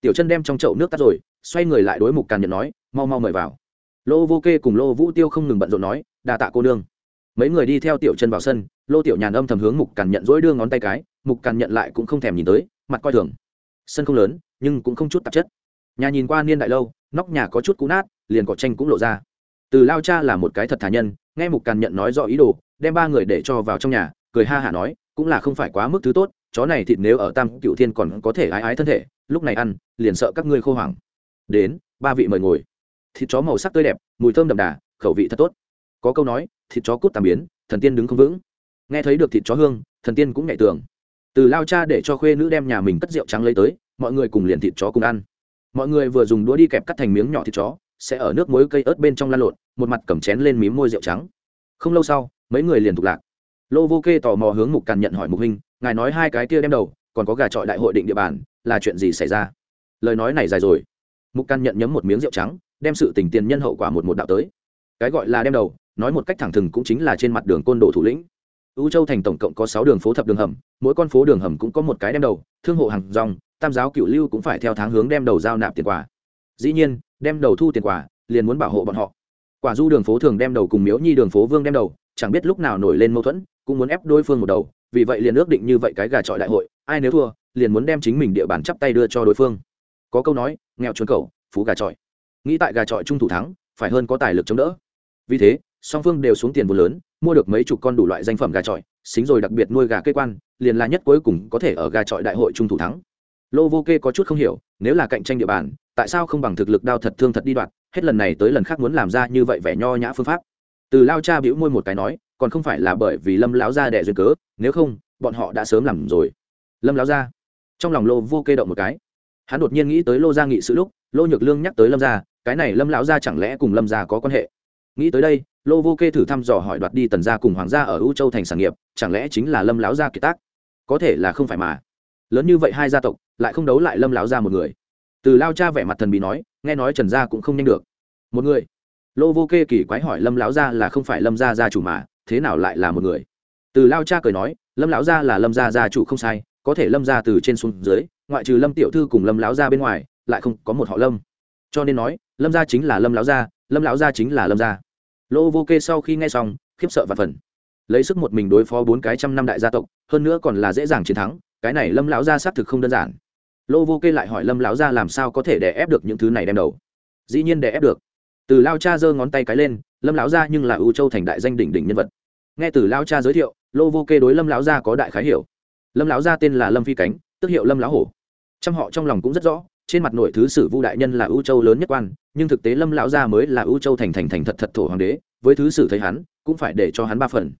Tiểu chân đem trong chậu nước tắt rồi, xoay người lại đối mục càn nhận nói mau mau mời vào. Lô vô kê cùng lô vũ tiêu không ngừng bận rộn nói đà tạ cô nương. Mấy người đi theo tiểu chân vào sân, lô tiểu nhàn âm thầm hướng mục càn nhận dỗi đưa ngón tay cái, mục càn nhận lại cũng không thèm nhìn tới, mặt coi thường. Sân không lớn, nhưng cũng không chút tạp chất. Nhà nhìn qua niên đại lâu, nóc nhà có chút cũ nát, liền cỏ tranh cũng lộ ra. Từ lao cha là một cái thật thà nhân, nghe mục càn nhận nói rõ ý đồ, đem ba người để cho vào trong nhà, cười ha hả nói, cũng là không phải quá mức thứ tốt, chó này thịt nếu ở tam cựu thiên còn có thể ái ái thân thể, lúc này ăn, liền sợ các ngươi khô hoảng. Đến, ba vị mời ngồi thịt chó màu sắc tươi đẹp mùi thơm đậm đà khẩu vị thật tốt. Có câu nói thịt chó cút tàm biến thần tiên đứng không vững. Nghe thấy được thịt chó hương thần tiên cũng nhạy tưởng từ lao cha để cho khuê nữ đem nhà mình cất rượu trắng lấy tới mọi người cùng liền thịt chó cùng ăn. Mọi người vừa dùng đũa đi kẹp cắt thành miếng nhỏ thịt chó sẽ ở nước muối cây ớt bên trong lan lộn một mặt cầm chén lên mím môi rượu trắng. Không lâu sau mấy người liền tục lạc. Lô vô kê tò mò hướng mục càn nhận hỏi mục hình, ngài nói hai cái kia đem đầu còn có gà trọi đại hội định địa bàn là chuyện gì xảy ra? Lời nói này dài rồi. Mục càn nhận nhấm một miếng rượu trắng đem sự tình tiền nhân hậu quả một một đạo tới. Cái gọi là đem đầu, nói một cách thẳng thừng cũng chính là trên mặt đường côn đồ thủ lĩnh. U châu thành tổng cộng có sáu đường phố thập đường hầm, mỗi con phố đường hầm cũng có một cái đem đầu, thương hộ hàng dòng tam giáo cựu lưu cũng phải theo tháng hướng đem đầu giao nạp tiền quà. Dĩ nhiên, đem đầu thu tiền quà, liền muốn bảo hộ bọn họ. Quả du đường phố thường đem đầu cùng miếu nhi đường phố vương đem đầu, chẳng biết lúc nào nổi lên mâu thuẫn, cũng muốn ép đối phương một đầu, vì vậy liền ước định như vậy cái gà trọi đại hội, ai nếu thua, liền muốn đem chính mình địa bàn chắp tay đưa cho đối phương. Có câu nói, nghèo trốn cầu, phú gà trọi nghĩ tại gà trọi trung thủ thắng, phải hơn có tài lực chống đỡ. Vì thế, song phương đều xuống tiền vô lớn, mua được mấy chục con đủ loại danh phẩm gà trọi, xính rồi đặc biệt nuôi gà cây quan, liền là nhất cuối cùng có thể ở gà trọi đại hội trung thủ thắng. Lô vô kê có chút không hiểu, nếu là cạnh tranh địa bàn, tại sao không bằng thực lực đao thật thương thật đi đoạt hết lần này tới lần khác muốn làm ra như vậy vẻ nho nhã phương pháp. Từ lao cha bĩu môi một cái nói, còn không phải là bởi vì lâm lão gia đẻ duyên cớ, nếu không, bọn họ đã sớm làm rồi. Lâm lão gia. Trong lòng lô vô kê động một cái. Hắn đột nhiên nghĩ tới lô gia nghị sự lúc lô nhược lương nhắc tới lâm gia, cái này lâm lão gia chẳng lẽ cùng lâm gia có quan hệ? Nghĩ tới đây, lô vô kê thử thăm dò hỏi đoạt đi tần gia cùng hoàng gia ở u châu thành sản nghiệp, chẳng lẽ chính là lâm lão gia kiệt tác? Có thể là không phải mà. Lớn như vậy hai gia tộc, lại không đấu lại lâm lão gia một người. Từ lao cha vẻ mặt thần bí nói, nghe nói trần gia cũng không nhanh được. Một người? Lô vô kê kỳ quái hỏi lâm lão gia là không phải lâm gia gia chủ mà, thế nào lại là một người? Từ lao cha cười nói, lâm lão gia là lâm gia gia chủ không sai, có thể lâm gia từ trên xuống dưới, ngoại trừ lâm tiểu thư cùng lâm lão gia bên ngoài lại không có một họ lâm. Cho nên nói, lâm gia chính là lâm lão gia, lâm lão gia chính là lâm gia. Lô vô kê sau khi nghe xong, khiếp sợ và phần lấy sức một mình đối phó bốn cái trăm năm đại gia tộc, hơn nữa còn là dễ dàng chiến thắng, cái này lâm lão gia xác thực không đơn giản. Lô vô kê lại hỏi lâm lão gia làm sao có thể đè ép được những thứ này đem đầu. Dĩ nhiên đè ép được. Từ lao cha giơ ngón tay cái lên, lâm lão gia nhưng là ưu châu thành đại danh đỉnh đỉnh nhân vật. Nghe từ lao cha giới thiệu, lô vô kê đối lâm lão gia có đại khái hiểu. Lâm lão gia tên là lâm phi cánh, tức hiệu lâm lão hổ. Trăm họ trong lòng cũng rất rõ trên mặt nội thứ sử vu đại nhân là ưu châu lớn nhất quan, nhưng thực tế lâm lão gia mới là ưu châu thành thành thành thật thật thổ hoàng đế, với thứ sử thấy hắn, cũng phải để cho hắn ba phần.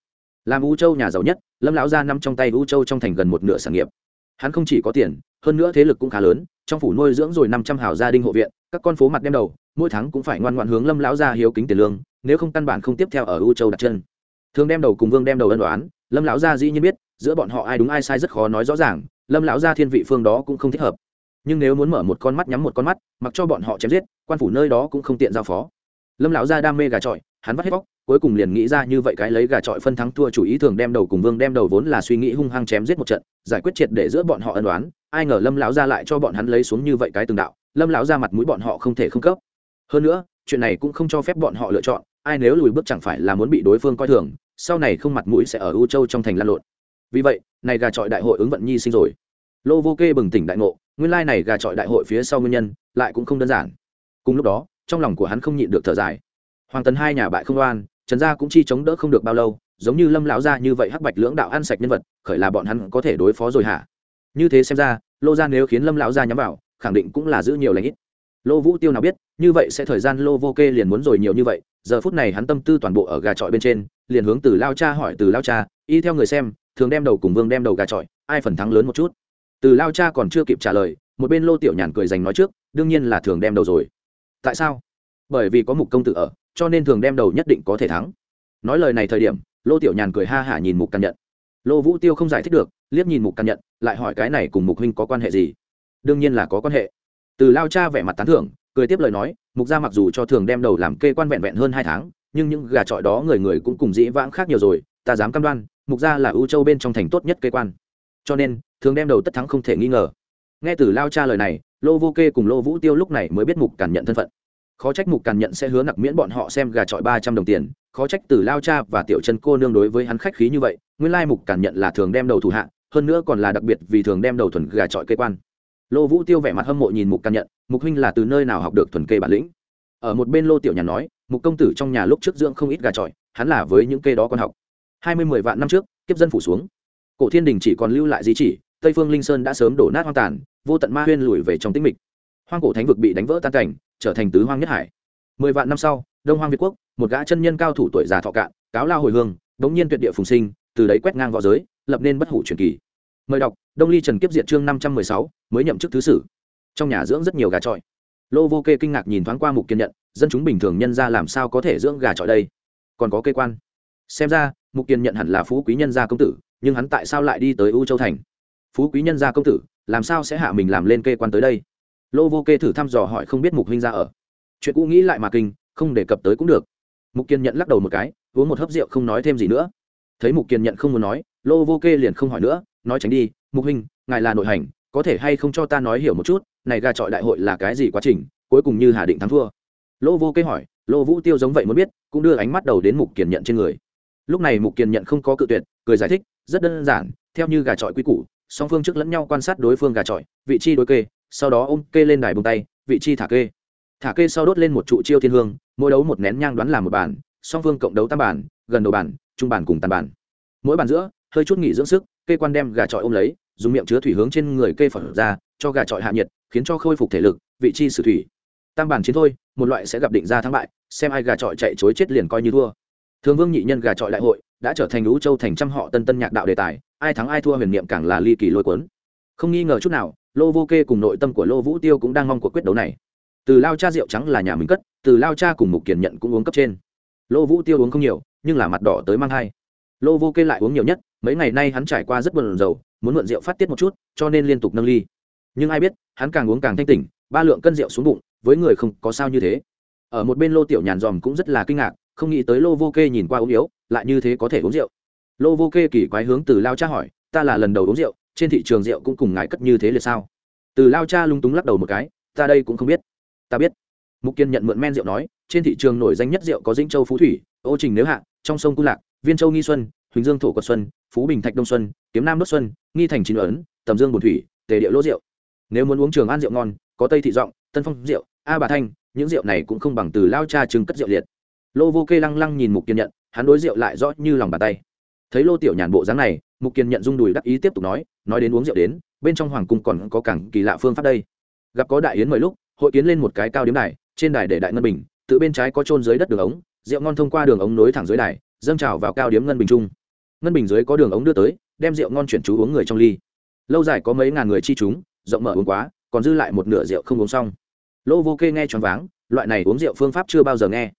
Làm ưu châu nhà giàu nhất, lâm lão gia nằm trong tay ưu châu trong thành gần một nửa sản nghiệp. Hắn không chỉ có tiền, hơn nữa thế lực cũng khá lớn, trong phủ nuôi dưỡng rồi năm trăm hào gia đình hộ viện, các con phố mặt đem đầu, mỗi tháng cũng phải ngoan ngoãn hướng lâm lão gia hiếu kính tiền lương, nếu không căn bản không tiếp theo ở ưu châu đặt chân. Thường đem đầu cùng vương đem đầu ân đoán lâm lão gia dĩ nhiên biết, giữa bọn họ ai đúng ai sai rất khó nói rõ ràng, lâm lão gia thiên vị phương đó cũng không thích hợp nhưng nếu muốn mở một con mắt nhắm một con mắt, mặc cho bọn họ chém giết, quan phủ nơi đó cũng không tiện giao phó. Lâm lão gia đam mê gà trọi, hắn vắt hết bóc, cuối cùng liền nghĩ ra như vậy cái lấy gà trọi phân thắng thua chủ ý thường đem đầu cùng vương đem đầu vốn là suy nghĩ hung hăng chém giết một trận, giải quyết triệt để giữa bọn họ ân đoán ai ngờ lâm lão gia lại cho bọn hắn lấy xuống như vậy cái từng đạo, lâm lão gia mặt mũi bọn họ không thể không cấp. Hơn nữa, chuyện này cũng không cho phép bọn họ lựa chọn, ai nếu lùi bước chẳng phải là muốn bị đối phương coi thường, sau này không mặt mũi sẽ ở u châu trong thành lan lộn. Vì vậy, này gà trọi đại hội ứng vận nhi sinh rồi. Lô vô kê bừng tỉnh đại ngộ nguyên lai này gà trọi đại hội phía sau nguyên nhân lại cũng không đơn giản. Cùng lúc đó trong lòng của hắn không nhịn được thở dài. Hoàng tần hai nhà bại không oan, trần gia cũng chi chống đỡ không được bao lâu giống như lâm lão gia như vậy hắc bạch lưỡng đạo ăn sạch nhân vật khởi là bọn hắn có thể đối phó rồi hả? Như thế xem ra lô gia nếu khiến lâm lão gia nhắm vào khẳng định cũng là giữ nhiều lãnh ít. Lô vũ tiêu nào biết như vậy sẽ thời gian lô vô kê liền muốn rồi nhiều như vậy giờ phút này hắn tâm tư toàn bộ ở gà trọi bên trên liền hướng từ lao cha hỏi từ lao cha y theo người xem thường đem đầu cùng vương đem đầu gà trọi ai phần thắng lớn một chút? Từ lao cha còn chưa kịp trả lời, một bên lô tiểu nhàn cười dành nói trước, đương nhiên là thường đem đầu rồi. Tại sao? Bởi vì có mục công tử ở, cho nên thường đem đầu nhất định có thể thắng. Nói lời này thời điểm, lô tiểu nhàn cười ha hả nhìn mục căn nhận lô vũ tiêu không giải thích được, liếc nhìn mục căn nhận lại hỏi cái này cùng mục huynh có quan hệ gì? Đương nhiên là có quan hệ. Từ lao cha vẻ mặt tán thưởng, cười tiếp lời nói, mục gia mặc dù cho thường đem đầu làm kê quan vẹn vẹn hơn hai tháng, nhưng những gà trọi đó người người cũng cùng dĩ vãng khác nhiều rồi, ta dám cam đoan, mục gia là ưu châu bên trong thành tốt nhất kê quan. Cho nên thường đem đầu tất thắng không thể nghi ngờ. Nghe từ lao cha lời này, lô vô kê cùng lô vũ tiêu lúc này mới biết mục càn nhận thân phận. Khó trách mục càn nhận sẽ hứa nặc miễn bọn họ xem gà trọi ba trăm đồng tiền, khó trách từ lao cha và tiểu chân cô nương đối với hắn khách khí như vậy, nguyên lai mục càn nhận là thường đem đầu thủ hạ, hơn nữa còn là đặc biệt vì thường đem đầu thuần gà trọi cây quan. Lô vũ tiêu vẻ mặt hâm mộ nhìn mục càn nhận, mục huynh là từ nơi nào học được thuần kê bản lĩnh? Ở một bên lô tiểu nhà nói, mục công tử trong nhà lúc trước dưỡng không ít gà trọi, hắn là với những kê đó con học. Hai mươi mười vạn năm trước, kiếp dân phủ xuống. Cổ thiên đình chỉ còn lưu lại di chỉ tây phương linh sơn đã sớm đổ nát hoang tàn, vô tận ma huyên lùi về trong tĩnh mịch. Hoang cổ thánh vực bị đánh vỡ tan cảnh, trở thành tứ hoang nhất hải. Mười vạn năm sau, đông hoang việt quốc, một gã chân nhân cao thủ tuổi già thọ cạn, cáo lao hồi hương, bỗng nhiên tuyệt địa phùng sinh, từ đấy quét ngang v õ giới, lập nên bất hủ truyền kỳ. Mời đọc, đông ly trần kiếp Diệt chương năm trăm mười sáu, mới nhậm chức thứ sử. Trong nhà dưỡng rất nhiều gà trọi. Lô vô kê kinh ngạc nhìn thoáng qua mục kiên nhận, dân chúng bình thường nhân ra làm sao có thể dưỡng gà trọi đây? Còn có kê quan. Xem ra, mục kiên nhận hẳn là phú quý nhân gia công tử, nhưng hắn tại sao lại đi tới u châu thành? Phú quý nhân gia công tử, làm sao sẽ hạ mình làm lên kê quan tới đây? Lô vô kê thử thăm dò hỏi không biết mục huynh ra ở. Chuyện cũ nghĩ lại mà kinh, không đề cập tới cũng được. Mục kiên nhận lắc đầu một cái, uống một hớp rượu không nói thêm gì nữa. Thấy mục kiên nhận không muốn nói, lô vô kê liền không hỏi nữa, nói tránh đi, mục huynh, ngài là nội hành, có thể hay không cho ta nói hiểu một chút, này gà trọi đại hội là cái gì quá trình, cuối cùng như hà định thắng thua. Lô vô kê hỏi, lô vũ tiêu giống vậy muốn biết, cũng đưa ánh mắt đầu đến mục kiên nhận trên người. Lúc này mục kiên nhận không có cự tuyệt, cười giải thích, rất đơn giản, theo như gà trọi quy củ song phương trước lẫn nhau quan sát đối phương gà trọi, vị trí đối kê, sau đó ôm kê lên đài bông tay, vị chi thả kê. Thả kê sau đốt lên một trụ chiêu thiên hương, mỗi đấu một nén nhang đoán làm một bản song phương cộng đấu tam bản gần đầu bản trung bản cùng tàn bản mỗi bản giữa, hơi chút nghỉ dưỡng sức, kê quan đem gà trọi ôm lấy, dùng miệng chứa thủy hướng trên người kê phở ra, cho gà trọi hạ nhiệt, khiến cho khôi phục thể lực, vị chi sử thủy. Tam bản chiến thôi, một loại sẽ gặp định ra thắng bại, xem ai gà trọi chạy chối chết liền coi như thua. Thường vương nhị nhân gà trọi đại hội, đã trở thành lũ châu thành trăm họ tân tân nhạc đạo đề tài ai thắng ai thua huyền niệm càng là ly kỳ lôi cuốn. Không nghi ngờ chút nào, lô vô kê cùng nội tâm của lô vũ tiêu cũng đang mong cuộc quyết đấu này. Từ lao cha rượu trắng là nhà mình cất, từ lao cha cùng mục kiền nhận cũng uống cấp trên. Lô vũ tiêu uống không nhiều, nhưng là mặt đỏ tới mang hai. Lô vô kê lại uống nhiều nhất, mấy ngày nay hắn trải qua rất buồn rầu, muốn mượn rượu phát tiết một chút, cho nên liên tục nâng ly. Nhưng ai biết, hắn càng uống càng thanh tỉnh, ba lượng cân rượu xuống bụng, với người không có sao như thế. Ở một bên lô tiểu nhàn dòm cũng rất là kinh ngạc, không nghĩ tới lô vô kê nhìn qua uống yếu, lại như thế có thể uống rượu lô vô kê kỳ quái hướng từ lao cha hỏi, ta là lần đầu uống rượu, trên thị trường rượu cũng cùng ngài cất như thế là sao? Từ lao cha lung túng lắc đầu một cái, ta đây cũng không biết. Ta biết. Mục kiên nhận mượn men rượu nói, trên thị trường nổi danh nhất rượu có dĩnh châu phú thủy, ô trình nếu hạ, trong sông cung lạc, viên châu nghi xuân, huỳnh dương thổ quật xuân, phú bình thạch đông xuân, kiếm nam đốt xuân, nghi thành chín ấn tầm dương bồn thủy, tề địa lỗ rượu. Nếu muốn uống trường an rượu ngon, có tây thị giọng, tân phong rượu, a bà thanh, những rượu này cũng không bằng từ lao cha trưng cất rượu liệt. Lô vô kê lăng lăng nhìn mục kiên nhận, hắn đối rượu lại rõ như lòng bàn tay thấy lô tiểu nhàn bộ dáng này, mục kiên nhận dung đùi đắc ý tiếp tục nói nói đến uống rượu đến, bên trong hoàng cung còn có cảng kỳ lạ phương pháp đây. Gặp có đại yến mời lúc, hội kiến lên một cái cao điếm đài, trên đài để đại ngân bình, tự bên trái có trôn dưới đất đường ống, rượu ngon thông qua đường ống nối thẳng dưới đài, dâng trào vào cao điếm ngân bình trung. Ngân bình dưới có đường ống đưa tới, đem rượu ngon chuyển chú uống người trong ly. Lâu dài có mấy ngàn người chi chúng, rộng mở uống quá, còn dư lại một nửa rượu không uống xong. Lô vô kê nghe choáng váng, loại này uống rượu phương pháp chưa bao giờ nghe.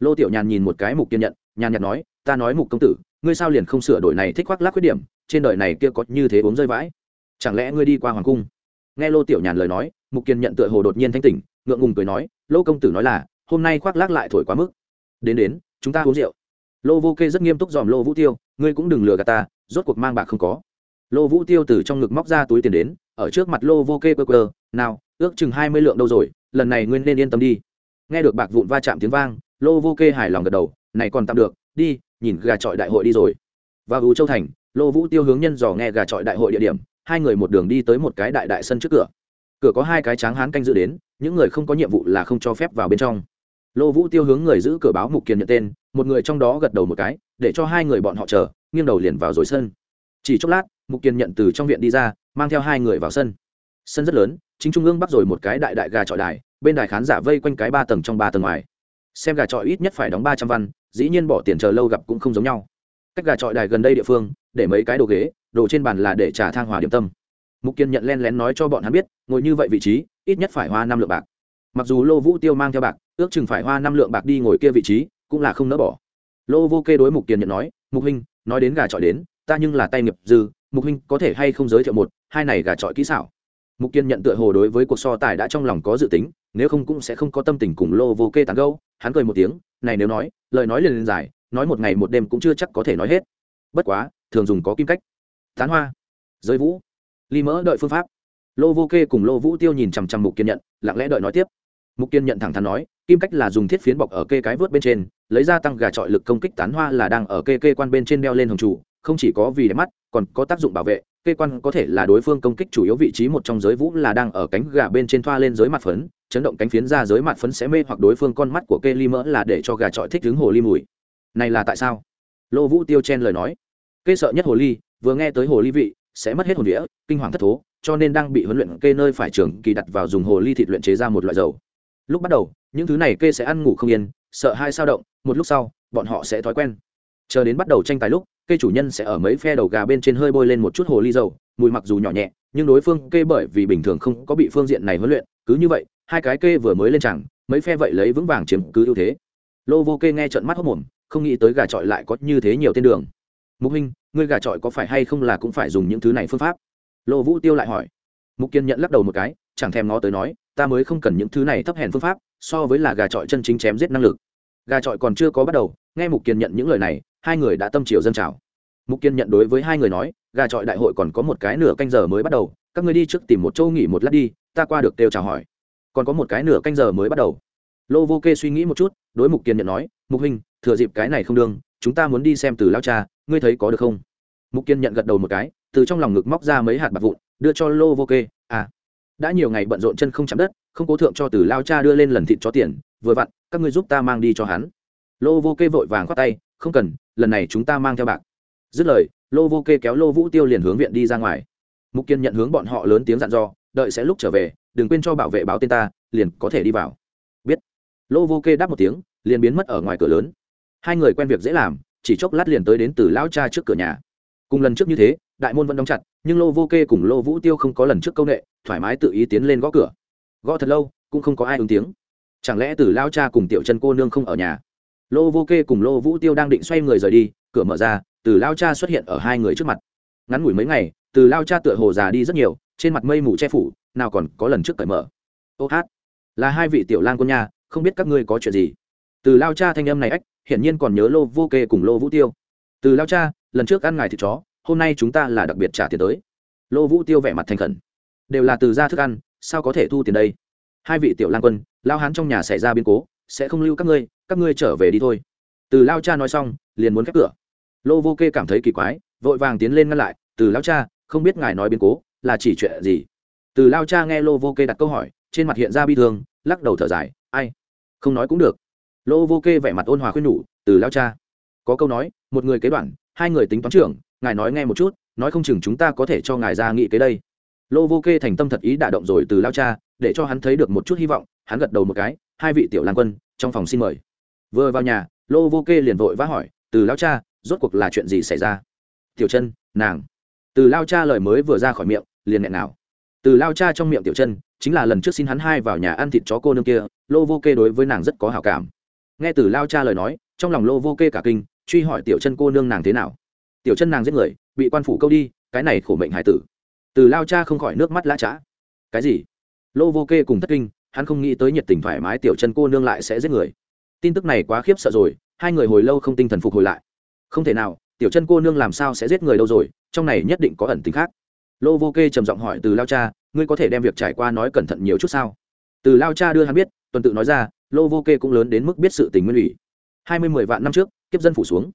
Lô tiểu nhàn nhìn một cái mục kiên nhận, nhàn nhạt nói, ta nói mục công tử ngươi sao liền không sửa đổi này thích khoác lác khuyết điểm, trên đời này kia có như thế uống rơi vãi? Chẳng lẽ ngươi đi qua hoàng cung? Nghe lô tiểu nhàn lời nói, mục kiên nhận tựa hồ đột nhiên thanh tỉnh, ngượng ngùng cười nói, lô công tử nói là, hôm nay khoác lác lại thổi quá mức. Đến đến, chúng ta uống rượu. Lô vô kê rất nghiêm túc dòm lô vũ tiêu, ngươi cũng đừng lừa gạt ta, rốt cuộc mang bạc không có. Lô vũ tiêu từ trong ngực móc ra túi tiền đến, ở trước mặt lô vô kê cơ cơ nào, ước chừng hai mươi lượng đâu rồi, lần này ngươi nên yên tâm đi. Nghe được bạc vụn va chạm tiếng vang, lô vô kê hài lòng gật đầu, này còn tạm được, đi nhìn gà trọi đại hội đi rồi. Và ưu châu thành, lô vũ tiêu hướng nhân dò nghe gà trọi đại hội địa điểm, hai người một đường đi tới một cái đại đại sân trước cửa. Cửa có hai cái tráng hán canh giữ đến, những người không có nhiệm vụ là không cho phép vào bên trong. Lô vũ tiêu hướng người giữ cửa báo mục kiền nhận tên, một người trong đó gật đầu một cái, để cho hai người bọn họ chờ, nghiêng đầu liền vào rồi sân. Chỉ chốc lát, mục kiền nhận từ trong viện đi ra, mang theo hai người vào sân. Sân rất lớn, chính trung ương bắt rồi một cái đại đại gà trọi đài, bên đài khán giả vây quanh cái ba tầng trong ba tầng ngoài. Xem gà trọi ít nhất phải đóng ba trăm văn dĩ nhiên bỏ tiền chờ lâu gặp cũng không giống nhau. Cách gà trọi đài gần đây địa phương, để mấy cái đồ ghế, đồ trên bàn là để trả thang hòa điểm tâm. Mục kiên nhận len lén nói cho bọn hắn biết, ngồi như vậy vị trí, ít nhất phải hoa năm lượng bạc. Mặc dù lô vũ tiêu mang theo bạc, ước chừng phải hoa năm lượng bạc đi ngồi kia vị trí, cũng là không nỡ bỏ. Lô vô kê đối mục kiên nhận nói, mục huynh, nói đến gà trọi đến, ta nhưng là tay nghiệp dư, mục huynh có thể hay không giới thiệu một, hai này gà trọi kỹ xảo? Mục kiên nhận tựa hồ đối với cuộc so tài đã trong lòng có dự tính nếu không cũng sẽ không có tâm tình cùng lô vô kê tán gâu hắn cười một tiếng, này nếu nói, lời nói liền liền dài nói một ngày một đêm cũng chưa chắc có thể nói hết. Bất quá, thường dùng có kim cách. Tán hoa. Giới vũ. Ly mỡ đợi phương pháp. Lô vô kê cùng lô vũ tiêu nhìn chằm chằm mục kiên nhận, lặng lẽ đợi nói tiếp. Mục kiên nhận thẳng thắn nói, kim cách là dùng thiết phiến bọc ở kê cái vớt bên trên, lấy ra tăng gà trọi lực công kích tán hoa là đang ở kê kê quan bên trên đeo lên hồng trụ không chỉ có vì đẹp mắt, còn có tác dụng bảo vệ kê quan có thể là đối phương công kích chủ yếu vị trí một trong giới vũ là đang ở cánh gà bên trên thoa lên giới mặt phấn, chấn động cánh phiến ra giới mặt phấn sẽ mê hoặc đối phương con mắt của kê ly mỡ là để cho gà trọi thích đứng hồ ly mùi. Này là tại sao? Lô vũ tiêu chen lời nói. Kê sợ nhất hồ ly, vừa nghe tới hồ ly vị, sẽ mất hết hồn đĩa kinh hoàng thất thố, cho nên đang bị huấn luyện kê nơi phải trường kỳ đặt vào dùng hồ ly thịt luyện chế ra một loại dầu. Lúc bắt đầu, những thứ này kê sẽ ăn ngủ không yên, sợ hai sao động, một lúc sau, bọn họ sẽ thói quen. Chờ đến bắt đầu tranh tài lúc cây chủ nhân sẽ ở mấy phe đầu gà bên trên hơi bôi lên một chút hồ ly dầu, mùi mặc dù nhỏ nhẹ, nhưng đối phương kê bởi vì bình thường không có bị phương diện này huấn luyện, cứ như vậy, hai cái kê vừa mới lên chẳng mấy phe vậy lấy vững vàng chiếm cứ ưu thế. Lô vô kê nghe trận mắt hốc mồm không nghĩ tới gà trọi lại có như thế nhiều tên đường. Mục huynh, ngươi gà trọi có phải hay không là cũng phải dùng những thứ này phương pháp? Lô vũ tiêu lại hỏi. Mục kiên nhận lắc đầu một cái, chẳng thèm ngó tới nói, ta mới không cần những thứ này thấp hèn phương pháp, so với là gà trọi chân chính chém giết năng lực. Gà trọi còn chưa có bắt đầu, nghe mục kiên nhận những lời này hai người đã tâm chiều dân trào. Mục kiên nhận đối với hai người nói, gà trọi đại hội còn có một cái nửa canh giờ mới bắt đầu, các người đi trước tìm một châu nghỉ một lát đi, ta qua được đều chào hỏi. Còn có một cái nửa canh giờ mới bắt đầu. Lô vô kê suy nghĩ một chút, đối mục kiên nhận nói, mục huynh, thừa dịp cái này không đương, chúng ta muốn đi xem từ lao cha, ngươi thấy có được không? Mục kiên nhận gật đầu một cái, từ trong lòng ngực móc ra mấy hạt bạc vụn, đưa cho lô vô kê à đã nhiều ngày bận rộn chân không chạm đất, không cố thượng cho từ lao cha đưa lên lần thịt cho tiền, vừa vặn, các ngươi giúp ta mang đi cho hắn. Lô vô kê vội vàng khoát tay, không cần lần này chúng ta mang theo bạc. Dứt lời, lô vô kê kéo lô vũ tiêu liền hướng viện đi ra ngoài. Mục kiên nhận hướng bọn họ lớn tiếng dặn dò, đợi sẽ lúc trở về, đừng quên cho bảo vệ báo tên ta, liền có thể đi vào. Biết. Lô vô kê đáp một tiếng, liền biến mất ở ngoài cửa lớn. Hai người quen việc dễ làm, chỉ chốc lát liền tới đến từ lão cha trước cửa nhà. Cùng lần trước như thế, đại môn vẫn đóng chặt, nhưng lô vô kê cùng lô vũ tiêu không có lần trước công nghệ thoải mái tự ý tiến lên gõ cửa. Gõ thật lâu, cũng không có ai ứng tiếng. Chẳng lẽ từ lao cha cùng tiểu chân cô nương không ở nhà? Lô vô kê cùng lô vũ tiêu đang định xoay người rời đi, cửa mở ra, từ lao cha xuất hiện ở hai người trước mặt. Ngắn ngủi mấy ngày, từ lao cha tựa hồ già đi rất nhiều, trên mặt mây mù che phủ, nào còn có lần trước cởi mở. Ô hát, là hai vị tiểu lang quân nhà không biết các ngươi có chuyện gì? Từ lao cha thanh âm này ách, hiển nhiên còn nhớ lô vô kê cùng lô vũ tiêu. Từ lao cha, lần trước ăn ngài thịt chó, hôm nay chúng ta là đặc biệt trả tiền tới. Lô vũ tiêu vẻ mặt thành khẩn. Đều là từ ra thức ăn, sao có thể thu tiền đây? Hai vị tiểu lang quân, lao hán trong nhà xảy ra biến cố, sẽ không lưu các ngươi các ngươi trở về đi thôi. Từ lao cha nói xong, liền muốn khép cửa. Lô vô kê cảm thấy kỳ quái, vội vàng tiến lên ngăn lại, từ lao cha, không biết ngài nói biến cố, là chỉ chuyện gì? Từ lao cha nghe lô vô kê đặt câu hỏi, trên mặt hiện ra bi thương, lắc đầu thở dài, ai? Không nói cũng được. Lô vô kê vẻ mặt ôn hòa khuyên nhủ, từ lao cha. Có câu nói, một người kế đoạn, hai người tính toán trưởng, ngài nói nghe một chút, nói không chừng chúng ta có thể cho ngài ra nghị kế đây. Lô vô kê thành tâm thật ý đả động rồi từ lao cha, để cho hắn thấy được một chút hy vọng, hắn gật đầu một cái, hai vị tiểu lan quân, trong phòng xin mời vừa vào nhà, lô vô kê liền vội vã hỏi, từ lao cha, rốt cuộc là chuyện gì xảy ra? Tiểu chân nàng. Từ lao cha lời mới vừa ra khỏi miệng, liền nghẹn nào. Từ lao cha trong miệng tiểu chân chính là lần trước xin hắn hai vào nhà ăn thịt chó cô nương kia, lô vô kê đối với nàng rất có hào cảm. Nghe từ lao cha lời nói, trong lòng lô vô kê cả kinh, truy hỏi tiểu chân cô nương nàng thế nào. Tiểu chân nàng giết người, bị quan phủ câu đi, cái này khổ mệnh hải tử. Từ lao cha không khỏi nước mắt lã trá. Cái gì? Lô vô kê cùng thất kinh, hắn không nghĩ tới nhiệt tình thoải mái tiểu chân cô nương lại sẽ giết người tin tức này quá khiếp sợ rồi, hai người hồi lâu không tinh thần phục hồi lại. Không thể nào, tiểu chân cô nương làm sao sẽ giết người đâu rồi, trong này nhất định có ẩn tính khác. Lô vô kê trầm giọng hỏi từ lao cha, ngươi có thể đem việc trải qua nói cẩn thận nhiều chút sao? Từ lao cha đưa hắn biết, tuần tự nói ra, lô vô kê cũng lớn đến mức biết sự tình nguyên ủy. Hai mươi mười vạn năm trước, kiếp dân phủ xuống.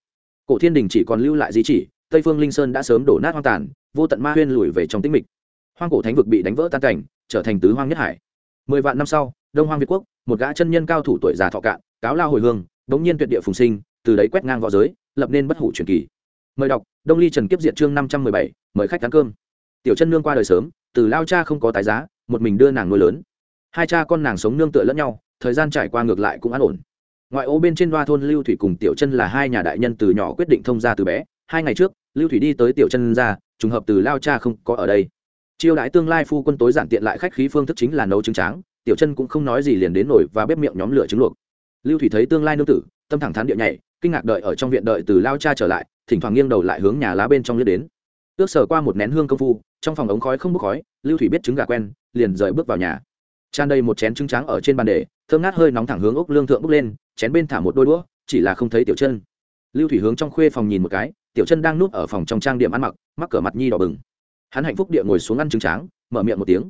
Cổ thiên đình chỉ còn lưu lại di chỉ, tây phương linh sơn đã sớm đổ nát hoang tàn, vô tận ma huyên lùi về trong tĩnh mịch. Hoang cổ thánh vực bị đánh vỡ tan cảnh, trở thành tứ hoang nhất hải. Mười vạn năm sau, đông hoang việt quốc, một gã chân nhân cao thủ tuổi già thọ cạn cáo lao hồi hương, đống nhiên tuyệt địa phùng sinh, từ đấy quét ngang v õ giới, lập nên bất hủ truyền kỳ. Mời đọc, đông ly trần kiếp diện chương năm trăm mười bảy, mời khách ăn cơm. Tiểu chân nương qua đời sớm, từ lao cha không có tái giá, một mình đưa nàng nuôi lớn. Hai cha con nàng sống nương tựa lẫn nhau, thời gian trải qua ngược lại cũng an ổn. Ngoại ô bên trên đoa thôn lưu thủy cùng tiểu chân là hai nhà đại nhân từ nhỏ quyết định thông ra từ bé. Hai ngày trước, lưu thủy đi tới tiểu chân ra trùng hợp từ lao cha không có ở đây. Chiêu đãi tương lai phu quân tối giản tiện lại khách khí phương thức chính là nấu trứng tráng, tiểu chân cũng không nói gì liền đến nổi và bếp miệng nhóm lửa trứng luộc lưu thủy thấy tương lai nương tử, tâm thẳng thắn địa nhảy, kinh ngạc đợi ở trong viện đợi từ lao cha trở lại, thỉnh thoảng nghiêng đầu lại hướng nhà lá bên trong lướt đến. Ước sở qua một nén hương công phu, trong phòng ống khói không bốc khói, lưu thủy biết trứng gà quen, liền rời bước vào nhà. Tràn đầy một chén trứng trắng ở trên bàn để, thơm ngát hơi nóng thẳng hướng ốc lương thượng bốc lên, chén bên thả một đôi đũa, chỉ là không thấy tiểu chân. Lưu thủy hướng trong khuê phòng nhìn một cái, tiểu chân đang núp ở phòng trong trang điểm ăn mặc, mắc cỡ mặt nhi đỏ bừng. Hắn hạnh phúc địa ngồi xuống ăn trứng tráng, mở miệng một tiếng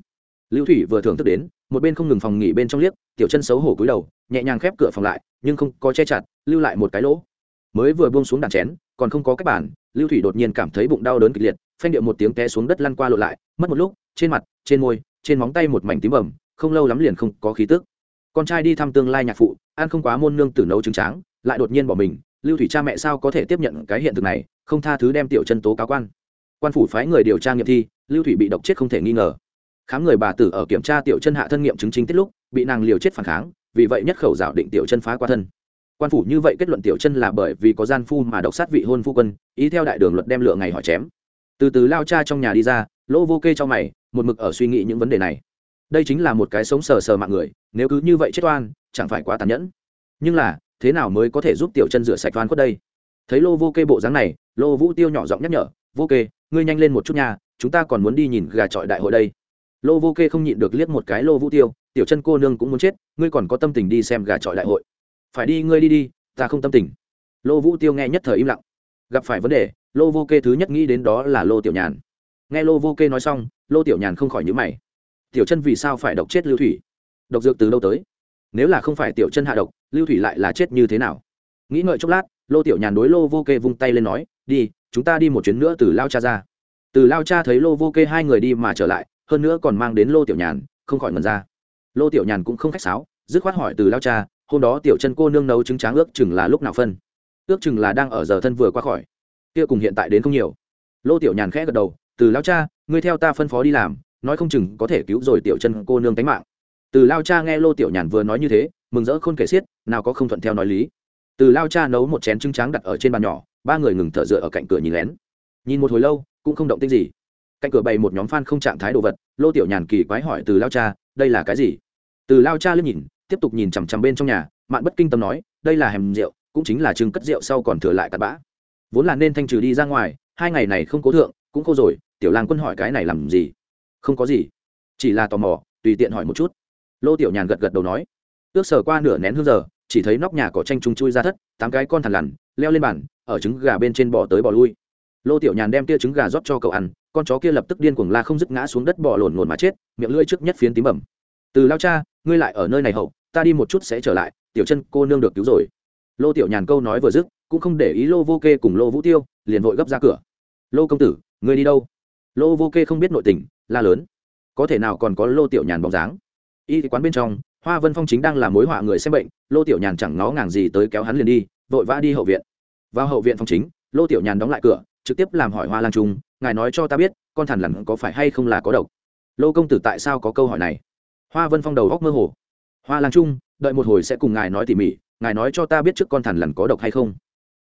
lưu thủy vừa thưởng thức đến, một bên không ngừng phòng nghỉ bên trong liếc, tiểu chân xấu hổ cúi đầu, nhẹ nhàng khép cửa phòng lại, nhưng không có che chặt, lưu lại một cái lỗ. Mới vừa buông xuống đàn chén, còn không có cách bản lưu thủy đột nhiên cảm thấy bụng đau đớn kịch liệt, phanh điệu một tiếng té xuống đất lăn qua lộ lại, mất một lúc, trên mặt, trên môi, trên móng tay một mảnh tím bầm, không lâu lắm liền không có khí tức. Con trai đi thăm tương lai nhạc phụ, ăn không quá môn nương tử nấu trứng tráng, lại đột nhiên bỏ mình, lưu thủy cha mẹ sao có thể tiếp nhận cái hiện thực này, không tha thứ đem tiểu chân tố cáo quan. Quan phủ phái người điều tra nghiệm thi, lưu thủy bị độc chết không thể nghi ngờ khám người bà tử ở kiểm tra tiểu chân hạ thân nghiệm chứng chính tiết lúc, bị nàng liều chết phản kháng, vì vậy nhất khẩu giảo định tiểu chân phá qua thân. Quan phủ như vậy kết luận tiểu chân là bởi vì có gian phu mà độc sát vị hôn phu quân, ý theo đại đường luật đem lựa ngày hỏi chém. Từ từ lao cha trong nhà đi ra, lỗ vô kê cho mày, một mực ở suy nghĩ những vấn đề này. Đây chính là một cái sống sờ sờ mạng người, nếu cứ như vậy chết oan, chẳng phải quá tàn nhẫn. Nhưng là, thế nào mới có thể giúp tiểu chân rửa sạch oan khuất đây? Thấy lô vô kê bộ dáng này, lô vũ tiêu nhỏ giọng nhắc nhở, vô kê, ngươi nhanh lên một chút nha, chúng ta còn muốn đi nhìn gà trọi đại hội đây lô vô kê không nhịn được liếc một cái lô vũ tiêu, tiểu chân cô nương cũng muốn chết, ngươi còn có tâm tình đi xem gà trọi đại hội. Phải đi, ngươi đi đi, ta không tâm tình. Lô vũ tiêu nghe nhất thời im lặng. Gặp phải vấn đề, lô vô kê thứ nhất nghĩ đến đó là lô tiểu nhàn. Nghe lô vô kê nói xong, lô tiểu nhàn không khỏi nhữ mày. Tiểu chân vì sao phải độc chết lưu thủy? Độc dược từ lâu tới? Nếu là không phải tiểu chân hạ độc, lưu thủy lại là chết như thế nào? Nghĩ ngợi chốc lát, lô tiểu nhàn đối lô vô kê vung tay lên nói, đi, chúng ta đi một chuyến nữa từ lao cha ra. Từ lao cha thấy lô vô kê hai người đi mà trở lại hơn nữa còn mang đến lô tiểu nhàn, không khỏi mần ra. Lô tiểu nhàn cũng không khách sáo, dứt khoát hỏi từ lao cha, hôm đó tiểu chân cô nương nấu trứng tráng ước chừng là lúc nào phân? Ước chừng là đang ở giờ thân vừa qua khỏi. Kia cùng hiện tại đến không nhiều. Lô tiểu nhàn khẽ gật đầu, từ lao cha, ngươi theo ta phân phó đi làm, nói không chừng có thể cứu rồi tiểu chân cô nương tánh mạng. Từ lao cha nghe lô tiểu nhàn vừa nói như thế, mừng rỡ khôn kể xiết, nào có không thuận theo nói lý. Từ lao cha nấu một chén trứng tráng đặt ở trên bàn nhỏ, ba người ngừng thở dựa ở cạnh cửa nhìn lén. Nhìn một hồi lâu, cũng không động tích gì cạnh cửa bày một nhóm phan không trạng thái đồ vật, lô tiểu nhàn kỳ quái hỏi từ lao cha, đây là cái gì? Từ lao cha liếc nhìn, tiếp tục nhìn chằm chằm bên trong nhà, mạn bất kinh tâm nói, đây là hèm rượu, cũng chính là trưng cất rượu sau còn thừa lại cặn bã. Vốn là nên thanh trừ đi ra ngoài, hai ngày này không cố thượng, cũng khô rồi, tiểu lang quân hỏi cái này làm gì? Không có gì. Chỉ là tò mò, tùy tiện hỏi một chút. Lô tiểu nhàn gật gật đầu nói, ước sờ qua nửa nén hương giờ, chỉ thấy nóc nhà cỏ tranh trùng chui ra thất, tám cái con thằn lằn, leo lên bàn, ở trứng gà bên trên bò tới bò lui lô tiểu nhàn đem tia trứng gà rót cho cậu ăn, con chó kia lập tức điên cuồng la không dứt ngã xuống đất bò lồn lồn mà chết, miệng lưỡi trước nhất phiến tím bẩm từ lao cha, ngươi lại ở nơi này hậu, ta đi một chút sẽ trở lại, tiểu chân cô nương được cứu rồi. Lô tiểu nhàn câu nói vừa dứt, cũng không để ý lô vô kê cùng lô vũ tiêu, liền vội gấp ra cửa. Lô công tử, ngươi đi đâu? Lô vô kê không biết nội tình, la lớn. Có thể nào còn có lô tiểu nhàn bóng dáng? Y quán bên trong, hoa vân phong chính đang làm mối họa người xem bệnh, lô tiểu nhàn chẳng ngó ngàng gì tới kéo hắn liền đi, vội vã đi hậu viện. Vào hậu viện phong chính, lô tiểu nhàn đóng lại cửa trực tiếp làm hỏi hoa lang trung, ngài nói cho ta biết, con thằn lằn có phải hay không là có độc? Lô công tử tại sao có câu hỏi này? Hoa vân phong đầu góc mơ hồ. Hoa lang trung, đợi một hồi sẽ cùng ngài nói tỉ mỉ, ngài nói cho ta biết trước con thằn lằn có độc hay không.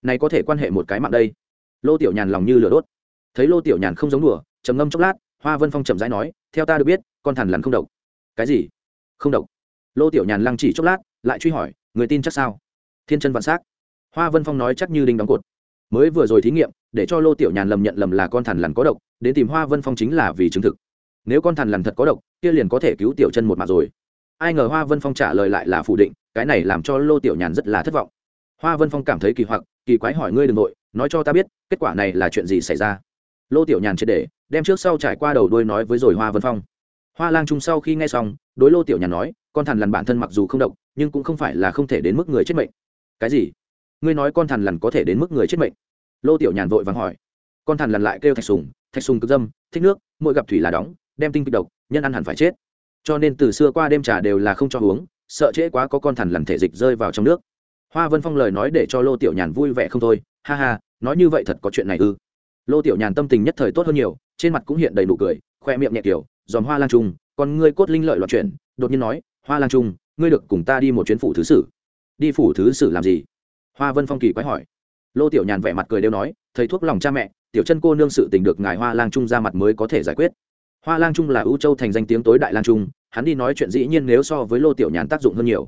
Này có thể quan hệ một cái mạng đây. Lô tiểu nhàn lòng như lửa đốt. Thấy lô tiểu nhàn không giống đùa, trầm ngâm chốc lát, hoa vân phong trầm rãi nói, theo ta được biết, con thằn lằn không độc. Cái gì? Không độc. Lô tiểu nhàn lăng chỉ chốc lát, lại truy hỏi, người tin chắc sao? Thiên chân vạn s á c hoa vân phong nói chắc như đinh đóng cột mới vừa rồi thí nghiệm, để cho lô tiểu nhàn lầm nhận lầm là con thằn lằn có độc, đến tìm hoa vân phong chính là vì chứng thực. Nếu con thằn lằn thật có độc, kia liền có thể cứu tiểu chân một mặt rồi. Ai ngờ hoa vân phong trả lời lại là phủ định, cái này làm cho lô tiểu nhàn rất là thất vọng. Hoa vân phong cảm thấy kỳ hoặc, kỳ quái hỏi ngươi đ ừ n g nội, nói cho ta biết, kết quả này là chuyện gì xảy ra? Lô tiểu nhàn triệt để, đem trước sau trải qua đầu đuôi nói với rồi hoa vân phong. Hoa lang trung sau khi nghe xong, đối lô tiểu nhàn nói, con thằn lằn bản thân mặc dù không độc, nhưng cũng không phải là không thể đến mức người chết mệnh. Cái gì? Ngươi nói con thằn lằn có thể đến mức người chết mệnh? Lô tiểu nhàn vội vàng hỏi. Con thằn lằn lại kêu thạch sùng. Thạch sùng cực dâm, thích nước, mỗi gặp thủy là đóng, đem tinh kịch độc, nhân ăn hẳn phải chết. Cho nên từ xưa qua đêm trà đều là không cho uống, sợ trễ quá có con thằn lằn thể dịch rơi vào trong nước. Hoa vân phong lời nói để cho lô tiểu nhàn vui vẻ không thôi. Ha ha, nói như vậy thật có chuyện này ư? Lô tiểu nhàn tâm tình nhất thời tốt hơn nhiều, trên mặt cũng hiện đầy nụ cười, khoe miệng nhẹ kiểu dòm hoa lan trung còn ngươi cốt linh lợi loạn chuyện đột nhiên nói, hoa lang trung, ngươi được cùng ta đi một chuyến phủ thứ sử. Đi phủ thứ sử làm gì? Hoa vân phong kỳ quái hỏi. Lô tiểu nhàn vẻ mặt cười đều nói, thầy thuốc lòng cha mẹ, tiểu chân cô nương sự tình được ngài hoa lang trung ra mặt mới có thể giải quyết. Hoa lang trung là ưu châu thành danh tiếng tối đại lang trung, hắn đi nói chuyện dĩ nhiên nếu so với lô tiểu nhàn tác dụng hơn nhiều.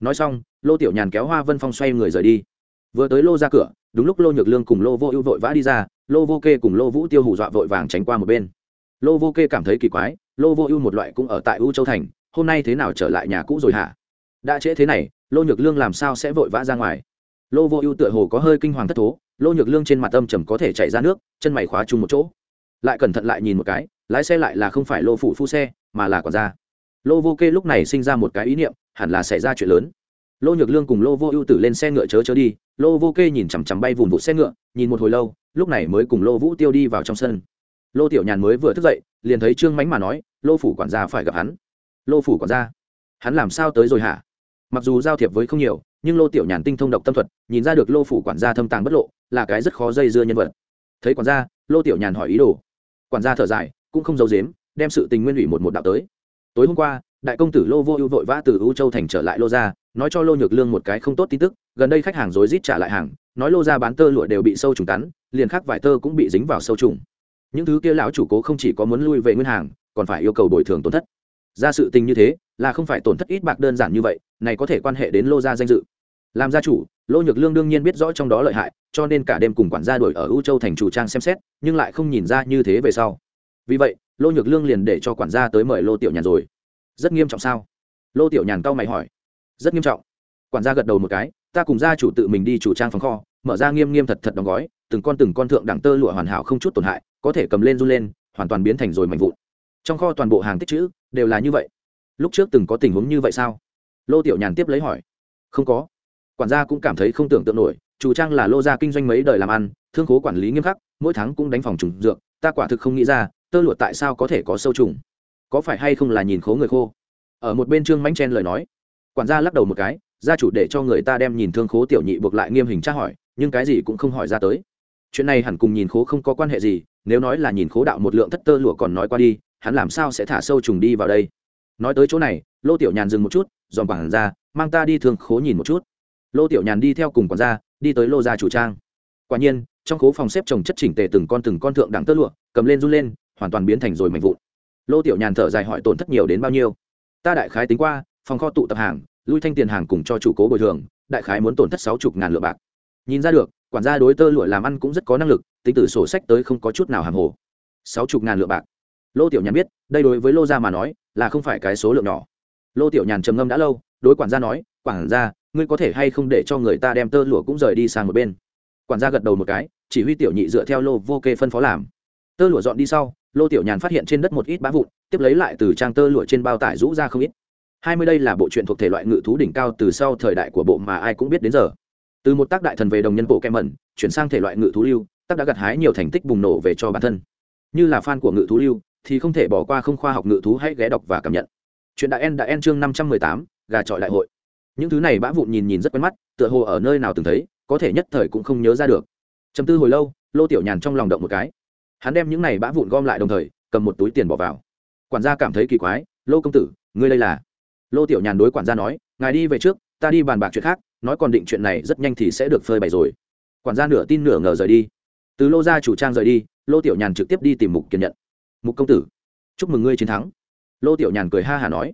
Nói xong, lô tiểu nhàn kéo hoa vân phong xoay người rời đi. Vừa tới lô ra cửa, đúng lúc lô nhược lương cùng lô vô ưu vội vã đi ra, lô vô kê cùng lô vũ tiêu hù dọa vội vàng tránh qua một bên. Lô vô kê cảm thấy kỳ quái, lô vô ưu một loại cũng ở tại ưu châu thành, hôm nay thế nào trở lại nhà cũ rồi hả? Đã trễ thế này, lô nhược lương làm sao sẽ vội vã ra ngoài? Lô vô ưu tựa hồ có hơi kinh hoàng thất thố, lô nhược lương trên mặt âm trầm có thể chạy ra nước, chân mày khóa chung một chỗ. Lại cẩn thận lại nhìn một cái, lái xe lại là không phải lô phủ phu xe, mà là quản gia. Lô vô kê lúc này sinh ra một cái ý niệm, hẳn là xảy ra chuyện lớn. Lô nhược lương cùng lô vô ưu tử lên xe ngựa chớ chớ đi, lô vô kê nhìn chằm chằm bay vùng vụ xe ngựa, nhìn một hồi lâu, lúc này mới cùng lô vũ tiêu đi vào trong sân. Lô tiểu nhàn mới vừa thức dậy, liền thấy trương mánh mà nói, lô phủ quản gia phải gặp hắn. Lô phủ quản gia? Hắn làm sao tới rồi hả? Mặc dù giao thiệp với không nhiều nhưng lô tiểu nhàn tinh thông độc tâm thuật, nhìn ra được lô phủ quản gia thâm tàng bất lộ, là cái rất khó dây dưa nhân vật. Thấy quản gia, lô tiểu nhàn hỏi ý đồ. Quản gia thở dài, cũng không giấu dếm đem sự tình nguyên ủy một một đạo tới. Tối hôm qua, đại công tử lô vô ưu vội vã từ ưu châu thành trở lại lô gia, nói cho lô nhược lương một cái không tốt tin tức, gần đây khách hàng rối rít trả lại hàng, nói lô gia bán tơ lụa đều bị sâu trùng cắn liền khác vài tơ cũng bị dính vào sâu trùng. Những thứ kia lão chủ cố không chỉ có muốn lui về nguyên hàng, còn phải yêu cầu bồi thường tổn thất. Ra sự tình như thế là không phải tổn thất ít bạc đơn giản như vậy, này có thể quan hệ đến lô gia danh dự. Làm gia chủ, lô nhược lương đương nhiên biết rõ trong đó lợi hại, cho nên cả đêm cùng quản gia đuổi ở u châu thành chủ trang xem xét, nhưng lại không nhìn ra như thế về sau. Vì vậy, lô nhược lương liền để cho quản gia tới mời lô tiểu nhàn rồi. Rất nghiêm trọng sao? Lô tiểu nhàn cau mày hỏi. Rất nghiêm trọng. Quản gia gật đầu một cái, ta cùng gia chủ tự mình đi chủ trang phòng kho, mở ra nghiêm nghiêm thật thật đóng gói, từng con từng con thượng đẳng tơ lụa hoàn hảo không chút tổn hại, có thể cầm lên run lên, hoàn toàn biến thành rồi mạnh vụn. Trong kho toàn bộ hàng tích chữ, đều là như vậy lúc trước từng có tình huống như vậy sao? Lô tiểu nhàn tiếp lấy hỏi. Không có. Quản gia cũng cảm thấy không tưởng tượng nổi, chủ trang là lô gia kinh doanh mấy đời làm ăn, thương khố quản lý nghiêm khắc, mỗi tháng cũng đánh phòng trùng dược, ta quả thực không nghĩ ra, tơ lụa tại sao có thể có sâu trùng? Có phải hay không là nhìn khố người khô? Ở một bên trương mánh chen lời nói. Quản gia lắc đầu một cái, gia chủ để cho người ta đem nhìn thương khố tiểu nhị buộc lại nghiêm hình tra hỏi, nhưng cái gì cũng không hỏi ra tới. Chuyện này hẳn cùng nhìn khố không có quan hệ gì, nếu nói là nhìn khố đạo một lượng thất tơ lụa còn nói qua đi, hắn làm sao sẽ thả sâu trùng đi vào đây? Nói tới chỗ này, lô tiểu nhàn dừng một chút dòm quản ra, mang ta đi thương khố nhìn một chút. Lô tiểu nhàn đi theo cùng quản gia, đi tới lô gia chủ trang. Quả nhiên, trong khố phòng xếp trồng chất chỉnh tề từng con từng con thượng đẳng tơ lụa, cầm lên run lên, hoàn toàn biến thành rồi mạnh vụn. Lô tiểu nhàn thở dài hỏi tổn thất nhiều đến bao nhiêu? Ta đại khái tính qua, phòng kho tụ tập hàng, lui thanh tiền hàng cùng cho chủ cố bồi thường, đại khái muốn tổn thất sáu chục ngàn lượng bạc. Nhìn ra được, quản gia đối tơ lụa làm ăn cũng rất có năng lực, tính từ sổ sách tới không có chút nào hàng hồ. Sáu chục ngàn lượng bạc. Lô tiểu nhàn biết, đây đối với lô gia mà nói là không phải cái số lượng nhỏ. Lô tiểu nhàn trầm ngâm đã lâu, đối quản gia nói, quản gia, ngươi có thể hay không để cho người ta đem tơ lụa cũng rời đi sang một bên? Quản gia gật đầu một cái, chỉ huy tiểu nhị dựa theo lô vô kê phân phó làm. Tơ lụa dọn đi sau, lô tiểu nhàn phát hiện trên đất một ít bã vụn, tiếp lấy lại từ trang tơ lụa trên bao tải rũ ra không ít. Hai mươi đây là bộ truyện thuộc thể loại ngự thú đỉnh cao từ sau thời đại của bộ mà ai cũng biết đến giờ. Từ một tác đại thần về đồng nhân bộ kem mẩn, chuyển sang thể loại ngự thú lưu, tác đã gặt hái nhiều thành tích bùng nổ về cho bản thân. Như là fan của ngự thú lưu thì không thể bỏ qua không khoa học ngự thú hãy ghé đọc và cảm nhận. Chuyện đại en đã en chương năm trăm mười tám, gà trọi đại hội. Những thứ này bã vụn nhìn nhìn rất quen mắt, tựa hồ ở nơi nào từng thấy, có thể nhất thời cũng không nhớ ra được. Chầm tư hồi lâu, lô tiểu nhàn trong lòng động một cái. Hắn đem những này bã vụn gom lại đồng thời, cầm một túi tiền bỏ vào. Quản gia cảm thấy kỳ quái, lô công tử, ngươi đây là? Lô tiểu nhàn đối quản gia nói, ngài đi về trước, ta đi bàn bạc chuyện khác, nói còn định chuyện này rất nhanh thì sẽ được phơi bày rồi. Quản gia nửa tin nửa ngờ rời đi. Từ lô gia chủ trang rời đi, lô tiểu nhàn trực tiếp đi tìm mục kiên nhận mục công tử, chúc mừng ngươi chiến thắng. Lô tiểu nhàn cười ha hà nói.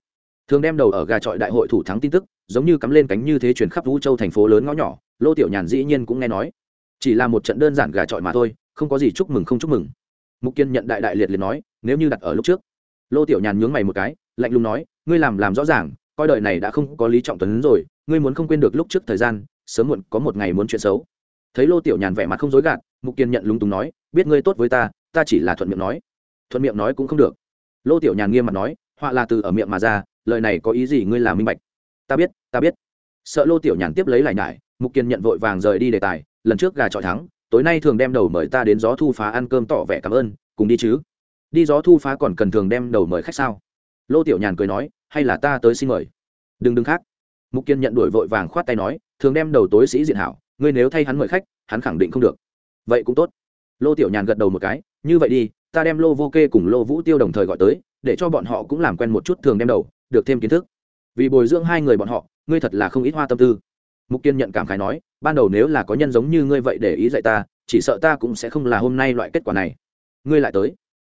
Thường đem đầu ở gà trọi đại hội thủ thắng tin tức, giống như cắm lên cánh như thế chuyển khắp vũ châu thành phố lớn ngõ nhỏ, lô tiểu nhàn dĩ nhiên cũng nghe nói. Chỉ là một trận đơn giản gà trọi mà thôi, không có gì chúc mừng không chúc mừng. Mục kiên nhận đại đại liệt liệt nói, nếu như đặt ở lúc trước. Lô tiểu nhàn nhướng mày một cái, lạnh lùng nói, ngươi làm làm rõ ràng, coi đời này đã không có lý trọng tuấn rồi, ngươi muốn không quên được lúc trước thời gian, sớm muộn có một ngày muốn chuyện xấu. Thấy lô tiểu nhàn vẻ mặt không dối gạt, mục kiên nhận lúng túng nói, biết ngươi tốt với ta ta chỉ là thuận miệng nói thuận miệng nói cũng không được. Lô tiểu nhàn nghiêm mặt nói, họa là từ ở miệng mà ra, lời này có ý gì ngươi làm minh bạch? Ta biết ta biết. Sợ lô tiểu nhàn tiếp lấy lại nhải, mục kiên nhận vội vàng rời đi đề tài, lần trước gà trọi thắng, tối nay thường đem đầu mời ta đến gió thu phá ăn cơm tỏ vẻ cảm ơn, cùng đi chứ. Đi gió thu phá còn cần thường đem đầu mời khách sao? Lô tiểu nhàn cười nói, hay là ta tới xin mời? Đừng đừng khác. Mục kiên nhận đuổi vội vàng khoát tay nói, thường đem đầu tối sĩ diện hảo, ngươi nếu thay hắn mời khách, hắn khẳng định không được. Vậy cũng tốt. Lô tiểu nhàn gật đầu một cái, như vậy đi ta đem lô vô kê cùng lô vũ tiêu đồng thời gọi tới, để cho bọn họ cũng làm quen một chút thường đem đầu, được thêm kiến thức. Vì bồi dưỡng hai người bọn họ, ngươi thật là không ít hoa tâm tư. Mục kiên nhận cảm khái nói, ban đầu nếu là có nhân giống như ngươi vậy để ý dạy ta, chỉ sợ ta cũng sẽ không là hôm nay loại kết quả này. Ngươi lại tới?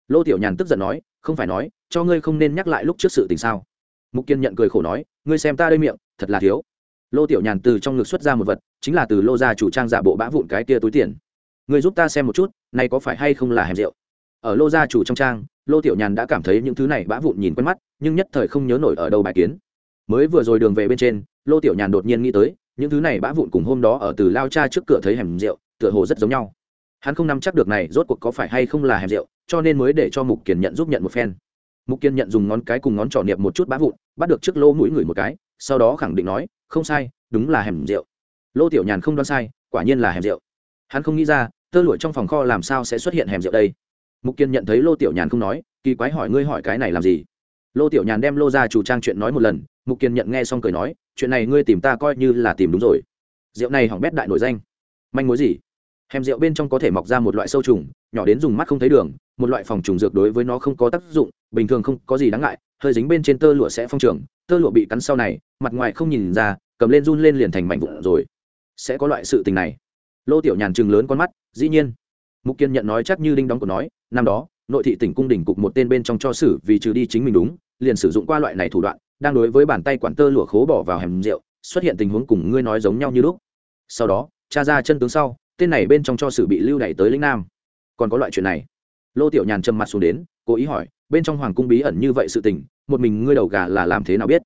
Lô tiểu nhàn tức giận nói, không phải nói, cho ngươi không nên nhắc lại lúc trước sự tình sao? Mục kiên nhận cười khổ nói, ngươi xem ta đây miệng, thật là thiếu. Lô tiểu nhàn từ trong ngực xuất ra một vật, chính là từ lô gia chủ trang giả bộ bã vụn cái kia túi tiền. Ngươi giúp ta xem một chút, này có phải hay không là hèm rượu? Ở lô gia chủ trong trang, lô tiểu nhàn đã cảm thấy những thứ này bã vụn nhìn quen mắt, nhưng nhất thời không nhớ nổi ở đâu bài kiến. Mới vừa rồi đường về bên trên, lô tiểu nhàn đột nhiên nghĩ tới, những thứ này bã vụn cùng hôm đó ở từ lao cha trước cửa thấy hẻm rượu, tựa hồ rất giống nhau. Hắn không nắm chắc được này rốt cuộc có phải hay không là hẻm rượu, cho nên mới để cho mục kiền nhận giúp nhận một phen. Mục kiên nhận dùng ngón cái cùng ngón trỏ niệm một chút bã vụn, bắt được trước lô mũi người một cái, sau đó khẳng định nói, không sai, đúng là hẻm rượu. Lô tiểu nhàn không đoán sai, quả nhiên là hẻm rượu. Hắn không nghĩ ra, tơ lụi trong phòng kho làm sao sẽ xuất hiện hẻm rượu đây? Mục kiên nhận thấy lô tiểu nhàn không nói, kỳ quái hỏi ngươi hỏi cái này làm gì? Lô tiểu nhàn đem lô ra chủ trang chuyện nói một lần, mục kiên nhận nghe xong cười nói, chuyện này ngươi tìm ta coi như là tìm đúng rồi. Rượu này hỏng bét đại nổi danh. Manh mối gì? Hèm rượu bên trong có thể mọc ra một loại sâu trùng, nhỏ đến dùng mắt không thấy đường, một loại phòng trùng dược đối với nó không có tác dụng, bình thường không có gì đáng ngại, hơi dính bên trên tơ lụa sẽ phong trường, tơ lụa bị cắn sau này, mặt ngoài không nhìn ra, cầm lên run lên liền thành mảnh vụn rồi. Sẽ có loại sự tình này. Lô tiểu nhàn chừng lớn con mắt, dĩ nhiên mục kiên nhận nói chắc như đinh đóng của nói, năm đó, nội thị tỉnh cung đình cục một tên bên trong cho sử vì trừ đi chính mình đúng, liền sử dụng qua loại này thủ đoạn, đang đối với bàn tay quản tơ lụa khố bỏ vào hẻm rượu, xuất hiện tình huống cùng ngươi nói giống nhau như lúc. Sau đó, cha ra chân tướng sau, tên này bên trong cho sử bị lưu đày tới lĩnh nam. Còn có loại chuyện này? Lô tiểu nhàn trầm mặt xuống đến, cố ý hỏi, bên trong hoàng cung bí ẩn như vậy sự tình, một mình ngươi đầu gà là làm thế nào biết?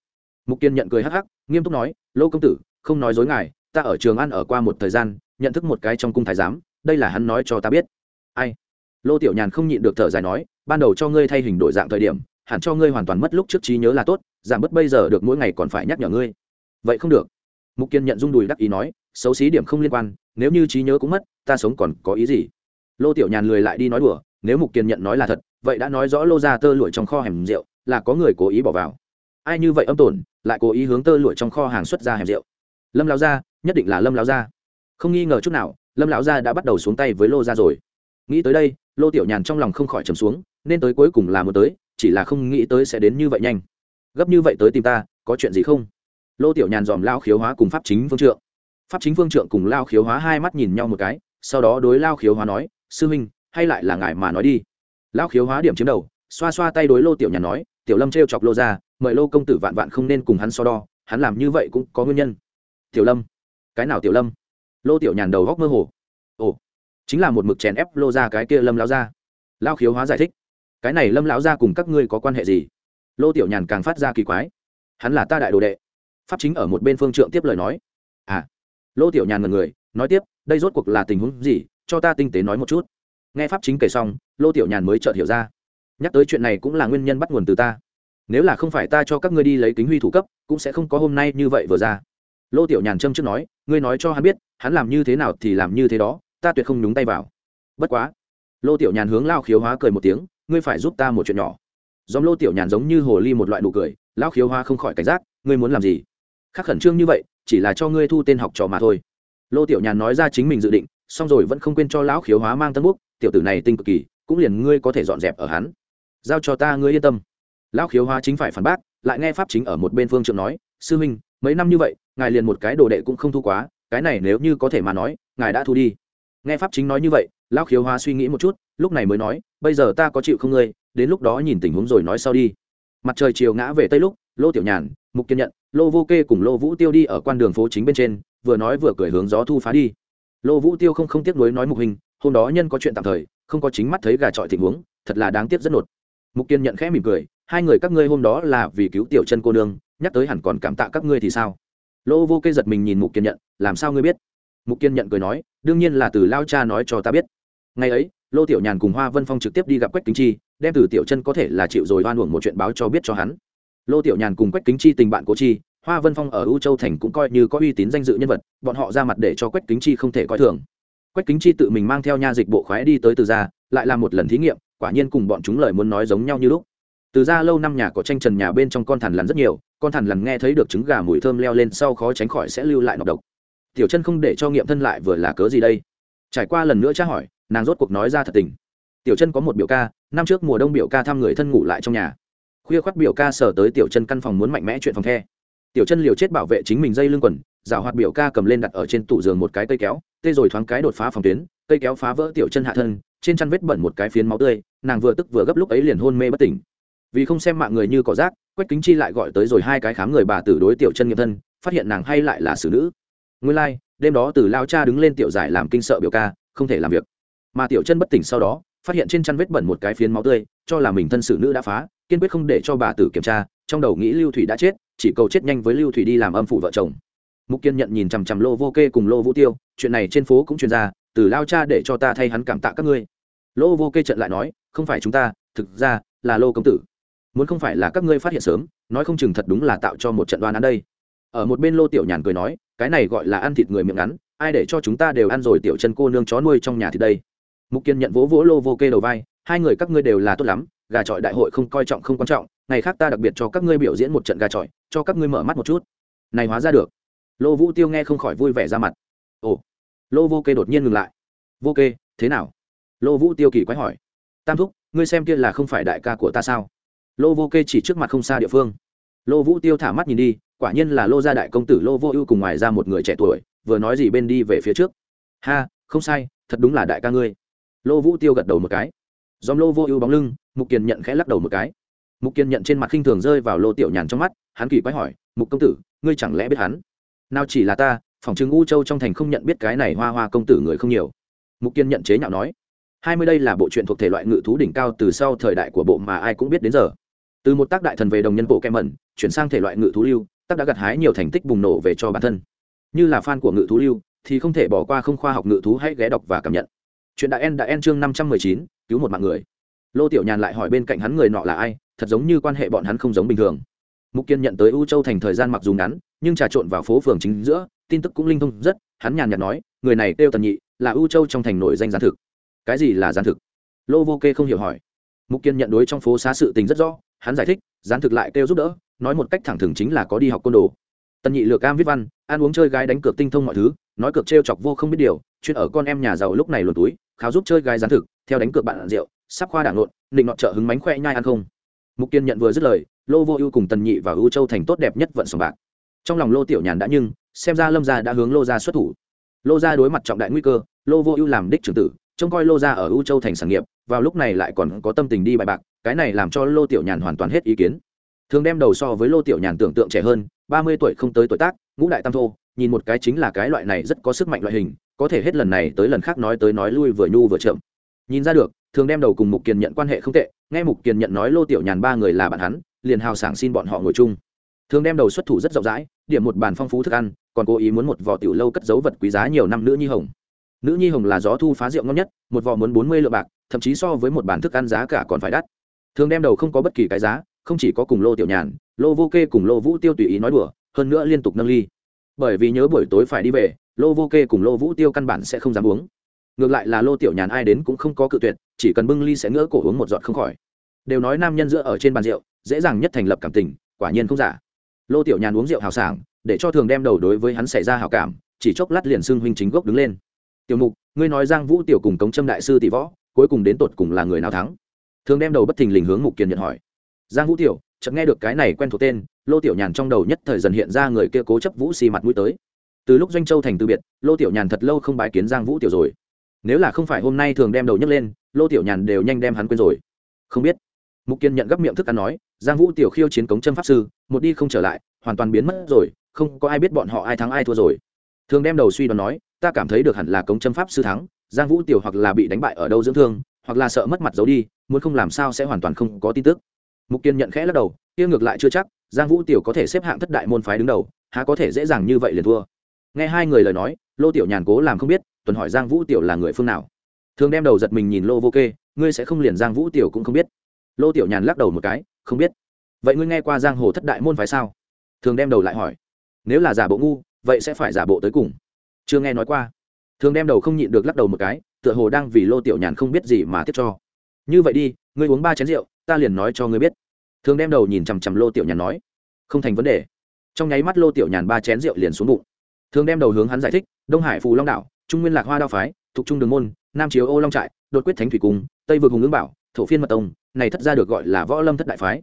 Mục kiên nhận cười hắc hắc, nghiêm túc nói, lô công tử, không nói dối ngài, ta ở trường ăn ở qua một thời gian, nhận thức một cái trong cung thái giám đây là hắn nói cho ta biết. Ai? Lô tiểu nhàn không nhịn được thở dài nói, ban đầu cho ngươi thay hình đổi dạng thời điểm, hẳn cho ngươi hoàn toàn mất lúc trước trí nhớ là tốt, giảm bớt bây giờ được mỗi ngày còn phải nhắc nhở ngươi. Vậy không được. Mục kiên nhận rung đùi đắc ý nói, xấu xí điểm không liên quan, nếu như trí nhớ cũng mất, ta sống còn có ý gì? Lô tiểu nhàn lười lại đi nói đùa, nếu mục kiên nhận nói là thật, vậy đã nói rõ lô ra tơ lụi trong kho hẻm rượu, là có người cố ý bỏ vào. Ai như vậy âm tổn, lại cố ý hướng tơ lụi trong kho hàng xuất ra hẻm rượu. Lâm lão gia, nhất định là lâm lão gia. Không nghi ngờ chút nào lâm lão gia đã bắt đầu xuống tay với lô gia rồi nghĩ tới đây lô tiểu nhàn trong lòng không khỏi trầm xuống nên tới cuối cùng là một tới chỉ là không nghĩ tới sẽ đến như vậy nhanh gấp như vậy tới tìm ta có chuyện gì không lô tiểu nhàn dòm lao khiếu hóa cùng pháp chính phương trượng pháp chính phương trượng cùng lao khiếu hóa hai mắt nhìn nhau một cái sau đó đối lao khiếu hóa nói sư huynh hay lại là ngài mà nói đi lao khiếu hóa điểm chiếm đầu xoa xoa tay đối lô tiểu nhàn nói tiểu lâm t r e o chọc lô ra mời lô công tử vạn vạn không nên cùng hắn so đo hắn làm như vậy cũng có nguyên nhân tiểu lâm cái nào tiểu lâm lô tiểu nhàn đầu góc mơ hồ. Ồ, chính là một mực chèn ép lô ra cái kia lâm lão ra lao khiếu hóa giải thích, cái này lâm lão ra cùng các ngươi có quan hệ gì? Lô tiểu nhàn càng phát ra kỳ quái. Hắn là ta đại đồ đệ. Pháp chính ở một bên phương trượng tiếp lời nói. À lô tiểu nhàn ngần người, nói tiếp, đây rốt cuộc là tình huống gì? Cho ta tinh tế nói một chút. Nghe pháp chính kể xong, lô tiểu nhàn mới chợt hiểu ra. Nhắc tới chuyện này cũng là nguyên nhân bắt nguồn từ ta. Nếu là không phải ta cho các ngươi đi lấy kính huy thủ cấp, cũng sẽ không có hôm nay như vậy vừa ra. Lô tiểu nhàn trâm trước nói, ngươi nói cho hắn biết hắn làm như thế nào thì làm như thế đó, ta tuyệt không nhúng tay vào. Bất quá, lô tiểu nhàn hướng lao khiếu hóa cười một tiếng, ngươi phải giúp ta một chuyện nhỏ. Dòm lô tiểu nhàn giống như hồ ly một loại nụ cười lao khiếu hóa không khỏi cảnh giác, ngươi muốn làm gì? Khắc khẩn trương như vậy, chỉ là cho ngươi thu tên học trò mà thôi. Lô tiểu nhàn nói ra chính mình dự định, xong rồi vẫn không quên cho lão khiếu hóa mang tân bút, tiểu tử này tinh cực kỳ, cũng liền ngươi có thể dọn dẹp ở hắn. Giao cho ta ngươi yên tâm. Lão khiếu hóa chính phải phản bác, lại nghe pháp chính ở một bên phương trượng nói, sư huynh mấy năm như vậy, ngài liền một cái đồ đệ cũng không thu quá cái này nếu như có thể mà nói, ngài đã thu đi. Nghe pháp chính nói như vậy, lão khiếu hoa suy nghĩ một chút, lúc này mới nói, bây giờ ta có chịu không ngươi, đến lúc đó nhìn tình huống rồi nói sau đi. Mặt trời chiều ngã về tây lúc, lô tiểu nhàn, mục kiên nhận, lô vô kê cùng lô vũ tiêu đi ở quan đường phố chính bên trên, vừa nói vừa cười hướng gió thu phá đi. Lô vũ tiêu không không tiếc nuối nói mục hình, hôm đó nhân có chuyện tạm thời, không có chính mắt thấy gà trọi tình huống, thật là đáng tiếc rất nột. Mục kiên nhận khẽ mỉm cười, hai người các ngươi hôm đó là vì cứu tiểu chân cô nương, nhắc tới hẳn còn cảm tạ các ngươi thì sao? Lô vô kê giật mình nhìn mục kiên nhận làm sao ngươi biết? Mục kiên nhận cười nói, đương nhiên là từ lao cha nói cho ta biết. Ngày ấy, lô tiểu nhàn cùng hoa vân phong trực tiếp đi gặp quách kính chi, đem từ tiểu chân có thể là chịu rồi oan uổng một chuyện báo cho biết cho hắn. Lô tiểu nhàn cùng quách kính chi tình bạn cố chi, hoa vân phong ở u châu thành cũng coi như có uy tín danh dự nhân vật, bọn họ ra mặt để cho quách kính chi không thể coi thường. Quách kính chi tự mình mang theo nha dịch bộ khoái đi tới từ gia, lại làm một lần thí nghiệm, quả nhiên cùng bọn chúng lời muốn nói giống nhau như lúc. Từ gia lâu năm nhà có tranh trần nhà bên trong con thằn lằn rất nhiều con thằn lằn nghe thấy được trứng gà mùi thơm leo lên sau khó tránh khỏi sẽ lưu lại nọc độc. Tiểu chân không để cho nghiệm thân lại vừa là cớ gì đây? Trải qua lần nữa tra hỏi, nàng rốt cuộc nói ra thật tình. Tiểu chân có một biểu ca, năm trước mùa đông biểu ca thăm người thân ngủ lại trong nhà. Khuya khoắt biểu ca sở tới tiểu chân căn phòng muốn mạnh mẽ chuyện phòng the. Tiểu chân liều chết bảo vệ chính mình dây lưng quần, rào hoạt biểu ca cầm lên đặt ở trên tủ giường một cái cây kéo, tê rồi thoáng cái đột phá phòng tuyến, cây kéo phá vỡ tiểu chân hạ thân, trên chăn vết bẩn một cái phiến máu tươi, nàng vừa tức vừa gấp lúc ấy liền hôn mê bất tỉnh. Vì không xem mạng người như cỏ rác quách kính chi lại gọi tới rồi hai cái khám người bà tử đối tiểu chân nghiệm thân phát hiện nàng hay lại là xử nữ. Nguyên lai、like, đêm đó từ lao cha đứng lên tiểu giải làm kinh sợ biểu ca không thể làm việc. Mà tiểu chân bất tỉnh sau đó phát hiện trên chăn vết bẩn một cái phiến máu tươi cho là mình thân xử nữ đã phá kiên quyết không để cho bà tử kiểm tra trong đầu nghĩ lưu thủy đã chết chỉ cầu chết nhanh với lưu thủy đi làm âm phủ vợ chồng. Mục kiên nhận nhìn chằm chằm lô vô kê cùng lô vũ tiêu chuyện này trên phố cũng truyền ra từ lao cha để cho ta thay hắn cảm tạ các ngươi. Lô vô kê trận lại nói không phải chúng ta thực ra là lô công tử muốn không phải là các ngươi phát hiện sớm, nói không chừng thật đúng là tạo cho một trận đoan ăn đây. Ở một bên lô tiểu nhàn cười nói, cái này gọi là ăn thịt người miệng ngắn, ai để cho chúng ta đều ăn rồi tiểu chân cô nương chó nuôi trong nhà thì đây. Mục kiên nhận vỗ vỗ lô vô kê đầu vai, hai người các ngươi đều là tốt lắm, gà trọi đại hội không coi trọng không quan trọng, ngày khác ta đặc biệt cho các ngươi biểu diễn một trận gà trọi, cho các ngươi mở mắt một chút. Này hóa ra được. Lô vũ tiêu nghe không khỏi vui vẻ ra mặt. Ồ. Lô vô kê đột nhiên ngừng lại. Vô kê, thế nào? Lô vũ tiêu kỳ quái hỏi. Tam thúc, ngươi xem kia là không phải đại ca của ta sao? Lô vô kê chỉ trước mặt không xa địa phương. Lô vũ tiêu thả mắt nhìn đi, quả nhiên là lô gia đại công tử lô vô ưu cùng ngoài ra một người trẻ tuổi, vừa nói gì bên đi về phía trước. Ha, không sai, thật đúng là đại ca ngươi. Lô vũ tiêu gật đầu một cái. Dòm lô vô ưu bóng lưng, mục Kiên nhận khẽ lắc đầu một cái. Mục Kiên nhận trên mặt khinh thường rơi vào lô tiểu nhàn trong mắt, hắn kỳ quái hỏi, mục công tử, ngươi chẳng lẽ biết hắn? Nào chỉ là ta, phòng chứng u châu trong thành không nhận biết cái này hoa hoa công tử người không nhiều. Mục kiên nhận chế nhạo nói, hai mươi đây là bộ truyện thuộc thể loại ngự thú đỉnh cao từ sau thời đại của bộ mà ai cũng biết đến giờ từ một tác đại thần về đồng nhân bộ kem mẩn, chuyển sang thể loại ngự thú lưu, tác đã gặt hái nhiều thành tích bùng nổ về cho bản thân. Như là fan của ngự thú lưu, thì không thể bỏ qua không khoa học ngự thú hãy ghé đọc và cảm nhận. Chuyện đại en đã en chương năm trăm mười chín, cứu một mạng người. Lô tiểu nhàn lại hỏi bên cạnh hắn người nọ là ai, thật giống như quan hệ bọn hắn không giống bình thường. Mục kiên nhận tới u châu thành thời gian mặc dù ngắn, nhưng trà trộn vào phố phường chính giữa, tin tức cũng linh thông rất, hắn nhàn nhạt nói, người này kêu tần nhị, là u châu trong thành nổi danh gián thực. Cái gì là gián thực? Lô vô kê không hiểu hỏi. Mục kiên nhận đối trong phố xá sự tình rất rõ hắn giải thích, gián thực lại kêu giúp đỡ, nói một cách thẳng thừng chính là có đi học côn đồ. Tần nhị lược cam viết văn, ăn uống chơi gái đánh cược tinh thông mọi thứ, nói cược trêu chọc vô không biết điều chuyên ở con em nhà giàu lúc này luồn túi, kháo giúp chơi gái gián thực, theo đánh cược bạn rượu, sắp khoa đảng lộn định nọ trợ hứng mánh khoe nhai ăn không. Mục kiên nhận vừa dứt lời, lô vô ưu cùng tần nhị và ưu châu thành tốt đẹp nhất vận sòng bạc. Trong lòng lô tiểu nhàn đã nhưng, xem ra lâm gia đã hướng lô gia xuất thủ. Lô gia đối mặt trọng đại nguy cơ, lô vô ưu làm đích trưởng tử, trông coi lô gia ở ưu châu thành sản nghiệp, vào lúc này lại còn có tâm tình đi bài bạc cái này làm cho lô tiểu nhàn hoàn toàn hết ý kiến. Thường đem đầu so với lô tiểu nhàn tưởng tượng trẻ hơn, ba mươi tuổi không tới tuổi tác, ngũ đại tam thô, nhìn một cái chính là cái loại này rất có sức mạnh loại hình, có thể hết lần này tới lần khác nói tới nói lui vừa nhu vừa chậm. Nhìn ra được, thường đem đầu cùng mục kiền nhận quan hệ không tệ, nghe mục kiền nhận nói lô tiểu nhàn ba người là bạn hắn, liền hào sảng xin bọn họ ngồi chung. Thường đem đầu xuất thủ rất rộng rãi, điểm một bàn phong phú thức ăn, còn cố ý muốn một vỏ tiểu lâu cất giấu vật quý giá nhiều năm nữ nhi hồng. Nữ nhi hồng là gió thu phá rượu ngon nhất, một vỏ muốn bốn mươi lượng bạc, thậm chí so với một bàn thức ăn giá cả còn phải đắt thường đem đầu không có bất kỳ cái giá, không chỉ có cùng lô tiểu nhàn, lô vô kê cùng lô vũ tiêu tùy ý nói đùa, hơn nữa liên tục nâng ly. Bởi vì nhớ buổi tối phải đi về, lô vô kê cùng lô vũ tiêu căn bản sẽ không dám uống. Ngược lại là lô tiểu nhàn ai đến cũng không có cự tuyệt, chỉ cần bưng ly sẽ ngỡ cổ uống một giọt không khỏi. Đều nói nam nhân giữa ở trên bàn rượu, dễ dàng nhất thành lập cảm tình, quả nhiên không giả. Lô tiểu nhàn uống rượu hào sảng, để cho thường đem đầu đối với hắn xảy ra hào cảm, chỉ chốc lát liền xưng huynh chính gốc đứng lên. Tiểu mục, ngươi nói giang vũ tiểu cùng cống trâm đại sư tỷ võ, cuối cùng đến tột cùng là người nào thắng? Thường đem đầu bất thình lình hướng mục kiền nhận hỏi. Giang vũ tiểu, chợt nghe được cái này quen thuộc tên, lô tiểu nhàn trong đầu nhất thời dần hiện ra người kia cố chấp vũ xì mặt mũi tới. Từ lúc doanh châu thành từ biệt, lô tiểu nhàn thật lâu không bái kiến giang vũ tiểu rồi. Nếu là không phải hôm nay thường đem đầu nhấc lên, lô tiểu nhàn đều nhanh đem hắn quên rồi. Không biết. Mục kiên nhận gấp miệng thức ăn nói, giang vũ tiểu khiêu chiến cống chân pháp sư, một đi không trở lại, hoàn toàn biến mất rồi, không có ai biết bọn họ ai thắng ai thua rồi. Thường đem đầu suy đoán nói, ta cảm thấy được hẳn là cống chân pháp sư thắng, giang vũ tiểu hoặc là bị đánh bại ở đâu dưỡng thương hoặc là sợ mất mặt giấu đi, muốn không làm sao sẽ hoàn toàn không có tin tức. Mục kiên nhận khẽ lắc đầu, kia ngược lại chưa chắc, giang vũ tiểu có thể xếp hạng thất đại môn phái đứng đầu, há có thể dễ dàng như vậy liền thua. Nghe hai người lời nói, lô tiểu nhàn cố làm không biết, tuần hỏi giang vũ tiểu là người phương nào. Thường đem đầu giật mình nhìn lô vô kê, ngươi sẽ không liền giang vũ tiểu cũng không biết. Lô tiểu nhàn lắc đầu một cái, không biết. Vậy ngươi nghe qua giang hồ thất đại môn phái sao? Thường đem đầu lại hỏi. Nếu là giả bộ ngu, vậy sẽ phải giả bộ tới cùng. Chưa nghe nói qua. Thường đem đầu không nhịn được lắc đầu một cái tựa hồ đang vì lô tiểu nhàn không biết gì mà tiếp cho. Như vậy đi, ngươi uống ba chén rượu, ta liền nói cho ngươi biết. Thường đem đầu nhìn chằm chằm lô tiểu nhàn nói. Không thành vấn đề. Trong nháy mắt lô tiểu nhàn ba chén rượu liền xuống bụng. Thường đem đầu hướng hắn giải thích, đông hải phù long đảo, trung nguyên lạc hoa đao phái, thuộc trung đường môn, nam chiếu ô long trại, đột quyết thánh thủy cung, tây vực hùng ứng bảo, thổ phiên mật tông, này thất ra được gọi là võ lâm thất đại phái.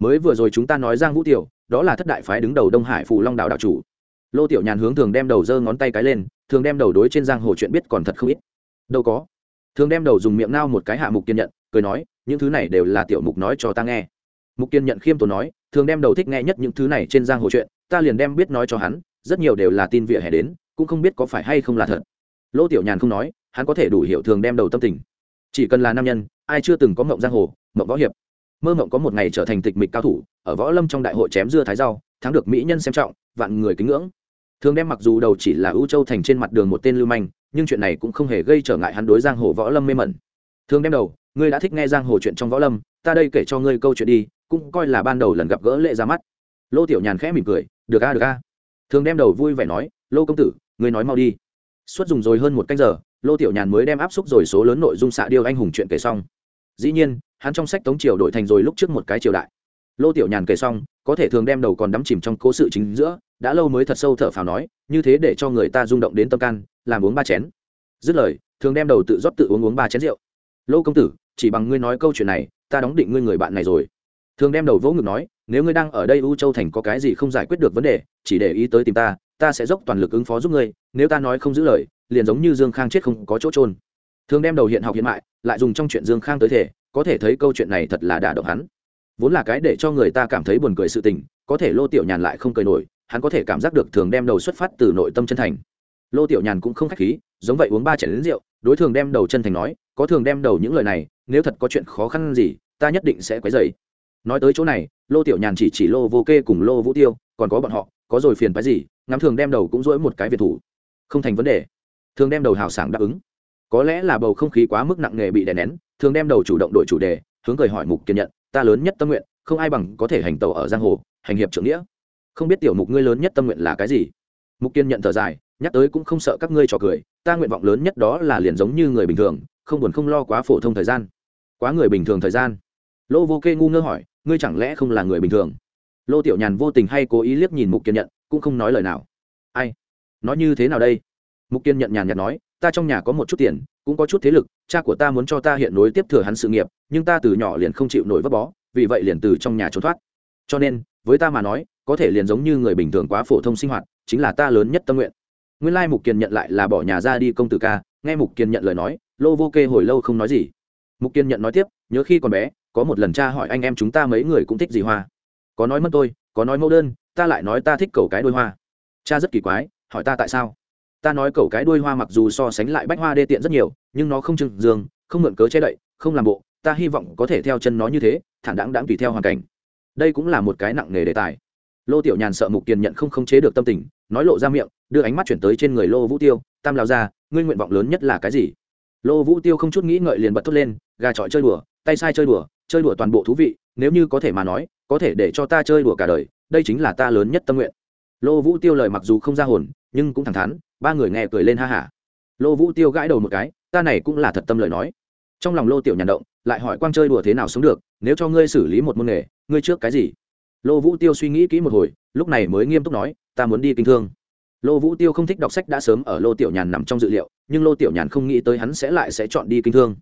Mới vừa rồi chúng ta nói giang vũ tiểu, đó là thất đại phái đứng đầu đông hải phù long đạo đạo chủ. Lô tiểu nhàn hướng thường đem đầu giơ ngón tay cái lên, thường đem đầu đối trên giang hồ chuyện biết còn thật không ít đâu có. Thường đem đầu dùng miệng nao một cái hạ mục kiên nhận cười nói, những thứ này đều là tiểu mục nói cho ta nghe. Mục kiên nhận khiêm tốn nói, thường đem đầu thích nghe nhất những thứ này trên giang hồ chuyện, ta liền đem biết nói cho hắn, rất nhiều đều là tin vỉa hè đến, cũng không biết có phải hay không là thật. Lô tiểu nhàn không nói, hắn có thể đủ hiểu thường đem đầu tâm tình. Chỉ cần là nam nhân, ai chưa từng có mộng giang hồ, mộng võ hiệp. Mơ mộng có một ngày trở thành tịch mịch cao thủ, ở võ lâm trong đại hội chém dưa thái rau, thắng được mỹ nhân xem trọng, vạn người kính ngưỡng. Thường đem mặc dù đầu chỉ là ưu châu thành trên mặt đường một tên lưu manh nhưng chuyện này cũng không hề gây trở ngại hắn đối giang hồ võ lâm mê mẩn. Thường đem đầu, ngươi đã thích nghe giang hồ chuyện trong võ lâm, ta đây kể cho ngươi câu chuyện đi, cũng coi là ban đầu lần gặp gỡ lệ ra mắt. Lô tiểu nhàn khẽ mỉm cười, được a được a. Thường đem đầu vui vẻ nói, lô công tử, ngươi nói mau đi. Suốt dùng rồi hơn một canh giờ, lô tiểu nhàn mới đem áp xúc rồi số lớn nội dung xạ điêu anh hùng chuyện kể xong. Dĩ nhiên, hắn trong sách tống triều đổi thành rồi lúc trước một cái triều đại lô tiểu nhàn kể xong, có thể thường đem đầu còn đắm chìm trong cố sự chính giữa, đã lâu mới thật sâu thở phào nói, như thế để cho người ta rung động đến tâm can, làm uống ba chén. Dứt lời, thường đem đầu tự rót tự uống uống ba chén rượu. Lô công tử, chỉ bằng ngươi nói câu chuyện này, ta đóng định ngươi người bạn này rồi. Thường đem đầu vỗ ngực nói, nếu ngươi đang ở đây u châu thành có cái gì không giải quyết được vấn đề, chỉ để ý tới tìm ta ta sẽ dốc toàn lực ứng phó giúp ngươi, nếu ta nói không giữ lời, liền giống như dương khang chết không có chỗ trôn thường đem đầu hiện học hiện mại, lại dùng trong chuyện dương khang tới thể, có thể thấy câu chuyện này thật là đả động hắn vốn là cái để cho người ta cảm thấy buồn cười sự tình, có thể lô tiểu nhàn lại không cười nổi, hắn có thể cảm giác được thường đem đầu xuất phát từ nội tâm chân thành. Lô tiểu nhàn cũng không khách khí, giống vậy uống ba chén đến rượu, đối thường đem đầu chân thành nói, có thường đem đầu những lời này, nếu thật có chuyện khó khăn gì, ta nhất định sẽ quấy dày nói tới chỗ này, lô tiểu nhàn chỉ chỉ lô vô kê cùng lô vũ tiêu, còn có bọn họ, có rồi phiền phái gì, ngắm thường đem đầu cũng dỗi một cái việt thủ. Không thành vấn đề. Thường đem đầu hào sảng đáp ứng. Có lẽ là bầu không khí quá mức nặng nề bị đè nén, thường đem đầu chủ động đổi chủ đề, hướng cười hỏi mục kiên nhận ta lớn nhất tâm nguyện, không ai bằng có thể hành tàu ở giang hồ, hành hiệp trưởng nghĩa. Không biết tiểu mục ngươi lớn nhất tâm nguyện là cái gì? Mục kiên nhận thở dài, nhắc tới cũng không sợ các ngươi trò cười, ta nguyện vọng lớn nhất đó là liền giống như người bình thường, không buồn không lo quá phổ thông thời gian. Quá người bình thường thời gian. Lô vô kê ngu ngơ hỏi, ngươi chẳng lẽ không là người bình thường? Lô tiểu nhàn vô tình hay cố ý liếc nhìn mục kiên nhận, cũng không nói lời nào. Ai? Nói như thế nào đây? Mục kiên nhận nhàn nhạt nói, ta trong nhà có một chút tiền cũng có chút thế lực, cha của ta muốn cho ta hiện nối tiếp thừa hắn sự nghiệp, nhưng ta từ nhỏ liền không chịu nổi vấp bó, vì vậy liền từ trong nhà trốn thoát. Cho nên, với ta mà nói, có thể liền giống như người bình thường quá phổ thông sinh hoạt, chính là ta lớn nhất tâm nguyện. Nguyên lai mục kiên nhận lại là bỏ nhà ra đi công tử ca, nghe mục kiên nhận lời nói, lô vô kê hồi lâu không nói gì. Mục kiên nhận nói tiếp, nhớ khi còn bé, có một lần cha hỏi anh em chúng ta mấy người cũng thích gì hoa. Có nói mất tôi, có nói mẫu đơn, ta lại nói ta thích cầu cái đôi hoa. Cha rất kỳ quái, hỏi ta tại sao? Ta nói cầu cái đuôi hoa mặc dù so sánh lại bách hoa đê tiện rất nhiều, nhưng nó không trừng dương, không mượn cớ che đậy, không làm bộ, ta hy vọng có thể theo chân nó như thế thản đáng đáng tùy theo hoàn cảnh. Đây cũng là một cái nặng nề đề tài. Lô tiểu nhàn sợ mục Kiền nhận không khống chế được tâm tình, nói lộ ra miệng, đưa ánh mắt chuyển tới trên người lô vũ tiêu, tam lao ra ngươi nguyện vọng lớn nhất là cái gì? Lô vũ tiêu không chút nghĩ ngợi liền bật thốt lên, gà trọi chơi đùa, tay sai chơi đùa chơi đùa toàn bộ thú vị, nếu như có thể mà nói, có thể để cho ta chơi đùa cả đời, đây chính là ta lớn nhất tâm nguyện. Lô vũ tiêu lời mặc dù không ra hồn nhưng cũng thẳng thắn, ba người nghe cười lên ha hả lô vũ tiêu gãi đầu một cái, ta này cũng là thật tâm lời nói. Trong lòng lô tiểu nhàn động, lại hỏi quang chơi đùa thế nào sống được, nếu cho ngươi xử lý một môn nghề, ngươi trước cái gì? Lô vũ tiêu suy nghĩ kỹ một hồi, lúc này mới nghiêm túc nói, ta muốn đi kinh thương. Lô vũ tiêu không thích đọc sách đã sớm ở lô tiểu nhàn nằm trong dự liệu, nhưng lô tiểu nhàn không nghĩ tới hắn sẽ lại sẽ chọn đi kinh thương.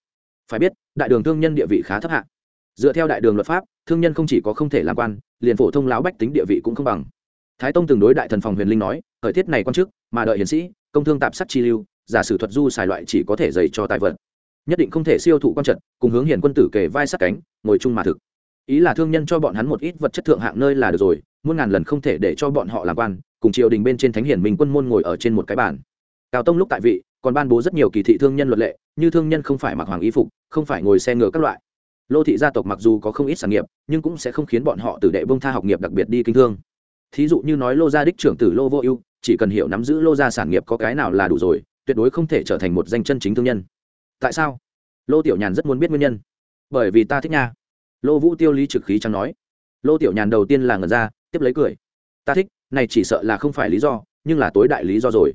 Phải biết, đại đường thương nhân địa vị khá thấp hạng dựa theo đại đường luật pháp, thương nhân không chỉ có không thể làm quan, liền phổ thông láo bách tính địa vị cũng không bằng thái tông từng đối đại thần phòng huyền linh nói thời tiết này quan chức mà đợi hiến sĩ công thương tạp sắc chi lưu giả sử thuật du xài loại chỉ có thể dày cho tài vật. Nhất định không thể siêu thụ quan trận, cùng hướng hiển quân tử kề vai sát cánh ngồi chung mà thực. Ý là thương nhân cho bọn hắn một ít vật chất thượng hạng nơi là được rồi muôn ngàn lần không thể để cho bọn họ làm quan cùng triều đình bên trên thánh hiển mình quân môn ngồi ở trên một cái bàn. Cao tông lúc tại vị còn ban bố rất nhiều kỳ thị thương nhân luật lệ như thương nhân không phải mặc hoàng y phục không phải ngồi xe ngựa các loại. Lô thị gia tộc mặc dù có không ít sản nghiệp nhưng cũng sẽ không khiến bọn họ tử đệ bông tha học nghiệp đặc biệt đi kinh thương thí dụ như nói lô gia đích trưởng tử lô vô ưu, chỉ cần hiểu nắm giữ lô gia sản nghiệp có cái nào là đủ rồi, tuyệt đối không thể trở thành một danh chân chính thương nhân. Tại sao? Lô tiểu nhàn rất muốn biết nguyên nhân. Bởi vì ta thích nha. Lô vũ tiêu lý trực khí chẳng nói. Lô tiểu nhàn đầu tiên là ngần ra, tiếp lấy cười. Ta thích, này chỉ sợ là không phải lý do, nhưng là tối đại lý do rồi.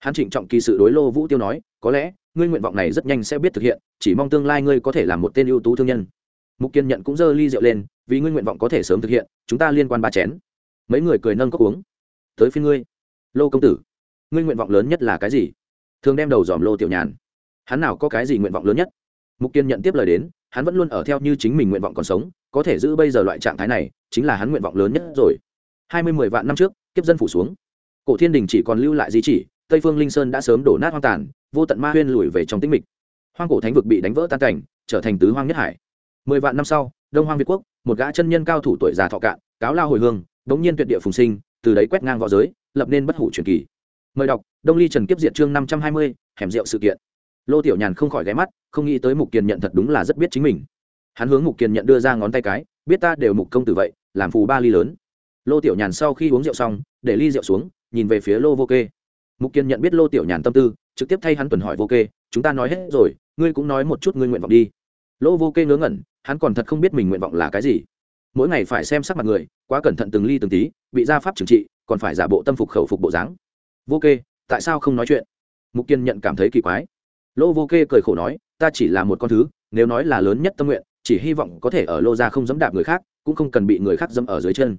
Hắn trịnh trọng kỳ sự đối lô vũ tiêu nói, có lẽ, ngươi nguyện vọng này rất nhanh sẽ biết thực hiện, chỉ mong tương lai ngươi có thể làm một tên ưu tú thương nhân. Mục kiên nhận cũng dơ ly rượu lên, vì ngươi nguyện vọng có thể sớm thực hiện, chúng ta liên quan ba chén mấy người cười nâng cốc uống. Tới phiên ngươi. Lô công tử, ngươi nguyện vọng lớn nhất là cái gì? Thường đem đầu dòm lô tiểu nhàn. Hắn nào có cái gì nguyện vọng lớn nhất? Mục kiên nhận tiếp lời đến, hắn vẫn luôn ở theo như chính mình nguyện vọng còn sống, có thể giữ bây giờ loại trạng thái này, chính là hắn nguyện vọng lớn nhất rồi. Hai mươi mười vạn năm trước, kiếp dân phủ xuống. Cổ thiên đình chỉ còn lưu lại di chỉ, tây phương linh sơn đã sớm đổ nát hoang tàn, vô tận ma huyên lùi về trong tĩnh mịch. Hoang cổ thánh vực bị đánh vỡ tan cảnh, trở thành tứ hoang nhất hải. Mười vạn năm sau, đông hoang việt quốc, một gã chân nhân cao thủ tuổi già thọ cạn, cáo lao hồi hương bỗng nhiên tuyệt địa phùng sinh, từ đấy quét ngang võ giới, lập nên bất hủ truyền kỳ. Mời đọc, đông ly trần kiếp diệt chương năm trăm hai mươi, hẻm rượu sự kiện. Lô tiểu nhàn không khỏi ghé mắt, không nghĩ tới mục kiền nhận thật đúng là rất biết chính mình. Hắn hướng mục kiền nhận đưa ra ngón tay cái, biết ta đều mục công tử vậy, làm phù ba ly lớn. Lô tiểu nhàn sau khi uống rượu xong, để ly rượu xuống, nhìn về phía lô vô kê. Mục kiên nhận biết lô tiểu nhàn tâm tư, trực tiếp thay hắn tuần hỏi vô kê, chúng ta nói hết rồi, ngươi cũng nói một chút ngươi nguyện vọng đi. Lô vô kê ngớ ngẩn, hắn còn thật không biết mình nguyện vọng là cái gì mỗi ngày phải xem sắc mặt người, quá cẩn thận từng ly từng tí, bị gia pháp trừng trị, còn phải giả bộ tâm phục khẩu phục bộ dáng. Vô kê, tại sao không nói chuyện? Mục kiên nhận cảm thấy kỳ quái. Lô vô kê cười khổ nói, ta chỉ là một con thứ, nếu nói là lớn nhất tâm nguyện, chỉ hy vọng có thể ở lô ra không dẫm đạp người khác, cũng không cần bị người khác dẫm ở dưới chân.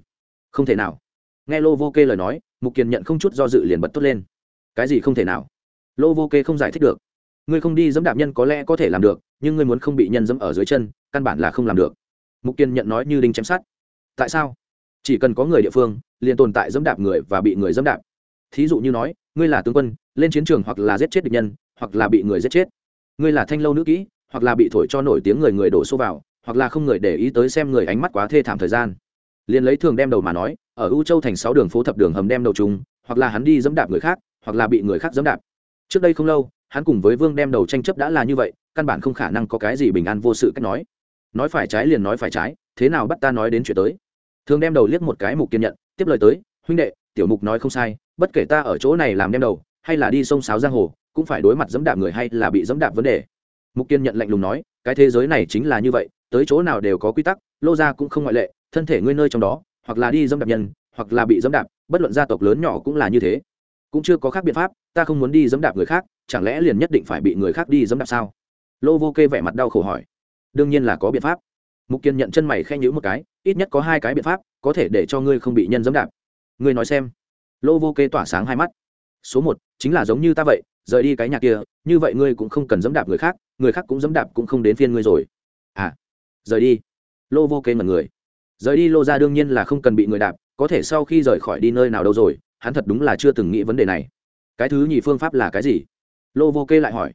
Không thể nào. Nghe lô vô kê lời nói, mục kiên nhận không chút do dự liền bật tốt lên. Cái gì không thể nào? Lô vô kê không giải thích được. Ngươi không đi dẫm đạp nhân có lẽ có thể làm được, nhưng ngươi muốn không bị nhân dẫm ở dưới chân, căn bản là không làm được mục kiên nhận nói như đinh chém sát tại sao? Chỉ cần có người địa phương, liền tồn tại dẫm đạp người và bị người dẫm đạp. Thí dụ như nói, ngươi là tướng quân, lên chiến trường hoặc là giết chết địch nhân, hoặc là bị người giết chết. Ngươi là thanh lâu nữ kỹ, hoặc là bị thổi cho nổi tiếng người người đổ xô vào, hoặc là không người để ý tới xem người ánh mắt quá thê thảm thời gian. Liền lấy thường đem đầu mà nói, ở u châu thành sáu đường phố thập đường hầm đem đầu chung, hoặc là hắn đi dẫm đạp người khác, hoặc là bị người khác dẫm đạp. Trước đây không lâu, hắn cùng với vương đem đầu tranh chấp đã là như vậy, căn bản không khả năng có cái gì bình an vô sự cách nói nói phải trái liền nói phải trái, thế nào bắt ta nói đến chuyện tới? Thường đem đầu liếc một cái mục kiên nhận, tiếp lời tới, huynh đệ, tiểu mục nói không sai, bất kể ta ở chỗ này làm đem đầu, hay là đi sông sáo giang hồ, cũng phải đối mặt dẫm đạp người hay là bị dẫm đạp vấn đề. Mục kiên nhận lạnh lùng nói, cái thế giới này chính là như vậy, tới chỗ nào đều có quy tắc, lô ra cũng không ngoại lệ, thân thể ngươi nơi trong đó, hoặc là đi dẫm đạp nhân, hoặc là bị dẫm đạp, bất luận gia tộc lớn nhỏ cũng là như thế. Cũng chưa có khác biện pháp, ta không muốn đi dẫm đạp người khác, chẳng lẽ liền nhất định phải bị người khác đi dẫm đạp sao? Lô vô kê vẻ mặt đau khổ hỏi đương nhiên là có biện pháp. Mục kiên nhận chân mày khen nhữ một cái, ít nhất có hai cái biện pháp, có thể để cho ngươi không bị nhân dẫm đạp. Ngươi nói xem. Lô vô kê tỏa sáng hai mắt. Số một, chính là giống như ta vậy, rời đi cái nhà kia, như vậy ngươi cũng không cần dẫm đạp người khác người khác cũng dẫm đạp cũng không đến phiên ngươi rồi. À rời đi. Lô vô kê mật người. Rời đi lô ra đương nhiên là không cần bị người đạp, có thể sau khi rời khỏi đi nơi nào đâu rồi, hắn thật đúng là chưa từng nghĩ vấn đề này. Cái thứ nhì phương pháp là cái gì? Lô vô kê lại hỏi.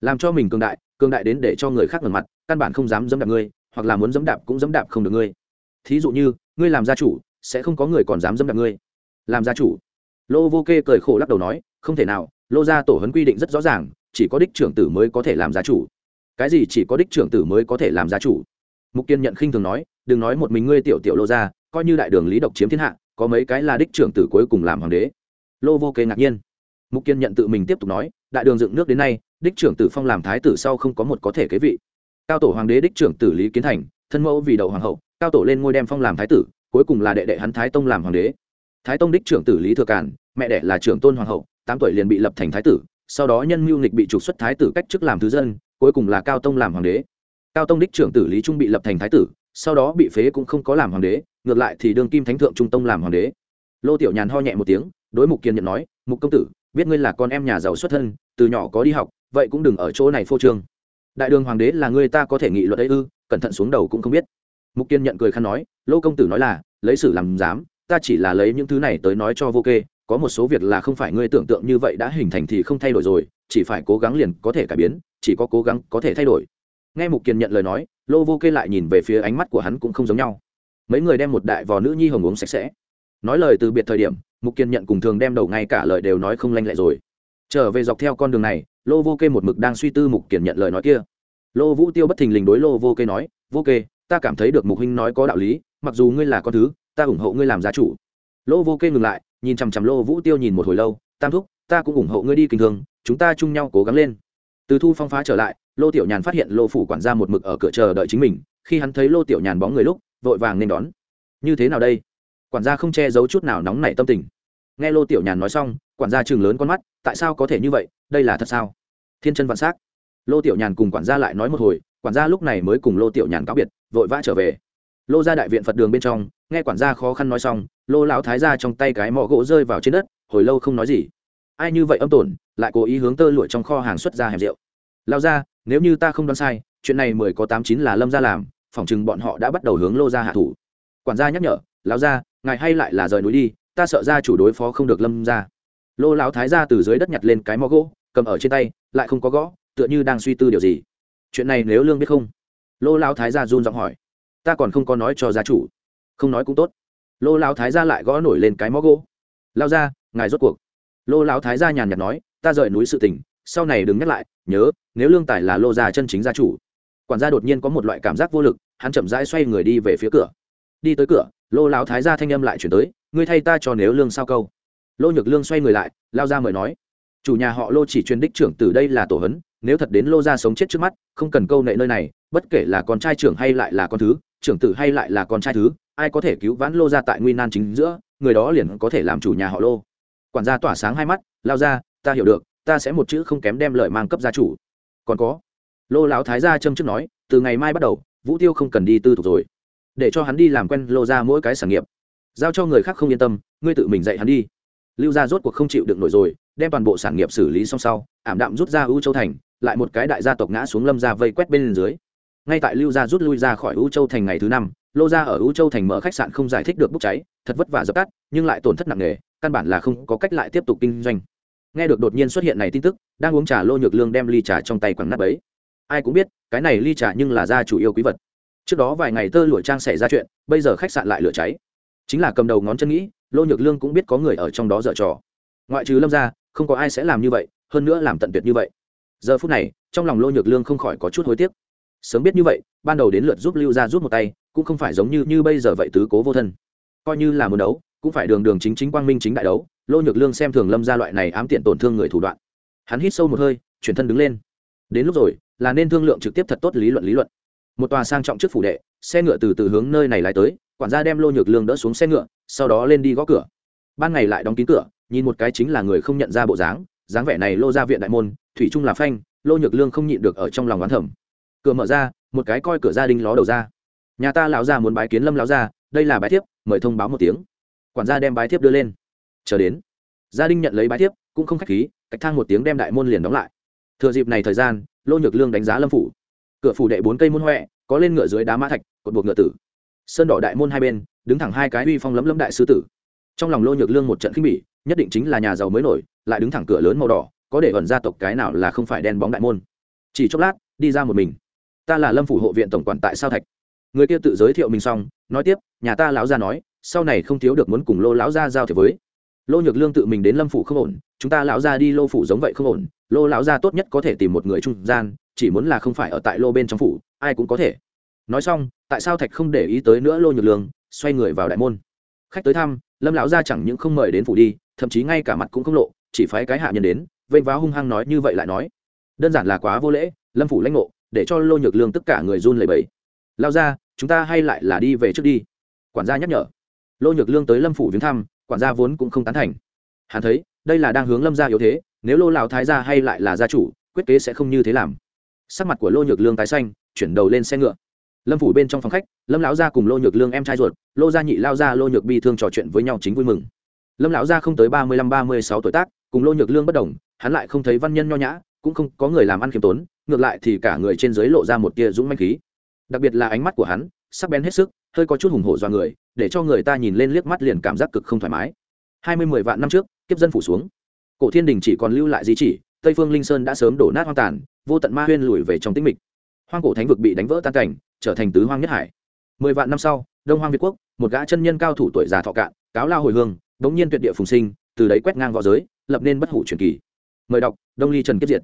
Làm cho mình cường đại cường đại đến để cho người khác ngần mặt căn bản không dám dẫm đạp ngươi, hoặc là muốn dẫm đạp cũng dẫm đạp không được ngươi. Thí dụ như, ngươi làm gia chủ, sẽ không có người còn dám dẫm đạp ngươi. Làm gia chủ. Lô vô kê cười khổ lắc đầu nói, không thể nào, lô gia tổ hấn quy định rất rõ ràng, chỉ có đích trưởng tử mới có thể làm gia chủ. Cái gì chỉ có đích trưởng tử mới có thể làm gia chủ? Mục kiên nhận khinh thường nói, đừng nói một mình ngươi tiểu tiểu lô gia, coi như đại đường lý độc chiếm thiên hạ, có mấy cái là đích trưởng tử cuối cùng làm hoàng đế. Lô vô kê ngạc nhiên. Mục kiên nhận tự mình tiếp tục nói, đại đường dựng nước đến nay, đích trưởng tử phong làm thái tử sau không có một có thể kế vị cao tổ hoàng đế đích trưởng tử lý kiến thành, thân mẫu vì đầu hoàng hậu, cao tổ lên ngôi đem phong làm thái tử, cuối cùng là đệ đệ hắn thái tông làm hoàng đế. Thái tông đích trưởng tử lý thừa cản mẹ đẻ là trưởng tôn hoàng hậu, tám tuổi liền bị lập thành thái tử, sau đó nhân mưu nghịch bị trục xuất thái tử cách chức làm thứ dân, cuối cùng là cao tông làm hoàng đế. Cao tông đích trưởng tử lý trung bị lập thành thái tử, sau đó bị phế cũng không có làm hoàng đế, ngược lại thì đương kim thánh thượng trung tông làm hoàng đế. Lô tiểu nhàn ho nhẹ một tiếng, đối mục kiên nhận nói, mục công tử, biết ngươi là con em nhà giàu xuất thân, từ nhỏ có đi học, vậy cũng đừng ở chỗ này phô trương đại đường hoàng đế là người ta có thể nghị luận ấy ư, cẩn thận xuống đầu cũng không biết. Mục kiên nhận cười khăn nói, lô công tử nói là, lấy sử làm dám ta chỉ là lấy những thứ này tới nói cho vô kê, có một số việc là không phải ngươi tưởng tượng như vậy đã hình thành thì không thay đổi rồi, chỉ phải cố gắng liền có thể cải biến, chỉ có cố gắng có thể thay đổi. Nghe mục kiên nhận lời nói, lô vô kê lại nhìn về phía ánh mắt của hắn cũng không giống nhau. Mấy người đem một đại vò nữ nhi hồng uống sạch sẽ. Nói lời từ biệt thời điểm, mục kiên nhận cùng thường đem đầu ngay cả lời đều nói không lanh lẹ rồi trở về dọc theo con đường này, lô vô kê một mực đang suy tư mục kiển nhận lời nói kia. Lô vũ tiêu bất thình lình đối lô vô kê nói, vô kê, ta cảm thấy được mục huynh nói có đạo lý, mặc dù ngươi là con thứ, ta ủng hộ ngươi làm gia chủ. Lô vô kê ngừng lại, nhìn chằm chằm lô vũ tiêu nhìn một hồi lâu, tam thúc, ta cũng ủng hộ ngươi đi kinh thường, chúng ta chung nhau cố gắng lên. Từ thu phong phá trở lại, lô tiểu nhàn phát hiện lô phủ quản gia một mực ở cửa chờ đợi chính mình, khi hắn thấy lô tiểu nhàn bóng người lúc, vội vàng nên đón. Như thế nào đây? Quản gia không che giấu chút nào nóng nảy tâm tình nghe lô tiểu nhàn nói xong, quản gia chừng lớn con mắt, tại sao có thể như vậy, đây là thật sao? Thiên chân vạn s á c lô tiểu nhàn cùng quản gia lại nói một hồi, quản gia lúc này mới cùng lô tiểu nhàn cáo biệt, vội vã trở về. Lô ra đại viện phật đường bên trong, nghe quản gia khó khăn nói xong, lô lão thái ra trong tay cái mỏ gỗ rơi vào trên đất, hồi lâu không nói gì. Ai như vậy âm tổn, lại cố ý hướng tơ lụi trong kho hàng xuất ra hẻm rượu. Lao ra nếu như ta không đoán sai, chuyện này mười có tám chín là lâm ra làm, phỏng chừng bọn họ đã bắt đầu hướng lô ra hạ thủ. Quản gia nhắc nhở, lão gia, ngài hay lại là rời núi đi ta sợ ra chủ đối phó không được lâm ra. Lô lão thái ra từ dưới đất nhặt lên cái mó gỗ, cầm ở trên tay, lại không có gõ, tựa như đang suy tư điều gì. Chuyện này nếu lương biết không? Lô lão thái gia run giọng hỏi. Ta còn không có nói cho gia chủ. Không nói cũng tốt. Lô lão thái gia lại gõ nổi lên cái mó gỗ. Lao ra, ngài rốt cuộc. Lô lão thái gia nhàn nhạt nói, ta rời núi sự tình, sau này đừng nhắc lại, nhớ, nếu lương tài là lô gia chân chính gia chủ. Quản gia đột nhiên có một loại cảm giác vô lực, hắn chậm rãi xoay người đi về phía cửa. Đi tới cửa, lô lão thái gia thanh âm lại chuyển tới ngươi thay ta cho nếu lương sao câu? Lô nhược lương xoay người lại, lao ra mời nói. Chủ nhà họ lô chỉ truyền đích trưởng từ đây là tổ hấn, nếu thật đến lô gia sống chết trước mắt, không cần câu nệ nơi này, bất kể là con trai trưởng hay lại là con thứ, trưởng tử hay lại là con trai thứ, ai có thể cứu vãn lô gia tại nguy nan chính giữa, người đó liền có thể làm chủ nhà họ lô. Quản gia tỏa sáng hai mắt, lao ra, ta hiểu được, ta sẽ một chữ không kém đem lợi mang cấp gia chủ. Còn có, lô lão thái gia châm trước nói, từ ngày mai bắt đầu, vũ tiêu không cần đi tư thục rồi. Để cho hắn đi làm quen lô ra mỗi cái sản nghiệp giao cho người khác không yên tâm, ngươi tự mình dạy hắn đi. Lưu gia rốt cuộc không chịu được nổi rồi, đem toàn bộ sản nghiệp xử lý xong sau, ảm đạm rút ra ưu châu thành, lại một cái đại gia tộc ngã xuống lâm ra vây quét bên dưới. Ngay tại lưu gia rút lui ra khỏi ưu châu thành ngày thứ năm, lô gia ở ưu châu thành mở khách sạn không giải thích được bốc cháy, thật vất vả dập tắt, nhưng lại tổn thất nặng nề, căn bản là không có cách lại tiếp tục kinh doanh. Nghe được đột nhiên xuất hiện này tin tức, đang uống trà lô nhược lương đem ly trà trong tay quẳng nắp ấy. Ai cũng biết, cái này ly trà nhưng là gia chủ yêu quý vật. Trước đó vài ngày tơ lụa trang xảy ra chuyện, bây giờ khách sạn lại lửa cháy chính là cầm đầu ngón chân nghĩ, lô nhược lương cũng biết có người ở trong đó dở trò. Ngoại trừ lâm ra không có ai sẽ làm như vậy, hơn nữa làm tận tuyệt như vậy. Giờ phút này, trong lòng lô nhược lương không khỏi có chút hối tiếc. Sớm biết như vậy, ban đầu đến lượt giúp lưu ra giúp một tay, cũng không phải giống như như bây giờ vậy tứ cố vô thân. Coi như là muốn đấu, cũng phải đường đường chính chính quang minh chính đại đấu, lô nhược lương xem thường lâm ra loại này ám tiện tổn thương người thủ đoạn. Hắn hít sâu một hơi, chuyển thân đứng lên. Đến lúc rồi, là nên thương lượng trực tiếp thật tốt lý luận lý luận một tòa sang trọng trước phủ đệ, xe ngựa từ từ hướng nơi này lái tới, quản gia đem lô nhược lương đỡ xuống xe ngựa, sau đó lên đi gõ cửa. Ban ngày lại đóng kín cửa, nhìn một cái chính là người không nhận ra bộ dáng dáng vẻ này lô ra viện đại môn, thủy trung là phanh, lô nhược lương không nhịn được ở trong lòng oán thẩm cửa mở ra, một cái coi cửa gia đình ló đầu ra. Nhà ta lão ra muốn bái kiến lâm lão ra đây là bái thiếp, mời thông báo một tiếng. Quản gia đem bái thiếp đưa lên. Chờ đến, gia đình nhận lấy bái thiếp, cũng không khách khí, cách thang một tiếng đem đại môn liền đóng lại. Thừa dịp này thời gian, lô nhược lương đánh giá lâm phủ cửa phủ đệ bốn cây môn huệ có lên ngựa dưới đá mã thạch, cột buộc ngựa tử. Sơn đỏ đại môn hai bên, đứng thẳng hai cái uy phong lấm lấm đại sư tử. Trong lòng lô nhược lương một trận khinh bỉ, nhất định chính là nhà giàu mới nổi, lại đứng thẳng cửa lớn màu đỏ, có để ẩn gia tộc cái nào là không phải đen bóng đại môn. Chỉ chốc lát, đi ra một mình. Ta là lâm phủ hộ viện tổng quản tại sao thạch. Người kia tự giới thiệu mình xong, nói tiếp, nhà ta lão gia nói, sau này không thiếu được muốn cùng lô lão gia giao thiệp với. Lô nhược lương tự mình đến lâm phủ không ổn, chúng ta lão gia đi lô phủ giống vậy không ổn, lô lão gia tốt nhất có thể tìm một người trung gian chỉ muốn là không phải ở tại lô bên trong phủ, ai cũng có thể. Nói xong, tại sao thạch không để ý tới nữa lô nhược lương, xoay người vào đại môn. Khách tới thăm, lâm lão gia chẳng những không mời đến phủ đi, thậm chí ngay cả mặt cũng không lộ, chỉ phái cái hạ nhân đến, vênh váo hung hăng nói như vậy lại nói. Đơn giản là quá vô lễ, lâm phủ lãnh ngộ, để cho lô nhược lương tất cả người run lẩy bẩy. Lao ra chúng ta hay lại là đi về trước đi. Quản gia nhắc nhở. Lô nhược lương tới lâm phủ viếng thăm, quản gia vốn cũng không tán thành. Hắn thấy, đây là đang hướng lâm gia yếu thế, nếu lô lão thái gia hay lại là gia chủ, quyết kế sẽ không như thế làm sắc mặt của lô nhược lương tái xanh, chuyển đầu lên xe ngựa. Lâm phủ bên trong phòng khách, lâm lão gia cùng lô nhược lương em trai ruột, lô gia nhị lao gia lô nhược bi thương trò chuyện với nhau chính vui mừng. Lâm lão gia không tới ba mươi lăm ba mươi sáu tuổi tác, cùng lô nhược lương bất đồng, hắn lại không thấy văn nhân nho nhã, cũng không có người làm ăn khiêm tốn, ngược lại thì cả người trên dưới lộ ra một tia dũng manh khí. Đặc biệt là ánh mắt của hắn, sắc bén hết sức, hơi có chút hùng hổ do người, để cho người ta nhìn lên liếc mắt liền cảm giác cực không thoải mái. Hai mươi mười vạn năm trước, kiếp dân phủ xuống. Cổ thiên đình chỉ còn lưu lại di chỉ, tây phương linh sơn đã sớm đổ nát hoang tàn vô tận ma huyên lùi về trong tĩnh mịch. Hoang cổ thánh vực bị đánh vỡ tan cảnh, trở thành tứ hoang nhất hải. Mười vạn năm sau, đông hoang việt quốc, một gã chân nhân cao thủ tuổi già thọ cạn, cáo lao hồi hương, đống nhiên tuyệt địa phùng sinh, từ đấy quét ngang v õ giới, lập nên bất hủ truyền kỳ. Mời đọc, đông ly trần kiếp diệt.